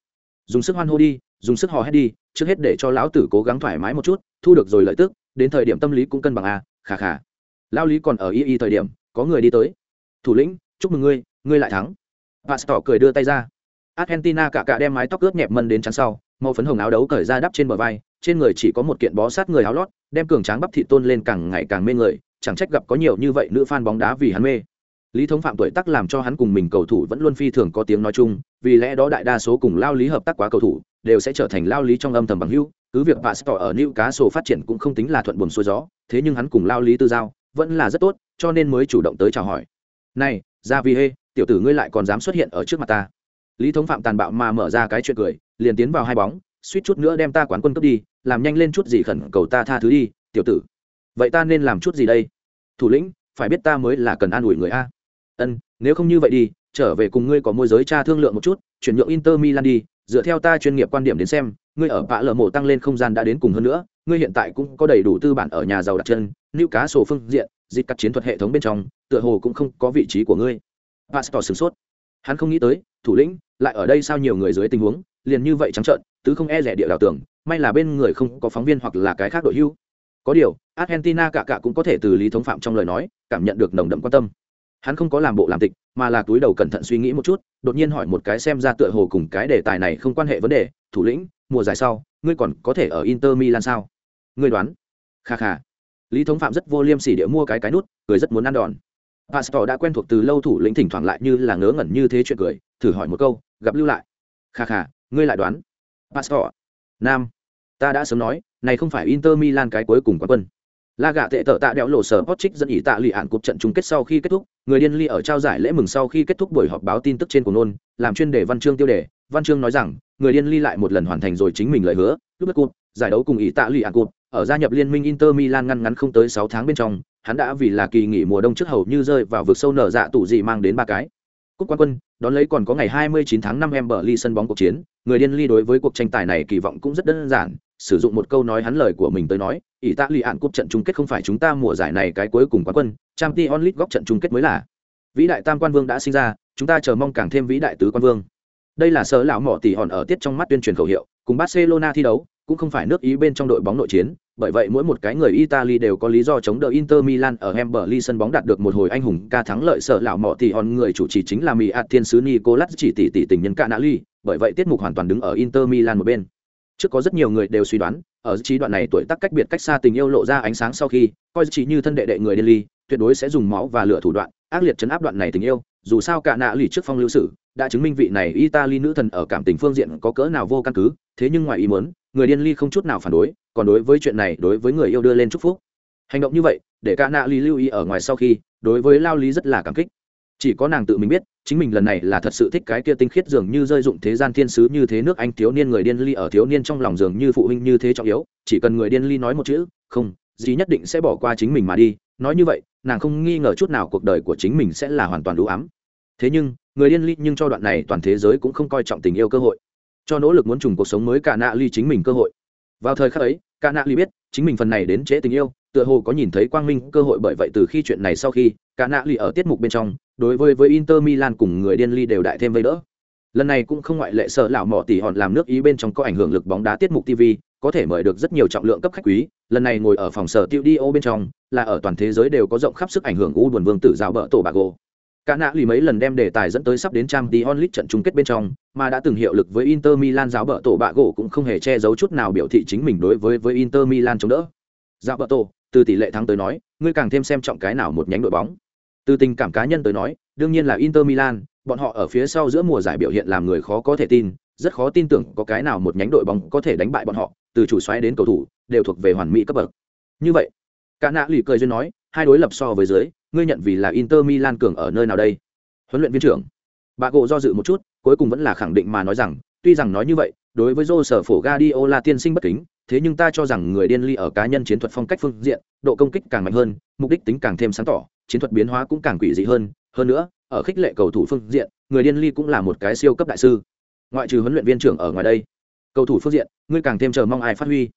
dùng sức hoan hô đi, dùng sức hò hét đi, trước hết để cho lão tử cố gắng thoải mái một chút, thu được rồi lợi tức, đến thời điểm tâm lý cũng cân bằng a khà khà. Lao lý còn ở y y thời điểm, có người đi tới. Thủ lĩnh, chúc mừng ngươi ngươi lại thắng. Pastor cười đưa tay ra. Argentina cả cả đem mái tóc ướt nhẹp mân đến chắn sau màu phấn hồng áo đấu cởi ra đắp trên bờ vai, trên người chỉ có một kiện bó sát người áo lót, đem cường tráng bắp thị tôn lên càng ngày càng mê người, chẳng trách gặp có nhiều như vậy nữ fan bóng đá vì hắn mê. Lý thống phạm tuổi tác làm cho hắn cùng mình cầu thủ vẫn luôn phi thường có tiếng nói chung, vì lẽ đó đại đa số cùng lao lý hợp tác quá cầu thủ, đều sẽ trở thành lao lý trong âm thầm bằng hữu, cứ việc pastor ở nữ cá sổ phát triển cũng không tính là thuận buồm xuôi gió, thế nhưng hắn cùng lao lý tư giao, vẫn là rất tốt, cho nên mới chủ động tới chào hỏi. Này ra vì hê, tiểu tử ngươi lại còn dám xuất hiện ở trước mặt ta lý thống phạm tàn bạo mà mở ra cái chuyện cười, liền tiến vào hai bóng, suýt chút nữa đem ta quán quân cướp đi, làm nhanh lên chút gì khẩn cầu ta tha thứ đi, tiểu tử. Vậy ta nên làm chút gì đây? Thủ lĩnh, phải biết ta mới là cần an ủi người a. Ân, nếu không như vậy đi, trở về cùng ngươi có môi giới cha thương lượng một chút, chuyển nhượng inter milan đi, dựa theo ta chuyên nghiệp quan điểm đến xem, ngươi ở bạ lở mộ tăng lên không gian đã đến cùng hơn nữa, ngươi hiện tại cũng có đầy đủ tư bản ở nhà giàu đặt chân nữ cá sổ phương diện, dịch cắt chiến thuật hệ thống bên trong, tựa hồ cũng không có vị trí của ngươi. Pastor sửng sốt. Hắn không nghĩ tới, thủ lĩnh lại ở đây sao nhiều người dưới tình huống, liền như vậy trắng trợn, tứ không e rẻ địa đào tưởng may là bên người không có phóng viên hoặc là cái khác đội hưu. Có điều, argentina cả cả cũng có thể từ lý thống phạm trong lời nói, cảm nhận được nồng đậm quan tâm. Hắn không có làm bộ làm tịch, mà là túi đầu cẩn thận suy nghĩ một chút, đột nhiên hỏi một cái xem ra tựa hồ cùng cái đề tài này không quan hệ vấn đề, thủ lĩnh, mùa giải sau, ngươi còn có thể ở inter milan sao? Ngươi đoán? Kha kha. Lý thống phạm rất vô liêm sỉ địa mua cái cái nút, cười rất muốn ăn đòn pastor đã quen thuộc từ lâu thủ lĩnh thỉnh thoảng lại như là ngớ ngẩn như thế chuyện cười thử hỏi một câu gặp lưu lại. Kha kha ngươi lại đoán. Pastor. Nam. Ta đã sớm nói này không phải inter milan cái cuối cùng quán quân. La gạ tệ tở tạ đẽo lộ sở Potrick dẫn ý tạ lì ạn cuộc trận chung kết sau khi kết thúc, người điên ly ở trao giải lễ mừng sau khi kết thúc buổi họp báo tin tức trên của nôn, làm chuyên đề văn chương tiêu đề, văn chương nói rằng, người điên ly lại một lần hoàn thành rồi chính mình lời hứa, lúc cuộc giải đấu cùng ý tạ lì ạn cuộc, ở gia nhập liên minh Inter Milan ngăn ngắn không tới 6 tháng bên trong, hắn đã vì là kỳ nghỉ mùa đông trước hầu như rơi vào vực sâu nở dạ tủ gì mang đến ba cái. Cúp quan quân, đón lấy còn có ngày 29 tháng 5 em bờ ly sân bóng cuộc chiến, người điên ly đối với cuộc tranh tài này kỳ vọng cũng rất đơn giản, sử dụng một câu nói hắn lời của mình tới nói, ỷ tạ lì ạn cúp trận chung kết không phải chúng ta mùa giải này cái cuối cùng quán quân, Champions onlit góc trận chung kết mới là. Vĩ đại tam quan vương đã sinh ra, chúng ta chờ mong càng thêm vĩ đại tứ quan vương. Đây là sở lão mỏ tỷ hòn ở tiết trong mắt tuyên truyền khẩu hiệu, cùng Barcelona thi đấu, cũng không phải nước Ý bên trong đội bóng nội chiến, bởi vậy mỗi một cái người Italy đều có lý do chống đỡ Inter Milan ở Wembley sân bóng đạt được một hồi anh hùng ca thắng lợi sở lão mọ thì hòn người chủ trì chính là mì Ạt Thiên sứ Nicolas chỉ tỷ tỷ tình nhân Canali, bởi vậy tiết mục hoàn toàn đứng ở Inter Milan một bên. Trước có rất nhiều người đều suy đoán ở trí đoạn này tuổi tác cách biệt cách xa tình yêu lộ ra ánh sáng sau khi coi chỉ như thân đệ đệ người Delhi, tuyệt đối sẽ dùng máu và lửa thủ đoạn ác liệt chấn áp đoạn này tình yêu. Dù sao cả nạ lì trước phong lưu sử đã chứng minh vị này italy nữ thần ở cảm tình phương diện có cỡ nào vô căn cứ thế nhưng ngoài ý muốn người điên ly không chút nào phản đối, còn đối với chuyện này, đối với người yêu đưa lên chúc phúc. Hành động như vậy, để cả nạ ly lưu ý ở ngoài sau khi, đối với lao lý rất là cảm kích. Chỉ có nàng tự mình biết, chính mình lần này là thật sự thích cái kia tinh khiết dường như rơi dụng thế gian thiên sứ như thế nước anh thiếu niên người điên ly ở thiếu niên trong lòng dường như phụ huynh như thế trọng yếu, chỉ cần người điên ly nói một chữ, không dì nhất định sẽ bỏ qua chính mình mà đi. Nói như vậy, nàng không nghi ngờ chút nào cuộc đời của chính mình sẽ là hoàn toàn đủ ám. Thế nhưng, người điên ly nhưng cho đoạn này toàn thế giới cũng không coi trọng tình yêu cơ hội cho nỗ lực muốn trùng cuộc sống mới cả nạ ly chính mình cơ hội. Vào thời khắc ấy, cả nạ ly biết, chính mình phần này đến trễ tình yêu, tựa hồ có nhìn thấy quang minh cơ hội bởi vậy từ khi chuyện này sau khi, cả nạ ly ở tiết mục bên trong, đối với với inter milan cùng người điên ly đều đại thêm vây đỡ. Lần này cũng không ngoại lệ sợ lão mỏ tỉ hòn làm nước ý bên trong có ảnh hưởng lực bóng đá tiết mục tv có thể mời được rất nhiều trọng lượng cấp khách quý. Lần này ngồi ở phòng sở tiêu đi ô bên trong, là ở toàn thế giới đều có rộng khắp sức ảnh hưởng u buồn vương tử giáo bỡ tổ bà gô Cả nạ lì mấy lần đem đề tài dẫn tới sắp đến trang tí trận chung kết bên trong, mà đã từng hiệu lực với Inter Milan giáo bợ tổ bạ gỗ cũng không hề che giấu chút nào biểu thị chính mình đối với với Inter Milan chống đỡ. Giáo bợ tổ, từ tỷ lệ thắng tới nói, ngươi càng thêm xem trọng cái nào một nhánh đội bóng. Từ tình cảm cá nhân tới nói, đương nhiên là Inter Milan, bọn họ ở phía sau giữa mùa giải biểu hiện làm người khó có thể tin, rất khó tin tưởng có cái nào một nhánh đội bóng có thể đánh bại bọn họ, từ chủ xoáy đến cầu thủ, đều thuộc về hoàn mỹ cấp bậc. Như vậy, Cả nạ lì cười duyên nói, hai đối lập so với dưới, ngươi nhận vì là Inter Milan cường ở nơi nào đây? Huấn luyện viên trưởng. Bà gỗ do dự một chút, cuối cùng vẫn là khẳng định mà nói rằng, tuy rằng nói như vậy, đối với Jose phổ Guardiola tiên sinh bất kính, thế nhưng ta cho rằng người điên ly ở cá nhân chiến thuật phong cách phương diện, độ công kích càng mạnh hơn, mục đích tính càng thêm sáng tỏ, chiến thuật biến hóa cũng càng quỷ dị hơn, hơn nữa, ở khích lệ cầu thủ phương diện, người điên ly cũng là một cái siêu cấp đại sư. Ngoại trừ huấn luyện viên trưởng ở ngoài đây, cầu thủ phương diện, ngươi càng thêm chờ mong ai phát huy.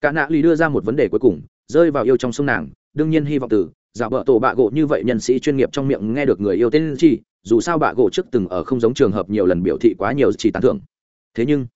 Cả nạ ly đưa ra một vấn đề cuối cùng, rơi vào yêu trong sông nàng, đương nhiên hy vọng từ giả bợ tổ bạ gỗ như vậy nhân sĩ chuyên nghiệp trong miệng nghe được người yêu tên chi, dù sao bạ gỗ trước từng ở không giống trường hợp nhiều lần biểu thị quá nhiều chỉ tán thưởng. Thế nhưng,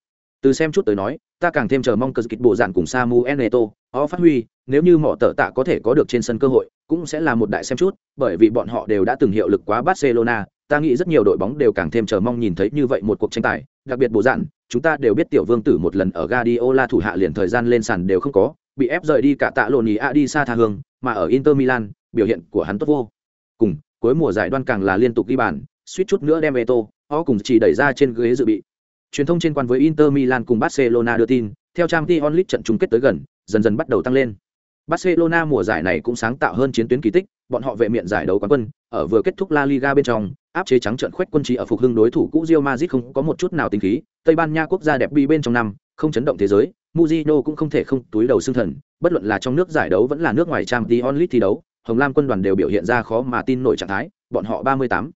từ xem chút tới nói, ta càng thêm chờ mong cơ kịch bộ giản cùng samu eneto họ phát huy, nếu như mỏ tợ tạ có thể có được trên sân cơ hội, cũng sẽ là một đại xem chút, bởi vì bọn họ đều đã từng hiệu lực quá barcelona, ta nghĩ rất nhiều đội bóng đều càng thêm chờ mong nhìn thấy như vậy một cuộc tranh tài, đặc biệt bộ giản chúng ta đều biết tiểu vương tử một lần ở Guardiola thủ hạ liền thời gian lên sàn đều không có, bị ép rời đi cả tạ lộn ý a đi xa tha hương, mà ở inter milan biểu hiện của hắn tốt vô cùng. Cuối mùa giải đoan càng là liên tục ghi bàn suýt chút nữa đem Eto, họ cùng chỉ đẩy ra trên ghế dự bị. Truyền thông trên quan với inter milan cùng barcelona đưa tin theo trang t onlit trận chung kết tới gần dần dần bắt đầu tăng lên. Barcelona mùa giải này cũng sáng tạo hơn chiến tuyến kỳ tích bọn họ vệ miệng giải đấu quán quân ở vừa kết thúc la liga bên trong áp chế trắng trận khoách quân trí ở phục hưng đối thủ cũ Real Madrid không có một chút nào tính khí tây ban nha quốc gia đẹp bi bên trong năm không chấn động thế giới Mujino cũng không thể không túi đầu xương thần, bất luận là trong nước giải đấu vẫn là nước ngoài Champions League thi đấu, Hồng Lam quân đoàn đều biểu hiện ra khó mà tin nổi trạng thái, bọn họ 38.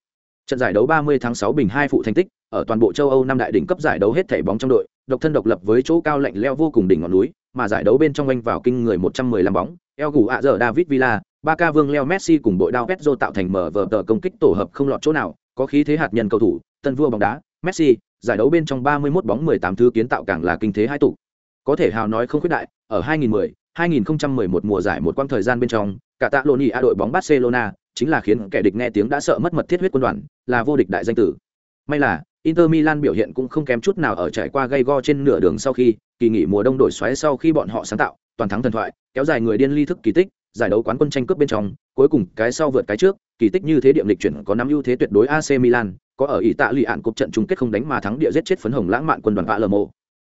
Trận giải đấu 30 tháng 6 bình hai phụ thành tích, ở toàn bộ châu Âu năm đại đỉnh cấp giải đấu hết thảy bóng trong đội, độc thân độc lập với chỗ cao lạnh leo vô cùng đỉnh ngọn núi, mà giải đấu bên trong anh vào kinh người 115 bóng, El Gù ạ giờ David Villa, Barca Vương Leo Messi cùng đội Dao Petro tạo thành mở vở tờ công kích tổ hợp không lọt chỗ nào, có khí thế hạt nhân cầu thủ, tân vua bóng đá, Messi, giải đấu bên trong 31 bóng 18 thứ kiến tạo càng là kinh thế hai tụ, có thể hào nói không khuyết đại, ở 2010, 2011 mùa giải một quãng thời gian bên trong, cả tạ lộn a đội bóng Barcelona chính là khiến kẻ địch nghe tiếng đã sợ mất mật thiết huyết quân đoàn, là vô địch đại danh tử. May là Inter Milan biểu hiện cũng không kém chút nào ở trải qua gây go trên nửa đường sau khi kỳ nghỉ mùa đông đổi xoáy sau khi bọn họ sáng tạo toàn thắng thần thoại, kéo dài người điên ly thức kỳ tích, giải đấu quán quân tranh cướp bên trong, cuối cùng cái sau vượt cái trước, kỳ tích như thế điểm lịch chuyển có nắm ưu thế tuyệt đối AC Milan, có ở Ý tạ lụy ạn cục trận chung kết không đánh mà thắng địa giết chết phấn hồng lãng mạn quân đoàn Palermo.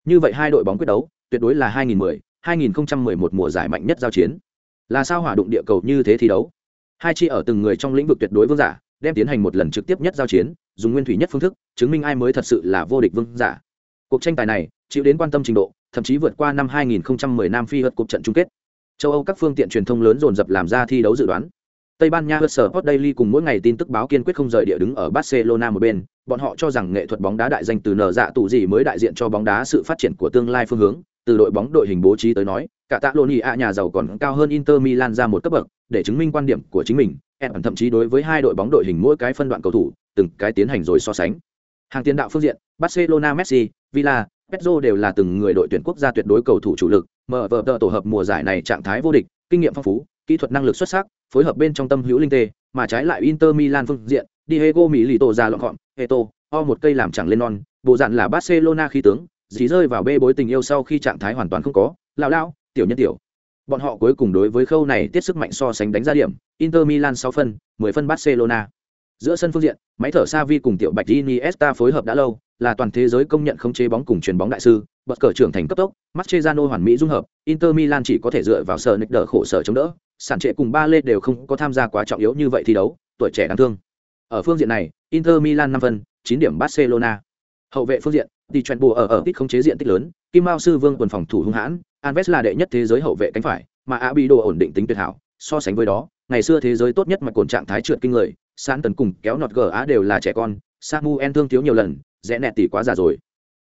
Như vậy hai đội bóng quyết đấu, tuyệt đối là 2010, 2011 mùa giải mạnh nhất giao chiến. Là sao hỏa đụng địa cầu như thế thi đấu. Hai chi ở từng người trong lĩnh vực tuyệt đối vương giả, đem tiến hành một lần trực tiếp nhất giao chiến, dùng nguyên thủy nhất phương thức, chứng minh ai mới thật sự là vô địch vương giả. Cuộc tranh tài này, chịu đến quan tâm trình độ, thậm chí vượt qua năm 2010 Nam Phi vượt cuộc trận chung kết. Châu Âu các phương tiện truyền thông lớn dồn dập làm ra thi đấu dự đoán. Tây Ban Nha Huddersfield Sport Daily cùng mỗi ngày tin tức báo kiên quyết không rời địa đứng ở Barcelona một bên, bọn họ cho rằng nghệ thuật bóng đá đại danh từ nở dạ tụ gì mới đại diện cho bóng đá sự phát triển của tương lai phương hướng, từ đội bóng đội hình bố trí tới nói, cả tạ Loni ạ nhà giàu còn cao hơn Inter Milan ra một cấp bậc, để chứng minh quan điểm của chính mình. Em thậm chí đối với hai đội bóng đội hình mỗi cái phân đoạn cầu thủ, từng cái tiến hành rồi so sánh. Hàng tiền đạo phương diện, Barcelona Messi, Villa, Pedro đều là từng người đội tuyển quốc gia tuyệt đối cầu thủ chủ lực, mở vở tổ hợp mùa giải này trạng thái vô địch, kinh nghiệm phong phú, kỹ thuật năng lực xuất sắc, phối hợp bên trong tâm hữu linh tê, mà trái lại Inter Milan phương diện, Diego Mỉ lì tổ ra lọn gọn, Eto, o một cây làm chẳng lên non, bộ dạng là Barcelona khí tướng, dí rơi vào bê bối tình yêu sau khi trạng thái hoàn toàn không có lao lao tiểu nhân tiểu. Bọn họ cuối cùng đối với khâu này tiết sức mạnh so sánh đánh giá điểm, inter milan sáu phân 10 phân barcelona. Giữa sân phương diện, máy thở Savi cùng tiểu bạch iniesta phối hợp đã lâu, là toàn thế giới công nhận không chế bóng cùng chuyền bóng đại sư, bật cờ trưởng thành cấp tốc, Mascherano hoàn mỹ dung hợp, inter milan chỉ có thể dựa vào sở nịch đỡ khổ sở chống đỡ sản trệ cùng ba lê đều không có tham gia quá trọng yếu như vậy thi đấu, tuổi trẻ đáng thương. Ở phương diện này, inter milan năm phân 9 điểm barcelona. Hậu vệ phương diện thì chuyện bùa ở ở tích không chế diện tích lớn, kim mao sư vương quần phòng thủ hung hãn alves là đệ nhất thế giới hậu vệ cánh phải, mà abido ổn định tính tuyệt hảo, so sánh với đó, ngày xưa thế giới tốt nhất mà cồn trạng thái trượt kinh người, san Tấn cùng kéo nọt gờ á đều là trẻ con, samuel thương thiếu nhiều lần, rẽ nẹt tỷ quá già rồi.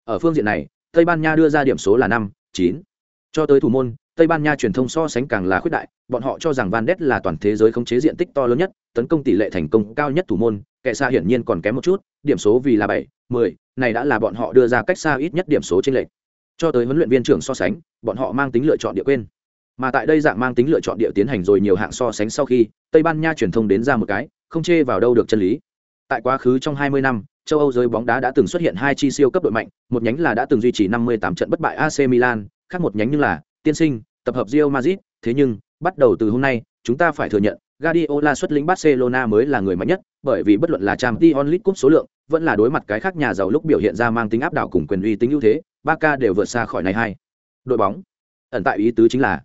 Ở phương diện này, tây ban nha đưa ra điểm số là năm, chín. Cho tới thủ môn, tây ban nha truyền thông so sánh càng là khuyết đại, bọn họ cho rằng van Ness là toàn thế giới khống chế diện tích to lớn nhất, tấn công tỷ lệ thành công cao nhất thủ môn, kẻ xa hiển nhiên còn kém một chút, điểm số vì là bảy, mười, này đã là bọn họ đưa ra cách xa ít nhất điểm số trên lệch cho tới huấn luyện viên trưởng so sánh bọn họ mang tính lựa chọn địa quên. Mà tại đây dạng mang tính lựa chọn địa tiến hành rồi nhiều hạng so sánh sau khi tây ban nha truyền thông đến ra một cái không chê vào đâu được chân lý. Tại quá khứ trong 20 năm, châu Âu giới bóng đá đã từng xuất hiện hai chi siêu cấp đội mạnh, một nhánh là đã từng duy trì 58 trận bất bại AC Milan, khác một nhánh như là Tiên Sinh, tập hợp Real Madrid, thế nhưng, bắt đầu từ hôm nay, chúng ta phải thừa nhận, Guardiola xuất lĩnh Barcelona mới là người mạnh nhất, bởi vì bất luận là Champions League cúp số lượng, vẫn là đối mặt cái khác nhà giàu lúc biểu hiện ra mang tính áp đảo cùng quyền uy tính ưu thế, Barca đều vượt xa khỏi này hai. Đội bóng. Ẩn tại ý tứ chính là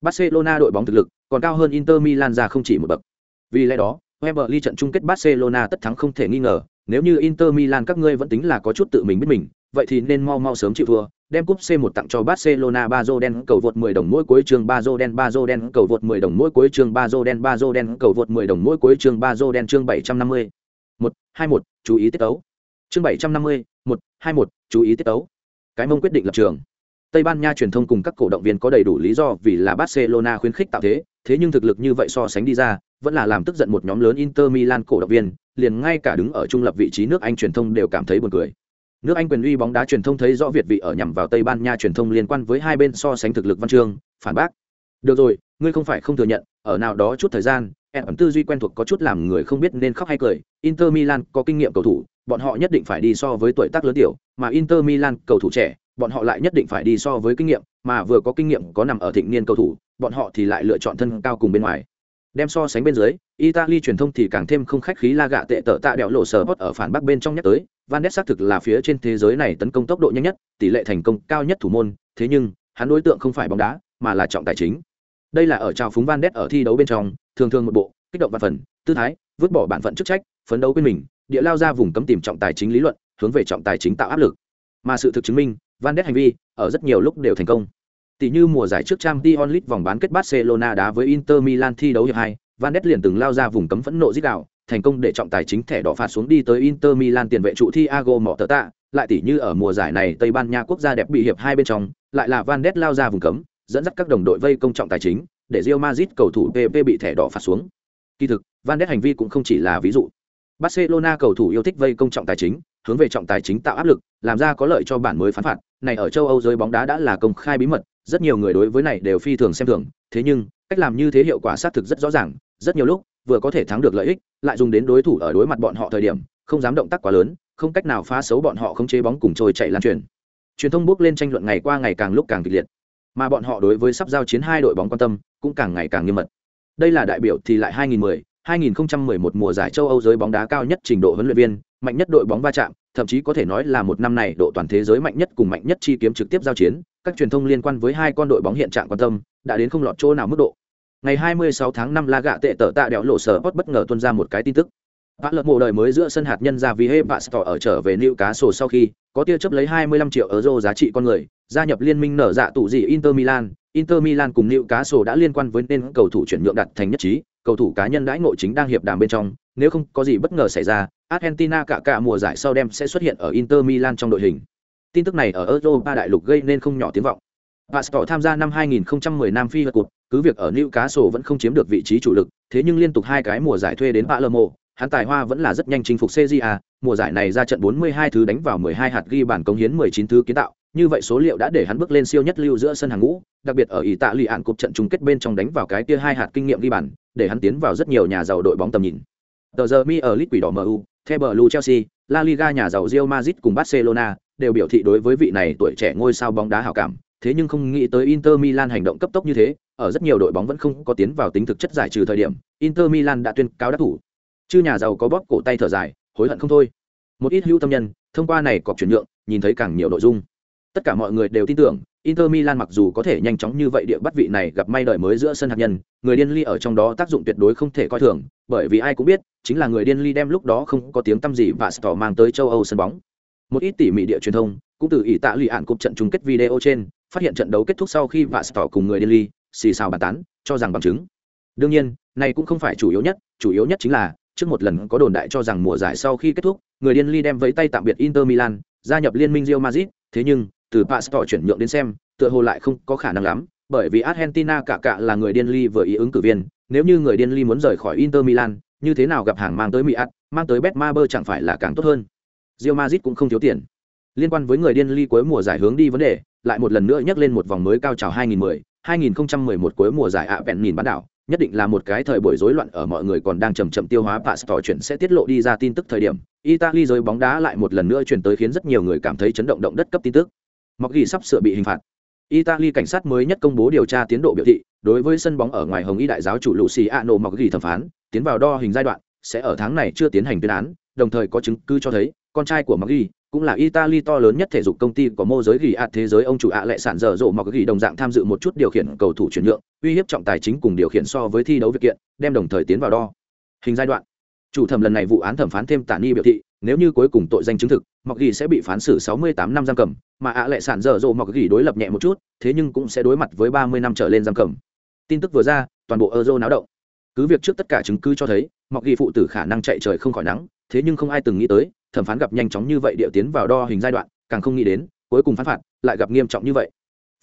Barcelona đội bóng thực lực còn cao hơn Inter Milan ra không chỉ một bậc. Vì lẽ đó, Wembley trận chung kết Barcelona tất thắng không thể nghi ngờ, nếu như Inter Milan các ngươi vẫn tính là có chút tự mình biết mình, vậy thì nên mau mau sớm chịu thua, đem cúp C1 tặng cho Barcelona Bazo đen cầu vượt 10 đồng mỗi cuối chương Bazo đen Bazo đen cầu vượt 10 đồng mỗi cuối chương Bazo đen Bazo đen cầu vượt 10 đồng mỗi cuối chương Bazo đen chương 750. 1 21, chú ý tiết tấu. Chương 750, 1 21, chú ý tiết tấu. Cái mông quyết định lập trường. Tây Ban Nha truyền thông cùng các cổ động viên có đầy đủ lý do vì là Barcelona khuyến khích tạo thế, thế nhưng thực lực như vậy so sánh đi ra, vẫn là làm tức giận một nhóm lớn Inter Milan cổ động viên, liền ngay cả đứng ở trung lập vị trí nước Anh truyền thông đều cảm thấy buồn cười. Nước Anh quyền uy bóng đá truyền thông thấy rõ Việt vị ở nhằm vào Tây Ban Nha truyền thông liên quan với hai bên so sánh thực lực văn chương, phản bác. Được rồi, ngươi không phải không thừa nhận, ở nào đó chút thời gian, em ẩn tư duy quen thuộc có chút làm người không biết nên khóc hay cười. Inter Milan có kinh nghiệm cầu thủ, bọn họ nhất định phải đi so với tuổi tác lớn tiểu, mà Inter Milan cầu thủ trẻ, bọn họ lại nhất định phải đi so với kinh nghiệm, mà vừa có kinh nghiệm có nằm ở thịnh niên cầu thủ, bọn họ thì lại lựa chọn thân cao cùng bên ngoài. Đem so sánh bên dưới, Italy truyền thông thì càng thêm không khách khí la gạ tệ tở tạ đẹo lộ sở ở phản bắc bên trong nhắc tới, Van Ness xác thực là phía trên thế giới này tấn công tốc độ nhanh nhất, tỷ lệ thành công cao nhất thủ môn, thế nhưng, hắn đối tượng không phải bóng đá, mà là trọng tài chính. Đây là ở trào phúng Van Ness ở thi đấu bên trong, thường thường một bộ, kích động văn phần, tư thái, vứt bỏ bản phận chức trách, phấn đấu bên mình, địa lao ra vùng cấm tìm trọng tài chính lý luận, hướng về trọng tài chính tạo áp lực. Mà sự thực chứng minh, Van Ness hành vi ở rất nhiều lúc đều thành công. Tỷ như mùa giải trước Champions League vòng bán kết Barcelona đá với Inter Milan thi đấu hiệp 2, Van Ness liền từng lao ra vùng cấm phẫn nộ giết đảo, thành công để trọng tài chính thẻ đỏ phạt xuống đi tới Inter Milan tiền vệ trụ Thiago Motta, lại tỷ như ở mùa giải này Tây Ban Nha quốc gia đẹp bị hiệp hai bên trong, lại là Van Ness lao ra vùng cấm, dẫn dắt các đồng đội vây công trọng tài chính, để Real Madrid cầu thủ PP bị thẻ đỏ phạt xuống. Kỳ thực, Van Ness hành vi cũng không chỉ là ví dụ. Barcelona cầu thủ yêu thích vây công trọng tài chính, hướng về trọng tài chính tạo áp lực, làm ra có lợi cho bản mới phán phạt, này ở châu Âu giới bóng đá đã là công khai bí mật, rất nhiều người đối với này đều phi thường xem thường, thế nhưng, cách làm như thế hiệu quả xác thực rất rõ ràng, rất nhiều lúc, vừa có thể thắng được lợi ích, lại dùng đến đối thủ ở đối mặt bọn họ thời điểm, không dám động tác quá lớn, không cách nào phá xấu bọn họ không chế bóng cùng trôi chạy lan truyền. Truyền thông bước lên tranh luận ngày qua ngày càng lúc càng kịch liệt, mà bọn họ đối với sắp giao chiến hai đội bóng quan tâm cũng càng ngày càng nghiêm mật. Đây là đại biểu thì lại 2010, 2011 mùa giải châu Âu giới bóng đá cao nhất trình độ huấn luyện viên, mạnh nhất đội bóng va chạm, thậm chí có thể nói là một năm này độ toàn thế giới mạnh nhất cùng mạnh nhất chi kiếm trực tiếp giao chiến, các truyền thông liên quan với hai con đội bóng hiện trạng quan tâm, đã đến không lọt chỗ nào mức độ. Ngày 26 tháng 5 La Gạ tệ tở tạ Đẹo lộ sở Hot bất ngờ tuôn ra một cái tin tức. Vã lợt mộ đời mới giữa sân hạt nhân ra vì hệ Pastor ở trở về Newcastle sau khi có tia chấp lấy 25 triệu euro giá trị con người, gia nhập liên minh nở dạ tụ gì Inter Milan. Inter Milan cùng Newcastle đã liên quan với nên cầu thủ chuyển nhượng đặt thành nhất trí, cầu thủ cá nhân đãi ngộ chính đang hiệp đàm bên trong, nếu không có gì bất ngờ xảy ra, Argentina cả cả mùa giải sau đem sẽ xuất hiện ở Inter Milan trong đội hình. Tin tức này ở Europa đại lục gây nên không nhỏ tiếng vọng. Pastor tham gia năm 2010 Nam Phi vượt cuộc, cứ việc ở Newcastle vẫn không chiếm được vị trí chủ lực, thế nhưng liên tục hai cái mùa giải thuê đến Palermo, hắn tài hoa vẫn là rất nhanh chinh phục CJA, mùa giải này ra trận 42 thứ đánh vào 12 hạt ghi bàn công hiến 19 thứ kiến tạo, như vậy số liệu đã để hắn bước lên siêu nhất lưu giữa sân hàng ngũ, đặc biệt ở ý tạ lì ạn cục trận chung kết bên trong đánh vào cái kia hai hạt kinh nghiệm ghi bàn, để hắn tiến vào rất nhiều nhà giàu đội bóng tầm nhìn. Tờ giờ mi ở League quỷ đỏ MU, The Blue Chelsea, La Liga nhà giàu Real Madrid cùng Barcelona đều biểu thị đối với vị này tuổi trẻ ngôi sao bóng đá hảo cảm, thế nhưng không nghĩ tới Inter Milan hành động cấp tốc như thế, ở rất nhiều đội bóng vẫn không có tiến vào tính thực chất giải trừ thời điểm, Inter Milan đã tuyên cáo đắc thủ. Chư nhà giàu có bóp cổ tay thở dài, hối hận không thôi. Một ít hữu tâm nhân, thông qua này cọc chuyển nhượng, nhìn thấy càng nhiều nội dung. Tất cả mọi người đều tin tưởng, Inter Milan mặc dù có thể nhanh chóng như vậy địa bắt vị này gặp may đời mới giữa sân hạt nhân, người điên ly ở trong đó tác dụng tuyệt đối không thể coi thường, bởi vì ai cũng biết, chính là người điên ly đem lúc đó không có tiếng tăm gì và Stor mang tới châu Âu sân bóng. Một ít tỉ mỉ địa truyền thông, cũng từ ỷ tạ lì ạn cục trận chung kết video trên, phát hiện trận đấu kết thúc sau khi và Stor cùng người điên ly xì xào bàn tán, cho rằng bằng chứng. Đương nhiên, này cũng không phải chủ yếu nhất, chủ yếu nhất chính là trước một lần có đồn đại cho rằng mùa giải sau khi kết thúc, người điên ly đem vẫy tay tạm biệt Inter Milan, gia nhập liên minh Real Madrid, thế nhưng từ Pastor chuyển nhượng đến xem, tựa hồ lại không có khả năng lắm, bởi vì Argentina cả cả là người điên ly vừa ý ứng cử viên, nếu như người điên ly muốn rời khỏi Inter Milan, như thế nào gặp hàng mang tới Mỹ ắt, mang tới Betmaber chẳng phải là càng tốt hơn. Real Madrid cũng không thiếu tiền. Liên quan với người điên ly cuối mùa giải hướng đi vấn đề, lại một lần nữa nhắc lên một vòng mới cao trào 2010, 2011 cuối mùa giải ạ bèn nhìn bán đảo, nhất định là một cái thời buổi rối loạn ở mọi người còn đang chậm chậm tiêu hóa Pastor chuyển sẽ tiết lộ đi ra tin tức thời điểm, Italy giới bóng đá lại một lần nữa truyền tới khiến rất nhiều người cảm thấy chấn động động đất cấp tin tức. Mọc ghi sắp sửa bị hình phạt. Italy cảnh sát mới nhất công bố điều tra tiến độ biểu thị, đối với sân bóng ở ngoài Hồng Y đại giáo chủ Luciano Mọc ghi thẩm phán, tiến vào đo hình giai đoạn, sẽ ở tháng này chưa tiến hành tuyên án, đồng thời có chứng cứ cho thấy, con trai của Mọc ghi cũng là Italy to lớn nhất thể dục công ty có mô giới ghi ạt thế giới. Ông chủ ạ lệ sản dở dộ Mọc ghi đồng dạng tham dự một chút điều khiển cầu thủ chuyển nhượng, uy hiếp trọng tài chính cùng điều khiển so với thi đấu việc kiện, đem đồng thời tiến vào đo. Hình giai đoạn. Chủ thẩm lần này vụ án thẩm phán thêm tản Ni biểu thị, nếu như cuối cùng tội danh chứng thực mọc ghi sẽ bị phán xử 68 năm giam cầm mà ạ à lệ sản dở dộ mọc ghi đối lập nhẹ một chút thế nhưng cũng sẽ đối mặt với 30 năm trở lên giam cầm. Tin tức vừa ra toàn bộ euro náo động. Cứ việc trước tất cả chứng cứ cho thấy mọc ghi phụ tử khả năng chạy trời không khỏi nắng thế nhưng không ai từng nghĩ tới, thẩm phán gặp nhanh chóng như vậy điệu tiến vào đo hình giai đoạn, càng không nghĩ đến, cuối cùng phán phạt lại gặp nghiêm trọng như vậy.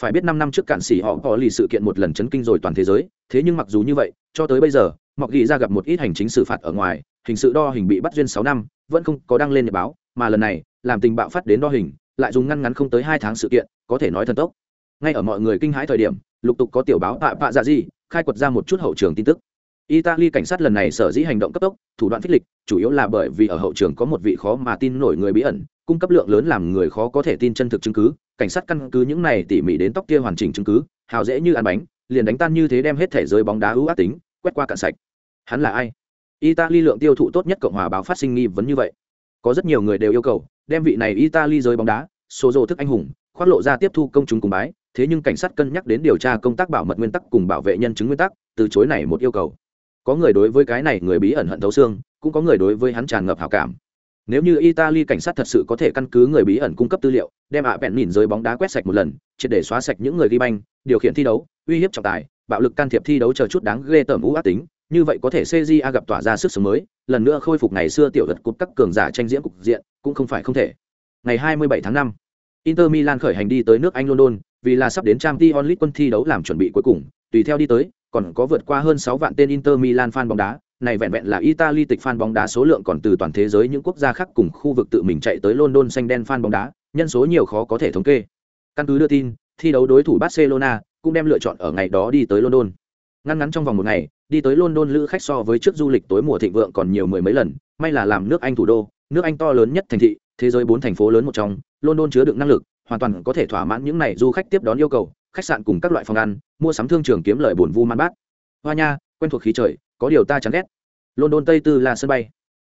Phải biết năm năm trước cản sĩ họ có lì sự kiện một lần chấn kinh rồi toàn thế giới, thế nhưng mặc dù như vậy, cho tới bây giờ mọc ghi ra gặp một ít hành chính xử phạt ở ngoài, hình sự đo hình bị bắt duyên sáu năm, vẫn không có đăng lên nhật báo, mà lần này, làm tình bạo phát đến đo hình, lại dùng ngăn ngắn không tới hai tháng sự kiện, có thể nói thần tốc. Ngay ở mọi người kinh hãi thời điểm, lục tục có tiểu báo tạ pạ dạ gì khai quật ra một chút hậu trường tin tức italy cảnh sát lần này sở dĩ hành động cấp tốc, thủ đoạn phích lịch, chủ yếu là bởi vì ở hậu trường có một vị khó mà tin nổi người bí ẩn, cung cấp lượng lớn làm người khó có thể tin chân thực chứng cứ, cảnh sát căn cứ những này tỉ mỉ đến tóc kia hoàn chỉnh chứng cứ, hào dễ như ăn bánh, liền đánh tan như thế đem hết thể rơi bóng đá ưu ác tính, quét qua cạn sạch. Hắn là ai? Italy lượng tiêu thụ tốt nhất cộng hòa báo phát sinh nghi vấn như vậy. Có rất nhiều người đều yêu cầu, đem vị này italy rơi bóng đá, số rồ thức anh hùng, khoác lộ ra tiếp thu công chúng cùng bái, thế nhưng cảnh sát cân nhắc đến điều tra công tác bảo mật nguyên tắc cùng bảo vệ nhân chứng nguyên tắc, từ chối này một yêu cầu có người đối với cái này người bí ẩn hận thấu xương cũng có người đối với hắn tràn ngập hảo cảm nếu như italy cảnh sát thật sự có thể căn cứ người bí ẩn cung cấp tư liệu đem ạ bẹn nhìn dưới bóng đá quét sạch một lần triệt để xóa sạch những người ghi banh điều khiển thi đấu uy hiếp trọng tài bạo lực can thiệp thi đấu chờ chút đáng ghê tởm ú ác tính như vậy có thể CJA gặp tỏa ra sức sống mới, lần nữa khôi phục ngày xưa tiểu vật cục các cường giả tranh diễn cục diện, cũng không phải không thể. Ngày 27 tháng 5, Inter Milan khởi hành đi tới nước Anh London, vì là sắp đến Champions League quân thi đấu làm chuẩn bị cuối cùng, tùy theo đi tới, còn có vượt qua hơn 6 vạn tên Inter Milan fan bóng đá, này vẹn vẹn là Italy tịch fan bóng đá số lượng còn từ toàn thế giới những quốc gia khác cùng khu vực tự mình chạy tới London xanh đen fan bóng đá, nhân số nhiều khó có thể thống kê. Căn cứ đưa tin, thi đấu đối thủ Barcelona cũng đem lựa chọn ở ngày đó đi tới London. Ngắn ngắn trong vòng một ngày, đi tới london lữ khách so với trước du lịch tối mùa thịnh vượng còn nhiều mười mấy lần may là làm nước anh thủ đô nước anh to lớn nhất thành thị thế giới bốn thành phố lớn một trong london chứa đựng năng lực hoàn toàn có thể thỏa mãn những này du khách tiếp đón yêu cầu khách sạn cùng các loại phòng ăn, mua sắm thương trường kiếm lợi bổn vu man bát. Hoa nha, quen thuộc khí trời, có điều ta chán ghét. London tây tư là sân bay.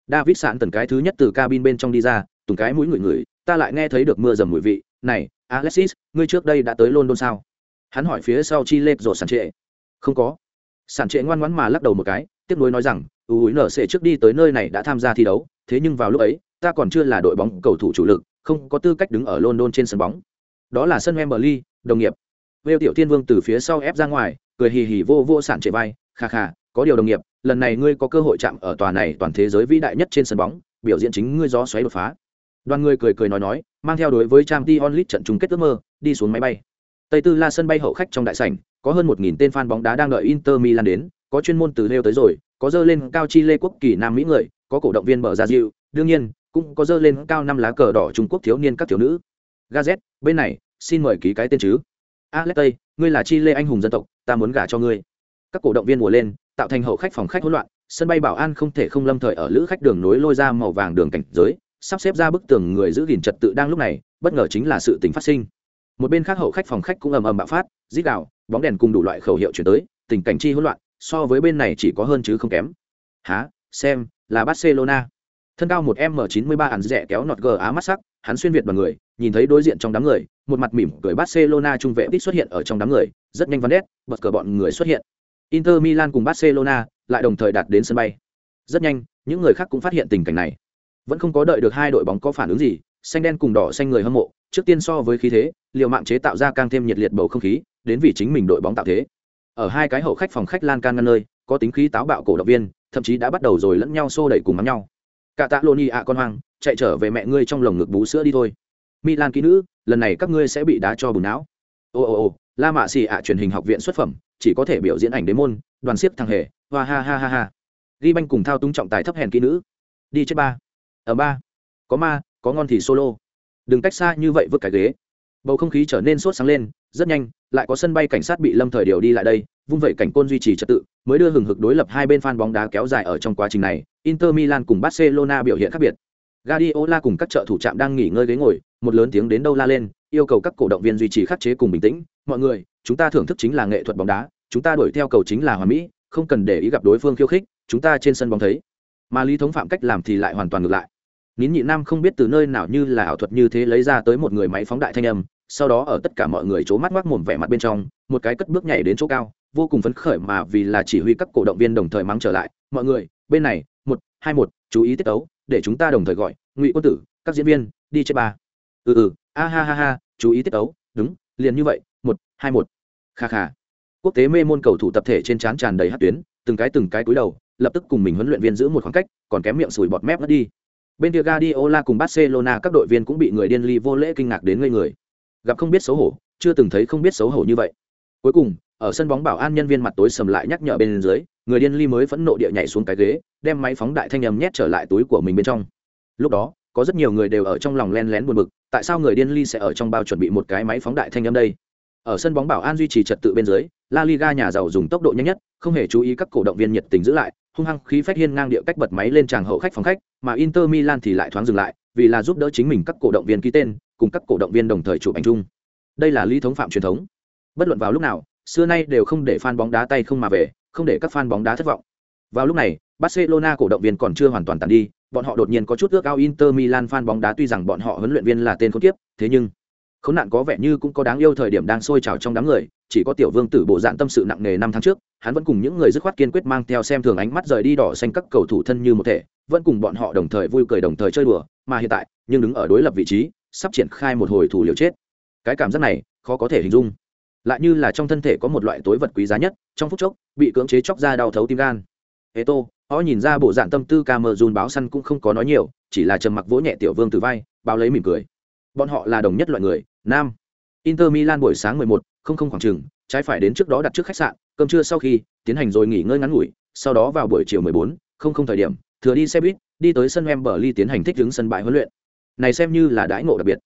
David sạn tần cái thứ nhất từ cabin bên trong đi ra, tùng cái mũi người người ta lại nghe thấy được mưa dầm mùi vị. Này, alexis, ngươi trước đây đã tới london sao? Hắn hỏi phía sau chi lệp rồi sản trệ không có. Sản trệ ngoan ngoãn mà lắc đầu một cái tiếp nối nói rằng u nở sẽ trước đi tới nơi này đã tham gia thi đấu, thế nhưng vào lúc ấy, ta còn chưa là đội bóng cầu thủ chủ lực, không có tư cách đứng ở london trên sân bóng. Đó là sân wembley, đồng nghiệp vêu tiểu thiên vương từ phía sau ép ra ngoài cười hì hì vô vô sản trệ vai kha kha có điều đồng nghiệp lần này ngươi có cơ hội chạm ở tòa này toàn thế giới vĩ đại nhất trên sân bóng biểu diễn chính ngươi gió xoáy đột phá đoàn người cười cười nói nói mang theo đối với trang t Lit trận chung kết ước mơ đi xuống máy bay tây tư la sân bay hậu khách trong đại sảnh có hơn một nghìn tên fan bóng đá đang đợi Inter Milan đến, có chuyên môn từ leo tới rồi, có dơ lên cao chi lê quốc kỳ nam mỹ người, có cổ động viên mở ra dịu, đương nhiên, cũng có dơ lên cao năm lá cờ đỏ Trung Quốc thiếu niên các thiếu nữ. Gazet, bên này, xin mời ký cái tên chứ. Alexei, ngươi là chi lê anh hùng dân tộc, ta muốn gả cho ngươi. Các cổ động viên mùa lên, tạo thành hậu khách phòng khách hỗn loạn, sân bay bảo an không thể không lâm thời ở lữ khách đường nối lôi ra màu vàng đường cảnh giới, sắp xếp ra bức tường người giữ gìn trật tự đang lúc này, bất ngờ chính là sự tình phát sinh. Một bên khác hậu khách phòng khách cũng ầm ầm bạo phát, rít gào, bóng đèn cùng đủ loại khẩu hiệu chuyển tới tình cảnh chi hỗn loạn so với bên này chỉ có hơn chứ không kém há xem là barcelona thân cao một m chín mươi ba ẩn rẻ kéo nọt gờ á mắt sắc, hắn xuyên việt bằng người, nhìn thấy đối diện trong đám người, một mặt mỉm cười barcelona trung vệ tích xuất hiện ở trong đám người, rất nhanh văn đét bật cờ bọn người xuất hiện. Inter milan cùng barcelona lại đồng thời đạt đến sân bay. Rất nhanh, những người khác cũng phát hiện tình cảnh này. Vẫn không có đợi được hai đội bóng có phản ứng gì, xanh đen cùng đỏ xanh người hâm mộ, trước tiên so với khí thế, liều mạng chế tạo ra càng thêm nhiệt liệt bầu không khí, đến vì chính mình đội bóng tạo thế. Ở hai cái hậu khách phòng khách lan can ngăn nơi, có tính khí táo bạo cổ động viên, thậm chí đã bắt đầu rồi lẫn nhau xô đẩy cùng mắm nhau cả tạ lô ni ạ con hoang, chạy trở về mẹ ngươi trong lồng ngực bú sữa đi thôi. Milan kỹ nữ, lần này các ngươi sẽ bị đá cho bùn não. Ồ ồ ồ la mạ xì ạ truyền hình học viện xuất phẩm, chỉ có thể biểu diễn ảnh đế môn, đoàn siếc thằng hề, hoa ha ha ha ha. Ghi banh cùng thao túng trọng tài thấp hèn kỹ nữ. Đi chết ba. Ở ba. Có ma, có ngon thì solo. Đừng cách xa như vậy vứt cái ghế. Bầu không khí trở nên sốt sáng lên, rất nhanh, lại có sân bay cảnh sát bị lâm thời điều đi lại đây, vung vẩy cảnh côn duy trì trật tự, mới đưa hừng hực đối lập hai bên fan bóng đá kéo dài ở trong quá trình này inter milan cùng barcelona biểu hiện khác biệt Guardiola cùng các trợ thủ trạm đang nghỉ ngơi ghế ngồi, một lớn tiếng đến đâu la lên, yêu cầu các cổ động viên duy trì khắc chế cùng bình tĩnh. Mọi người, chúng ta thưởng thức chính là nghệ thuật bóng đá, chúng ta đuổi theo cầu chính là hoàn mỹ, không cần để ý gặp đối phương khiêu khích, chúng ta trên sân bóng thấy. Mà Lý Thống Phạm cách làm thì lại hoàn toàn ngược lại. Nín nhị nam không biết từ nơi nào như là ảo thuật như thế lấy ra tới một người máy phóng đại thanh âm, sau đó ở tất cả mọi người chố mắt ngoác mồm vẻ mặt bên trong, một cái cất bước nhảy đến chỗ cao, vô cùng phấn khởi mà vì là chỉ huy các cổ động viên đồng thời mắng trở lại, mọi người, bên này, một, hai một, chú ý tiết tấu, để chúng ta đồng thời gọi, ngụy quân tử các diễn viên đi chơi ba. Ừ ừ a ha ha ha chú ý tiết tấu đúng liền như vậy một hai một. Kha kha. Quốc tế mê môn cầu thủ tập thể trên trán tràn đầy hát tuyến từng cái từng cái cúi đầu lập tức cùng mình huấn luyện viên giữ một khoảng cách còn kém miệng sùi bọt mép mất đi. Bên kia Guardiola cùng Barcelona các đội viên cũng bị người điên ly vô lễ kinh ngạc đến ngây người. Gặp không biết xấu hổ chưa từng thấy không biết xấu hổ như vậy. Cuối cùng ở sân bóng bảo an nhân viên mặt tối sầm lại nhắc nhở bên dưới, người điên ly mới phẫn nộ địa nhảy xuống cái ghế, đem máy phóng đại thanh âm nhét trở lại túi của mình bên trong. Lúc đó, có rất nhiều người đều ở trong lòng len lén buồn bực, tại sao người điên ly sẽ ở trong bao chuẩn bị một cái máy phóng đại thanh âm đây? Ở sân bóng bảo an duy trì trật tự bên dưới, la liga nhà giàu dùng tốc độ nhanh nhất, không hề chú ý các cổ động viên nhiệt tình giữ lại, hung hăng khí phách hiên ngang địa cách bật máy lên tràng hậu khách phòng khách, mà inter milan thì lại thoáng dừng lại, vì là giúp đỡ chính mình các cổ động viên ký tên, cùng các cổ động viên đồng thời chụp ảnh chung. Đây là lý thống phạm truyền thống. Bất luận vào lúc nào xưa nay đều không để fan bóng đá tay không mà về không để các fan bóng đá thất vọng vào lúc này barcelona cổ động viên còn chưa hoàn toàn tàn đi bọn họ đột nhiên có chút ước ao Inter Milan fan bóng đá tuy rằng bọn họ huấn luyện viên là tên khốn kiếp, thế nhưng khốn nạn có vẻ như cũng có đáng yêu thời điểm đang sôi trào trong đám người, chỉ có tiểu vương tử bộ dạng tâm sự nặng nề năm tháng trước, hắn vẫn cùng những người dứt khoát kiên quyết mang theo xem thường ánh mắt rời đi đỏ xanh các cầu thủ thân như một thể, vẫn cùng bọn họ đồng thời vui cười đồng thời chơi đùa, mà hiện tại, nhưng đứng ở đối lập vị trí, sắp triển khai một hồi thủ liều chết. Cái cảm giác này, khó có thể hình dung. Lại như là trong thân thể có một loại tối vật quý giá nhất, trong phút chốc, bị cưỡng chế chóc ra đau thấu tim gan. Eto, họ nhìn ra bộ dạng tâm tư ca mờ dùn báo săn cũng không có nói nhiều chỉ là trầm mặc vỗ nhẹ tiểu vương từ vai báo lấy mỉm cười. Bọn họ là đồng nhất loại người nam. Inter milan buổi sáng 11, không không khoảng chừng trái phải đến trước đó đặt trước khách sạn cơm trưa sau khi tiến hành rồi nghỉ ngơi ngắn ngủi sau đó vào buổi chiều 14, không không thời điểm thừa đi xe buýt đi tới sân em bờ ly tiến hành thích ứng sân bãi huấn luyện. Này xem như là đãi ngộ đặc biệt.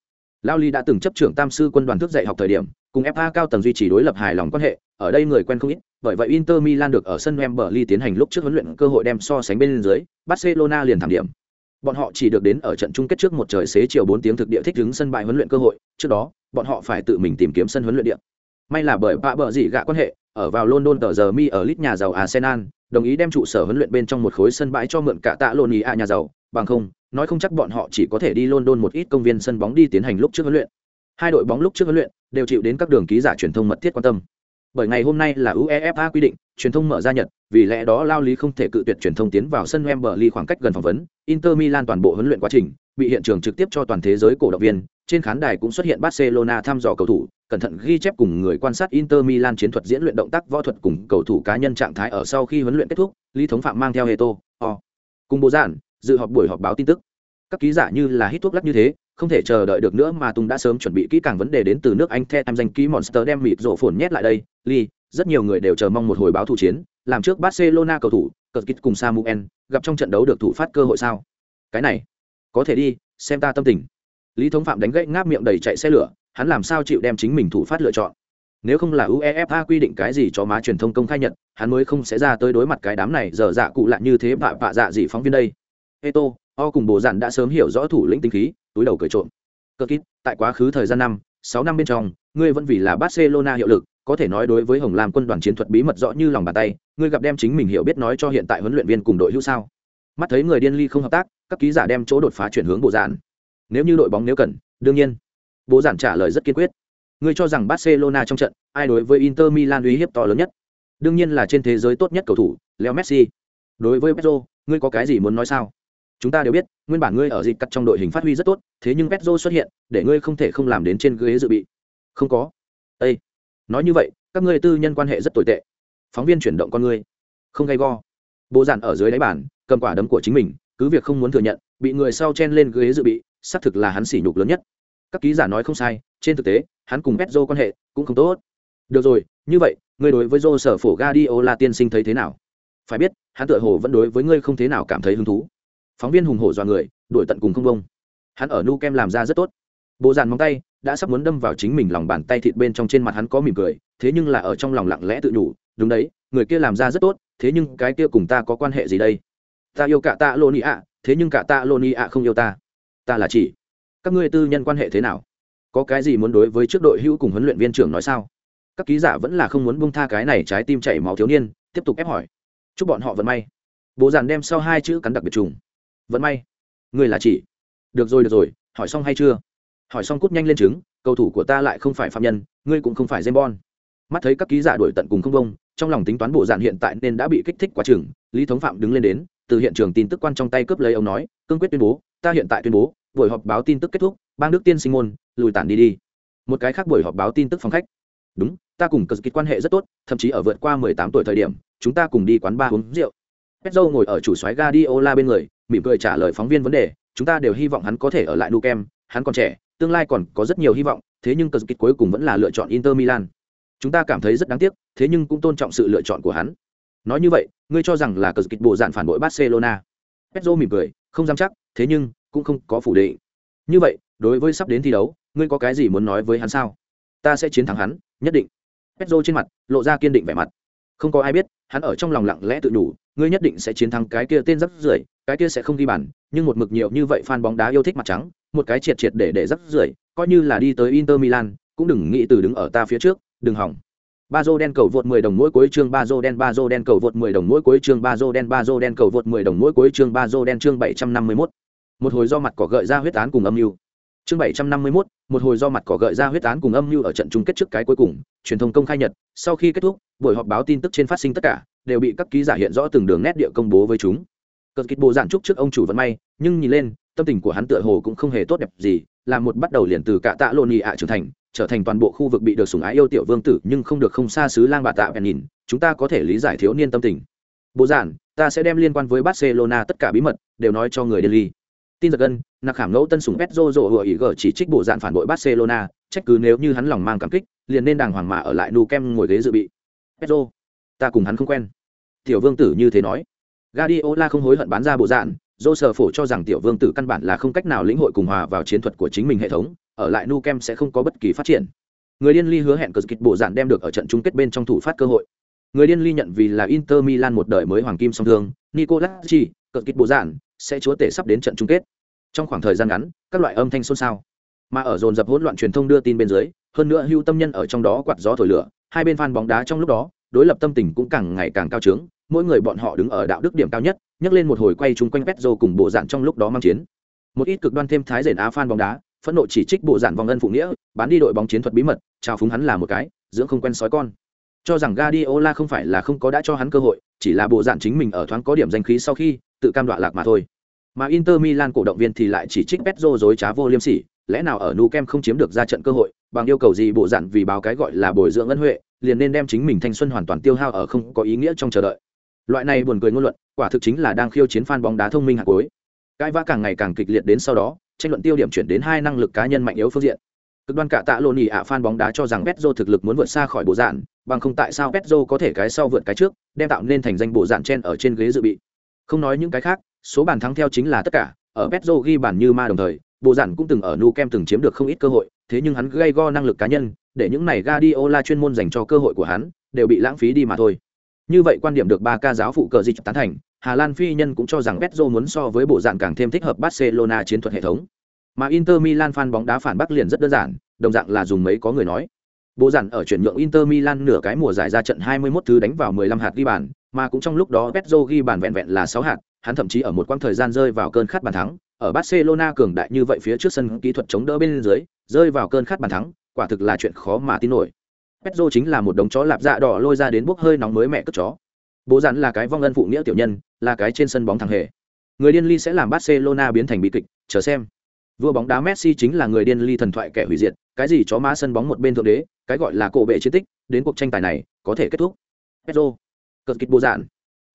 Lao ly đã từng chấp trưởng tam sư quân đoàn thức dạy học thời điểm cùng fa cao tầng duy trì đối lập hài lòng quan hệ ở đây người quen không ít bởi vậy Inter Milan được ở sân Wembley tiến hành lúc trước huấn luyện cơ hội đem so sánh bên dưới, Barcelona liền thảm điểm. Bọn họ chỉ được đến ở trận chung kết trước một trời xế chiều 4 tiếng thực địa thích ứng sân bãi huấn luyện cơ hội, trước đó, bọn họ phải tự mình tìm kiếm sân huấn luyện địa. May là bởi bạ bợ gì gạ quan hệ, ở vào London tờ giờ mi ở lít nhà giàu Arsenal, đồng ý đem trụ sở huấn luyện bên trong một khối sân bãi cho mượn cả tạ ý à nhà giàu, bằng không, nói không chắc bọn họ chỉ có thể đi London một ít công viên sân bóng đi tiến hành lúc trước huấn luyện. Hai đội bóng lúc trước huấn luyện đều chịu đến các đường ký giả truyền thông mật thiết quan tâm. Bởi ngày hôm nay là uefa quy định, truyền thông mở ra nhật, vì lẽ đó lao lý không thể cự tuyệt truyền thông tiến vào sân wembley khoảng cách gần phỏng vấn. Inter milan toàn bộ huấn luyện quá trình bị hiện trường trực tiếp cho toàn thế giới cổ động viên, trên khán đài cũng xuất hiện barcelona thăm dò cầu thủ, cẩn thận ghi chép cùng người quan sát inter milan chiến thuật diễn luyện động tác võ thuật cùng cầu thủ cá nhân trạng thái ở sau khi huấn luyện kết thúc, lý thống phạm mang theo hệ tô o. Cùng bố giản dự họp buổi họp báo tin tức. Các ký giả như là hít thuốc lắc như thế không thể chờ đợi được nữa mà tùng đã sớm chuẩn bị kỹ càng vấn đề đến từ nước anh the tham danh ký monster đem mịt rổ phồn nhét lại đây. Lee rất nhiều người đều chờ mong một hồi báo thủ chiến làm trước barcelona cầu thủ cờ kít cùng samuel gặp trong trận đấu được thủ phát cơ hội sao? Cái này có thể đi xem ta tâm tình. Lý thống phạm đánh gãy ngáp miệng đầy chạy xe lửa hắn làm sao chịu đem chính mình thủ phát lựa chọn? Nếu không là uefa quy định cái gì cho má truyền thông công khai nhận hắn mới không sẽ ra tới đối mặt cái đám này giờ dạ cụ lại như thế bạ bạ dạ gì phóng viên đây. Eto, O cùng bồ dạn đã sớm hiểu rõ thủ lĩnh tinh khí, túi đầu cười trộm. Cơ kít, tại quá khứ thời gian năm, sáu năm bên trong, ngươi vẫn vì là Barcelona hiệu lực, có thể nói đối với Hồng Lam quân đoàn chiến thuật bí mật rõ như lòng bàn tay, ngươi gặp đem chính mình hiểu biết nói cho hiện tại huấn luyện viên cùng đội hữu sao? Mắt thấy người điên ly không hợp tác, các ký giả đem chỗ đột phá chuyển hướng bộ dạn. Nếu như đội bóng nếu cần, đương nhiên. Bố giản trả lời rất kiên quyết. Ngươi cho rằng Barcelona trong trận, ai đối với Inter Milan uy hiếp to lớn nhất? Đương nhiên là trên thế giới tốt nhất cầu thủ, Leo Messi. Đối với Pedro, ngươi có cái gì muốn nói sao? Chúng ta đều biết, nguyên bản ngươi ở dịp cắt trong đội hình phát huy rất tốt, thế nhưng petro xuất hiện, để ngươi không thể không làm đến trên ghế dự bị. Không có. Â nói như vậy, các ngươi tư nhân quan hệ rất tồi tệ. Phóng viên chuyển động con ngươi. Không gay go. Bộ dạn ở dưới đáy bàn, cầm quả đấm của chính mình, cứ việc không muốn thừa nhận, bị người sau chen lên ghế dự bị, xác thực là hắn sỉ nhục lớn nhất. Các ký giả nói không sai, trên thực tế, hắn cùng petro quan hệ cũng không tốt. Được rồi, như vậy, ngươi đối với dô sở phổ Guardiola tiên sinh thấy thế nào? Phải biết, hắn tựa hồ vẫn đối với ngươi không thế nào cảm thấy hứng thú phóng viên hùng hổ dọa người, đuổi tận cùng không bông. Hắn ở nu kem làm ra rất tốt. Bộ dàn móng tay đã sắp muốn đâm vào chính mình lòng bàn tay thịt bên trong trên mặt hắn có mỉm cười, thế nhưng là ở trong lòng lặng lẽ tự nhủ, đúng đấy, người kia làm ra rất tốt, thế nhưng cái kia cùng ta có quan hệ gì đây? Ta yêu cả ta lô ni ạ thế nhưng cả ta lô ni ạ không yêu ta. Ta là chỉ. Các ngươi tư nhân quan hệ thế nào? Có cái gì muốn đối với trước đội hữu cùng huấn luyện viên trưởng nói sao? Các ký giả vẫn là không muốn bung tha cái này trái tim chảy máu thiếu niên, tiếp tục ép hỏi. Chúc bọn họ vận may. Bố giàn đem sau hai chữ cắn đặc biệt trùng vẫn may. Người là chỉ. Được rồi được rồi hỏi xong hay chưa? Hỏi xong cút nhanh lên chứng cầu thủ của ta lại không phải phạm nhân ngươi cũng không phải dêm mắt thấy các ký giả đổi tận cùng không bông trong lòng tính toán bộ dạng hiện tại nên đã bị kích thích quá chừng lý thống phạm đứng lên đến từ hiện trường tin tức quan trong tay cướp lấy ông nói cương quyết tuyên bố ta hiện tại tuyên bố buổi họp báo tin tức kết thúc bang đức tiên sinh môn lùi tản đi đi. Một cái khác buổi họp báo tin tức phòng khách. Đúng ta cùng cờ kịch quan hệ rất tốt thậm chí ở vượt qua mười tám tuổi thời điểm chúng ta cùng đi quán bar uống rượu. Pedro ngồi ở chủ soái gadiola bên người, mỉm cười trả lời phóng viên vấn đề, chúng ta đều hy vọng hắn có thể ở lại Nou Camp, hắn còn trẻ, tương lai còn có rất nhiều hy vọng, thế nhưng cờ kịch cuối cùng vẫn là lựa chọn Inter Milan. Chúng ta cảm thấy rất đáng tiếc, thế nhưng cũng tôn trọng sự lựa chọn của hắn. Nói như vậy, ngươi cho rằng là cờ kịch bộ dạn phản bội Barcelona? Pedro mỉm cười, không dám chắc, thế nhưng cũng không có phủ định. Như vậy, đối với sắp đến thi đấu, ngươi có cái gì muốn nói với hắn sao? Ta sẽ chiến thắng hắn, nhất định. Pedro trên mặt lộ ra kiên định vẻ mặt. Không có ai biết, hắn ở trong lòng lặng lẽ tự đủ, ngươi nhất định sẽ chiến thắng cái kia tên rắc rưởi, cái kia sẽ không ghi bàn, nhưng một mực nhiều như vậy fan bóng đá yêu thích mặt trắng, một cái triệt triệt để để rắc rưởi, coi như là đi tới Inter Milan, cũng đừng nghĩ từ đứng ở ta phía trước, đừng hỏng. Bazo đen cầu vượt 10 đồng mỗi cuối chương Bazo đen Bazo đen cầu vượt 10 đồng mỗi cuối chương Bazo đen Bazo đen cầu vượt 10 đồng mỗi cuối chương Bazo đen chương 751. Một hồi do mặt cỏ gợi ra huyết án cùng âm mưu. Chương 751, một hồi do mặt cỏ gợi ra huyết án cùng âm mưu ở trận chung kết trước cái cuối cùng, truyền thông công khai nhật, sau khi kết thúc, buổi họp báo tin tức trên phát sinh tất cả, đều bị các ký giả hiện rõ từng đường nét địa công bố với chúng. cờ kịch bộ giản trúc trước ông chủ vận may, nhưng nhìn lên, tâm tình của hắn tựa hồ cũng không hề tốt đẹp gì, là một bắt đầu liền từ cả tạ lộn nhị ạ trưởng thành, trở thành toàn bộ khu vực bị được sủng ái yêu tiểu vương tử nhưng không được không xa xứ lang bà tạ bèn nhìn chúng ta có thể lý giải thiếu niên tâm tình bộ giản ta sẽ đem liên quan với barcelona tất cả bí mật đều nói cho người delhi tin giật gân nặc khảm ngẫu tân sủng petro rộ hựa ý gờ chỉ trích bộ dạn phản bội barcelona, trách cứ nếu như hắn lòng mang cảm kích, liền nên đàng hoàng mà ở lại nu kem ngồi ghế dự bị. Petro ta cùng hắn không quen. Tiểu vương tử như thế nói. Guardiola không hối hận bán ra bộ dạn dô sờ phổ cho rằng tiểu vương tử căn bản là không cách nào lĩnh hội cùng hòa vào chiến thuật của chính mình hệ thống, ở lại nu kem sẽ không có bất kỳ phát triển. Người điên ly hứa hẹn cờ kịch bộ dạn đem được ở trận chung kết bên trong thủ phát cơ hội. Người điên ly nhận vì là inter milan một đời mới hoàng kim song thương, nicolas chi cờ kịch bộ dạn sẽ chúa tể sắp đến trận chung kết trong khoảng thời gian ngắn, các loại âm thanh xôn xao, mà ở dồn dập hỗn loạn truyền thông đưa tin bên dưới, hơn nữa hưu tâm nhân ở trong đó quạt gió thổi lửa, hai bên fan bóng đá trong lúc đó, đối lập tâm tình cũng càng ngày càng cao trướng, mỗi người bọn họ đứng ở đạo đức điểm cao nhất, nhấc lên một hồi quay chung quanh petro cùng bộ dạng trong lúc đó mang chiến. Một ít cực đoan thêm thái rền á fan bóng đá, phẫn nộ chỉ trích bộ dạng vòng ân phụ nghĩa, bán đi đội bóng chiến thuật bí mật chào phúng hắn là một cái, dưỡng không quen sói con. Cho rằng Guardiola không phải là không có đã cho hắn cơ hội, chỉ là bộ dạng chính mình ở thoáng có điểm danh khí sau khi, tự cam đoạ lạc mà thôi mà Inter Milan cổ động viên thì lại chỉ trích Petro dối trá vô liêm sỉ. Lẽ nào ở Nou Camp không chiếm được ra trận cơ hội, bằng yêu cầu gì bộ dặn vì báo cái gọi là bồi dưỡng ân huệ, liền nên đem chính mình thanh xuân hoàn toàn tiêu hao ở không có ý nghĩa trong chờ đợi? Loại này buồn cười ngôn luận, quả thực chính là đang khiêu chiến fan bóng đá thông minh hạt cuối. Cãi vã càng ngày càng kịch liệt đến sau đó, tranh luận tiêu điểm chuyển đến hai năng lực cá nhân mạnh yếu phương diện. Cực đoan cả tạ lộn ỉ ạ, fan bóng đá cho rằng petro thực lực muốn vượt xa khỏi bộ dạn, bằng không tại sao petro có thể cái sau vượt cái trước, đem tạo nên thành danh bộ dạn chen ở trên ghế dự bị. Không nói những cái khác số bàn thắng theo chính là tất cả ở petro ghi bàn như ma đồng thời bộ giản cũng từng ở nu kem từng chiếm được không ít cơ hội thế nhưng hắn gây go năng lực cá nhân để những này Guardiola chuyên môn dành cho cơ hội của hắn đều bị lãng phí đi mà thôi như vậy quan điểm được ba ca giáo phụ cờ dịch tán thành Hà Lan phi nhân cũng cho rằng Petro muốn so với bộ dạng càng thêm thích hợp Barcelona chiến thuật hệ thống. Mà Inter Milan fan bóng đá phản bác liền rất đơn giản, đồng dạng là dùng mấy có người nói. Bộ dạng ở chuyển nhượng Inter Milan nửa cái mùa giải ra trận 21 thứ đánh vào 15 hạt ghi bàn, mà cũng trong lúc đó Petro ghi bàn vẹn vẹn là 6 hạt, hắn thậm chí ở một quãng thời gian rơi vào cơn khát bàn thắng, ở Barcelona cường đại như vậy phía trước sân kỹ thuật chống đỡ bên dưới, rơi vào cơn khát bàn thắng, quả thực là chuyện khó mà tin nổi. Pedro chính là một đống chó lạp dạ đỏ lôi ra đến bốc hơi nóng mới mẹ cất chó. Bố dặn là cái vong ân phụ nghĩa tiểu nhân là cái trên sân bóng thằng hề. Người điên ly sẽ làm barcelona biến thành bi kịch chờ xem. Vua bóng đá messi chính là người điên ly thần thoại kẻ hủy diệt cái gì chó má sân bóng một bên thượng đế cái gọi là cổ bệ chiến tích đến cuộc tranh tài này có thể kết thúc. Pedro cợt kịch bố dạn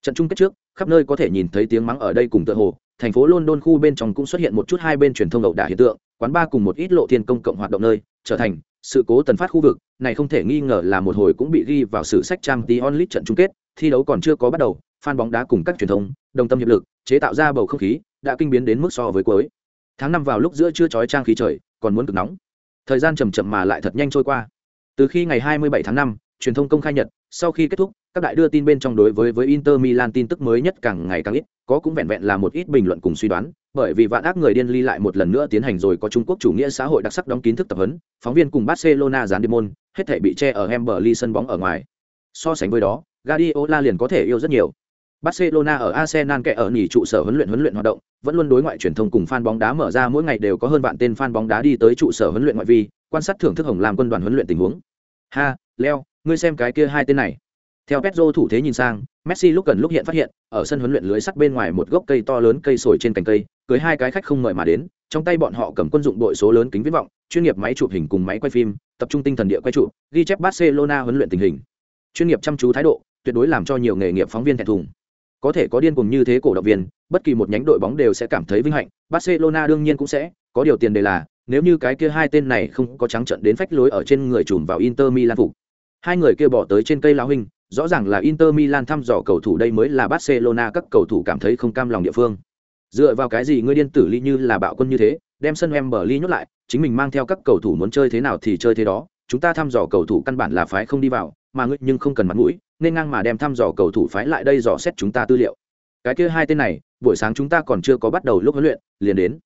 trận chung kết trước khắp nơi có thể nhìn thấy tiếng mắng ở đây cùng tựa hồ thành phố london khu bên trong cũng xuất hiện một chút hai bên truyền thông ẩu đả hiện tượng quán bar cùng một ít lộ thiên công cộng hoạt động nơi trở thành sự cố tần phát khu vực này không thể nghi ngờ là một hồi cũng bị ghi vào sử sách trang tí onlit trận chung kết thi đấu còn chưa có bắt đầu fan bóng đá cùng các truyền thông đồng tâm hiệp lực chế tạo ra bầu không khí đã kinh biến đến mức so với cuối. Tháng năm vào lúc giữa chưa chói trang khí trời còn muốn cực nóng. Thời gian chầm chậm mà lại thật nhanh trôi qua. Từ khi ngày 27 tháng 5, truyền thông công khai nhật sau khi kết thúc các đại đưa tin bên trong đối với với inter milan tin tức mới nhất càng ngày càng ít có cũng vẹn vẹn là một ít bình luận cùng suy đoán bởi vì vạn ác người điên ly lại một lần nữa tiến hành rồi có trung quốc chủ nghĩa xã hội đặc sắc đóng kín thức tập huấn phóng viên cùng barcelona gián điệp môn hết thể bị che ở Hemberley sân bóng ở ngoài so sánh với đó Guardiola liền có thể yêu rất nhiều Barcelona ở Arsenal kẻ ở nghỉ trụ sở huấn luyện huấn luyện hoạt động, vẫn luôn đối ngoại truyền thông cùng fan bóng đá mở ra mỗi ngày đều có hơn vạn tên fan bóng đá đi tới trụ sở huấn luyện ngoại vi, quan sát thưởng thức Hồng làm quân đoàn huấn luyện tình huống. Ha, Leo, ngươi xem cái kia hai tên này. Theo Pedro thủ thế nhìn sang, Messi lúc gần lúc hiện phát hiện, ở sân huấn luyện lưới sắt bên ngoài một gốc cây to lớn cây sồi trên cành cây, cưới hai cái khách không mời mà đến, trong tay bọn họ cầm quân dụng đội số lớn kính viễn vọng, chuyên nghiệp máy chụp hình cùng máy quay phim, tập trung tinh thần địa quay chụp, ghi chép Barcelona huấn luyện tình hình. Chuyên nghiệp chăm chú thái độ, tuyệt đối làm cho nhiều nghề nghiệp phóng viên thẹn thùng. Có thể có điên cuồng như thế cổ động viên, bất kỳ một nhánh đội bóng đều sẽ cảm thấy vinh hạnh, Barcelona đương nhiên cũng sẽ, có điều tiền đề là, nếu như cái kia hai tên này không có trắng trận đến phách lối ở trên người trùm vào Inter Milan phục. Hai người kia bỏ tới trên cây lão huynh, rõ ràng là Inter Milan thăm dò cầu thủ đây mới là Barcelona các cầu thủ cảm thấy không cam lòng địa phương. Dựa vào cái gì ngươi điên tử ly như là bạo quân như thế, đem sân Wembley nhốt lại, chính mình mang theo các cầu thủ muốn chơi thế nào thì chơi thế đó, chúng ta thăm dò cầu thủ căn bản là phái không đi vào, mà ngươi nhưng không cần mặt mũi, nên ngang mà đem thăm dò cầu thủ phái lại đây dò xét chúng ta tư liệu. Cái kia hai tên này, buổi sáng chúng ta còn chưa có bắt đầu lúc huấn luyện, liền đến.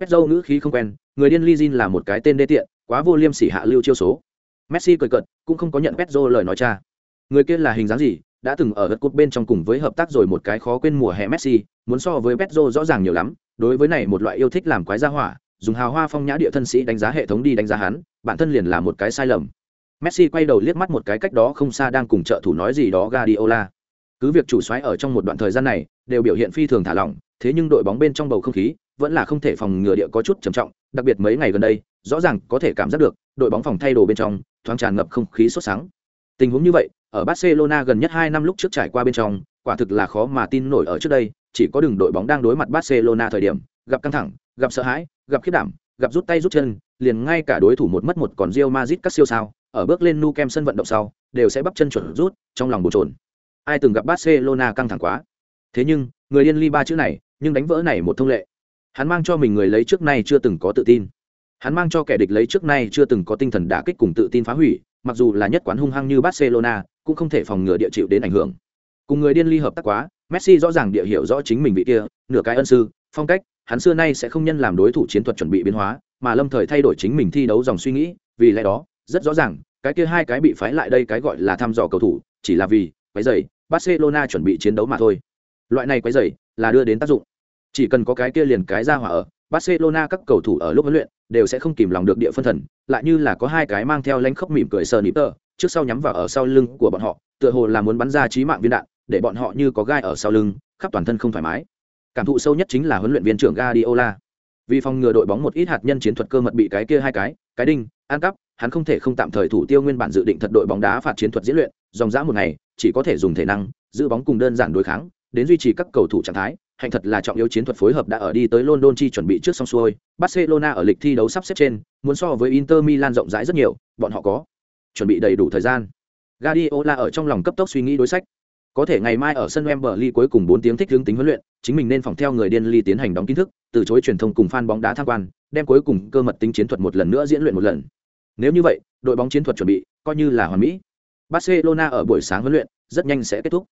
Pedro ngữ khí không quen, người điên Lizin là một cái tên đê tiện, quá vô liêm sỉ hạ lưu chiêu số. Messi cười cợt, cũng không có nhận Pedro lời nói cha. Người kia là hình dáng gì, đã từng ở đất cột bên trong cùng với hợp tác rồi một cái khó quên mùa hè Messi, muốn so với petro rõ ràng nhiều lắm, đối với này một loại yêu thích làm quái gia hỏa, dùng hào hoa phong nhã địa thân sĩ đánh giá hệ thống đi đánh giá hắn, bản thân liền là một cái sai lầm. Messi quay đầu liếc mắt một cái cách đó không xa đang cùng trợ thủ nói gì đó Guardiola. Cứ việc chủ xoáy ở trong một đoạn thời gian này đều biểu hiện phi thường thả lỏng, thế nhưng đội bóng bên trong bầu không khí vẫn là không thể phòng ngừa địa có chút trầm trọng, đặc biệt mấy ngày gần đây, rõ ràng có thể cảm giác được đội bóng phòng thay đồ bên trong thoáng tràn ngập không khí sốt sáng. Tình huống như vậy, ở Barcelona gần nhất 2 năm lúc trước trải qua bên trong, quả thực là khó mà tin nổi ở trước đây, chỉ có đường đội bóng đang đối mặt Barcelona thời điểm, gặp căng thẳng, gặp sợ hãi, gặp khiếp đảm, gặp rút tay rút chân, liền ngay cả đối thủ một mất một còn Real Madrid các siêu sao, ở bước lên Nou Camp sân vận động sau, đều sẽ bắp chân chuẩn rút, trong lòng bồ trồn. Ai từng gặp Barcelona căng thẳng quá. Thế nhưng, người điên ly ba chữ này, nhưng đánh vỡ này một thông lệ. Hắn mang cho mình người lấy trước nay chưa từng có tự tin. Hắn mang cho kẻ địch lấy trước nay chưa từng có tinh thần đả kích cùng tự tin phá hủy, mặc dù là nhất quán hung hăng như Barcelona, cũng không thể phòng ngừa địa chịu đến ảnh hưởng. Cùng người điên ly hợp tác quá, Messi rõ ràng địa hiểu rõ chính mình vị kia, nửa cái ân sư, phong cách, hắn xưa nay sẽ không nhân làm đối thủ chiến thuật chuẩn bị biến hóa, mà lâm thời thay đổi chính mình thi đấu dòng suy nghĩ, vì lẽ đó, rất rõ ràng, cái kia hai cái bị phái lại đây cái gọi là thăm dò cầu thủ, chỉ là vì, quấy rầy, Barcelona chuẩn bị chiến đấu mà thôi. Loại này quấy rầy là đưa đến tác dụng. Chỉ cần có cái kia liền cái ra hỏa ở, Barcelona các cầu thủ ở lúc huấn luyện đều sẽ không kìm lòng được địa phân thần, lại như là có hai cái mang theo lánh khốc mỉm cười sờ nịp tờ, trước sau nhắm vào ở sau lưng của bọn họ, tựa hồ là muốn bắn ra chí mạng viên đạn, để bọn họ như có gai ở sau lưng, khắp toàn thân không thoải mái. Cảm thụ sâu nhất chính là huấn luyện viên trưởng Guardiola. Vì phòng ngừa đội bóng một ít hạt nhân chiến thuật cơ mật bị cái kia hai cái, cái đinh, ăn cắp, hắn không thể không tạm thời thủ tiêu nguyên bản dự định thật đội bóng đá phạt chiến thuật diễn luyện, dòng dã một ngày, chỉ có thể dùng thể năng, giữ bóng cùng đơn giản đối kháng, đến duy trì các cầu thủ trạng thái, hành thật là trọng yếu chiến thuật phối hợp đã ở đi tới London chi chuẩn bị trước xong xuôi, Barcelona ở lịch thi đấu sắp xếp trên, muốn so với Inter Milan rộng rãi rất nhiều, bọn họ có chuẩn bị đầy đủ thời gian. Guardiola ở trong lòng cấp tốc suy nghĩ đối sách. Có thể ngày mai ở sân Wembley cuối cùng 4 tiếng thích hướng tính huấn luyện, chính mình nên phòng theo người điên ly tiến hành đóng kiến thức, từ chối truyền thông cùng fan bóng đá tham quan, đem cuối cùng cơ mật tính chiến thuật một lần nữa diễn luyện một lần. Nếu như vậy, đội bóng chiến thuật chuẩn bị coi như là hoàn mỹ. Barcelona ở buổi sáng huấn luyện rất nhanh sẽ kết thúc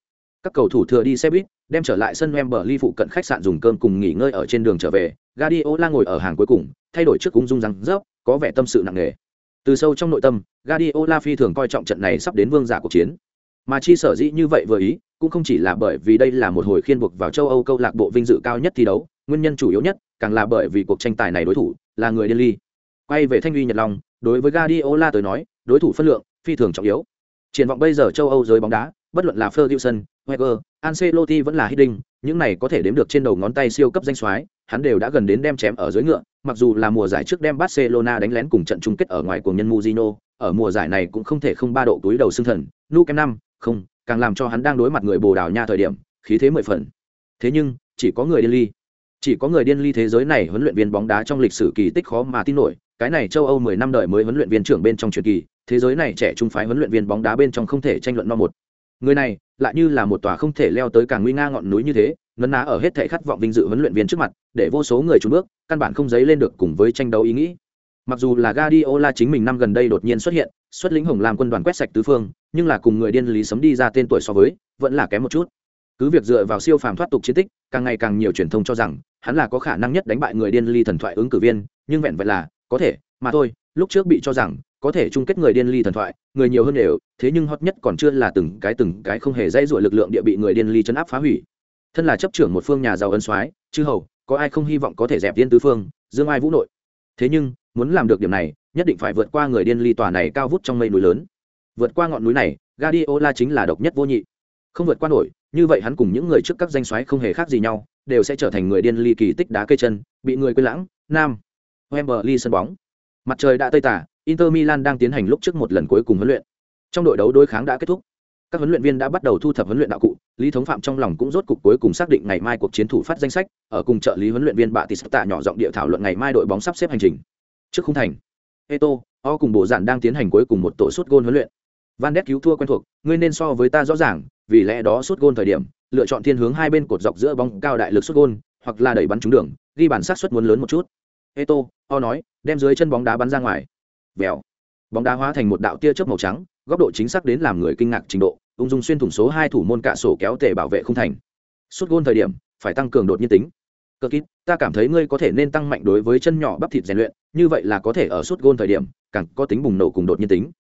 các cầu thủ thừa đi xe buýt đem trở lại sân Wembley phụ cận khách sạn dùng cơm cùng nghỉ ngơi ở trên đường trở về. Guardiola ngồi ở hàng cuối cùng thay đổi trước cung dung răng rớp có vẻ tâm sự nặng nề. Từ sâu trong nội tâm Guardiola phi thường coi trọng trận này sắp đến vương giả cuộc chiến. Mà chi sở dĩ như vậy vừa ý cũng không chỉ là bởi vì đây là một hồi khiên buộc vào châu Âu câu lạc bộ vinh dự cao nhất thi đấu nguyên nhân chủ yếu nhất càng là bởi vì cuộc tranh tài này đối thủ là người điên ly. Quay về thanh uy nhật long đối với Guardiola tới nói đối thủ phân lượng phi thường trọng yếu. Triển vọng bây giờ châu Âu giới bóng đá bất luận là Ferguson, Wenger, Ancelotti vẫn là Hiddink, những này có thể đếm được trên đầu ngón tay siêu cấp danh soái, hắn đều đã gần đến đem chém ở dưới ngựa, mặc dù là mùa giải trước đem Barcelona đánh lén cùng trận chung kết ở ngoài của nhân Mourinho, ở mùa giải này cũng không thể không ba độ túi đầu xương thần, nu kem năm, không, càng làm cho hắn đang đối mặt người Bồ Đào Nha thời điểm, khí thế mười phần. Thế nhưng, chỉ có người điên ly, chỉ có người điên ly thế giới này huấn luyện viên bóng đá trong lịch sử kỳ tích khó mà tin nổi, cái này châu Âu 10 năm đời mới huấn luyện viên trưởng bên trong truyền kỳ, thế giới này trẻ trung phái huấn luyện viên bóng đá bên trong không thể tranh luận no một người này lại như là một tòa không thể leo tới càng nguy nga ngọn núi như thế nấn ná ở hết thể khát vọng vinh dự huấn luyện viên trước mặt để vô số người trúng bước căn bản không dấy lên được cùng với tranh đấu ý nghĩ Mặc dù là Guardiola chính mình năm gần đây đột nhiên xuất hiện, xuất lĩnh Hồng làm quân đoàn quét sạch tứ phương, nhưng là cùng người điên lý sấm đi ra tên tuổi so với, vẫn là kém một chút. Cứ việc dựa vào siêu phàm thoát tục chiến tích, càng ngày càng nhiều truyền thông cho rằng hắn là có khả năng nhất đánh bại người điên ly thần thoại ứng cử viên, nhưng vẹn vẹn là có thể, mà thôi, lúc trước bị cho rằng có thể chung kết người điên ly thần thoại, người nhiều hơn đều, thế nhưng hot nhất còn chưa là từng cái từng cái không hề dây dội lực lượng địa bị người điên ly chấn áp phá hủy. Thân là chấp trưởng một phương nhà giàu ân soái, chư hầu, có ai không hy vọng có thể dẹp tiên tứ phương, dương ai vũ nội. Thế nhưng, muốn làm được điểm này, nhất định phải vượt qua người điên ly tòa này cao vút trong mây núi lớn. Vượt qua ngọn núi này, gadiola chính là độc nhất vô nhị. Không vượt qua nổi, như vậy hắn cùng những người trước các danh soái không hề khác gì nhau, đều sẽ trở thành người điên ly kỳ tích đá cây chân, bị người quên lãng. Nam, Wembley sân bóng. Mặt trời đã tây tả, Inter Milan đang tiến hành lúc trước một lần cuối cùng huấn luyện. Trong đội đấu đối kháng đã kết thúc, các huấn luyện viên đã bắt đầu thu thập huấn luyện đạo cụ, Lý Thống Phạm trong lòng cũng rốt cục cuối cùng xác định ngày mai cuộc chiến thủ phát danh sách, ở cùng trợ lý huấn luyện viên Bạ Tạ nhỏ giọng địa thảo luận ngày mai đội bóng sắp xếp hành trình. Trước khung thành, Eto, O cùng bộ dạng đang tiến hành cuối cùng một tổ suất gôn huấn luyện. Van Ness cứu thua quen thuộc, ngươi nên so với ta rõ ràng, vì lẽ đó suất gôn thời điểm, lựa chọn thiên hướng hai bên cột dọc giữa bóng cao đại lực suất gôn, hoặc là đẩy bắn trúng đường, ghi bàn sát suất muốn lớn một chút. Eto, O nói, đem dưới chân bóng đá bắn ra ngoài. Vèo. Bóng đá hóa thành một đạo tia chớp màu trắng, góc độ chính xác đến làm người kinh ngạc trình độ, ung dung xuyên thủng số hai thủ môn cạ sổ kéo tề bảo vệ không thành. Suốt gôn thời điểm, phải tăng cường đột nhiên tính. Cơ kít, ta cảm thấy ngươi có thể nên tăng mạnh đối với chân nhỏ bắp thịt rèn luyện, như vậy là có thể ở suốt gôn thời điểm, càng có tính bùng nổ cùng đột nhiên tính.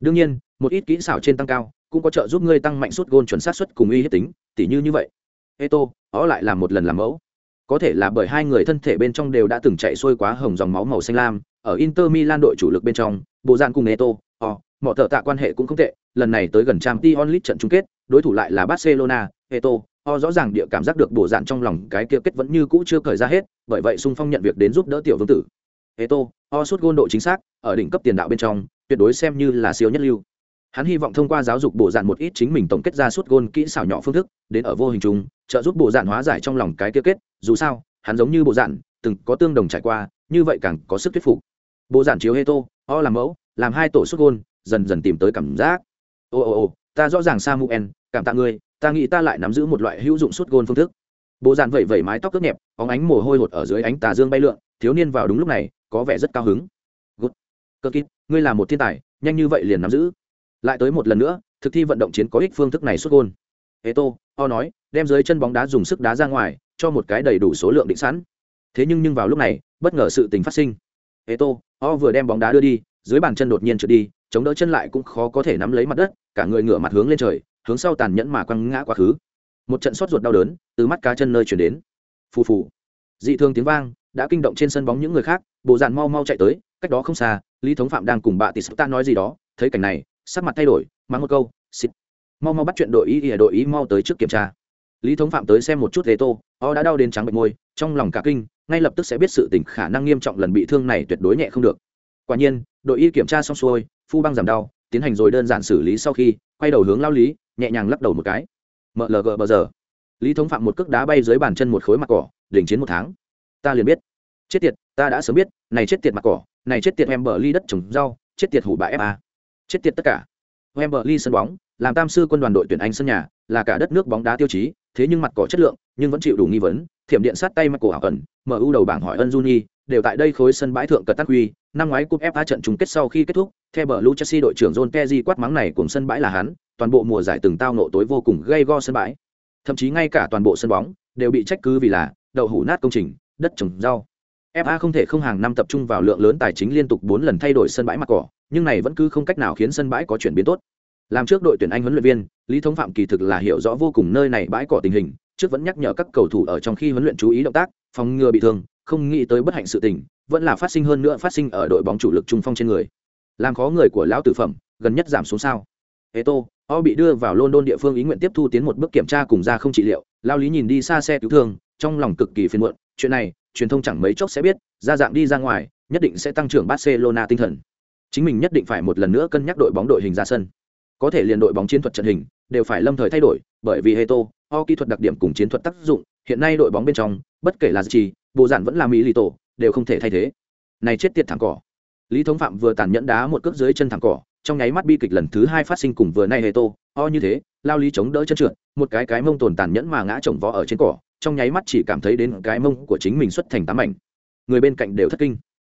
Đương nhiên, một ít kỹ xảo trên tăng cao, cũng có trợ giúp ngươi tăng mạnh suốt gôn chuẩn xác suất cùng uy hiếp tính, tỉ như như vậy. Eto, ó lại là một lần làm mẫu. Có thể là bởi hai người thân thể bên trong đều đã từng chạy xuôi quá hồng dòng máu màu xanh lam, ở Inter Milan đội chủ lực bên trong, bộ dạng cùng Neto, họ, oh, mọi thợ tạ quan hệ cũng không tệ, lần này tới gần Champions League trận chung kết, đối thủ lại là Barcelona, Eto, oh, rõ ràng địa cảm giác được bộ dạn trong lòng cái kia kết vẫn như cũ chưa cởi ra hết, bởi vậy Sung Phong nhận việc đến giúp đỡ tiểu vương tử. Eto, oh, suốt gôn độ chính xác, ở đỉnh cấp tiền đạo bên trong, tuyệt đối xem như là siêu nhất lưu. Hắn hy vọng thông qua giáo dục bộ dạng một ít chính mình tổng kết ra suốt gôn kỹ xảo nhỏ phương thức, đến ở vô hình chung, trợ giúp bộ dạng hóa giải trong lòng cái kia kết, dù sao, hắn giống như bộ dạng, từng có tương đồng trải qua, như vậy càng có sức thuyết phục bộ giản chiếu Eto, o làm mẫu, làm hai tổ xuất gôn, dần dần tìm tới cảm giác. ồ ồ ồ ta rõ ràng Samuel, cảm tạ ngươi, ta nghĩ ta lại nắm giữ một loại hữu dụng suốt gôn phương thức. Bộ dàn vẩy vẩy mái tóc cướp nhẹp óng ánh mồ hôi hột ở dưới ánh tà dương bay lượn thiếu niên vào đúng lúc này có vẻ rất cao hứng. Gút cơ kít ngươi là một thiên tài nhanh như vậy liền nắm giữ. Lại tới một lần nữa thực thi vận động chiến có ích phương thức này suốt gôn. Eto o nói đem dưới chân bóng đá dùng sức đá ra ngoài cho một cái đầy đủ số lượng định sẵn. Thế nhưng nhưng vào lúc này bất ngờ sự tình phát sinh. Eto o vừa đem bóng đá đưa đi, dưới bàn chân đột nhiên trượt đi, chống đỡ chân lại cũng khó có thể nắm lấy mặt đất, cả người ngửa mặt hướng lên trời, hướng sau tàn nhẫn mà quăng ngã quá khứ. Một trận sốt ruột đau đớn từ mắt cá chân nơi chuyển đến. Phù phù. Dị thương tiếng vang, đã kinh động trên sân bóng những người khác, bộ dàn mau mau chạy tới, cách đó không xa, lý thống phạm đang cùng bà tỷ ta nói gì đó, thấy cảnh này, sắc mặt thay đổi mang một câu, xịt. Mau mau bắt chuyện đội ý ỉa đội ý mau tới trước kiểm tra. Lý thống phạm tới xem một chút ghế tô, o đã đau đến trắng bệnh môi, trong lòng cả kinh ngay lập tức sẽ biết sự tình khả năng nghiêm trọng lần bị thương này tuyệt đối nhẹ không được. Quả nhiên, đội y kiểm tra xong xuôi, phu băng giảm đau, tiến hành rồi đơn giản xử lý sau khi, quay đầu hướng lao lý, nhẹ nhàng lắc đầu một cái. Mlg bờ giờ. Lý thống phạm một cước đá bay dưới bàn chân một khối mặt cỏ, đỉnh chiến một tháng. Ta liền biết. Chết tiệt, ta đã sớm biết, này chết tiệt mặt cỏ, này chết tiệt em bờ ly đất trồng rau, chết tiệt hủ bại fa chết tiệt tất cả. Em bờ ly sân bóng, làm tam sư quân đoàn đội tuyển anh sân nhà là cả đất nước bóng đá tiêu chí thế nhưng mặt cỏ chất lượng nhưng vẫn chịu đủ nghi vấn thiểm điện sát tay mặt cổ ảo ẩn mu đầu bảng hỏi ân juni đều tại đây khối sân bãi thượng cật tắc huy năm ngoái cúp FA trận chung kết sau khi kết thúc, theo bờ Lu Chelsea đội trưởng John Terry quát mắng này cùng sân bãi là hắn, toàn bộ mùa giải từng tao nộ tối vô cùng gây go sân bãi. Thậm chí ngay cả toàn bộ sân bóng đều bị trách cứ vì là đậu hủ nát công trình, đất trồng rau. FA không thể không hàng năm tập trung vào lượng lớn tài chính liên tục 4 lần thay đổi sân bãi mặt cỏ, nhưng này vẫn cứ không cách nào khiến sân bãi có chuyển biến tốt. Làm trước đội tuyển Anh huấn luyện viên, Lý Thống Phạm kỳ thực là hiểu rõ vô cùng nơi này bãi cỏ tình hình, trước vẫn nhắc nhở các cầu thủ ở trong khi huấn luyện chú ý động tác, phòng ngừa bị thương, không nghĩ tới bất hạnh sự tình, vẫn là phát sinh hơn nữa phát sinh ở đội bóng chủ lực trung phong trên người. Làm khó người của lão tử phẩm gần nhất giảm xuống sao. Eto o bị đưa vào london địa phương ý nguyện tiếp thu tiến một bước kiểm tra cùng ra không trị liệu lao lý nhìn đi xa xe cứu thương trong lòng cực kỳ phiền muộn chuyện này truyền thông chẳng mấy chốc sẽ biết ra dạng đi ra ngoài nhất định sẽ tăng trưởng barcelona tinh thần. Chính mình nhất định phải một lần nữa cân nhắc đội bóng đội hình ra sân. Có thể liền đội bóng chiến thuật trận hình đều phải lâm thời thay đổi, bởi vì heto, o kỹ thuật đặc điểm cùng chiến thuật tác dụng, hiện nay đội bóng bên trong, bất kể là gì, bộ giản vẫn là mỹ lì tổ, đều không thể thay thế. Này chết tiệt thẳng cỏ. Lý thống phạm vừa tàn nhẫn đá một cước dưới chân thẳng cỏ, trong nháy mắt bi kịch lần thứ hai phát sinh cùng vừa nay hề tô o như thế, lao lý chống đỡ chân trượt, một cái cái mông tồn tàn nhẫn mà ngã chồng vó ở trên cỏ, trong nháy mắt chỉ cảm thấy đến cái mông của chính mình xuất thành tám ảnh người bên cạnh đều thất kinh.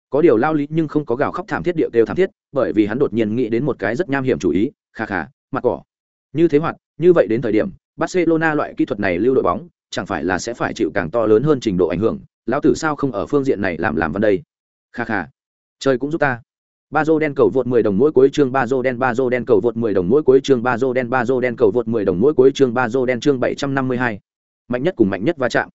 Có điều lao lý nhưng không có gào khóc thảm thiết điệu đều thảm thiết, bởi vì hắn đột nhiên nghĩ đến một cái rất nham hiểm chủ ý khà khà mặt cỏ như thế hoạt như vậy đến thời điểm barcelona loại kỹ thuật này lưu đội bóng chẳng phải là sẽ phải chịu càng to lớn hơn trình độ ảnh hưởng lão tử sao không ở phương diện này làm làm văn đây? Kha kha trời cũng giúp ta. Ba dô đen cầu vượt 10 đồng mỗi cuối chương ba dô đen ba dô đen cầu vượt 10 đồng mỗi cuối chương ba dô đen ba dô đen cầu vượt 10 đồng mỗi cuối chương ba dô đen chương 752. mạnh nhất cùng mạnh nhất va chạm.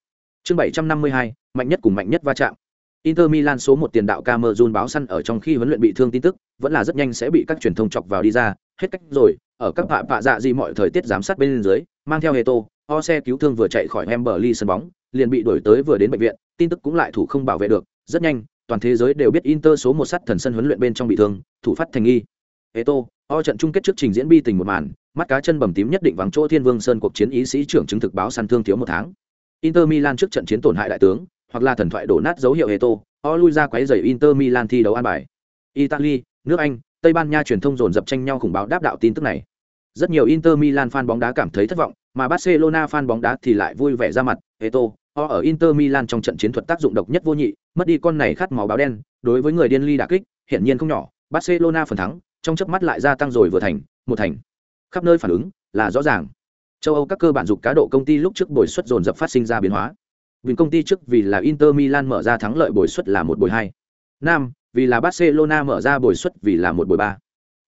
Chương 752, mạnh nhất cùng mạnh nhất va chạm. Inter Milan số một tiền đạo Camerun báo săn ở trong khi huấn luyện bị thương tin tức, vẫn là rất nhanh sẽ bị các truyền thông chọc vào đi ra, hết cách rồi, ở các vạ vạ dạ gì mọi thời tiết giám sát bên dưới, mang theo hệ tô, o xe cứu thương vừa chạy khỏi Emberley sân bóng, liền bị đuổi tới vừa đến bệnh viện, tin tức cũng lại thủ không bảo vệ được, rất nhanh, toàn thế giới đều biết Inter số một sắt thần sân huấn luyện bên trong bị thương, thủ phát thành nghi. Heto, o trận chung kết trước trình diễn bi tình một màn, mắt cá chân bầm tím nhất định vắng chỗ Thiên Vương Sơn cuộc chiến ý sĩ trưởng chứng thực báo săn thương thiếu một tháng. Inter Milan trước trận chiến tổn hại đại tướng, hoặc là thần thoại đổ nát dấu hiệu Heto, o lui ra quấy rầy Inter Milan thi đấu an bài. Italy, nước Anh, Tây Ban Nha truyền thông dồn dập tranh nhau khủng báo đáp đạo tin tức này. Rất nhiều Inter Milan fan bóng đá cảm thấy thất vọng, mà Barcelona fan bóng đá thì lại vui vẻ ra mặt, Eto, o ở Inter Milan trong trận chiến thuật tác dụng độc nhất vô nhị, mất đi con này khát máu báo đen, đối với người điên ly đả kích, hiển nhiên không nhỏ, Barcelona phần thắng, trong chớp mắt lại gia tăng rồi vừa thành, một thành. Khắp nơi phản ứng là rõ ràng. Châu Âu các cơ bản dục cá độ công ty lúc trước bồi suất dồn dập phát sinh ra biến hóa. Bình công ty trước vì là Inter Milan mở ra thắng lợi bồi suất là một bồi hai. Nam, vì là Barcelona mở ra bồi suất vì là một bồi ba.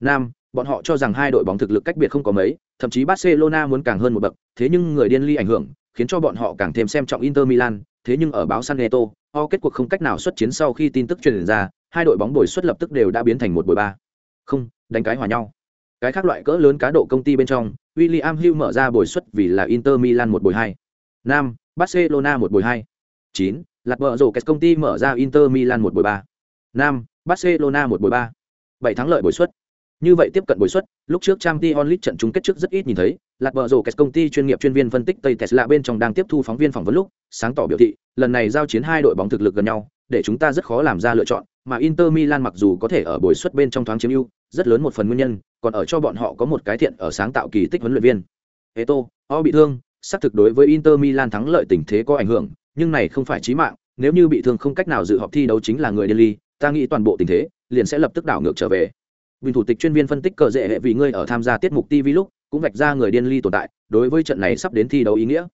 Nam, bọn họ cho rằng hai đội bóng thực lực cách biệt không có mấy, thậm chí Barcelona muốn càng hơn một bậc, thế nhưng người điên ly ảnh hưởng, khiến cho bọn họ càng thêm xem trọng Inter Milan, thế nhưng ở báo San Neto, o kết cuộc không cách nào xuất chiến sau khi tin tức truyền ra, hai đội bóng bồi suất lập tức đều đã biến thành một bồi ba. Không, đánh cái hòa nhau. Cái khác loại cỡ lớn cá độ công ty bên trong, William Hill mở ra bồi suất vì là Inter Milan một bồi hai. Nam, Barcelona một bồi hai. Chín, Lạc vợ rổ công ty mở ra Inter Milan một bồi ba. Nam, Barcelona một buổi ba. Bảy thắng lợi buổi suất. Như vậy tiếp cận buổi suất, lúc trước Champions League trận chung kết trước rất ít nhìn thấy, Lạc Bờ Rồ công ty chuyên nghiệp chuyên viên phân tích Tây Tesla bên trong đang tiếp thu phóng viên phỏng vấn lúc, sáng tỏ biểu thị, lần này giao chiến hai đội bóng thực lực gần nhau, để chúng ta rất khó làm ra lựa chọn, mà Inter Milan mặc dù có thể ở buổi suất bên trong thoáng chiếm ưu, rất lớn một phần nguyên nhân, còn ở cho bọn họ có một cái thiện ở sáng tạo kỳ tích huấn luyện viên. Eto, o bị thương, xác thực đối với Inter Milan thắng lợi tình thế có ảnh hưởng, nhưng này không phải chí mạng, nếu như bị thương không cách nào dự họp thi đấu chính là người Delhi, ta nghĩ toàn bộ tình thế liền sẽ lập tức đảo ngược trở về. Bình thủ tịch chuyên viên phân tích cờ dễ hệ vì ngươi ở tham gia tiết mục TV lúc, cũng vạch ra người điên ly tồn tại, đối với trận này sắp đến thi đấu ý nghĩa.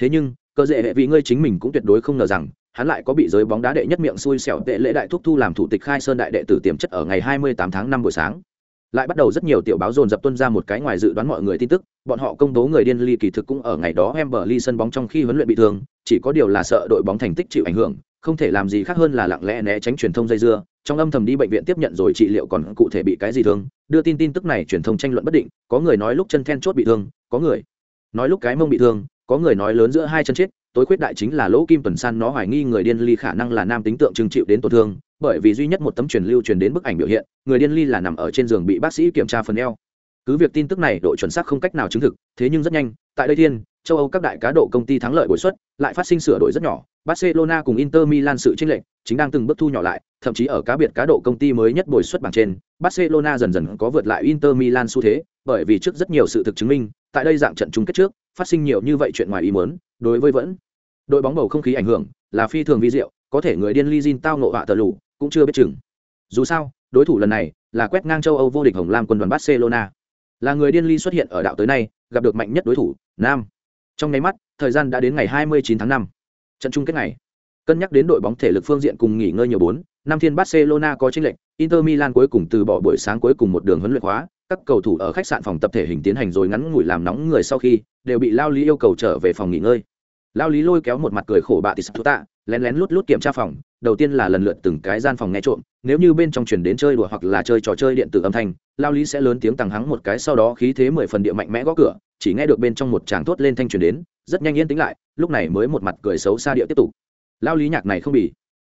Thế nhưng, cờ dễ hệ vì ngươi chính mình cũng tuyệt đối không ngờ rằng, hắn lại có bị giới bóng đá đệ nhất miệng xui xẻo tệ lễ đại thúc thu làm thủ tịch khai sơn đại đệ tử tiềm chất ở ngày 28 tháng 5 buổi sáng. Lại bắt đầu rất nhiều tiểu báo dồn dập tuân ra một cái ngoài dự đoán mọi người tin tức, bọn họ công tố người điên ly kỳ thực cũng ở ngày đó em bờ ly sân bóng trong khi huấn luyện bị thương, chỉ có điều là sợ đội bóng thành tích chịu ảnh hưởng, không thể làm gì khác hơn là lặng lẽ né tránh truyền thông dây dưa, trong âm thầm đi bệnh viện tiếp nhận rồi trị liệu còn cụ thể bị cái gì thương đưa tin tin tức này truyền thông tranh luận bất định có người nói lúc chân then chốt bị thương có người nói lúc cái mông bị thương có người nói lớn giữa hai chân chết tối khuyết đại chính là lỗ kim tuần san nó hoài nghi người điên ly khả năng là nam tính tượng trưng chịu đến tổn thương bởi vì duy nhất một tấm truyền lưu truyền đến bức ảnh biểu hiện người điên ly là nằm ở trên giường bị bác sĩ kiểm tra phần eo. Cứ việc tin tức này độ chuẩn xác không cách nào chứng thực thế nhưng rất nhanh tại đây thiên châu âu các đại cá độ công ty thắng lợi bồi suất lại phát sinh sửa đổi rất nhỏ barcelona cùng inter milan sự chênh lệch chính đang từng bước thu nhỏ lại, thậm chí ở cá biệt cá độ công ty mới nhất bồi xuất bảng trên, barcelona dần dần có vượt lại inter milan xu thế, bởi vì trước rất nhiều sự thực chứng minh, tại đây dạng trận chung kết trước, phát sinh nhiều như vậy chuyện ngoài ý muốn, đối với vẫn đội bóng bầu không khí ảnh hưởng là phi thường vi diệu, có thể người điên Lizin tao ngộ họa tờ lũ cũng chưa biết chừng. Dù sao, đối thủ lần này là quét ngang châu âu vô địch hồng lam quân đoàn barcelona. Là người điên ly xuất hiện ở đạo tới nay, gặp được mạnh nhất đối thủ, nam. Trong nháy mắt, thời gian đã đến ngày 29 tháng 5 trận chung kết ngày cân nhắc đến đội bóng thể lực phương diện cùng nghỉ ngơi nhiều bốn, năm thiên barcelona có chênh lệch, inter milan cuối cùng từ bỏ buổi sáng cuối cùng một đường huấn luyện hóa các cầu thủ ở khách sạn phòng tập thể hình tiến hành rồi ngắn ngủi làm nóng người sau khi, đều bị lao lý yêu cầu trở về phòng nghỉ ngơi. Lao lý lôi kéo một mặt cười khổ bà tis tạ, lén lén lút lút kiểm tra phòng, đầu tiên là lần lượt từng cái gian phòng nghe trộm, nếu như bên trong chuyển đến chơi đùa hoặc là chơi trò chơi điện tử âm thanh, lao lý sẽ lớn tiếng tàng hắng một cái sau đó khí thế mười phần địa mạnh mẽ gõ cửa, chỉ nghe được bên trong một tràng thốt lên thanh truyền đến rất nhanh yên tĩnh lại, lúc này mới một mặt cười xấu xa địa tiếp tục. Lao lý nhạc này không bị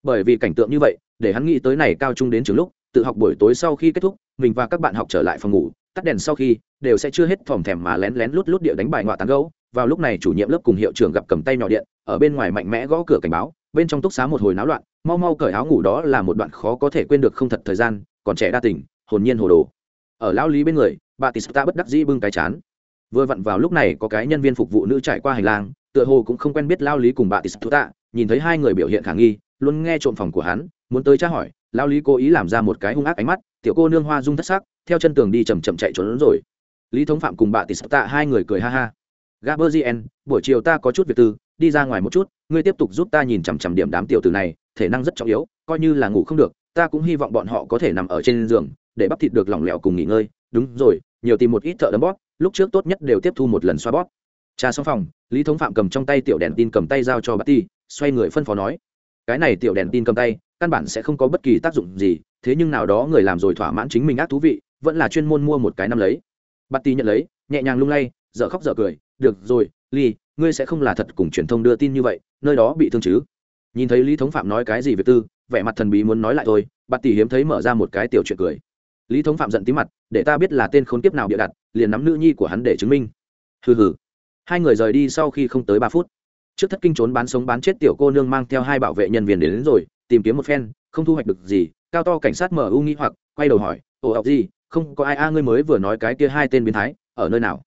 bởi vì cảnh tượng như vậy, để hắn nghĩ tới này cao trung đến trường lúc, tự học buổi tối sau khi kết thúc, mình và các bạn học trở lại phòng ngủ, tắt đèn sau khi, đều sẽ chưa hết phòng thèm mà lén lén lút lút địa đánh bài ngoại tán gấu. Vào lúc này chủ nhiệm lớp cùng hiệu trưởng gặp cầm tay nhỏ điện, ở bên ngoài mạnh mẽ gõ cửa cảnh báo, bên trong túc xá một hồi náo loạn, mau mau cởi áo ngủ đó là một đoạn khó có thể quên được không thật thời gian, còn trẻ đa tình, hồn nhiên hồ đồ. Ở lão lý bên người, bà tis ta bất đắc dĩ bưng cái chán vừa vặn vào lúc này có cái nhân viên phục vụ nữ trải qua hành lang tựa hồ cũng không quen biết lao lý cùng bà tis Tạ, nhìn thấy hai người biểu hiện khả nghi luôn nghe trộm phòng của hắn muốn tới tra hỏi lao lý cố ý làm ra một cái hung ác ánh mắt tiểu cô nương hoa dung thất sắc theo chân tường đi chầm chậm chạy trốn rồi. Lý thống phạm cùng bà tis sắp tạ hai người cười ha ha. Gaberzien buổi chiều ta có chút việc tư đi ra ngoài một chút ngươi tiếp tục giúp ta nhìn chằm chằm điểm đám tiểu tử này thể năng rất trọng yếu coi như là ngủ không được ta cũng hy vọng bọn họ có thể nằm ở trên giường để bắp thịt được lỏng lẻo cùng nghỉ ngơi. Đúng rồi nhiều tìm một ít thợ đấm bóp lúc trước tốt nhất đều tiếp thu một lần xoa bóp. Trà xong phòng, lý thống phạm cầm trong tay tiểu đèn tin cầm tay giao cho bà ti, xoay người phân phó nói, cái này tiểu đèn tin cầm tay, căn bản sẽ không có bất kỳ tác dụng gì, thế nhưng nào đó người làm rồi thỏa mãn chính mình ác thú vị, vẫn là chuyên môn mua một cái năm lấy. Bà ti nhận lấy, nhẹ nhàng lung lay, dở khóc dở cười, được rồi ly ngươi sẽ không là thật cùng truyền thông đưa tin như vậy, nơi đó bị thương chứ. Nhìn thấy lý thống phạm nói cái gì về tư, vẻ mặt thần bí muốn nói lại thôi, bà tỷ hiếm thấy mở ra một cái tiểu chuyện cười. Lý thống phạm giận tí mặt, để ta biết là tên khốn kiếp nào bịa đặt liền nắm nữ nhi của hắn để chứng minh hừ hừ hai người rời đi sau khi không tới ba phút trước thất kinh trốn bán sống bán chết tiểu cô nương mang theo hai bảo vệ nhân viên đến, đến rồi tìm kiếm một phen không thu hoạch được gì cao to cảnh sát mở u nghĩ hoặc quay đầu hỏi ồ ọc gì không có ai a ngươi mới vừa nói cái kia hai tên biến thái ở nơi nào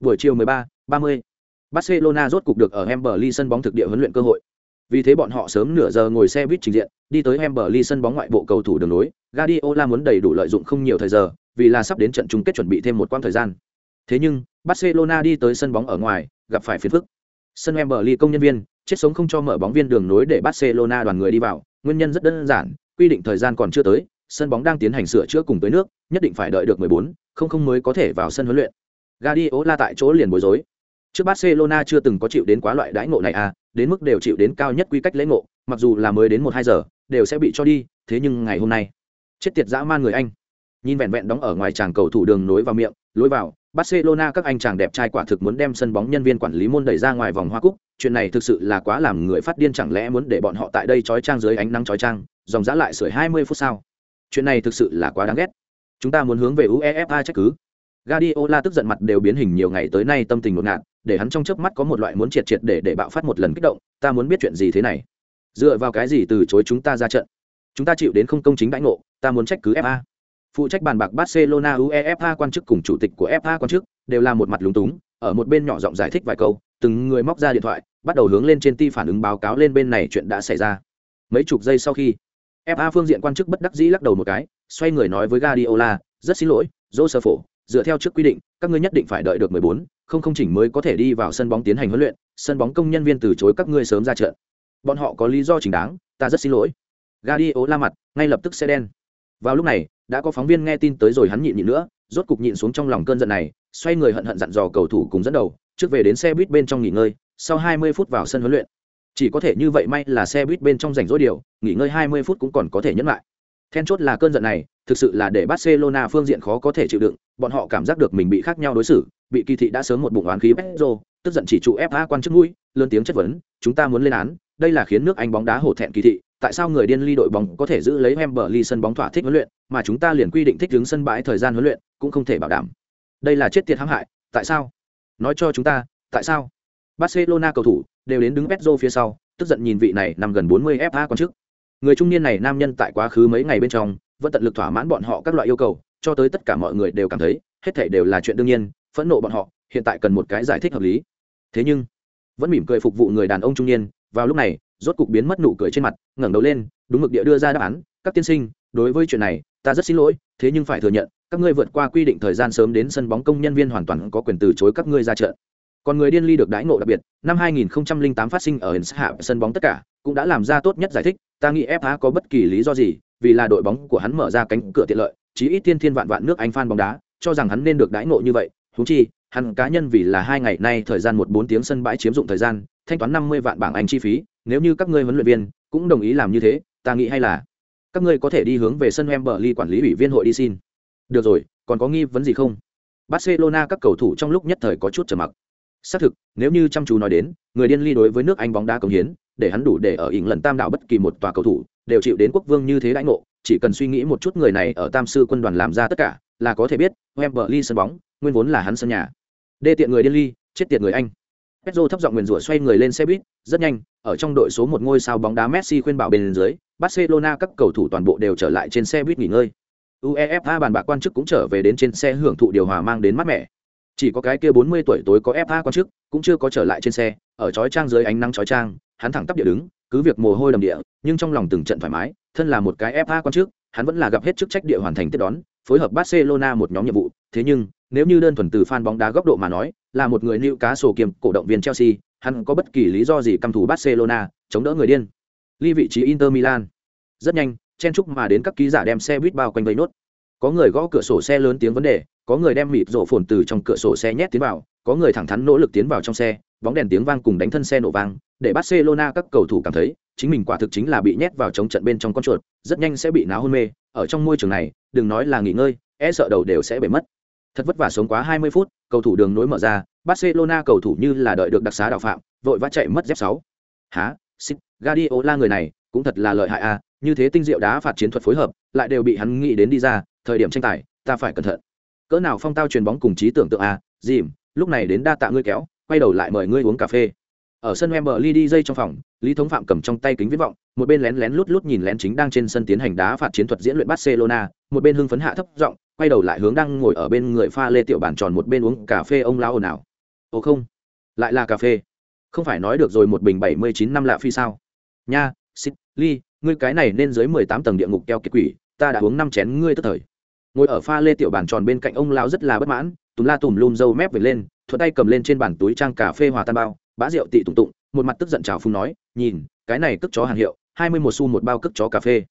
buổi chiều 13, 30. Barcelona rốt cục được ở Emberley sân bóng thực địa huấn luyện cơ hội. Vì thế bọn họ sớm nửa giờ ngồi xe buýt trình diện, đi tới Emberley sân bóng ngoại bộ cầu thủ đường nối. Guardiola muốn đầy đủ lợi dụng không nhiều thời giờ, vì là sắp đến trận chung kết chuẩn bị thêm một quãng thời gian. Thế nhưng, Barcelona đi tới sân bóng ở ngoài, gặp phải phiền phức. Sân Wembley công nhân viên, chết sống không cho mở bóng viên đường nối để Barcelona đoàn người đi vào, nguyên nhân rất đơn giản, quy định thời gian còn chưa tới, sân bóng đang tiến hành sửa chữa cùng tới nước, nhất định phải đợi được 14, không không mới có thể vào sân huấn luyện. Guardiola tại chỗ liền bối rối. Trước Barcelona chưa từng có chịu đến quá loại đãi ngộ này à, đến mức đều chịu đến cao nhất quy cách lễ ngộ, mặc dù là mới đến 1 2 giờ, đều sẽ bị cho đi, thế nhưng ngày hôm nay, chết tiệt dã man người Anh. Nhìn vẹn vẹn đóng ở ngoài tràng cầu thủ đường nối vào miệng, lối vào, Barcelona các anh chàng đẹp trai quả thực muốn đem sân bóng nhân viên quản lý môn đẩy ra ngoài vòng hoa cúc, chuyện này thực sự là quá làm người phát điên chẳng lẽ muốn để bọn họ tại đây trói trang dưới ánh nắng trói trang, dòng giá lại sưởi 20 phút sau. Chuyện này thực sự là quá đáng ghét. Chúng ta muốn hướng về UEFA trách cứ. Guardiola tức giận mặt đều biến hình nhiều ngày tới nay tâm tình ngột ngạt, để hắn trong chớp mắt có một loại muốn triệt triệt để để bạo phát một lần kích động, ta muốn biết chuyện gì thế này. Dựa vào cái gì từ chối chúng ta ra trận? Chúng ta chịu đến không công chính đãi ngộ, ta muốn trách cứ FA phụ trách bàn bạc barcelona uefa quan chức cùng chủ tịch của fa quan chức đều là một mặt lúng túng ở một bên nhỏ giọng giải thích vài câu từng người móc ra điện thoại bắt đầu hướng lên trên ti phản ứng báo cáo lên bên này chuyện đã xảy ra mấy chục giây sau khi fa phương diện quan chức bất đắc dĩ lắc đầu một cái xoay người nói với Guardiola, rất xin lỗi dô sơ phổ dựa theo trước quy định các ngươi nhất định phải đợi được 14, không không chỉnh mới có thể đi vào sân bóng tiến hành huấn luyện sân bóng công nhân viên từ chối các ngươi sớm ra trận. Bọn họ có lý do chính đáng ta rất xin lỗi. Guardiola mặt ngay lập tức sẽ đen. Vào lúc này đã có phóng viên nghe tin tới rồi hắn nhịn nhịn nữa rốt cục nhịn xuống trong lòng cơn giận này xoay người hận hận dặn dò cầu thủ cùng dẫn đầu trước về đến xe buýt bên trong nghỉ ngơi sau 20 phút vào sân huấn luyện. Chỉ có thể như vậy may là xe buýt bên trong rảnh rỗi điều nghỉ ngơi 20 phút cũng còn có thể nhẫn lại. Then chốt là cơn giận này thực sự là để barcelona phương diện khó có thể chịu đựng bọn họ cảm giác được mình bị khác nhau đối xử bị kỳ thị đã sớm một bụng oán khí petro tức giận chỉ trụ fa quan chức mũi lớn tiếng chất vấn chúng ta muốn lên án đây là khiến nước anh bóng đá hổ thẹn kỳ thị tại sao người điên ly đội bóng có thể giữ lấy Wembley sân bóng thỏa thích huấn luyện, mà chúng ta liền quy định thích đứng sân bãi thời gian huấn luyện, cũng không thể bảo đảm. Đây là chết tiệt hãm hại, tại sao? Nói cho chúng ta, tại sao? Barcelona cầu thủ đều đến đứng Pedro phía sau, tức giận nhìn vị này nằm gần 40 FA quan chức. Người trung niên này nam nhân tại quá khứ mấy ngày bên trong, vẫn tận lực thỏa mãn bọn họ các loại yêu cầu, cho tới tất cả mọi người đều cảm thấy, hết thảy đều là chuyện đương nhiên, phẫn nộ bọn họ, hiện tại cần một cái giải thích hợp lý. Thế nhưng, vẫn mỉm cười phục vụ người đàn ông trung niên, vào lúc này, rốt cục biến mất nụ cười trên mặt ngẩng đầu lên đúng mực địa đưa ra đáp án các tiên sinh đối với chuyện này ta rất xin lỗi thế nhưng phải thừa nhận các ngươi vượt qua quy định thời gian sớm đến sân bóng công nhân viên hoàn toàn có quyền từ chối các ngươi ra trận còn người điên ly được đãi ngộ đặc biệt năm 2008 phát sinh ở hình hạ sân bóng tất cả cũng đã làm ra tốt nhất giải thích ta nghĩ FA có bất kỳ lý do gì, vì là đội bóng của hắn mở ra cánh cửa tiện lợi, chí ít tiên thiên vạn vạn nước anh fan bóng đá, cho rằng hắn nên được đãi ngộ như vậy. Huống chi, hắn cá nhân vì là hai ngày nay thời gian một bốn tiếng sân bãi chiếm dụng thời gian, thanh toán năm mươi vạn bảng anh chi phí, nếu như các ngươi huấn luyện viên cũng đồng ý làm như thế, ta nghĩ hay là các ngươi có thể đi hướng về sân Wembley quản lý ủy viên hội đi xin. Được rồi, còn có nghi vấn gì không? Barcelona các cầu thủ trong lúc nhất thời có chút trầm mặc. Xác thực, nếu như chăm chú nói đến, người điên ly đối với nước anh bóng đá cống hiến để hắn đủ để ở ỉng lần tam đạo bất kỳ một tòa cầu thủ đều chịu đến quốc vương như thế đãi ngộ chỉ cần suy nghĩ một chút người này ở tam sư quân đoàn làm ra tất cả là có thể biết Wembley sân bóng nguyên vốn là hắn sân nhà đê tiện người điên ly chết tiệt người anh Pedro thấp giọng nguyền rủa xoay người lên xe buýt, rất nhanh, ở trong đội số một ngôi sao bóng đá Messi khuyên bảo bên dưới, Barcelona các cầu thủ toàn bộ đều trở lại trên xe buýt nghỉ ngơi. UEFA bàn bạc quan chức cũng trở về đến trên xe hưởng thụ điều hòa mang đến mát mẻ. Chỉ có cái kia 40 tuổi tối có FA quan chức, cũng chưa có trở lại trên xe, ở chói trang dưới ánh nắng chói trang, hắn thẳng tắp địa đứng, cứ việc mồ hôi đầm địa nhưng trong lòng từng trận thoải mái thân là một cái fa con trước hắn vẫn là gặp hết chức trách địa hoàn thành tiếp đón phối hợp barcelona một nhóm nhiệm vụ. Thế nhưng nếu như đơn thuần từ fan bóng đá góc độ mà nói là một người lưu cá sổ kiềm cổ động viên chelsea hắn có bất kỳ lý do gì căm thù barcelona chống đỡ người điên. Ly vị trí inter milan. Rất nhanh chen chúc mà đến các ký giả đem xe buýt bao quanh vây nốt. Có người gõ cửa sổ xe lớn tiếng vấn đề có người đem mịt rổ phồn từ trong cửa sổ xe nhét tiến vào, có người thẳng thắn nỗ lực tiến vào trong xe, bóng đèn tiếng vang cùng đánh thân xe nổ vang, để barcelona các cầu thủ cảm thấy, chính mình quả thực chính là bị nhét vào chống trận bên trong con chuột, rất nhanh sẽ bị náo hôn mê, ở trong môi trường này, đừng nói là nghỉ ngơi e sợ đầu đều sẽ bể mất. Thật vất vả sống quá 20 phút, cầu thủ đường nối mở ra, barcelona cầu thủ như là đợi được đặc xá đạo phạm, vội vã chạy mất dép 6. há xích, Guardiola người này, cũng thật là lợi hại a như thế tinh diệu đá phạt chiến thuật phối hợp, lại đều bị hắn nghĩ đến đi ra, thời điểm tranh tài, ta phải cẩn thận cỡ nào phong tao truyền bóng cùng trí tưởng tượng à dìm, lúc này đến đa tạ ngươi kéo, quay đầu lại mời ngươi uống cà phê. Ở sân em bờ ly đi dây trong phòng, lý thống phạm cầm trong tay kính viễn vọng, một bên lén lén lút lút nhìn lén chính đang trên sân tiến hành đá phạt chiến thuật diễn luyện barcelona, một bên hưng phấn hạ thấp giọng, quay đầu lại hướng đang ngồi ở bên người pha lê tiểu bàn tròn một bên uống cà phê ông lao ồn ào. Ồ không, lại là cà phê. Không phải nói được rồi một bình bảy mươi chín năm lạ phi sao? Nha xích ly ngươi cái này nên dưới mười tám tầng địa ngục keo kiệt quỷ, ta đã uống năm chén ngươi tức thời ngồi ở pha lê tiểu bàn tròn bên cạnh ông lao rất là bất mãn, tùm la tùm lum râu mép về lên, thuận tay cầm lên trên bàn túi trang cà phê hòa tan bao, bã rượu tị tụng tụng, một mặt tức giận trào phung nói, nhìn, cái này cất chó hàng hiệu, hai mươi một xu một bao cất chó cà phê.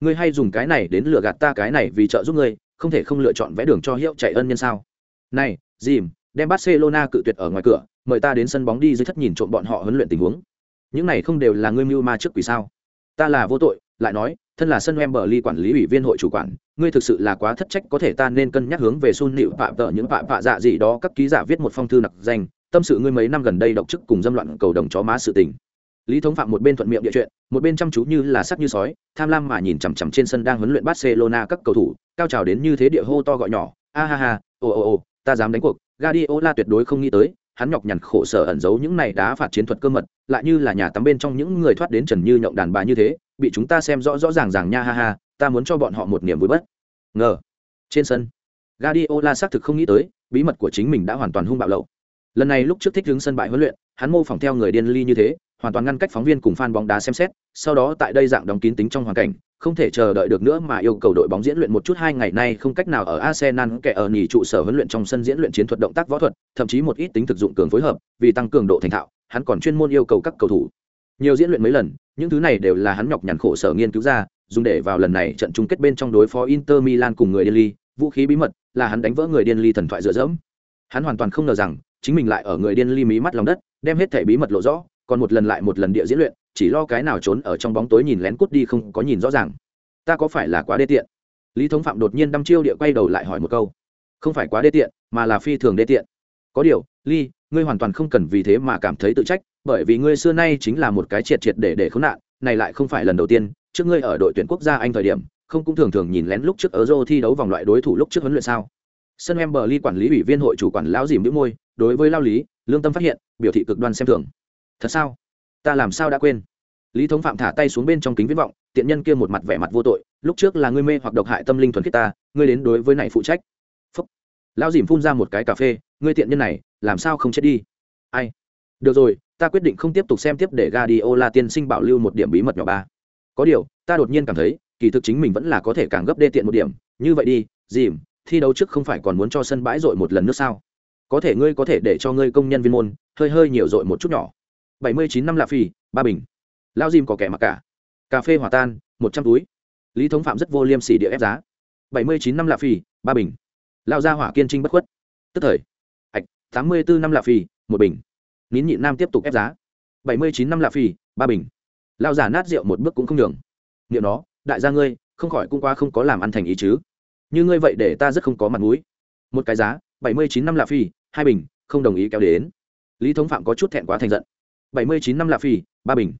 Ngươi hay dùng cái này đến lừa gạt ta cái này vì trợ giúp ngươi, không thể không lựa chọn vẽ đường cho hiệu chạy ân nhân sao? Này, dìm, đem barcelona cự tuyệt ở ngoài cửa, mời ta đến sân bóng đi dưới thất nhìn trộm bọn họ huấn luyện tình huống. Những này không đều là ngươi mưu ma trước quỷ sao? Ta là vô tội lại nói thân là sân em bờ ly quản lý ủy viên hội chủ quản, ngươi thực sự là quá thất trách có thể ta nên cân nhắc hướng về Sun Nịu phạm tợ những phạm phạ dạ gì đó các ký giả viết một phong thư nặc danh, tâm sự ngươi mấy năm gần đây độc chức cùng dâm loạn cầu đồng chó má sự tình. Lý Thống Phạm một bên thuận miệng địa chuyện, một bên chăm chú như là sắc như sói, tham lam mà nhìn chằm chằm trên sân đang huấn luyện Barcelona các cầu thủ, cao trào đến như thế địa hô to gọi nhỏ, a ha ha, ồ ồ ồ, ta dám đánh cuộc, gadiola tuyệt đối không nghĩ tới, hắn nhọc nhằn khổ sở ẩn giấu những này đá phạt chiến thuật cơ mật, lại như là nhà tắm bên trong những người thoát đến trần như nhộng đàn bà như thế, bị chúng ta xem rõ rõ ràng ràng nha ha ha, ta muốn cho bọn họ một niềm vui bất ngờ. Trên sân, Guardiola xác thực không nghĩ tới, bí mật của chính mình đã hoàn toàn hung bạo lậu. Lần này lúc trước thích đứng sân bãi huấn luyện, hắn mô phỏng theo người điên ly như thế, hoàn toàn ngăn cách phóng viên cùng fan bóng đá xem xét, sau đó tại đây dạng đóng kín tính trong hoàn cảnh, không thể chờ đợi được nữa mà yêu cầu đội bóng diễn luyện một chút hai ngày nay không cách nào ở Arsenal kẻ ở nhì trụ sở huấn luyện trong sân diễn luyện chiến thuật động tác võ thuật, thậm chí một ít tính thực dụng cường phối hợp, vì tăng cường độ thành thạo, hắn còn chuyên môn yêu cầu các cầu thủ nhiều diễn luyện mấy lần, những thứ này đều là hắn nhọc nhằn khổ sở nghiên cứu ra, dùng để vào lần này trận chung kết bên trong đối phó Inter Milan cùng người điên ly, vũ khí bí mật là hắn đánh vỡ người điên ly thần thoại dựa dẫm. Hắn hoàn toàn không ngờ rằng, chính mình lại ở người điên ly mí mắt lòng đất, đem hết thẻ bí mật lộ rõ, còn một lần lại một lần địa diễn luyện, chỉ lo cái nào trốn ở trong bóng tối nhìn lén cút đi không có nhìn rõ ràng. Ta có phải là quá đê tiện? Lý thống phạm đột nhiên đăm chiêu địa quay đầu lại hỏi một câu. Không phải quá đê tiện mà là phi thường đê tiện. Có điều ly ngươi hoàn toàn không cần vì thế mà cảm thấy tự trách bởi vì ngươi xưa nay chính là một cái triệt triệt để để khốn nạn, này lại không phải lần đầu tiên, trước ngươi ở đội tuyển quốc gia anh thời điểm, không cũng thường thường nhìn lén lúc trước ở euro thi đấu vòng loại đối thủ lúc trước huấn luyện sao? Sân em bờ ly quản lý ủy viên hội chủ quản lão dìm đĩu môi, đối với lao lý, lương tâm phát hiện, biểu thị cực đoan xem thường. Thật sao? Ta làm sao đã quên? Lý thống phạm thả tay xuống bên trong kính viễn vọng, tiện nhân kia một mặt vẻ mặt vô tội, lúc trước là ngươi mê hoặc độc hại tâm linh thuần khiết ta, ngươi đến đối với này phụ trách. Phúc. Lão dìm phun ra một cái cà phê, ngươi tiện nhân này, làm sao không chết đi? Ai? Được rồi, ta quyết định không tiếp tục xem tiếp để Guardiola tiên sinh bảo lưu một điểm bí mật nhỏ ba. Có điều, ta đột nhiên cảm thấy, kỳ thực chính mình vẫn là có thể càng gấp đê tiện một điểm. Như vậy đi, dìm, thi đấu trước không phải còn muốn cho sân bãi dội một lần nữa sao? Có thể ngươi có thể để cho ngươi công nhân viên môn, hơi hơi nhiều dội một chút nhỏ. Bảy mươi chín năm lạ phi, ba bình. Lao dìm có kẻ mặc cả. Cà phê hòa tan, một trăm túi. Lý thống phạm rất vô liêm sỉ địa ép giá. Bảy mươi chín năm lạ phi, ba bình. Lao ra hỏa kiên trinh bất khuất. Tức thời. Ạch tám mươi bốn năm lạ phi, một bình nín nhịn nam tiếp tục ép giá. Bảy mươi chín năm lạ phì, ba bình. Lao giả nát rượu một bước cũng không đường niệm nó, đại gia ngươi, không khỏi cũng qua không có làm ăn thành ý chứ. Như ngươi vậy để ta rất không có mặt mũi. Một cái giá, bảy mươi chín năm lạ phì, hai bình, không đồng ý kéo đến. Lý thống phạm có chút thẹn quá thành giận. Bảy mươi chín năm lạ phì, ba bình.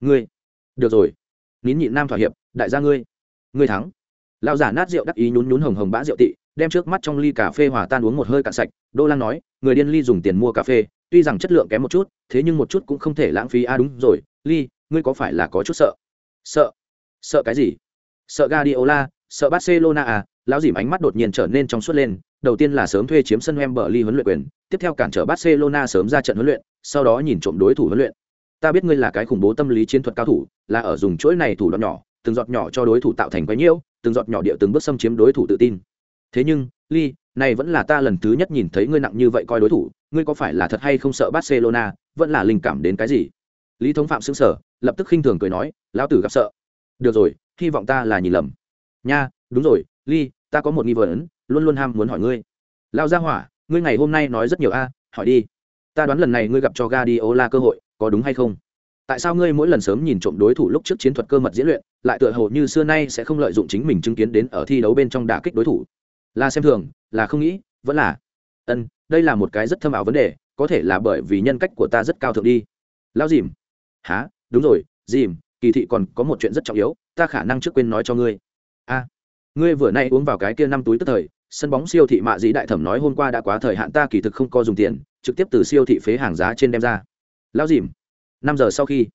Ngươi, được rồi. Nín nhịn nam thỏa hiệp, đại gia ngươi ngươi thắng. Lão giả nát rượu đắc ý nhún nhún hồng hồng bã rượu tị đem trước mắt trong ly cà phê hòa tan uống một hơi cạn sạch đô lan nói, người điên ly dùng tiền mua cà phê, tuy rằng chất lượng kém một chút, thế nhưng một chút cũng không thể lãng phí. A à đúng rồi, ly, ngươi có phải là có chút sợ? Sợ? Sợ cái gì? Sợ Guardiola? Sợ Barcelona à? Lão dìm ánh mắt đột nhiên trở nên trong suốt lên, đầu tiên là sớm thuê chiếm sân em bờ ly huấn luyện quyền, tiếp theo cản trở Barcelona sớm ra trận huấn luyện, sau đó nhìn trộm đối thủ huấn luyện. Ta biết ngươi là cái khủng bố tâm lý chiến thuật cao thủ, là ở dùng chuỗi này thủ đoạn nhỏ, từng giọt nhỏ cho đối thủ tạo thành quái nhiễu, từng giọt nhỏ địa từng bước xâm chiếm đối thủ tự tin thế nhưng ly này vẫn là ta lần thứ nhất nhìn thấy ngươi nặng như vậy coi đối thủ, ngươi có phải là thật hay không sợ barcelona, vẫn là linh cảm đến cái gì? Lý thống phạm xứng sở lập tức khinh thường cười nói, lão tử gặp sợ. Được rồi, hy vọng ta là nhìn lầm. Nha, đúng rồi ly ta có một nghi vấn, luôn luôn ham muốn hỏi ngươi. Lao gia hỏa, ngươi ngày hôm nay nói rất nhiều a, hỏi đi. Ta đoán lần này ngươi gặp cho Guardiola cơ hội, có đúng hay không? Tại sao ngươi mỗi lần sớm nhìn trộm đối thủ lúc trước chiến thuật cơ mật diễn luyện, lại tựa hồ như xưa nay sẽ không lợi dụng chính mình chứng kiến đến ở thi đấu bên trong đả kích đối thủ? Là xem thường là không nghĩ vẫn là ân đây là một cái rất thâm ảo vấn đề có thể là bởi vì nhân cách của ta rất cao thượng đi. Lao dìm. Há đúng rồi dìm kỳ thị còn có một chuyện rất trọng yếu ta khả năng trước quên nói cho ngươi. A ngươi vừa nay uống vào cái kia năm túi tức thời sân bóng siêu thị mạ dĩ đại thẩm nói hôm qua đã quá thời hạn ta kỳ thực không có dùng tiền trực tiếp từ siêu thị phế hàng giá trên đem ra. Lao dìm. Năm giờ sau khi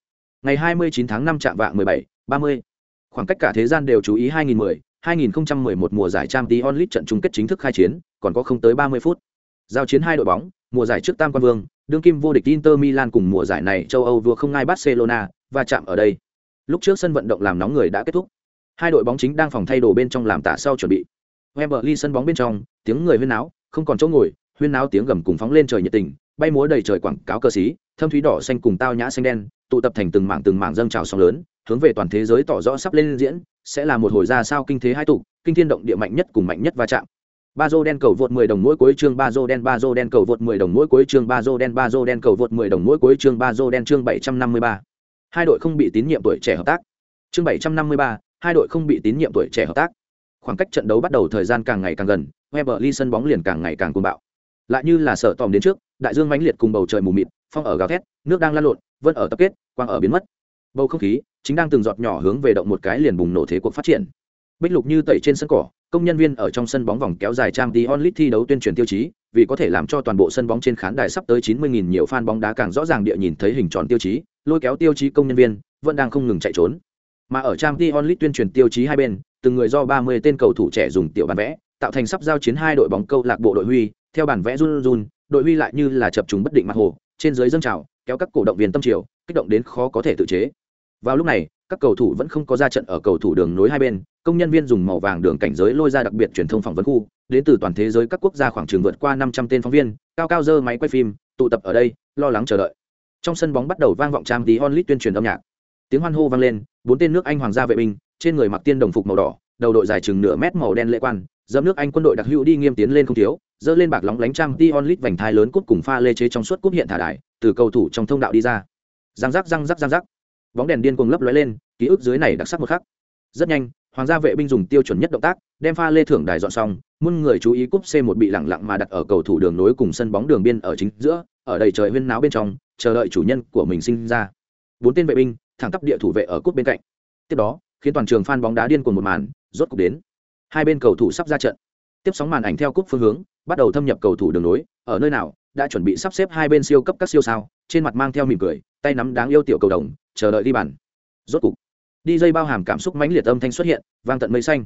ngày 29 tháng 5 chạm vạng 17, 30. khoảng cách cả thế gian đều chú ý 2010, 2011 mùa giải Champions League trận chung kết chính thức khai chiến, còn có không tới 30 phút. Giao chiến hai đội bóng, mùa giải trước tam quan vương, đương kim vô địch Inter Milan cùng mùa giải này châu Âu vừa không ngai Barcelona, và chạm ở đây. Lúc trước sân vận động làm nóng người đã kết thúc. Hai đội bóng chính đang phòng thay đồ bên trong làm tả sau chuẩn bị. Wembley sân bóng bên trong, tiếng người huyên náo, không còn chỗ ngồi, huyên náo tiếng gầm cùng phóng lên trời nhiệt tình, bay múa đầy trời quảng cáo cơ sĩ, thâm thúy đỏ xanh cùng tao nhã xanh đen, tụ tập thành từng mảng từng mảng dâng trào sóng lớn, hướng về toàn thế giới tỏ rõ sắp lên diễn, sẽ là một hồi ra sao kinh thế hai tụ, kinh thiên động địa mạnh nhất cùng mạnh nhất va chạm. Ba dô đen cầu vượt 10 đồng mỗi cuối chương Bazo đen Bazo đen cầu vượt 10 đồng mỗi cuối chương Bazo đen Bazo đen cầu vượt 10 đồng mỗi cuối chương Bazo đen chương 753. Hai đội không bị tín nhiệm tuổi trẻ hợp tác. Chương 753, hai đội không bị tín nhiệm tuổi trẻ hợp tác. Khoảng cách trận đấu bắt đầu thời gian càng ngày càng gần, Weberly sân bóng liền càng ngày càng cuồng bạo. Lại như là sợ tòm đến trước, đại dương mãnh liệt cùng bầu trời mù mịt, phong ở gào thét, nước đang lan lộn, vân ở tập kết, quang ở biến mất. Bầu không khí chính đang từng giọt nhỏ hướng về động một cái liền bùng nổ thế cuộc phát triển. Bích lục như tẩy trên sân cỏ, công nhân viên ở trong sân bóng vòng kéo dài trang tí onlit thi đấu tuyên truyền tiêu chí, vì có thể làm cho toàn bộ sân bóng trên khán đài sắp tới 90.000 nhiều fan bóng đá càng rõ ràng địa nhìn thấy hình tròn tiêu chí, lôi kéo tiêu chí công nhân viên vẫn đang không ngừng chạy trốn. Mà ở trang tí onlit tuyên truyền tiêu chí hai bên, từng người do 30 tên cầu thủ trẻ dùng tiểu bản vẽ, tạo thành sắp giao chiến hai đội bóng câu lạc bộ đội huy, theo bản vẽ run run, đội huy lại như là chập trùng bất định mặt hồ, trên dưới dâng trào, kéo các cổ động viên tâm triều, kích động đến khó có thể tự chế. Vào lúc này, các cầu thủ vẫn không có ra trận ở cầu thủ đường nối hai bên, công nhân viên dùng màu vàng đường cảnh giới lôi ra đặc biệt truyền thông phỏng vấn khu đến từ toàn thế giới các quốc gia khoảng trường vượt qua năm trăm tên phóng viên cao cao dơ máy quay phim tụ tập ở đây lo lắng chờ đợi. Trong sân bóng bắt đầu vang vọng trang tí onlit tuyên truyền âm nhạc. Tiếng hoan hô vang lên bốn tên nước anh hoàng gia vệ binh trên người mặc tiên đồng phục màu đỏ đầu đội dài chừng nửa mét màu đen lệ quan dẫm nước anh quân đội đặc hữu đi nghiêm tiến lên không thiếu dơ lên bạc lóng lánh trang tí onlit vành thai lớn cúp cùng pha lê chế trong suốt cúp hiện thả đài từ cầu thủ trong thông đạo đi ra. Răng rắc răng rắc răng rắc bóng đèn điên cuồng lấp lóe lên, ký ức dưới này đặc sắc một khắc. Rất nhanh, hoàng gia vệ binh dùng tiêu chuẩn nhất động tác, đem pha lê thưởng đài dọn xong, muôn người chú ý cúp c một bị lẳng lặng mà đặt ở cầu thủ đường nối cùng sân bóng đường biên ở chính giữa, ở đầy trời huyên náo bên trong, chờ đợi chủ nhân của mình sinh ra. Bốn tên vệ binh, thẳng tắp địa thủ vệ ở cúp bên cạnh. Tiếp đó, khiến toàn trường phan bóng đá điên cuồng một màn, rốt cục đến. Hai bên cầu thủ sắp ra trận. Tiếp sóng màn ảnh theo cúp phương hướng, bắt đầu thâm nhập cầu thủ đường nối, ở nơi nào, đã chuẩn bị sắp xếp hai bên siêu cấp các siêu sao, trên mặt mang theo mỉm cười, tay nắm đáng yêu tiểu cầu đồng chờ đợi đi bàn. Rốt cục đi dây bao hàm cảm xúc mãnh liệt âm thanh xuất hiện, vang tận mây xanh.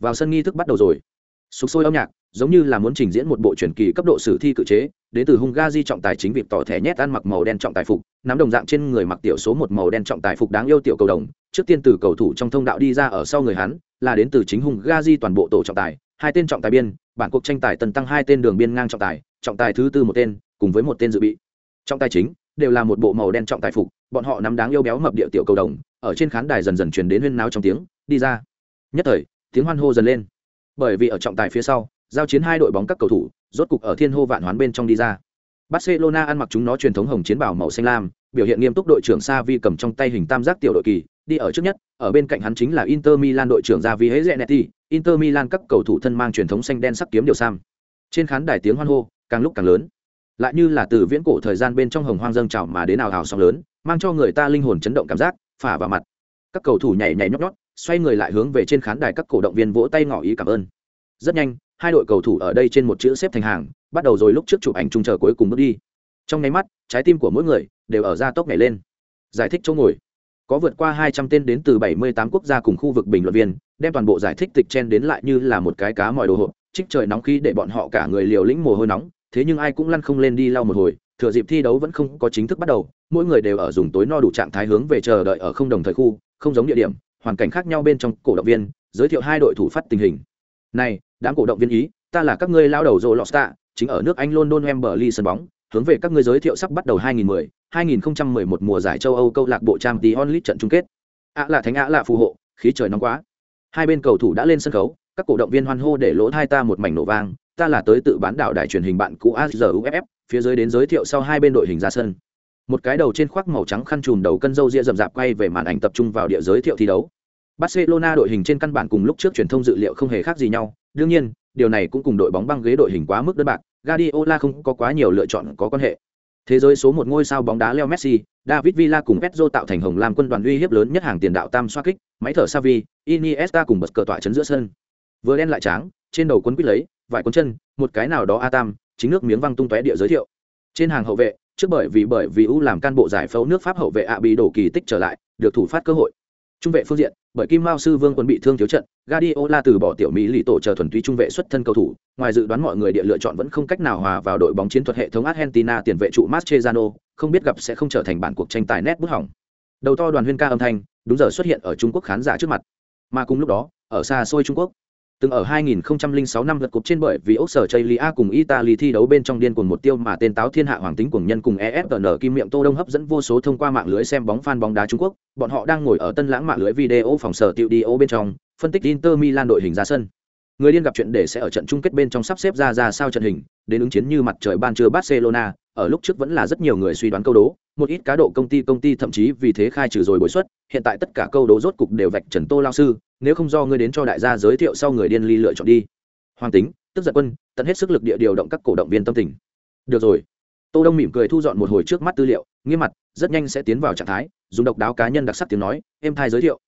Vào sân nghi thức bắt đầu rồi. Sục sôi âm nhạc, giống như là muốn trình diễn một bộ truyền kỳ cấp độ sử thi cự chế, đến từ hung ga di trọng tài chính việc tỏ thẻ nhét ăn mặc màu đen trọng tài phục, nắm đồng dạng trên người mặc tiểu số một màu đen trọng tài phục đáng yêu tiểu cầu đồng. Trước tiên từ cầu thủ trong thông đạo đi ra ở sau người hắn, là đến từ chính hung ga di toàn bộ tổ trọng tài, hai tên trọng tài biên, bản cuộc tranh tài tần tăng hai tên đường biên ngang trọng tài trọng tài thứ tư một tên, cùng với một tên dự bị. Trọng tài chính, đều là một bộ màu đen trọng tài phục bọn họ nắm đáng yêu béo mập địa tiểu cầu đồng, ở trên khán đài dần dần truyền đến huyên náo trong tiếng, đi ra. Nhất thời, tiếng hoan hô dần lên. Bởi vì ở trọng tài phía sau, giao chiến hai đội bóng các cầu thủ, rốt cục ở thiên hô vạn hoán bên trong đi ra. Barcelona ăn mặc chúng nó truyền thống hồng chiến bảo màu xanh lam, biểu hiện nghiêm túc đội trưởng Savi cầm trong tay hình tam giác tiểu đội kỳ, đi ở trước nhất, ở bên cạnh hắn chính là inter milan đội trưởng Javi neti inter milan các cầu thủ thân mang truyền thống xanh đen sắc kiếm điều sam. Trên khán đài tiếng hoan hô càng lúc càng lớn. Lại như là từ viễn cổ thời gian bên trong hồng hoang dâng trào mà đến nào hào sóng lớn mang cho người ta linh hồn chấn động cảm giác, phả vào mặt. Các cầu thủ nhảy nhảy nhót nhót, xoay người lại hướng về trên khán đài các cổ động viên vỗ tay ngỏ ý cảm ơn. Rất nhanh, hai đội cầu thủ ở đây trên một chữ xếp thành hàng, bắt đầu rồi lúc trước chụp ảnh chung chờ cuối cùng bước đi. Trong nháy mắt, trái tim của mỗi người đều ở ra tốc nhảy lên. Giải thích chỗ ngồi. Có vượt qua hai trăm tên đến từ bảy mươi tám quốc gia cùng khu vực bình luận viên, đem toàn bộ giải thích tịch chen đến lại như là một cái cá mọi đồ hộp trích trời nóng khí để bọn họ cả người liều lĩnh mồ hôi nóng, thế nhưng ai cũng lăn không lên đi lau một hồi thừa dịp thi đấu vẫn không có chính thức bắt đầu, mỗi người đều ở dùng tối no đủ trạng thái hướng về chờ đợi ở không đồng thời khu, không giống địa điểm, hoàn cảnh khác nhau bên trong cổ động viên, giới thiệu hai đội thủ phát tình hình. Này, đám cổ động viên ý, ta là các ngươi lao đầu rô lọt tạ, chính ở nước anh london wembley sân bóng, hướng về các ngươi giới thiệu sắp bắt đầu 2010 2011 mùa giải châu âu câu lạc bộ trang tí onlit trận chung kết. Ạ là thánh ạ là phù hộ, khí trời nóng quá. Hai bên cầu thủ đã lên sân khấu, các cổ động viên hoan hô để lỗ thai ta một mảnh nổ vang ta là tới tự bán đảo đài truyền hình bạn cũ azuff phía dưới đến giới thiệu sau hai bên đội hình ra sân. Một cái đầu trên khoác màu trắng khăn trùm đầu cân dâu ria rậm rạp quay về màn ảnh tập trung vào địa giới thiệu thi đấu. Barcelona đội hình trên căn bản cùng lúc trước truyền thông dự liệu không hề khác gì nhau. Đương nhiên điều này cũng cùng đội bóng băng ghế đội hình quá mức đơn bạc guardiola không có quá nhiều lựa chọn có quan hệ. Thế giới số một ngôi sao bóng đá leo messi david villa cùng pedro tạo thành hồng lam quân đoàn uy hiếp lớn nhất hàng tiền đạo tam xoa kích máy thở Xavi, iniesta cùng bật cờ tỏa chấn giữa sân. Vừa đen lại trắng trên đầu quấn quýt lấy, vài cuốn chân, một cái nào đó a tam, chính nước miếng văng tung tóe địa giới thiệu. Trên hàng hậu vệ, trước bởi vì bởi vì u làm can bộ giải phẫu nước pháp hậu vệ ạ bị đổ kỳ tích trở lại, được thủ phát cơ hội. Trung vệ phương diện, bởi kim mao sư vương quân bị thương thiếu trận, Guardiola từ bỏ tiểu mỹ lì tổ chờ thuần túy trung vệ xuất thân cầu thủ, ngoài dự đoán mọi người địa lựa chọn vẫn không cách nào hòa vào đội bóng chiến thuật hệ thống Argentina tiền vệ trụ Mascherano, không biết gặp sẽ không trở thành bản cuộc tranh tài nét bút hỏng. Đầu to đoàn huyên ca âm thanh, đúng giờ xuất hiện ở Trung Quốc khán giả trước mặt. Mà cùng lúc đó, ở xa xôi Trung Quốc từng ở 2006 năm lượt cúp trên bởi vì Australia cùng Italy thi đấu bên trong điên cuồng một tiêu mà tên táo thiên hạ hoàng tính cuồng nhân cùng ESPN kim miệng Tô Đông hấp dẫn vô số thông qua mạng lưới xem bóng fan bóng đá Trung Quốc, bọn họ đang ngồi ở tân lãng mạng lưới video phòng sở tiêu đi bên trong, phân tích Inter Milan đội hình ra sân. Người điên gặp chuyện để sẽ ở trận chung kết bên trong sắp xếp ra ra sao trận hình, đến ứng chiến như mặt trời ban trưa Barcelona, ở lúc trước vẫn là rất nhiều người suy đoán câu đố, một ít cá độ công ty công ty thậm chí vì thế khai trừ rồi bồi suất, hiện tại tất cả câu đố rốt cục đều vạch trần Tô Lao sư, nếu không do ngươi đến cho đại gia giới thiệu sau người điên ly lựa chọn đi. Hoàng tính tức giận quân tận hết sức lực địa điều động các cổ động viên tâm tình. Được rồi. Tô đông mỉm cười thu dọn một hồi trước mắt tư liệu nghiêm mặt rất nhanh sẽ tiến vào trạng thái dùng độc đáo cá nhân đặc sắc tiếng nói em thai giới thiệu.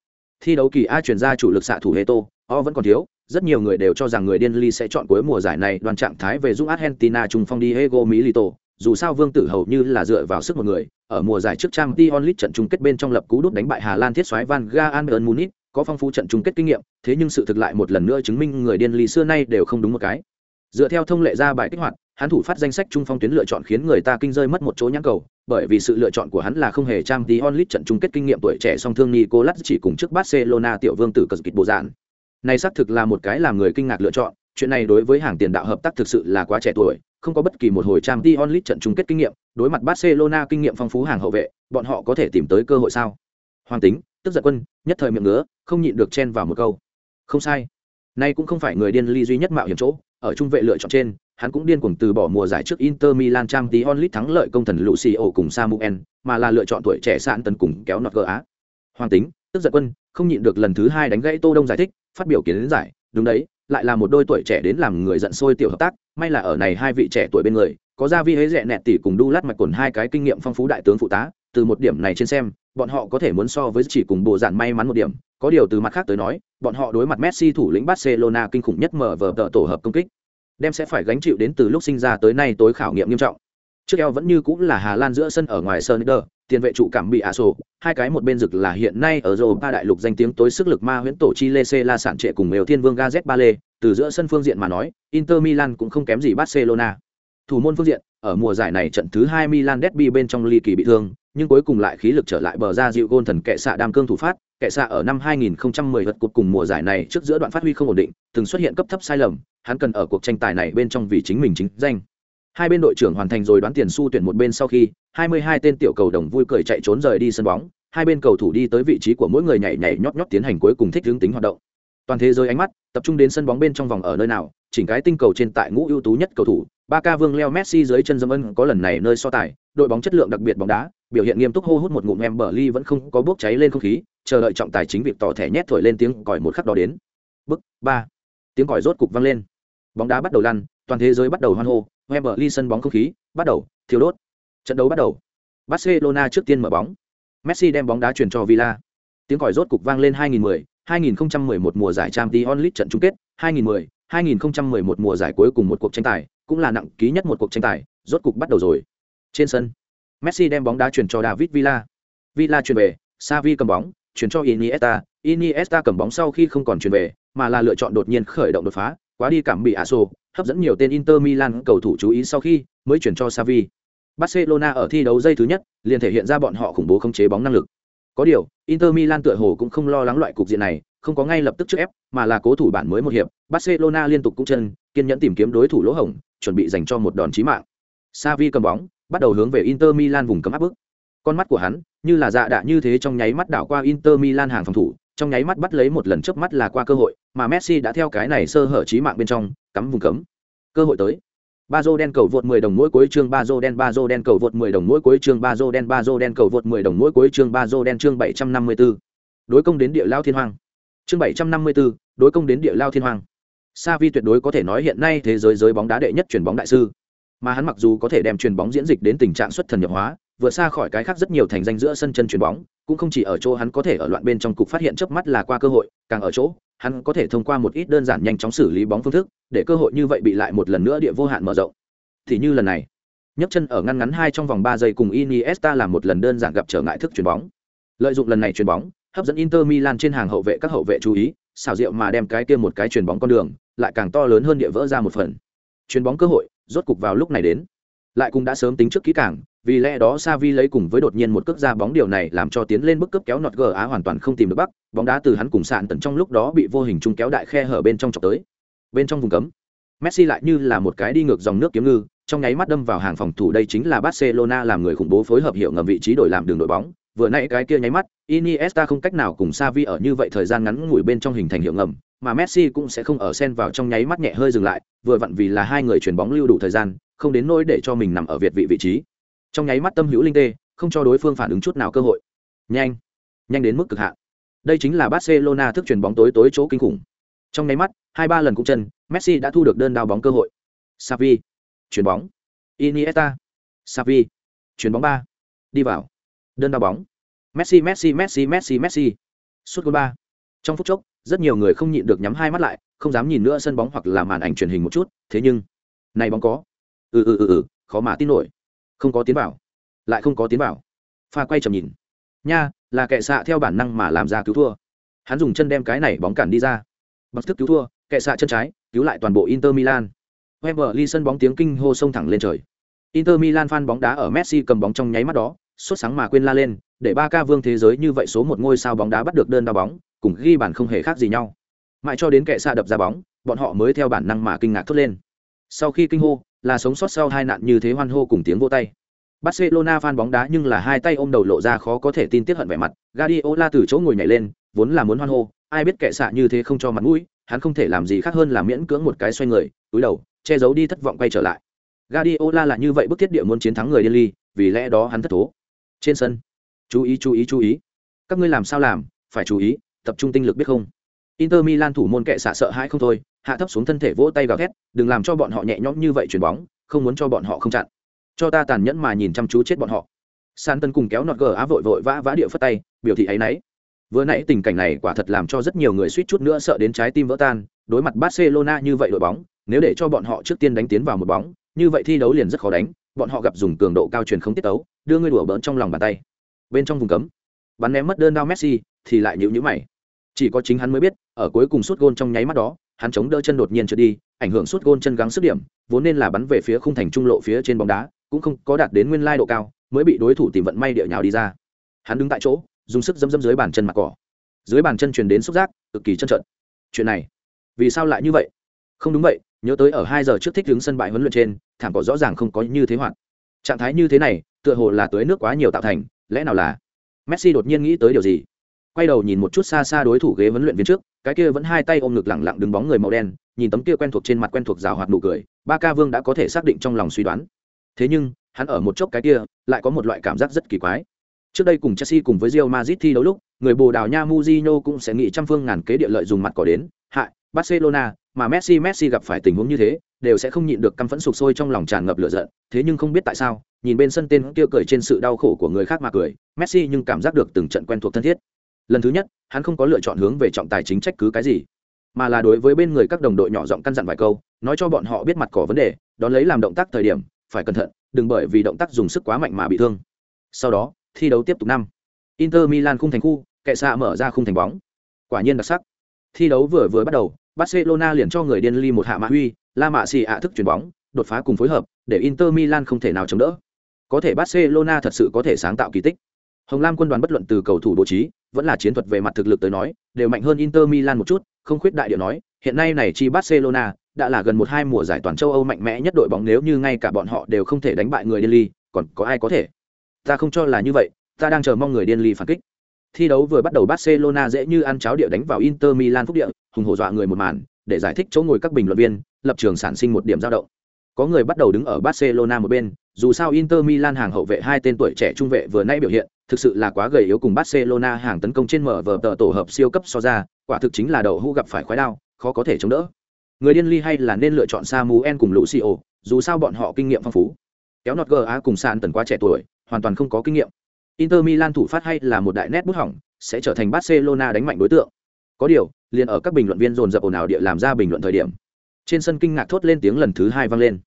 Thi đấu kỳ a chuyển ra chủ lực xạ thủ heto o vẫn còn thiếu rất nhiều người đều cho rằng người điên ly sẽ chọn cuối mùa giải này đoàn trạng thái về giúp argentina trùng phong đi diego milito dù sao vương tử hầu như là dựa vào sức một người, ở mùa giải trước trang t trận chung kết bên trong lập cú đút đánh bại hà lan thiết soái van gaal munich, có phong phú trận chung kết kinh nghiệm, thế nhưng sự thực lại một lần nữa chứng minh người điên lý xưa nay đều không đúng một cái. Dựa theo thông lệ ra bài kích hoạt, hắn thủ phát danh sách trung phong tuyến lựa chọn khiến người ta kinh rơi mất một chỗ nhãn cầu, bởi vì sự lựa chọn của hắn là không hề trang tí onlit trận chung kết kinh nghiệm tuổi trẻ song thương Nicolas chỉ cùng trước Barcelona tiểu vương tử Cazorla bộ dạng. Này xác thực là một cái làm người kinh ngạc lựa chọn chuyện này đối với hàng tiền đạo hợp tác thực sự là quá trẻ tuổi không có bất kỳ một hồi trang tí onlit trận chung kết kinh nghiệm đối mặt Barcelona kinh nghiệm phong phú hàng hậu vệ bọn họ có thể tìm tới cơ hội sao? Hoàng tính tức giận quân nhất thời miệng ngứa không nhịn được chen vào một câu. Không sai. Nay cũng không phải người điên ly duy nhất mạo hiểm chỗ ở trung vệ lựa chọn trên hắn cũng điên cuồng từ bỏ mùa giải trước Inter Milan trang tí onlit thắng lợi công thần Lucio cùng Samuel, mà là lựa chọn tuổi trẻ sạn tần cùng kéo nọt gỡ á. Hoàng tính, tức giận quân, không nhịn được lần thứ hai đánh gãy Tô Đông giải thích, phát biểu kiến giải, đúng đấy, lại là một đôi tuổi trẻ đến làm người giận sôi tiểu hợp tác, may là ở này hai vị trẻ tuổi bên người, có ra vi hế rẻ nẹt tỷ cùng đu lát mạch quần hai cái kinh nghiệm phong phú đại tướng phụ tá, từ một điểm này trên xem, bọn họ có thể muốn so với chỉ cùng bộ giản may mắn một điểm, có điều từ mặt khác tới nói, bọn họ đối mặt Messi thủ lĩnh Barcelona kinh khủng nhất mở vở tờ tổ hợp công kích, đem sẽ phải gánh chịu đến từ lúc sinh ra tới nay tối khảo nghiệm nghiêm trọng. Trước eo vẫn như cũng là Hà Lan giữa sân ở ngoài sơn đờ tiền vệ trụ cảm bị ả sổ, hai cái một bên rực là hiện nay ở Europa đại lục danh tiếng tối sức lực ma huyễn tổ Chile C La sản trệ cùng Mèo Thiên Vương Gazet lê từ giữa sân phương diện mà nói, Inter Milan cũng không kém gì Barcelona. Thủ môn phương diện, ở mùa giải này trận thứ hai Milan derby bên trong ly kỳ bị thương, nhưng cuối cùng lại khí lực trở lại bờ ra dịu gôn thần kệ xạ đam cương thủ phát, kệ xạ ở năm 2010 vật cuộc cùng mùa giải này trước giữa đoạn phát huy không ổn định, từng xuất hiện cấp thấp sai lầm, hắn cần ở cuộc tranh tài này bên trong vì chính mình chính danh. Hai bên đội trưởng hoàn thành rồi đoán tiền xu tuyển một bên sau khi, 22 tên tiểu cầu đồng vui cười chạy trốn rời đi sân bóng, hai bên cầu thủ đi tới vị trí của mỗi người nhảy nhảy nhót nhót tiến hành cuối cùng thích hướng tính hoạt động. Toàn thế giới ánh mắt tập trung đến sân bóng bên trong vòng ở nơi nào, chỉnh cái tinh cầu trên tại ngũ ưu tú nhất cầu thủ, Barca vương leo messi dưới chân dâm ân có lần này nơi so tài đội bóng chất lượng đặc biệt bóng đá biểu hiện nghiêm túc hô hút một ngụm em bờ ly vẫn không có bốc cháy lên không khí chờ đợi trọng tài chính việc tỏ thẻ nhét thổi lên tiếng còi một khắc đó đến. Bức ba tiếng còi rốt cục vang lên. Bóng đá bắt đầu lăn toàn thế giới bắt đầu hoan hô em sân bóng không khí bắt đầu thiếu đốt. Trận đấu bắt đầu. Barcelona trước tiên mở bóng. Messi đem bóng đá chuyển cho villa. Tiếng còi rốt cục vang lên 2010 2011 mùa giải Champions League trận chung kết 2010 2011 mùa giải cuối cùng một cuộc tranh tài cũng là nặng ký nhất một cuộc tranh tài, rốt cục bắt đầu rồi. Trên sân, Messi đem bóng đá chuyển cho David Villa. Villa chuyển về, Xavi cầm bóng, chuyển cho Iniesta, Iniesta cầm bóng sau khi không còn chuyển về, mà là lựa chọn đột nhiên khởi động đột phá, quá đi cảm bị Aso, hấp dẫn nhiều tên Inter Milan cầu thủ chú ý sau khi mới chuyển cho Savi. Barcelona ở thi đấu giây thứ nhất liền thể hiện ra bọn họ khủng bố khống chế bóng năng lực. Có điều, Inter Milan tựa hồ cũng không lo lắng loại cục diện này, không có ngay lập tức trước ép, mà là cố thủ bản mới một hiệp, Barcelona liên tục cũng chân, kiên nhẫn tìm kiếm đối thủ lỗ hổng, chuẩn bị dành cho một đòn chí mạng. Savi cầm bóng, bắt đầu hướng về Inter Milan vùng cấm áp bức. Con mắt của hắn, như là dạ đạ như thế trong nháy mắt đảo qua Inter Milan hàng phòng thủ, trong nháy mắt bắt lấy một lần trước mắt là qua cơ hội, mà Messi đã theo cái này sơ hở trí mạng bên trong, cắm vùng cấm. Cơ hội tới. Bazo đen cầu vượt 10 đồng mỗi cuối chương Bazo đen Bazo đen cầu vượt 10 đồng mỗi cuối chương Bazo đen Bazo đen cầu vượt 10 đồng mỗi cuối chương Bazo đen chương 754. Đối công đến địa lao thiên hoàng. Chương 754, đối công đến địa lao thiên hoàng. Savi tuyệt đối có thể nói hiện nay thế giới giới bóng đá đệ nhất truyền bóng đại sư. Mà hắn mặc dù có thể đem truyền bóng diễn dịch đến tình trạng xuất thần nhập hóa, vượt xa khỏi cái khác rất nhiều thành danh giữa sân chân truyền bóng, cũng không chỉ ở chỗ hắn có thể ở loạn bên trong cục phát hiện chớp mắt là qua cơ hội, càng ở chỗ hắn có thể thông qua một ít đơn giản nhanh chóng xử lý bóng phương thức, để cơ hội như vậy bị lại một lần nữa địa vô hạn mở rộng. Thì như lần này, nhấc chân ở ngăn ngắn hai trong vòng ba giây cùng Iniesta làm một lần đơn giản gặp trở ngại thức chuyền bóng. Lợi dụng lần này chuyền bóng, hấp dẫn Inter Milan trên hàng hậu vệ các hậu vệ chú ý, xảo diệu mà đem cái kia một cái chuyền bóng con đường, lại càng to lớn hơn địa vỡ ra một phần. Chuyền bóng cơ hội, rốt cục vào lúc này đến. Lại cũng đã sớm tính trước kỹ càng, vì lẽ đó Savi lấy cùng với đột nhiên một cước ra bóng điều này làm cho tiến lên bức cấp kéo nọt gờ á hoàn toàn không tìm được bắc, bóng đá từ hắn cùng sạn tận trong lúc đó bị vô hình trung kéo đại khe hở bên trong chọc tới. Bên trong vùng cấm, Messi lại như là một cái đi ngược dòng nước kiếm ngư, trong nháy mắt đâm vào hàng phòng thủ đây chính là Barcelona làm người khủng bố phối hợp hiệu ngầm vị trí đổi làm đường đội bóng. Vừa nãy cái kia nháy mắt, Iniesta không cách nào cùng Xavi ở như vậy thời gian ngắn ngủi bên trong hình thành hiệu ngầm, mà Messi cũng sẽ không ở xen vào trong nháy mắt nhẹ hơi dừng lại, vừa vặn vì là hai người chuyển bóng lưu đủ thời gian, không đến nỗi để cho mình nằm ở việt vị vị trí. Trong nháy mắt tâm hữu linh tê, không cho đối phương phản ứng chút nào cơ hội. Nhanh nhanh đến mức cực hạn. Đây chính là barcelona thức chuyển bóng tối tối chỗ kinh khủng. Trong nháy mắt, hai ba lần cũng chân, messi đã thu được đơn đao bóng cơ hội. Savi chuyển bóng. Iniesta savi chuyển bóng ba. Đi vào. Đơn đao bóng. Messi messi messi messi messi. Suốt gol ba. Trong phút chốc, rất nhiều người không nhịn được nhắm hai mắt lại, không dám nhìn nữa sân bóng hoặc là màn ảnh truyền hình một chút. Thế nhưng, này bóng có ừ ừ ừ ừ khó mà tin nổi. Không có tiến vào. Lại không có tiến vào. Pha quay trầm nhìn. Nha, là kệ xạ theo bản năng mà làm ra cứu thua. Hắn dùng chân đem cái này bóng cản đi ra. Bằng thức cứu thua kệ xạ chân trái, cứu lại toàn bộ inter milan. Weber sân bóng tiếng kinh hô sông thẳng lên trời. Inter milan phan bóng đá ở messi cầm bóng trong nháy mắt đó, sốt sáng mà quên la lên, để ba ca vương thế giới như vậy số một ngôi sao bóng đá bắt được đơn đá bóng, cùng ghi bàn không hề khác gì nhau. Mãi cho đến kệ xạ đập ra bóng, bọn họ mới theo bản năng mà kinh ngạc thốt lên sau khi kinh hô là sống sót sau hai nạn như thế hoan hô cùng tiếng vô tay. Barcelona fan bóng đá nhưng là hai tay ôm đầu lộ ra khó có thể tin tiếc hận vẻ mặt, Guardiola từ chỗ ngồi nhảy lên, vốn là muốn hoan hô, ai biết kẻ xạ như thế không cho mặt mũi, hắn không thể làm gì khác hơn là miễn cưỡng một cái xoay người, túi đầu, che giấu đi thất vọng quay trở lại. Guardiola là như vậy bức thiết địa muốn chiến thắng người Delhi, vì lẽ đó hắn thất thố. Trên sân, chú ý chú ý chú ý. Các ngươi làm sao làm, phải chú ý, tập trung tinh lực biết không? Inter Milan thủ môn kệ xạ sợ hãi không thôi, hạ thấp xuống thân thể vỗ tay gào thét, đừng làm cho bọn họ nhẹ nhõm như vậy chuyền bóng, không muốn cho bọn họ không chặn. Cho ta tàn nhẫn mà nhìn chăm chú chết bọn họ. San Tân cùng kéo nọt gờ á vội vội vã vã địa phất tay, biểu thị ấy y Vừa nãy tình cảnh này quả thật làm cho rất nhiều người suýt chút nữa sợ đến trái tim vỡ tan, đối mặt Barcelona như vậy đội bóng, nếu để cho bọn họ trước tiên đánh tiến vào một bóng, như vậy thi đấu liền rất khó đánh, bọn họ gặp dùng cường độ cao truyền không tiết tấu, đưa ngươi đùa bỡn trong lòng bàn tay. Bên trong vùng cấm, bắn ném mất đơn đao Messi, thì lại nhịu nhữ mày. Chỉ có chính hắn mới biết, ở cuối cùng suốt gôn trong nháy mắt đó, hắn chống đỡ chân đột nhiên trượt đi, ảnh hưởng suốt gôn chân gắng sức điểm, vốn nên là bắn về phía khung thành trung lộ phía trên bóng đá, cũng không có đạt đến nguyên lai độ cao, mới bị đối thủ tìm vận may địa nhào đi ra. Hắn đứng tại chỗ, dùng sức dấm dấm dưới bàn chân mặt cỏ. Dưới bàn chân truyền đến xúc giác, cực kỳ chân trận. Chuyện này, vì sao lại như vậy? Không đúng vậy, nhớ tới ở hai giờ trước thích đứng sân bãi huấn luyện trên, thảm cỏ rõ ràng không có như thế hoạt. Trạng thái như thế này, tựa hồ là tưới nước quá nhiều tạo thành, lẽ nào là Messi đột nhiên nghĩ tới điều gì? quay đầu nhìn một chút xa xa đối thủ ghế huấn luyện viên trước cái kia vẫn hai tay ôm ngực lẳng lặng đứng bóng người màu đen, nhìn tấm kia quen thuộc trên mặt quen thuộc rào hoạt nụ cười, ba ca vương đã có thể xác định trong lòng suy đoán. Thế nhưng, hắn ở một chốc cái kia, lại có một loại cảm giác rất kỳ quái. Trước đây cùng chelsea cùng với Real Madrid thi đấu lúc, người bồ đào nha Mujino cũng sẽ nghĩ trăm phương ngàn kế địa lợi dùng mặt cỏ đến. Hại, barcelona, mà messi messi gặp phải tình huống như thế, đều sẽ không nhịn được căm phẫn sục sôi trong lòng tràn ngập lửa giận. Thế nhưng không biết tại sao, nhìn bên sân tên kia cười trên sự đau khổ của người khác mà cười, messi nhưng cảm giác được từng trận quen thuộc thân thiết lần thứ nhất, hắn không có lựa chọn hướng về trọng tài chính trách cứ cái gì, mà là đối với bên người các đồng đội nhỏ giọng căn dặn vài câu, nói cho bọn họ biết mặt cỏ vấn đề, đón lấy làm động tác thời điểm, phải cẩn thận, đừng bởi vì động tác dùng sức quá mạnh mà bị thương. Sau đó, thi đấu tiếp tục năm. Inter milan khung thành khu, kệ xạ mở ra khung thành bóng. Quả nhiên đặc sắc. Thi đấu vừa vừa bắt đầu, barcelona liền cho người điên ly một hạ mạ huy la mạ xì ạ thức chuyền bóng, đột phá cùng phối hợp, để inter milan không thể nào chống đỡ. Có thể barcelona thật sự có thể sáng tạo kỳ tích hồng lam quân đoàn bất luận từ cầu thủ bố trí, vẫn là chiến thuật về mặt thực lực tới nói, đều mạnh hơn inter milan một chút, không khuyết đại địa nói, hiện nay này chi barcelona đã là gần một hai mùa giải toàn châu âu mạnh mẽ nhất đội bóng nếu như ngay cả bọn họ đều không thể đánh bại người điên ly, còn có ai có thể? Ta không cho là như vậy, ta đang chờ mong người điên ly phản kích. Thi đấu vừa bắt đầu barcelona dễ như ăn cháo địa đánh vào inter milan phúc địa, hùng hổ dọa người một màn, để giải thích chỗ ngồi các bình luận viên, lập trường sản sinh một điểm dao động. Có người bắt đầu đứng ở barcelona một bên, dù sao inter milan hàng hậu vệ hai tên tuổi trẻ trung vệ vừa nay biểu hiện thực sự là quá gầy yếu cùng barcelona hàng tấn công trên mở vở tờ tổ hợp siêu cấp so ra, quả thực chính là đầu hũ gặp phải khoái đao, khó có thể chống đỡ. Người điên ly hay là nên lựa chọn samuel cùng lucio, dù sao bọn họ kinh nghiệm phong phú. Kéo nọt GA cùng sàn tần quá trẻ tuổi, hoàn toàn không có kinh nghiệm. Inter milan thủ phát hay là một đại nét bút hỏng, sẽ trở thành barcelona đánh mạnh đối tượng. Có điều, liền ở các bình luận viên dồn dập ồn ào địa làm ra bình luận thời điểm, trên sân kinh ngạc thốt lên tiếng lần thứ hai vang lên.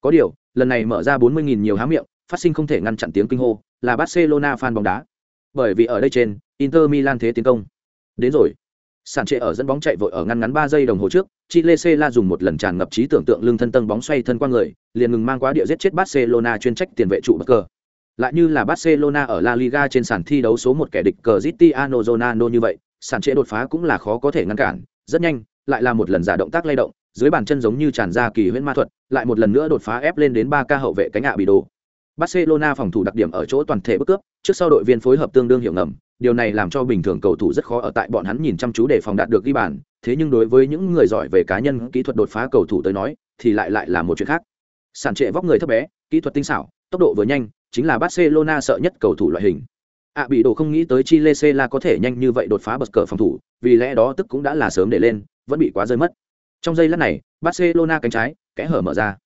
Có điều, lần này mở ra 40.000 nhiều há miệng phát sinh không thể ngăn chặn tiếng kinh hô, là barcelona fan bóng đá. Bởi vì ở đây trên, inter milan thế tiến công. Đến rồi. Sàn trệ ở dẫn bóng chạy vội ở ngăn ngắn ba giây đồng hồ trước, chile la dùng một lần tràn ngập trí tưởng tượng lưng thân tân bóng xoay thân qua người, liền ngừng mang quá địa giết chết barcelona chuyên trách tiền vệ trụ bất cờ lại như là barcelona ở la liga trên sàn thi đấu số một kẻ địch cờ zitiano zonano như vậy sàn trệ đột phá cũng là khó có thể ngăn cản, rất nhanh, lại là một lần giả động tác lay động, dưới bàn chân giống như tràn ra kỳ huyễn ma thuật, lại một lần nữa đột phá ép lên đến ba ca hậu vệ cánh ạ bị đồ barcelona phòng thủ đặc điểm ở chỗ toàn thể bức cướp trước sau đội viên phối hợp tương đương hiệu ngầm điều này làm cho bình thường cầu thủ rất khó ở tại bọn hắn nhìn chăm chú để phòng đạt được ghi bàn thế nhưng đối với những người giỏi về cá nhân kỹ thuật đột phá cầu thủ tới nói thì lại lại là một chuyện khác. Sản trệ vóc người thấp bé kỹ thuật tinh xảo tốc độ vừa nhanh chính là barcelona sợ nhất cầu thủ loại hình. À, bị đồ không nghĩ tới chile là có thể nhanh như vậy đột phá bật cờ phòng thủ vì lẽ đó tức cũng đã là sớm để lên vẫn bị quá rơi mất. Trong giây lát này barcelona cánh trái kẽ hở mở ra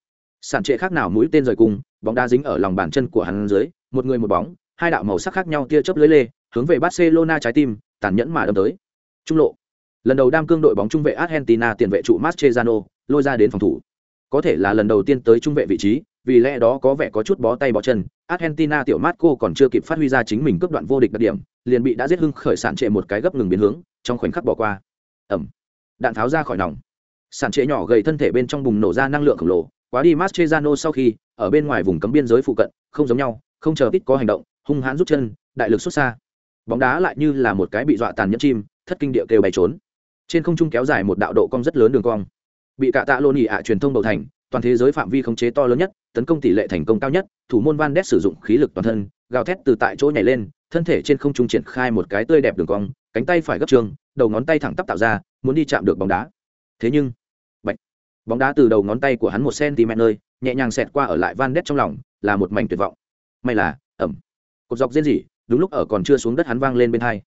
sản trệ khác nào mũi tên rời cung bóng đá dính ở lòng bàn chân của hắn dưới, một người một bóng, hai đạo màu sắc khác nhau tia chớp lưới lê, hướng về barcelona trái tim, tàn nhẫn mà đâm tới. Trung lộ. Lần đầu đam cương đội bóng trung vệ argentina tiền vệ trụ mascherano, lôi ra đến phòng thủ. Có thể là lần đầu tiên tới trung vệ vị trí, vì lẽ đó có vẻ có chút bó tay bó chân. Argentina tiểu marco còn chưa kịp phát huy ra chính mình cướp đoạn vô địch đặc điểm, liền bị đã giết hưng khởi sản trệ một cái gấp ngừng biến hướng, trong khoảnh khắc bỏ qua. Ẩm. Đạn tháo ra khỏi nòng. Sản trệ nhỏ gầy thân thể bên trong bùng nổ ra năng lượng khổng lồ quá đi Mascherano sau khi, ở bên ngoài vùng cấm biên giới phụ cận, không giống nhau, không chờ ít có hành động, hung hãn rút chân, đại lực xuất xa. Bóng đá lại như là một cái bị dọa tàn nhẫn chim, thất kinh địa kêu bay trốn. Trên không trung kéo dài một đạo độ cong rất lớn đường cong. Bị cả tạ lô nhị ạ truyền thông bầu thành, toàn thế giới phạm vi khống chế to lớn nhất, tấn công tỷ lệ thành công cao nhất, thủ môn van đét sử dụng khí lực toàn thân, gào thét từ tại chỗ nhảy lên, thân thể trên không trung triển khai một cái tươi đẹp đường cong, cánh tay phải gấp trường đầu ngón tay thẳng tắp tạo ra, muốn đi chạm được bóng đá. Thế nhưng bóng đá từ đầu ngón tay của hắn một cm nơi, nhẹ nhàng xẹt qua ở lại van đét trong lòng, là một mảnh tuyệt vọng. May là, ẩm. Cột dọc rên rỉ, đúng lúc ở còn chưa xuống đất hắn vang lên bên hai.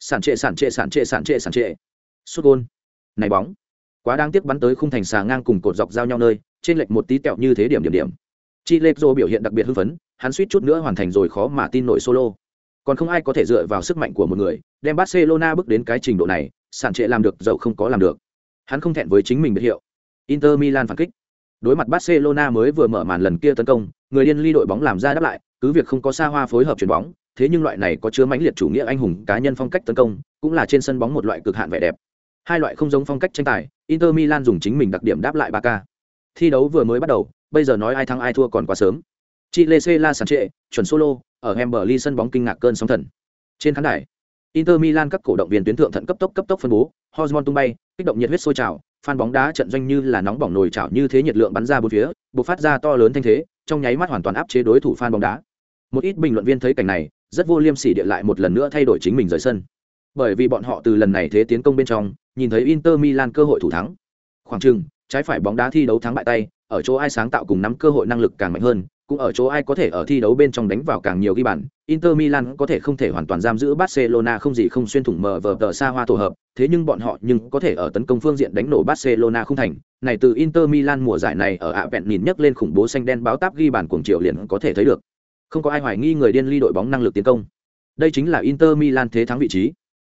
Sản trệ sản trệ sản trệ sản trệ sản trệ. Sút gôn. Này bóng. Quá đáng tiếc bắn tới khung thành xà ngang cùng cột dọc giao nhau nơi, trên lệch một tí kẹo như thế điểm điểm điểm. Chi lê dô biểu hiện đặc biệt hưng phấn, hắn suýt chút nữa hoàn thành rồi khó mà tin nổi solo. Còn không ai có thể dựa vào sức mạnh của một người, đem barcelona bước đến cái trình độ này, sản trệ làm được, dẫu không có làm được. Hắn không thẹn với chính mình biệt hiệu inter milan phản kích. Đối mặt barcelona mới vừa mở màn lần kia tấn công người điên ly đội bóng làm ra đáp lại cứ việc không có xa hoa phối hợp chuyển bóng thế nhưng loại này có chứa mãnh liệt chủ nghĩa anh hùng cá nhân phong cách tấn công cũng là trên sân bóng một loại cực hạn vẻ đẹp. Hai loại không giống phong cách tranh tài inter milan dùng chính mình đặc điểm đáp lại ba thi đấu vừa mới bắt đầu bây giờ nói ai thắng ai thua còn quá sớm. Chile Cela Sanche, chuẩn solo ở Hemberley sân bóng kinh ngạc cơn sóng thần. Trên khán đài inter milan các cổ động viên tuyến thượng thận cấp tốc cấp tốc phân bố hormone tung bay kích động nhiệt huyết sôi trào phan bóng đá trận doanh như là nóng bỏng nồi chảo như thế nhiệt lượng bắn ra bốn phía buộc phát ra to lớn thanh thế, trong nháy mắt hoàn toàn áp chế đối thủ phan bóng đá. Một ít bình luận viên thấy cảnh này, rất vô liêm sỉ địa lại một lần nữa thay đổi chính mình rời sân. Bởi vì bọn họ từ lần này thế tiến công bên trong, nhìn thấy inter milan cơ hội thủ thắng. Khoảng chừng, trái phải bóng đá thi đấu thắng bại tay ở chỗ ai sáng tạo cùng nắm cơ hội năng lực càng mạnh hơn cũng ở chỗ ai có thể ở thi đấu bên trong đánh vào càng nhiều ghi bàn. Inter Milan có thể không thể hoàn toàn giam giữ Barcelona không gì không xuyên thủng mờ vờ tờ xa hoa tổ hợp, thế nhưng bọn họ nhưng có thể ở tấn công phương diện đánh nổ Barcelona không thành. Này từ Inter Milan mùa giải này ở ạ vẹn nhìn nhấc lên khủng bố xanh đen báo táp ghi bàn cuồng triệu liền có thể thấy được. Không có ai hoài nghi người điên ly đội bóng năng lực tiến công. Đây chính là Inter Milan thế thắng vị trí.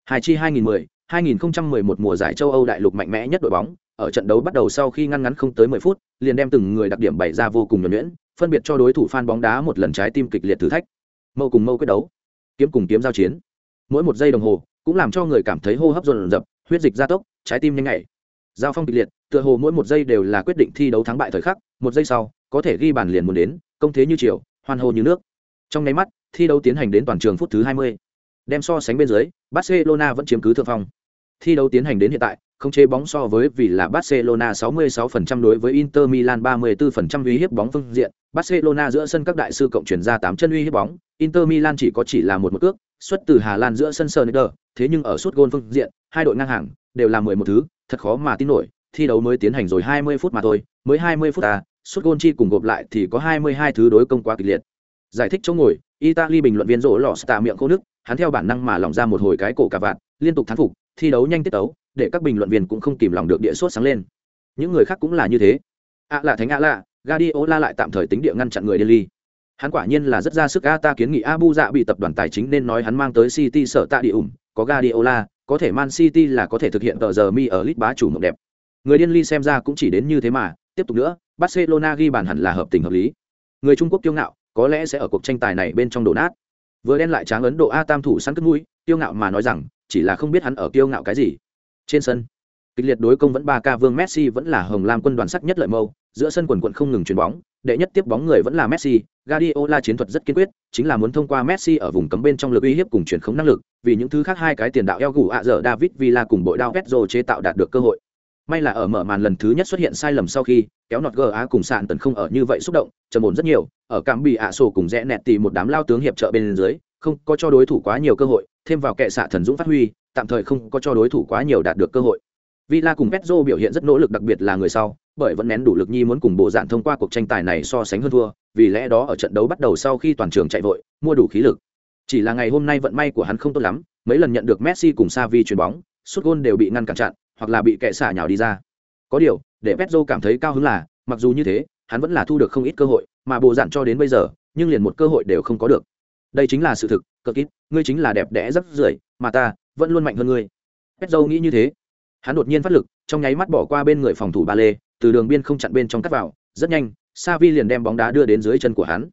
Hai chi 2010, 2011 mùa giải châu Âu đại lục mạnh mẽ nhất đội bóng, ở trận đấu bắt đầu sau khi ngăn ngắn không tới 10 phút, liền đem từng người đặc điểm bày ra vô cùng nhuần nhuyễn, phân biệt cho đối thủ fan bóng đá một lần trái tim kịch liệt thử thách. Mâu cùng mâu quyết đấu, kiếm cùng kiếm giao chiến. Mỗi một giây đồng hồ cũng làm cho người cảm thấy hô hấp dồn dập, huyết dịch gia tốc, trái tim nhanh nhảy. Giao phong kịch liệt, tựa hồ mỗi một giây đều là quyết định thi đấu thắng bại thời khắc, một giây sau, có thể ghi bàn liền muốn đến, công thế như chiều, hoan hô như nước. Trong nháy mắt, thi đấu tiến hành đến toàn trường phút thứ 20. Đem so sánh bên dưới, Barcelona vẫn chiếm cứ thượng phong. Thi đấu tiến hành đến hiện tại, không chế bóng so với vì là Barcelona 66% đối với Inter Milan 34% uy hiếp bóng phương diện, Barcelona giữa sân các đại sư cộng chuyển ra 8 chân uy hiếp bóng, Inter Milan chỉ có chỉ là một một cước, xuất từ Hà Lan giữa sân Sneijder, thế nhưng ở suốt gôn phương diện, hai đội ngang hàng, đều là 11 thứ, thật khó mà tin nổi, thi đấu mới tiến hành rồi 20 phút mà thôi, mới 20 phút à, suốt gôn chi cùng gộp lại thì có 22 thứ đối công quá kịch liệt. Giải thích chỗ ngồi, Italy bình luận viên rỗ lọ stạ miệng khô nước, hắn theo bản năng mà lỏng ra một hồi cái cổ cả vạn, liên tục thắng phục, thi đấu nhanh tiết tấu, để các bình luận viên cũng không kìm lòng được địa sốt sáng lên. Những người khác cũng là như thế. ạ à lạ thánh ạ à lạ, Guardiola lại tạm thời tính địa ngăn chặn người Delhi. Hắn quả nhiên là rất ra sức a ta kiến nghị Abu Dạ bị tập đoàn tài chính nên nói hắn mang tới City sở tạ địa ủng, có Guardiola, có thể Man City là có thể thực hiện tờ giờ mi ở lit bá chủ mộng đẹp. Người điên ly xem ra cũng chỉ đến như thế mà, tiếp tục nữa, Barcelona ghi bàn hẳn là hợp tình hợp lý. Người Trung Quốc kiêu ngạo, có lẽ sẽ ở cuộc tranh tài này bên trong đổ nát. Vừa đen lại tráng Ấn Độ A Tam thủ sẵn cất mũi, kiêu ngạo mà nói rằng, chỉ là không biết hắn ở kiêu ngạo cái gì. Trên sân, kịch liệt đối công vẫn ba ca vương Messi vẫn là hồng lam quân đoàn sắc nhất lợi mâu, giữa sân quần quần không ngừng chuyền bóng, đệ nhất tiếp bóng người vẫn là Messi, Guardiola chiến thuật rất kiên quyết, chính là muốn thông qua Messi ở vùng cấm bên trong lực uy hiếp cùng chuyển khống năng lực, vì những thứ khác hai cái tiền đạo eo gù ạ giờ David Villa cùng bội đao Pedro chế tạo đạt được cơ hội. May là ở mở màn lần thứ nhất xuất hiện sai lầm sau khi, kéo nọt GA cùng sạn tần không ở như vậy xúc động, trầm ổn rất nhiều, ở cảm bị ạ sổ cùng rẽ nẹt tì một đám lao tướng hiệp trợ bên dưới, không có cho đối thủ quá nhiều cơ hội, thêm vào kệ xạ thần dũng phát huy, tạm thời không có cho đối thủ quá nhiều đạt được cơ hội. Villa cùng Pedro biểu hiện rất nỗ lực đặc biệt là người sau, bởi vẫn nén đủ lực nhi muốn cùng bộ dạng thông qua cuộc tranh tài này so sánh hơn thua, vì lẽ đó ở trận đấu bắt đầu sau khi toàn trường chạy vội, mua đủ khí lực. Chỉ là ngày hôm nay vận may của hắn không tốt lắm, mấy lần nhận được Messi cùng Xavi chuyền bóng, sút gôn đều bị ngăn cản chặn, hoặc là bị kệ xả nhào đi ra. Có điều, để Pedro cảm thấy cao hứng là, mặc dù như thế, hắn vẫn là thu được không ít cơ hội, mà bộ dạng cho đến bây giờ, nhưng liền một cơ hội đều không có được. Đây chính là sự thực, cực ít, ngươi chính là đẹp đẽ rất rưởi, mà ta vẫn luôn mạnh hơn ngươi. Pedro nghĩ như thế, hắn đột nhiên phát lực trong nháy mắt bỏ qua bên người phòng thủ ba lê từ đường biên không chặn bên trong cắt vào rất nhanh Savi liền đem bóng đá đưa đến dưới chân của hắn.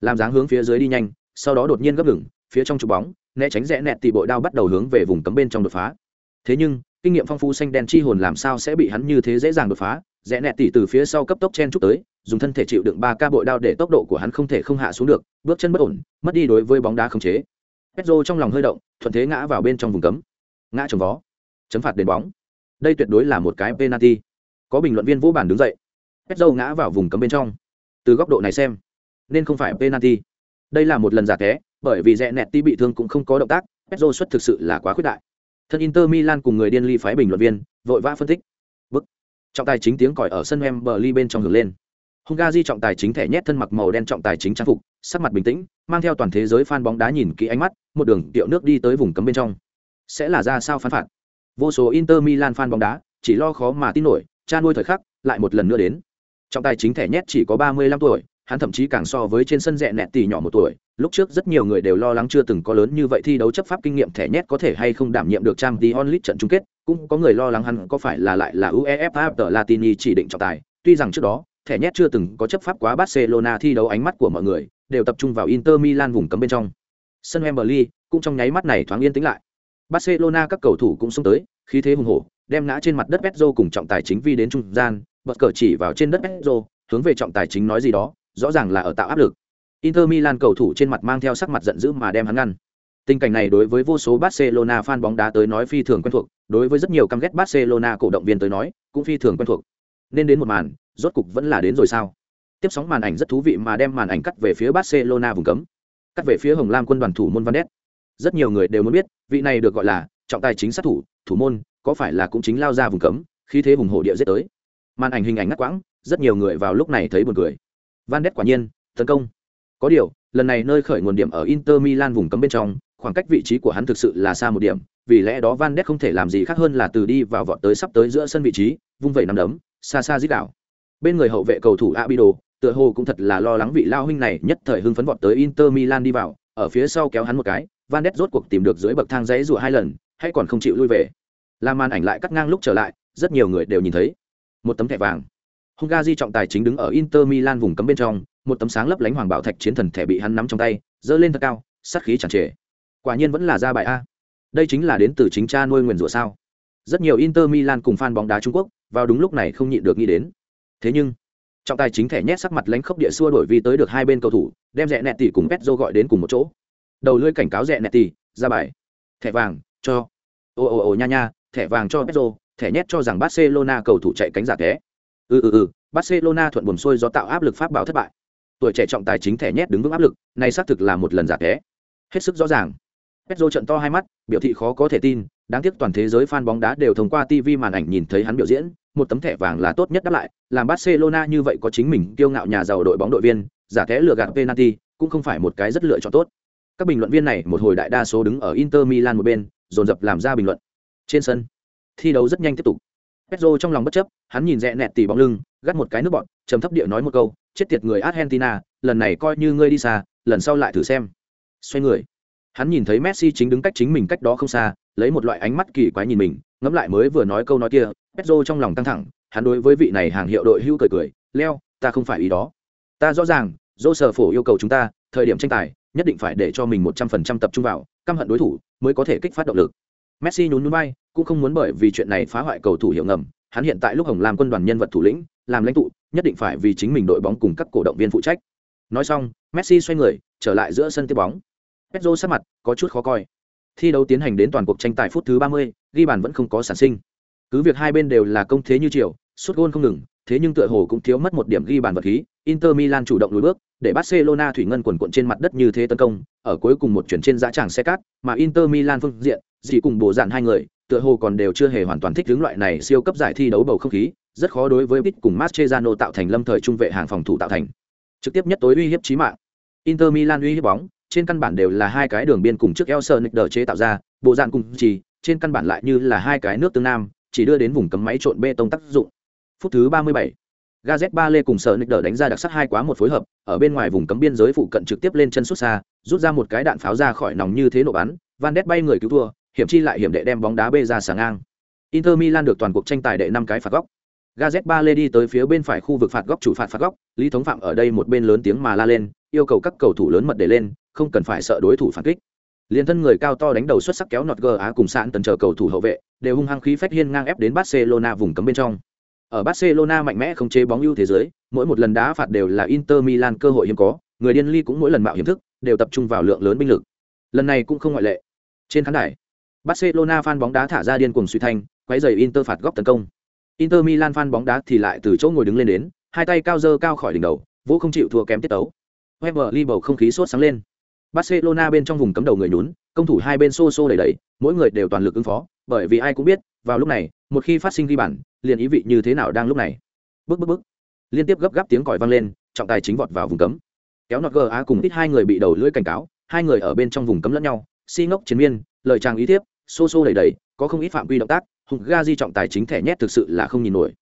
Làm dáng hướng phía dưới đi nhanh sau đó đột nhiên gấp ngừng phía trong chụp bóng né tránh rẽ nẹt thì bội đao bắt đầu hướng về vùng cấm bên trong đột phá. Thế nhưng kinh nghiệm phong phú xanh đen chi hồn làm sao sẽ bị hắn như thế dễ dàng đột phá? Rẽ nẹt tỉ từ phía sau cấp tốc chen chúc tới, dùng thân thể chịu đựng ba ca bội đao để tốc độ của hắn không thể không hạ xuống được, bước chân bất ổn, mất đi đối với bóng đá khống chế. Petro trong lòng hơi động, thuận thế ngã vào bên trong vùng cấm. Ngã trồng vó. Chấm phạt đền bóng. Đây tuyệt đối là một cái penalty. Có bình luận viên vô bản đứng dậy. Petro ngã vào vùng cấm bên trong. Từ góc độ này xem, nên không phải penalty. Đây là một lần giả té, bởi vì rẽ nẹt tí bị thương cũng không có động tác petro xuất thực sự là quá khuyết đại thân inter milan cùng người điên ly phái bình luận viên vội vã phân tích. Bức. Trọng tài chính tiếng còi ở sân em bờ ly bên trong hưởng lên. Hungary trọng tài chính thẻ nhét thân mặc màu đen trọng tài chính trang phục sắc mặt bình tĩnh mang theo toàn thế giới fan bóng đá nhìn kỹ ánh mắt một đường tiệu nước đi tới vùng cấm bên trong. Sẽ là ra sao phán phạt? Vô số Inter Milan fan bóng đá chỉ lo khó mà tin nổi, cha nuôi thời khắc lại một lần nữa đến. Trọng tài chính thẻ nhét chỉ có 35 tuổi, hắn thậm chí càng so với trên sân rẽ nẹt tỷ nhỏ một tuổi. Lúc trước rất nhiều người đều lo lắng chưa từng có lớn như vậy thi đấu chấp pháp kinh nghiệm thẻ nhét có thể hay không đảm nhiệm được trang t onlit trận chung kết, cũng có người lo lắng hắn có phải là lại là UEFA tờ Latini chỉ định trọng tài. Tuy rằng trước đó, thẻ nhét chưa từng có chấp pháp quá Barcelona thi đấu ánh mắt của mọi người đều tập trung vào Inter Milan vùng cấm bên trong. Sân Wembley cũng trong nháy mắt này thoáng yên tĩnh lại. Barcelona các cầu thủ cũng xông tới, khí thế hùng hổ, đem ngã trên mặt đất petro cùng trọng tài chính vi đến trung gian, bật cờ chỉ vào trên đất petro hướng về trọng tài chính nói gì đó, rõ ràng là ở tạo áp lực. Inter Milan cầu thủ trên mặt mang theo sắc mặt giận dữ mà đem hắn ngăn. Tình cảnh này đối với vô số Barcelona fan bóng đá tới nói phi thường quen thuộc, đối với rất nhiều căm ghét Barcelona cổ động viên tới nói, cũng phi thường quen thuộc. Nên đến một màn, rốt cục vẫn là đến rồi sao? Tiếp sóng màn ảnh rất thú vị mà đem màn ảnh cắt về phía Barcelona vùng cấm, cắt về phía Hồng Lam quân đoàn thủ môn Van rất nhiều người đều muốn biết vị này được gọi là trọng tài chính sát thủ thủ môn có phải là cũng chính lao ra vùng cấm khi thế hùng hổ địa giết tới màn ảnh hình ảnh ngắt quãng rất nhiều người vào lúc này thấy buồn cười van đét quả nhiên, tấn công. Có điều, lần này nơi khởi nguồn điểm ở inter milan vùng cấm bên trong, khoảng cách vị trí của hắn thực sự là xa một điểm, vì lẽ đó van đét không thể làm gì khác hơn là từ đi vào vọt tới sắp tới giữa sân vị trí, vung vẩy nằm đấm, xa xa dít đảo. Bên người hậu vệ cầu thủ abido, tựa hồ cũng thật là lo lắng vị lao huynh này nhất thời hưng phấn vọt tới inter milan đi vào, ở phía sau kéo hắn một cái, van đét rốt cuộc tìm được dưới bậc thang giấy rủa hai lần, hay còn không chịu lui về. Làm màn ảnh lại cắt ngang lúc trở lại, rất nhiều người đều nhìn thấy. Một tấm thẻ vàng hungary trọng tài chính đứng ở inter milan vùng cấm bên trong, một tấm sáng lấp lánh hoàng bảo thạch chiến thần thẻ bị hắn nắm trong tay, giơ lên thật cao, sát khí tràn trề. Quả nhiên vẫn là ra bài a. Đây chính là đến từ chính cha nuôi nguyền rủa sao. Rất nhiều inter milan cùng fan bóng đá trung quốc, vào đúng lúc này không nhịn được nghĩ đến. Thế nhưng, trọng tài chính thẻ nhét sắc mặt lánh khốc địa xua đổi vi tới được hai bên cầu thủ, đem rẻ nẹt tỷ cùng petro gọi đến cùng một chỗ. Đầu lưỡi cảnh cáo rẻ nẹt tỷ ra bài. Thẻ vàng, cho. Ô ô ô, nha nha, thẻ vàng cho petro thẻ nhét cho rằng barcelona cầu thủ chạy cánh giả thế ừ ừ ừ barcelona thuận buồn xuôi do tạo áp lực pháp bảo thất bại. Tuổi trẻ trọng tài chính thẻ nhét đứng vững áp lực, này xác thực là một lần giả té hết sức rõ ràng. Petro trận to hai mắt, biểu thị khó có thể tin, đáng tiếc toàn thế giới fan bóng đá đều thông qua tv màn ảnh nhìn thấy hắn biểu diễn, một tấm thẻ vàng là tốt nhất đáp lại, làm barcelona như vậy có chính mình kiêu ngạo nhà giàu đội bóng đội viên, giả té lừa gạt penalty, cũng không phải một cái rất lựa chọn tốt. Các bình luận viên này một hồi đại đa số đứng ở inter milan một bên, dồn dập làm ra bình luận. Trên sân, thi đấu rất nhanh tiếp tục. Pedro trong lòng bất chấp, hắn nhìn rẽ nẹt tỉ bóng lưng, gắt một cái nước bọn, trầm thấp địa nói một câu, chết tiệt người Argentina, lần này coi như ngươi đi xa, lần sau lại thử xem. Xoay người, hắn nhìn thấy Messi chính đứng cách chính mình cách đó không xa, lấy một loại ánh mắt kỳ quái nhìn mình, ngẫm lại mới vừa nói câu nói kia, Pedro trong lòng căng thẳng, hắn đối với vị này hàng hiệu đội hưu cười cười, "Leo, ta không phải ý đó. Ta rõ ràng, Dô Phổ yêu cầu chúng ta, thời điểm tranh tài, nhất định phải để cho mình một trăm phần trăm tập trung vào, căm hận đối thủ, mới có thể kích phát động lực." Messi nhún nhún vai, cũng không muốn bởi vì chuyện này phá hoại cầu thủ hiệu ngầm, hắn hiện tại lúc Hồng làm quân đoàn nhân vật thủ lĩnh, làm lãnh tụ, nhất định phải vì chính mình đội bóng cùng các cổ động viên phụ trách. Nói xong, Messi xoay người, trở lại giữa sân tiếp bóng. Pedro sát mặt có chút khó coi. Thi đấu tiến hành đến toàn cuộc tranh tài phút thứ 30, ghi bàn vẫn không có sản sinh. Cứ việc hai bên đều là công thế như chiều, sút gôn không ngừng, thế nhưng tựa hồ cũng thiếu mất một điểm ghi bàn vật khí. Inter Milan chủ động lùi bước, để Barcelona thủy ngân quần cuộn trên mặt đất như thế tấn công, ở cuối cùng một chuyển trên dã tràng xe cát, mà Inter Milan phương diện, chỉ cùng bổ dạn hai người, tựa hồ còn đều chưa hề hoàn toàn thích hướng loại này siêu cấp giải thi đấu bầu không khí, rất khó đối với Bit cùng Mascherano tạo thành lâm thời trung vệ hàng phòng thủ tạo thành. Trực tiếp nhất tối uy hiếp chí mạng. Inter Milan uy hiếp bóng, trên căn bản đều là hai cái đường biên cùng trước Elser chế tạo ra, bộ dạng cùng chỉ, trên căn bản lại như là hai cái nước tương nam, chỉ đưa đến vùng cấm máy trộn bê tông tác dụng. Phút thứ 37, Gazet ba lê cùng sở Nick đánh ra đặc sắc hai quá một phối hợp, ở bên ngoài vùng cấm biên giới phụ cận trực tiếp lên chân xuất xa, rút ra một cái đạn pháo ra khỏi nòng như thế nổ bắn, Van Ness bay người cứu thua, hiểm chi lại hiểm đệ đem bóng đá bê ra sáng ngang. Inter Milan được toàn cuộc tranh tài đệ năm cái phạt góc. Gazet ba đi tới phía bên phải khu vực phạt góc chủ phạt phạt góc, Lý Thống Phạm ở đây một bên lớn tiếng mà la lên, yêu cầu các cầu thủ lớn mật để lên, không cần phải sợ đối thủ phản kích. Liên thân người cao to đánh đầu xuất sắc kéo nọt gờ Á cùng sạn tần chờ cầu thủ hậu vệ, đều hung hăng khí phách hiên ngang ép đến Barcelona vùng cấm bên trong. Ở Barcelona mạnh mẽ không chế bóng ưu thế giới, mỗi một lần đá phạt đều là Inter Milan cơ hội hiếm có, người điên ly cũng mỗi lần mạo hiểm thức, đều tập trung vào lượng lớn binh lực. Lần này cũng không ngoại lệ. Trên khán đài, Barcelona fan bóng đá thả ra điên cuồng suy thanh, quấy rầy Inter phạt góc tấn công. Inter Milan fan bóng đá thì lại từ chỗ ngồi đứng lên đến, hai tay cao dơ cao khỏi đỉnh đầu, vũ không chịu thua kém tiết tấu. Weberly bầu không khí sốt sáng lên. Barcelona bên trong vùng cấm đầu người nhún, công thủ hai bên xô xô đẩy đẩy, mỗi người đều toàn lực ứng phó, bởi vì ai cũng biết, vào lúc này, một khi phát sinh ghi bàn, liền ý vị như thế nào đang lúc này. Bước bước bước. Liên tiếp gấp gáp tiếng còi vang lên, trọng tài chính vọt vào vùng cấm. Kéo nọt GA cùng ít hai người bị đầu lưỡi cảnh cáo, hai người ở bên trong vùng cấm lẫn nhau, si ngốc chiến miên, lời chàng ý tiếp, xô xô đầy đầy, có không ít phạm quy động tác, hùng ga di trọng tài chính thẻ nhét thực sự là không nhìn nổi.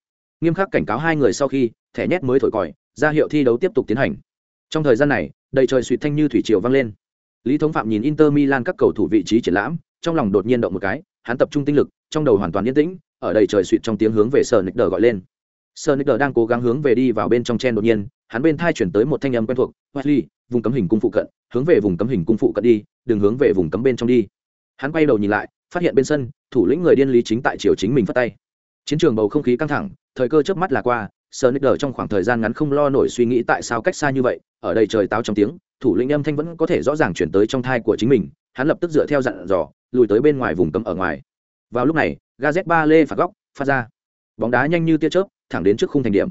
Nghiêm khắc cảnh cáo hai người sau khi, thẻ nhét mới thổi còi, ra hiệu thi đấu tiếp tục tiến hành. Trong thời gian này, đầy trời suýt thanh như thủy triều vang lên lý thống phạm nhìn inter milan các cầu thủ vị trí triển lãm trong lòng đột nhiên động một cái hắn tập trung tinh lực trong đầu hoàn toàn yên tĩnh ở đầy trời suýt trong tiếng hướng về sở nick gọi lên sờ nick đang cố gắng hướng về đi vào bên trong chen đột nhiên hắn bên thai chuyển tới một thanh âm quen thuộc wesley vùng cấm hình cung phụ cận hướng về vùng cấm hình cung phụ cận đi đừng hướng về vùng cấm bên trong đi hắn quay đầu nhìn lại phát hiện bên sân, thủ lĩnh người điên lý chính tại chiều chính mình phát tay. Chiến trường bầu không khí căng thẳng, thời cơ chớp mắt là qua sơ nick trong khoảng thời gian ngắn không lo nổi suy nghĩ tại sao cách xa như vậy, ở đây trời táo trong tiếng, thủ lĩnh âm thanh vẫn có thể rõ ràng chuyển tới trong thai của chính mình, hắn lập tức dựa theo dặn dò, lùi tới bên ngoài vùng cấm ở ngoài. Vào lúc này gazet ba lê phạt góc, phát ra. Bóng đá nhanh như tia chớp, thẳng đến trước khung thành điểm.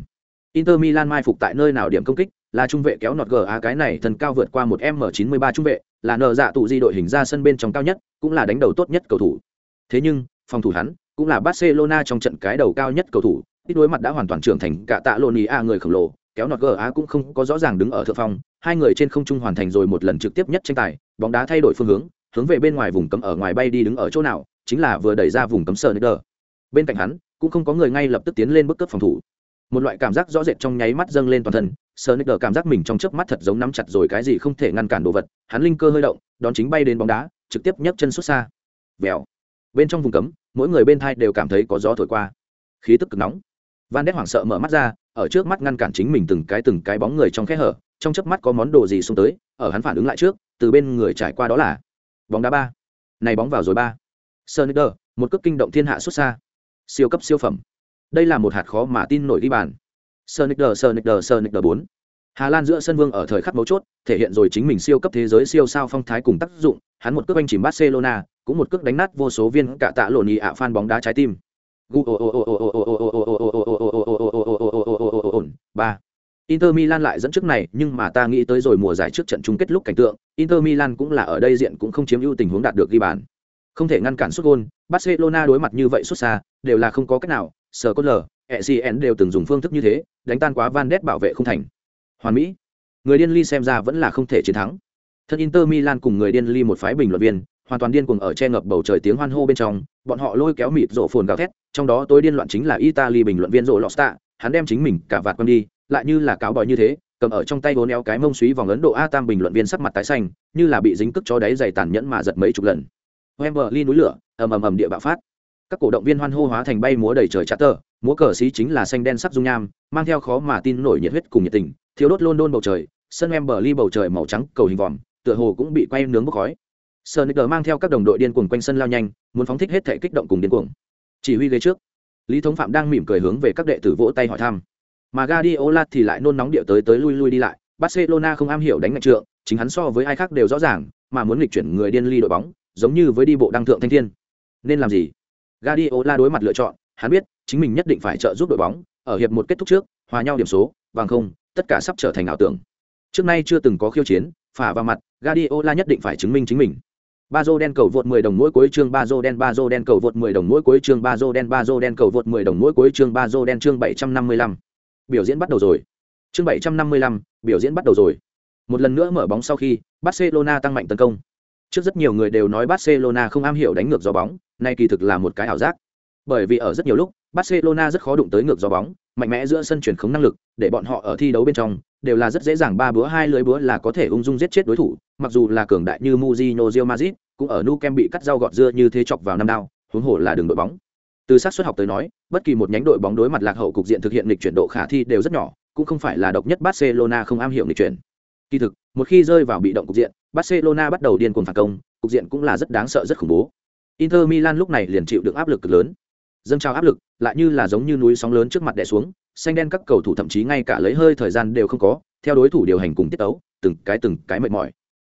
Inter milan mai phục tại nơi nào điểm công kích là trung vệ kéo nọt ga cái này thần cao vượt qua một m 93 trung vệ, là nợ dạ tụ di đội hình ra sân bên trong cao nhất, cũng là đánh đầu tốt nhất cầu thủ. Thế nhưng, phòng thủ hắn, cũng là barcelona trong trận cái đầu cao nhất cầu thủ, ít đối mặt đã hoàn toàn trưởng thành cả tạ lộn ý a người khổng lồ, kéo nọt ga cũng không có rõ ràng đứng ở thượng phong, hai người trên không trung hoàn thành rồi một lần trực tiếp nhất tranh tài, bóng đá thay đổi phương hướng hướng về bên ngoài vùng cấm ở ngoài bay đi đứng ở chỗ nào, chính là vừa đẩy ra vùng cấm sờ neder bên cạnh hắn, cũng không có người ngay lập tức tiến lên bức cấp phòng thủ. Một loại cảm giác rõ rệt trong nháy mắt dâng lên toàn thân sờ neder cảm giác mình trong chớp mắt thật giống nắm chặt rồi cái gì không thể ngăn cản đồ vật hắn linh cơ hơi động đón chính bay đến bóng đá trực tiếp nhấc chân xuất xa. Vèo. Bên trong vùng cấm mỗi người bên thai đều cảm thấy có gió thổi qua. Khí tức cực nóng. Van đét hoảng sợ mở mắt ra ở trước mắt ngăn cản chính mình từng cái từng cái bóng người trong khe hở trong chớp mắt có món đồ gì xuống tới ở hắn phản ứng lại trước từ bên người trải qua đó là bóng đá ba. Này bóng vào rồi ba. Sonicer, một cước kinh động thiên hạ xuất xa. Siêu cấp siêu phẩm. Đây là một hạt khó mà tin nổi đi bàn. Sonic the Sonic the Sonic the 4. Hà Lan giữa sân vương ở thời khắc mấu chốt, thể hiện rồi chính mình siêu cấp thế giới siêu sao phong thái cùng tác dụng, hắn một cước anh chìm Barcelona, cũng một cước đánh nát vô số viên cả tạ lộn nhị ạ fan bóng đá trái tim. ba Inter Milan lại dẫn trước này, nhưng mà ta nghĩ tới rồi mùa giải trước trận chung kết lúc cảnh tượng, Inter Milan cũng là ở đây diện cũng không chiếm ưu tình huống đạt được ghi bàn. Không thể ngăn cản sút gol, Barcelona đối mặt như vậy xuất xa, đều là không có cách nào, Sờ cốt lờ, ECN đều từng dùng phương thức như thế, đánh tan quá Van Ness bảo vệ không thành. Hoàn Mỹ. Người điên ly xem ra vẫn là không thể chiến thắng. Thân Inter Milan cùng người điên ly một phái bình luận viên, hoàn toàn điên cuồng ở che ngập bầu trời tiếng hoan hô bên trong, bọn họ lôi kéo mịt rộ phồn gào thét, trong đó tối điên loạn chính là Italy bình luận viên rộ Losta, hắn đem chính mình cả vạt quăng đi, lại như là cáo bòi như thế, cầm ở trong tay bốn eo cái mông suý vòng ấn độ A Tam bình luận viên sắc mặt tái xanh, như là bị dính cước chó đáy dày tàn nhẫn mà giật mấy chục lần. Wembley núi lửa, ầm ầm ầm địa bạo phát. Các cổ động viên hoan hô hóa thành bay múa đầy trời chát tơ, múa cờ xí chính là xanh đen sắc dung nham, mang theo khó mà tin nổi nhiệt huyết cùng nhiệt tình, thiếu đốt London bầu trời, sân em bờ ly bầu trời màu trắng cầu hình vòm, tựa hồ cũng bị quay nướng bốc khói. Sonic mang theo các đồng đội điên cuồng quanh sân lao nhanh, muốn phóng thích hết thể kích động cùng điên cuồng. Chỉ huy ghế trước, Lý Thống Phạm đang mỉm cười hướng về các đệ tử vỗ tay hỏi thăm. Mà Guardiola thì lại nôn nóng điệu tới tới lui lui đi lại, Barcelona không am hiểu đánh ngạch trượng, chính hắn so với ai khác đều rõ ràng, mà muốn nghịch chuyển người điên ly đội bóng, giống như với đi bộ đăng thượng thanh thiên. Nên làm gì? Guardiola đối mặt lựa chọn, hắn biết, chính mình nhất định phải trợ giúp đội bóng, ở hiệp một kết thúc trước, hòa nhau điểm số, bằng không, tất cả sắp trở thành ảo tưởng. Trước nay chưa từng có khiêu chiến, phả vào mặt, Guardiola nhất định phải chứng minh chính mình. Bazo đen cầu vượt 10 đồng mỗi cuối chương Bazo đen Bazo đen cầu vượt 10 đồng mỗi cuối chương Bazo đen Bazo đen cầu vượt 10 đồng mỗi cuối chương Bazo đen chương 755. Biểu diễn bắt đầu rồi. Chương 755, biểu diễn bắt đầu rồi. Một lần nữa mở bóng sau khi, Barcelona tăng mạnh tấn công. Trước rất nhiều người đều nói Barcelona không am hiểu đánh ngược gió bóng, nay kỳ thực là một cái ảo giác. Bởi vì ở rất nhiều lúc, Barcelona rất khó đụng tới ngược gió bóng, mạnh mẽ giữa sân chuyển khống năng lực, để bọn họ ở thi đấu bên trong đều là rất dễ dàng ba bữa hai lưới bữa là có thể ung dung giết chết đối thủ, mặc dù là cường đại như Mujino Real Madrid, cũng ở Nu Kem bị cắt rau gọt dưa như thế chọc vào năm đao, huống hồ là đường đội bóng. Từ sát xuất học tới nói, bất kỳ một nhánh đội bóng đối mặt lạc hậu cục diện thực hiện lịch chuyển độ khả thi đều rất nhỏ, cũng không phải là độc nhất Barcelona không am hiểu lịch chuyển. Kỳ thực, một khi rơi vào bị động cục diện, Barcelona bắt đầu điên cuồng phản công, cục diện cũng là rất đáng sợ rất khủng bố. Inter Milan lúc này liền chịu được áp lực cực lớn. Dâng trào áp lực, lại như là giống như núi sóng lớn trước mặt đè xuống, xanh đen các cầu thủ thậm chí ngay cả lấy hơi thời gian đều không có, theo đối thủ điều hành cùng tiết tấu, từng cái từng cái mệt mỏi.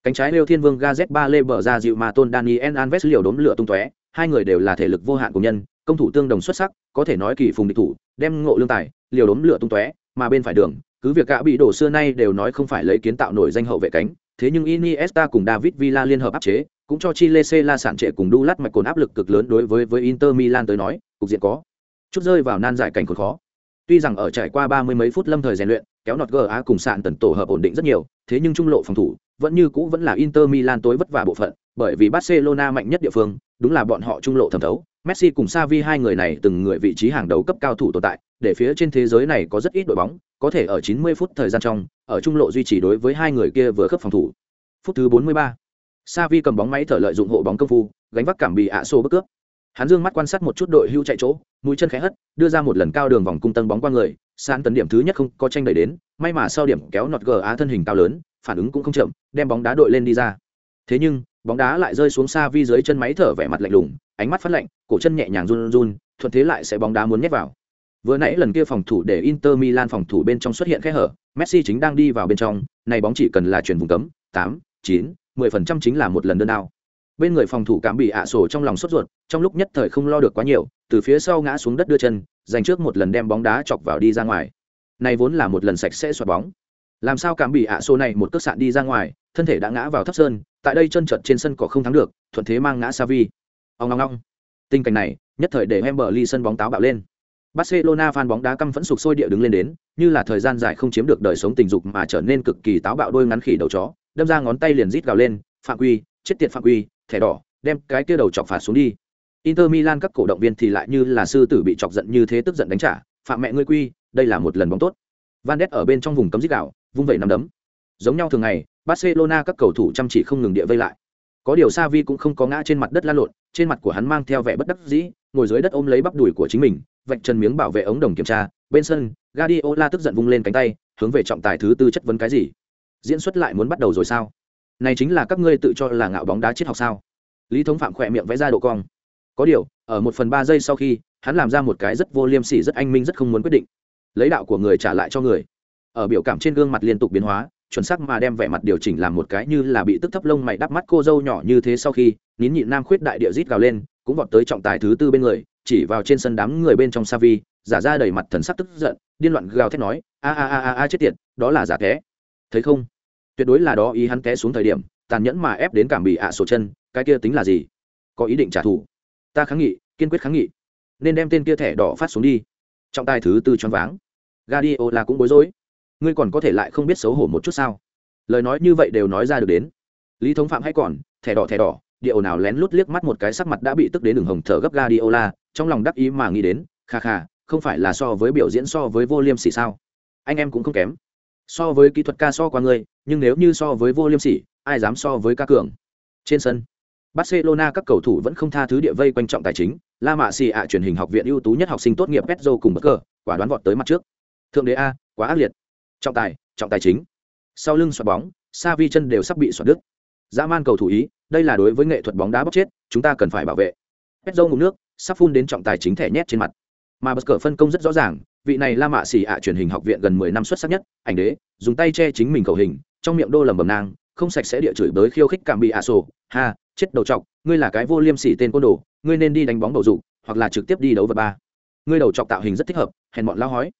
Cánh trái Lêu Thiên Vương gaz ba lê bờ ra dịu mà tôn Daniel Alves liều đốn lửa tung tóe, hai người đều là thể lực vô hạn của nhân, công thủ tương đồng xuất sắc, có thể nói kỳ phùng địch thủ, đem ngộ lương tài, liều đốn lửa tung tóe, mà bên phải đường, cứ việc cả bị đổ xưa nay đều nói không phải lấy kiến tạo nổi danh hậu vệ cánh, thế nhưng Iniesta cùng David Villa liên hợp áp chế, cũng cho Chile C la sản trệ cùng Dulac mạch cồn áp lực cực lớn đối với với Inter Milan tới nói, cục diện có chút rơi vào nan giải cảnh còn khó. Tuy rằng ở trải qua ba mươi mấy phút lâm thời rèn luyện, kéo nọt GA cùng sạn tần tổ hợp ổn định rất nhiều, thế nhưng trung lộ phòng thủ vẫn như cũ vẫn là Inter Milan tối vất vả bộ phận, bởi vì Barcelona mạnh nhất địa phương, đúng là bọn họ trung lộ thẩm thấu. Messi cùng Xavi hai người này từng người vị trí hàng đầu cấp cao thủ tồn tại, để phía trên thế giới này có rất ít đội bóng, có thể ở 90 phút thời gian trong, ở trung lộ duy trì đối với hai người kia vừa khớp phòng thủ. Phút thứ 43, Xavi cầm bóng máy thở lợi dụng hộ bóng công phu, gánh vác cảm bị ạ xô bước cướp. Hắn dương mắt quan sát một chút đội hưu chạy chỗ, mũi chân khẽ hất, đưa ra một lần cao đường vòng cung tân bóng qua người, san tấn điểm thứ nhất không có tranh đẩy đến, may mà sau điểm kéo nọt gờ á thân hình cao lớn, phản ứng cũng không chậm, đem bóng đá đội lên đi ra. Thế nhưng, bóng đá lại rơi xuống xa vi dưới chân máy thở vẻ mặt lạnh lùng, ánh mắt phát lạnh, cổ chân nhẹ nhàng run run, thuận thế lại sẽ bóng đá muốn nhét vào. Vừa nãy lần kia phòng thủ để Inter Milan phòng thủ bên trong xuất hiện khe hở, Messi chính đang đi vào bên trong, này bóng chỉ cần là chuyển vùng cấm, 8, 9, 10% chính là một lần đơn đao. Bên người phòng thủ cảm bị ạ sổ trong lòng sốt ruột, trong lúc nhất thời không lo được quá nhiều, từ phía sau ngã xuống đất đưa chân, giành trước một lần đem bóng đá chọc vào đi ra ngoài. Này vốn là một lần sạch sẽ xoạt bóng. Làm sao cảm bị ạ sổ này một cước sạn đi ra ngoài, thân thể đã ngã vào thấp sơn, tại đây chân trượt trên sân cỏ không thắng được, thuận thế mang ngã Savi. Ông ngong ngong. Tình cảnh này, nhất thời để em bờ ly sân bóng táo bạo lên. Barcelona fan bóng đá căm phẫn sục sôi địa đứng lên đến, như là thời gian dài không chiếm được đời sống tình dục mà trở nên cực kỳ táo bạo đôi ngắn khỉ đầu chó, đâm ra ngón tay liền rít gào lên, phạm quy, chết tiệt phạm quy, thẻ đỏ, đem cái kia đầu chọc phạt xuống đi. Inter Milan các cổ động viên thì lại như là sư tử bị chọc giận như thế tức giận đánh trả, phạm mẹ ngươi quy, đây là một lần bóng tốt. Van Đét ở bên trong vùng cấm rít gào, vung vẩy nắm đấm. Giống nhau thường ngày, Barcelona các cầu thủ chăm chỉ không ngừng địa vây lại. Có điều Sa Vi cũng không có ngã trên mặt đất la lộn, trên mặt của hắn mang theo vẻ bất đắc dĩ, ngồi dưới đất ôm lấy bắp đùi của chính mình, vạch chân miếng bảo vệ ống đồng kiểm tra, bên sân, Guardiola tức giận vung lên cánh tay, hướng về trọng tài thứ tư chất vấn cái gì? Diễn xuất lại muốn bắt đầu rồi sao? Này chính là các ngươi tự cho là ngạo bóng đá triết học sao? Lý Thống Phạm khỏe miệng vẽ ra độ cong. Có điều, ở một phần ba giây sau khi, hắn làm ra một cái rất vô liêm sỉ rất anh minh rất không muốn quyết định. lấy đạo của người trả lại cho người ở biểu cảm trên gương mặt liên tục biến hóa chuẩn xác mà đem vẻ mặt điều chỉnh làm một cái như là bị tức thấp lông mày đắp mắt cô dâu nhỏ như thế sau khi nín nhịn nam khuyết đại địa rít gào lên cũng vọt tới trọng tài thứ tư bên người chỉ vào trên sân đám người bên trong sa vi giả ra đầy mặt thần sắc tức giận điên loạn gào thét nói a a a a chết tiệt đó là giả thế thấy không? Tuyệt đối là đó, ý hắn té xuống thời điểm, tàn nhẫn mà ép đến cảm bị ạ sổ chân, cái kia tính là gì? Có ý định trả thù. Ta kháng nghị, kiên quyết kháng nghị. Nên đem tên kia thẻ đỏ phát xuống đi. Trọng tài thứ tư choáng váng. Là cũng bối rối. Ngươi còn có thể lại không biết xấu hổ một chút sao? Lời nói như vậy đều nói ra được đến. Lý thống phạm hay còn, thẻ đỏ thẻ đỏ. Địa ồn nào lén lút liếc mắt một cái sắc mặt đã bị tức đến đường hồng thở gấp gadiola trong lòng đắc ý mà nghĩ đến, kha kha, không phải là so với biểu diễn so với vô liêm sỉ sao? Anh em cũng không kém so với kỹ thuật ca so qua người, nhưng nếu như so với vô liêm sỉ ai dám so với ca cường? Trên sân barcelona các cầu thủ vẫn không tha thứ địa vây quanh trọng tài chính. La mạ xì ạ truyền hình học viện ưu tú nhất học sinh tốt nghiệp petro cùng bất cờ quả đoán vọt tới mặt trước. Thượng đế a quá ác liệt. Trọng tài trọng tài chính. Sau lưng xoạt bóng sa vi chân đều sắp bị xoạt đứt. Dã man cầu thủ ý đây là đối với nghệ thuật bóng đá bóc chết chúng ta cần phải bảo vệ. Petro ngụm nước sắp phun đến trọng tài chính thẻ nhét trên mặt. Mà bất cờ phân công rất rõ ràng vị này la mạ xỉ ạ truyền hình học viện gần mười năm xuất sắc nhất, ảnh đế, dùng tay che chính mình khẩu hình, trong miệng đô lầm bầm nang, không sạch sẽ địa chửi bới khiêu khích cảm bị ạ sổ, ha, chết đầu trọc ngươi là cái vô liêm sỉ tên côn đồ, ngươi nên đi đánh bóng bầu dục, hoặc là trực tiếp đi đấu vật ba. Ngươi đầu trọc tạo hình rất thích hợp, hèn bọn lao hói.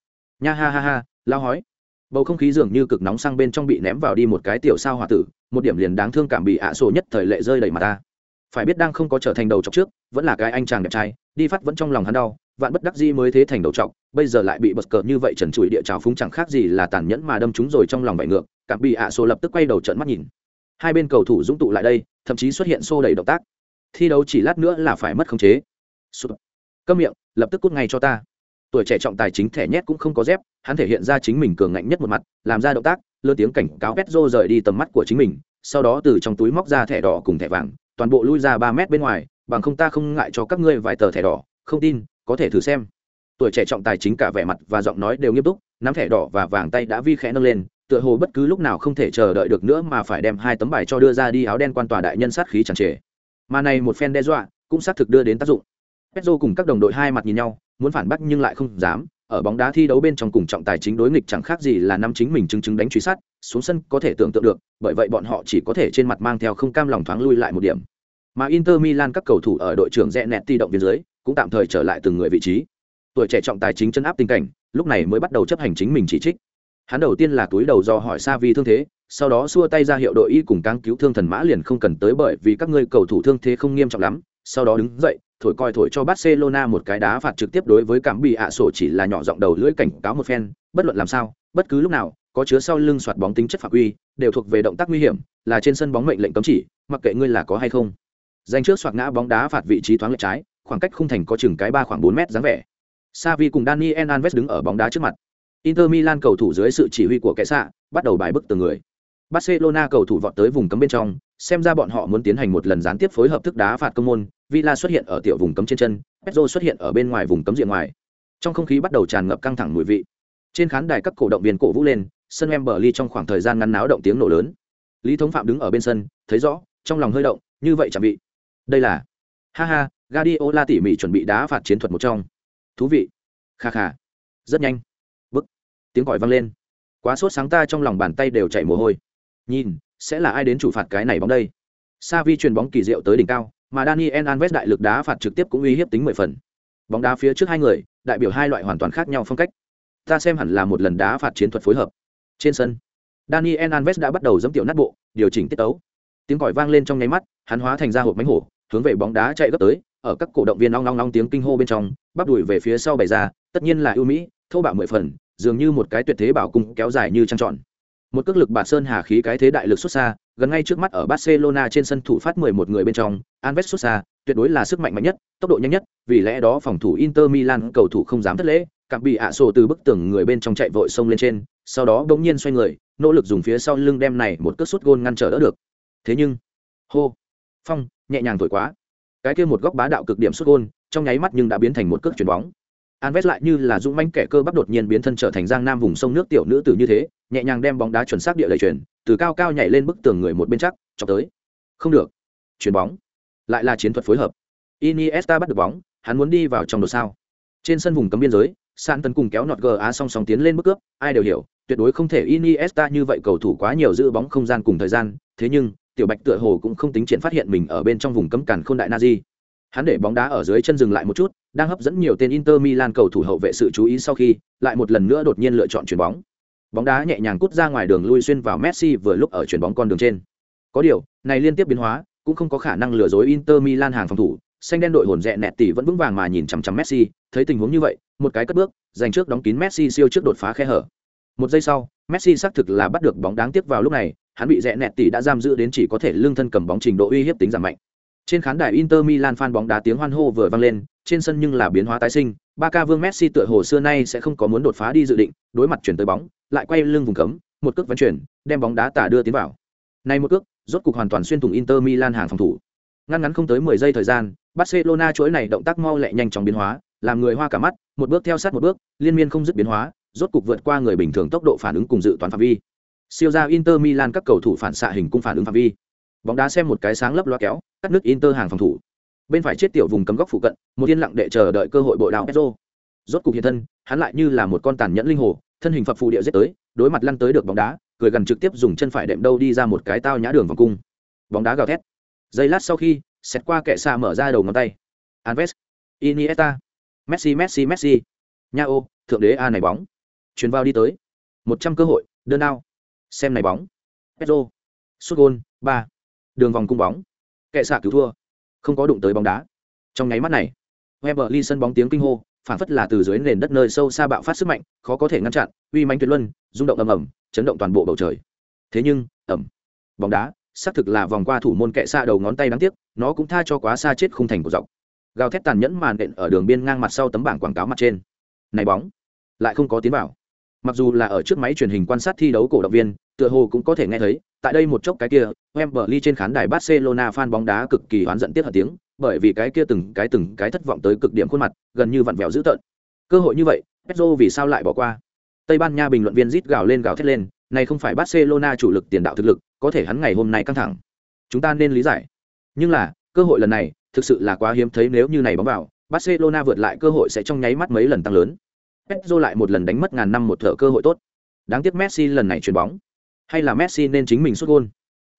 Nha ha ha ha, lao hói. Bầu không khí dường như cực nóng sang bên trong bị ném vào đi một cái tiểu sao hòa tử, một điểm liền đáng thương cảm bị ạ sổ nhất thời lệ rơi đầy mặt ta. Phải biết đang không có trở thành đầu trọc trước, vẫn là cái anh chàng đẹp trai, đi phát vẫn trong lòng hắn đau vạn bất đắc dĩ mới thế thành đầu trọc, bây giờ lại bị bật cờ như vậy trần trụi địa trào phúng chẳng khác gì là tàn nhẫn mà đâm chúng rồi trong lòng vậy ngược, cảm bị ạ sổ lập tức quay đầu trận mắt nhìn. Hai bên cầu thủ dũng tụ lại đây, thậm chí xuất hiện xô đầy động tác. Thi đấu chỉ lát nữa là phải mất khống chế. Câm miệng, lập tức cút ngay cho ta. Tuổi trẻ trọng tài chính thẻ nhét cũng không có dép, hắn thể hiện ra chính mình cường ngạnh nhất một mặt, làm ra động tác, lơ tiếng cảnh cáo petro rời đi tầm mắt của chính mình, sau đó từ trong túi móc ra thẻ đỏ cùng thẻ vàng, toàn bộ lui ra ba mét bên ngoài, bằng không ta không ngại cho các ngươi vài tờ thẻ đỏ, không tin có thể thử xem. Tuổi trẻ trọng tài chính cả vẻ mặt và giọng nói đều nghiêm túc, nắm thẻ đỏ và vàng tay đã vi khẽ nâng lên, tựa hồ bất cứ lúc nào không thể chờ đợi được nữa mà phải đem hai tấm bài cho đưa ra đi áo đen quan tòa đại nhân sát khí chẳng trề. Mà này một phen đe dọa, cũng xác thực đưa đến tác dụng. Petro cùng các đồng đội hai mặt nhìn nhau, muốn phản bác nhưng lại không dám, ở bóng đá thi đấu bên trong cùng trọng tài chính đối nghịch chẳng khác gì là năm chính mình chứng chứng đánh truy sát, xuống sân có thể tưởng tượng được, bởi vậy bọn họ chỉ có thể trên mặt mang theo không cam lòng thoáng lui lại một điểm. Mà inter milan các cầu thủ ở đội trưởng rẽ nẹt ti động viên dưới cũng tạm thời trở lại từng người vị trí. Tuổi trẻ trọng tài chính chân áp tình cảnh, lúc này mới bắt đầu chấp hành chính mình chỉ trích. Hắn đầu tiên là túi đầu do hỏi sa vi thương thế, sau đó xua tay ra hiệu đội y cùng cáng cứu thương thần mã liền không cần tới bởi vì các ngươi cầu thủ thương thế không nghiêm trọng lắm, sau đó đứng dậy, thổi coi thổi cho barcelona một cái đá phạt trực tiếp đối với cảm bị ạ sổ chỉ là nhỏ giọng đầu lưỡi cảnh cáo một phen, bất luận làm sao, bất cứ lúc nào, có chứa sau lưng soạt bóng tính chất phạm quy đều thuộc về động tác nguy hiểm, là trên sân bóng mệnh lệnh cấm chỉ, mặc kệ ngươi là có hay không. Dành trước soạt ngã bóng đá phạt vị trí thoáng lệch trái khoảng cách khung thành có chừng cái ba khoảng bốn mét dáng vẻ Savi cùng Daniel Alves đứng ở bóng đá trước mặt Inter Milan cầu thủ dưới sự chỉ huy của kẻ xạ bắt đầu bài bức từng người. Barcelona cầu thủ vọt tới vùng cấm bên trong, xem ra bọn họ muốn tiến hành một lần gián tiếp phối hợp thức đá phạt công môn, Villa xuất hiện ở tiểu vùng cấm trên chân, Pedro xuất hiện ở bên ngoài vùng cấm diện ngoài. Trong không khí bắt đầu tràn ngập căng thẳng mùi vị. Trên khán đài các cổ động viên cổ vũ lên, sân Wembley trong khoảng thời gian ngắn náo động tiếng nổ lớn. Lý Thống Phạm đứng ở bên sân, thấy rõ, trong lòng hơi động, như vậy chẳng bị. Đây là Ha ha, Guardiola tỉ mỉ chuẩn bị đá phạt chiến thuật một trong. Thú vị. Kha kha. Rất nhanh. Bức, tiếng còi vang lên. Quá sốt sáng ta trong lòng bàn tay đều chảy mồ hôi. Nhìn sẽ là ai đến chủ phạt cái này bóng đây? Sa vi chuyền bóng kỳ diệu tới đỉnh cao mà daniel alves đại lực đá phạt trực tiếp cũng uy hiếp tính mười phần. Bóng đá phía trước hai người đại biểu hai loại hoàn toàn khác nhau phong cách. Ta xem hẳn là một lần đá phạt chiến thuật phối hợp. Trên sân daniel alves đã bắt đầu giẫm tiểu nát bộ điều chỉnh tiết tấu. Tiếng còi vang lên trong nháy mắt hắn hóa thành ra hộp mánh hổ hướng về bóng đá chạy gấp tới ở các cổ động viên long long long tiếng kinh hô bên trong, bắp đùi về phía sau bày ra, tất nhiên là ưu mỹ thâu bạo mười phần, dường như một cái tuyệt thế bảo cung kéo dài như trăng tròn một cước lực bạt sơn hà khí cái thế đại lực xuất xa, gần ngay trước mắt ở barcelona trên sân thủ phát 11 người bên trong alves xuất xa, tuyệt đối là sức mạnh mạnh nhất, tốc độ nhanh nhất, vì lẽ đó phòng thủ inter milan cầu thủ không dám thất lễ cặp bị ạ sổ từ bức tường người bên trong chạy vội sông lên trên, sau đó bỗng nhiên xoay người, nỗ lực dùng phía sau lưng đem này một cước sút gôn ngăn trở đỡ được. Thế nhưng, hô, phong, nhẹ nhàng thổi quá cái kia một góc bá đạo cực điểm sút gôn trong nháy mắt nhưng đã biến thành một cước chuyền bóng Alves lại như là dũng mãnh kẻ cơ bắp đột nhiên biến thân trở thành giang nam vùng sông nước tiểu nữ tử như thế, nhẹ nhàng đem bóng đá chuẩn xác địa lệ chuyển, từ cao cao nhảy lên bức tường người một bên chắc, chọc tới. Không được. Chuyển bóng. Lại là chiến thuật phối hợp. Iniesta bắt được bóng, hắn muốn đi vào trong đột sao. Trên sân vùng cấm biên giới, san Tấn cùng kéo nọt ga song song tiến lên bước cướp ai đều hiểu tuyệt đối không thể iniesta như vậy cầu thủ quá nhiều giữ bóng không gian cùng thời gian thế nhưng tiểu bạch tựa hồ cũng không tính triển phát hiện mình ở bên trong vùng cấm cản khôn đại nazi. Hắn để bóng đá ở dưới chân dừng lại một chút, đang hấp dẫn nhiều tên inter milan cầu thủ hậu vệ sự chú ý sau khi, lại một lần nữa đột nhiên lựa chọn chuyền bóng. Bóng đá nhẹ nhàng cút ra ngoài đường lui xuyên vào messi vừa lúc ở chuyền bóng con đường trên. Có điều, này liên tiếp biến hóa, cũng không có khả năng lừa dối inter milan hàng phòng thủ. Xanh đen đội hồn rẽ nẹt tỷ vẫn vững vàng mà nhìn chằm chằm messi, thấy tình huống như vậy, một cái cất bước, giành trước đóng kín messi siêu trước đột phá khe hở. Một giây sau, messi xác thực là bắt được bóng đáng tiếc vào lúc này hắn bị rẽ nẹt tỷ đã giam giữ đến chỉ có thể lương thân cầm bóng trình độ uy hiếp tính giảm mạnh trên khán đài Inter Milan fan bóng đá tiếng hoan hô vừa vang lên, trên sân nhưng là biến hóa tái sinh, Barca Vương Messi tựa hồ xưa nay sẽ không có muốn đột phá đi dự định, đối mặt chuyển tới bóng, lại quay lưng vùng cấm, một cước vận chuyển, đem bóng đá tả đưa tiến vào. Này một cước, rốt cục hoàn toàn xuyên thủng Inter Milan hàng phòng thủ. Ngắn ngắn không tới 10 giây thời gian, Barcelona chuỗi này động tác mau lẹ nhanh chóng biến hóa, làm người hoa cả mắt, một bước theo sát một bước, liên miên không dứt biến hóa, rốt cục vượt qua người bình thường tốc độ phản ứng cùng dự toán phạm vi. Siêu ra Inter Milan các cầu thủ phản xạ hình cung phản ứng phạm vi. Bóng đá xem một cái sáng lấp loa kéo, cắt nước Inter hàng phòng thủ. Bên phải chết tiểu vùng cấm góc phụ cận, một yên lặng để chờ đợi cơ hội bội đạo Pedro. Rốt cục hiện thân, hắn lại như là một con tàn nhẫn linh hồ, thân hình phập phù địa giết tới, đối mặt lăn tới được bóng đá, cười gần trực tiếp dùng chân phải đệm đâu đi ra một cái tao nhã đường vòng cung. Bóng đá gào thét. Giây lát sau khi, xét qua kệ xa mở ra đầu ngón tay. Alves, Iniesta, Messi Messi Messi. Nha ô, thượng đế a này bóng. Chuyền vào đi tới. một trăm cơ hội, đơn ao. Xem này bóng. Pedro. Sút gôn, ba. Đường vòng cung bóng. Kệ xạ cứu thua. Không có đụng tới bóng đá. Trong nháy mắt này Weber ly sân bóng tiếng kinh hô phản phất là từ dưới nền đất nơi sâu xa bạo phát sức mạnh, khó có thể ngăn chặn, uy manh tuyệt luân, rung động ầm ầm, chấn động toàn bộ bầu trời. Thế nhưng ẩm bóng đá, xác thực là vòng qua thủ môn kệ xa đầu ngón tay đáng tiếc, nó cũng tha cho quá xa chết khung thành của dọc. Gào thét tàn nhẫn màn đện ở đường biên ngang mặt sau tấm bảng quảng cáo mặt trên. Này bóng, lại không có tiến vào mặc dù là ở trước máy truyền hình quan sát thi đấu cổ động viên, tựa hồ cũng có thể nghe thấy, tại đây một chốc cái kia, Wembley trên khán đài Barcelona fan bóng đá cực kỳ oán giận tiếc hận tiếng, bởi vì cái kia từng cái từng cái thất vọng tới cực điểm khuôn mặt, gần như vặn vẹo dữ tợn. Cơ hội như vậy Pedro vì sao lại bỏ qua? Tây Ban Nha bình luận viên rít gào lên gào thét lên, này không phải Barcelona chủ lực tiền đạo thực lực, có thể hắn ngày hôm nay căng thẳng. Chúng ta nên lý giải. Nhưng là, cơ hội lần này, thực sự là quá hiếm thấy nếu như này bóng vào, Barcelona vượt lại cơ hội sẽ trong nháy mắt mấy lần tăng lớn. Pedro lại một lần đánh mất ngàn năm một thợ cơ hội tốt. Đáng tiếc Messi lần này chuyền bóng, hay là Messi nên chính mình sút gol.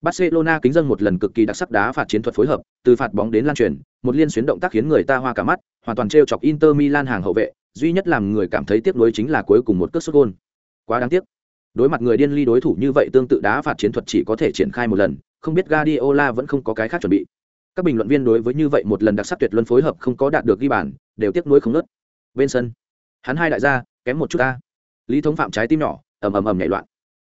Barcelona kính dân một lần cực kỳ đặc sắc đá phạt chiến thuật phối hợp, từ phạt bóng đến lan truyền, một liên xuyến động tác khiến người ta hoa cả mắt, hoàn toàn trêu chọc Inter Milan hàng hậu vệ, duy nhất làm người cảm thấy tiếc nuối chính là cuối cùng một cước sút gol. Quá đáng tiếc. Đối mặt người điên ly đối thủ như vậy tương tự đá phạt chiến thuật chỉ có thể triển khai một lần, không biết Guardiola vẫn không có cái khác chuẩn bị. Các bình luận viên đối với như vậy một lần đặc sắc tuyệt luân phối hợp không có đạt được ghi bàn, đều tiếc nuối không ngớt. Bên sân, hắn hai đại gia, kém một chút ta. Lý thống phạm trái tim nhỏ, ầm ầm ầm nhảy loạn.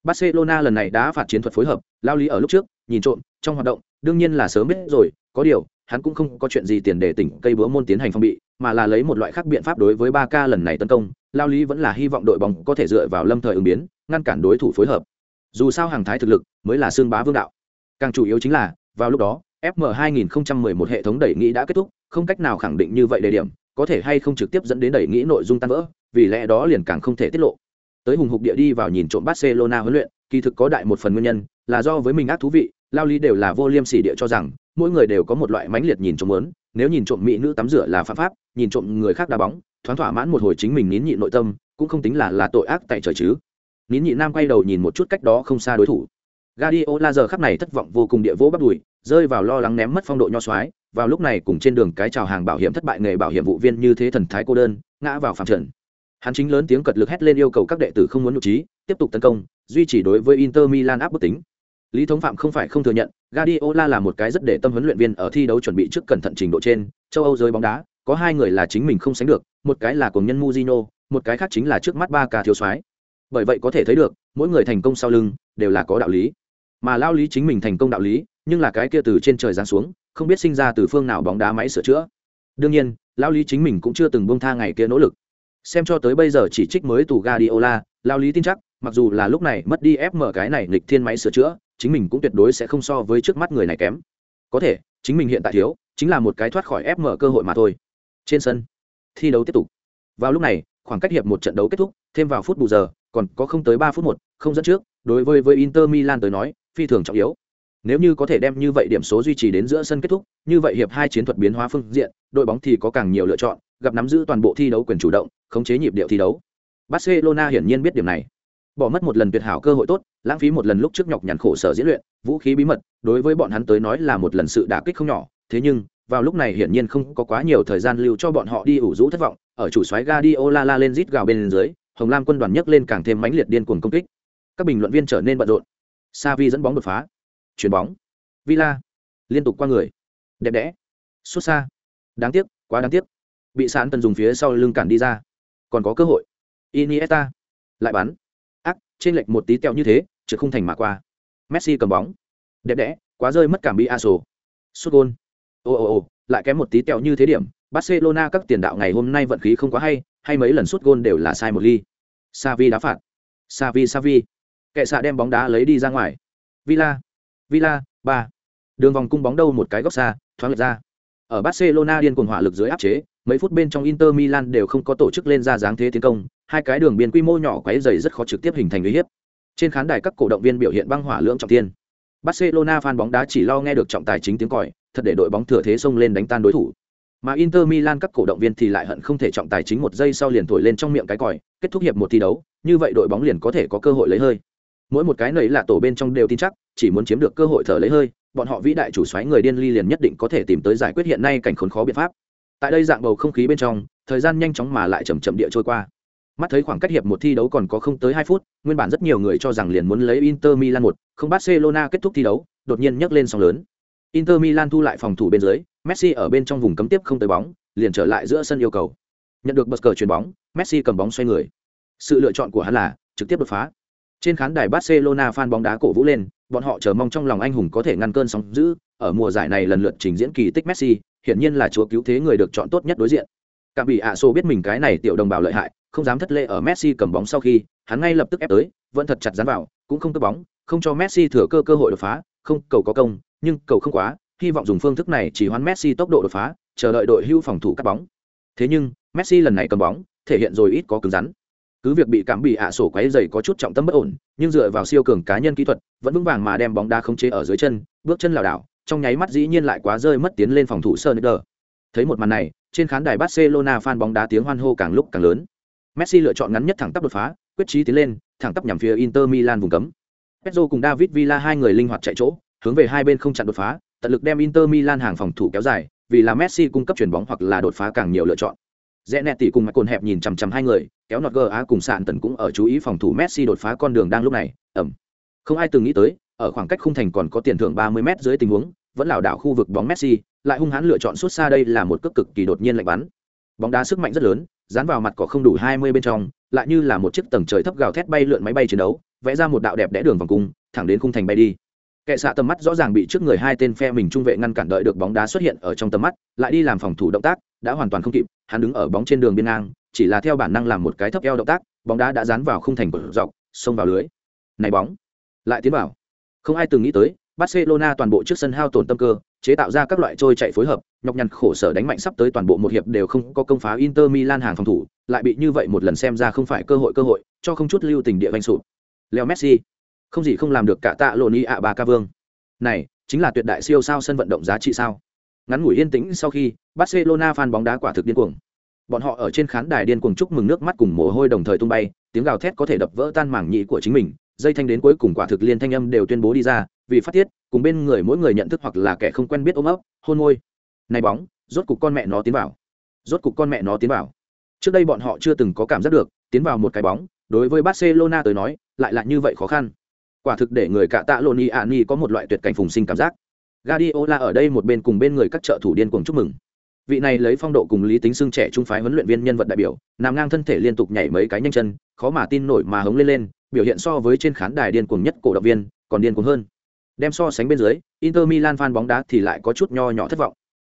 Barcelona lần này đã phạt chiến thuật phối hợp, lao lý ở lúc trước, nhìn trộm, trong hoạt động, đương nhiên là sớm biết rồi, có điều, hắn cũng không có chuyện gì tiền để tỉnh cây bữa môn tiến hành phong bị, mà là lấy một loại khác biện pháp đối với ba ca lần này tấn công, lao lý vẫn là hy vọng đội bóng có thể dựa vào lâm thời ứng biến, ngăn cản đối thủ phối hợp. Dù sao hàng thái thực lực mới là xương bá vương đạo. Càng chủ yếu chính là, vào lúc đó fm 2011 hệ thống đẩy nghĩ đã kết thúc, không cách nào khẳng định như vậy đề điểm có thể hay không trực tiếp dẫn đến đẩy nghĩ nội dung tan vỡ vì lẽ đó liền càng không thể tiết lộ. Tới hùng hục địa đi vào nhìn trộm barcelona huấn luyện kỳ thực có đại một phần nguyên nhân là do với mình ác thú vị lao lý đều là vô liêm sỉ địa cho rằng mỗi người đều có một loại mãnh liệt nhìn trộm muốn nếu nhìn trộm mỹ nữ tắm rửa là phạm pháp nhìn trộm người khác đá bóng thoáng thỏa mãn một hồi chính mình nín nhị nội tâm cũng không tính là là tội ác tại trời chứ. Nín nhị nam quay đầu nhìn một chút cách đó không xa đối thủ. Guardiola giờ khắc này thất vọng vô cùng địa vỗ bắt đùi, rơi vào lo lắng ném mất phong độ nho soái, vào lúc này cùng trên đường cái chào hàng bảo hiểm thất bại nghề bảo hiểm vụ viên như thế thần thái cô đơn, ngã vào phạm trận. Hắn chính lớn tiếng cật lực hét lên yêu cầu các đệ tử không muốn nhục trí, tiếp tục tấn công, duy trì đối với Inter Milan áp bức tính. Lý Thống Phạm không phải không thừa nhận, Guardiola là một cái rất để tâm huấn luyện viên ở thi đấu chuẩn bị trước cẩn thận trình độ trên, châu Âu giới bóng đá, có hai người là chính mình không sánh được, một cái là cùng nhân muzino một cái khác chính là trước mắt ba ca thiếu soái. Bởi vậy có thể thấy được, mỗi người thành công sau lưng đều là có đạo lý mà lao lý chính mình thành công đạo lý nhưng là cái kia từ trên trời giáng xuống không biết sinh ra từ phương nào bóng đá máy sửa chữa. Đương nhiên lao lý chính mình cũng chưa từng buông tha ngày kia nỗ lực. Xem cho tới bây giờ chỉ trích mới tù Guardiola, lao lý tin chắc mặc dù là lúc này mất đi ép mở cái này nghịch thiên máy sửa chữa chính mình cũng tuyệt đối sẽ không so với trước mắt người này kém. Có thể chính mình hiện tại thiếu chính là một cái thoát khỏi ép mở cơ hội mà thôi. Trên sân thi đấu tiếp tục. Vào lúc này khoảng cách hiệp một trận đấu kết thúc thêm vào phút bù giờ còn có không tới ba phút một không dẫn trước đối với với inter milan tới nói phi thường trọng yếu nếu như có thể đem như vậy điểm số duy trì đến giữa sân kết thúc như vậy hiệp hai chiến thuật biến hóa phương diện đội bóng thì có càng nhiều lựa chọn gặp nắm giữ toàn bộ thi đấu quyền chủ động, khống chế nhịp điệu thi đấu. Barcelona hiển nhiên biết điểm này. Bỏ mất một lần tuyệt hảo cơ hội tốt, lãng phí một lần lúc trước nhọc nhằn khổ sở diễn luyện, vũ khí bí mật, đối với bọn hắn tới nói là một lần sự đả kích không nhỏ, thế nhưng, vào lúc này hiển nhiên không có quá nhiều thời gian lưu cho bọn họ đi ủ rũ thất vọng, ở chủ soái Guardiola la lên rít gào bên dưới, Hồng Lam quân đoàn nhấc lên càng thêm mãnh liệt điên cuồng công kích. Các bình luận viên trở nên bận rộn. Savi dẫn bóng đột phá, chuyền bóng. Villa liên tục qua người. Đẹp đẽ. Xuất xa. Đáng tiếc, quá đáng tiếc. Bị sán tần dùng phía sau lưng cản đi ra. Còn có cơ hội. Iniesta lại bắn. Ác, trên lệch một tí tẹo như thế, chứ không thành mà qua. Messi cầm bóng. Đẹp đẽ, quá rơi mất cảm bị Aso. Sút gol. Ồ ồ ồ, lại kém một tí tẹo như thế điểm. Barcelona các tiền đạo ngày hôm nay vận khí không quá hay, hay mấy lần sút gôn đều là sai một ly. Savi đá phạt. Savi Savi. Kệ xạ đem bóng đá lấy đi ra ngoài. Villa. Villa, 3. Đường vòng cung bóng đâu một cái góc xa, thoáng lệch ra. Ở Barcelona điên cuồng hỏa lực dưới áp chế, mấy phút bên trong Inter Milan đều không có tổ chức lên ra dáng thế tiến công, hai cái đường biên quy mô nhỏ quấy dày rất khó trực tiếp hình thành uy hiếp. Trên khán đài các cổ động viên biểu hiện băng hỏa lưỡng trọng thiên. Barcelona fan bóng đá chỉ lo nghe được trọng tài chính tiếng còi, thật để đội bóng thừa thế xông lên đánh tan đối thủ. Mà Inter Milan các cổ động viên thì lại hận không thể trọng tài chính một giây sau liền thổi lên trong miệng cái còi, kết thúc hiệp một thi đấu, như vậy đội bóng liền có thể có cơ hội lấy hơi. Mỗi một cái nảy là tổ bên trong đều tin chắc, chỉ muốn chiếm được cơ hội thở lấy hơi, bọn họ vĩ đại chủ soái người điên ly liền nhất định có thể tìm tới giải quyết hiện nay cảnh khốn khó biện pháp. Tại đây dạng bầu không khí bên trong, thời gian nhanh chóng mà lại chậm chậm địa trôi qua. Mắt thấy khoảng cách hiệp một thi đấu còn có không tới hai phút, nguyên bản rất nhiều người cho rằng liền muốn lấy Inter Milan một, không Barcelona kết thúc thi đấu, đột nhiên nhấc lên sóng lớn. Inter Milan thu lại phòng thủ bên dưới, Messi ở bên trong vùng cấm tiếp không tới bóng, liền trở lại giữa sân yêu cầu. Nhận được bật cờ chuyền bóng, Messi cầm bóng xoay người. Sự lựa chọn của hắn là trực tiếp đột phá. Trên khán đài Barcelona fan bóng đá cổ vũ lên, bọn họ chờ mong trong lòng anh hùng có thể ngăn cơn sóng dữ, ở mùa giải này lần lượt trình diễn kỳ tích Messi, hiển nhiên là chúa cứu thế người được chọn tốt nhất đối diện. Cả bị ạ biết mình cái này tiểu đồng bào lợi hại, không dám thất lễ ở Messi cầm bóng sau khi, hắn ngay lập tức ép tới, vẫn thật chặt dán vào, cũng không cướp bóng, không cho Messi thừa cơ cơ hội đột phá, không cầu có công, nhưng cầu không quá, hy vọng dùng phương thức này chỉ hoán Messi tốc độ đột phá, chờ đợi đội hưu phòng thủ cắt bóng. Thế nhưng, Messi lần này cầm bóng, thể hiện rồi ít có cứng rắn. Cứ việc bị cảm bị ạ sổ quấy dày có chút trọng tâm bất ổn, nhưng dựa vào siêu cường cá nhân kỹ thuật, vẫn vững vàng mà đem bóng đá khống chế ở dưới chân, bước chân lảo đảo, trong nháy mắt dĩ nhiên lại quá rơi mất tiến lên phòng thủ Sneijder. Thấy một màn này, trên khán đài Barcelona fan bóng đá tiếng hoan hô càng lúc càng lớn. Messi lựa chọn ngắn nhất thẳng tắp đột phá, quyết chí tiến lên, thẳng tắp nhằm phía Inter Milan vùng cấm. Pedro cùng David Villa hai người linh hoạt chạy chỗ, hướng về hai bên không chặn đột phá, tận lực đem Inter Milan hàng phòng thủ kéo dài, vì là Messi cung cấp chuyền bóng hoặc là đột phá càng nhiều lựa chọn. Rẽ nẹt tỷ cùng mặt cồn hẹp nhìn chằm chằm hai người, kéo nọt gờ á cùng sạn tần cũng ở chú ý phòng thủ Messi đột phá con đường đang lúc này, ẩm. Không ai từng nghĩ tới, ở khoảng cách khung thành còn có tiền thưởng 30m dưới tình huống, vẫn lảo đảo khu vực bóng Messi, lại hung hãn lựa chọn suốt xa đây là một cước cực kỳ đột nhiên lạnh bắn. Bóng đá sức mạnh rất lớn, dán vào mặt cỏ không đủ 20 bên trong, lại như là một chiếc tầng trời thấp gào thét bay lượn máy bay chiến đấu, vẽ ra một đạo đẹp đẽ đường vòng cung, thẳng đến khung thành bay đi. Kẻ xạ tầm mắt rõ ràng bị trước người hai tên phe mình trung vệ ngăn cản đợi được bóng đá xuất hiện ở trong tầm mắt, lại đi làm phòng thủ động tác, đã hoàn toàn không kịp, hắn đứng ở bóng trên đường biên ngang, chỉ là theo bản năng làm một cái thấp eo động tác, bóng đá đã dán vào khung thành của dọc, xông vào lưới. Này bóng, lại tiến vào. Không ai từng nghĩ tới, Barcelona toàn bộ trước sân hao tổn tâm cơ, chế tạo ra các loại trôi chạy phối hợp, nhọc nhằn khổ sở đánh mạnh sắp tới toàn bộ một hiệp đều không có công phá Inter Milan hàng phòng thủ, lại bị như vậy một lần xem ra không phải cơ hội cơ hội, cho không chút lưu tình địa vanh sụp. Leo Messi, không gì không làm được cả tạ lộn ý ạ bà ca vương. Này, chính là tuyệt đại siêu sao sân vận động giá trị sao? Ngắn ngủi yên tĩnh sau khi, Barcelona fan bóng đá quả thực điên cuồng. Bọn họ ở trên khán đài điên cuồng chúc mừng nước mắt cùng mồ hôi đồng thời tung bay, tiếng gào thét có thể đập vỡ tan mảng nhĩ của chính mình, dây thanh đến cuối cùng quả thực liên thanh âm đều tuyên bố đi ra, vì phát tiết, cùng bên người mỗi người nhận thức hoặc là kẻ không quen biết ôm ấp, hôn môi. Này bóng, rốt cục con mẹ nó tiến vào. Rốt cục con mẹ nó tiến vào. Trước đây bọn họ chưa từng có cảm giác được, tiến vào một cái bóng, đối với Barcelona tới nói, lại là như vậy khó khăn. Quả thực để người cả tạ Loni Ani có một loại tuyệt cảnh phùng sinh cảm giác. Guardiola ở đây một bên cùng bên người các trợ thủ điên cuồng chúc mừng. Vị này lấy phong độ cùng lý tính xưng trẻ trung phái huấn luyện viên nhân vật đại biểu, nằm ngang thân thể liên tục nhảy mấy cái nhanh chân, khó mà tin nổi mà hống lên lên, biểu hiện so với trên khán đài điên cuồng nhất cổ động viên, còn điên cuồng hơn. Đem so sánh bên dưới, Inter Milan fan bóng đá thì lại có chút nho nhỏ thất vọng.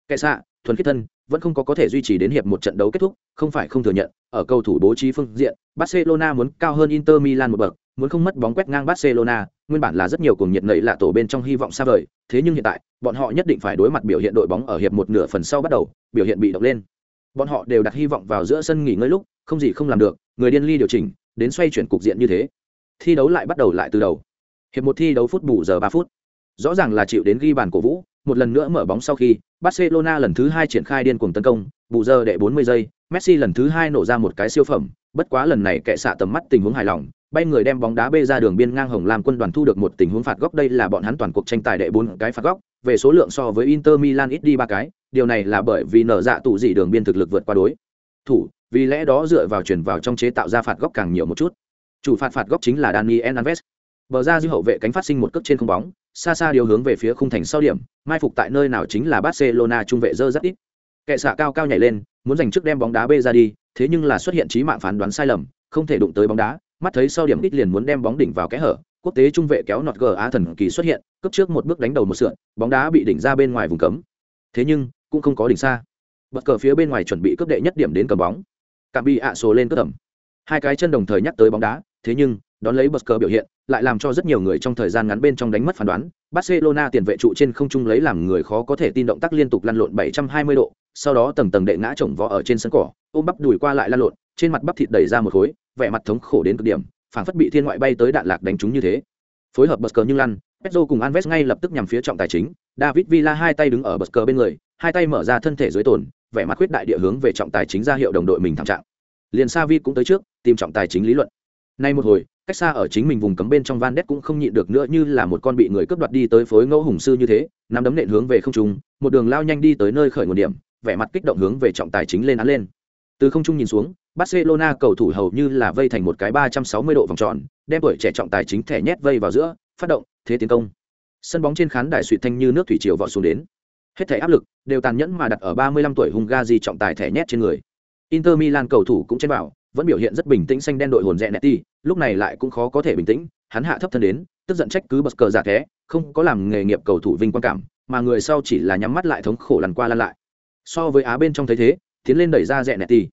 Kẻ xạ, thuần khiết thân, vẫn không có có thể duy trì đến hiệp một trận đấu kết thúc, không phải không thừa nhận, ở cầu thủ bố trí phương diện, Barcelona muốn cao hơn Inter Milan một bậc, muốn không mất bóng quét ngang Barcelona, nguyên bản là rất nhiều cuồng nhiệt nảy lạ tổ bên trong hy vọng xa vời, thế nhưng hiện tại, bọn họ nhất định phải đối mặt biểu hiện đội bóng ở hiệp một nửa phần sau bắt đầu, biểu hiện bị động lên. Bọn họ đều đặt hy vọng vào giữa sân nghỉ ngơi lúc, không gì không làm được, người điên ly điều chỉnh, đến xoay chuyển cục diện như thế. Thi đấu lại bắt đầu lại từ đầu. Hiệp một thi đấu phút bù giờ ba phút. Rõ ràng là chịu đến ghi bàn cổ vũ, một lần nữa mở bóng sau khi Barcelona lần thứ hai triển khai điên cuồng tấn công, bù giờ đệ 40 giây, Messi lần thứ hai nổ ra một cái siêu phẩm, bất quá lần này kệ xạ tầm mắt tình huống hài lòng, bay người đem bóng đá bê ra đường biên ngang hồng làm quân đoàn thu được một tình huống phạt góc đây là bọn hắn toàn cuộc tranh tài đệ bốn cái phạt góc, về số lượng so với Inter Milan ít đi ba cái, điều này là bởi vì nở dạ tụ dị đường biên thực lực vượt qua đối thủ, vì lẽ đó dựa vào chuyển vào trong chế tạo ra phạt góc càng nhiều một chút. Chủ phạt phạt góc chính là Daniel Alves. Bờ ra dư hậu vệ cánh phát sinh một cước trên không bóng, xa xa điều hướng về phía khung thành sau điểm, mai phục tại nơi nào chính là Barcelona trung vệ dơ rất ít. Kệ xạ cao cao nhảy lên, muốn giành trước đem bóng đá bê ra đi, thế nhưng là xuất hiện trí mạng phán đoán sai lầm, không thể đụng tới bóng đá, mắt thấy sau điểm ít liền muốn đem bóng đỉnh vào kẽ hở, quốc tế trung vệ kéo nọt gờ á thần kỳ xuất hiện, cấp trước một bước đánh đầu một sượn, bóng đá bị đỉnh ra bên ngoài vùng cấm. Thế nhưng cũng không có đỉnh xa. Bật cờ phía bên ngoài chuẩn bị cướp đệ nhất điểm đến cầm bóng. Cạm bị ạ số lên cất tầm. Hai cái chân đồng thời nhắc tới bóng đá, thế nhưng đón lấy bật cờ biểu hiện, lại làm cho rất nhiều người trong thời gian ngắn bên trong đánh mất phán đoán. Barcelona tiền vệ trụ trên không trung lấy làm người khó có thể tin động tác liên tục lăn lộn 720 độ, sau đó tầng tầng đệ ngã chồng vó ở trên sân cỏ, ôm bắp đùi qua lại lăn lộn, trên mặt bắp thịt đẩy ra một khối, vẻ mặt thống khổ đến cực điểm, phảng phất bị thiên ngoại bay tới đạn lạc đánh trúng như thế. Phối hợp bất cờ nhưng lăn, Pedro cùng Alves ngay lập tức nhằm phía trọng tài chính, David Villa hai tay đứng ở bất cờ bên người, hai tay mở ra thân thể dưới tổn, vẻ mặt quyết đại địa hướng về trọng tài chính ra hiệu đồng đội mình thảm trạng. Liền Savi cũng tới trước, tìm trọng tài chính lý luận. Nay một hồi, cách xa ở chính mình vùng cấm bên trong van đét cũng không nhịn được nữa như là một con bị người cướp đoạt đi tới phối ngẫu hùng sư như thế nắm đấm nện hướng về không trung một đường lao nhanh đi tới nơi khởi nguồn điểm vẻ mặt kích động hướng về trọng tài chính lên án lên từ không trung nhìn xuống, barcelona cầu thủ hầu như là vây thành một cái ba trăm sáu mươi độ vòng tròn, đem tuổi trẻ trọng tài chính thẻ nhét vây vào giữa, phát động, thế tiến công. Sân bóng trên khán đài suy thanh như nước thủy triều vọt xuống đến. Hết thể áp lực đều tàn nhẫn mà đặt ở ba mươi lăm tuổi hùng gazi trọng tài thẻ nhét trên người. Inter milan cầu thủ cũng trên bảo, vẫn biểu hiện rất bình tĩnh xanh đen đội hồn rẽ nẹt ti lúc này lại cũng khó có thể bình tĩnh, hắn hạ thấp thân đến, tức giận trách cứ bật cờ giả thế không có làm nghề nghiệp cầu thủ vinh quan cảm, mà người sau chỉ là nhắm mắt lại thống khổ lăn qua lăn lại. So với á bên trong thấy thế tiến lên đẩy ra rẽ nẹt tì.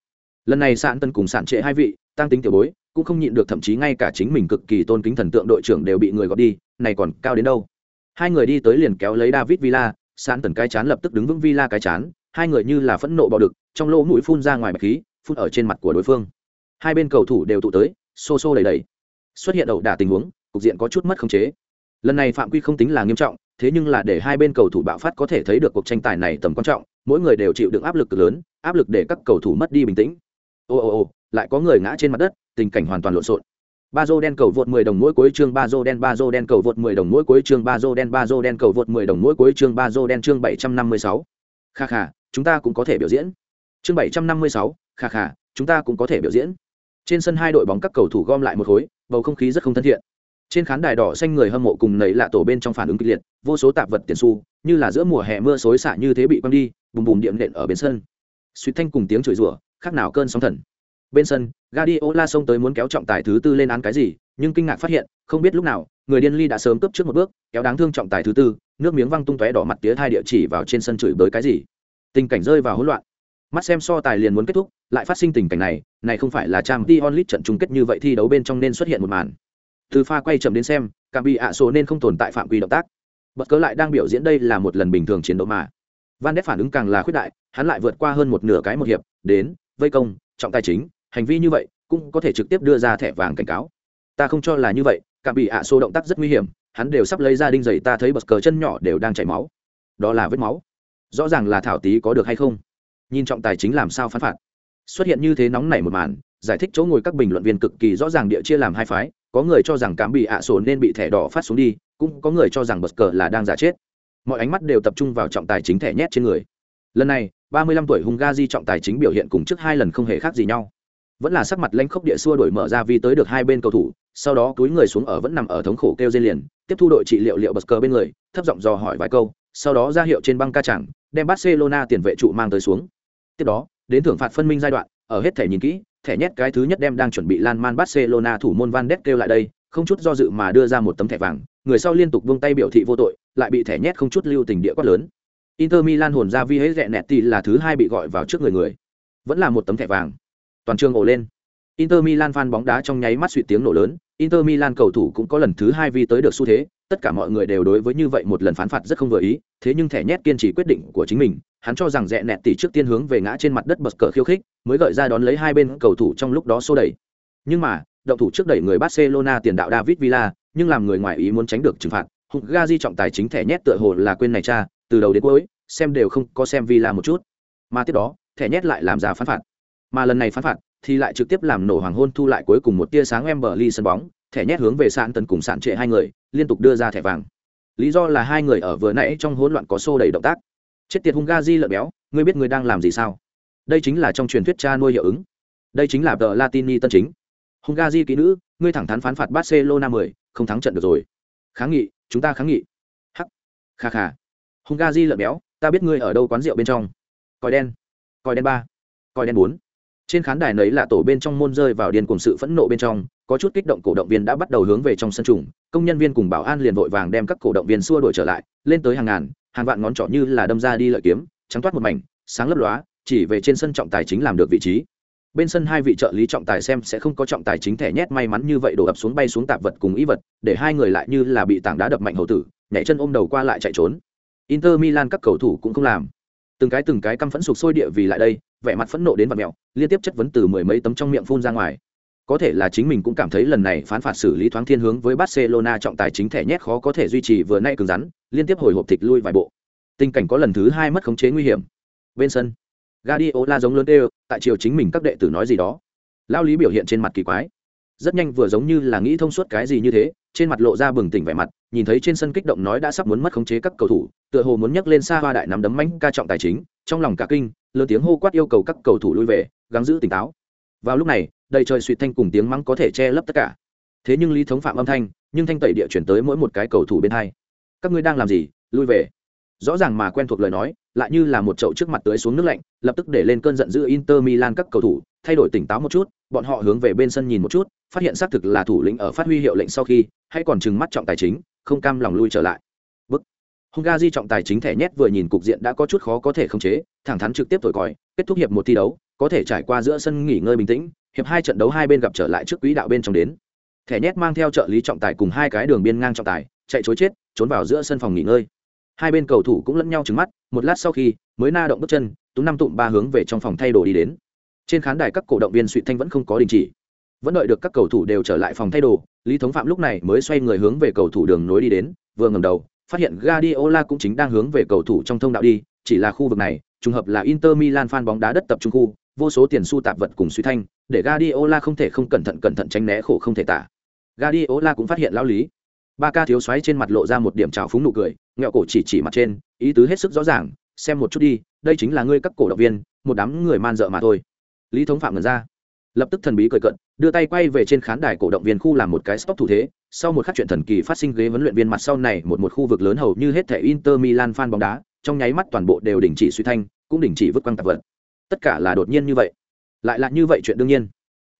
Lần này sạn tân cùng sạn trệ hai vị tăng tính tiểu bối, cũng không nhịn được thậm chí ngay cả chính mình cực kỳ tôn kính thần tượng đội trưởng đều bị người gọi đi, này còn cao đến đâu? Hai người đi tới liền kéo lấy david villa, sạn tần cái chán lập tức đứng vững villa cái chán, hai người như là phẫn nộ bạo đực, trong lỗ mũi phun ra ngoài bạch khí, phun ở trên mặt của đối phương. Hai bên cầu thủ đều tụ tới, xô xô đầy đầy xuất hiện ẩu đả tình huống, cục diện có chút mất khống chế. Lần này phạm quy không tính là nghiêm trọng, thế nhưng là để hai bên cầu thủ bạo phát có thể thấy được cuộc tranh tài này tầm quan trọng, mỗi người đều chịu đựng áp lực lớn áp lực để các cầu thủ mất đi bình tĩnh. Ô ô ô lại có người ngã trên mặt đất tình cảnh hoàn toàn lộn xộn. Ba dô đen cầu vượt 10 đồng mỗi cuối chương ba dô đen ba dô đen cầu vượt 10 đồng mỗi cuối chương ba dô đen ba dô đen cầu vượt 10 đồng mỗi cuối chương ba dô đen chương 756. kha kha chúng ta cũng có thể biểu diễn. Chương 756, kha kha chúng ta cũng có thể biểu diễn. Trên sân hai đội bóng các cầu thủ gom lại một khối bầu không khí rất không thân thiện. Trên khán đài đỏ xanh người hâm mộ cùng nảy lạ tổ bên trong phản ứng kịch liệt vô số tạp vật tiền xu như là giữa mùa hè mưa xối xả như thế bị quăng đi bùm bùm điện nện ở bên sân suýt thanh cùng tiếng chửi rủa, khác nào cơn sóng thần. Bên sân, Guardiola xông tới muốn kéo trọng tài thứ tư lên án cái gì, nhưng kinh ngạc phát hiện, không biết lúc nào, người điên ly đã sớm cướp trước một bước, kéo đáng thương trọng tài thứ tư, nước miếng văng tung tóe đỏ mặt tía thai địa chỉ vào trên sân chửi bới cái gì. Tình cảnh rơi vào hỗn loạn. Mắt xem so tài liền muốn kết thúc, lại phát sinh tình cảnh này này không phải là trang t onlit trận chung kết như vậy thi đấu bên trong nên xuất hiện một màn. Từ pha quay chậm đến xem cả bị ạ số nên không tồn tại phạm quy động tác. Bất cớ lại đang biểu diễn đây là một lần bình thường chiến đấu mà van đét phản ứng càng là khuyết đại, hắn lại vượt qua hơn một nửa cái một hiệp, đến, vây công, trọng tài chính, hành vi như vậy, cũng có thể trực tiếp đưa ra thẻ vàng cảnh cáo. Ta không cho là như vậy, cả bị ạ số động tác rất nguy hiểm, hắn đều sắp lấy ra đinh giày ta thấy bật cờ chân nhỏ đều đang chảy máu. Đó là vết máu. Rõ ràng là thảo tí có được hay không? Nhìn trọng tài chính làm sao phán phạt. Xuất hiện như thế nóng nảy một màn, giải thích chỗ ngồi các bình luận viên cực kỳ rõ ràng địa chia làm hai phái, có người cho rằng cám bị ạ sổ nên bị thẻ đỏ phát xuống đi, cũng có người cho rằng bật cờ là đang giả chết mọi ánh mắt đều tập trung vào trọng tài chính thẻ nhét trên người. Lần này, ba mươi lăm tuổi hung ga di trọng tài chính biểu hiện cùng trước hai lần không hề khác gì nhau. Vẫn là sắc mặt lanh khốc địa xua đổi mở ra vi tới được hai bên cầu thủ, sau đó túi người xuống ở vẫn nằm ở thống khổ kêu dây liền, tiếp thu đội trị liệu liệu bật cờ bên người, thấp giọng dò hỏi vài câu, sau đó ra hiệu trên băng ca chẳng, đem barcelona tiền vệ trụ mang tới xuống. Tiếp đó, đến thưởng phạt phân minh giai đoạn, ở hết thẻ nhìn kỹ, thẻ nhét cái thứ nhất đem đang chuẩn bị lan man barcelona thủ môn van đét kêu lại đây, không chút do dự mà đưa ra một tấm thẻ vàng, người sau liên tục vung tay biểu thị vô tội lại bị thẻ nhét không chút lưu tình địa quát lớn. Inter milan hồn ra vi hết rẽ nẹt thì là thứ hai bị gọi vào trước người người. Vẫn là một tấm thẻ vàng. Toàn trường ổ lên. Inter milan fan bóng đá trong nháy mắt suy tiếng nổ lớn. Inter milan cầu thủ cũng có lần thứ hai vi tới được xu thế. Tất cả mọi người đều đối với như vậy một lần phán phạt rất không vừa ý. Thế nhưng thẻ nhét kiên trì quyết định của chính mình. Hắn cho rằng rẽ nẹt tỷ trước tiên hướng về ngã trên mặt đất bật cờ khiêu khích, mới gợi ra đón lấy hai bên cầu thủ trong lúc đó xô đẩy. Nhưng mà, động thủ trước đẩy người barcelona tiền đạo david villa, nhưng làm người ngoài ý muốn tránh được trừng phạt hụt ga di trọng tài chính thẻ nhét tựa hồ là quên này cha từ đầu đến cuối xem đều không có xem villa một chút mà tiếp đó thẻ nhét lại làm ra phán phạt Mà lần này phán phạt thì lại trực tiếp làm nổ hoàng hôn thu lại cuối cùng một tia sáng em bờ ly sân bóng, thẻ nhét hướng về sạn tần cùng sạn trệ hai người, liên tục đưa ra thẻ vàng. Lý do là hai người ở vừa nãy trong hỗn loạn có xô đẩy động tác. Chết tiệt Hung Garzi lợn béo, ngươi biết ngươi đang làm gì sao? Đây chính là trong truyền thuyết cha nuôi hiệu ứng. Đây chính là tờ Latini tân chính. Hung Garzi kỹ nữ, ngươi thẳng thắn phán phạt Barcelona 10, không thắng trận được rồi. Kháng nghị, chúng ta kháng nghị. Hắc. Kha kha. hung gari lợn béo, ta biết ngươi ở đâu quán rượu bên trong. Còi đen. Còi đen ba. Còi đen bốn trên khán đài nấy là tổ bên trong môn rơi vào điên cùng sự phẫn nộ bên trong có chút kích động cổ động viên đã bắt đầu hướng về trong sân trùng công nhân viên cùng bảo an liền vội vàng đem các cổ động viên xua đuổi trở lại lên tới hàng ngàn hàng vạn ngón trỏ như là đâm ra đi lợi kiếm trắng toát một mảnh sáng lấp lóa chỉ về trên sân trọng tài chính làm được vị trí bên sân hai vị trợ lý trọng tài xem sẽ không có trọng tài chính thẻ nhét may mắn như vậy đổ ập xuống bay xuống tạp vật cùng ý vật, để hai người lại như là bị tảng đá đập mạnh hậu tử, nhảy chân ôm đầu qua lại chạy trốn. Inter milan các cầu thủ cũng không làm. Từng cái từng cái căm phẫn sụp sôi địa vì lại đây, vẻ mặt phẫn nộ đến vật mẹo, liên tiếp chất vấn từ mười mấy tấm trong miệng phun ra ngoài. Có thể là chính mình cũng cảm thấy lần này phán phạt xử lý thoáng thiên hướng với barcelona trọng tài chính thẻ nhét khó có thể duy trì vừa nay cứng rắn, liên tiếp hồi hộp thịt lui vài bộ. Tình cảnh có lần thứ hai mất khống chế nguy hiểm. Bên sân. Guardiola giống lớn đều, tại chiều chính mình các đệ tử nói gì đó. Lao lý biểu hiện trên mặt kỳ quái. Rất nhanh vừa giống như là nghĩ thông suốt cái gì như thế, trên mặt lộ ra bừng tỉnh vẻ mặt, nhìn thấy trên sân kích động nói đã sắp muốn mất khống chế các cầu thủ, tựa hồ muốn nhấc lên xa hoa đại nắm đấm mãnh ca trọng tài chính, trong lòng cả kinh, lớn tiếng hô quát yêu cầu các cầu thủ lui về, gắng giữ tỉnh táo. Vào lúc này, đầy trời suýt thanh cùng tiếng mắng có thể che lấp tất cả. Thế nhưng Lý Thống Phạm âm thanh, nhưng thanh tẩy địa chuyển tới mỗi một cái cầu thủ bên hai. Các ngươi đang làm gì? Lui về. Rõ ràng mà quen thuộc lời nói, lại như là một chậu trước mặt tưới xuống nước lạnh, lập tức để lên cơn giận dữ Inter Milan các cầu thủ, thay đổi tỉnh táo một chút, bọn họ hướng về bên sân nhìn một chút, phát hiện xác thực là thủ lĩnh ở phát huy hiệu lệnh sau khi, hay còn trừng mắt trọng tài chính, không cam lòng lui trở lại. Bức. Hungary trọng tài chính thẻ nhét vừa nhìn cục diện đã có chút khó có thể khống chế, thẳng thắn trực tiếp thổi còi, kết thúc hiệp một thi đấu, có thể trải qua giữa sân nghỉ ngơi bình tĩnh, hiệp hai trận đấu hai bên gặp trở lại trước quỹ đạo bên trong đến. Thẻ nhét mang theo trợ lý trọng tài cùng hai cái đường biên ngang trọng tài, chạy trối chết, trốn vào giữa sân phòng nghỉ ngơi. Hai bên cầu thủ cũng lẫn nhau trừng mắt, một lát sau khi, mới na động bước chân, tú năm tụm ba hướng về trong phòng thay đồ đi đến. Trên khán đài các cổ động viên suy thanh vẫn không có đình chỉ, vẫn đợi được các cầu thủ đều trở lại phòng thay đồ, Lý Thống Phạm lúc này mới xoay người hướng về cầu thủ đường nối đi đến, vừa ngẩng đầu, phát hiện Guardiola cũng chính đang hướng về cầu thủ trong thông đạo đi, chỉ là khu vực này, trùng hợp là Inter Milan fan bóng đá đất tập trung khu, vô số tiền su tạp vật cùng suy thanh, để Guardiola không thể không cẩn thận cẩn thận tránh né khổ không thể tả. Guardiola cũng phát hiện lão lý. Ba ca thiếu xoáy trên mặt lộ ra một điểm trào phúng nụ cười, ngẹo cổ chỉ chỉ mặt trên, ý tứ hết sức rõ ràng, xem một chút đi, đây chính là ngươi các cổ động viên, một đám người man dợ mà thôi. Lý Thống Phạm ngần ra, lập tức thần bí cười cận, đưa tay quay về trên khán đài cổ động viên khu làm một cái stop thủ thế, sau một khắc chuyện thần kỳ phát sinh ghế huấn luyện viên mặt sau này một một khu vực lớn hầu như hết thể Inter Milan fan bóng đá, trong nháy mắt toàn bộ đều đình chỉ suy thanh, cũng đình chỉ vứt quăng tạp vật. Tất cả là đột nhiên như vậy. Lại là như vậy chuyện đương nhiên.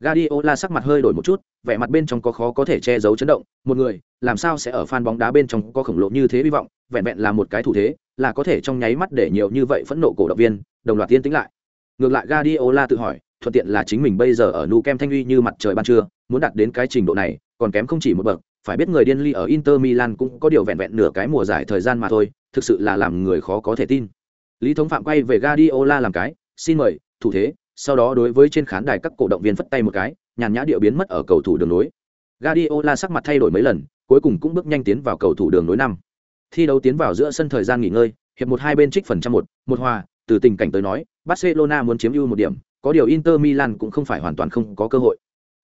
Guardiola sắc mặt hơi đổi một chút, vẻ mặt bên trong có khó có thể che giấu chấn động, một người, làm sao sẽ ở fan bóng đá bên trong có khổng lồ như thế hy vọng, vẹn vẹn là một cái thủ thế, là có thể trong nháy mắt để nhiều như vậy phẫn nộ cổ động viên, đồng loạt tiên tính lại. Ngược lại Guardiola tự hỏi, thuận tiện là chính mình bây giờ ở nu kem thanh uy như mặt trời ban trưa, muốn đạt đến cái trình độ này, còn kém không chỉ một bậc, phải biết người điên ly ở Inter Milan cũng có điều vẹn vẹn nửa cái mùa giải thời gian mà thôi, thực sự là làm người khó có thể tin. Lý Thống Phạm quay về Guardiola làm cái, xin mời, thủ thế, sau đó đối với trên khán đài các cổ động viên phất tay một cái, nhàn nhã điệu biến mất ở cầu thủ đường nối. Guardiola sắc mặt thay đổi mấy lần, cuối cùng cũng bước nhanh tiến vào cầu thủ đường nối năm. Thi đấu tiến vào giữa sân thời gian nghỉ ngơi, hiệp một hai bên trích phần trăm một, một hòa, từ tình cảnh tới nói, Barcelona muốn chiếm ưu một điểm, có điều Inter Milan cũng không phải hoàn toàn không có cơ hội.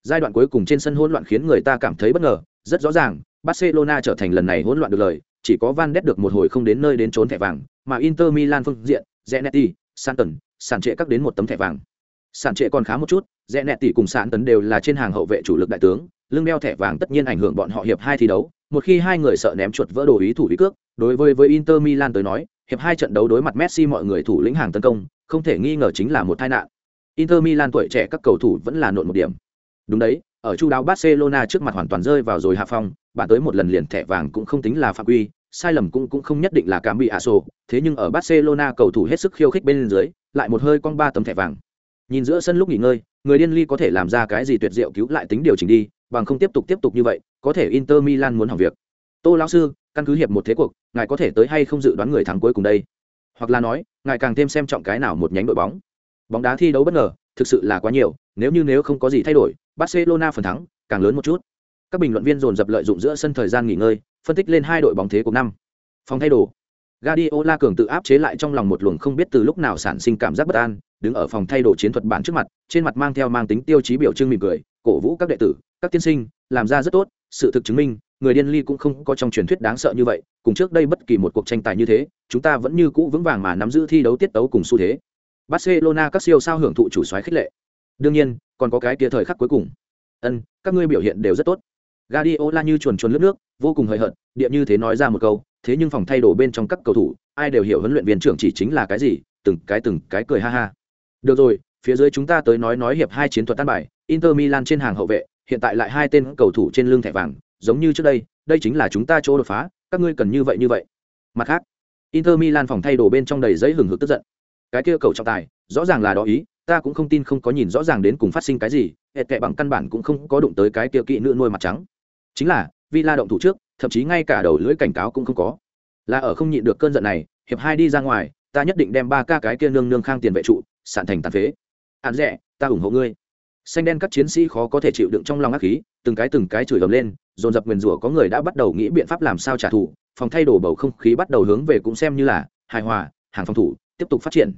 Giai đoạn cuối cùng trên sân hỗn loạn khiến người ta cảm thấy bất ngờ, rất rõ ràng, Barcelona trở thành lần này hỗn loạn được lời, chỉ có Van Ness được một hồi không đến nơi đến trốn thẻ vàng, mà Inter Milan phương diện, Zanetti, Santon, sản trệ các đến một tấm thẻ vàng. Sản trệ còn khá một chút, Zanetti cùng sản tấn đều là trên hàng hậu vệ chủ lực đại tướng, lưng đeo thẻ vàng tất nhiên ảnh hưởng bọn họ hiệp hai thi đấu, một khi hai người sợ ném chuột vỡ đồ ý thủ ý cước, đối với với Inter Milan tới nói, hiệp hai trận đấu đối mặt Messi mọi người thủ lĩnh hàng tấn công, không thể nghi ngờ chính là một tai nạn. Inter Milan tuổi trẻ các cầu thủ vẫn là nộn một điểm. Đúng đấy, ở chu đáo Barcelona trước mặt hoàn toàn rơi vào rồi hạ phong, bạn tới một lần liền thẻ vàng cũng không tính là phạm quy, sai lầm cũng cũng không nhất định là cám bị aso, thế nhưng ở Barcelona cầu thủ hết sức khiêu khích bên dưới, lại một hơi quăng ba tấm thẻ vàng. Nhìn giữa sân lúc nghỉ ngơi, người điên ly có thể làm ra cái gì tuyệt diệu cứu lại tính điều chỉnh đi, bằng không tiếp tục tiếp tục như vậy, có thể Inter Milan muốn hỏng việc. Tô lão sư, căn cứ hiệp một thế cuộc, ngài có thể tới hay không dự đoán người thắng cuối cùng đây? Hoặc là nói, ngài càng thêm xem trọng cái nào một nhánh đội bóng. Bóng đá thi đấu bất ngờ, thực sự là quá nhiều, nếu như nếu không có gì thay đổi, Barcelona phần thắng càng lớn một chút. Các bình luận viên dồn dập lợi dụng giữa sân thời gian nghỉ ngơi, phân tích lên hai đội bóng thế cuộc năm. Phòng thay đồ. Guardiola cường tự áp chế lại trong lòng một luồng không biết từ lúc nào sản sinh cảm giác bất an, đứng ở phòng thay đồ chiến thuật bản trước mặt trên mặt mang theo mang tính tiêu chí biểu trưng mỉm cười cổ vũ các đệ tử các tiên sinh làm ra rất tốt sự thực chứng minh người điên ly cũng không có trong truyền thuyết đáng sợ như vậy cùng trước đây bất kỳ một cuộc tranh tài như thế chúng ta vẫn như cũ vững vàng mà nắm giữ thi đấu tiết tấu cùng xu thế. Barcelona các siêu sao hưởng thụ chủ xoáy khích lệ. Đương nhiên còn có cái kia thời khắc cuối cùng. Ân các ngươi biểu hiện đều rất tốt. Guardiola như chuồn chuồn lướt nước, vô cùng hời hợt, địa như thế nói ra một câu, thế nhưng phòng thay đồ bên trong các cầu thủ, ai đều hiểu huấn luyện viên trưởng chỉ chính là cái gì, từng cái từng cái cười ha ha. Được rồi, phía dưới chúng ta tới nói nói hiệp hai chiến thuật tan bài, Inter Milan trên hàng hậu vệ, hiện tại lại hai tên cầu thủ trên lưng thẻ vàng, giống như trước đây, đây chính là chúng ta chỗ đột phá, các ngươi cần như vậy như vậy. Mặt khác, Inter Milan phòng thay đồ bên trong đầy giấy hừng hực tức giận. Cái kia cầu trọng tài, rõ ràng là đó ý, ta cũng không tin không có nhìn rõ ràng đến cùng phát sinh cái gì, hệt kệ bằng căn bản cũng không có đụng tới cái kia kỵ nữ nuôi mặt trắng chính là Villa động thủ trước thậm chí ngay cả đầu lưỡi cảnh cáo cũng không có là ở không nhịn được cơn giận này hiệp hai đi ra ngoài ta nhất định đem ba ca cái kia nương nương khang tiền vệ trụ, sạn thành tàn phế. Hạn rẻ, ta ủng hộ ngươi. Xanh đen các chiến sĩ khó có thể chịu đựng trong lòng ác khí, từng cái từng cái chửi ầm lên, dồn dập nguyền rủa có người đã bắt đầu nghĩ biện pháp làm sao trả thù, phòng thay đổi bầu không khí bắt đầu hướng về cũng xem như là hài hòa, hàng phòng thủ, tiếp tục phát triển.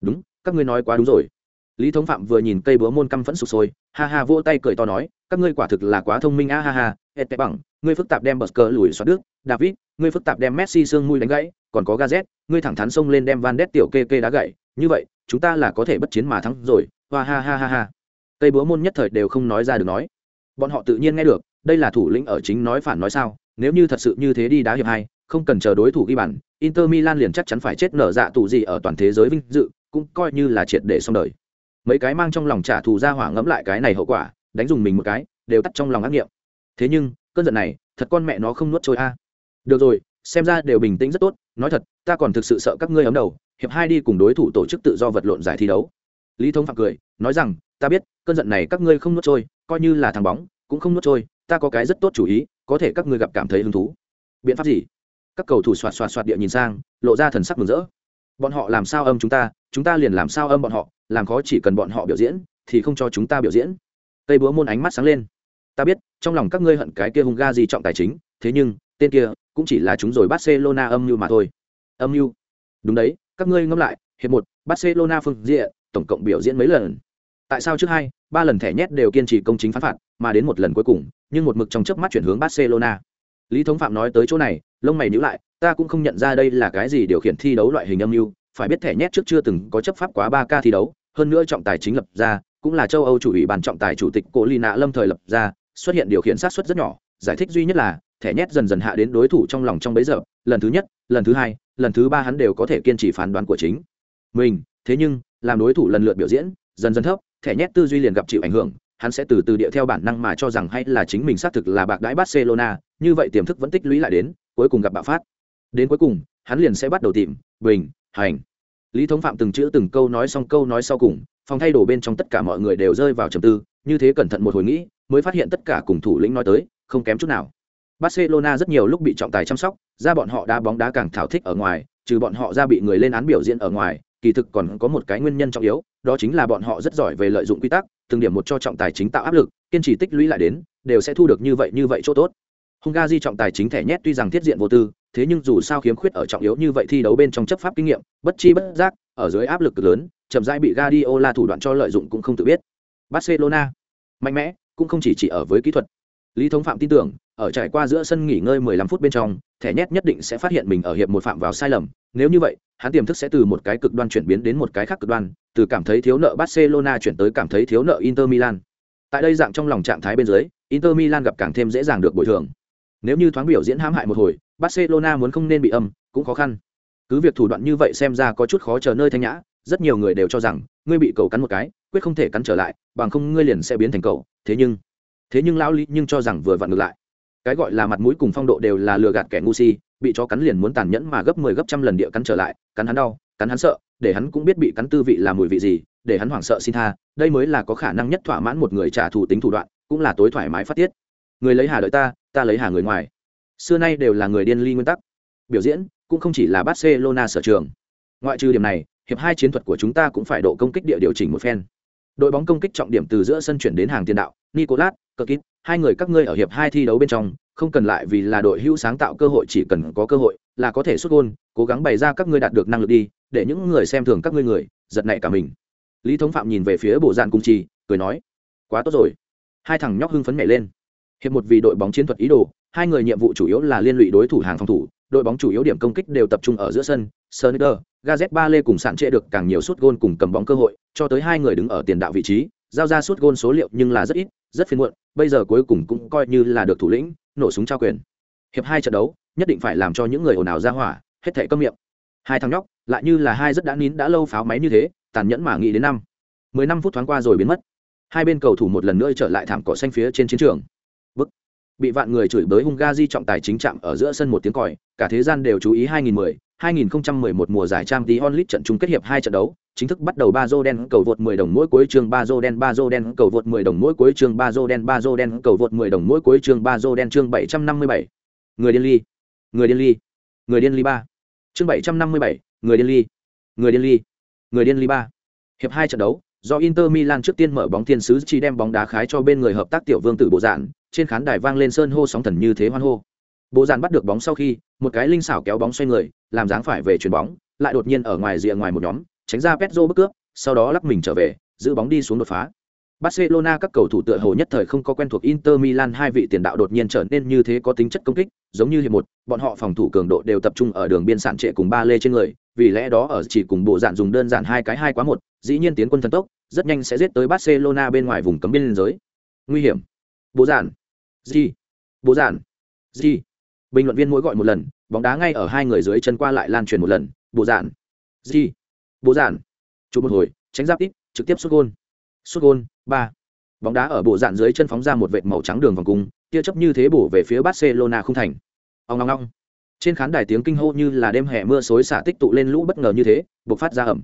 Đúng, các ngươi nói quá đúng rồi. Lý thống phạm vừa nhìn cây búa môn căm phẫn sụp sôi, ha ha vỗ tay cười to nói, các ngươi quả thực là quá thông minh, a ha ha hết bằng, ngươi phức tạp đem bờ cờ lùi xoát đức david, ngươi phức tạp đem messi xương mùi đánh gãy còn có gazet ngươi thẳng thắn xông lên đem van đét tiểu kê kê đá gậy, như vậy, chúng ta là có thể bất chiến mà thắng rồi hoa ha ha ha ha. Cây búa môn nhất thời đều không nói ra được nói. Bọn họ tự nhiên nghe được, đây là thủ lĩnh ở chính nói phản nói sao, nếu như thật sự như thế đi đá hiệp hai, không cần chờ đối thủ ghi bàn, inter milan liền chắc chắn phải chết nở dạ tù gì ở toàn thế giới vinh dự, cũng coi như là triệt để xong đời. Mấy cái mang trong lòng trả thù ra hỏa ngẫm lại cái này hậu quả, đánh dùng mình một cái, đều tắt trong lòng ác nghiệm. Thế nhưng, cơn giận này, thật con mẹ nó không nuốt trôi a. Được rồi xem ra đều bình tĩnh rất tốt, nói thật, ta còn thực sự sợ các ngươi ấm đầu, hiệp hai đi cùng đối thủ tổ chức tự do vật lộn giải thi đấu. Lý Thông phạm cười, nói rằng, ta biết, cơn giận này các ngươi không nuốt trôi, coi như là thằng bóng, cũng không nuốt trôi, ta có cái rất tốt chủ ý, có thể các ngươi gặp cảm thấy hứng thú. Biện pháp gì? Các cầu thủ xoạt xoạt xoạt địa nhìn sang, lộ ra thần sắc mừng rỡ. Bọn họ làm sao âm chúng ta chúng ta liền làm sao âm bọn họ, làm khó chỉ cần bọn họ biểu diễn, thì không cho chúng ta biểu diễn. Cây búa môn ánh mắt sáng lên. Ta biết, trong lòng các ngươi hận cái kia hung ga gì trọng tài chính, thế nhưng tên kia cũng chỉ là chúng rồi barcelona âm mưu mà thôi. Âm mưu? Đúng đấy, các ngươi ngẫm lại, hiệp một, barcelona phương diện, tổng cộng biểu diễn mấy lần? Tại sao trước hai, ba lần thẻ nhét đều kiên trì công chính phán phạt, mà đến một lần cuối cùng, nhưng một mực trong chớp mắt chuyển hướng barcelona? Lý thống phạm nói tới chỗ này, lông mày nhíu lại, ta cũng không nhận ra đây là cái gì điều khiển thi đấu loại hình âm mưu, phải biết thẻ nhét trước chưa từng có chấp pháp quá ba ca thi đấu, hơn nữa trọng tài chính lập ra, cũng là châu âu chủ ủy ban trọng tài chủ tịch cổ ly nạ lâm thời lập ra, xuất hiện điều khiển sát xuất rất nhỏ, giải thích duy nhất là thẻ nhét dần dần hạ đến đối thủ trong lòng trong bấy giờ, lần thứ nhất, lần thứ hai, lần thứ ba hắn đều có thể kiên trì phán đoán của chính. Mình, thế nhưng, làm đối thủ lần lượt biểu diễn, dần dần thấp, thẻ nhét tư duy liền gặp chịu ảnh hưởng, hắn sẽ từ từ điệu theo bản năng mà cho rằng hay là chính mình xác thực là bạc đãi barcelona, như vậy tiềm thức vẫn tích lũy lại đến, cuối cùng gặp bạo phát. Đến cuối cùng, hắn liền sẽ bắt đầu tìm, bình, hành. Lý thống phạm từng chữ từng câu nói xong câu nói sau cùng, phòng thay đồ bên trong tất cả mọi người đều rơi vào trầm tư, như thế cẩn thận một hồi nghĩ, mới phát hiện tất cả cùng thủ lĩnh nói tới, không kém chút nào barcelona rất nhiều lúc bị trọng tài chăm sóc ra bọn họ đá bóng đá càng thảo thích ở ngoài trừ bọn họ ra bị người lên án biểu diễn ở ngoài kỳ thực còn có một cái nguyên nhân trọng yếu đó chính là bọn họ rất giỏi về lợi dụng quy tắc từng điểm một cho trọng tài chính tạo áp lực kiên trì tích lũy lại đến đều sẽ thu được như vậy như vậy chỗ tốt Hungary trọng tài chính thẻ nhét tuy rằng thiết diện vô tư, thế nhưng dù sao khiếm khuyết ở trọng yếu như vậy thi đấu bên trong chấp pháp kinh nghiệm, bất chi bất giác, ở dưới áp lực cực lớn, chậm rãi bị Guardiola thủ đoạn cho lợi dụng cũng không tự biết. Barcelona, mạnh mẽ, cũng không chỉ chỉ ở với kỹ thuật. Lý Thống Phạm tin tưởng, ở trải qua giữa sân nghỉ ngơi 15 phút bên trong, thẻ nhét nhất định sẽ phát hiện mình ở hiệp một phạm vào sai lầm, nếu như vậy, hắn tiềm thức sẽ từ một cái cực đoan chuyển biến đến một cái khác cực đoan, từ cảm thấy thiếu nợ Barcelona chuyển tới cảm thấy thiếu nợ Inter Milan. Tại đây dạng trong lòng trạng thái bên dưới, Inter Milan gặp càng thêm dễ dàng được bồi thường. Nếu như thoáng biểu diễn hãm hại một hồi, Barcelona muốn không nên bị âm, cũng khó khăn. Cứ việc thủ đoạn như vậy xem ra có chút khó chờ nơi thanh nhã, rất nhiều người đều cho rằng ngươi bị cầu cắn một cái, quyết không thể cắn trở lại, bằng không ngươi liền sẽ biến thành cầu. Thế nhưng, thế nhưng lão lý nhưng cho rằng vừa vặn ngược lại. Cái gọi là mặt mũi cùng phong độ đều là lừa gạt kẻ ngu si, bị chó cắn liền muốn tàn nhẫn mà gấp 10 gấp trăm lần địa cắn trở lại, cắn hắn đau, cắn hắn sợ, để hắn cũng biết bị cắn tư vị là mùi vị gì, để hắn hoảng sợ xin tha, đây mới là có khả năng nhất thỏa mãn một người trả thù tính thủ đoạn, cũng là tối thoải mái phát tiết. Người lấy hà đợi ta, ta lấy hà người ngoài xưa nay đều là người điên ly nguyên tắc biểu diễn cũng không chỉ là barcelona sở trường ngoại trừ điểm này hiệp hai chiến thuật của chúng ta cũng phải độ công kích địa điều chỉnh một phen đội bóng công kích trọng điểm từ giữa sân chuyển đến hàng tiền đạo nicolas Kirkit, hai người các ngươi ở hiệp hai thi đấu bên trong không cần lại vì là đội hữu sáng tạo cơ hội chỉ cần có cơ hội là có thể xuất gôn cố gắng bày ra các ngươi đạt được năng lực đi để những người xem thường các ngươi người giật nảy cả mình. Lý thống phạm nhìn về phía bộ dạn cung trì cười nói quá tốt rồi. Hai thằng nhóc hưng phấn nhảy lên. Hiệp một vì đội bóng chiến thuật ý đồ hai người nhiệm vụ chủ yếu là liên lụy đối thủ hàng phòng thủ đội bóng chủ yếu điểm công kích đều tập trung ở giữa sân Sonicer, Gazet ba lê cùng sạn trệ được càng nhiều suất gôn cùng cầm bóng cơ hội cho tới hai người đứng ở tiền đạo vị trí giao ra suất gôn số liệu nhưng là rất ít rất phiền muộn, bây giờ cuối cùng cũng coi như là được thủ lĩnh, nổ súng trao quyền. Hiệp hai trận đấu, nhất định phải làm cho những người ồn ào ra hỏa, hết thảy câm miệng. Hai thằng nhóc, lại như là hai rất đã nín đã lâu pháo máy như thế, tàn nhẫn mà nghĩ đến năm. Mười năm phút thoáng qua rồi biến mất. Hai bên cầu thủ một lần nữa trở lại thảm cỏ xanh phía trên chiến trường. Bức bị vạn người chửi bới Hungary trọng tài chính chạm ở giữa sân một tiếng còi cả thế gian đều chú ý 2010 2011 mùa giải trang tí onlit trận chung kết hiệp hai trận đấu chính thức bắt đầu ba dô đen cầu vượt 10 đồng mỗi cuối chương ba dô đen ba dô đen cầu vượt 10 đồng mỗi cuối chương ba dô đen ba dô đen cầu vượt 10 đồng mỗi cuối chương ba dô đen chương 757. người điên ly người điên ly người điên ly ba chương 757, người điên ly người điên ly người điên ly ba hiệp hai trận đấu do Inter Milan trước tiên mở bóng thiên sứ chỉ đem bóng đá khái cho bên người hợp tác tiểu vương tử bộ dạng, trên khán đài vang lên sơn hô sóng thần như thế hoan hô bộ dàn bắt được bóng sau khi một cái linh xảo kéo bóng xoay người làm dáng phải về chuyền bóng lại đột nhiên ở ngoài rìa ngoài một nhóm tránh ra Pedro bất cướp sau đó lắc mình trở về giữ bóng đi xuống đột phá Barcelona các cầu thủ tựa hồ nhất thời không có quen thuộc Inter Milan hai vị tiền đạo đột nhiên trở nên như thế có tính chất công kích, giống như hiệp một, bọn họ phòng thủ cường độ đều tập trung ở đường biên sản trệ cùng ba lê trên người, vì lẽ đó ở chỉ cùng bộ dạng dùng đơn giản hai cái hai quá một, dĩ nhiên tiến quân thần tốc, rất nhanh sẽ giết tới Barcelona bên ngoài vùng cấm biên giới. Nguy hiểm. Bộ dạng. Gì? bố giản. Gì? Bình luận viên mỗi gọi một lần, bóng đá ngay ở hai người dưới chân qua lại lan truyền một lần, bố giản. Gì? bố giản. Chụp một hồi, tránh giáp ít, trực tiếp sút gôn. Sút gôn, ba. Bóng đá ở bộ dạn dưới chân phóng ra một vệt màu trắng đường vòng cung, tia chấp như thế bổ về phía Barcelona không thành. ông ngong ngong Trên khán đài tiếng kinh hô như là đêm hè mưa xối xả tích tụ lên lũ bất ngờ như thế, bộc phát ra ẩm.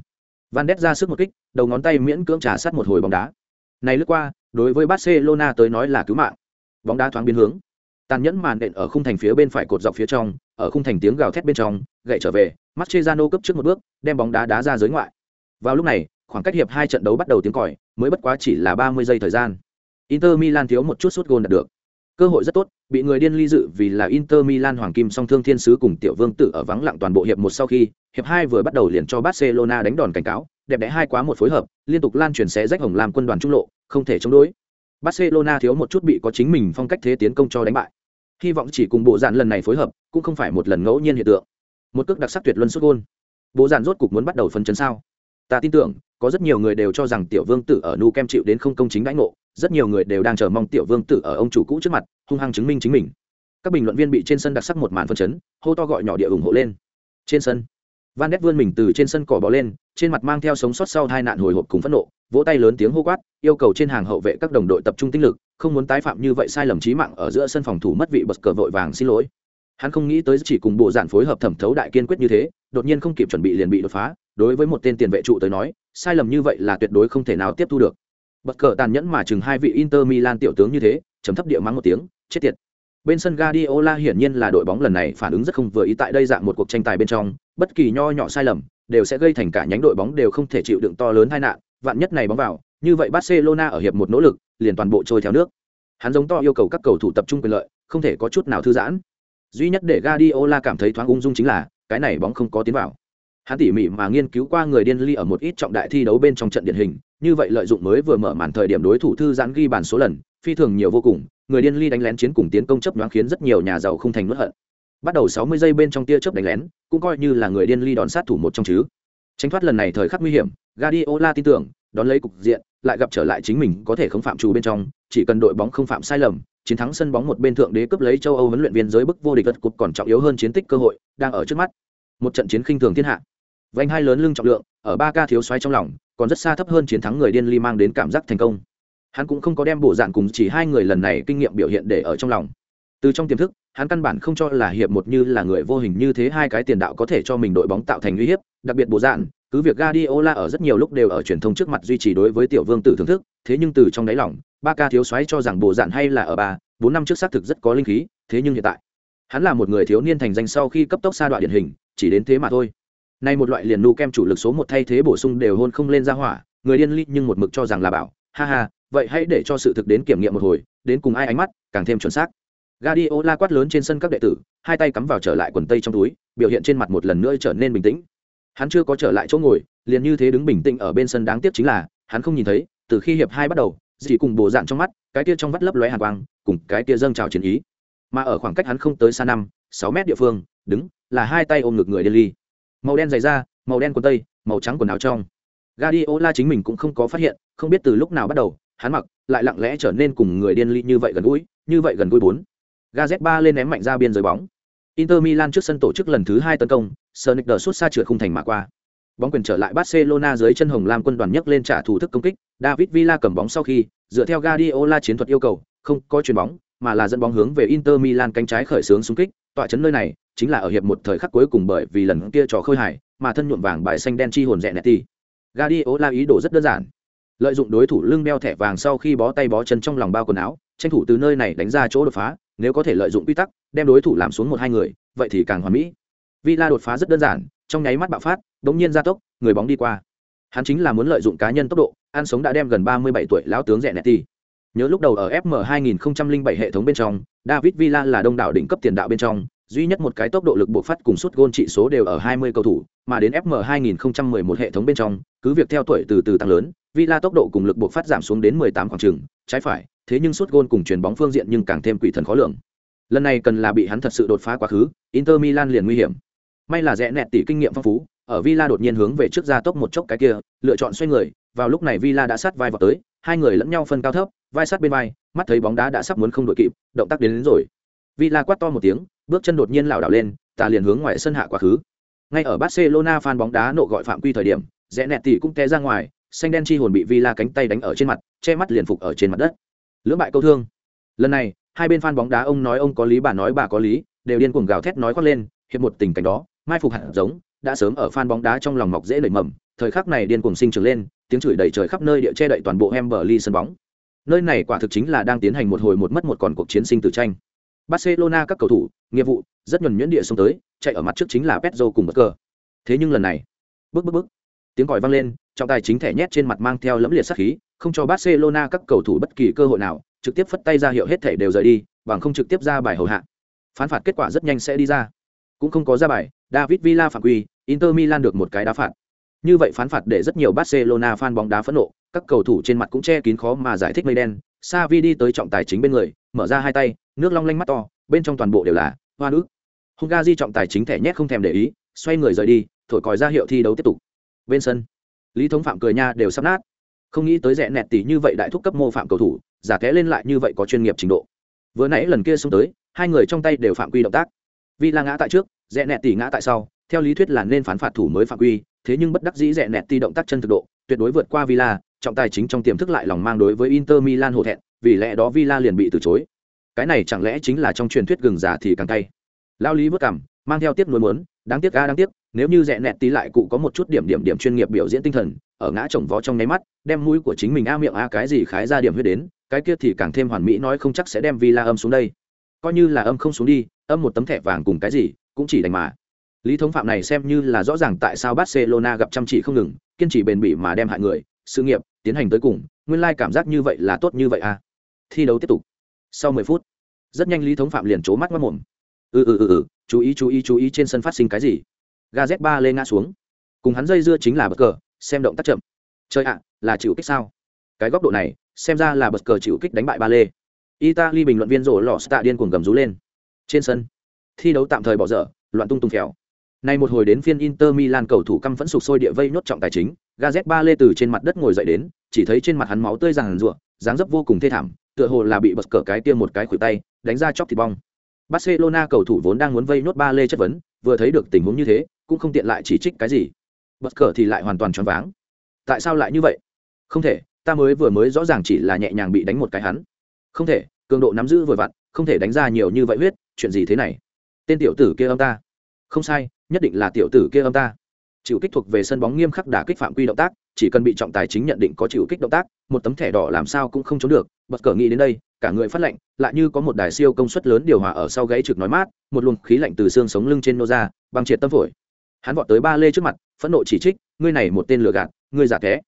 Van Ness ra sức một kích, đầu ngón tay miễn cưỡng trả sát một hồi bóng đá. Này lướt qua, đối với Barcelona tới nói là cứu mạng. Bóng đá thoáng biến hướng, tàn nhẫn màn đện ở khung thành phía bên phải cột dọc phía trong, ở khung thành tiếng gào thét bên trong, gậy trở về, Mascherano cấp trước một bước, đem bóng đá đá ra giới ngoại. Vào lúc này, khoảng cách hiệp hai trận đấu bắt đầu tiếng còi, mới bất quá chỉ là 30 giây thời gian. Inter Milan thiếu một chút sút gôn đạt được. Cơ hội rất tốt, bị người điên ly dự vì là Inter Milan hoàng kim song thương thiên sứ cùng tiểu vương tử ở vắng lặng toàn bộ hiệp một sau khi, hiệp hai vừa bắt đầu liền cho Barcelona đánh đòn cảnh cáo, đẹp đẽ hai quá một phối hợp, liên tục lan truyền xé rách hồng làm quân đoàn trung lộ, không thể chống đối. Barcelona thiếu một chút bị có chính mình phong cách thế tiến công cho đánh bại. Hy vọng chỉ cùng bộ dàn lần này phối hợp, cũng không phải một lần ngẫu nhiên hiện tượng. Một cước đặc sắc tuyệt luân sút gôn. Bộ dàn rốt cục muốn bắt đầu phân chấn sao? Ta tin tưởng, có rất nhiều người đều cho rằng tiểu vương tử ở nu kem chịu đến không công chính đãi ngộ rất nhiều người đều đang chờ mong tiểu vương tử ở ông chủ cũ trước mặt hung hăng chứng minh chính mình các bình luận viên bị trên sân đặc sắc một màn phân chấn hô to gọi nhỏ địa ủng hộ lên trên sân van nét vươn mình từ trên sân cỏ bò lên trên mặt mang theo sống sót sau hai nạn hồi hộp cùng phẫn nộ vỗ tay lớn tiếng hô quát yêu cầu trên hàng hậu vệ các đồng đội tập trung tinh lực không muốn tái phạm như vậy sai lầm trí mạng ở giữa sân phòng thủ mất vị bật cờ vội vàng xin lỗi. Hắn không nghĩ tới chỉ cùng bộ giản phối hợp thẩm thấu đại kiên quyết như thế đột nhiên không kịp chuẩn bị liền bị đột phá đối với một tên tiền vệ trụ tới nói sai lầm như vậy là tuyệt đối không thể nào tiếp thu được. Bất cờ tàn nhẫn mà chừng hai vị inter milan tiểu tướng như thế chấm thấp địa mắng một tiếng chết tiệt. Bên sân Guardiola hiển nhiên là đội bóng lần này phản ứng rất không vừa ý tại đây dạng một cuộc tranh tài bên trong, bất kỳ nho nhỏ sai lầm đều sẽ gây thành cả nhánh đội bóng đều không thể chịu đựng to lớn tai nạn, vạn nhất này bóng vào, như vậy Barcelona ở hiệp một nỗ lực, liền toàn bộ trôi theo nước. Hắn giống to yêu cầu các cầu thủ tập trung quyền lợi, không thể có chút nào thư giãn. Duy nhất để Guardiola cảm thấy thoáng ung dung chính là, cái này bóng không có tiến vào hắn tỉ mỉ mà nghiên cứu qua người điên ly ở một ít trọng đại thi đấu bên trong trận điển hình như vậy lợi dụng mới vừa mở màn thời điểm đối thủ thư giãn ghi bàn số lần phi thường nhiều vô cùng người điên ly đánh lén chiến cùng tiến công chấp nhoáng khiến rất nhiều nhà giàu không thành mất hận bắt đầu 60 giây bên trong tia chớp đánh lén, cũng coi như là người điên ly đòn sát thủ một trong chứ. Tránh thoát lần này thời khắc nguy hiểm, Guardiola tin tưởng, đón lấy cục diện, lại gặp trở lại chính mình có thể không phạm trù bên trong, chỉ cần đội bóng không phạm sai lầm, chiến thắng sân bóng một bên thượng đế cướp lấy châu Âu huấn luyện viên giới bức vô địch vật cục còn trọng yếu hơn chiến tích cơ hội, đang ở trước mắt. Một trận chiến khinh thường thiên hạ. Vành hai lớn lưng trọng lượng, ở ba ca thiếu xoáy trong lòng, còn rất xa thấp hơn chiến thắng người điên ly mang đến cảm giác thành công. Hắn cũng không có đem bộ dạng cùng chỉ hai người lần này kinh nghiệm biểu hiện để ở trong lòng từ trong tiềm thức hắn căn bản không cho là hiệp một như là người vô hình như thế hai cái tiền đạo có thể cho mình đội bóng tạo thành uy hiếp đặc biệt bộ dạng cứ việc Guardiola ở rất nhiều lúc đều ở truyền thông trước mặt duy trì đối với tiểu vương tử thưởng thức thế nhưng từ trong đáy lòng ba ca thiếu xoáy cho rằng bộ dạng hay là ở ba bốn năm trước xác thực rất có linh khí thế nhưng hiện tại hắn là một người thiếu niên thành danh sau khi cấp tốc xa đoạn điển hình chỉ đến thế mà thôi Nay một loại liền nu kem chủ lực số một thay thế bổ sung đều hôn không lên ra hỏa, người điên ly nhưng một mực cho rằng là bảo, ha ha, vậy hãy để cho sự thực đến kiểm nghiệm một hồi, đến cùng ai ánh mắt, càng thêm chuẩn xác. Guardiola quát lớn trên sân các đệ tử, hai tay cắm vào trở lại quần tây trong túi, biểu hiện trên mặt một lần nữa trở nên bình tĩnh. Hắn chưa có trở lại chỗ ngồi, liền như thế đứng bình tĩnh ở bên sân đáng tiếc chính là hắn không nhìn thấy từ khi hiệp hai bắt đầu chỉ cùng bộ dạng trong mắt cái kia trong vắt lấp lóe hàn quang cùng cái kia dâng trào chiến ý. Mà ở khoảng cách hắn không tới xa năm sáu mét địa phương đứng là hai tay ôm ngực người Delhi màu đen dày da màu đen quần tây màu trắng quần áo trong. Guardiola chính mình cũng không có phát hiện không biết từ lúc nào bắt đầu hắn mặc lại lặng lẽ trở nên cùng người điên ly như vậy gần gũi như vậy gần gũi bốn. Gazet 3 lên ném mạnh ra biên giới bóng. Inter Milan trước sân tổ chức lần thứ hai tấn công, Sonic đờ sút xa trượt khung thành mà qua. Bóng quyền trở lại Barcelona dưới chân hồng lam quân đoàn nhấc lên trả thủ thức công kích, David Villa cầm bóng sau khi, dựa theo Guardiola chiến thuật yêu cầu, không có chuyền bóng, mà là dẫn bóng hướng về Inter Milan cánh trái khởi xướng xung kích. Tọa chấn nơi này chính là ở hiệp một thời khắc cuối cùng bởi vì lần kia trò khơi hải mà thân nhuộm vàng bài xanh đen chi hồn rẻ nẹt Guardiola ý đồ rất đơn giản lợi dụng đối thủ lưng đeo thẻ vàng sau khi bó tay bó chân trong lòng bao quần áo tranh thủ từ nơi này đánh ra chỗ đột phá nếu có thể lợi dụng quy tắc đem đối thủ làm xuống một hai người vậy thì càng hoàn mỹ. Villa đột phá rất đơn giản trong nháy mắt bạo phát đ ố n g nhiên gia tốc người bóng đi qua. Hắn chính là muốn lợi dụng cá nhân tốc độ ăn sống đã đem gần ba mươi bảy tuổi lão tướng rẻ netti nhớ lúc đầu ở fm 2007 hệ thống bên trong david villa là đông đảo đỉnh cấp tiền đạo bên trong duy nhất một cái tốc độ lực bộc phát cùng suất gôn trị số đều ở 20 cầu thủ, mà đến FM 2011 hệ thống bên trong, cứ việc theo tuổi từ từ tăng lớn, Villa tốc độ cùng lực buộc phát giảm xuống đến 18 khoảng chừng, trái phải, thế nhưng suốt gôn cùng chuyển bóng phương diện nhưng càng thêm quỷ thần khó lường. Lần này cần là bị hắn thật sự đột phá quá khứ, Inter Milan liền nguy hiểm. May là rẽ nẹt tỷ kinh nghiệm phong phú, ở Villa đột nhiên hướng về trước ra tốc một chốc cái kia, lựa chọn xoay người, vào lúc này Villa đã sát vai vào tới, hai người lẫn nhau phân cao thấp, vai sát bên vai, mắt thấy bóng đá đã sắp muốn không đội kịp, động tác đến, đến rồi. Villa quát to một tiếng, bước chân đột nhiên lảo đảo lên ta liền hướng ngoài sân hạ quá khứ ngay ở barcelona fan bóng đá nộ gọi phạm quy thời điểm rẽ nẹt tỷ cũng té ra ngoài xanh đen chi hồn bị villa cánh tay đánh ở trên mặt che mắt liền phục ở trên mặt đất. Lưỡng bại câu thương. Lần này hai bên fan bóng đá ông nói ông có lý bà nói bà có lý đều điên cuồng gào thét nói khoác lên hiệp một tình cảnh đó mai phục hạt giống đã sớm ở fan bóng đá trong lòng mọc dễ nảy mầm thời khắc này điên cuồng sinh trưởng lên tiếng chửi đầy trời khắp nơi địa che đậy toàn bộ Emberley sân bóng. Nơi này quả thực chính là đang tiến hành một hồi một mất một còn cuộc chiến sinh tử tranh. Barcelona các cầu thủ, nghiệp vụ, rất nhuần nhuyễn địa xông tới, chạy ở mặt trước chính là Pedro cùng bất cờ. Thế nhưng lần này, bước bước bước, tiếng còi vang lên, trọng tài chính thẻ nhét trên mặt mang theo lẫm liệt sát khí, không cho Barcelona các cầu thủ bất kỳ cơ hội nào, trực tiếp phất tay ra hiệu hết thể đều rời đi, bằng không trực tiếp ra bài hầu hạ. Phán phạt kết quả rất nhanh sẽ đi ra. Cũng không có ra bài, David Villa phạm quy, Inter Milan được một cái đá phạt. Như vậy phán phạt để rất nhiều Barcelona fan bóng đá phẫn nộ, các cầu thủ trên mặt cũng che kín khó mà giải thích mây đen. Savi đi tới trọng tài chính bên người, mở ra hai tay, nước long lanh mắt to bên trong toàn bộ đều là hoa nước Hungary trọng tài chính thẻ nhét không thèm để ý xoay người rời đi thổi còi ra hiệu thi đấu tiếp tục bên sân lý thống phạm cười nha đều sắp nát. Không nghĩ tới rẽ nẹt tỷ như vậy đại thúc cấp mô phạm cầu thủ, giả té lên lại như vậy có chuyên nghiệp trình độ. Vừa nãy lần kia xông tới, hai người trong tay đều phạm quy động tác. Vì là ngã tại trước rẽ nẹt tỷ ngã tại sau, theo lý thuyết là nên phán phạt thủ mới phạm quy, thế nhưng bất đắc dĩ rẽ nẹt tỷ động tác chân thực độ, tuyệt đối vượt qua villa, trọng tài chính trong tiềm thức lại lòng mang đối với inter milan hổ thẹn, vì lẽ đó villa liền bị từ chối. Cái này chẳng lẽ chính là trong truyền thuyết gừng già thì càng cay. Lao lý vất cảm, mang theo tiếp nối muốn, đáng tiếc ga đáng tiếc nếu như rẽ nẹt tí lại cụ có một chút điểm điểm điểm chuyên nghiệp biểu diễn tinh thần, ở ngã chồng vó trong nháy mắt, đem mũi của chính mình a miệng a cái gì khái ra điểm huyết đến, cái kia thì càng thêm hoàn mỹ nói không chắc sẽ đem vi la âm xuống đây. Coi như là âm không xuống đi, âm một tấm thẻ vàng cùng cái gì, cũng chỉ đành mà. Lý thống phạm này xem như là rõ ràng tại sao barcelona gặp chăm chỉ không ngừng, kiên trì bền bỉ mà đem hại người, sự nghiệp, tiến hành tới cùng, nguyên lai cảm giác như vậy là tốt như vậy à. Thi đấu tiếp tục. Sau mười phút, rất nhanh lý thống phạm liền c mắt mất mồm ừ ừ ừ ừ chú ý chú ý chú ý trên sân phát sinh cái gì? Ga z ba lên ngã xuống. Cùng hắn dây dưa chính là bật cờ, xem động tác chậm. Chơi ạ, là chịu kích sao? Cái góc độ này, xem ra là bật cờ chịu kích đánh bại ba lê. Italy bình luận viên rổ lò stạ điên cuồng gầm rú lên. Trên sân, thi đấu tạm thời bỏ dở, loạn tung tung khéo nay một hồi đến phiên inter milan cầu thủ căm vẫn sụp sôi địa vây nhốt trọng tài chính, ga z ba lê từ trên mặt đất ngồi dậy đến, chỉ thấy trên mặt hắn máu tươi ràng rụa, dáng dấp vô cùng thê thảm, tựa hồ là bị bật cờ cái tiêm một cái khuỷu tay, đánh ra chóc thịt bong. Barcelona cầu thủ vốn đang muốn vây nhốt ba lê chất vấn, vừa thấy được tình huống như thế cũng không tiện lại chỉ trích cái gì. Bất cờ thì lại hoàn toàn choáng váng. Tại sao lại như vậy? Không thể, ta mới vừa mới rõ ràng chỉ là nhẹ nhàng bị đánh một cái hắn. Không thể, cường độ nắm giữ vừa vặn, không thể đánh ra nhiều như vậy huyết, chuyện gì thế này? Tên tiểu tử kia âm ta. Không sai, nhất định là tiểu tử kia âm ta. Chịu kích thuộc về sân bóng nghiêm khắc đả kích phạm quy động tác, chỉ cần bị trọng tài chính nhận định có chịu kích động tác, một tấm thẻ đỏ làm sao cũng không trốn được. Bật cờ nghĩ đến đây, cả người phát lạnh, lại như có một đài siêu công suất lớn điều hòa ở sau gáy trực nói mát, một luồng khí lạnh từ xương sống lưng trên nô ra bằng triệt tâm phổi hắn vọt tới ba lê trước mặt phẫn nộ chỉ trích ngươi này một tên lừa gạt ngươi giả thế,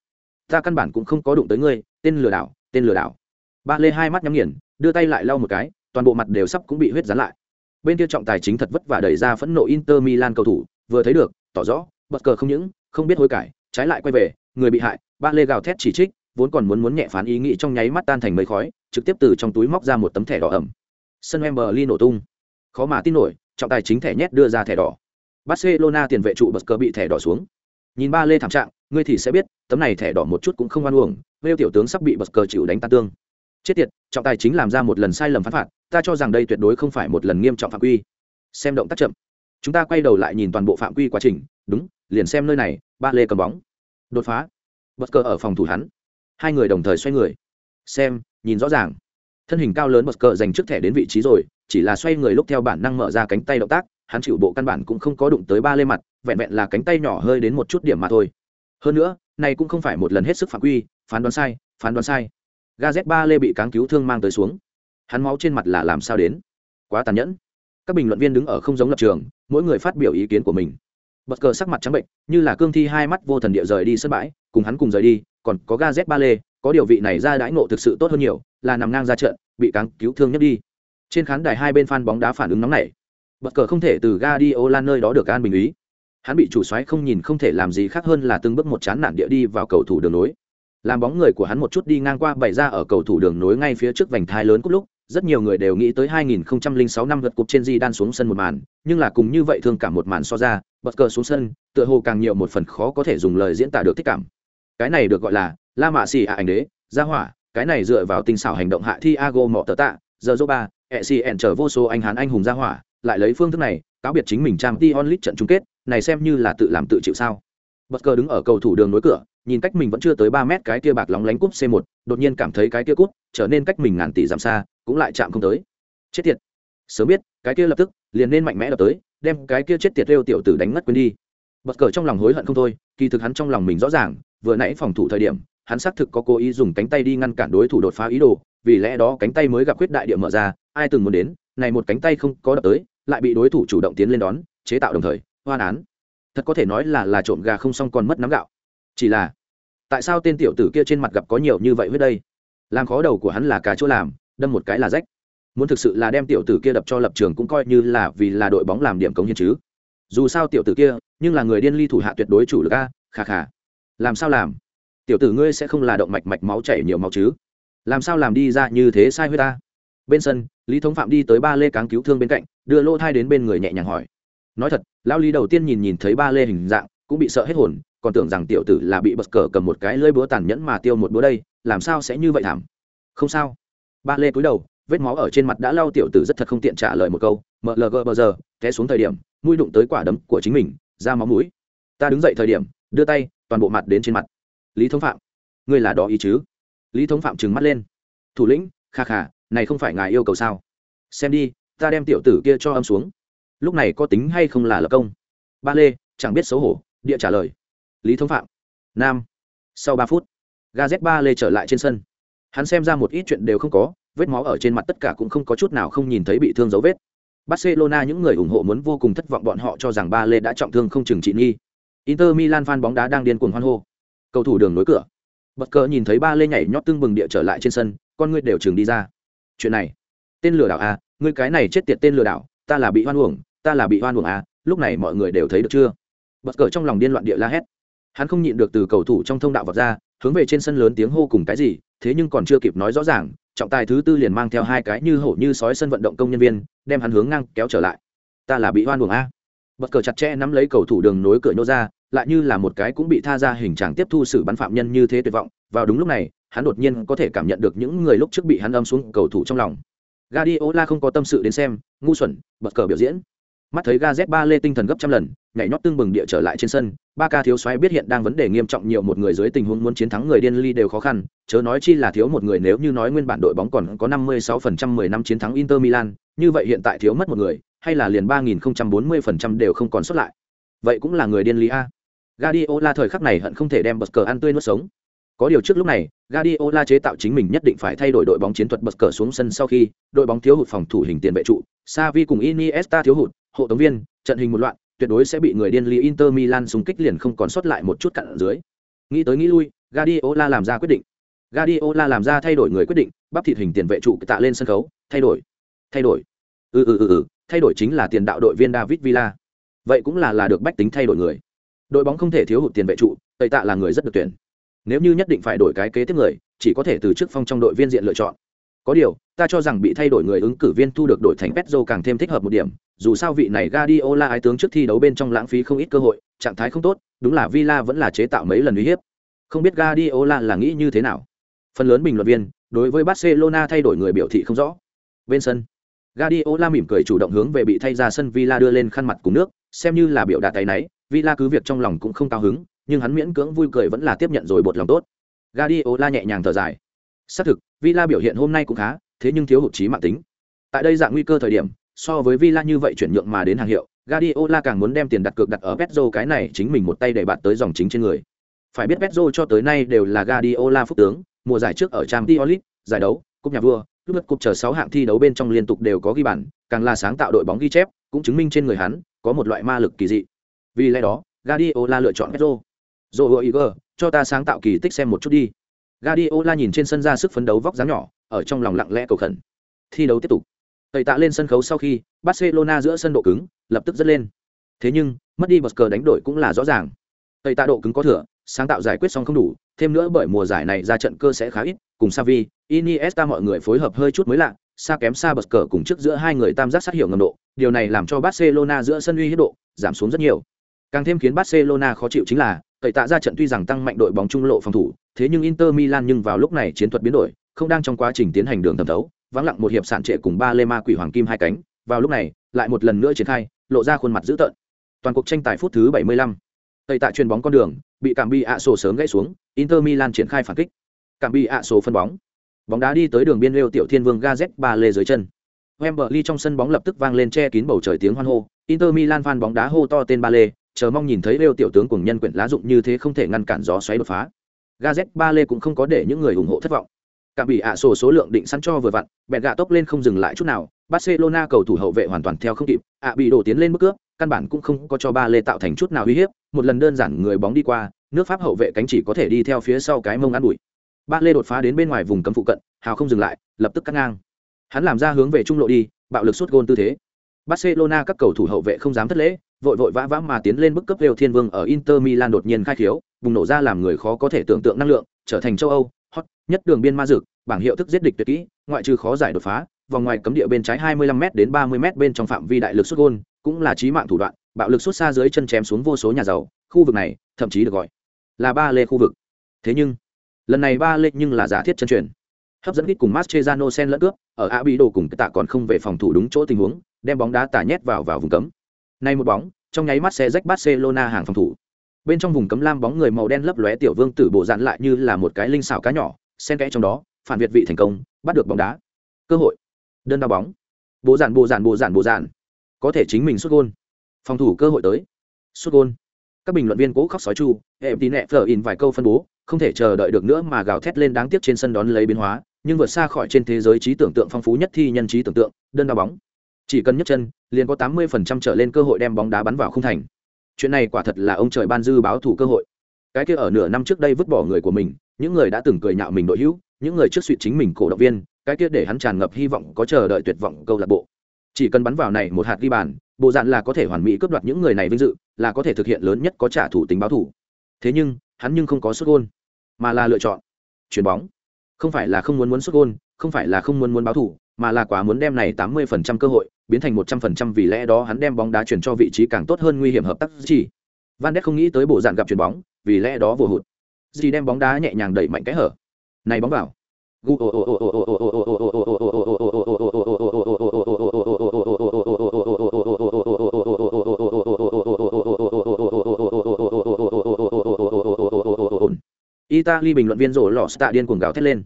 ta căn bản cũng không có đụng tới ngươi tên lừa đảo tên lừa đảo. Ba lê hai mắt nhắm nghiền đưa tay lại lau một cái toàn bộ mặt đều sắp cũng bị huyết dán lại. Bên kia trọng tài chính thật vất vả đẩy ra phẫn nộ inter milan cầu thủ vừa thấy được tỏ rõ bất cờ không những không biết hối cải trái lại quay về người bị hại ba lê gào thét chỉ trích vốn còn muốn muốn nhẹ phán ý nghĩ trong nháy mắt tan thành mây khói trực tiếp từ trong túi móc ra một tấm thẻ đỏ ẩm. Sân em Bernie nổ tung. Khó mà tin nổi trọng tài chính thẻ nhét đưa ra thẻ đỏ barcelona tiền vệ trụ bật cờ bị thẻ đỏ xuống. Nhìn ba lê thảm trạng, ngươi thì sẽ biết, tấm này thẻ đỏ một chút cũng không oan uổng vêu tiểu tướng sắp bị bật cờ chịu đánh tan tương. Chết tiệt, trọng tài chính làm ra một lần sai lầm phán phạt, ta cho rằng đây tuyệt đối không phải một lần nghiêm trọng phạm quy. Xem động tác chậm. Chúng ta quay đầu lại nhìn toàn bộ phạm quy quá trình, đúng, liền xem nơi này, ba lê cầm bóng. Đột phá. Bật cờ ở phòng thủ hắn. Hai người đồng thời xoay người. Xem, nhìn rõ ràng. Thân hình cao lớn bật cờ dành trước thẻ đến vị trí rồi, chỉ là xoay người lúc theo bản năng mở ra cánh tay động tác hắn chịu bộ căn bản cũng không có đụng tới ba lê mặt, vẹn vẹn là cánh tay nhỏ hơi đến một chút điểm mà thôi. Hơn nữa, này cũng không phải một lần hết sức phạm quy, phán đoán sai, phán đoán sai. Ga z ba lê bị cáng cứu thương mang tới xuống. Hắn máu trên mặt là làm sao đến? Quá tàn nhẫn. Các bình luận viên đứng ở không giống lập trường, mỗi người phát biểu ý kiến của mình. Bật cờ sắc mặt trắng bệnh, như là cương thi hai mắt vô thần địa rời đi sân bãi, cùng hắn cùng rời đi, còn có ga z ba lê, có điều vị này ra đãi ngộ thực sự tốt hơn nhiều, là nằm ngang ra trận, bị cáng cứu thương nhất đi. Trên khán đài hai bên fan bóng đá phản ứng nóng này Bất cờ không thể từ Guardiola nơi đó được an bình ý. Hắn bị chủ soái không nhìn không thể làm gì khác hơn là từng bước một chán nản địa đi vào cầu thủ đường nối làm bóng người của hắn một chút đi ngang qua bày ra ở cầu thủ đường nối ngay phía trước vành thai lớn cúp lúc, rất nhiều người đều nghĩ tới 2006 năm vượt cúp trên di đan xuống sân một màn, nhưng là cùng như vậy thương cảm một màn so ra, bất cờ xuống sân, tựa hồ càng nhiều một phần khó có thể dùng lời diễn tả được thích cảm. Cái này được gọi là la mạ Sĩ à ảnh đế, gia hỏa, cái này dựa vào tinh xảo hành động hạ thi ago mọ tờ tạ giờ dô ba e vô số anh hán anh hùng gia hỏa lại lấy phương thức này, cáo biệt chính mình trang t onlit trận chung kết, này xem như là tự làm tự chịu sao. Bất cờ đứng ở cầu thủ đường nối cửa, nhìn cách mình vẫn chưa tới ba mét cái kia bạc lóng lánh cúp c 1 đột nhiên cảm thấy cái kia cúp trở nên cách mình ngàn tỷ giảm xa, cũng lại chạm không tới. Chết tiệt. Sớm biết, cái kia lập tức liền nên mạnh mẽ đập tới, đem cái kia chết tiệt lêu tiểu tử đánh ngất quên đi. Bất cờ trong lòng hối hận không thôi, kỳ thực hắn trong lòng mình rõ ràng, vừa nãy phòng thủ thời điểm, hắn xác thực có cố ý dùng cánh tay đi ngăn cản đối thủ đột phá ý đồ, vì lẽ đó cánh tay mới gặp khuyết đại địa mở ra, ai từng muốn đến này một cánh tay không có đập tới, lại bị đối thủ chủ động tiến lên đón, chế tạo đồng thời, hoan án. Thật có thể nói là là trộm gà không xong còn mất nắm gạo. Chỉ là, tại sao tên tiểu tử kia trên mặt gặp có nhiều như vậy huyết đây? Làm khó đầu của hắn là cả chỗ làm, đâm một cái là rách. Muốn thực sự là đem tiểu tử kia đập cho lập trường cũng coi như là vì là đội bóng làm điểm cống hiến chứ. Dù sao tiểu tử kia, nhưng là người điên ly thủ hạ tuyệt đối chủ lực a khà khà làm sao làm? Tiểu tử ngươi sẽ không là động mạch mạch máu chảy nhiều máu chứ? Làm sao làm đi ra như thế sai huyết ta? Bên sân, lý thống phạm đi tới ba lê cáng cứu thương bên cạnh, đưa lô thai đến bên người nhẹ nhàng hỏi. Nói thật, lão lý đầu tiên nhìn nhìn thấy ba lê hình dạng, cũng bị sợ hết hồn, còn tưởng rằng tiểu tử là bị bật cờ cầm một cái lơi búa tàn nhẫn mà tiêu một búa đây, làm sao sẽ như vậy thảm? Không sao. Ba lê cúi đầu, vết máu ở trên mặt đã lau tiểu tử rất thật không tiện trả lời một câu mlg bờ giờ, té xuống thời điểm, mũi đụng tới quả đấm của chính mình, ra máu mũi. Ta đứng dậy thời điểm, đưa tay, toàn bộ mặt đến trên mặt. Lý thống phạm, ngươi là đó ý chứ? Lý thống phạm trừng mắt lên. Thủ lĩnh, kha kha này không phải ngài yêu cầu sao? Xem đi, ta đem tiểu tử kia cho âm xuống. Lúc này có tính hay không là lập công? Ba lê, chẳng biết xấu hổ, địa trả lời. Lý thống phạm, nam. Sau ba phút ga z ba lê trở lại trên sân. Hắn xem ra một ít chuyện đều không có, vết máu ở trên mặt tất cả cũng không có chút nào không nhìn thấy bị thương dấu vết. Barcelona những người ủng hộ muốn vô cùng thất vọng bọn họ cho rằng ba lê đã trọng thương không chừng trị nghi. Inter milan fan bóng đá đang điên cuồng hoan hô. Cầu thủ đường nối cửa. Bật cờ nhìn thấy ba lê nhảy nhót tưng bừng địa trở lại trên sân, con người đều trường đi ra chuyện này. Tên lừa đảo à ngươi cái này chết tiệt tên lừa đảo, ta là bị hoan uổng, ta là bị hoan uổng à lúc này mọi người đều thấy được chưa? Bật cờ trong lòng điên loạn địa la hét. Hắn không nhịn được từ cầu thủ trong thông đạo vọt ra, hướng về trên sân lớn tiếng hô cùng cái gì, thế nhưng còn chưa kịp nói rõ ràng, trọng tài thứ tư liền mang theo hai cái như hổ như sói sân vận động công nhân viên, đem hắn hướng ngang kéo trở lại. Ta là bị hoan uổng a à. bật cờ chặt chẽ nắm lấy cầu thủ đường nối cửa nhô ra, lại như là một cái cũng bị tha ra hình trạng tiếp thu xử bắn phạm nhân như thế tuyệt vọng. Vào đúng lúc này hắn đột nhiên có thể cảm nhận được những người lúc trước bị hắn âm xuống cầu thủ trong lòng Guardiola không có tâm sự đến xem, ngu xuẩn, bật cờ biểu diễn. Mắt thấy Gaz3 lê tinh thần gấp trăm lần, nhảy nhót tương bừng địa trở lại trên sân, ba ca thiếu soái biết hiện đang vấn đề nghiêm trọng nhiều một người dưới tình huống muốn chiến thắng người điên ly đều khó khăn, chớ nói chi là thiếu một người nếu như nói nguyên bản đội bóng còn có 56% 10 năm chiến thắng Inter Milan, như vậy hiện tại thiếu mất một người, hay là liền 3040% đều không còn sót lại. Vậy cũng là người điên ly a. Guardiola thời khắc này hận không thể đem bật cờ ăn tươi nuốt sống. Có điều trước lúc này, Guardiola chế tạo chính mình nhất định phải thay đổi đội bóng chiến thuật bật cờ xuống sân sau khi, đội bóng thiếu hụt phòng thủ hình tiền vệ trụ, Xavi cùng Iniesta thiếu hụt, hộ tống viên, trận hình một loạn, tuyệt đối sẽ bị người điên lý Inter Milan xung kích liền không còn sót lại một chút cặn ở dưới. Nghĩ tới nghĩ lui, Guardiola làm ra quyết định. Guardiola làm ra thay đổi người quyết định, bắp thịt hình tiền vệ trụ tạ lên sân khấu, thay đổi. Thay đổi. Ừ ừ ừ ừ, thay đổi chính là tiền đạo đội viên David Villa. Vậy cũng là là được bách tính thay đổi người. Đội bóng không thể thiếu hụt tiền vệ trụ, tây tạ là người rất được tuyển nếu như nhất định phải đổi cái kế tiếp người, chỉ có thể từ trước phong trong đội viên diện lựa chọn. Có điều, ta cho rằng bị thay đổi người ứng cử viên thu được đổi thành petro càng thêm thích hợp một điểm, dù sao vị này Guardiola ái tướng trước thi đấu bên trong lãng phí không ít cơ hội, trạng thái không tốt, đúng là Villa vẫn là chế tạo mấy lần uy hiếp. Không biết Guardiola là nghĩ như thế nào. Phần lớn bình luận viên, đối với Barcelona thay đổi người biểu thị không rõ. Bên sân, Guardiola mỉm cười chủ động hướng về bị thay ra sân Villa đưa lên khăn mặt cùng nước, xem như là biểu đạt tay náy, Villa cứ việc trong lòng cũng không cao hứng nhưng hắn miễn cưỡng vui cười vẫn là tiếp nhận rồi bột lòng tốt. Guardiola nhẹ nhàng thở dài. Xác thực, Villa biểu hiện hôm nay cũng khá, thế nhưng thiếu hụt trí mạng tính. Tại đây dạng nguy cơ thời điểm, so với Villa như vậy chuyển nhượng mà đến hàng hiệu, Guardiola càng muốn đem tiền đặt cược đặt ở Pedro cái này chính mình một tay để bạn tới dòng chính trên người. Phải biết Pedro cho tới nay đều là Guardiola phúc tướng, mùa giải trước ở Champions League, giải đấu, cúp nhà vua lúc lượt cúp chờ sáu hạng thi đấu bên trong liên tục đều có ghi bàn, càng là sáng tạo đội bóng ghi chép, cũng chứng minh trên người hắn có một loại ma lực kỳ dị. Vì lẽ đó, Guardiola lựa chọn Pedro rồi Iger cho ta sáng tạo kỳ tích xem một chút đi. Guardiola nhìn trên sân ra sức phấn đấu vóc dáng nhỏ, ở trong lòng lặng lẽ cầu khẩn. Thi đấu tiếp tục. Tẩy tạ lên sân khấu sau khi, barcelona giữa sân độ cứng, lập tức dứt lên. Thế nhưng, mất đi bật cờ đánh đổi cũng là rõ ràng. Tẩy tạ độ cứng có thừa, sáng tạo giải quyết xong không đủ, thêm nữa bởi mùa giải này ra trận cơ sẽ khá ít, cùng savi iniesta mọi người phối hợp hơi chút mới lạ, xa kém xa bật cờ cùng trước giữa hai người tam giác sát hiệu ngầm độ, điều này làm cho barcelona giữa sân uy hiếp độ giảm xuống rất nhiều. Càng thêm khiến barcelona khó chịu chính là tẩy tạ ra trận tuy rằng tăng mạnh đội bóng trung lộ phòng thủ, thế nhưng inter milan nhưng vào lúc này chiến thuật biến đổi, không đang trong quá trình tiến hành đường thẩm thấu, vắng lặng một hiệp sạn trệ cùng ba lê ma quỷ hoàng kim hai cánh, vào lúc này, lại một lần nữa triển khai, lộ ra khuôn mặt dữ tợn. Toàn cuộc tranh tài phút thứ 75. tây tạ chuyền bóng con đường, bị cảm Bi ạ sổ sớm gãy xuống, inter milan triển khai phản kích. Cảm Bi ạ sổ phân bóng. Bóng đá đi tới đường biên Lêu tiểu thiên vương gazet ba lê dưới chân. Wembley trong sân bóng lập tức vang lên che kín bầu trời tiếng hoan hô. Inter milan fan bóng đá hô to tên ba lê chờ mong nhìn thấy rêu tiểu tướng cùng nhân quyển lá dụng như thế không thể ngăn cản gió xoáy đột phá. Gazet ba lê cũng không có để những người ủng hộ thất vọng. Cả bị ạ sổ số lượng định sẵn cho vừa vặn, bẹn gạ tốc lên không dừng lại chút nào, barcelona cầu thủ hậu vệ hoàn toàn theo không kịp, ạ bị đổ tiến lên mức cướp, căn bản cũng không có cho ba lê tạo thành chút nào uy hiếp, một lần đơn giản người bóng đi qua, nước pháp hậu vệ cánh chỉ có thể đi theo phía sau cái mông ăn bụi. Ba lê đột phá đến bên ngoài vùng cấm phụ cận, hào không dừng lại, lập tức cắt ngang. Hắn làm ra hướng về trung lộ đi, bạo lực suốt gôn tư thế. Barcelona các cầu thủ hậu vệ không dám thất lễ vội vội vã vã mà tiến lên bức cấp đều thiên vương ở inter milan đột nhiên khai khiếu, bùng nổ ra làm người khó có thể tưởng tượng năng lượng, trở thành châu âu, hot, nhất đường biên ma dực bảng hiệu thức giết địch tuyệt kỹ, ngoại trừ khó giải đột phá, vòng ngoài cấm địa bên trái 25 m đến 30 m bên trong phạm vi đại lực xuất gôn, cũng là chí mạng thủ đoạn, bạo lực xuất xa dưới chân chém xuống vô số nhà giàu, khu vực này, thậm chí được gọi là ba lê khu vực. Thế nhưng, lần này ba lê nhưng là giả thiết chân truyền. Hấp dẫn ít cùng Mascherano sen lẫn cướp, ở Abi đồ cùng tạ còn không về phòng thủ đúng chỗ tình huống, đem bóng đá tả nhét vào vào vùng cấm nay một bóng, trong nháy mắt xe rách Barcelona hàng phòng thủ. Bên trong vùng cấm lam bóng người màu đen lấp lóe tiểu vương tử bộ dạn lại như là một cái linh xảo cá nhỏ, xen kẽ trong đó, phản việt vị thành công, bắt được bóng đá. Cơ hội. Đơn đao bóng. Bộ dạn bộ dạn bộ dạn bộ dạn. Có thể chính mình sút gôn. Phòng thủ cơ hội tới. Sút gôn. Các bình luận viên cố khóc sói chu em tí nẹ phở in vài câu phân bố, không thể chờ đợi được nữa mà gào thét lên đáng tiếc trên sân đón lấy biến hóa, nhưng vượt xa khỏi trên thế giới trí tưởng tượng phong phú nhất thi nhân trí tưởng tượng, đơn đao bóng chỉ cần nhấc chân, liền có tám mươi phần trăm trở lên cơ hội đem bóng đá bắn vào khung thành. Chuyện này quả thật là ông trời ban dư báo thủ cơ hội. Cái kia ở nửa năm trước đây vứt bỏ người của mình, những người đã từng cười nhạo mình đội hữu, những người trước suy chính mình cổ động viên, cái kia để hắn tràn ngập hy vọng có chờ đợi tuyệt vọng câu lạc bộ. Chỉ cần bắn vào này một hạt ghi bàn, bộ dạn là có thể hoàn mỹ cướp đoạt những người này vinh dự, là có thể thực hiện lớn nhất có trả thủ tính báo thủ. Thế nhưng, hắn nhưng không có xuất gôn, mà là lựa chọn chuyền bóng. Không phải là không muốn muốn xuất gôn, không phải là không muốn muốn báo thủ mà là quá muốn đem này tám mươi phần trăm cơ hội biến thành một trăm phần trăm vì lẽ đó hắn đem bóng đá chuyển cho vị trí càng tốt hơn nguy hiểm hợp tác chỉ van đét không nghĩ tới bộ dạng gặp chuyền bóng vì lẽ đó vừa hụt gì đem bóng đá nhẹ nhàng đẩy mạnh cái hở này bóng vào Italy bình luận viên rổ lọ tạ điên cuồng gào thét lên.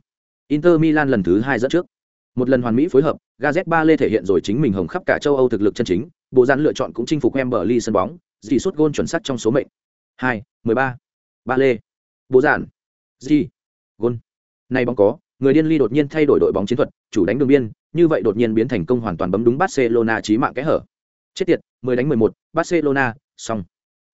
Inter Milan lần thứ hai dẫn trước. Một lần hoàn mỹ phối hợp, Gazet ba lê thể hiện rồi chính mình hồng khắp cả châu Âu thực lực chân chính, bộ dàn lựa chọn cũng chinh phục em berly sân bóng, dì suốt gôn chuẩn xác trong số mệnh. 2, 13. Ba lê. Bộ dàn. Dì. Gôn. Này bóng có, người điên ly đột nhiên thay đổi đội bóng chiến thuật, chủ đánh đường biên, như vậy đột nhiên biến thành công hoàn toàn bấm đúng Barcelona chí mạng kẽ hở. Chết tiệt, 10 đánh 11, Barcelona, xong.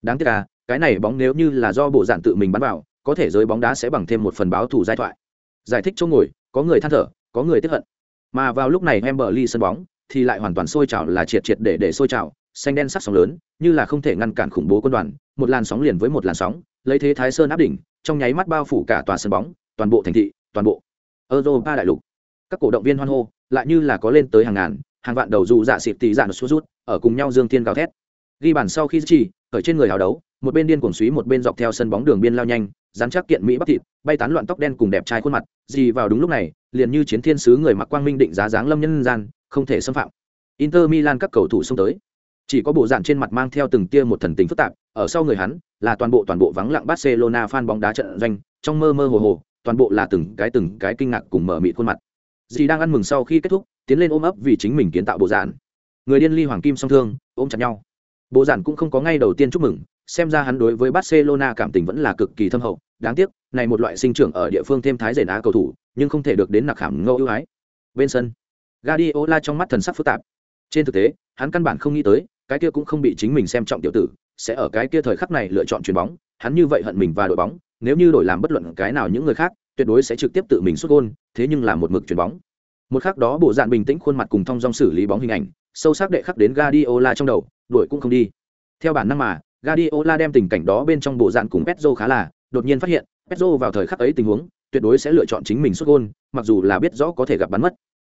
Đáng tiếc à, cái này bóng nếu như là do bộ dàn tự mình bắn vào, có thể giới bóng đá sẽ bằng thêm một phần báo thủ giai thoại. Giải thích chỗ ngồi, có người than thở, có người tiếp hận. Mà vào lúc này Emberley sân bóng thì lại hoàn toàn sôi trào là triệt triệt để để sôi trào, xanh đen sắc sóng lớn, như là không thể ngăn cản khủng bố quân đoàn, một làn sóng liền với một làn sóng, lấy thế thái sơn áp đỉnh trong nháy mắt bao phủ cả tòa sân bóng toàn bộ thành thị toàn bộ europa đại lục. Các cổ động viên hoan hô lại như là có lên tới hàng ngàn hàng vạn đầu dù dạ xịt tì dạ sút rút ở cùng nhau dương thiên gào thét. Ghi bàn sau khi chỉ ở trên người hào đấu một bên điên cuồng suý một bên dọc theo sân bóng đường biên lao nhanh, dán chắc kiện mỹ bắp thịt, bay tán loạn tóc đen cùng đẹp trai khuôn mặt, gì vào đúng lúc này, liền như chiến thiên sứ người mặc quang minh định giá dáng lâm nhân gian, không thể xâm phạm. Inter milan các cầu thủ xông tới. Chỉ có bộ dạng trên mặt mang theo từng tia một thần tính phức tạp, ở sau người hắn, là toàn bộ toàn bộ vắng lặng barcelona fan bóng đá trận doanh, trong mơ mơ hồ hồ, toàn bộ là từng cái từng cái kinh ngạc cùng mở mịt khuôn mặt. Dì đang ăn mừng sau khi kết thúc, tiến lên ôm ấp vì chính mình kiến tạo bộ dạng. Người điên ly hoàng kim song thương, ôm chặt nhau. Bộ dạng cũng không có ngay đầu tiên chúc mừng xem ra hắn đối với barcelona cảm tình vẫn là cực kỳ thâm hậu. Đáng tiếc, này một loại sinh trưởng ở địa phương thêm thái rể á cầu thủ, nhưng không thể được đến nặc khảm ngô ưu ái. Bên sân, Guardiola trong mắt thần sắc phức tạp. Trên thực tế, hắn căn bản không nghĩ tới, cái kia cũng không bị chính mình xem trọng tiểu tử, sẽ ở cái kia thời khắc này lựa chọn chuyền bóng. Hắn như vậy hận mình và đội bóng, nếu như đổi làm bất luận cái nào những người khác, tuyệt đối sẽ trực tiếp tự mình xuất gôn, thế nhưng là một mực chuyền bóng. Một khắc đó bộ dạng bình tĩnh khuôn mặt cùng thong dong xử lý bóng hình ảnh, sâu sắc đệ khắc đến Guardiola trong đầu, đuổi cũng không đi. Theo bản năng mà Guardiola đem tình cảnh đó bên trong bộ dạng cùng Pedro khá là, đột nhiên phát hiện, Pedro vào thời khắc ấy tình huống, tuyệt đối sẽ lựa chọn chính mình xuất gôn, mặc dù là biết rõ có thể gặp bắn mất.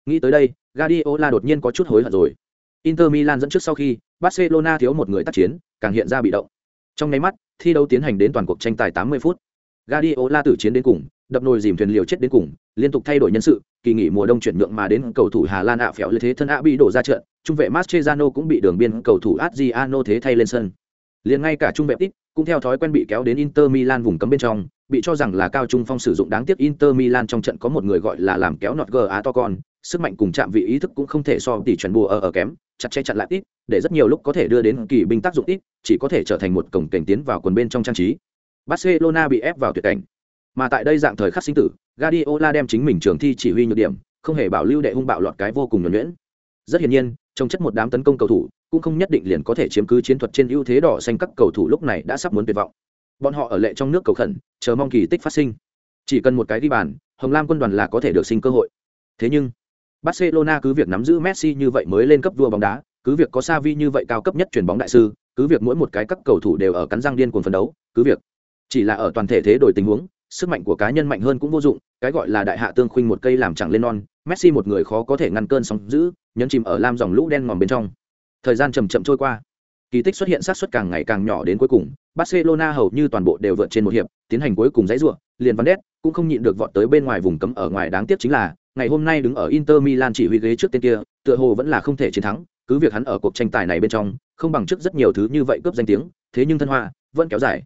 Nghĩ tới đây, Guardiola đột nhiên có chút hối hận rồi. Inter Milan dẫn trước sau khi, Barcelona thiếu một người tác chiến, càng hiện ra bị động. Trong nháy mắt, thi đấu tiến hành đến toàn cuộc tranh tài 80 phút. Guardiola tử chiến đến cùng, đập nồi dìm thuyền liều chết đến cùng, liên tục thay đổi nhân sự, kỳ nghỉ mùa đông chuyển nhượng mà đến cầu thủ Hà Lan ạ phèo như thế thân ạ bị đổ ra trận, trung vệ Mascherano cũng bị đường biên cầu thủ Adriano thế thay lên sân liền ngay cả trung vệ ít cũng theo thói quen bị kéo đến Inter Milan vùng cấm bên trong, bị cho rằng là cao trung phong sử dụng đáng tiếc Inter Milan trong trận có một người gọi là làm kéo nọt gờ á to con, sức mạnh cùng chạm vị ý thức cũng không thể so tỷ chuẩn bùa ở ở kém, chặt che chặt lại ít để rất nhiều lúc có thể đưa đến kỳ binh tác dụng ít chỉ có thể trở thành một cổng cảnh tiến vào quần bên trong trang trí. Barcelona bị ép vào tuyệt cảnh. Mà tại đây dạng thời khắc sinh tử, Guardiola đem chính mình trường thi chỉ huy nhược điểm, không hề bảo lưu đệ hung bạo lọt cái vô cùng nhuẩn nhuyễn. Rất hiển nhiên trong chất một đám tấn công cầu thủ, cũng không nhất định liền có thể chiếm cứ chiến thuật trên ưu thế đỏ xanh các cầu thủ lúc này đã sắp muốn tuyệt vọng. Bọn họ ở lệ trong nước cầu khẩn, chờ mong kỳ tích phát sinh. Chỉ cần một cái ghi bàn, hồng lam quân đoàn là có thể được sinh cơ hội. Thế nhưng, barcelona cứ việc nắm giữ messi như vậy mới lên cấp vua bóng đá, cứ việc có Savi như vậy cao cấp nhất truyền bóng đại sư, cứ việc mỗi một cái các cầu thủ đều ở cắn răng điên cuồng phấn đấu, cứ việc chỉ là ở toàn thể thế đổi tình huống, sức mạnh của cá nhân mạnh hơn cũng vô dụng, cái gọi là đại hạ tương khuynh một cây làm chẳng lên non messi một người khó có thể ngăn cơn sóng giữ nhấn chìm ở lam dòng lũ đen ngòm bên trong. Thời gian chầm chậm trôi qua. Kỳ tích xuất hiện sát xuất càng ngày càng nhỏ đến cuối cùng, barcelona hầu như toàn bộ đều vượt trên một hiệp, tiến hành cuối cùng dãy ruộng liền van đét cũng không nhịn được vọt tới bên ngoài vùng cấm ở ngoài đáng tiếc chính là, ngày hôm nay đứng ở inter milan chỉ huy ghế trước tên kia, tựa hồ vẫn là không thể chiến thắng, cứ việc hắn ở cuộc tranh tài này bên trong, không bằng trước rất nhiều thứ như vậy cướp danh tiếng, thế nhưng thân hoa, vẫn kéo dài.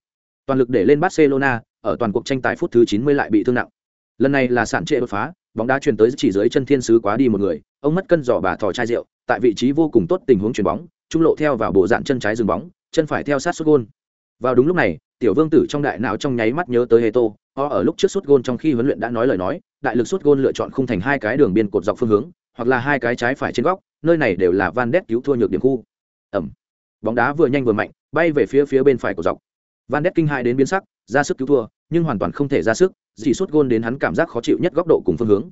Toàn lực để lên barcelona, ở toàn cuộc tranh tài phút thứ 90 lại bị thương nặng. Lần này là sản trệ đột phá bóng đá truyền tới chỉ dưới chân thiên sứ quá đi một người, ông mất cân giỏ bà thò chai rượu, tại vị trí vô cùng tốt tình huống chuyền bóng, trung lộ theo vào bộ dạng chân trái dừng bóng, chân phải theo sát sút gôn. Vào đúng lúc này, tiểu vương tử trong đại não trong nháy mắt nhớ tới hê tô họ ở lúc trước sút gôn trong khi huấn luyện đã nói lời nói, đại lực sút gôn lựa chọn khung thành hai cái đường biên cột dọc phương hướng, hoặc là hai cái trái phải trên góc, nơi này đều là van đét cứu thua nhược điểm khu. Ẩm. Bóng đá vừa nhanh vừa mạnh, bay về phía phía bên phải của dọc. Van đét kinh hại đến biến sắc, ra sức cứu thua nhưng hoàn toàn không thể ra sức chỉ suốt gôn đến hắn cảm giác khó chịu nhất góc độ cùng phương hướng.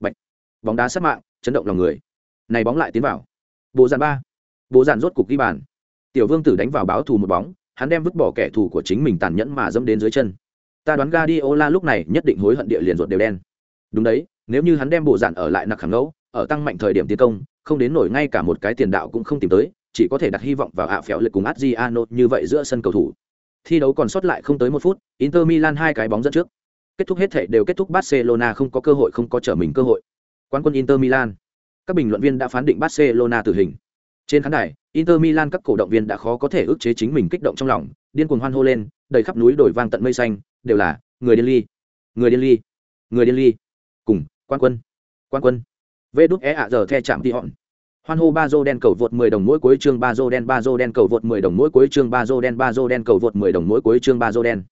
Bạch. bóng đá sát mạng, chấn động lòng người. Này bóng lại tiến vào. Bộ dàn ba. Bộ dàn rốt cục ghi bàn. Tiểu vương tử đánh vào báo thù một bóng, hắn đem vứt bỏ kẻ thù của chính mình tàn nhẫn mà dẫm đến dưới chân. Ta đoán Guardiola lúc này nhất định hối hận địa liền ruột đều đen. Đúng đấy, nếu như hắn đem bộ dàn ở lại nặc khẳng ngẫu, ở tăng mạnh thời điểm tiến công, không đến nổi ngay cả một cái tiền đạo cũng không tìm tới, chỉ có thể đặt hy vọng vào ạ phèo lực cùng Adriano như vậy giữa sân cầu thủ thi đấu còn sót lại không tới một phút, inter milan hai cái bóng dẫn trước. Kết thúc hết thể đều kết thúc barcelona không có cơ hội, không có trở mình cơ hội. Quán quân inter milan. Các bình luận viên đã phán định barcelona tử hình. Trên khán đài, inter milan các cổ động viên đã khó có thể ức chế chính mình kích động trong lòng, điên cuồng hoan hô lên, đầy khắp núi đồi vang tận mây xanh, đều là, người điên ly, người điên ly, người điên ly. Cùng quan quân quan quân. Vê đúc é ạ giờ the chạm thì họn. Hoan hô ba đen cầu vượt 10 đồng mỗi cuối chương, ba đen ba đen cầu vượt 10 đồng mỗi cuối chương, ba đen ba đen cầu vượt 10 đồng mỗi cuối chương, ba đen.